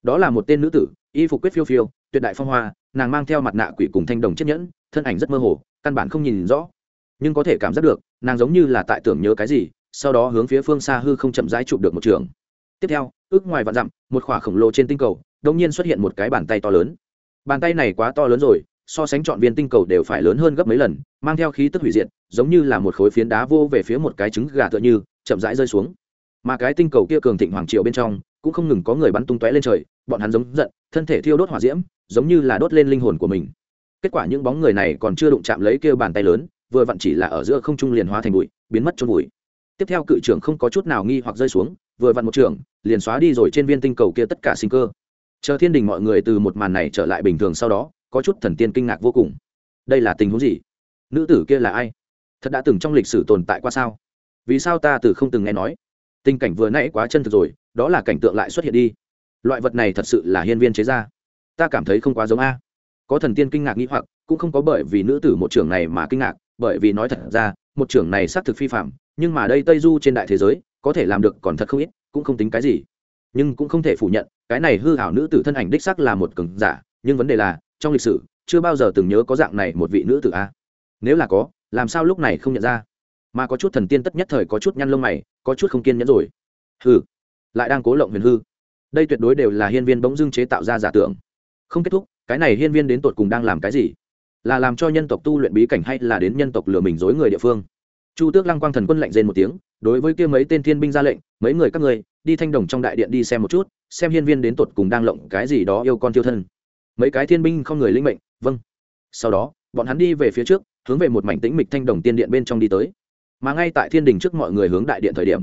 Đó là một tên nữ tử, y phục quyết phiêu phiêu, tuyệt đại phong hoa, nàng mang theo mặt nạ quỷ cùng thanh đồng chiếc nhẫn, thân ảnh rất mơ hồ, căn bản không nhìn rõ. Nhưng có thể cảm giác được, nàng giống như là tại tưởng nhớ cái gì, sau đó hướng phía phương xa hư không chậm rãi chụp được một trường. Tiếp theo, ước ngoài vạn dặm, một khỏa khổng lồ trên tinh cầu đông nhiên xuất hiện một cái bàn tay to lớn. Bàn tay này quá to lớn rồi, so sánh trọn viên tinh cầu đều phải lớn hơn gấp mấy lần, mang theo khí tức hủy diệt, giống như là một khối phiến đá vô về phía một cái trứng gà tựa như, chậm rãi rơi xuống. Mà cái tinh cầu kia cường thịnh hoàng triều bên trong, cũng không ngừng có người bắn tung tóe lên trời, bọn hắn giống giận, thân thể thiêu đốt hỏa diễm, giống như là đốt lên linh hồn của mình. Kết quả những bóng người này còn chưa đụng chạm lấy kia bàn tay lớn, vừa vặn chỉ là ở giữa không trung liền hóa thành bụi, biến mất trong bụi tiếp theo cự trưởng không có chút nào nghi hoặc rơi xuống, vừa vặn một trưởng, liền xóa đi rồi trên viên tinh cầu kia tất cả sinh cơ chờ thiên đình mọi người từ một màn này trở lại bình thường sau đó, có chút thần tiên kinh ngạc vô cùng. Đây là tình huống gì? Nữ tử kia là ai? Thật đã từng trong lịch sử tồn tại qua sao? Vì sao ta từ không từng nghe nói? Tình cảnh vừa nãy quá chân thực rồi, đó là cảnh tượng lại xuất hiện đi. Loại vật này thật sự là hiên viên chế ra. Ta cảm thấy không quá giống a. Có thần tiên kinh ngạc nghĩ hoặc, cũng không có bởi vì nữ tử một trưởng này mà kinh ngạc, bởi vì nói thật ra, một trưởng này xác thực phi phạm, nhưng mà đây tây du trên đại thế giới, có thể làm được còn thật không ít, cũng không tính cái gì. Nhưng cũng không thể phủ nhận cái này hư hảo nữ tử thân ảnh đích sắc là một cường giả, nhưng vấn đề là, trong lịch sử, chưa bao giờ từng nhớ có dạng này một vị nữ tử a. Nếu là có, làm sao lúc này không nhận ra? Mà có chút thần tiên tất nhất thời có chút nhăn lông mày, có chút không kiên nhẫn rồi. Hư lại đang cố lộng huyền hư. Đây tuyệt đối đều là hiên viên bỗng dưng chế tạo ra giả tưởng. Không kết thúc, cái này hiên viên đến tột cùng đang làm cái gì? Là làm cho nhân tộc tu luyện bí cảnh hay là đến nhân tộc lừa mình dối người địa phương? Chu tước lăng quang thần quân lệnh rên một tiếng, đối với kia mấy tên thiên binh ra lệnh, mấy người các người đi thanh đồng trong đại điện đi xem một chút xem hiên viên đến tột cùng đang lộng cái gì đó yêu con tiêu thân. Mấy cái thiên binh không người linh mệnh vâng. Sau đó, bọn hắn đi về phía trước, hướng về một mảnh tĩnh mịch thanh đồng tiên điện bên trong đi tới. Mà ngay tại thiên đình trước mọi người hướng đại điện thời điểm,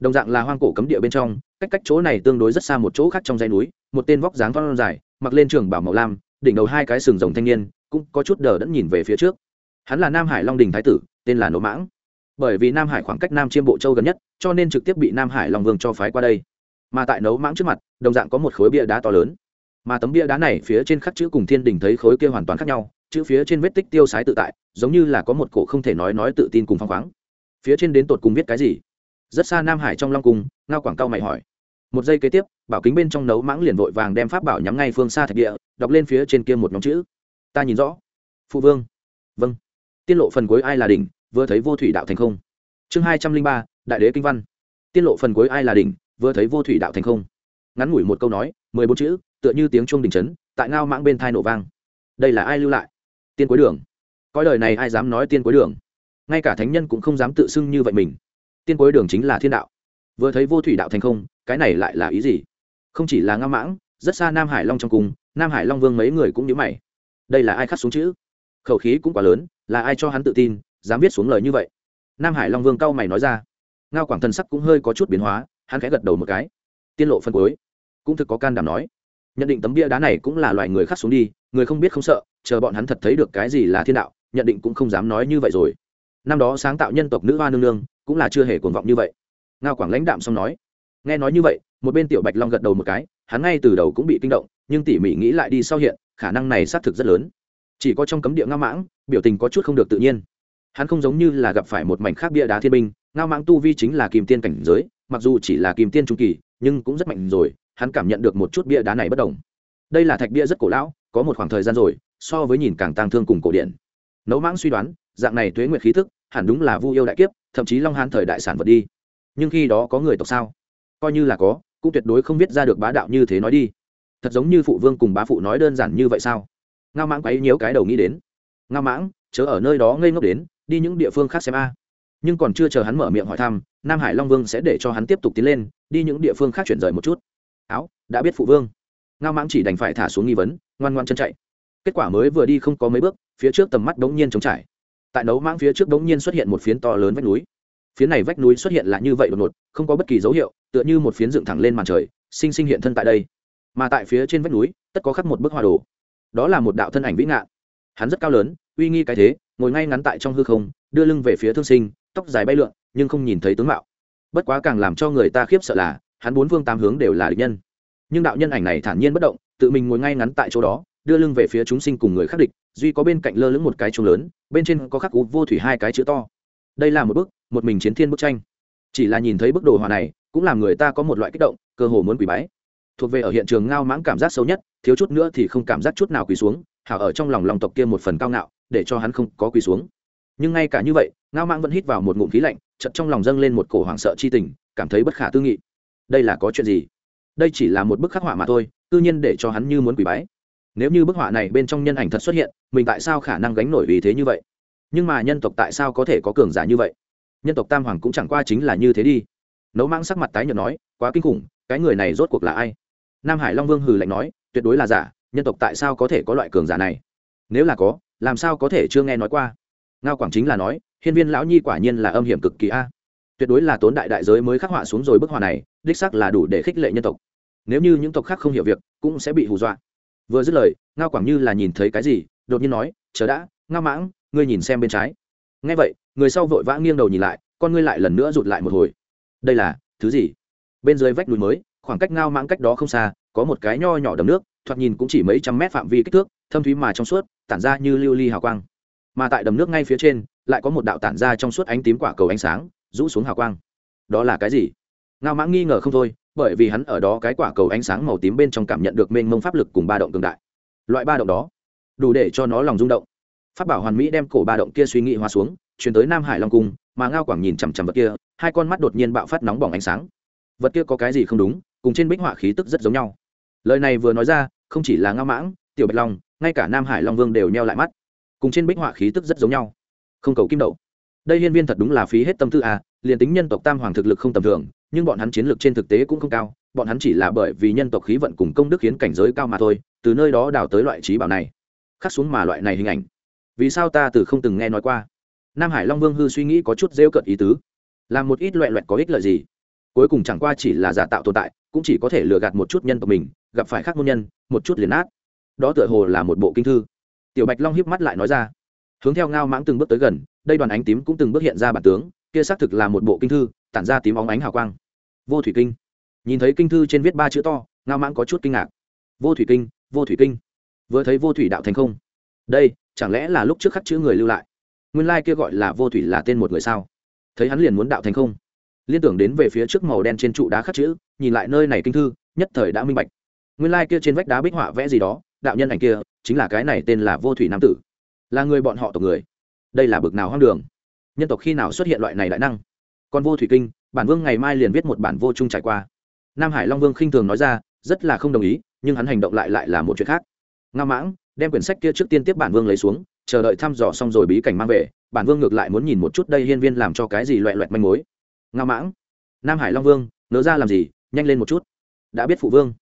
đồng dạng là hoang cổ cấm địa bên trong, cách cách chỗ này tương đối rất xa một chỗ khác trong dãy núi, một tên vóc dáng thon dài, mặc lên trường bảo màu lam, đỉnh đầu hai cái sừng rồng thanh niên, cũng có chút đờ đẫn nhìn về phía trước. Hắn là nam hải long đình thái tử, tên là nỗ mãng. Bởi vì nam hải khoảng cách nam chiêm bộ châu gần nhất, cho nên trực tiếp bị nam hải long vương cho phái qua đây mà tại nấu mãng trước mặt, đồng dạng có một khối bia đá to lớn. Mà tấm bia đá này phía trên khắc chữ cùng thiên đình thấy khối kia hoàn toàn khác nhau, chữ phía trên vết tích tiêu sái tự tại, giống như là có một cổ không thể nói nói tự tin cùng phăng khoáng. Phía trên đến tột cùng viết cái gì? Rất xa nam hải trong long cung, ngao quảng cao mày hỏi. Một giây kế tiếp, bảo kính bên trong nấu mãng liền vội vàng đem pháp bảo nhắm ngay phương xa thạch địa, đọc lên phía trên kia một nhóm chữ. Ta nhìn rõ. Phụ vương. Vâng. Tiên lộ phần cuối ai là đỉnh, vừa thấy vô thủy đạo thành không. Chương hai trăm linh ba, đại đế kinh văn. Tiên lộ phần cuối ai là đỉnh vừa thấy vô thủy đạo thành không. Ngắn ngủi một câu nói, mười bốn chữ, tựa như tiếng chuông đình trấn tại ngao mãng bên thai nổ vang. Đây là ai lưu lại? Tiên cuối đường. Coi đời này ai dám nói tiên cuối đường? Ngay cả thánh nhân cũng không dám tự xưng như vậy mình. Tiên cuối đường chính là thiên đạo. Vừa thấy vô thủy đạo thành không, cái này lại là ý gì? Không chỉ là ngao mãng, rất xa nam hải long trong cung nam hải long vương mấy người cũng nhớ mày. Đây là ai khắc xuống chữ? Khẩu khí cũng quá lớn, là ai cho hắn tự tin, dám viết xuống lời như vậy? Nam hải long vương cao mày nói ra. Ngao quảng thần sắc cũng hơi có chút biến hóa hắn khẽ gật đầu một cái. Tiên lộ phân cuối. Cũng thực có can đảm nói. Nhận định tấm bia đá này cũng là loại người khác xuống đi, người không biết không sợ, chờ bọn hắn thật thấy được cái gì là thiên đạo, nhận định cũng không dám nói như vậy rồi. Năm đó sáng tạo nhân tộc nữ hoa nương nương, cũng là chưa hề cuồng vọng như vậy. Ngao quảng lãnh đạm xong nói. Nghe nói như vậy, một bên tiểu bạch long gật đầu một cái, hắn ngay từ đầu cũng bị kinh động, nhưng tỉ mỉ nghĩ lại đi sau hiện, khả năng này xác thực rất lớn. Chỉ có trong cấm địa ngao mãng, biểu tình có chút không được tự nhiên. Hắn không giống như là gặp phải một mảnh khác bia đá thiên binh, ngao mãng tu vi chính là kim tiên cảnh giới mặc dù chỉ là kim tiên trung kỳ, nhưng cũng rất mạnh rồi, hắn cảm nhận được một chút bia đá này bất đồng. Đây là thạch bia rất cổ lão, có một khoảng thời gian rồi, so với nhìn càng tang thương cùng cổ điển. Nấu mãng suy đoán, dạng này tuế nguyệt khí thức, hẳn đúng là vu yêu đại kiếp, thậm chí long hán thời đại sản vật đi. Nhưng khi đó có người tộc sao? Coi như là có, cũng tuyệt đối không biết ra được bá đạo như thế nói đi. Thật giống như phụ vương cùng bá phụ nói đơn giản như vậy sao? Ngao mãng quấy nhiễu cái đầu nghĩ đến. Ngao mãng, chớ ở nơi đó ngây ngốc đến, đi những địa phương khác xem a. Nhưng còn chưa chờ hắn mở miệng hỏi thăm nam hải long vương sẽ để cho hắn tiếp tục tiến lên, đi những địa phương khác chuyển rời một chút. Áo, đã biết phụ vương. Ngao mãng chỉ đành phải thả xuống nghi vấn, ngoan ngoan chân chạy. Kết quả mới vừa đi không có mấy bước, phía trước tầm mắt đống nhiên trống trải. Tại nấu mãng phía trước đống nhiên xuất hiện một phiến to lớn vách núi. Phiến này vách núi xuất hiện là như vậy đột ngột, không có bất kỳ dấu hiệu, tựa như một phiến dựng thẳng lên màn trời, sinh sinh hiện thân tại đây. Mà tại phía trên vách núi, tất có khắc một bức hoa đồ. Đó là một đạo thân ảnh vĩ ngạn hắn rất cao lớn, uy nghi cái thế, ngồi ngay ngắn tại trong hư không, đưa lưng về phía thương sinh, tóc dài bay lượn nhưng không nhìn thấy tướng mạo. Bất quá càng làm cho người ta khiếp sợ là, hắn bốn phương tám hướng đều là địch nhân. Nhưng đạo nhân ảnh này thản nhiên bất động, tự mình ngồi ngay ngắn tại chỗ đó, đưa lưng về phía chúng sinh cùng người khác địch, duy có bên cạnh lơ lửng một cái chuông lớn, bên trên có khắc cú vô thủy hai cái chữ to. Đây là một bức, một mình chiến thiên bức tranh. Chỉ là nhìn thấy bức đồ họa này, cũng làm người ta có một loại kích động, cơ hồ muốn quỳ bái. Thuộc về ở hiện trường ngao mãng cảm giác xấu nhất, thiếu chút nữa thì không cảm giác chút nào quỳ xuống, hảo ở trong lòng lòng tộc kia một phần cao ngạo, để cho hắn không có quỳ xuống nhưng ngay cả như vậy, ngao mãng vẫn hít vào một ngụm khí lạnh chật trong lòng dâng lên một cổ hoảng sợ chi tình, cảm thấy bất khả tư nghị. Đây là có chuyện gì? Đây chỉ là một bức khắc họa mà thôi, tự nhiên để cho hắn như muốn quỳ bái. Nếu như bức họa này bên trong nhân ảnh thật xuất hiện, mình tại sao khả năng gánh nổi vì thế như vậy? Nhưng mà nhân tộc tại sao có thể có cường giả như vậy? Nhân tộc tam hoàng cũng chẳng qua chính là như thế đi. Nấu mãng sắc mặt tái nhợt nói, quá kinh khủng, cái người này rốt cuộc là ai? Nam hải long vương hừ lạnh nói, tuyệt đối là giả, nhân tộc tại sao có thể có loại cường giả này? Nếu là có, làm sao có thể chưa nghe nói qua? Ngao quảng chính là nói, hiên viên lão nhi quả nhiên là âm hiểm cực kỳ a. Tuyệt đối là tốn đại đại giới mới khắc họa xuống rồi bức họa này, đích sắc là đủ để khích lệ nhân tộc. Nếu như những tộc khác không hiểu việc, cũng sẽ bị hù dọa. Vừa dứt lời, ngao quảng như là nhìn thấy cái gì, đột nhiên nói, chờ đã, ngao mãng, ngươi nhìn xem bên trái. Nghe vậy, người sau vội vã nghiêng đầu nhìn lại, con ngươi lại lần nữa rụt lại một hồi. Đây là, thứ gì? Bên dưới vách núi mới, khoảng cách ngao mãng cách đó không xa, có một cái nho nhỏ đầm nước, thoạt nhìn cũng chỉ mấy trăm mét phạm vi kích thước, thâm thúy mà trong suốt, tản ra như lưu ly hào quang mà tại đầm nước ngay phía trên, lại có một đạo tản ra trong suốt ánh tím quả cầu ánh sáng, rũ xuống hào quang. Đó là cái gì? Ngao mãng nghi ngờ không thôi, bởi vì hắn ở đó cái quả cầu ánh sáng màu tím bên trong cảm nhận được mênh mông pháp lực cùng ba động cường đại. Loại ba động đó, đủ để cho nó lòng rung động. Phát bảo hoàn mỹ đem cổ ba động kia suy nghĩ hóa xuống chuyển tới nam hải long cung, mà ngao quảng nhìn chằm chằm vật kia, hai con mắt đột nhiên bạo phát nóng bỏng ánh sáng. Vật kia có cái gì không đúng, cùng trên bích họa khí tức rất giống nhau. Lời này vừa nói ra, không chỉ là ngao mãng, tiểu bạch long, ngay cả nam hải long vương đều neo lại mắt cùng trên bích họa khí tức rất giống nhau. Không cầu kim đậu. Đây hiên viên thật đúng là phí hết tâm tư à liền tính nhân tộc tam hoàng thực lực không tầm thường, nhưng bọn hắn chiến lược trên thực tế cũng không cao, bọn hắn chỉ là bởi vì nhân tộc khí vận cùng công đức khiến cảnh giới cao mà thôi, từ nơi đó đào tới loại trí bảo này. Khắc xuống mà loại này hình ảnh. Vì sao ta từ không từng nghe nói qua? Nam hải long vương hư suy nghĩ có chút rêu cợt ý tứ. Làm một ít loẹ loẹt có ích lợi gì? Cuối cùng chẳng qua chỉ là giả tạo tồn tại, cũng chỉ có thể lừa gạt một chút nhân tộc mình, gặp phải khác môn nhân, một chút liền át đó tựa hồ là một bộ kinh thư tiểu bạch long híp mắt lại nói ra. Hướng theo ngao mãng từng bước tới gần, đây đoàn ánh tím cũng từng bước hiện ra bản tướng, kia xác thực là một bộ kinh thư, tản ra tím óng ánh hào quang. Vô thủy kinh. Nhìn thấy kinh thư trên viết ba chữ to, ngao mãng có chút kinh ngạc. Vô thủy kinh, vô thủy kinh. Vừa thấy vô thủy đạo thành không? Đây, chẳng lẽ là lúc trước khắc chữ người lưu lại? Nguyên lai kia gọi là vô thủy là tên một người sao? Thấy hắn liền muốn đạo thành không? Liên tưởng đến về phía trước màu đen trên trụ đá khắc chữ, nhìn lại nơi này kinh thư, nhất thời đã minh bạch. Nguyên lai kia trên vách đá bích họa vẽ gì đó, đạo nhân ảnh kia chính là cái này tên là vô thủy nam tử. Là người bọn họ tộc người. Đây là bực nào hoang đường. Nhân tộc khi nào xuất hiện loại này đại năng? Còn vô thủy kinh, bản vương ngày mai liền viết một bản vô chung trải qua. Nam hải long vương khinh thường nói ra, rất là không đồng ý, nhưng hắn hành động lại lại là một chuyện khác. Nga mãng, đem quyển sách kia trước tiên tiếp bản vương lấy xuống, chờ đợi thăm dò xong rồi bí cảnh mang về, bản vương ngược lại muốn nhìn một chút đây hiên viên làm cho cái gì loẹ loẹt manh mối. Ngao mãng, nam hải long vương nỡ ra làm gì, nhanh lên một chút. Đã biết phụ vương.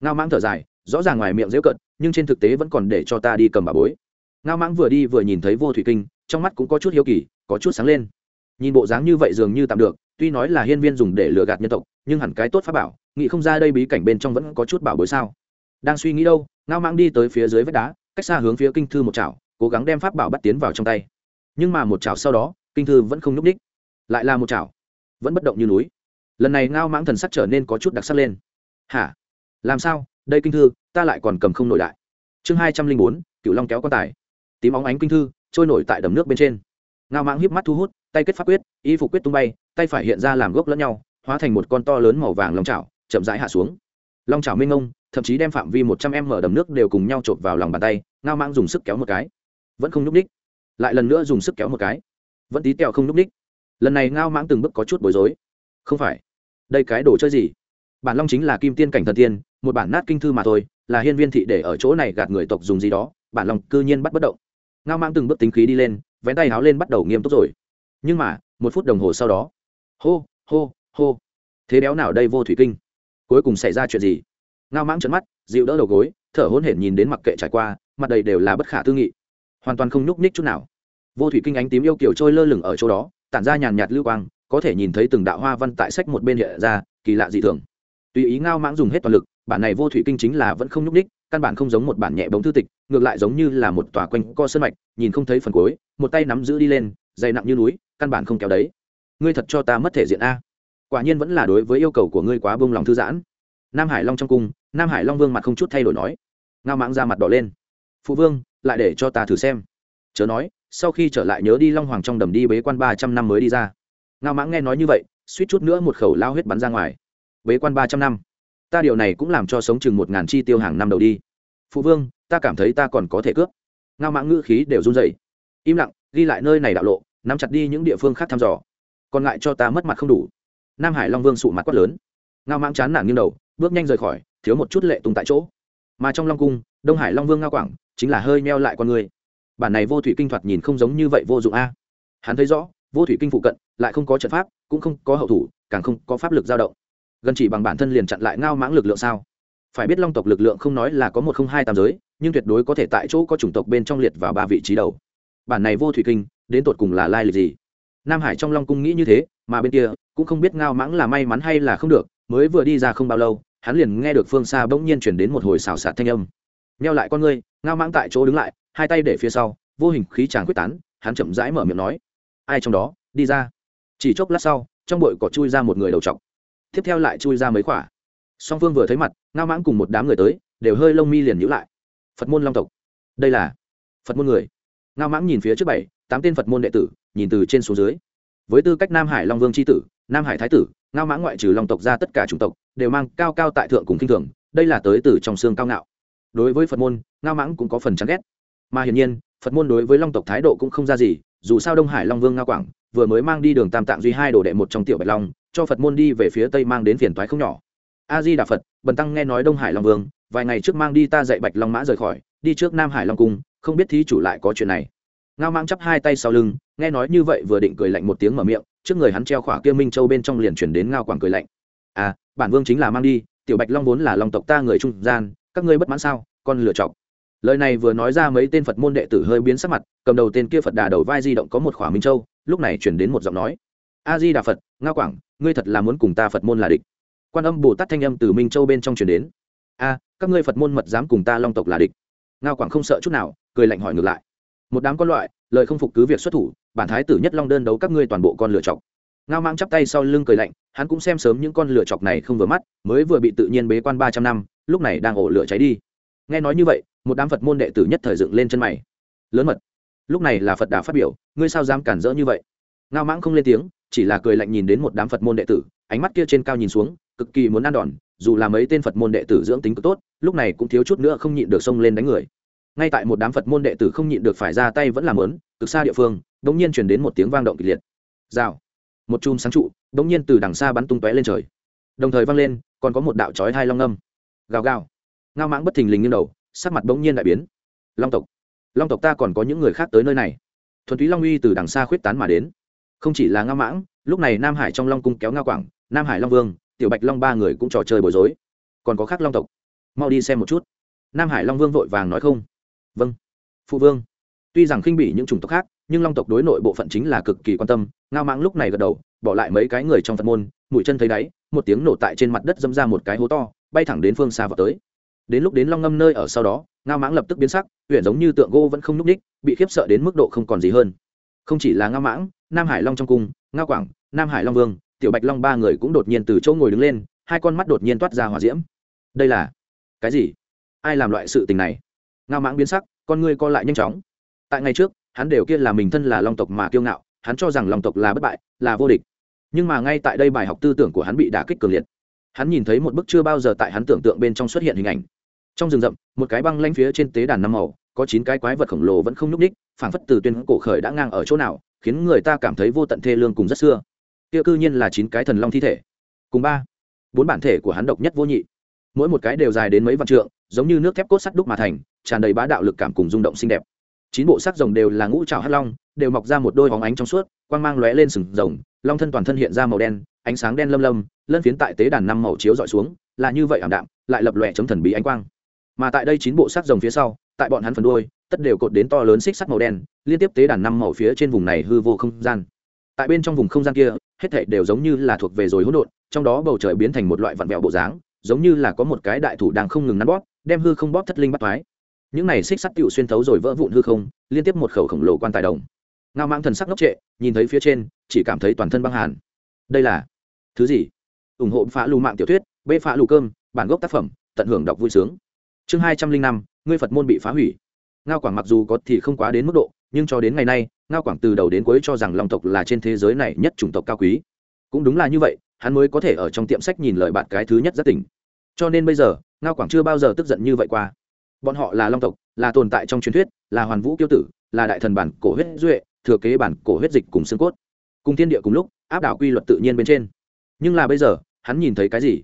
Ngao mãng thở dài, rõ ràng ngoài miệng dễu cận nhưng trên thực tế vẫn còn để cho ta đi cầm bà bối. Ngao mãng vừa đi vừa nhìn thấy vô thủy kinh, trong mắt cũng có chút hiếu kỳ, có chút sáng lên. Nhìn bộ dáng như vậy dường như tạm được, tuy nói là hiên viên dùng để lừa gạt nhân tộc, nhưng hẳn cái tốt pháp bảo, nghĩ không ra đây bí cảnh bên trong vẫn có chút bảo bối sao. Đang suy nghĩ đâu, ngao mãng đi tới phía dưới vách đá, cách xa hướng phía kinh thư một chảo, cố gắng đem pháp bảo bắt tiến vào trong tay. Nhưng mà một chảo sau đó, kinh thư vẫn không nhúc ních lại là một chảo, vẫn bất động như núi. Lần này ngao mãng thần sắc trở nên có chút đặc sắc lên. Hả? Làm sao? Đây kinh thư, ta lại còn cầm không nổi đại chương hai trăm linh bốn cựu long kéo quan tài. Tím óng ánh kinh thư, trôi nổi tại đầm nước bên trên. Ngao mãng híp mắt thu hút, tay kết pháp quyết, y phục quyết tung bay, tay phải hiện ra làm gốc lẫn nhau, hóa thành một con to lớn màu vàng long chảo, chậm rãi hạ xuống. Long chảo minh ông thậm chí đem phạm vi một trăm em mở đầm nước đều cùng nhau chộp vào lòng bàn tay, ngao mãng dùng sức kéo một cái. Vẫn không nhúc ních lại lần nữa dùng sức kéo một cái. Vẫn tí tẹo không nhúc ních lần này ngao mãng từng bước có chút bối rối. Không phải. Đây cái đồ chơi gì? Bản long chính là kim tiên cảnh thần tiên một bản nát kinh thư mà thôi, là hiên viên thị để ở chỗ này gạt người tộc dùng gì đó, bản lòng cư nhiên bắt bất động. Ngao mang từng bước tính khí đi lên, vén tay háo lên bắt đầu nghiêm túc rồi. Nhưng mà, một phút đồng hồ sau đó, hô hô hô. Thế béo nào đây vô thủy kinh? Cuối cùng xảy ra chuyện gì? Ngao mãng trấn mắt, dịu đỡ đầu gối, thở hôn hển nhìn đến mặc kệ trải qua, mặt đầy đều là bất khả tư nghị. Hoàn toàn không nhúc nhích chút nào. Vô thủy kinh ánh tím yêu kiểu trôi lơ lửng ở chỗ đó, tản ra nhàn nhạt lưu quang, có thể nhìn thấy từng đạo hoa văn tại sách một bên hiện ra, kỳ lạ dị thường. Tùy ý ngao mãng dùng hết toàn lực bản này vô thủy kinh chính là vẫn không nhúc ních căn bản không giống một bản nhẹ bóng thư tịch, ngược lại giống như là một tòa quanh co sơn mạch, nhìn không thấy phần cuối, một tay nắm giữ đi lên, dày nặng như núi, căn bản không kéo đấy. Ngươi thật cho ta mất thể diện a. Quả nhiên vẫn là đối với yêu cầu của ngươi quá bông lòng thư giãn. Nam hải long trong cung, nam hải long vương mặt không chút thay đổi nói. Ngao mãng ra mặt đỏ lên. Phụ vương, lại để cho ta thử xem. Chớ nói, sau khi trở lại nhớ đi long hoàng trong đầm đi bế quan ba trăm năm mới đi ra. Ngao mãng nghe nói như vậy, suýt chút nữa một khẩu lao huyết bắn ra ngoài. Bế quan ba trăm năm ta điều này cũng làm cho sống chừng một ngàn chi tiêu hàng năm đầu đi. Phụ vương, ta cảm thấy ta còn có thể cướp. Ngao mãng ngữ khí đều run dày im lặng, ghi lại nơi này đạo lộ, nắm chặt đi những địa phương khác thăm dò. Còn lại cho ta mất mặt không đủ. Nam hải long vương sụ mặt quát lớn. Ngao mãng chán nản nghiêng đầu, bước nhanh rời khỏi, thiếu một chút lệ tùng tại chỗ. Mà trong long cung, đông hải long vương ngao quảng, chính là hơi meo lại con người. Bản này vô thủy kinh thoạt nhìn không giống như vậy vô dụng a. Hắn thấy rõ, vô thủy kinh phụ cận, lại không có trận pháp, cũng không có hậu thủ, càng không có pháp lực dao động gần chỉ bằng bản thân liền chặn lại ngao mãng lực lượng sao? Phải biết long tộc lực lượng không nói là có một không hai tam giới, nhưng tuyệt đối có thể tại chỗ có chủng tộc bên trong liệt vào ba vị trí đầu. Bản này vô thủy kinh, đến tột cùng là lai lịch gì? Nam hải trong long cung nghĩ như thế, mà bên kia, cũng không biết ngao mãng là may mắn hay là không được, mới vừa đi ra không bao lâu, hắn liền nghe được phương xa bỗng nhiên chuyển đến một hồi xào xạc thanh âm. Neo lại con ngươi, ngao mãng tại chỗ đứng lại, hai tay để phía sau, vô hình khí tràng quyết tán, hắn chậm rãi mở miệng nói. Ai trong đó? Đi ra. Chỉ chốc lát sau, trong bụi cỏ chui ra một người đầu trọc tiếp theo lại chui ra mấy khỏa. Song phương vừa thấy mặt, ngao mãng cùng một đám người tới, đều hơi lông mi liền nhữ lại. Phật môn long tộc. Đây là phật môn người. Ngao mãng nhìn phía trước bảy, tám tên phật môn đệ tử, nhìn từ trên xuống dưới. Với tư cách nam hải long vương c tử, nam hải thái tử, ngao mãng ngoại trừ long tộc ra tất cả chủng tộc, đều mang cao cao tại thượng cùng k i n h thường, đây là tới từ trong xương cao ngạo. Đối với phật môn, ngao mãng cũng có phần chán ghét. Mà hiển nhiên, phật môn đối với long tộc thái độ cũng không ra gì, dù sao đông hải long vương ngao quảng, vừa mới mang đi đường tam tạng duy hai đồ đệ một trong tiểu bạch long cho phật môn đi về phía tây mang đến phiền toái không nhỏ. A di đà phật bần tăng nghe nói đông hải long vương, vài ngày trước mang đi ta dạy bạch long mã rời khỏi, đi trước nam hải long cung, không biết thí chủ lại có chuyện này. Ngao mang chắp hai tay sau lưng, nghe nói như vậy vừa định cười lạnh một tiếng mở miệng, trước người hắn treo khỏa kia minh châu bên trong liền chuyển đến ngao quảng cười lạnh. À bản vương chính là mang đi, tiểu bạch long vốn là long tộc ta người trung gian, các ngươi bất mãn sao, con lựa chọc lời này vừa nói ra mấy tên phật môn đệ tử hơi biến sắc mặt, cầm đầu tên kia phật đà đầu vai di động có một khỏa minh châu, lúc này chuyển đến một giọng nói. A di đà phật ngao quảng ngươi thật là muốn cùng ta phật môn là địch. Quan âm bồ tát thanh âm từ minh châu bên trong truyền đến. A, các ngươi phật môn mật dám cùng ta long tộc là địch. Ngao quảng không sợ chút nào, cười lạnh hỏi ngược lại. Một đám con loại, lời không phục cứ việc xuất thủ, bản thái tử nhất long đơn đấu các ngươi toàn bộ con lựa chọc. Ngao mang chắp tay sau lưng cười lạnh, hắn cũng xem sớm những con lựa chọc này không vừa mắt, mới vừa bị tự nhiên bế quan ba trăm năm, lúc này đang ổ lửa cháy đi. Nghe nói như vậy, một đám phật môn đệ tử nhất thời dựng lên chân mày. Lớn mật, lúc này là phật đà phát biểu, ngươi sao dám cản rỡ như vậy? Ngao mãng không lên tiếng chỉ là cười lạnh nhìn đến một đám phật môn đệ tử, ánh mắt kia trên cao nhìn xuống, cực kỳ muốn ăn đòn, dù là mấy tên phật môn đệ tử dưỡng tính cực tốt, lúc này cũng thiếu chút nữa không nhịn được xông lên đánh người. Ngay tại một đám phật môn đệ tử không nhịn được phải ra tay vẫn làm lớn cực xa địa phương đ ỗ n g nhiên chuyển đến một tiếng vang động kịch liệt. Rào. Một chùm sáng trụ đ ỗ n g nhiên từ đằng xa bắn tung tóe lên trời. Đồng thời vang lên, còn có một đạo trói hai long âm. Gào gào. Ngao mãng bất thình lình như đầu, sắc mặt bỗng nhiên đại biến. Long tộc. Long tộc ta còn có những người khác tới nơi này. Thuần túy long uy từ đằng xa khuyết tán mà đến không chỉ là nga mãng, lúc này nam hải trong long cung kéo nga quảng, nam hải long vương, tiểu bạch long ba người cũng trò chơi bối rối. Còn có khác long tộc. Mau đi xem một chút. Nam hải long vương vội vàng nói không. Vâng. Phụ vương. Tuy rằng khinh bỉ những chủng tộc khác, nhưng long tộc đối nội bộ phận chính là cực kỳ quan tâm. Ngao mãng lúc này gật đầu, bỏ lại mấy cái người trong phật môn, mũi chân thấy đáy, một tiếng nổ tại trên mặt đất dâm ra một cái hố to, bay thẳng đến phương xa vào tới. Đến lúc đến long ngâm nơi ở sau đó ngao mãng lập tức biến sắc huyện giống như tượng gỗ vẫn không n ú c ních bị khiếp sợ đến mức độ không còn gì hơn. Không chỉ là ngao mãng nam hải long trong cung, ngao quảng, nam hải long vương, tiểu bạch long ba người cũng đột nhiên từ chỗ ngồi đứng lên, hai con mắt đột nhiên toát ra hỏa diễm. Đây là cái gì? Ai làm loại sự tình này? Ngao mãng biến sắc, con ngươi co lại nhanh chóng. Tại ngày trước, hắn đều kia là mình thân là long tộc mà kiêu ngạo, hắn cho rằng long tộc là bất bại, là vô địch. Nhưng mà ngay tại đây bài học tư tưởng của hắn bị đả kích cường liệt. Hắn nhìn thấy một bức chưa bao giờ tại hắn tưởng tượng bên trong xuất hiện hình ảnh. Trong rừng rậm, một cái băng lanh phía trên tế đàn năm màu, có chín cái quái vật khổng lồ vẫn không nhúc ních phảng phất từ tuyên cổ khởi đã ngang ở chỗ nào khiến người ta cảm thấy vô tận thê lương cùng rất xưa. Kia cư nhiên là chín cái thần long thi thể. Cùng ba, bốn bản thể của hắn độc nhất vô nhị. Mỗi một cái đều dài đến mấy vạn trượng, giống như nước thép cốt sắt đúc mà thành, tràn đầy bá đạo lực cảm cùng rung động xinh đẹp. Chín bộ sắc rồng đều là ngũ trào hắc long, đều mọc ra một đôi hóng ánh trong suốt, quang mang lóe lên sừng rồng, long thân toàn thân hiện ra màu đen, ánh sáng đen lâm lâm, lân phiến tại tế đàn năm màu chiếu dọi xuống, là như vậy ảm đạm, lại lập lòe chấm thần bí ánh quang. Mà tại đây chín bộ sắc rồng phía sau tại bọn hắn phần đuôi, tất đều cột đến to lớn xích sắt màu đen, liên tiếp tế đàn năm màu phía trên vùng này hư vô không gian. Tại bên trong vùng không gian kia, hết thảy đều giống như là thuộc về rồi hỗn độn, trong đó bầu trời biến thành một loại vặn vẹo bộ dáng, giống như là có một cái đại thủ đang không ngừng nắn bóp, đem hư không bóp thất linh bắt thoái những này xích sắt tựu xuyên thấu rồi vỡ vụn hư không, liên tiếp một khẩu khổng lồ quan tài đồng. Ngao mang thần sắc ngốc trệ, nhìn thấy phía trên, chỉ cảm thấy toàn thân băng hàn. Đây là thứ gì? Ủng hộ phá lù mạng tiểu thuyết, bê phá lù cơm, bản gốc tác phẩm, tận hưởng đọc vui sướng chương hai trăm linh năm, ngươi phật môn bị phá hủy. Ngao quảng mặc dù có thì không quá đến mức độ, nhưng cho đến ngày nay, ngao quảng từ đầu đến cuối cho rằng long tộc là trên thế giới này nhất chủng tộc cao quý. Cũng đúng là như vậy, hắn mới có thể ở trong tiệm sách nhìn lời bạn cái thứ nhất rất tỉnh. Cho nên bây giờ, ngao quảng chưa bao giờ tức giận như vậy qua. Bọn họ là long tộc, là tồn tại trong truyền thuyết, là hoàn vũ kiêu tử, là đại thần bản cổ huyết duệ, thừa kế bản cổ huyết dịch cùng xương cốt. Cùng thiên địa cùng lúc, áp đảo quy luật tự nhiên bên trên. Nhưng là bây giờ, hắn nhìn thấy cái gì?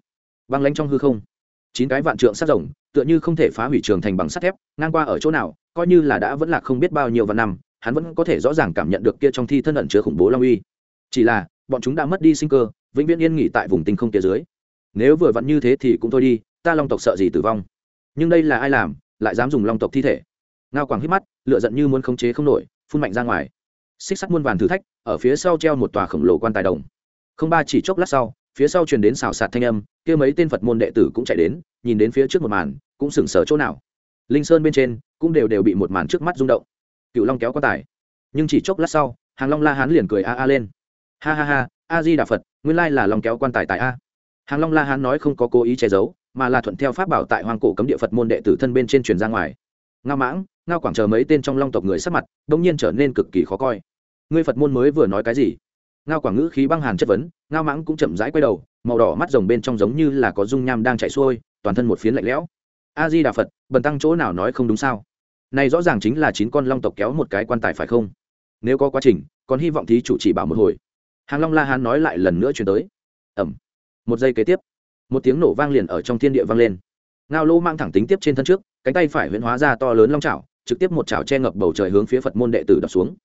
Băng lanh trong hư không. Chín cái vạn trượng sát rồng tựa như không thể phá hủy trường thành bằng sắt thép, ngang qua ở chỗ nào, coi như là đã vẫn là không biết bao nhiêu vạn năm, hắn vẫn có thể rõ ràng cảm nhận được kia trong thi thân ẩn chứa khủng bố long uy. Chỉ là, bọn chúng đã mất đi sinh cơ, vĩnh viễn yên nghỉ tại vùng tinh không kia dưới. Nếu vừa vặn như thế thì cũng thôi đi, ta long tộc sợ gì tử vong. Nhưng đây là ai làm, lại dám dùng long tộc thi thể? Ngao quảng hít mắt lựa giận như muốn khống chế không nổi, phun mạnh ra ngoài. Xích sắt muôn vàn thử thách, ở phía sau treo một tòa khổng lồ quan tài đồng. Không ba chỉ chốc lát sau phía sau truyền đến xào sạt thanh âm, kia mấy tên phật môn đệ tử cũng chạy đến, nhìn đến phía trước một màn, cũng sừng sờ chỗ nào. Linh sơn bên trên, cũng đều đều bị một màn trước mắt rung động. Cựu long kéo quan tài. Nhưng chỉ chốc lát sau, hàng long la hán liền cười a a lên. Ha ha ha a di đà phật, nguyên lai là long kéo quan tài tại a. Hàng long la hán nói không có cố ý che giấu, mà là thuận theo pháp bảo tại hoang cổ cấm địa phật môn đệ tử thân bên trên truyền ra ngoài. Ngao mãng, ngao quảng chờ mấy tên trong long tộc người sắc mặt đông nhiên trở nên cực kỳ khó coi. Ngươi phật môn mới vừa nói cái gì? Ngao quảng ngữ khí băng hàn chất vấn ngao mãng cũng chậm rãi quay đầu màu đỏ mắt rồng bên trong giống như là có dung nham đang chạy xuôi toàn thân một phiến lạnh lẽo. A di đà phật bần tăng chỗ nào nói không đúng sao? Này rõ ràng chính là chín con long tộc kéo một cái quan tài phải không? Nếu có quá trình còn hy vọng thí chủ chỉ bảo một hồi. Hàng long la hán nói lại lần nữa chuyển tới. Ẩm. Một giây kế tiếp một tiếng nổ vang liền ở trong thiên địa vang lên. Ngao lô mang thẳng tính tiếp trên thân trước cánh tay phải huyễn hóa ra to lớn long chảo, trực tiếp một chảo che ngập bầu trời hướng phía phật môn đệ tử đập xuống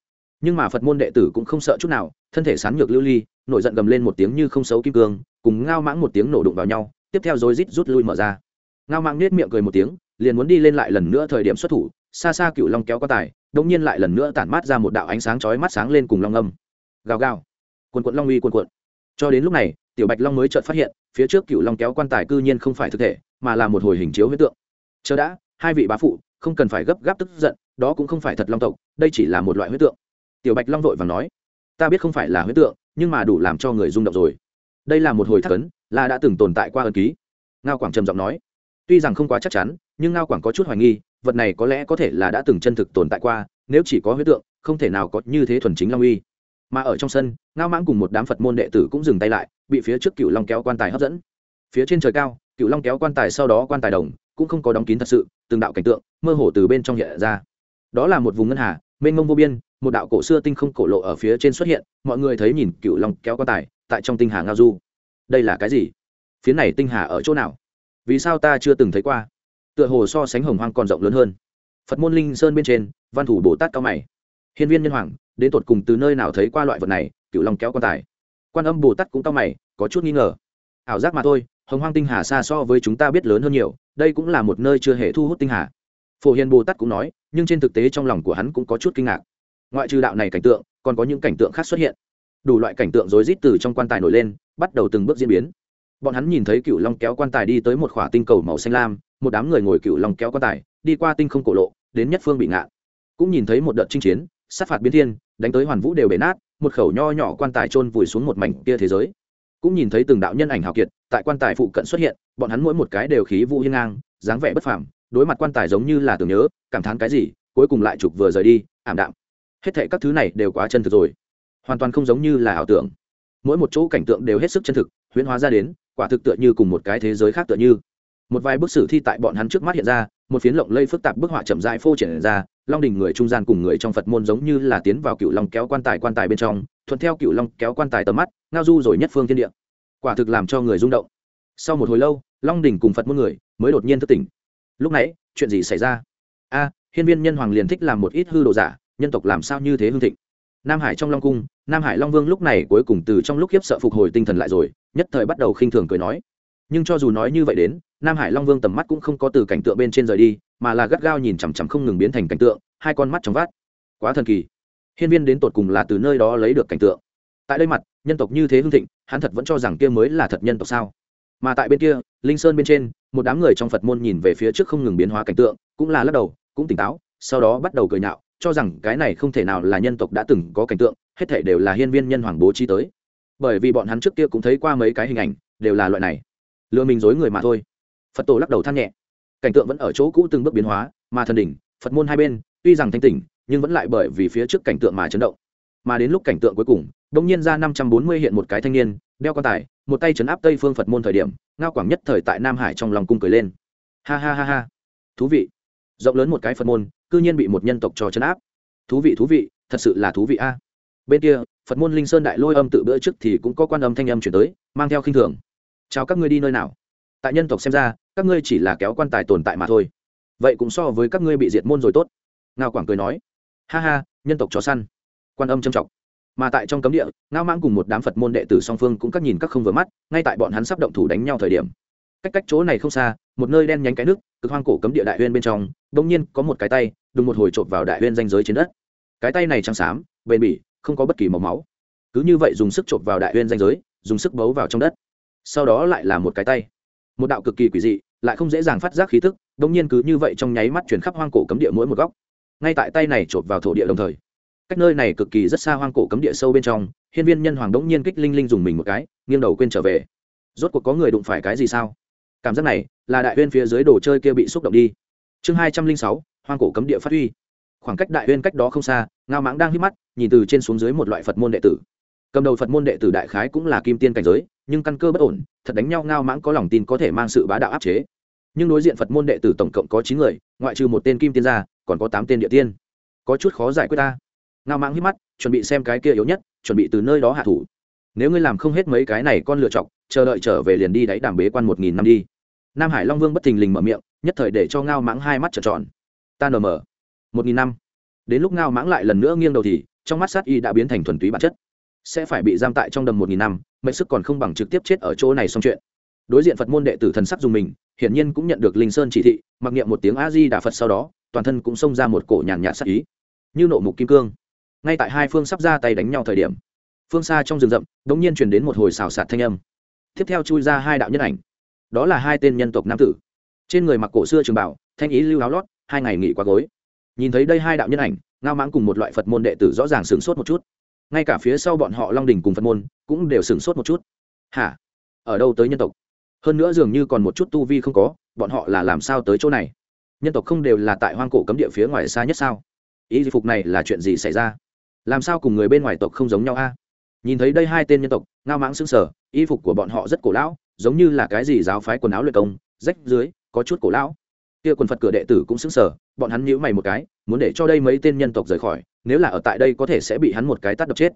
nhưng mà phật môn đệ tử cũng không sợ chút nào, thân thể sán nhược lưu ly, nổi giận gầm lên một tiếng như không xấu kim cương, cùng ngao mãng một tiếng nổ đụng vào nhau, tiếp theo rồi rít rút lui mở ra. Ngao mãng nết miệng cười một tiếng, liền muốn đi lên lại lần nữa thời điểm xuất thủ, xa xa cựu long kéo qua tài đông nhiên lại lần nữa tản mát ra một đạo ánh sáng chói mắt sáng lên cùng long âm. Gào gào. Quần quận long uy quần quận cho đến lúc này, tiểu bạch long mới chợt phát hiện, phía trước cựu long kéo quan tài cư nhiên không phải thực thể, mà là một hồi hình chiếu huyết tượng. Chờ đã, hai vị bá phụ, không cần phải gấp gáp tức giận, đó cũng không phải thật long tộc, đây chỉ là một loại huyết tượng tiểu bạch long vội và nói, ta biết không phải là huyết tượng, nhưng mà đủ làm cho người rung động rồi. Đây là một hồi thắc ấn, là đã từng tồn tại qua ân ký. Ngao quảng trầm giọng nói, tuy rằng không quá chắc chắn, nhưng ngao quảng có chút hoài nghi, vật này có lẽ có thể là đã từng chân thực tồn tại qua, nếu chỉ có huyết tượng, không thể nào có như thế thuần chính long uy. Mà ở trong sân, ngao mãng cùng một đám phật môn đệ tử cũng dừng tay lại, bị phía trước cựu long kéo quan tài hấp dẫn. Phía trên trời cao cựu long kéo quan tài sau đó quan tài đồng, cũng không có đóng kín thật sự, từng đạo cảnh tượng, mơ hồ từ bên trong hiện ra. Đó là một vùng ngân hà, mênh mông vô biên một đạo cổ xưa tinh không cổ lộ ở phía trên xuất hiện, mọi người thấy nhìn cựu long kéo quan tài, tại trong tinh hà ngao du. Đây là cái gì? Phía này tinh hà ở chỗ nào? Vì sao ta chưa từng thấy qua? Tựa hồ so sánh hồng hoang còn rộng lớn hơn. Phật môn linh sơn bên trên, văn thủ bồ tát cao mày. Hiên viên nhân hoàng, đến tột cùng từ nơi nào thấy qua loại vật này? Cựu long kéo quan tài. Quan âm bồ tát cũng cao mày, có chút nghi ngờ. Ảo giác mà thôi, hồng hoang tinh hà xa so với chúng ta biết lớn hơn nhiều, đây cũng là một nơi chưa hề thu hút tinh hà. Phổ hiền bồ tát cũng nói, nhưng trên thực tế trong lòng của hắn cũng có chút kinh ngạc ngoại trừ đạo này cảnh tượng, còn có những cảnh tượng khác xuất hiện. Đủ loại cảnh tượng rối rít từ trong quan tài nổi lên, bắt đầu từng bước diễn biến. Bọn hắn nhìn thấy cựu long kéo quan tài đi tới một khỏa tinh cầu màu xanh lam, một đám người ngồi cựu long kéo quan tài, đi qua tinh không cổ lộ, đến nhất phương bị ngạn. Cũng nhìn thấy một đợt chinh chiến, sát phạt biến thiên, đánh tới hoàn vũ đều bể nát, một khẩu nho nhỏ quan tài trôn vùi xuống một mảnh kia thế giới. Cũng nhìn thấy từng đạo nhân ảnh hào kiệt, tại quan tài phụ cận xuất hiện, bọn hắn mỗi một cái đều khí vũ hiên ngang, dáng vẻ bất phàm, đối mặt quan tài giống như là tưởng nhớ, cảm thán cái gì, cuối cùng lại chụp vừa rời đi, ảm đạm hết thệ các thứ này đều quá chân thực rồi. Hoàn toàn không giống như là ảo tưởng. Mỗi một chỗ cảnh tượng đều hết sức chân thực, huyễn hóa ra đến, quả thực tựa như cùng một cái thế giới khác tựa như. Một vài bức sử thi tại bọn hắn trước mắt hiện ra, một phiến lộng lây phức tạp bức họa chậm dại phô triển ra, long đình người trung gian cùng người trong phật môn giống như là tiến vào cựu long kéo quan tài quan tài bên trong, thuận theo cựu long kéo quan tài tầm mắt, ngao du rồi nhất phương thiên địa. Quả thực làm cho người rung động. Sau một hồi lâu, long đình cùng phật môn người mới đột nhiên thức tỉnh. Lúc nãy, chuyện gì xảy ra? A, hiên viên nhân hoàng liền thích làm một ít hư đồ giả nhân tộc làm sao như thế hương thịnh. Nam hải trong long cung, nam hải long vương lúc này cuối cùng từ trong lúc khiếp sợ phục hồi tinh thần lại rồi, nhất thời bắt đầu khinh thường cười nói. Nhưng cho dù nói như vậy đến, nam hải long vương tầm mắt cũng không có từ cảnh tượng bên trên rời đi, mà là gắt gao nhìn chằm chằm không ngừng biến thành cảnh tượng, hai con mắt trong vát quá thần kỳ. Hiên viên đến tột cùng là từ nơi đó lấy được cảnh tượng. Tại đây mặt, nhân tộc như thế hưng thịnh, hắn thật vẫn cho rằng kia mới là thật nhân tộc sao? Mà tại bên kia, linh sơn bên trên, một đám người trong phật môn nhìn về phía trước không ngừng biến hóa cảnh tượng, cũng là lắc đầu, cũng tỉnh táo, sau đó bắt đầu cười nhạo cho rằng cái này không thể nào là nhân tộc đã từng có cảnh tượng, hết thể đều là hiên viên nhân hoàng bố trí tới. Bởi vì bọn hắn trước kia cũng thấy qua mấy cái hình ảnh, đều là loại này. Lừa mình dối người mà thôi. Phật tổ lắc đầu than nhẹ. Cảnh tượng vẫn ở chỗ cũ từng bước biến hóa, mà thần đỉnh, phật môn hai bên, tuy rằng thanh tỉnh, nhưng vẫn lại bởi vì phía trước cảnh tượng mà chấn động. Mà đến lúc cảnh tượng cuối cùng đông nhiên ra năm trăm bốn mươi hiện một cái thanh niên, đeo quan tài, một tay chấn áp tây phương phật môn thời điểm, ngao quảng nhất thời tại nam hải trong lòng cung cười lên. Ha ha ha ha. Thú vị. Rộng lớn một cái phật môn cư nhiên bị một nhân tộc cho chấn áp. Thú vị thú vị, thật sự là thú vị a. Bên kia, phật môn linh sơn đại lôi âm tự bữa trước thì cũng có quan âm thanh âm chuyển tới, mang theo khinh thường. Chào các ngươi đi nơi nào? Tại nhân tộc xem ra, các ngươi chỉ là kéo quan tài tồn tại mà thôi. Vậy cũng so với các ngươi bị diệt môn rồi tốt. Ngao quảng cười nói. Ha ha, nhân tộc chó săn. Quan âm trầm trọng mà tại trong cấm địa, ngao mãng cùng một đám phật môn đệ tử song phương cũng các nhìn các không vừa mắt, ngay tại bọn hắn sắp động thủ đánh nhau thời điểm cách cách chỗ này không xa, một nơi đen nhánh cái nước, cực hoang cổ cấm địa đại huyên bên trong, bỗng nhiên có một cái tay, đùng một hồi trộm vào đại huyên danh giới trên đất. Cái tay này trắng xám, bền bỉ, không có bất kỳ màu máu. Cứ như vậy dùng sức trộm vào đại huyên danh giới, dùng sức bấu vào trong đất. Sau đó lại là một cái tay. Một đạo cực kỳ quỷ dị, lại không dễ dàng phát giác khí thức bỗng nhiên cứ như vậy trong nháy mắt chuyển khắp hoang cổ cấm địa mỗi một góc. Ngay tại tay này chộp vào thổ địa đồng thời, cách nơi này cực kỳ rất xa hoang cổ cấm địa sâu bên trong, hiên viên nhân hoàng đống nhiên kích linh linh dùng mình một cái, nghiêng đầu quên trở về. Rốt cuộc có người đụng phải cái gì sao? Cảm giác này là đại huyên phía dưới đồ chơi kia bị xúc động đi. Chương hai trăm linh sáu, hoang cổ cấm địa phát huy. Khoảng cách đại huyên cách đó không xa, ngao mãng đang hít mắt, nhìn từ trên xuống dưới một loại phật môn đệ tử. Cầm đầu phật môn đệ tử đại khái cũng là kim tiên cảnh giới, nhưng căn cơ bất ổn, thật đánh nhau ngao mãng có lòng tin có thể mang sự bá đạo áp chế. Nhưng đối diện phật môn đệ tử tổng cộng có chín người, ngoại trừ một tên kim tiên ra còn có tám tên địa tiên. Có chút khó giải quyết ta. Ngao mãng hít mắt, chuẩn bị xem cái kia yếu nhất, chuẩn bị từ nơi đó hạ thủ. Nếu ngươi làm không hết mấy cái này con lựa chọc chờ đợi trở về liền đi đáy đàm bế quan một nghìn năm đi nam hải long vương bất thình lình mở miệng, nhất thời để cho ngao mãng hai mắt trợn tròn. Ta nở mở một nghìn năm. Đến lúc ngao mãng lại lần nữa nghiêng đầu thì, trong mắt sát y đã biến thành thuần túy bản chất. Sẽ phải bị giam tại trong đầm một nghìn năm, mệnh sức còn không bằng trực tiếp chết ở chỗ này xong chuyện. Đối diện phật môn đệ tử thần sắc dùng mình, hiển nhiên cũng nhận được linh sơn chỉ thị, mặc niệm một tiếng a di đà phật sau đó, toàn thân cũng xông ra một cổ nhàn nhạt sắc ý. Như nộ mục kim cương. Ngay tại hai phương sắp ra tay đánh nhau thời điểm, phương xa trong rừng rậm đ ỗ n g nhiên truyền đến một hồi xào sạt thanh âm. Tiếp theo chui ra hai đạo nhân ảnh đó là hai tên nhân tộc nam tử. Trên người mặc cổ xưa trường bảo, thanh ý lưu áo lót, hai ngày nghỉ qua gối. Nhìn thấy đây hai đạo nhân ảnh, ngao mãng cùng một loại phật môn đệ tử rõ ràng sửng sốt một chút. Ngay cả phía sau bọn họ long đình cùng phật môn cũng đều sửng sốt một chút. Hả? Ở đâu tới nhân tộc? Hơn nữa dường như còn một chút tu vi không có, bọn họ là làm sao tới chỗ này? Nhân tộc không đều là tại hoang cổ cấm địa phía ngoài xa nhất sao? Ý phục này là chuyện gì xảy ra? Làm sao cùng người bên ngoài tộc không giống nhau a? Nhìn thấy đây hai tên nhân tộc, ngao mãng xứng sở y phục của bọn họ rất cổ lão giống như là cái gì giáo phái quần áo luyện công, rách dưới, có chút cổ lão. Kia quần phật cửa đệ tử cũng xứng sở bọn hắn nhíu mày một cái, muốn để cho đây mấy tên nhân tộc rời khỏi, nếu là ở tại đây có thể sẽ bị hắn một cái tắt đập chết.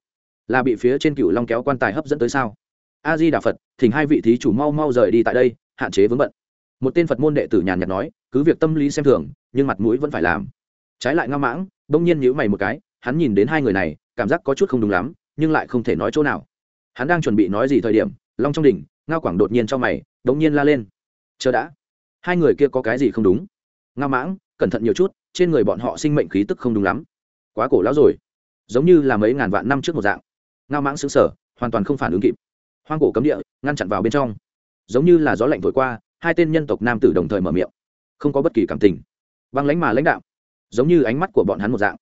Là bị phía trên cựu long kéo quan tài hấp dẫn tới sao? A di đà phật, thỉnh hai vị thí chủ mau mau rời đi tại đây, hạn chế vướng bận. Một tên phật môn đệ tử nhàn nhạt nói, cứ việc tâm lý xem thường, nhưng mặt mũi vẫn phải làm. Trái lại ngao mãng, bỗng nhiên nhíu mày một cái, hắn nhìn đến hai người này, cảm giác có chút không đúng lắm, nhưng lại không thể nói chỗ nào. Hắn đang chuẩn bị nói gì thời điểm, long trong đỉnh ngao quảng đột nhiên trong mày, đống nhiên la lên. Chờ đã. Hai người kia có cái gì không đúng? Ngao mãng, cẩn thận nhiều chút, trên người bọn họ sinh mệnh khí tức không đúng lắm. Quá cổ lão rồi. Giống như là mấy ngàn vạn năm trước một dạng. Ngao mãng xứng sở hoàn toàn không phản ứng kịp. Hoang cổ cấm địa, ngăn chặn vào bên trong. Giống như là gió lạnh thổi qua, hai tên nhân tộc nam tử đồng thời mở miệng. Không có bất kỳ cảm tình. Văng lãnh mà lãnh đạo. Giống như ánh mắt của bọn hắn một dạng.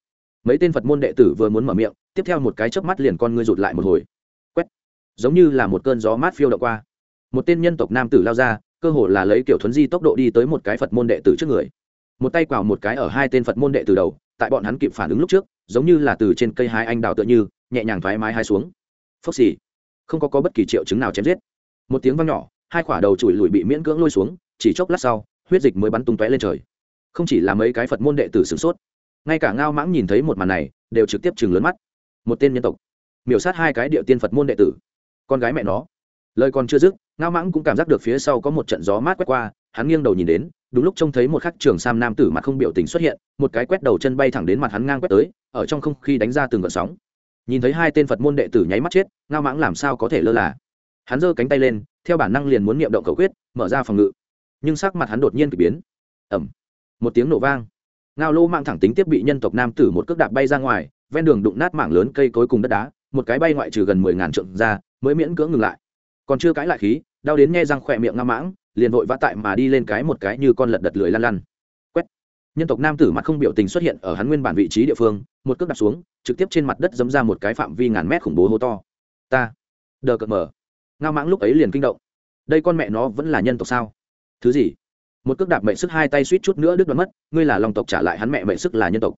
Mấy tên phật môn đệ tử vừa muốn mở miệng, tiếp theo một cái chớp mắt liền con ngươi rụt lại một hồi. Quét. Giống như là một cơn gió mát phiêu đậu qua một tên nhân tộc nam tử lao ra cơ hồ là lấy kiểu thuấn di tốc độ đi tới một cái phật môn đệ tử trước người. Một tay quào một cái ở hai tên phật môn đệ tử đầu tại bọn hắn kịp phản ứng lúc trước giống như là từ trên cây hai anh đào tựa như nhẹ nhàng thoải mái hai xuống. Phốc xì. Không có, có bất kỳ triệu chứng nào chém giết. Một tiếng vang nhỏ hai quả đầu chùi lùi bị miễn cưỡng lôi xuống chỉ chốc lát sau huyết dịch mới bắn tung tóe lên trời. Không chỉ là mấy cái phật môn đệ tử sửng sốt ngay cả ngao mãng nhìn thấy một màn này đều trực tiếp chừng lớn mắt. Một tên nhân tộc. Miểu sát hai cái địa tiên phật môn đệ tử. Con gái mẹ nó lời còn chưa dứt, ngao mãng cũng cảm giác được phía sau có một trận gió mát quét qua, hắn nghiêng đầu nhìn đến, đúng lúc trông thấy một khắc trường sam nam tử mặt không biểu tình xuất hiện, một cái quét đầu chân bay thẳng đến mặt hắn ngang quét tới, ở trong không khí đánh ra từng gợn sóng. Nhìn thấy hai tên phật môn đệ tử nháy mắt chết, ngao mãng làm sao có thể lơ là? Hắn giơ cánh tay lên, theo bản năng liền muốn niệm động cầu quyết, mở ra phòng ngự. Nhưng sắc mặt hắn đột nhiên k ỳ biến. Ẩm một tiếng nổ vang. Ngao lô mạng thẳng tính tiếp bị nhân tộc nam tử một cước đạp bay ra ngoài, ven đường đụng nát mảng lớn cây cối cùng đất đá, một cái bay ngoại trừ gần mười ngàn trượng ra, mới miễn cưỡng ngừng lại còn chưa cãi lại khí, đau đến nghe răng khỏe miệng ngang mãng, liền vội vã tại mà đi lên cái một cái như con lật đật lười lăn lăn. Quét. Nhân tộc nam tử mặt không biểu tình xuất hiện ở hắn nguyên bản vị trí địa phương, một cước đặt xuống, trực tiếp trên mặt đất dấm ra một cái phạm vi ngàn mét khủng bố hô to. Ta. Đờ cợt mở ngao mãng lúc ấy liền kinh động. Đây con mẹ nó vẫn là nhân tộc sao? Thứ gì? Một cước đạp mệnh sức hai tay suýt chút nữa đứt đoán mất, ngươi là lòng tộc trả lại hắn mẹ mệnh sức là nhân tộc.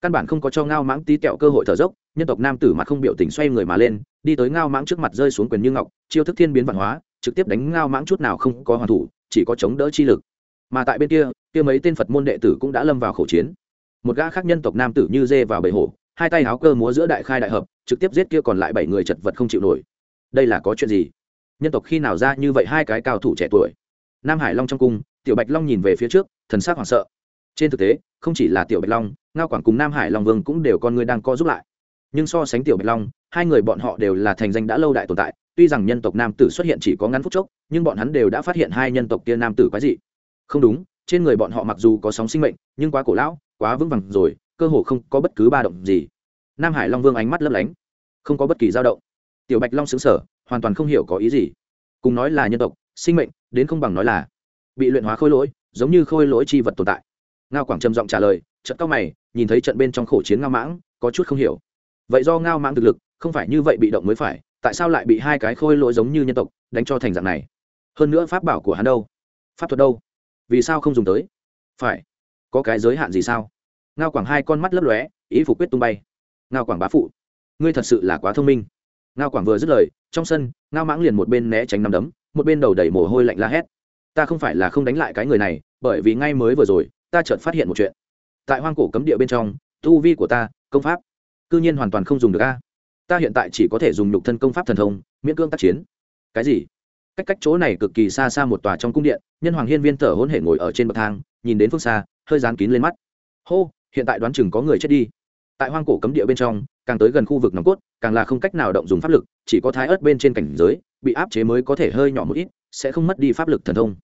Căn bản không có cho ngao mãng tí kẹo cơ hội thở dốc nhân tộc nam tử mặt không biểu tình xoay người mà lên, đi tới ngao mãng trước mặt rơi xuống quyền như ngọc, chiêu thức thiên biến văn hóa, trực tiếp đánh ngao mãng chút nào không có hoàn thủ, chỉ có chống đỡ chi lực. Mà tại bên kia kia mấy tên phật môn đệ tử cũng đã lâm vào khẩu chiến. Một gã khác nhân tộc nam tử như dê vào bầy hổ, hai tay áo cơ múa giữa đại khai đại hợp, trực tiếp giết kia còn lại bảy người chật vật không chịu nổi. Đây là có chuyện gì? Nhân tộc khi nào ra như vậy hai cái cao thủ trẻ tuổi? Nam hải long trong cung, tiểu bạch long nhìn về phía trước, thần sắc hoảng sợ. Trên thực tế, không chỉ là tiểu bạch long, ngao quảng cùng nam hải long vương cũng đều con người đang co giúp lại nhưng so sánh tiểu bạch long, hai người bọn họ đều là thành danh đã lâu đại tồn tại, tuy rằng nhân tộc nam tử xuất hiện chỉ có ngắn phút chốc, nhưng bọn hắn đều đã phát hiện hai nhân tộc kia nam tử quái dị. Không đúng, trên người bọn họ mặc dù có sóng sinh mệnh, nhưng quá cổ lão, quá vững vàng rồi, cơ hồ không có bất cứ ba động gì. Nam hải long vương ánh mắt lấp lánh, không có bất kỳ dao động. Tiểu bạch long xứng sở hoàn toàn không hiểu có ý gì. Cùng nói là nhân tộc, sinh mệnh, đến không bằng nói là bị luyện hóa khôi lỗi, giống như khôi lỗi chi vật tồn tại. Ngao quảng trầm giọng trả lời trận cao mày, nhìn thấy trận bên trong khổ chiến ngao mãng, có chút không hiểu vậy do ngao mãng thực lực, không phải như vậy bị động mới phải, tại sao lại bị hai cái khôi lỗi giống như nhân tộc đánh cho thành dạng này? Hơn nữa pháp bảo của hắn đâu? Pháp thuật đâu? Vì sao không dùng tới? Phải. Có cái giới hạn gì sao? Ngao quảng hai con mắt lấp lóe, ý phục quyết tung bay. Ngao quảng bá phụ, ngươi thật sự là quá thông minh. Ngao quảng vừa dứt lời, trong sân, ngao mãng liền một bên né tránh nằm đấm, một bên đầu đẩy mồ hôi lạnh la hét. Ta không phải là không đánh lại cái người này, bởi vì ngay mới vừa rồi, ta chợt phát hiện một chuyện. Tại hoang cổ cấm địa bên trong, tu vi của ta, công pháp cư nhiên hoàn toàn không dùng được a. Ta hiện tại chỉ có thể dùng nhục thân công pháp thần thông, miễn cương tác chiến. Cái gì? Cách cách chỗ này cực kỳ xa xa một tòa trong cung điện, nhân hoàng hiên viên thở hôn hệ ngồi ở trên bậc thang, nhìn đến phương xa, hơi dán kín lên mắt. Hô, hiện tại đoán chừng có người chết đi. Tại hoang cổ cấm địa bên trong, càng tới gần khu vực nòng cốt, càng là không cách nào động dùng pháp lực, chỉ có thái ớt bên trên cảnh giới, bị áp chế mới có thể hơi nhỏ một ít, sẽ không mất đi pháp lực thần thông.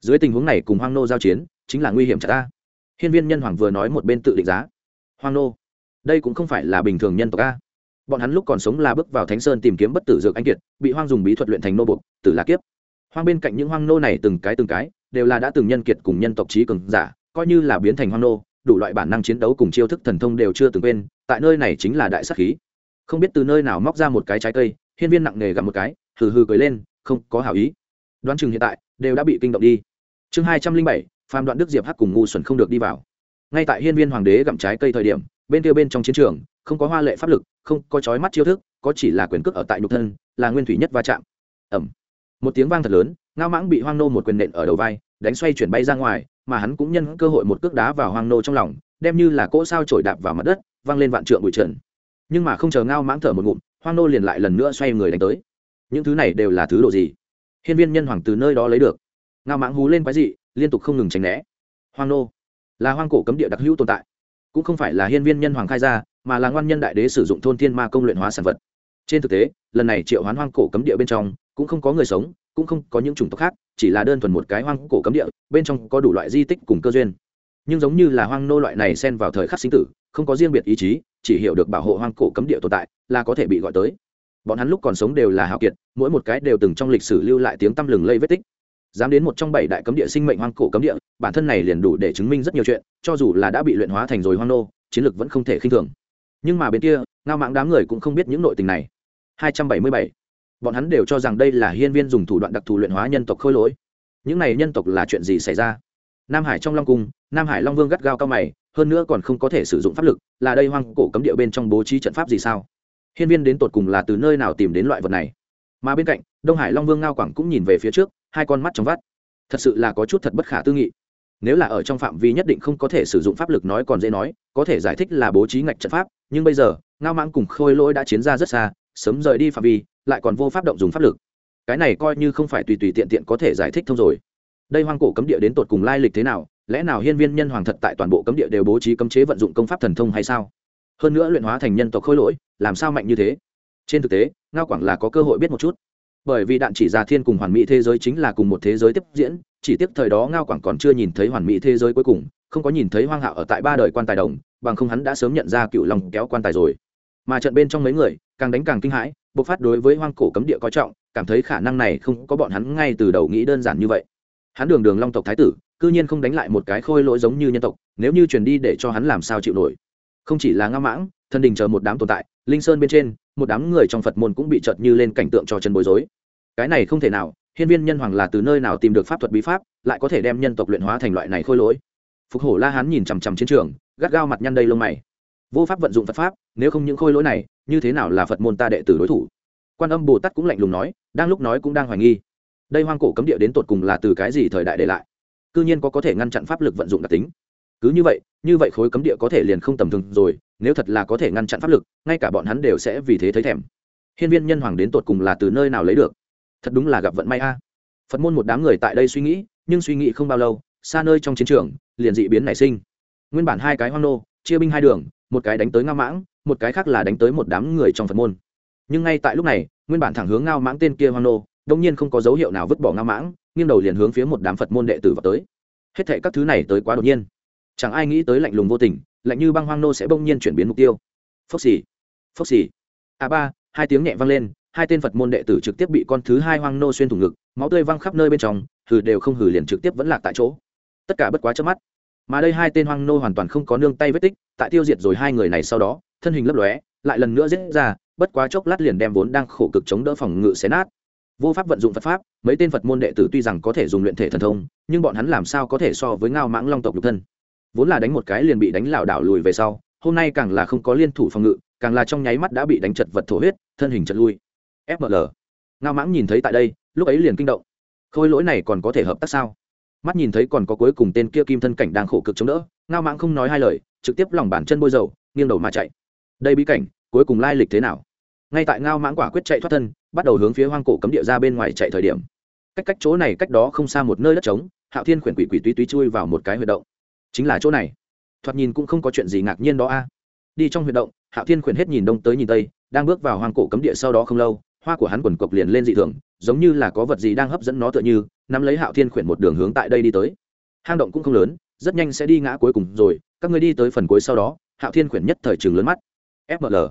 Dưới tình huống này cùng hoang nô giao chiến, chính là nguy hiểm chả ta. Hiên viên nhân hoàng vừa nói một bên tự định giá. Hoang nô đây cũng không phải là bình thường nhân tộc a. Bọn hắn lúc còn sống là bước vào thánh sơn tìm kiếm bất tử dược anh kiệt, bị hoang dùng bí thuật luyện thành nô bục tử là kiếp. Hoang bên cạnh những hoang nô này từng cái từng cái, đều là đã từng nhân kiệt cùng nhân tộc trí cường giả, coi như là biến thành hoang nô, đủ loại bản năng chiến đấu cùng chiêu thức thần thông đều chưa từng quên, tại nơi này chính là đại sắc khí. Không biết từ nơi nào móc ra một cái trái cây, hiên viên nặng nề gặp một cái, hừ hừ cười lên, không có hảo ý. Đoán chừng hiện tại, đều đã bị kinh động đi. Chương hai trăm linh bảy, phàm đoạn đức diệp hắc cùng ngu xuẩn không được đi vào. Ngay tại hiên viên hoàng đế gặm trái cây thời điểm bên kia bên trong chiến trường, không có hoa lệ pháp lực, không có chói mắt chiêu thức, có chỉ là quyền cước ở tại nhục thân, là nguyên thủy nhất va chạm. Ẩm một tiếng vang thật lớn, ngao mãng bị hoang nô một quyền nện ở đầu vai, đánh xoay chuyển bay ra ngoài, mà hắn cũng nhân cơ hội một cước đá vào hoang nô trong lòng, đem như là cỗ sao trổi đạp vào mặt đất văng lên vạn trượng bụi trần. Nhưng mà không chờ ngao mãng thở một ngụm, hoang nô liền lại lần nữa xoay người đánh tới. Những thứ này đều là thứ đồ gì? Hiên viên nhân hoàng từ nơi đó lấy được. Ngao mãng hú lên quái dị, liên tục không ngừng tránh né. Hoang nô là hoang cổ cấm địa đặc hữu tồn tại cũng không phải là hiên viên nhân hoàng khai ra, mà là ngoan nhân đại đế sử dụng thôn thiên ma công luyện hóa sản vật. Trên thực tế, lần này triệu hoán hoang cổ cấm địa bên trong, cũng không có người sống, cũng không có những chủng tộc khác, chỉ là đơn thuần một cái hoang cổ cấm địa, bên trong có đủ loại di tích cùng cơ duyên. Nhưng giống như là hoang nô loại này xen vào thời khắc sinh tử, không có riêng biệt ý chí, chỉ hiểu được bảo hộ hoang cổ cấm địa tồn tại, là có thể bị gọi tới. Bọn hắn lúc còn sống đều là hào kiệt, mỗi một cái đều từng trong lịch sử lưu lại tiếng tăm lừng lây vết tích dám đến một trong bảy đại cấm địa sinh mệnh hoang cổ cấm địa, bản thân này liền đủ để chứng minh rất nhiều chuyện, cho dù là đã bị luyện hóa thành rồi hoang nô, chiến lược vẫn không thể khinh thường. Nhưng mà bên kia, ngao mạng đám người cũng không biết những nội tình này. 277. bọn hắn đều cho rằng đây là hiên viên dùng thủ đoạn đặc thù luyện hóa nhân tộc khôi lỗi. Những này nhân tộc là chuyện gì xảy ra? Nam hải trong long cung, nam hải long vương gắt gao cao mày, hơn nữa còn không có thể sử dụng pháp lực, là đây hoang cổ cấm địa bên trong bố trí trận pháp gì sao? Hiên viên đến tột cùng là từ nơi nào tìm đến loại vật này? Mà bên cạnh, đông hải long vương ngao quảng cũng nhìn về phía trước, hai con mắt trong vắt. Thật sự là có chút thật bất khả tư nghị. Nếu là ở trong phạm vi nhất định không có thể sử dụng pháp lực nói còn dễ nói, có thể giải thích là bố trí ngạch trận pháp, nhưng bây giờ, ngao mãng cùng khôi lỗi đã chiến ra rất xa, sớm rời đi phạm vi, lại còn vô pháp động dùng pháp lực. Cái này coi như không phải tùy tùy tiện tiện có thể giải thích thông rồi. Đây hoang cổ cấm địa đến tột cùng lai lịch thế nào, lẽ nào hiên viên nhân hoàng thật tại toàn bộ cấm địa đều bố trí cấm chế vận dụng công pháp thần thông hay sao? Hơn nữa luyện hóa thành nhân tộc khôi lỗi, làm sao mạnh như thế? Trên thực tế ngao quảng là có cơ hội biết một chút. Bởi vì đạn chỉ ra thiên cùng hoàn mỹ thế giới chính là cùng một thế giới tiếp diễn, chỉ tiếc thời đó ngao quảng còn chưa nhìn thấy hoàn mỹ thế giới cuối cùng, không có nhìn thấy hoang hạo ở tại ba đời quan tài đồng, bằng không hắn đã sớm nhận ra cựu lòng kéo quan tài rồi. Mà trận bên trong mấy người, càng đánh càng kinh hãi, bộc phát đối với hoang cổ cấm địa coi trọng, cảm thấy khả năng này không có bọn hắn ngay từ đầu nghĩ đơn giản như vậy. Hắn đường đường long tộc thái tử, cư nhiên không đánh lại một cái khôi lỗi giống như nhân tộc, nếu như truyền đi để cho hắn làm sao chịu nổi. Không chỉ là ngao mãng thân đình chờ một đám tồn tại, linh sơn bên trên một đám người trong phật môn cũng bị chợt như lên cảnh tượng cho chân bối rối. Cái này không thể nào, hiên viên nhân hoàng là từ nơi nào tìm được pháp thuật bí pháp, lại có thể đem nhân tộc luyện hóa thành loại này khôi lỗi. Phục hổ la hán nhìn chằm chằm chiến trường, gắt gao mặt nhăn đây lông mày. Vô pháp vận dụng phật pháp, nếu không những khôi lỗi này, như thế nào là phật môn ta đệ tử đối thủ? Quan âm bồ tát cũng lạnh lùng nói, đang lúc nói cũng đang hoài nghi. Đây hoang cổ cấm địa đến tột cùng là từ cái gì thời đại để lại? Cư nhiên có có thể ngăn chặn pháp lực vận dụng đặc tính. Cứ như vậy như vậy khối cấm địa có thể liền không tầm thường rồi nếu thật là có thể ngăn chặn pháp lực, ngay cả bọn hắn đều sẽ vì thế thấy thèm. Hiên viên nhân hoàng đến tột cùng là từ nơi nào lấy được? Thật đúng là gặp vận may a. Phật môn một đám người tại đây suy nghĩ, nhưng suy nghĩ không bao lâu, xa nơi trong chiến trường, liền dị biến nảy sinh. Nguyên bản hai cái hoang nô, chia binh hai đường, một cái đánh tới ngao mãng, một cái khác là đánh tới một đám người trong phật môn. Nhưng ngay tại lúc này, nguyên bản thẳng hướng ngao mãng tên kia hoang nô đông nhiên không có dấu hiệu nào vứt bỏ ngao mãng, nghiêng đầu liền hướng phía một đám phật môn đệ tử vào tới. Hết thệ các thứ này tới quá đột nhiên. Chẳng ai nghĩ tới lạnh lùng vô tình lạnh như băng hoang nô sẽ bỗng nhiên chuyển biến mục tiêu. Phốc xì phốc xì. A ba, hai tiếng nhẹ vang lên, hai tên phật môn đệ tử trực tiếp bị con thứ hai hoang nô xuyên thủng ngực, máu tươi văng khắp nơi bên trong, hừ đều không hừ liền trực tiếp vẫn lạc tại chỗ. Tất cả bất quá trước mắt. Mà đây hai tên hoang nô hoàn toàn không có nương tay vết tích, tại tiêu diệt rồi hai người này sau đó, thân hình lấp lóe, lại lần nữa giết ra, bất quá chốc lát liền đem vốn đang khổ cực chống đỡ phòng ngự xé nát. Vô pháp vận dụng phật pháp, mấy tên phật môn đệ tử tuy rằng có thể dùng luyện thể thần thông, nhưng bọn hắn làm sao có thể so với ngao mãng long tộc nhục thân? Vốn là đánh một cái liền bị đánh lảo đảo lùi về sau, hôm nay càng là không có liên thủ phòng ngự, càng là trong nháy mắt đã bị đánh chật vật thổ huyết, thân hình chật lui. Fml ngao mãng nhìn thấy tại đây, lúc ấy liền kinh động. Khôi lỗi này còn có thể hợp tác sao? Mắt nhìn thấy còn có cuối cùng tên kia kim thân cảnh đang khổ cực chống đỡ, ngao mãng không nói hai lời, trực tiếp lòng bàn chân bôi dầu, nghiêng đầu mà chạy. Đây bí cảnh, cuối cùng lai lịch thế nào? Ngay tại ngao mãng quả quyết chạy thoát thân, bắt đầu hướng phía hoang cổ cấm địa ra bên ngoài chạy thời điểm. Cách cách chỗ này cách đó không xa một nơi đất trống, hạo thiên khuyển quỷ quỷ túy túy chui vào một cái huy động chính là chỗ này. Thoạt nhìn cũng không có chuyện gì ngạc nhiên đó a. Đi trong huyệt động, hạo thiên khuyển hết nhìn đông tới nhìn tây, đang bước vào hoang cổ cấm địa sau đó không lâu, hoa của hắn quần cộc liền lên dị thường, giống như là có vật gì đang hấp dẫn nó tựa như, nắm lấy hạo thiên khuyển một đường hướng tại đây đi tới. Hang động cũng không lớn, rất nhanh sẽ đi ngã cuối cùng rồi, các người đi tới phần cuối sau đó, hạo thiên khuyển nhất thời trường lớn mắt. Fml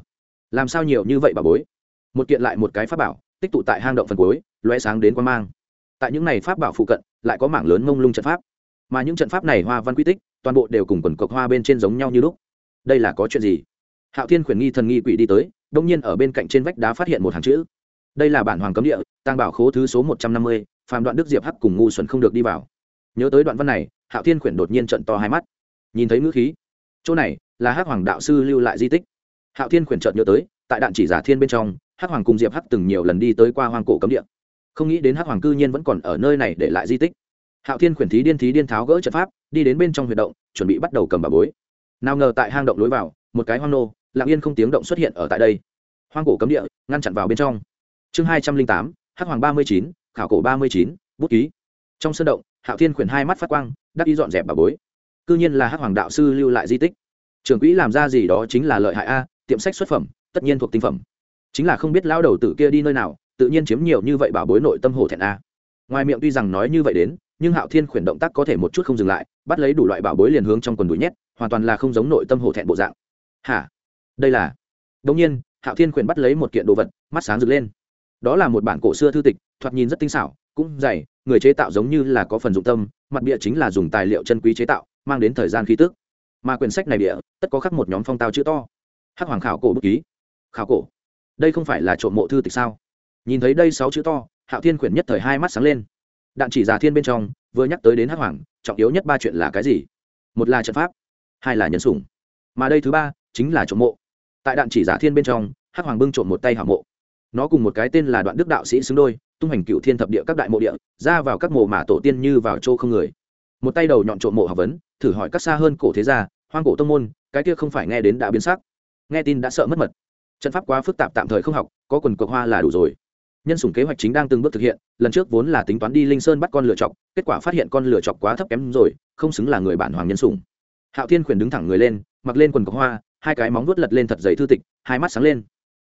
làm sao nhiều như vậy bà bối? Một kiện lại một cái pháp bảo, tích tụ tại hang động phần cuối loe sáng đến quan mang. Tại những này pháp bảo phụ cận, lại có mảng lớn mông lung trận pháp mà những trận pháp này hoa văn quy tích, toàn bộ đều cùng quần cọc hoa bên trên giống nhau như lúc. Đây là có chuyện gì? Hạo thiên khuyển nghi thần nghi quỷ đi tới, đông nhiên ở bên cạnh trên vách đá phát hiện một hàng chữ. Đây là bản hoàng cấm địa tăng bảo khố thứ số một trăm năm mươi, phàm đoạn đức diệp hắc cùng ngu xuẩn không được đi vào. Nhớ tới đoạn văn này, hạo thiên khuyển đột nhiên trận to hai mắt. Nhìn thấy ngữ khí. Chỗ này là hắc hoàng đạo sư lưu lại di tích. Hạo thiên khuyển trợn nhớ tới, tại đạn chỉ giả thiên bên trong, hắc hoàng cùng diệp hắc từng nhiều lần đi tới qua Hoàng cổ cấm địa. Không nghĩ đến hắc hoàng cư nhiên vẫn còn ở nơi này để lại di tích hạo thiên khuyển thí điên thí điên tháo gỡ trận pháp, đi đến bên trong huyệt động, chuẩn bị bắt đầu cầm bà bối. Nào ngờ tại hang động lối vào, một cái hoang nô, lặng yên không tiếng động xuất hiện ở tại đây. Hoang cổ cấm địa, ngăn chặn vào bên trong. Chương hai trăm linh tám, hắc hoàng ba mươi chín, khảo cổ ba mươi chín, bút ký. Trong sân động, hạo thiên khuyển hai mắt phát quang, đắc ý dọn dẹp bà bối. C ư nhiên là hắc hoàng đạo sư lưu lại di tích. Trưởng quỹ làm ra gì đó chính là lợi hại a, tiệm sách xuất phẩm, tất nhiên thuộc tinh phẩm. Chính là không biết lão đầu tử kia đi nơi nào, tự nhiên chiếm nhiều như vậy bảo bối nội tâm hổ thẹn a. Ngoài miệng tuy rằng nói như vậy đến nhưng hạo thiên khuyển động tác có thể một chút không dừng lại, bắt lấy đủ loại bảo bối liền hướng trong quần đùi nhét, hoàn toàn là không giống nội tâm hổ thẹn bộ dạng. Hả? Đây là? Đông nhiên, hạo thiên khuyển bắt lấy một kiện đồ vật, mắt sáng rực lên. Đó là một bản cổ xưa thư tịch, thoạt nhìn rất tinh xảo, cũng dày, người chế tạo giống như là có phần dụng tâm, mặt bịa chính là dùng tài liệu chân quý chế tạo, mang đến thời gian khí tức. Mà quyển sách này bịa tất có khắc một nhóm phong tao chữ to. Hắc hoàng khảo cổ bút ký. Khảo cổ? Đây không phải là trộm mộ thư tịch sao? Nhìn thấy đây sáu chữ to, hạo thiên quyển nhất thời hai mắt sáng lên đạn chỉ già thiên bên trong, vừa nhắc tới đến hắc hoàng, trọng yếu nhất ba chuyện là cái gì? Một là trận pháp, hai là nhân sủng. Mà đây thứ ba chính là trộm mộ. Tại đạn chỉ giả thiên bên trong, hắc hoàng bưng trộm một tay hảo mộ. Nó cùng một cái tên là đoạn đức đạo sĩ xứng đôi, tung hành cựu thiên thập địa các đại mộ địa, ra vào các mộ mà tổ tiên như vào chỗ không người. Một tay đầu nhọn trộm mộ học vấn, thử hỏi các xa hơn cổ thế gia, hoang cổ tông môn, cái kia không phải nghe đến đã biến sắc. Nghe tin đã sợ mất mật. Trận pháp quá phức tạp tạm thời không học, có quần cuộc hoa là đủ rồi nhân sủng kế hoạch chính đang từng bước thực hiện, lần trước vốn là tính toán đi linh sơn bắt con lựa chọc, kết quả phát hiện con lựa chọc quá thấp kém rồi, không xứng là người bản hoàng nhân sủng. Hạo thiên khuyển đứng thẳng người lên, mặc lên quần có hoa, hai cái móng vuốt lật lên thật giấy thư tịch, hai mắt sáng lên.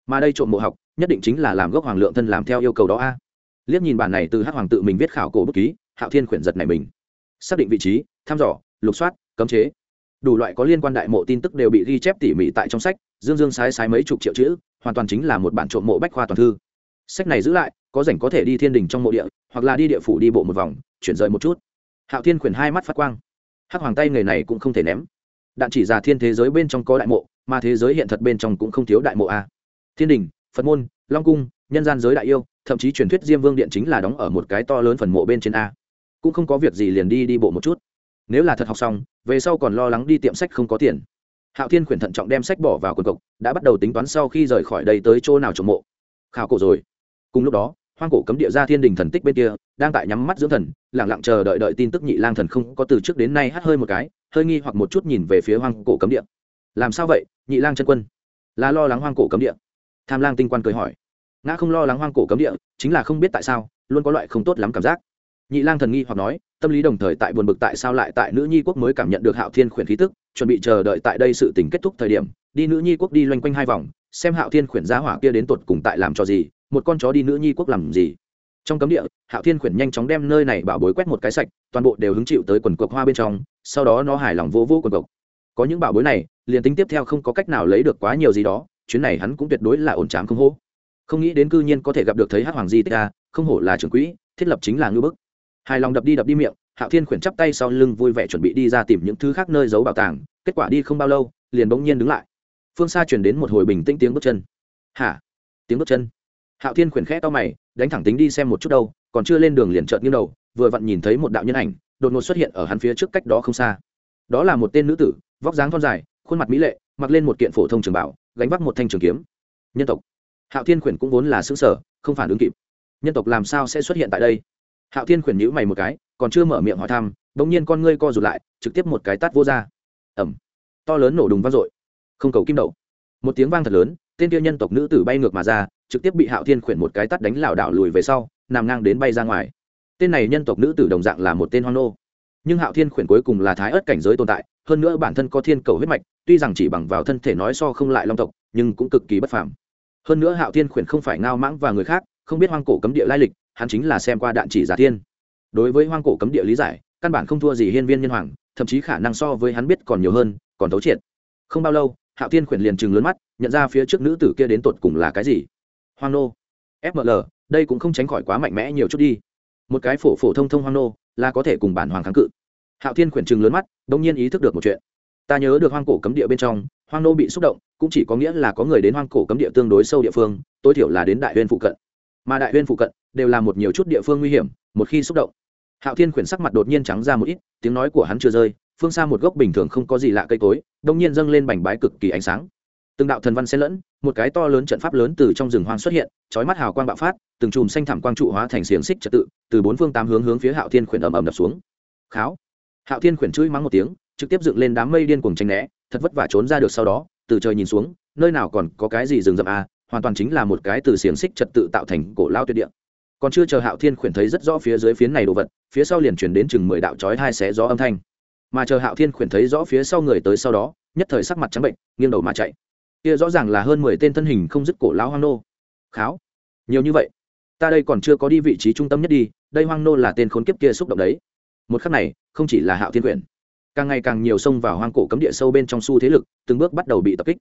Mà đây trộm mộ học, nhất định chính là làm gốc hoàng lượng thân làm theo yêu cầu đó a. Liếc nhìn bản này từ hát hoàng tự mình viết khảo cổ bút ký, hạo thiên khuyển giật này mình. Xác định vị trí, thăm dò, lục soát, cấm chế. Đủ loại có liên quan đại mộ tin tức đều bị ghi chép tỉ mỉ tại trong sách, dương dương sái sái mấy chục triệu chữ, hoàn toàn chính là một bản trộm mộ bách khoa toàn thư sách này giữ lại, có rảnh có thể đi thiên đình trong mộ địa, hoặc là đi địa phủ đi bộ một vòng, chuyển rời một chút. Hạo thiên khuyển hai mắt phát quang. Hắc hoàng tay nghề này cũng không thể ném. Đạn chỉ ra thiên thế giới bên trong có đại mộ, mà thế giới hiện thật bên trong cũng không thiếu đại mộ a. Thiên đình, phật môn, long cung, nhân gian giới đại yêu, thậm chí truyền thuyết diêm vương điện chính là đóng ở một cái to lớn phần mộ bên trên a. Cũng không có việc gì liền đi đi bộ một chút. Nếu là thật học xong, về sau còn lo lắng đi tiệm sách không có tiền. Hạo thiên khuyển thận trọng đem sách bỏ vào quần cộc, đã bắt đầu tính toán sau khi rời khỏi đây tới chỗ nào trộm mộ. Khảo cổ rồi cùng lúc đó, hoang cổ cấm địa ra thiên đình thần tích bên kia, đang tại nhắm mắt dưỡng thần lẳng lặng chờ đợi đợi tin tức nhị lang thần không có từ trước đến nay hắt hơi một cái, hơi nghi hoặc một chút nhìn về phía hoang cổ cấm địa. Làm sao vậy, nhị lang chân quân? Là lo lắng hoang cổ cấm địa? Tham lang tinh quan cười hỏi. Ngã không lo lắng hoang cổ cấm địa, chính là không biết tại sao, luôn có loại không tốt lắm cảm giác. Nhị lang thần nghi hoặc nói, tâm lý đồng thời tại buồn bực tại sao lại tại nữ nhi quốc mới cảm nhận được hạo thiên khuyển khí tức, chuẩn bị chờ đợi tại đây sự tình kết thúc thời điểm, đi nữ nhi quốc đi loanh quanh hai vòng, xem hạo thiên khuyển giá hỏa kia đến tột cùng tại làm cho gì một con chó đi nữ nhi quốc làm gì? Trong cấm địa, hạo thiên khuyển nhanh chóng đem nơi này bảo bối quét một cái sạch, toàn bộ đều hứng chịu tới quần cộc hoa bên trong, sau đó nó hài lòng vô vô quần cộc. Có những bảo bối này, liền tính tiếp theo không có cách nào lấy được quá nhiều gì đó, chuyến này hắn cũng tuyệt đối là ổn tráng không hô không nghĩ đến cư nhiên có thể gặp được thấy hát hoàng di tích a, không hổ là trưởng quỹ, thiết lập chính là ngư bức. Hài lòng đập đi đập đi miệng, hạo thiên khuyển chắp tay sau lưng vui vẻ chuẩn bị đi ra tìm những thứ khác nơi giấu bảo tàng, kết quả đi không bao lâu, liền bỗng nhiên đứng lại. Phương xa chuyển đến một hồi bình tĩnh tiếng bước chân. Hả? Tiếng bước chân? Hạo thiên khuyển khẽ to mày, đánh thẳng tính đi xem một chút đâu, còn chưa lên đường liền trợn nghiêng đầu, vừa vặn nhìn thấy một đạo nhân ảnh, đột ngột xuất hiện ở hắn phía trước cách đó không xa. Đó là một tên nữ tử, vóc dáng thon dài, khuôn mặt mỹ lệ, mặc lên một kiện phổ thông trường bảo, gánh vác một thanh trường kiếm. Nhân tộc. Hạo thiên khuyển cũng vốn là xứng sở không phản ứng kịp. Nhân tộc làm sao sẽ xuất hiện tại đây? Hạo thiên khuyển nhữ mày một cái, còn chưa mở miệng hỏi thăm đ ỗ n g nhiên con ngươi co rụt lại, trực tiếp một cái tát vô ra. Ẩm to lớn nổ đùng vang dội. Không cầu kim đậu. Một tiếng vang thật lớn, tên kia nhân tộc nữ tử bay ngược mà ra trực tiếp bị hạo thiên khuyển một cái tắt đánh lảo đảo lùi về sau, nằm ngang đến bay ra ngoài. Tên này nhân tộc nữ tử đồng dạng là một tên hoang nô. Nhưng hạo thiên khuyển cuối cùng là thái ớt cảnh giới tồn tại, hơn nữa bản thân có thiên cầu huyết mạch, tuy rằng chỉ bằng vào thân thể nói so không lại long tộc, nhưng cũng cực kỳ bất phàm. Hơn nữa hạo thiên khuyển không phải ngao mãng và người khác, không biết hoang cổ cấm địa lai lịch, hắn chính là xem qua đạn chỉ giả thiên đối với hoang cổ cấm địa lý giải, căn bản không thua gì hiên viên nhân hoàng, thậm chí khả năng so với hắn biết còn nhiều hơn, còn thấu triệt. Không bao lâu, hạo thiên khuyển liền chừng lớn mắt, nhận ra phía trước nữ tử kia đến tột cùng là cái gì hoang nô. Fml đây cũng không tránh khỏi quá mạnh mẽ nhiều chút đi. Một cái phổ phổ thông thông hoang nô là có thể cùng bản hoàng kháng cự. Hạo thiên khuyển chừng lớn mắt, đông nhiên ý thức được một chuyện. Ta nhớ được hoang cổ cấm địa bên trong, hoang nô bị xúc động, cũng chỉ có nghĩa là có người đến hoang cổ cấm địa tương đối sâu địa phương, tối thiểu là đến đại huyên phụ cận. Mà đại huyên phụ cận đều là một nhiều chút địa phương nguy hiểm, một khi xúc động, hạo thiên khuyển sắc mặt đột nhiên trắng ra một ít, tiếng nói của hắn chưa rơi, phương xa một gốc bình thường không có gì lạ cây cối, đông nhiên dâng lên bành bái cực kỳ ánh sáng. Từng đạo thần văn xen lẫn một cái to lớn trận pháp lớn từ trong rừng hoang xuất hiện trói mắt hào quang bạo phát, từng chùm xanh thảm quang trụ hóa thành xiềng xích trật tự, từ bốn phương tám hướng hướng phía hạo thiên khuyển ầm ầm đập xuống. Kháo! Hạo thiên khuyển chửi mắng một tiếng, trực tiếp dựng lên đám mây điên cuồng tranh né, thật vất vả trốn ra được sau đó, từ trời nhìn xuống, nơi nào còn có cái gì rừng rậm à hoàn toàn chính là một cái từ xiềng xích trật tự tạo thành cổ lao tuyệt địa. Còn chưa chờ hạo thiên khuyển thấy rất rõ phía dưới phiến này đồ vật, phía sau liền chuyển đến chừng mười đạo chói hai xé gió âm thanh. Mà chờ hạo thiên khuyển thấy rõ phía sau người tới sau đó, nhất thời sắc mặt trắng bệnh, nghiêng đầu mà chạy kia rõ ràng là hơn mười tên thân hình không dứt cổ lão hoang nô. Kháo. Nhiều như vậy. Ta đây còn chưa có đi vị trí trung tâm nhất đi, đây hoang nô là tên khốn kiếp kia xúc động đấy. Một khắc này, không chỉ là hạo thiên quyển, càng ngày càng nhiều sông vào hoang cổ cấm địa sâu bên trong su thế lực, từng bước bắt đầu bị tập kích.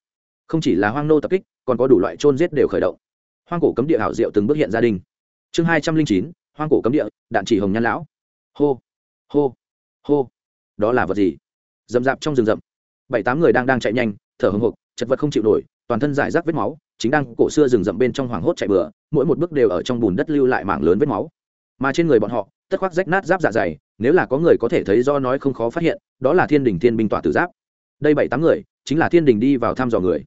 Không chỉ là hoang nô tập kích, còn có đủ loại trôn giết đều khởi động. Hoang cổ cấm địa hảo diệu từng bước hiện gia đình. Chương hai trăm linh chín, hoang cổ cấm địa, đạn chỉ hồng nhan lão. Hô hô hô. Đó là vật gì? Dầm dạp trong rừng rậm. Bảy tám người đang đang chạy nhanh, thở hồng hộc chật vật không chịu nổi, toàn thân giải rác vết máu, chính đang cổ xưa rừng rậm bên trong hoảng hốt chạy bừa, mỗi một bước đều ở trong bùn đất lưu lại mảng lớn vết máu. Mà trên người bọn họ, tất khoác rách nát giáp dạ dày, nếu là có người có thể thấy do nói không khó phát hiện, đó là thiên đình thiên binh tỏa tử giáp. Đây bảy tám người, chính là thiên đình đi vào thăm dò người.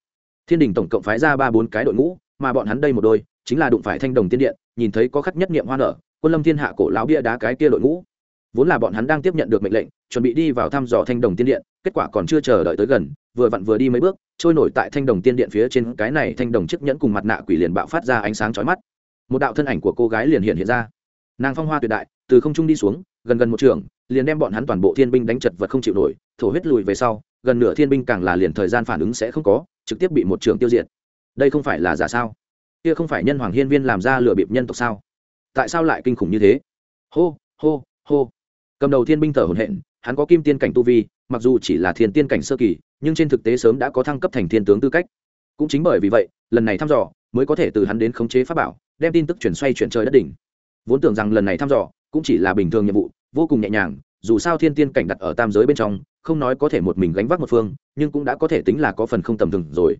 Thiên đình tổng cộng phái ra ba bốn cái đội ngũ, mà bọn hắn đây một đôi, chính là đụng phải thanh đồng tiên điện, nhìn thấy có khắc nhất niệm hoa nở, quân lâm thiên hạ cổ lão bia đá cái kia đội ngũ. Vốn là bọn hắn đang tiếp nhận được mệnh lệnh, chuẩn bị đi vào thăm dò thanh đồng tiên điện, kết quả còn chưa chờ đợi tới gần, vừa vặn vừa đi mấy bước trôi nổi tại thanh đồng tiên điện phía trên. Cái này thanh đồng chiếc nhẫn cùng mặt nạ quỷ liền bạo phát ra ánh sáng chói mắt. Một đạo thân ảnh của cô gái liền hiện hiện ra. Nàng phong hoa tuyệt đại, từ không trung đi xuống, gần gần một trường, liền đem bọn hắn toàn bộ thiên binh đánh chật vật không chịu nổi, thổ huyết lùi về sau, gần nửa thiên binh càng là liền thời gian phản ứng sẽ không có, trực tiếp bị một trường tiêu diệt. Đây không phải là giả sao? Kia không phải nhân hoàng hiên viên làm ra lừa bịp nhân tộc sao? Tại sao lại kinh khủng như thế? Hô hô hô. Cầm đầu thiên binh thở hổn hển, hắn có kim tiên cảnh tu vi, mặc dù chỉ là thiên tiên cảnh sơ kỳ nhưng trên thực tế sớm đã có thăng cấp thành thiên tướng tư cách. Cũng chính bởi vì vậy, lần này thăm dò mới có thể từ hắn đến khống chế pháp bảo, đem tin tức chuyển xoay chuyển trời đất đỉnh. Vốn tưởng rằng lần này thăm dò cũng chỉ là bình thường nhiệm vụ, vô cùng nhẹ nhàng, dù sao thiên tiên cảnh đặt ở tam giới bên trong, không nói có thể một mình gánh vác một phương, nhưng cũng đã có thể tính là có phần không tầm thường rồi.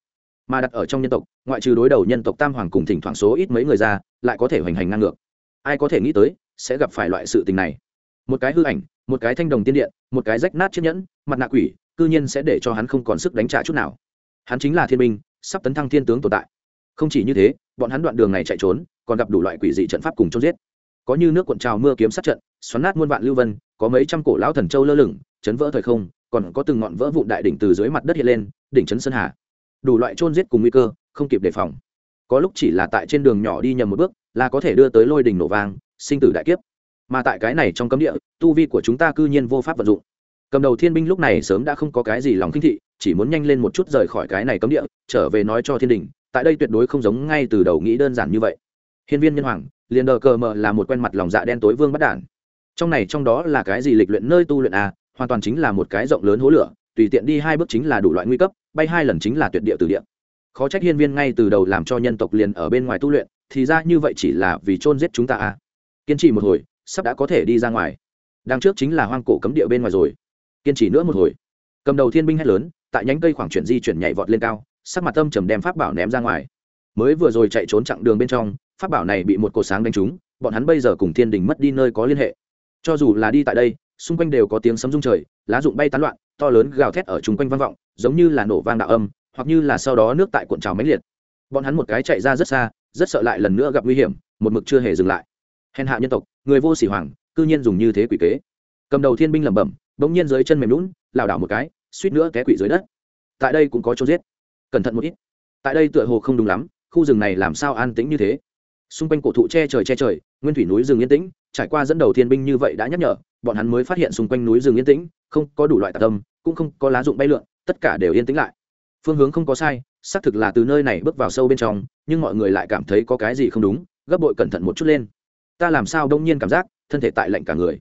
Mà đặt ở trong nhân tộc, ngoại trừ đối đầu nhân tộc tam hoàng cùng thỉnh thoảng số ít mấy người ra, lại có thể hoành hành ngang ngược. Ai có thể nghĩ tới, sẽ gặp phải loại sự tình này. Một cái hư ảnh, một cái thanh đồng tiên điện, một cái rách nát chiếc nhẫn, mặt nạ quỷ cư nhiên sẽ để cho hắn không còn sức đánh trả chút nào. Hắn chính là thiên binh, sắp tấn thăng thiên tướng tồn tại. Không chỉ như thế, bọn hắn đoạn đường này chạy trốn, còn gặp đủ loại quỷ dị trận pháp cùng chôn giết. Có như nước cuộn trào mưa kiếm sát trận, xoắn nát muôn vạn lưu vân, có mấy trăm cổ lão thần châu lơ lửng, chấn vỡ thời không, còn có từng ngọn vỡ vụn đại đỉnh từ dưới mặt đất hiện lên, đỉnh chấn sơn hà. Đủ loại trôn giết cùng nguy cơ, không kịp đề phòng. Có lúc chỉ là tại trên đường nhỏ đi nhầm một bước, là có thể đưa tới lôi đỉnh nổ vang, sinh tử đại kiếp. Mà tại cái này trong cấm địa, tu vi của chúng ta cư nhiên vô pháp vận dụng cầm đầu thiên binh lúc này sớm đã không có cái gì lòng kinh thị, chỉ muốn nhanh lên một chút rời khỏi cái này cấm địa, trở về nói cho thiên đình, tại đây tuyệt đối không giống ngay từ đầu nghĩ đơn giản như vậy. Hiên viên nhân hoàng, liền đờ cờ mờ là một quen mặt lòng dạ đen tối vương bắt đản. Trong này trong đó là cái gì lịch luyện nơi tu luyện à? Hoàn toàn chính là một cái rộng lớn hố lửa, tùy tiện đi hai bước chính là đủ loại nguy cấp, bay hai lần chính là tuyệt địa từ địa. Khó trách hiên viên ngay từ đầu làm cho nhân tộc liền ở bên ngoài tu luyện, thì ra như vậy chỉ là vì chôn giết chúng ta à? Kiên trì một hồi, sắp đã có thể đi ra ngoài. Đằng trước chính là hoang cổ cấm địa bên ngoài rồi kiên trì nữa một hồi. Cầm đầu thiên binh hét lớn, tại nhánh cây khoảng chuyển di chuyển nhảy vọt lên cao, sắc mặt tâm trầm đem pháp bảo ném ra ngoài. Mới vừa rồi chạy trốn chặng đường bên trong, pháp bảo này bị một cột sáng đánh trúng, bọn hắn bây giờ cùng thiên đình mất đi nơi có liên hệ. Cho dù là đi tại đây, xung quanh đều có tiếng sấm rung trời, lá rụng bay tán loạn, to lớn gào thét ở chung quanh vang vọng, giống như là nổ vang đạo âm, hoặc như là sau đó nước tại cuộn trào mãnh liệt. Bọn hắn một cái chạy ra rất xa, rất sợ lại lần nữa gặp nguy hiểm, một mực chưa hề dừng lại. Hèn hạ nhân tộc, người vô sỉ hoàng cư nhiên dùng như thế quỷ kế. Cầm đầu thiên binh lẩm bẩm bỗng nhiên dưới chân mềm lún lảo đảo một cái, suýt nữa té quỵ dưới đất. Tại đây cũng có chỗ giết. Cẩn thận một ít. Tại đây tựa hồ không đúng lắm, khu rừng này làm sao an tĩnh như thế? Xung quanh cổ thụ che trời che trời, nguyên thủy núi rừng yên tĩnh, trải qua dẫn đầu thiên binh như vậy đã nhắc nhở, bọn hắn mới phát hiện xung quanh núi rừng yên tĩnh, không có đủ loại tạc tâm, cũng không có lá dụng bay lượn, tất cả đều yên tĩnh lại. Phương hướng không có sai, xác thực là từ nơi này bước vào sâu bên trong, nhưng mọi người lại cảm thấy có cái gì không đúng, gấp bội cẩn thận một chút lên. Ta làm sao đông nhiên cảm giác, thân thể tại lạnh cả người.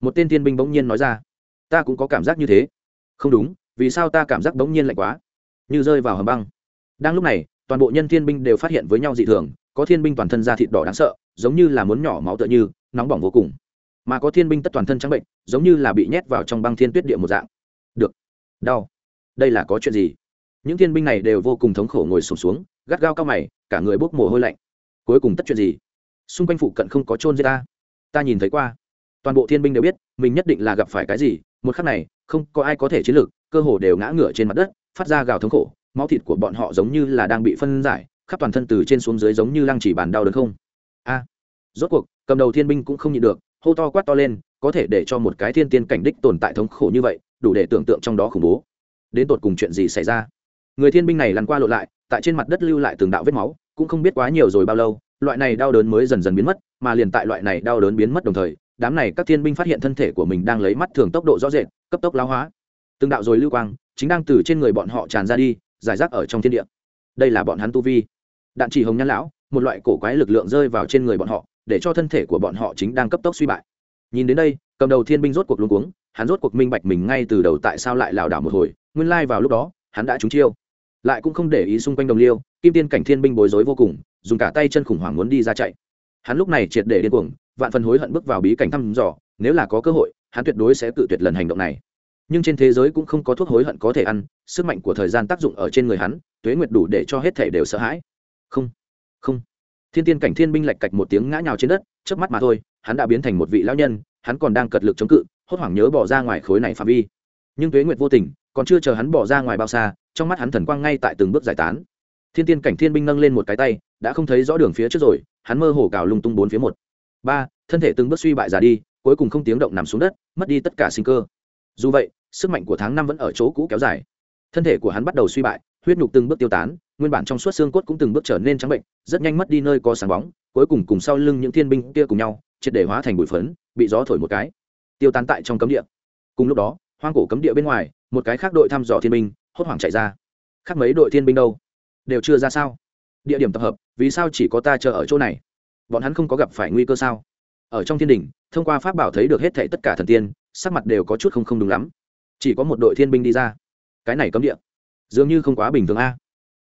Một tên thiên binh bỗng nhiên nói ra ta cũng có cảm giác như thế. Không đúng vì sao ta cảm giác bỗng nhiên lạnh quá? Như rơi vào hầm băng. Đang lúc này toàn bộ nhân thiên binh đều phát hiện với nhau dị thường có thiên binh toàn thân da thịt đỏ đáng sợ giống như là muốn nhỏ máu tựa như nóng bỏng vô cùng. Mà có thiên binh tất toàn thân trắng bệnh giống như là bị nhét vào trong băng thiên tuyết địa một dạng. Được. Đau. Đây là có chuyện gì? Những thiên binh này đều vô cùng thống khổ ngồi sụp xuống, xuống gắt gao cao mày cả người bốc mồ hôi lạnh. Cuối cùng tất chuyện gì? Xung quanh phụ cận không có trôn dây ta. Ta nhìn thấy qua. Toàn bộ thiên binh đều biết mình nhất định là gặp phải cái gì một khắc này, không có ai có thể chiến lược, cơ hồ đều ngã ngửa trên mặt đất, phát ra gào thống khổ, máu thịt của bọn họ giống như là đang bị phân giải, khắp toàn thân từ trên xuống dưới giống như lăng chỉ bàn đau đớn không. A! Rốt cuộc, cầm đầu thiên binh cũng không nhịn được, hô to quát to lên, có thể để cho một cái thiên tiên cảnh đích tồn tại thống khổ như vậy, đủ để tưởng tượng trong đó khủng bố. Đến tột cùng chuyện gì xảy ra? Người thiên binh này lăn qua lộ lại, tại trên mặt đất lưu lại từng đạo vết máu, cũng không biết quá nhiều rồi bao lâu, loại này đau đớn mới dần dần biến mất, mà liền tại loại này đau đớn biến mất đồng thời đám này các thiên binh phát hiện thân thể của mình đang lấy mắt thường tốc độ rõ rệt, cấp tốc lao hóa. Từng đạo rồi lưu quang chính đang từ trên người bọn họ tràn ra đi, giải rác ở trong thiên địa. Đây là bọn hắn tu vi. Đạn chỉ hồng nhăn lão, một loại cổ quái lực lượng rơi vào trên người bọn họ, để cho thân thể của bọn họ chính đang cấp tốc suy bại. Nhìn đến đây, cầm đầu thiên binh rốt cuộc luống cuống, hắn rốt cuộc minh bạch mình ngay từ đầu tại sao lại lảo đảo một hồi, nguyên lai vào lúc đó, hắn đã trúng chiêu. Lại cũng không để ý xung quanh đồng liêu, kim tiên cảnh thiên binh bối rối vô cùng, dùng cả tay chân khủng hoảng muốn đi ra chạy. Hắn lúc này triệt để điên cuồng vạn phần hối hận bước vào bí cảnh thăm dò, nếu là có cơ hội, hắn tuyệt đối sẽ tự tuyệt lần hành động này. Nhưng trên thế giới cũng không có thuốc hối hận có thể ăn, sức mạnh của thời gian tác dụng ở trên người hắn, tuế nguyệt đủ để cho hết thể đều sợ hãi. Không không. Thiên tiên cảnh thiên binh lạch cạch một tiếng ngã nhào trên đất trước mắt mà thôi, hắn đã biến thành một vị lão nhân, hắn còn đang cật lực chống cự, hốt hoảng nhớ bỏ ra ngoài khối này phạm vi. Nhưng tuế nguyệt vô tình, còn chưa chờ hắn bỏ ra ngoài bao xa, trong mắt hắn thần quang ngay tại từng bước giải tán. Thiên tiên cảnh thiên binh nâng lên một cái tay, đã không thấy rõ đường phía trước rồi, hắn mơ hồ cào lung tung bốn phía một ba, thân thể từng bước suy bại già đi, cuối cùng không tiếng động nằm xuống đất, mất đi tất cả sinh cơ. Dù vậy, sức mạnh của tháng năm vẫn ở chỗ cũ kéo dài. Thân thể của hắn bắt đầu suy bại, huyết nhục từng bước tiêu tán, nguyên bản trong suốt xương cốt cũng từng bước trở nên trắng bệnh, rất nhanh mất đi nơi có sáng bóng, cuối cùng cùng sau lưng những thiên binh kia cùng nhau, triệt để hóa thành bụi phấn, bị gió thổi một cái. Tiêu tán tại trong cấm địa. Cùng lúc đó, hoang cổ cấm địa bên ngoài, một cái khác đội thăm dò thiên binh, hốt hoảng chạy ra. Khác mấy đội thiên binh đâu? Đều chưa ra sao? Địa điểm tập hợp, vì sao chỉ có ta chờ ở chỗ này? Bọn hắn không có gặp phải nguy cơ sao? Ở trong thiên đình, thông qua pháp bảo thấy được hết thệ tất cả thần tiên, sắc mặt đều có chút không không đúng lắm. Chỉ có một đội thiên binh đi ra. Cái này cấm địa, dường như không quá bình thường a.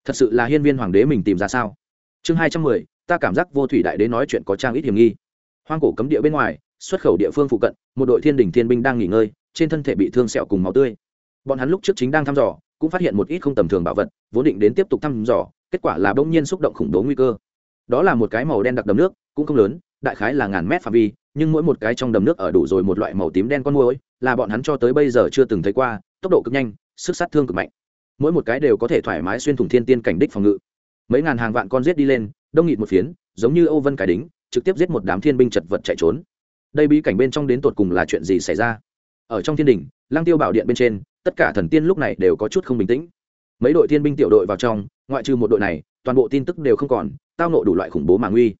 Thật sự là hiên viên hoàng đế mình tìm ra sao? Chương hai trăm mười, ta cảm giác vô thủy đại đế nói chuyện có trang ít hiểm nghi. Hoang cổ cấm địa bên ngoài, xuất khẩu địa phương phụ cận, một đội thiên đình thiên binh đang nghỉ ngơi, trên thân thể bị thương sẹo cùng máu tươi. Bọn hắn lúc trước chính đang thăm dò, cũng phát hiện một ít không tầm thường bảo vật, vốn định đến tiếp tục thăm dò, kết quả là bỗng nhiên xúc động khủng bố nguy cơ đó là một cái màu đen đặc đầm nước, cũng không lớn, đại khái là ngàn mét phạm vi, nhưng mỗi một cái trong đầm nước ở đủ rồi một loại màu tím đen con môi là bọn hắn cho tới bây giờ chưa từng thấy qua, tốc độ cực nhanh, sức sát thương cực mạnh. Mỗi một cái đều có thể thoải mái xuyên thủng thiên tiên cảnh đích phòng ngự. Mấy ngàn hàng vạn con giết đi lên, đông nghịt một phiến, giống như âu vân cải đính, trực tiếp giết một đám thiên binh chật vật chạy trốn. Đây bí cảnh bên trong đến tột cùng là chuyện gì xảy ra? Ở trong thiên đình lang tiêu bảo điện bên trên, tất cả thần tiên lúc này đều có chút không bình tĩnh. Mấy đội thiên binh tiểu đội vào trong, ngoại trừ một đội này toàn bộ tin tức đều không còn, tao nộ đủ loại khủng bố mà nguy.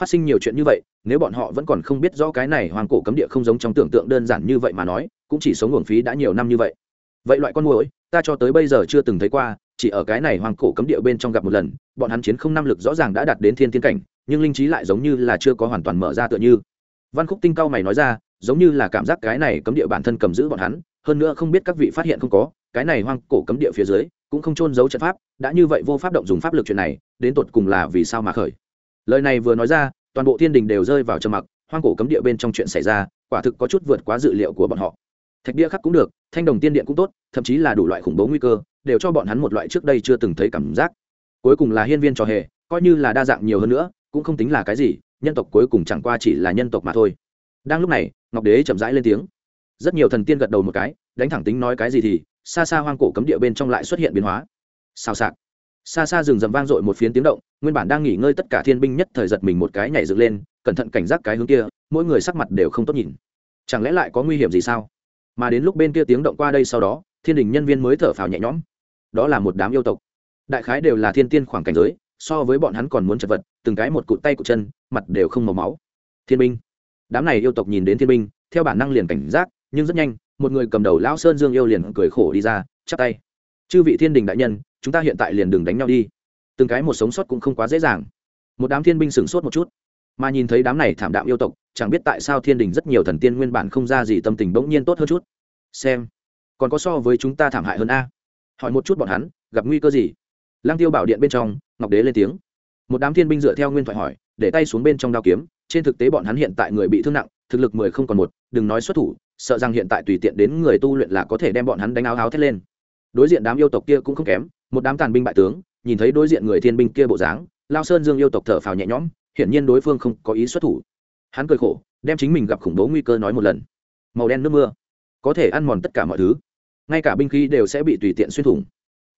Phát sinh nhiều chuyện như vậy, nếu bọn họ vẫn còn không biết rõ cái này hoàng cổ cấm địa không giống trong tưởng tượng đơn giản như vậy mà nói, cũng chỉ sống nguồn phí đã nhiều năm như vậy. Vậy loại con mồi, ta cho tới bây giờ chưa từng thấy qua, chỉ ở cái này hoàng cổ cấm địa bên trong gặp một lần, bọn hắn chiến không năng lực rõ ràng đã đạt đến thiên tiên cảnh, nhưng linh trí lại giống như là chưa có hoàn toàn mở ra tựa như. Văn khúc tinh cao mày nói ra, giống như là cảm giác cái này cấm địa bản thân cầm giữ bọn hắn, hơn nữa không biết các vị phát hiện không có cái này hoang cổ cấm địa phía dưới, cũng không trôn giấu trận pháp, đã như vậy vô pháp động dùng pháp lực chuyện này, đến tột cùng là vì sao mà khởi? Lời này vừa nói ra, toàn bộ thiên đình đều rơi vào trầm mặc, hoang cổ cấm địa bên trong chuyện xảy ra, quả thực có chút vượt quá dự liệu của bọn họ. Thạch địa khắc cũng được, thanh đồng tiên điện cũng tốt, thậm chí là đủ loại khủng bố nguy cơ, đều cho bọn hắn một loại trước đây chưa từng thấy cảm giác. Cuối cùng là hiên viên trò hề, coi như là đa dạng nhiều hơn nữa, cũng không tính là cái gì, nhân tộc cuối cùng chẳng qua chỉ là nhân tộc mà thôi. Đang lúc này, ngọc đế chậm rãi lên tiếng. Rất nhiều thần tiên gật đầu một cái, đánh thẳng tính nói cái gì thì xa xa hoang cổ cấm địa bên trong lại xuất hiện biến hóa. Xào xạc. Xa xa rừng rầm vang dội một phiến tiếng động, nguyên bản đang nghỉ ngơi tất cả thiên binh nhất thời giật mình một cái nhảy dựng lên, cẩn thận cảnh giác cái hướng kia, mỗi người sắc mặt đều không tốt nhìn. Chẳng lẽ lại có nguy hiểm gì sao? Mà đến lúc bên kia tiếng động qua đây sau đó, thiên đình nhân viên mới thở phào nhẹ nhõm. Đó là một đám yêu tộc. Đại khái đều là thiên tiên khoảng cảnh giới, so với bọn hắn còn muốn chật vật, từng cái một cụt tay cụt chân, mặt đều không màu máu. Thiên binh. Đám này yêu tộc nhìn đến thiên binh, theo bản năng liền cảnh giác, nhưng rất nhanh một người cầm đầu lão sơn dương yêu liền cười khổ đi ra, chắp tay. Chư vị thiên đình đại nhân, chúng ta hiện tại liền đừng đánh nhau đi. Từng cái một sống sót cũng không quá dễ dàng. Một đám thiên binh sửng sốt một chút. Mà nhìn thấy đám này thảm đạm yêu tộc, chẳng biết tại sao thiên đình rất nhiều thần tiên nguyên bản không ra gì tâm tình bỗng nhiên tốt hơn chút. Xem, còn có so với chúng ta thảm hại hơn a. Hỏi một chút bọn hắn, gặp nguy cơ gì? Lang tiêu bảo điện bên trong, ngọc đế lên tiếng. Một đám thiên binh dựa theo nguyên thoại hỏi, để tay xuống bên trong đao kiếm. Trên thực tế bọn hắn hiện tại người bị thương nặng thực lực mười không còn một, đừng nói xuất thủ, sợ rằng hiện tại tùy tiện đến người tu luyện là có thể đem bọn hắn đánh áo áo thét lên. Đối diện đám yêu tộc kia cũng không kém, một đám tàn binh bại tướng, nhìn thấy đối diện người thiên binh kia bộ dáng, lao sơn dương yêu tộc thở phào nhẹ nhõm, hiển nhiên đối phương không có ý xuất thủ. Hắn cười khổ, đem chính mình gặp khủng bố nguy cơ nói một lần. Màu đen nước mưa, có thể ăn mòn tất cả mọi thứ. Ngay cả binh khí đều sẽ bị tùy tiện xuyên thủng.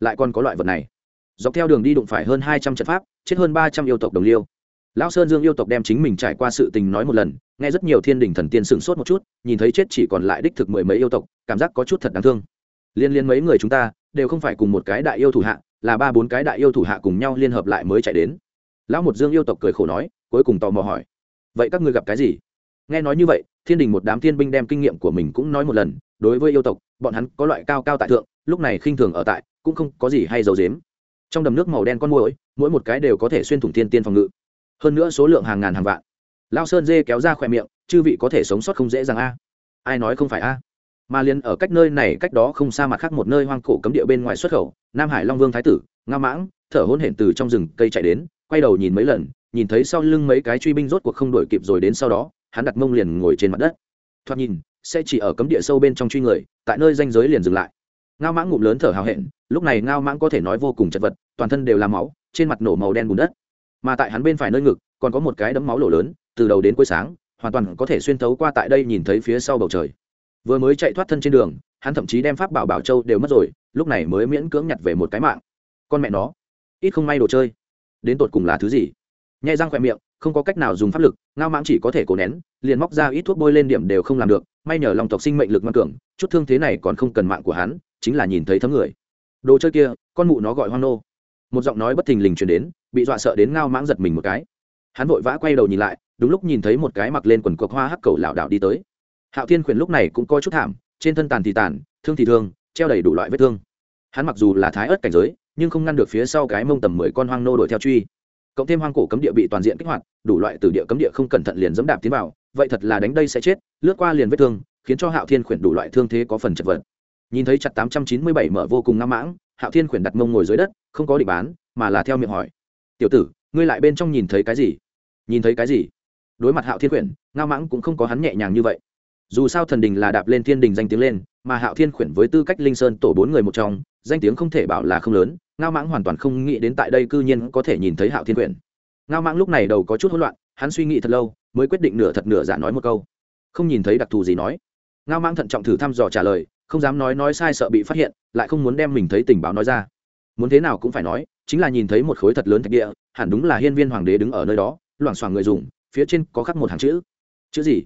Lại còn có loại vật này. Dọc theo đường đi đụng phải hơn hai trăm trận pháp, chết hơn ba trăm yêu tộc đồng liêu lão sơn dương yêu tộc đem chính mình trải qua sự tình nói một lần, nghe rất nhiều thiên đình thần tiên sửng sốt một chút, nhìn thấy chết chỉ còn lại đích thực mười mấy yêu tộc, cảm giác có chút thật đáng thương. Liên liên mấy người chúng ta, đều không phải cùng một cái đại yêu thủ hạ, là ba bốn cái đại yêu thủ hạ cùng nhau liên hợp lại mới chạy đến. Lão một dương yêu tộc cười khổ nói, cuối cùng tò mò hỏi, vậy các ngươi gặp cái gì? Nghe nói như vậy, thiên đình một đám thiên binh đem kinh nghiệm của mình cũng nói một lần, đối với yêu tộc, bọn hắn có loại cao cao tại thượng, lúc này khinh thường ở tại, cũng không có gì hay dầu dếm trong đầm nước màu đen con môi mỗi một cái đều có thể xuyên thủng thiên tiên phòng ngự hơn nữa số lượng hàng ngàn hàng vạn. Lao sơn dê kéo ra khỏe miệng, chư vị có thể sống sót không dễ dàng a. Ai nói không phải a? Mà liền ở cách nơi này cách đó không xa mặt khác một nơi hoang cổ cấm địa bên ngoài xuất khẩu, nam hải long vương thái tử ngao mãng, thở hôn hển từ trong rừng cây chạy đến, quay đầu nhìn mấy lần, nhìn thấy sau lưng mấy cái truy binh rốt cuộc không đuổi kịp rồi đến sau đó, hắn đặt mông liền ngồi trên mặt đất. Thoạt nhìn, sẽ chỉ ở cấm địa sâu bên trong truy người, tại nơi danh giới liền dừng lại. Ngao mãng ngụm lớn thở hào hẹn, lúc này ngao mãng có thể nói vô cùng chật vật, toàn thân đều là máu, trên mặt nổ màu đen bùn đất mà tại hắn bên phải nơi ngực, còn có một cái đấm máu lỗ lớn, từ đầu đến cuối sáng, hoàn toàn có thể xuyên thấu qua tại đây nhìn thấy phía sau bầu trời. Vừa mới chạy thoát thân trên đường, hắn thậm chí đem pháp bảo bảo châu đều mất rồi, lúc này mới miễn cưỡng nhặt về một cái mạng. Con mẹ nó, ít không may đồ chơi. Đến tột cùng là thứ gì? Nhai răng khỏe miệng, không có cách nào dùng pháp lực, ngao mãng chỉ có thể cố nén, liền móc ra ít thuốc bôi lên điểm đều không làm được, may nhờ lòng tộc sinh mệnh lực ngoan cường, chút thương thế này còn không cần mạng của hắn, chính là nhìn thấy thấm người. Đồ chơi kia, con mụ nó gọi hoang nô. Một giọng nói bất thình lình truyền đến bị dọa sợ đến ngao mãng giật mình một cái. Hắn vội vã quay đầu nhìn lại, đúng lúc nhìn thấy một cái mặc lên quần cộc hoa hắc cầu lảo đảo đi tới. Hạo thiên khuyển lúc này cũng coi chút thảm, trên thân tàn thì tàn, thương thì thương, treo đầy đủ loại vết thương. Hắn mặc dù là thái ớt cảnh giới, nhưng không ngăn được phía sau cái mông tầm mười con hoang nô đuổi theo truy. Cộng thêm hoang cổ cấm địa bị toàn diện kích hoạt, đủ loại từ địa cấm địa không cẩn thận liền dẫm đạp tiến vào, vậy thật là đánh đây sẽ chết, lướt qua liền vết thương, khiến cho hạo thiên khuyển đủ loại thương thế có phần chật vật. Nhìn thấy chặt tám trăm chín mươi bảy mở vô cùng ngắm mãng, hạo thiên khuyển đặt mông ngồi dưới đất, không có định bán, mà là theo miệng hỏi tiểu tử, ngươi lại bên trong nhìn thấy cái gì? Nhìn thấy cái gì? Đối mặt hạo thiên khuyển ngao mãng cũng không có hắn nhẹ nhàng như vậy. Dù sao thần đình là đạp lên thiên đình danh tiếng lên, mà hạo thiên khuyển với tư cách linh sơn tổ bốn người một trong, danh tiếng không thể bảo là không lớn, ngao mãng hoàn toàn không nghĩ đến tại đây cư nhiên có thể nhìn thấy hạo thiên khuyển ngao mãng lúc này đầu có chút hỗn loạn, hắn suy nghĩ thật lâu, mới quyết định nửa thật nửa giả nói một câu. Không nhìn thấy đặc thù gì nói. Ngao mãng thận trọng thử thăm dò trả lời, không dám nói nói sai sợ bị phát hiện, lại không muốn đem mình thấy tình báo nói ra. Muốn thế nào cũng phải nói chính là nhìn thấy một khối thật lớn thạch địa, hẳn đúng là hiên viên hoàng đế đứng ở nơi đó, loảng xoảng người dùng, phía trên có khắc một hàng chữ. Chữ gì?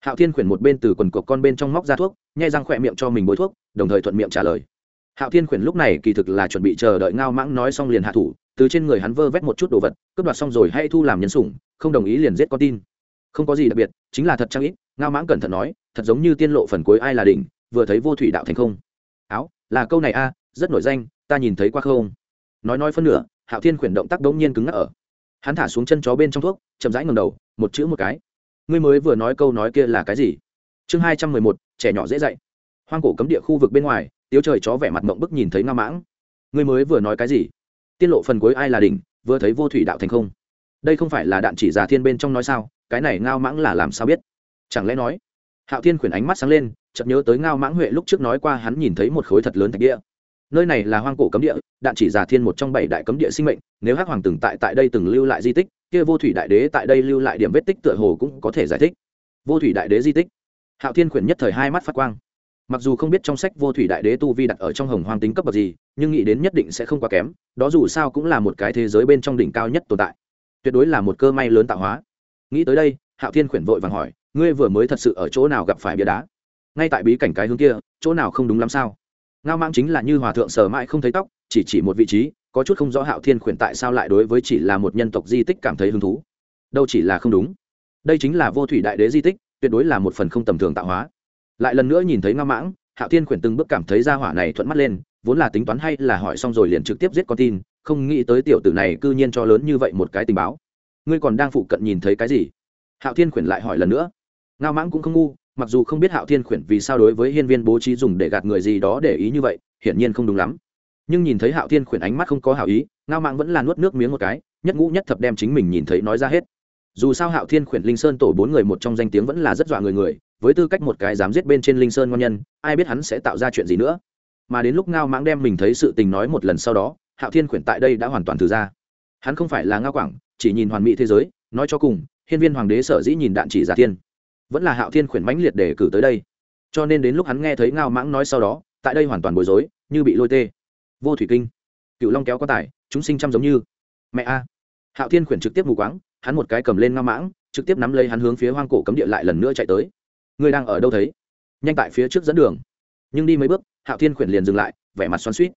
Hạo thiên khuyển một bên từ quần cộc con bên trong móc ra thuốc, nhai răng khỏe miệng cho mình bôi thuốc, đồng thời thuận miệng trả lời. Hạo thiên khuyển lúc này kỳ thực là chuẩn bị chờ đợi ngao mãng nói xong liền hạ thủ, từ trên người hắn vơ vét một chút đồ vật, cướp đoạt xong rồi hay thu làm nhân sủng, không đồng ý liền giết con tin. Không có gì đặc biệt, chính là thật trang ít, ngao mãng cẩn thận nói, thật giống như tiên lộ phần cuối ai là đỉnh, vừa thấy vô thủy đạo thành không. Áo, là câu này a, rất nổi danh, ta nhìn thấy qua không? Nói nói phân nửa, hạo thiên khuyển động tác đống nhiên cứng ngắc ở. Hắn thả xuống chân chó bên trong thuốc, chậm rãi ngầm đầu, một chữ một cái. Ngươi mới vừa nói câu nói kia là cái gì? Chương hai trăm mười một, trẻ nhỏ dễ dạy. Hoang cổ cấm địa khu vực bên ngoài, tiếu trời chó vẻ mặt mộng bức nhìn thấy nga mãng. Ngươi mới vừa nói cái gì? Tiên lộ phần cuối ai là đỉnh, vừa thấy vô thủy đạo thành không. Đây không phải là đạn chỉ già thiên bên trong nói sao, cái này ngao mãng là làm sao biết? Chẳng lẽ nói? Hạo thiên khuyển ánh mắt sáng lên, chợt nhớ tới ngao mãng huệ lúc trước nói qua hắn nhìn thấy một khối thật lớn thạch địa nơi này là hoang cổ cấm địa, đạn chỉ giả thiên một trong bảy đại cấm địa sinh mệnh, nếu hắc hoàng từng tại tại đây từng lưu lại di tích, kia vô thủy đại đế tại đây lưu lại điểm vết tích tựa hồ cũng có thể giải thích. Vô thủy đại đế di tích. Hạo thiên khuyển nhất thời hai mắt phát quang. Mặc dù không biết trong sách vô thủy đại đế tu vi đặt ở trong hồng hoang tính cấp bậc gì, nhưng nghĩ đến nhất định sẽ không quá kém, đó dù sao cũng là một cái thế giới bên trong đỉnh cao nhất tồn tại. Tuyệt đối là một cơ may lớn tạo hóa. Nghĩ tới đây, hạo thiên khuyển vội vàng hỏi, ngươi vừa mới thật sự ở chỗ nào gặp phải bia đá? Ngay tại bí cảnh cái hướng kia, chỗ nào không đúng lắm sao? Ngao mang chính là như hòa thượng sờ mãi không thấy tóc, chỉ chỉ một vị trí, có chút không rõ hạo thiên khuyển tại sao lại đối với chỉ là một nhân tộc di tích cảm thấy hứng thú. Đâu chỉ là không đúng. Đây chính là vô thủy đại đế di tích, tuyệt đối là một phần không tầm thường tạo hóa. Lại lần nữa nhìn thấy ngao mãng, hạo thiên khuyển từng bước cảm thấy ra hỏa này thuận mắt lên, vốn là tính toán hay là hỏi xong rồi liền trực tiếp giết con tin, không nghĩ tới tiểu tử này cư nhiên cho lớn như vậy một cái tình báo. Ngươi còn đang phụ cận nhìn thấy cái gì? Hạo thiên khuyển lại hỏi lần nữa. Ngao mãng cũng không ngu mặc dù không biết hạo thiên khuyển vì sao đối với hiên viên bố trí dùng để gạt người gì đó để ý như vậy, hiển nhiên không đúng lắm. Nhưng nhìn thấy hạo thiên khuyển ánh mắt không có hảo ý, ngao Mạng vẫn là nuốt nước miếng một cái, nhất ngũ nhất thập đem chính mình nhìn thấy nói ra hết. Dù sao hạo thiên khuyển linh sơn tổ bốn người một trong danh tiếng vẫn là rất dọa người người, với tư cách một cái dám giết bên trên linh sơn ngon nhân, ai biết hắn sẽ tạo ra chuyện gì nữa. Mà đến lúc ngao mãng đem mình thấy sự tình nói một lần sau đó, hạo thiên khuyển tại đây đã hoàn toàn từ ra. Hắn không phải là ngao quảng, chỉ nhìn hoàn mỹ thế giới, nói cho cùng, hiên viên hoàng đế sở dĩ nhìn đạn chỉ giả thiên vẫn là hạo thiên khuyển mãnh liệt để cử tới đây. Cho nên đến lúc hắn nghe thấy ngao mãng nói sau đó tại đây hoàn toàn bối rối như bị lôi tê. Vô thủy kinh. Cựu long kéo có tải, chúng sinh chăm giống như. Mẹ a. Hạo thiên khuyển trực tiếp mù quáng hắn một cái cầm lên ngao mãng trực tiếp nắm lấy hắn hướng phía hoang cổ cấm địa lại lần nữa chạy tới. Ngươi đang ở đâu thấy? Nhanh tại phía trước dẫn đường. Nhưng đi mấy bước hạo thiên khuyển liền dừng lại vẻ mặt xoắn suýt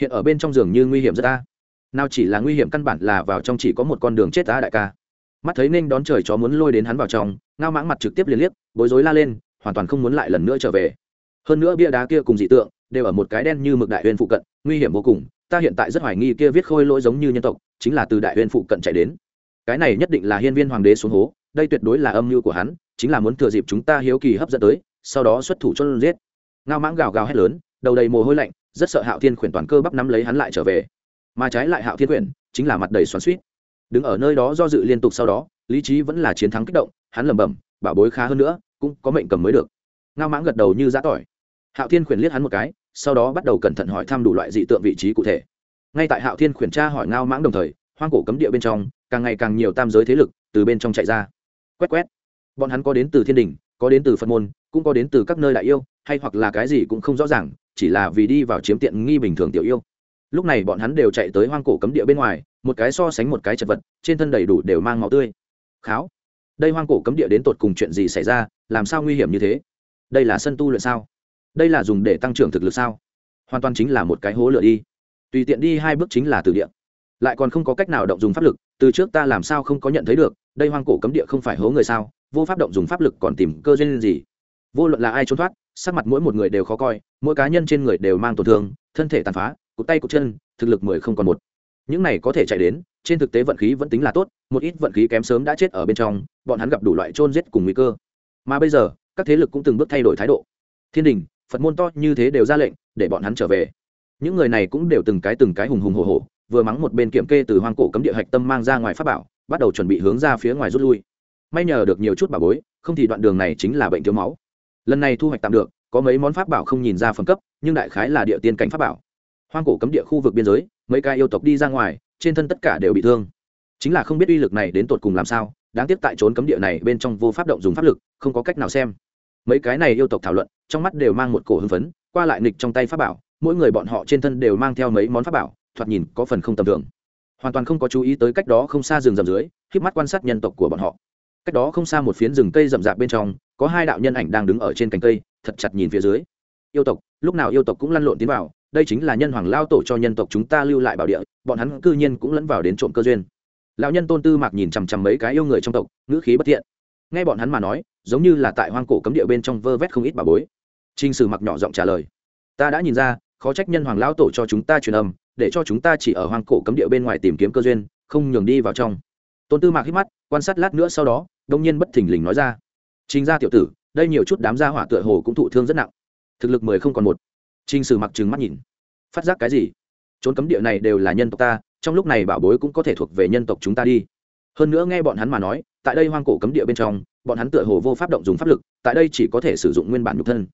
hiện ở bên trong giường như nguy hiểm rất ta nào chỉ là nguy hiểm căn bản là vào trong chỉ có một con đường chết ta đại ca mắt thấy nên đón trời chó muốn lôi đến hắn vào trong, ngao mãng mặt trực tiếp liền liếc, bối rối la lên, hoàn toàn không muốn lại lần nữa trở về. Hơn nữa bia đá kia cùng dị tượng, đều ở một cái đen như mực đại huyền phụ cận, nguy hiểm vô cùng, ta hiện tại rất hoài nghi kia viết khôi lỗi giống như nhân tộc, chính là từ đại huyền phụ cận chạy đến. Cái này nhất định là hiên viên hoàng đế xuống hố, đây tuyệt đối là âm mưu của hắn, chính là muốn thừa dịp chúng ta hiếu kỳ hấp dẫn tới, sau đó xuất thủ cho luôn giết. Ngao mãng gào gào hét lớn, đầu đầy mồ hôi lạnh, rất sợ hạo thiên khuyển toàn cơ bắp nắm lấy hắn lại trở về. Mà trái lại hạo thiên khuyển chính là mặt đầy xoắn suýt đứng ở nơi đó do dự liên tục sau đó, lý trí vẫn là chiến thắng kích động, hắn lẩm bẩm, bảo bối khá hơn nữa, cũng có mệnh cầm mới được. Ngao mãng gật đầu như giã tỏi. Hạo thiên khuyển liếc hắn một cái, sau đó bắt đầu cẩn thận hỏi thăm đủ loại dị tượng vị trí cụ thể. Ngay tại hạo thiên khuyển tra hỏi ngao mãng đồng thời, hoang cổ cấm địa bên trong, càng ngày càng nhiều tam giới thế lực từ bên trong chạy ra. Quét quét. Bọn hắn có đến từ thiên đình, có đến từ phật môn, cũng có đến từ các nơi đại yêu, hay hoặc là cái gì cũng không rõ ràng, chỉ là vì đi vào chiếm tiện nghi bình thường tiểu yêu. Lúc này bọn hắn đều chạy tới hoang cổ cấm địa bên ngoài một cái so sánh một cái chật vật, trên thân đầy đủ đều mang máu tươi. Kháo, đây hoang cổ cấm địa đến tột cùng chuyện gì xảy ra, làm sao nguy hiểm như thế? Đây là sân tu luyện sao? Đây là dùng để tăng trưởng thực lực sao? Hoàn toàn chính là một cái hố lửa đi. Tùy tiện đi hai bước chính là từ địa. Lại còn không có cách nào động dùng pháp lực, từ trước ta làm sao không có nhận thấy được, đây hoang cổ cấm địa không phải hố người sao? Vô pháp động dùng pháp lực còn tìm cơ duyên gì? Vô luận là ai trốn thoát, sắc mặt mỗi một người đều khó coi, mỗi cá nhân trên người đều mang tổn thương, thân thể tàn phá, cụt tay cụt chân, thực lực mười không còn một những này có thể chạy đến, trên thực tế vận khí vẫn tính là tốt, một ít vận khí kém sớm đã chết ở bên trong, bọn hắn gặp đủ loại trôn giết cùng nguy cơ. Mà bây giờ, các thế lực cũng từng bước thay đổi thái độ. Thiên đình, phật môn to như thế đều ra lệnh, để bọn hắn trở về. Những người này cũng đều từng cái từng cái hùng hùng hồ hồ vừa mắng một bên kiểm kê từ hoang cổ cấm địa hạch tâm mang ra ngoài pháp bảo, bắt đầu chuẩn bị hướng ra phía ngoài rút lui. May nhờ được nhiều chút bảo bối, không thì đoạn đường này chính là bệnh thiếu máu. Lần này thu hoạch tạm được, có mấy món pháp bảo không nhìn ra phẩm cấp, nhưng đại khái là địa tiên cảnh pháp bảo hoang cổ cấm địa khu vực biên giới, mấy cái yêu tộc đi ra ngoài, trên thân tất cả đều bị thương. Chính là không biết uy lực này đến tột cùng làm sao, đáng tiếc tại trốn cấm địa này bên trong vô pháp động dùng pháp lực, không có cách nào xem. Mấy cái này yêu tộc thảo luận, trong mắt đều mang một cổ hưng phấn, qua lại nghịch trong tay pháp bảo, mỗi người bọn họ trên thân đều mang theo mấy món pháp bảo, thoạt nhìn có phần không tầm thường. Hoàn toàn không có chú ý tới cách đó không xa rừng rậm dưới, khiếp mắt quan sát nhân tộc của bọn họ. Cách đó không xa một phiến rừng cây rậm rạp bên trong, có hai đạo nhân ảnh đang đứng ở trên cành cây, thật chặt nhìn phía dưới. Yêu tộc, lúc nào yêu tộc cũng lăn lộn tiến vào đây chính là nhân hoàng lao tổ cho nhân tộc chúng ta lưu lại bảo địa, bọn hắn cư nhiên cũng lẫn vào đến trộm cơ duyên. Lão nhân tôn tư mạc nhìn chằm chằm mấy cái yêu người trong tộc, ngữ khí bất thiện. Nghe bọn hắn mà nói, giống như là tại hoang cổ cấm địa bên trong vơ vét không ít bà bối. Trinh sử mặc nhỏ giọng trả lời, ta đã nhìn ra, khó trách nhân hoàng lao tổ cho chúng ta truyền âm, để cho chúng ta chỉ ở hoang cổ cấm địa bên ngoài tìm kiếm cơ duyên, không nhường đi vào trong. Tôn tư mạc hít mắt, quan sát lát nữa sau đó, đông nhiên bất thình lình nói ra, trình ra tiểu tử, đây nhiều chút đám gia hỏa tựa hồ cũng thụ thương rất nặng. Thực lực mười không còn một trình sử mặc trừng mắt nhìn. Phát giác cái gì? Trốn cấm địa này đều là nhân tộc ta, trong lúc này bảo bối cũng có thể thuộc về nhân tộc chúng ta đi. Hơn nữa nghe bọn hắn mà nói, tại đây hoang cổ cấm địa bên trong, bọn hắn tựa hồ vô pháp động dùng pháp lực, tại đây chỉ có thể sử dụng nguyên bản nhục thân.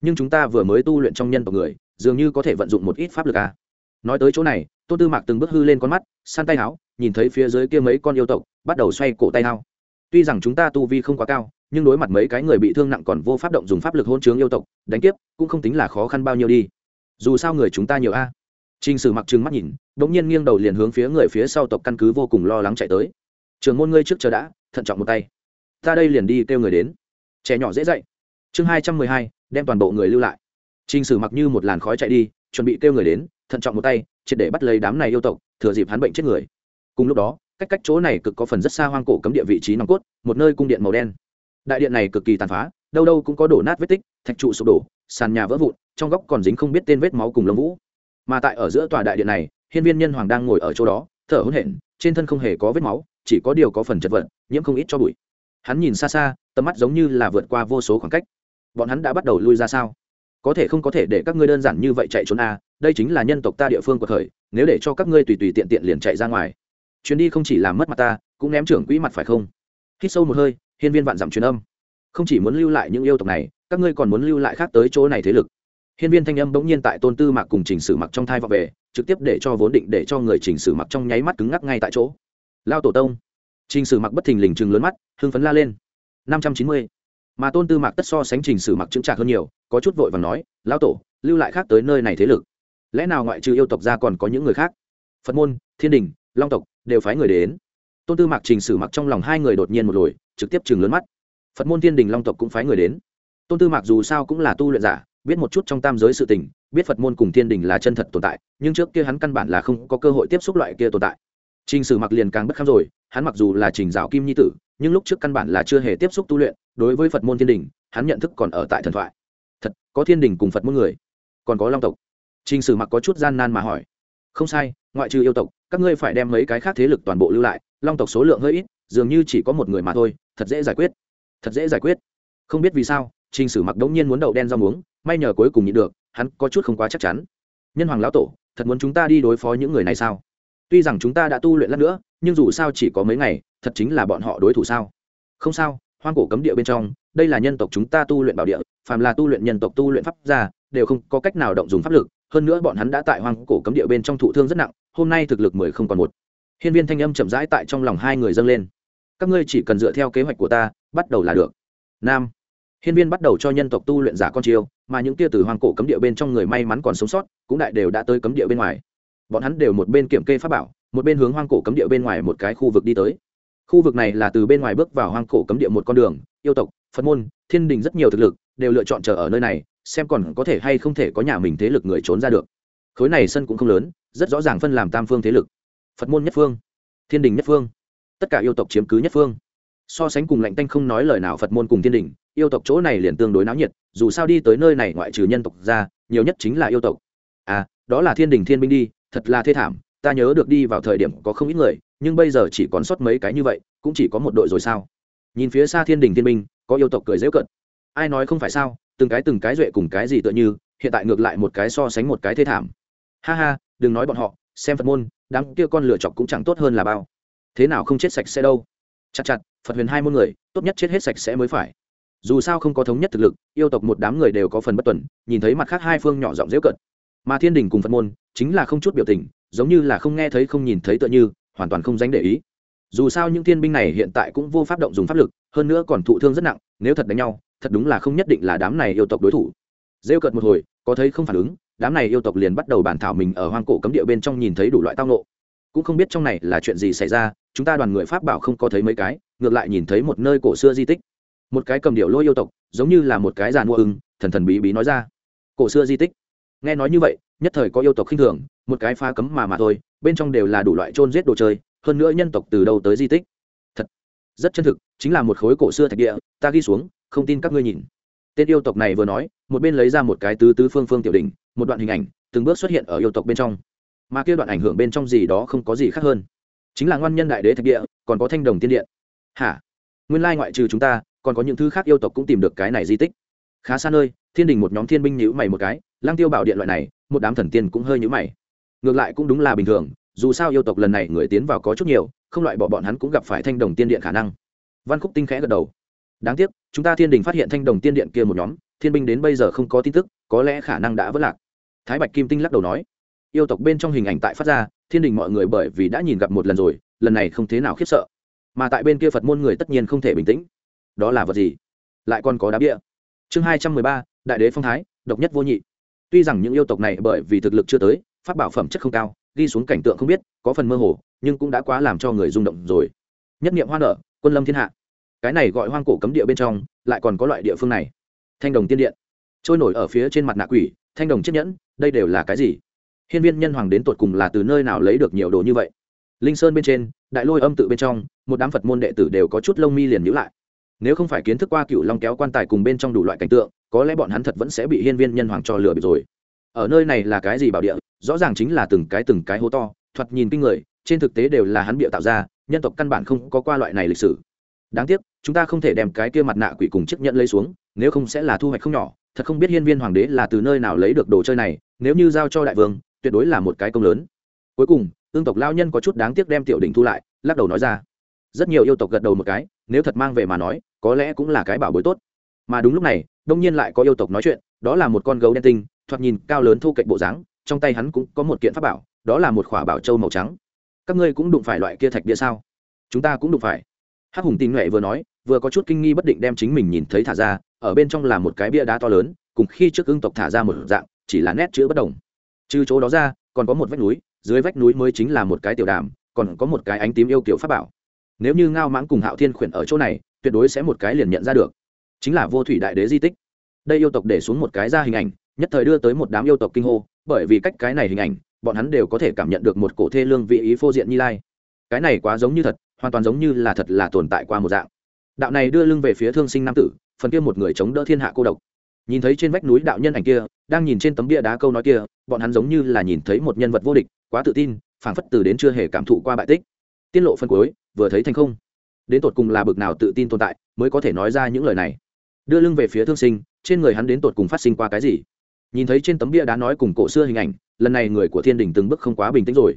Nhưng chúng ta vừa mới tu luyện trong nhân tộc người, dường như có thể vận dụng một ít pháp lực à. nói tới chỗ này, tôn tư mạc từng bước hư lên con mắt san tay áo, nhìn thấy phía dưới kia mấy con yêu tộc, bắt đầu xoay cổ tay áo. Tuy rằng chúng ta tu vi không quá cao nhưng đối mặt mấy cái người bị thương nặng còn vô pháp động dùng pháp lực hôn chướng yêu tộc đánh tiếp cũng không tính là khó khăn bao nhiêu đi dù sao người chúng ta nhiều a. Trình Sử mặc trừng mắt nhìn, bỗng nhiên nghiêng đầu liền hướng phía người phía sau tộc căn cứ vô cùng lo lắng chạy tới. Trường môn ngươi trước chờ đã, thận trọng một tay. Ta đây liền đi kêu người đến. Trẻ nhỏ dễ dậy. Chương hai trăm mười hai, đem toàn bộ người lưu lại. Trình Sử mặc như một làn khói chạy đi, chuẩn bị kêu người đến, thận trọng một tay, triệt để bắt lấy đám này yêu tộc, thừa dịp hắn bệnh chết người. Cùng lúc đó, cách cách chỗ này cực có phần rất xa hoang cổ cấm địa vị trí nòng cốt, một nơi cung điện màu đen. Đại điện này cực kỳ tàn phá, đâu đâu cũng có đổ nát vết tích, thạch trụ sụp đổ, sàn nhà vỡ vụn, trong góc còn dính không biết tên vết máu cùng lông vũ. Mà tại ở giữa tòa đại điện này hiên viên nhân hoàng đang ngồi ở chỗ đó thở hổn hển trên thân không hề có vết máu chỉ có điều có phần chật vật nhiễm không ít cho bụi. Hắn nhìn xa xa tầm mắt giống như là vượt qua vô số khoảng cách. Bọn hắn đã bắt đầu lui ra sao? Có thể không có thể để các ngươi đơn giản như vậy chạy trốn à, đây chính là nhân tộc ta địa phương của thời nếu để cho các ngươi tùy tùy tiện tiện liền chạy ra ngoài. Chuyến đi không chỉ làm mất mặt ta cũng ném trưởng quỹ mặt phải không? Hít sâu một hơi hiên viên vạn dặm truyền âm không chỉ muốn lưu lại những yêu tộc này các ngươi còn muốn lưu lại khác tới chỗ này thế lực Hiên viên thanh âm bỗng nhiên tại tôn tư mạc cùng chỉnh sử mặc trong thai vọng về, trực tiếp để cho vốn định để cho người chỉnh sử mặc trong nháy mắt cứng ngắc ngay tại chỗ. Lao tổ tông. Chỉnh sử mặc bất thình lình chừng lớn mắt, hưng phấn la lên. năm trăm chín mươi. Mà tôn tư mạc tất so sánh trình sử mặc chứng chạc hơn nhiều, có chút vội và nói, lão tổ, lưu lại khác tới nơi này thế lực. Lẽ nào ngoại trừ yêu tộc ra còn có những người khác? Phật môn, Thiên đình, Long tộc đều phái người đến. Tôn tư mạc trình sử mặc trong lòng hai người đột nhiên một lồi, trực tiếp chừng lớn mắt. Phật môn Thiên đình Long tộc cũng phái người đến. Tôn tư mạc dù sao cũng là tu luyện giả, biết một chút trong tam giới sự tình biết phật môn cùng thiên đình là chân thật tồn tại nhưng trước kia hắn căn bản là không có cơ hội tiếp xúc loại kia tồn tại trình sử mặc liền càng bất kham rồi hắn mặc dù là trình dạo kim nhi tử nhưng lúc trước căn bản là chưa hề tiếp xúc tu luyện đối với phật môn thiên đình hắn nhận thức còn ở tại thần thoại thật có thiên đình cùng phật môn người còn có long tộc trình sử mặc có chút gian nan mà hỏi không sai ngoại trừ yêu tộc các ngươi phải đem mấy cái khác thế lực toàn bộ lưu lại long tộc số lượng hơi ít, dường như chỉ có một người mà thôi, thật dễ giải quyết. Thật dễ giải quyết. Không biết vì sao, trình sử mặc đống nhiên muốn đậu đen rau muống, may nhờ cuối cùng nhịn được, hắn có chút không quá chắc chắn. Nhân hoàng lão tổ, thật muốn chúng ta đi đối phó những người này sao? Tuy rằng chúng ta đã tu luyện lát nữa, nhưng dù sao chỉ có mấy ngày, thật chính là bọn họ đối thủ sao? Không sao, hoang cổ cấm địa bên trong, đây là nhân tộc chúng ta tu luyện bảo địa, phàm là tu luyện nhân tộc tu luyện pháp ra đều không có cách nào động dùng pháp lực, hơn nữa bọn hắn đã tại hoang cổ cấm địa bên trong thụ thương rất nặng, hôm nay thực lực mười không còn một hiên viên thanh âm chậm rãi tại trong lòng hai người dâng lên. Các ngươi chỉ cần dựa theo kế hoạch của ta, bắt đầu là được. Nam. Hiên viên bắt đầu cho nhân tộc tu luyện giả con chiêu, mà những tia từ hoang cổ cấm địa bên trong người may mắn còn sống sót, cũng đại đều đã tới cấm địa bên ngoài. Bọn hắn đều một bên kiểm kê pháp bảo, một bên hướng hoang cổ cấm địa bên ngoài một cái khu vực đi tới. Khu vực này là từ bên ngoài bước vào hoang cổ cấm địa một con đường, yêu tộc, phật môn, thiên đình rất nhiều thực lực, đều lựa chọn chờ ở nơi này, xem còn có thể hay không thể có nhà mình thế lực người trốn ra được. Khối này sân cũng không lớn, rất rõ ràng phân làm tam phương thế lực phật môn nhất phương, thiên đình nhất phương, tất cả yêu tộc chiếm cứ nhất phương. So sánh cùng lạnh tanh không nói lời nào phật môn cùng thiên đình, yêu tộc chỗ này liền tương đối náo nhiệt, dù sao đi tới nơi này ngoại trừ nhân tộc ra, nhiều nhất chính là yêu tộc. À đó là thiên đình thiên binh đi, thật là thê thảm, ta nhớ được đi vào thời điểm có không ít người, nhưng bây giờ chỉ còn sót mấy cái như vậy, cũng chỉ có một đội rồi sao? Nhìn phía xa thiên đình thiên binh, có yêu tộc cười dễu cận ai nói không phải sao, từng cái từng cái duệ cùng cái gì tựa như, hiện tại ngược lại một cái so sánh một cái thê thảm. Ha ha, đừng nói bọn họ, xem phật môn đám kia con lựa chọc cũng chẳng tốt hơn là bao. Thế nào không chết sạch sẽ đâu? Chặt chặt, phật huyền hai môn người, tốt nhất chết hết sạch sẽ mới phải. Dù sao không có thống nhất thực lực, yêu tộc một đám người đều có phần bất tuần, nhìn thấy mặt khác hai phương nhỏ giọng dễu cận mà thiên đình cùng phật môn, chính là không chút biểu tình, giống như là không nghe thấy không nhìn thấy tựa như, hoàn toàn không dánh để ý. Dù sao những thiên binh này hiện tại cũng vô pháp động dùng pháp lực, hơn nữa còn thụ thương rất nặng, nếu thật đánh nhau, thật đúng là không nhất định là đám này yêu tộc đối thủ. Rêu cợt một hồi, có thấy không phản ứng đám này yêu tộc liền bắt đầu bàn thảo mình ở hoang cổ cấm địa bên trong nhìn thấy đủ loại tao nộ cũng không biết trong này là chuyện gì xảy ra, chúng ta đoàn người pháp bảo không có thấy mấy cái, ngược lại nhìn thấy một nơi cổ xưa di tích. Một cái cầm điệu lôi yêu tộc, giống như là một cái giàn mua ưng, thần thần bí bí nói ra. Cổ xưa di tích. Nghe nói như vậy, nhất thời có yêu tộc khinh thường, một cái pha cấm mà mà thôi, bên trong đều là đủ loại trôn giết đồ chơi, hơn nữa nhân tộc từ đâu tới di tích. Thật, rất chân thực, chính là một khối cổ xưa thạch địa, ta ghi xuống, không tin các ngươi nhìn tên yêu tộc này vừa nói, một bên lấy ra một cái tứ tứ phương phương tiểu đình một đoạn hình ảnh, từng bước xuất hiện ở yêu tộc bên trong. Mà kia đoạn ảnh hưởng bên trong gì đó không có gì khác hơn. Chính là ngoan nhân đại đế thạch địa, còn có thanh đồng tiên điện. Hả? Nguyên lai ngoại trừ chúng ta, còn có những thứ khác yêu tộc cũng tìm được cái này di tích. Khá xa nơi, thiên đình một nhóm thiên binh nhữ mày một cái lang tiêu bảo điện loại này, một đám thần tiên cũng hơi nhữ mày. Ngược lại cũng đúng là bình thường, dù sao yêu tộc lần này người tiến vào có chút nhiều, không loại bỏ bọn hắn cũng gặp phải thanh đồng tiên điện khả năng. Văn khúc tinh khẽ gật đầu đáng tiếc, chúng ta thiên đình phát hiện thanh đồng tiên điện kia một nhóm, thiên binh đến bây giờ không có tin tức, có lẽ khả năng đã vỡ lạc. Thái bạch kim tinh lắc đầu nói. Yêu tộc bên trong hình ảnh tại phát ra, thiên đình mọi người bởi vì đã nhìn gặp một lần rồi, lần này không thế nào khiếp sợ. Mà tại bên kia phật môn người tất nhiên không thể bình tĩnh. Đó là vật gì? Lại còn có đá bia. Chương hai trăm mười ba, đại đế phong thái, độc nhất vô nhị. Tuy rằng những yêu tộc này bởi vì thực lực chưa tới phát bảo phẩm chất không cao đi xuống cảnh tượng không biết, có phần mơ hồ, nhưng cũng đã quá làm cho người rung động rồi. Nhất niệm hoa nở, quân lâm thiên hạ cái này gọi hoang cổ cấm địa bên trong, lại còn có loại địa phương này. Thanh đồng tiên điện. Trôi nổi ở phía trên mặt nạ quỷ, thanh đồng chiếc nhẫn, đây đều là cái gì? Hiên viên nhân hoàng đến tột cùng là từ nơi nào lấy được nhiều đồ như vậy? Linh sơn bên trên, đại lôi âm tự bên trong, một đám phật môn đệ tử đều có chút lông mi liền nhữ lại. Nếu không phải kiến thức qua cựu long kéo quan tài cùng bên trong đủ loại cảnh tượng, có lẽ bọn hắn thật vẫn sẽ bị hiên viên nhân hoàng cho lừa bịp rồi. Ở nơi này là cái gì bảo địa? Rõ ràng chính là từng cái từng cái hố to, thoạt nhìn kinh người, trên thực tế đều là hắn bịa tạo ra, nhân tộc căn bản không có qua loại này lịch sử đáng tiếc, chúng ta không thể đem cái kia mặt nạ quỷ cùng chiếc nhẫn lấy xuống, nếu không sẽ là thu hoạch không nhỏ. Thật không biết hiên viên hoàng đế là từ nơi nào lấy được đồ chơi này, nếu như giao cho đại vương, tuyệt đối là một cái công lớn. Cuối cùng, ương tộc lao nhân có chút đáng tiếc đem tiểu đỉnh thu lại, lắc đầu nói ra. Rất nhiều yêu tộc gật đầu một cái, nếu thật mang về mà nói, có lẽ cũng là cái bảo bối tốt. Mà đúng lúc này, đông nhiên lại có yêu tộc nói chuyện, đó là một con gấu đen tinh, thoạt nhìn cao lớn thu cạnh bộ dáng, trong tay hắn cũng có một kiện pháp bảo, đó là một khỏa bảo châu màu trắng. Các ngươi cũng đụng phải loại kia thạch địa sao? Chúng ta cũng đụng phải hắc hùng tin nhuệ vừa nói, vừa có chút kinh nghi bất định đem chính mình nhìn thấy thả ra, ở bên trong là một cái bia đá to lớn, cùng khi trước ưng tộc thả ra một dạng, chỉ là nét chữ bất đồng. Trừ chỗ đó ra, còn có một vách núi, dưới vách núi mới chính là một cái tiểu đàm, còn có một cái ánh tím yêu kiểu pháp bảo. Nếu như ngao mãng cùng hạo thiên khuyển ở chỗ này, tuyệt đối sẽ một cái liền nhận ra được. Chính là vô thủy đại đế di tích. Đây yêu tộc để xuống một cái ra hình ảnh, nhất thời đưa tới một đám yêu tộc kinh hô, bởi vì cách cái này hình ảnh, bọn hắn đều có thể cảm nhận được một cổ thê lương vị ý phô diện như lai. Cái này quá giống như thật hoàn toàn giống như là thật là tồn tại qua một dạng. Đạo này đưa lưng về phía thương sinh nam tử, phần kia một người chống đỡ thiên hạ cô độc. Nhìn thấy trên vách núi đạo nhân ảnh kia, đang nhìn trên tấm bia đá câu nói kia, bọn hắn giống như là nhìn thấy một nhân vật vô địch, quá tự tin, phảng phất từ đến chưa hề cảm thụ qua bại tích. Tiết lộ phân cuối, vừa thấy thành không. Đến tột cùng là bực nào tự tin tồn tại, mới có thể nói ra những lời này. Đưa lưng về phía thương sinh, trên người hắn đến tột cùng phát sinh qua cái gì? Nhìn thấy trên tấm bia đá nói cùng cổ xưa hình ảnh, lần này người của thiên đình từng bước không quá bình tĩnh rồi.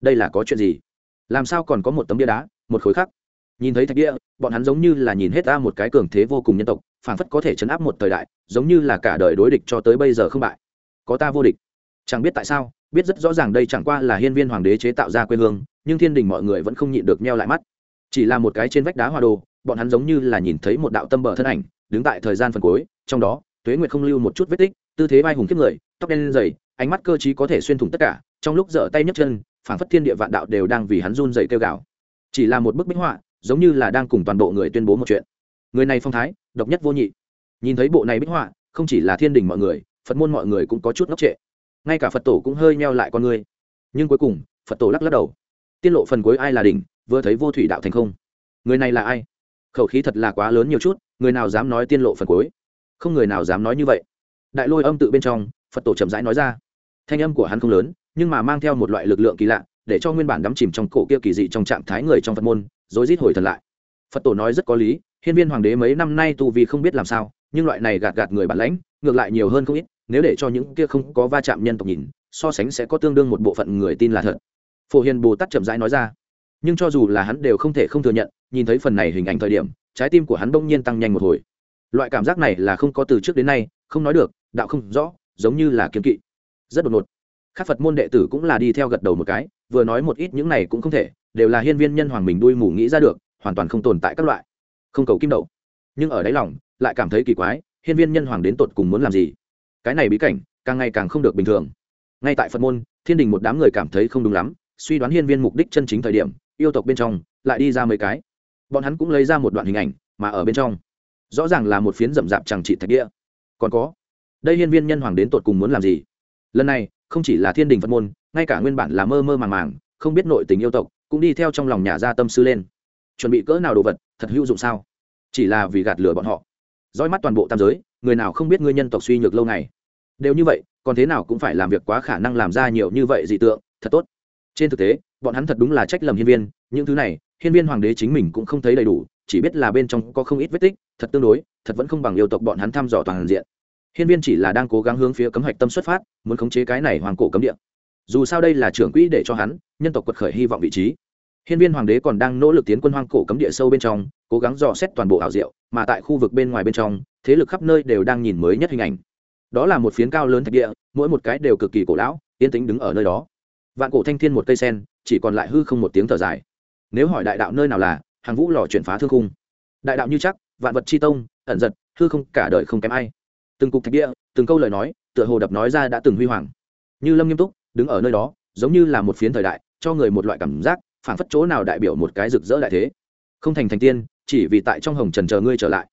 Đây là có chuyện gì? Làm sao còn có một tấm bia đá? Một khối khắc nhìn thấy thạch địa, bọn hắn giống như là nhìn hết ta một cái cường thế vô cùng nhân tộc, phảng phất có thể chấn áp một thời đại, giống như là cả đời đối địch cho tới bây giờ không bại. Có ta vô địch. Chẳng biết tại sao, biết rất rõ ràng đây chẳng qua là hiên viên hoàng đế chế tạo ra quê hương, nhưng thiên đình mọi người vẫn không nhịn được meo lại mắt. Chỉ là một cái trên vách đá hoa đồ, bọn hắn giống như là nhìn thấy một đạo tâm bờ thân ảnh, đứng tại thời gian phần cuối, trong đó, tuế nguyệt không lưu một chút vết tích, tư thế vai hùng kiếp người, tóc đen dày, ánh mắt cơ t có thể xuyên thủng tất cả, trong lúc dở tay nhấc chân, phảng phất thiên địa vạn đạo đều đang vì hắn run dày kêu gào chỉ là một bức bích họa, giống như là đang cùng toàn bộ người tuyên bố một chuyện. Người này phong thái, độc nhất vô nhị. Nhìn thấy bộ này bích họa, không chỉ là thiên đình mọi người, phật môn mọi người cũng có chút ngốc trệ. Ngay cả phật tổ cũng hơi meo lại con người. Nhưng cuối cùng, phật tổ lắc lắc đầu. Tiết lộ phần cuối ai là đỉnh, vừa thấy vô thủy đạo thành không. Người này là ai? Khẩu khí thật là quá lớn nhiều chút, người nào dám nói tiên lộ phần cuối? Không người nào dám nói như vậy. Đại lôi âm tự bên trong, phật tổ chậm rãi nói ra. Thanh âm của hắn không lớn, nhưng mà mang theo một loại lực lượng kỳ lạ để cho nguyên bản đắm chìm trong cổ kia kỳ dị trong trạng thái người trong phật môn rồi rít hồi thần lại. Phật tổ nói rất có lý, hiên viên hoàng đế mấy năm nay tu vì không biết làm sao, nhưng loại này gạt gạt người bản lãnh, ngược lại nhiều hơn không ít, nếu để cho những kia không có va chạm nhân tộc nhìn, so sánh sẽ có tương đương một bộ phận người tin là thật. Phổ hiền bồ tát chậm rãi nói ra. Nhưng cho dù là hắn đều không thể không thừa nhận, nhìn thấy phần này hình ảnh thời điểm, trái tim của hắn bỗng nhiên tăng nhanh một hồi. Loại cảm giác này là không có từ trước đến nay, không nói được, đạo không rõ, giống như là kiếm kỵ. Rất đột ngột. Các phật môn đệ tử cũng là đi theo gật đầu một cái vừa nói một ít những này cũng không thể, đều là hiên viên nhân hoàng mình đuôi mù nghĩ ra được, hoàn toàn không tồn tại các loại. Không cầu kim đậu nhưng ở đáy lòng, lại cảm thấy kỳ quái, hiên viên nhân hoàng đến tột cùng muốn làm gì? Cái này bí cảnh, càng ngày càng không được bình thường. Ngay tại phật môn, thiên đình một đám người cảm thấy không đúng lắm, suy đoán hiên viên mục đích chân chính thời điểm, yêu tộc bên trong, lại đi ra mấy cái. Bọn hắn cũng lấy ra một đoạn hình ảnh, mà ở bên trong, rõ ràng là một phiến rậm rạp chẳng trị thạch địa. Còn có, đây hiên viên nhân hoàng đến tột cùng muốn làm gì? Lần này, không chỉ là thiên đình phật môn ngay cả nguyên bản là mơ mơ màng màng, không biết nội tình yêu tộc, cũng đi theo trong lòng nhà gia tâm sư lên. Chuẩn bị cỡ nào đồ vật, thật hữu dụng sao? Chỉ là vì gạt lửa bọn họ. Dõi mắt toàn bộ tam giới, người nào không biết ngươi nhân tộc suy nhược lâu ngày? Đều như vậy, còn thế nào cũng phải làm việc quá khả năng làm ra nhiều như vậy dị tượng, thật tốt. Trên thực tế, bọn hắn thật đúng là trách lầm hiên viên, những thứ này, hiên viên hoàng đế chính mình cũng không thấy đầy đủ, chỉ biết là bên trong có không ít vết tích, thật tương đối, thật vẫn không bằng yêu tộc bọn hắn thăm dò toàn diện. Hiên viên chỉ là đang cố gắng hướng phía cấm hạch tâm xuất phát, muốn khống chế cái này hoàng cổ cấm địa dù sao đây là trưởng quỹ để cho hắn, nhân tộc quật khởi hy vọng vị trí. Hiên viên hoàng đế còn đang nỗ lực tiến quân hoang cổ cấm địa sâu bên trong, cố gắng dò xét toàn bộ ảo diệu, mà tại khu vực bên ngoài bên trong, thế lực khắp nơi đều đang nhìn mới nhất hình ảnh. Đó là một phiến cao lớn thạch địa, mỗi một cái đều cực kỳ cổ lão, yên tĩnh đứng ở nơi đó. Vạn cổ thanh thiên một cây sen, chỉ còn lại hư không một tiếng thở dài. Nếu hỏi đại đạo nơi nào là, hàng vũ lò chuyển phá thương khung. Đại đạo như chắc, vạn vật chi tông, ẩn giật, hư không cả đời không kém ai. Từng cục thạch địa, từng câu lời nói, tựa hồ đập nói ra đã từng huy hoàng. Như lâm nghiêm túc đứng ở nơi đó, giống như là một phiến thời đại, cho người một loại cảm giác phản phất chỗ nào đại biểu một cái rực rỡ đại thế. Không thành thành tiên, chỉ vì tại trong hồng trần chờ ngươi trở lại.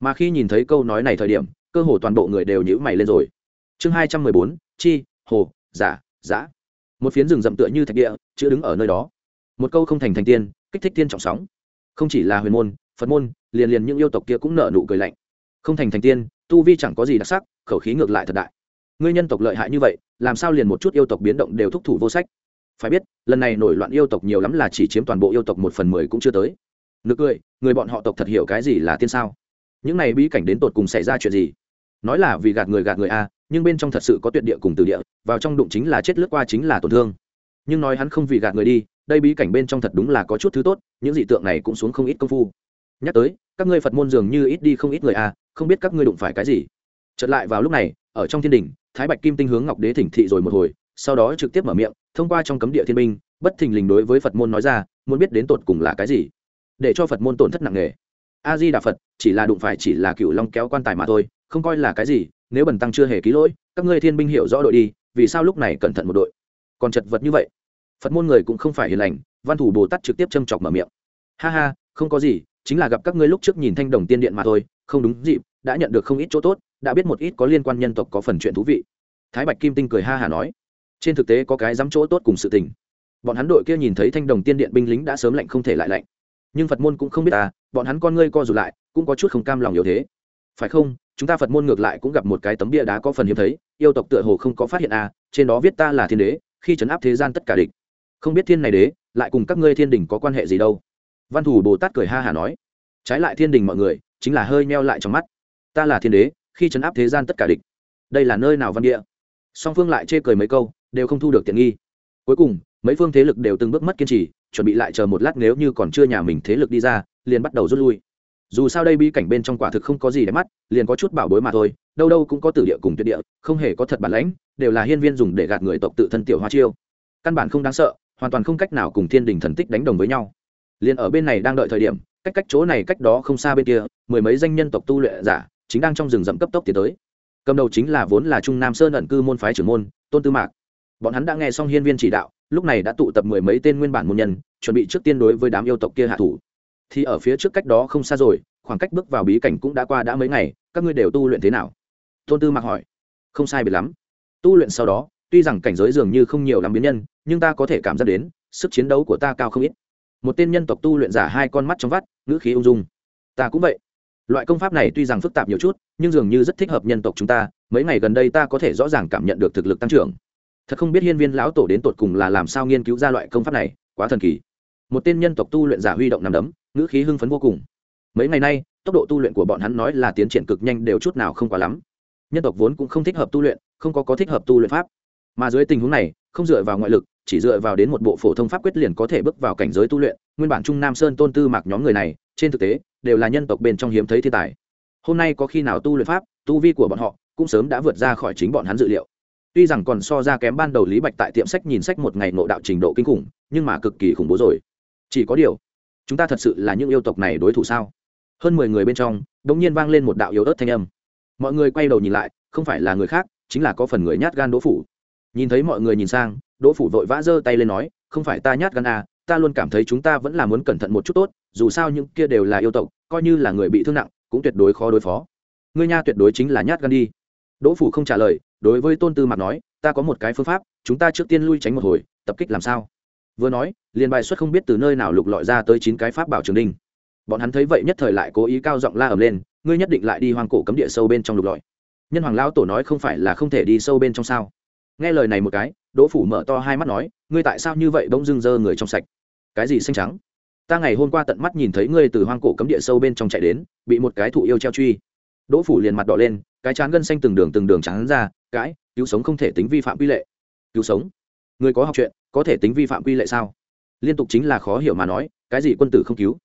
Mà khi nhìn thấy câu nói này thời điểm, cơ hồ toàn bộ người đều nhữ mày lên rồi. Chương hai trăm mười bốn, chi, hồ, giả giả một phiến rừng rậm tựa như thạch địa, chữ đứng ở nơi đó. Một câu không thành thành tiên, kích thích tiên trọng sóng. Không chỉ là huyền môn, phật môn, liền liền những yêu tộc kia cũng nở nụ cười lạnh. Không thành thành tiên, tu vi chẳng có gì đặc sắc, khẩu khí ngược lại thật đại ngươi nhân tộc lợi hại như vậy, làm sao liền một chút yêu tộc biến động đều thúc thủ vô sách? Phải biết, lần này nổi loạn yêu tộc nhiều lắm là chỉ chiếm toàn bộ yêu tộc một phần mười cũng chưa tới. Nực cười, người bọn họ tộc thật hiểu cái gì là tiên sao? Những này bí cảnh đến tột cùng xảy ra chuyện gì? Nói là vì gạt người gạt người a, nhưng bên trong thật sự có tuyệt địa cùng từ địa, vào trong đụng chính là chết lướt qua chính là tổn thương. Nhưng nói hắn không vì gạt người đi, đây bí cảnh bên trong thật đúng là có chút thứ tốt, những dị tượng này cũng xuống không ít công phu. Nhắc tới, các ngươi phật môn dường như ít đi không ít người a, không biết các ngươi đụng phải cái gì. Chợt lại vào lúc này, ở trong thiên đình thái bạch kim tinh hướng ngọc đế thỉnh thị rồi một hồi, sau đó trực tiếp mở miệng, thông qua trong cấm địa thiên minh bất thình lình đối với phật môn nói ra, muốn biết đến tột cùng là cái gì. Để cho phật môn tổn thất nặng nề. A di đà phật, chỉ là đụng phải chỉ là cựu long kéo quan tài mà thôi, không coi là cái gì, nếu bần tăng chưa hề ký lỗi, các ngươi thiên binh hiểu rõ đội đi, vì sao lúc này cẩn thận một đội? Còn chật vật như vậy. Phật môn người cũng không phải hiền lành, văn thủ bồ tát trực tiếp châm chọc mở miệng. Ha ha, không có gì, chính là gặp các ngươi lúc trước nhìn thanh đồng tiên điện mà thôi, không đúng dịp, đã nhận được không ít chỗ tốt đã biết một ít có liên quan nhân tộc có phần chuyện thú vị. Thái bạch kim tinh cười ha hả nói, trên thực tế có cái dám chỗ tốt cùng sự tình. Bọn hắn đội kia nhìn thấy thanh đồng tiên điện binh lính đã sớm lạnh không thể lại lạnh. Nhưng phật môn cũng không biết à bọn hắn con ngươi co rụt lại, cũng có chút không cam lòng yếu thế. Phải không, chúng ta phật môn ngược lại cũng gặp một cái tấm bia đá có phần hiếm thấy, yêu tộc tựa hồ không có phát hiện à trên đó viết ta là thiên đế, khi trấn áp thế gian tất cả địch. Không biết thiên này đế, lại cùng các ngươi thiên đình có quan hệ gì đâu. Văn thủ bồ tát cười ha hả nói, trái lại thiên đình mọi người, chính là hơi meo lại trong mắt. Ta là thiên đế khi chấn áp thế gian tất cả địch. Đây là nơi nào văn địa? Song phương lại chê cười mấy câu, đều không thu được tiện nghi. Cuối cùng, mấy phương thế lực đều từng bước mất kiên trì, chuẩn bị lại chờ một lát nếu như còn chưa nhà mình thế lực đi ra, liền bắt đầu rút lui. Dù sao đây bi cảnh bên trong quả thực không có gì để mắt, liền có chút bảo bối mà thôi, đâu đâu cũng có tử địa cùng tuyệt địa, không hề có thật bản lãnh, đều là hiên viên dùng để gạt người tộc tự thân tiểu hoa chiêu. Căn bản không đáng sợ, hoàn toàn không cách nào cùng thiên đình thần tích đánh đồng với nhau. Liền ở bên này đang đợi thời điểm, cách cách chỗ này cách đó không xa bên kia, mười mấy danh nhân tộc tu luyện giả chính đang trong rừng rậm cấp tốc tiến tới. Cầm đầu chính là vốn là trung nam sơn ẩn cư môn phái trưởng môn, tôn tư mạc. Bọn hắn đã nghe xong hiên viên chỉ đạo, lúc này đã tụ tập mười mấy tên nguyên bản môn nhân, chuẩn bị trước tiên đối với đám yêu tộc kia hạ thủ. Thì ở phía trước cách đó không xa rồi, khoảng cách bước vào bí cảnh cũng đã qua đã mấy ngày, các ngươi đều tu luyện thế nào? Tôn tư mạc hỏi. Không sai biệt lắm. Tu luyện sau đó, tuy rằng cảnh giới dường như không nhiều lắm biến nhân, nhưng ta có thể cảm giác đến, sức chiến đấu của ta cao không ít. Một tên nhân tộc tu luyện giả hai con mắt trong vắt, ngữ khí ung dung. Ta cũng vậy loại công pháp này tuy rằng phức tạp nhiều chút, nhưng dường như rất thích hợp nhân tộc chúng ta, mấy ngày gần đây ta có thể rõ ràng cảm nhận được thực lực tăng trưởng. Thật không biết hiên viên lão tổ đến tột cùng là làm sao nghiên cứu ra loại công pháp này, quá thần kỳ. Một tên nhân tộc tu luyện giả huy động nằm đấm, ngữ khí hưng phấn vô cùng. Mấy ngày nay, tốc độ tu luyện của bọn hắn nói là tiến triển cực nhanh đều chút nào không quá lắm. Nhân tộc vốn cũng không thích hợp tu luyện, không có có thích hợp tu luyện pháp. Mà dưới tình huống này, không dựa vào ngoại lực, chỉ dựa vào đến một bộ phổ thông pháp quyết liền có thể bước vào cảnh giới tu luyện. Nguyên bản trung nam sơn tôn tư mạc nhóm người này, trên thực tế đều là nhân tộc bên trong hiếm thấy thiên tài. Hôm nay có khi nào tu luyện pháp tu vi của bọn họ cũng sớm đã vượt ra khỏi chính bọn hắn dự liệu. Tuy rằng còn so ra kém ban đầu lý bạch tại tiệm sách nhìn sách một ngày nộ đạo trình độ kinh khủng nhưng mà cực kỳ khủng bố rồi. Chỉ có điều chúng ta thật sự là những yêu tộc này đối thủ sao? Hơn mười người bên trong đ ỗ n g nhiên vang lên một đạo yếu ớt thanh âm. Mọi người quay đầu nhìn lại không phải là người khác chính là có phần người nhát gan đỗ phủ. Nhìn thấy mọi người nhìn sang đỗ phủ vội vã giơ tay lên nói không phải ta nhát gan à, ta luôn cảm thấy chúng ta vẫn là muốn cẩn thận một chút tốt dù sao những kia đều là yêu tộc, coi như là người bị thương nặng, cũng tuyệt đối khó đối phó. Ngươi nha tuyệt đối chính là nhát gan đi. Đỗ phủ không trả lời, đối với tôn tư mạc nói, ta có một cái phương pháp, chúng ta trước tiên lui tránh một hồi, tập kích làm sao? Vừa nói, liền bài xuất không biết từ nơi nào lục lọi ra tới chín cái pháp bảo trường đinh. Bọn hắn thấy vậy nhất thời lại cố ý cao giọng la ầm lên, ngươi nhất định lại đi hoang cổ cấm địa sâu bên trong lục lọi. Nhân hoàng lão tổ nói không phải là không thể đi sâu bên trong sao? Nghe lời này một cái, đỗ phủ mở to hai mắt nói, ngươi tại sao như vậy bỗng dưng dơ người trong sạch? Cái gì xanh trắng? Ta ngày hôm qua tận mắt nhìn thấy ngươi từ hoang cổ cấm địa sâu bên trong chạy đến, bị một cái thụ yêu treo truy. Đỗ phủ liền mặt đỏ lên, cái chán gân xanh từng đường từng đường trắng ra cãi cứu sống không thể tính vi phạm quy lệ. Cứu sống? Người có học chuyện, có thể tính vi phạm quy lệ sao? Liên tục chính là khó hiểu mà nói, cái gì quân tử không cứu?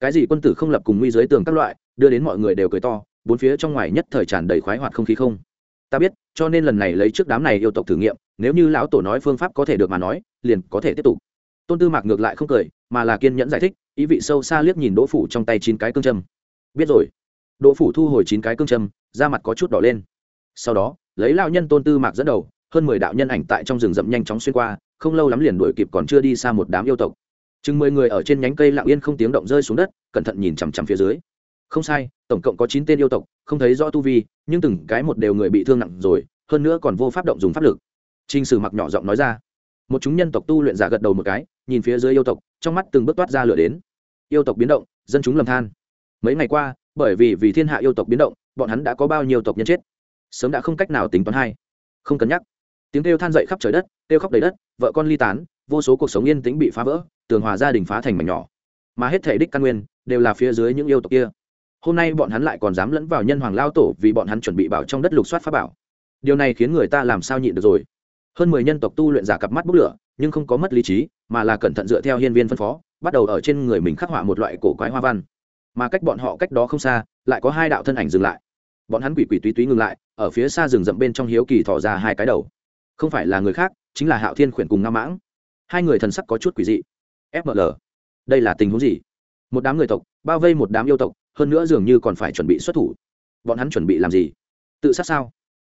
Cái gì quân tử không lập cùng nguy dưới tường các loại, đưa đến mọi người đều cười to, bốn phía trong ngoài nhất thời tràn đầy khoái hoạt không khí không. Ta biết, cho nên lần này lấy trước đám này yêu tộc thử nghiệm, nếu như lão tổ nói phương pháp có thể được mà nói, liền có thể tiếp tục tôn tư mạc ngược lại không cười, mà là kiên nhẫn giải thích, ý vị sâu xa liếc nhìn đỗ phủ trong tay chín cái cương châm. Biết rồi. Đỗ phủ thu hồi chín cái cương châm, da mặt có chút đỏ lên. Sau đó, lấy lao nhân tôn tư mạc dẫn đầu, hơn mười đạo nhân ảnh tại trong rừng rậm nhanh chóng xuyên qua, không lâu lắm liền đuổi kịp còn chưa đi xa một đám yêu tộc. Chừng mười người ở trên nhánh cây lặng yên không tiếng động rơi xuống đất, cẩn thận nhìn chằm chằm phía dưới. Không sai, tổng cộng có chín tên yêu tộc, không thấy rõ tu vi, nhưng từng cái một đều người bị thương nặng rồi, hơn nữa còn vô pháp động dùng pháp lực. T r i n h sử mặc nhỏ giọng nói ra. Một chúng nhân tộc tu luyện giả gật đầu một cái nhìn phía dưới yêu tộc, trong mắt từng bước toát ra lửa đến. Yêu tộc biến động, dân chúng lầm than. Mấy ngày qua, bởi vì vì thiên hạ yêu tộc biến động, bọn hắn đã có bao nhiêu tộc nhân chết? Sớm đã không cách nào tính toán hay không cân nhắc. Tiếng kêu than dậy khắp trời đất, kêu khóc đầy đất, vợ con ly tán, vô số cuộc sống yên tĩnh bị phá vỡ, tường hòa gia đình phá thành mảnh nhỏ. Mà hết thể đích căn nguyên, đều là phía dưới những yêu tộc kia. Hôm nay bọn hắn lại còn dám lẫn vào nhân hoàng lao tổ vì bọn hắn chuẩn bị bảo trong đất lục soát pháp bảo. Điều này khiến người ta làm sao nhịn được rồi? Hơn mười nhân tộc tu luyện giả cặp mắt bốc lửa, nhưng không có mất lý trí, mà là cẩn thận dựa theo hiên viên phân phó, bắt đầu ở trên người mình khắc họa một loại cổ quái hoa văn. Mà cách bọn họ cách đó không xa, lại có hai đạo thân ảnh dừng lại. Bọn hắn quỷ quỷ túy túy ngừng lại, ở phía xa rừng rậm bên trong hiếu kỳ thỏ ra hai cái đầu. Không phải là người khác, chính là hạo thiên khuyển cùng nga mãng. Hai người thần sắc có chút quỷ dị. Fml đây là tình huống gì? Một đám người tộc, bao vây một đám yêu tộc, hơn nữa dường như còn phải chuẩn bị xuất thủ. Bọn hắn chuẩn bị làm gì? Tự sát sao?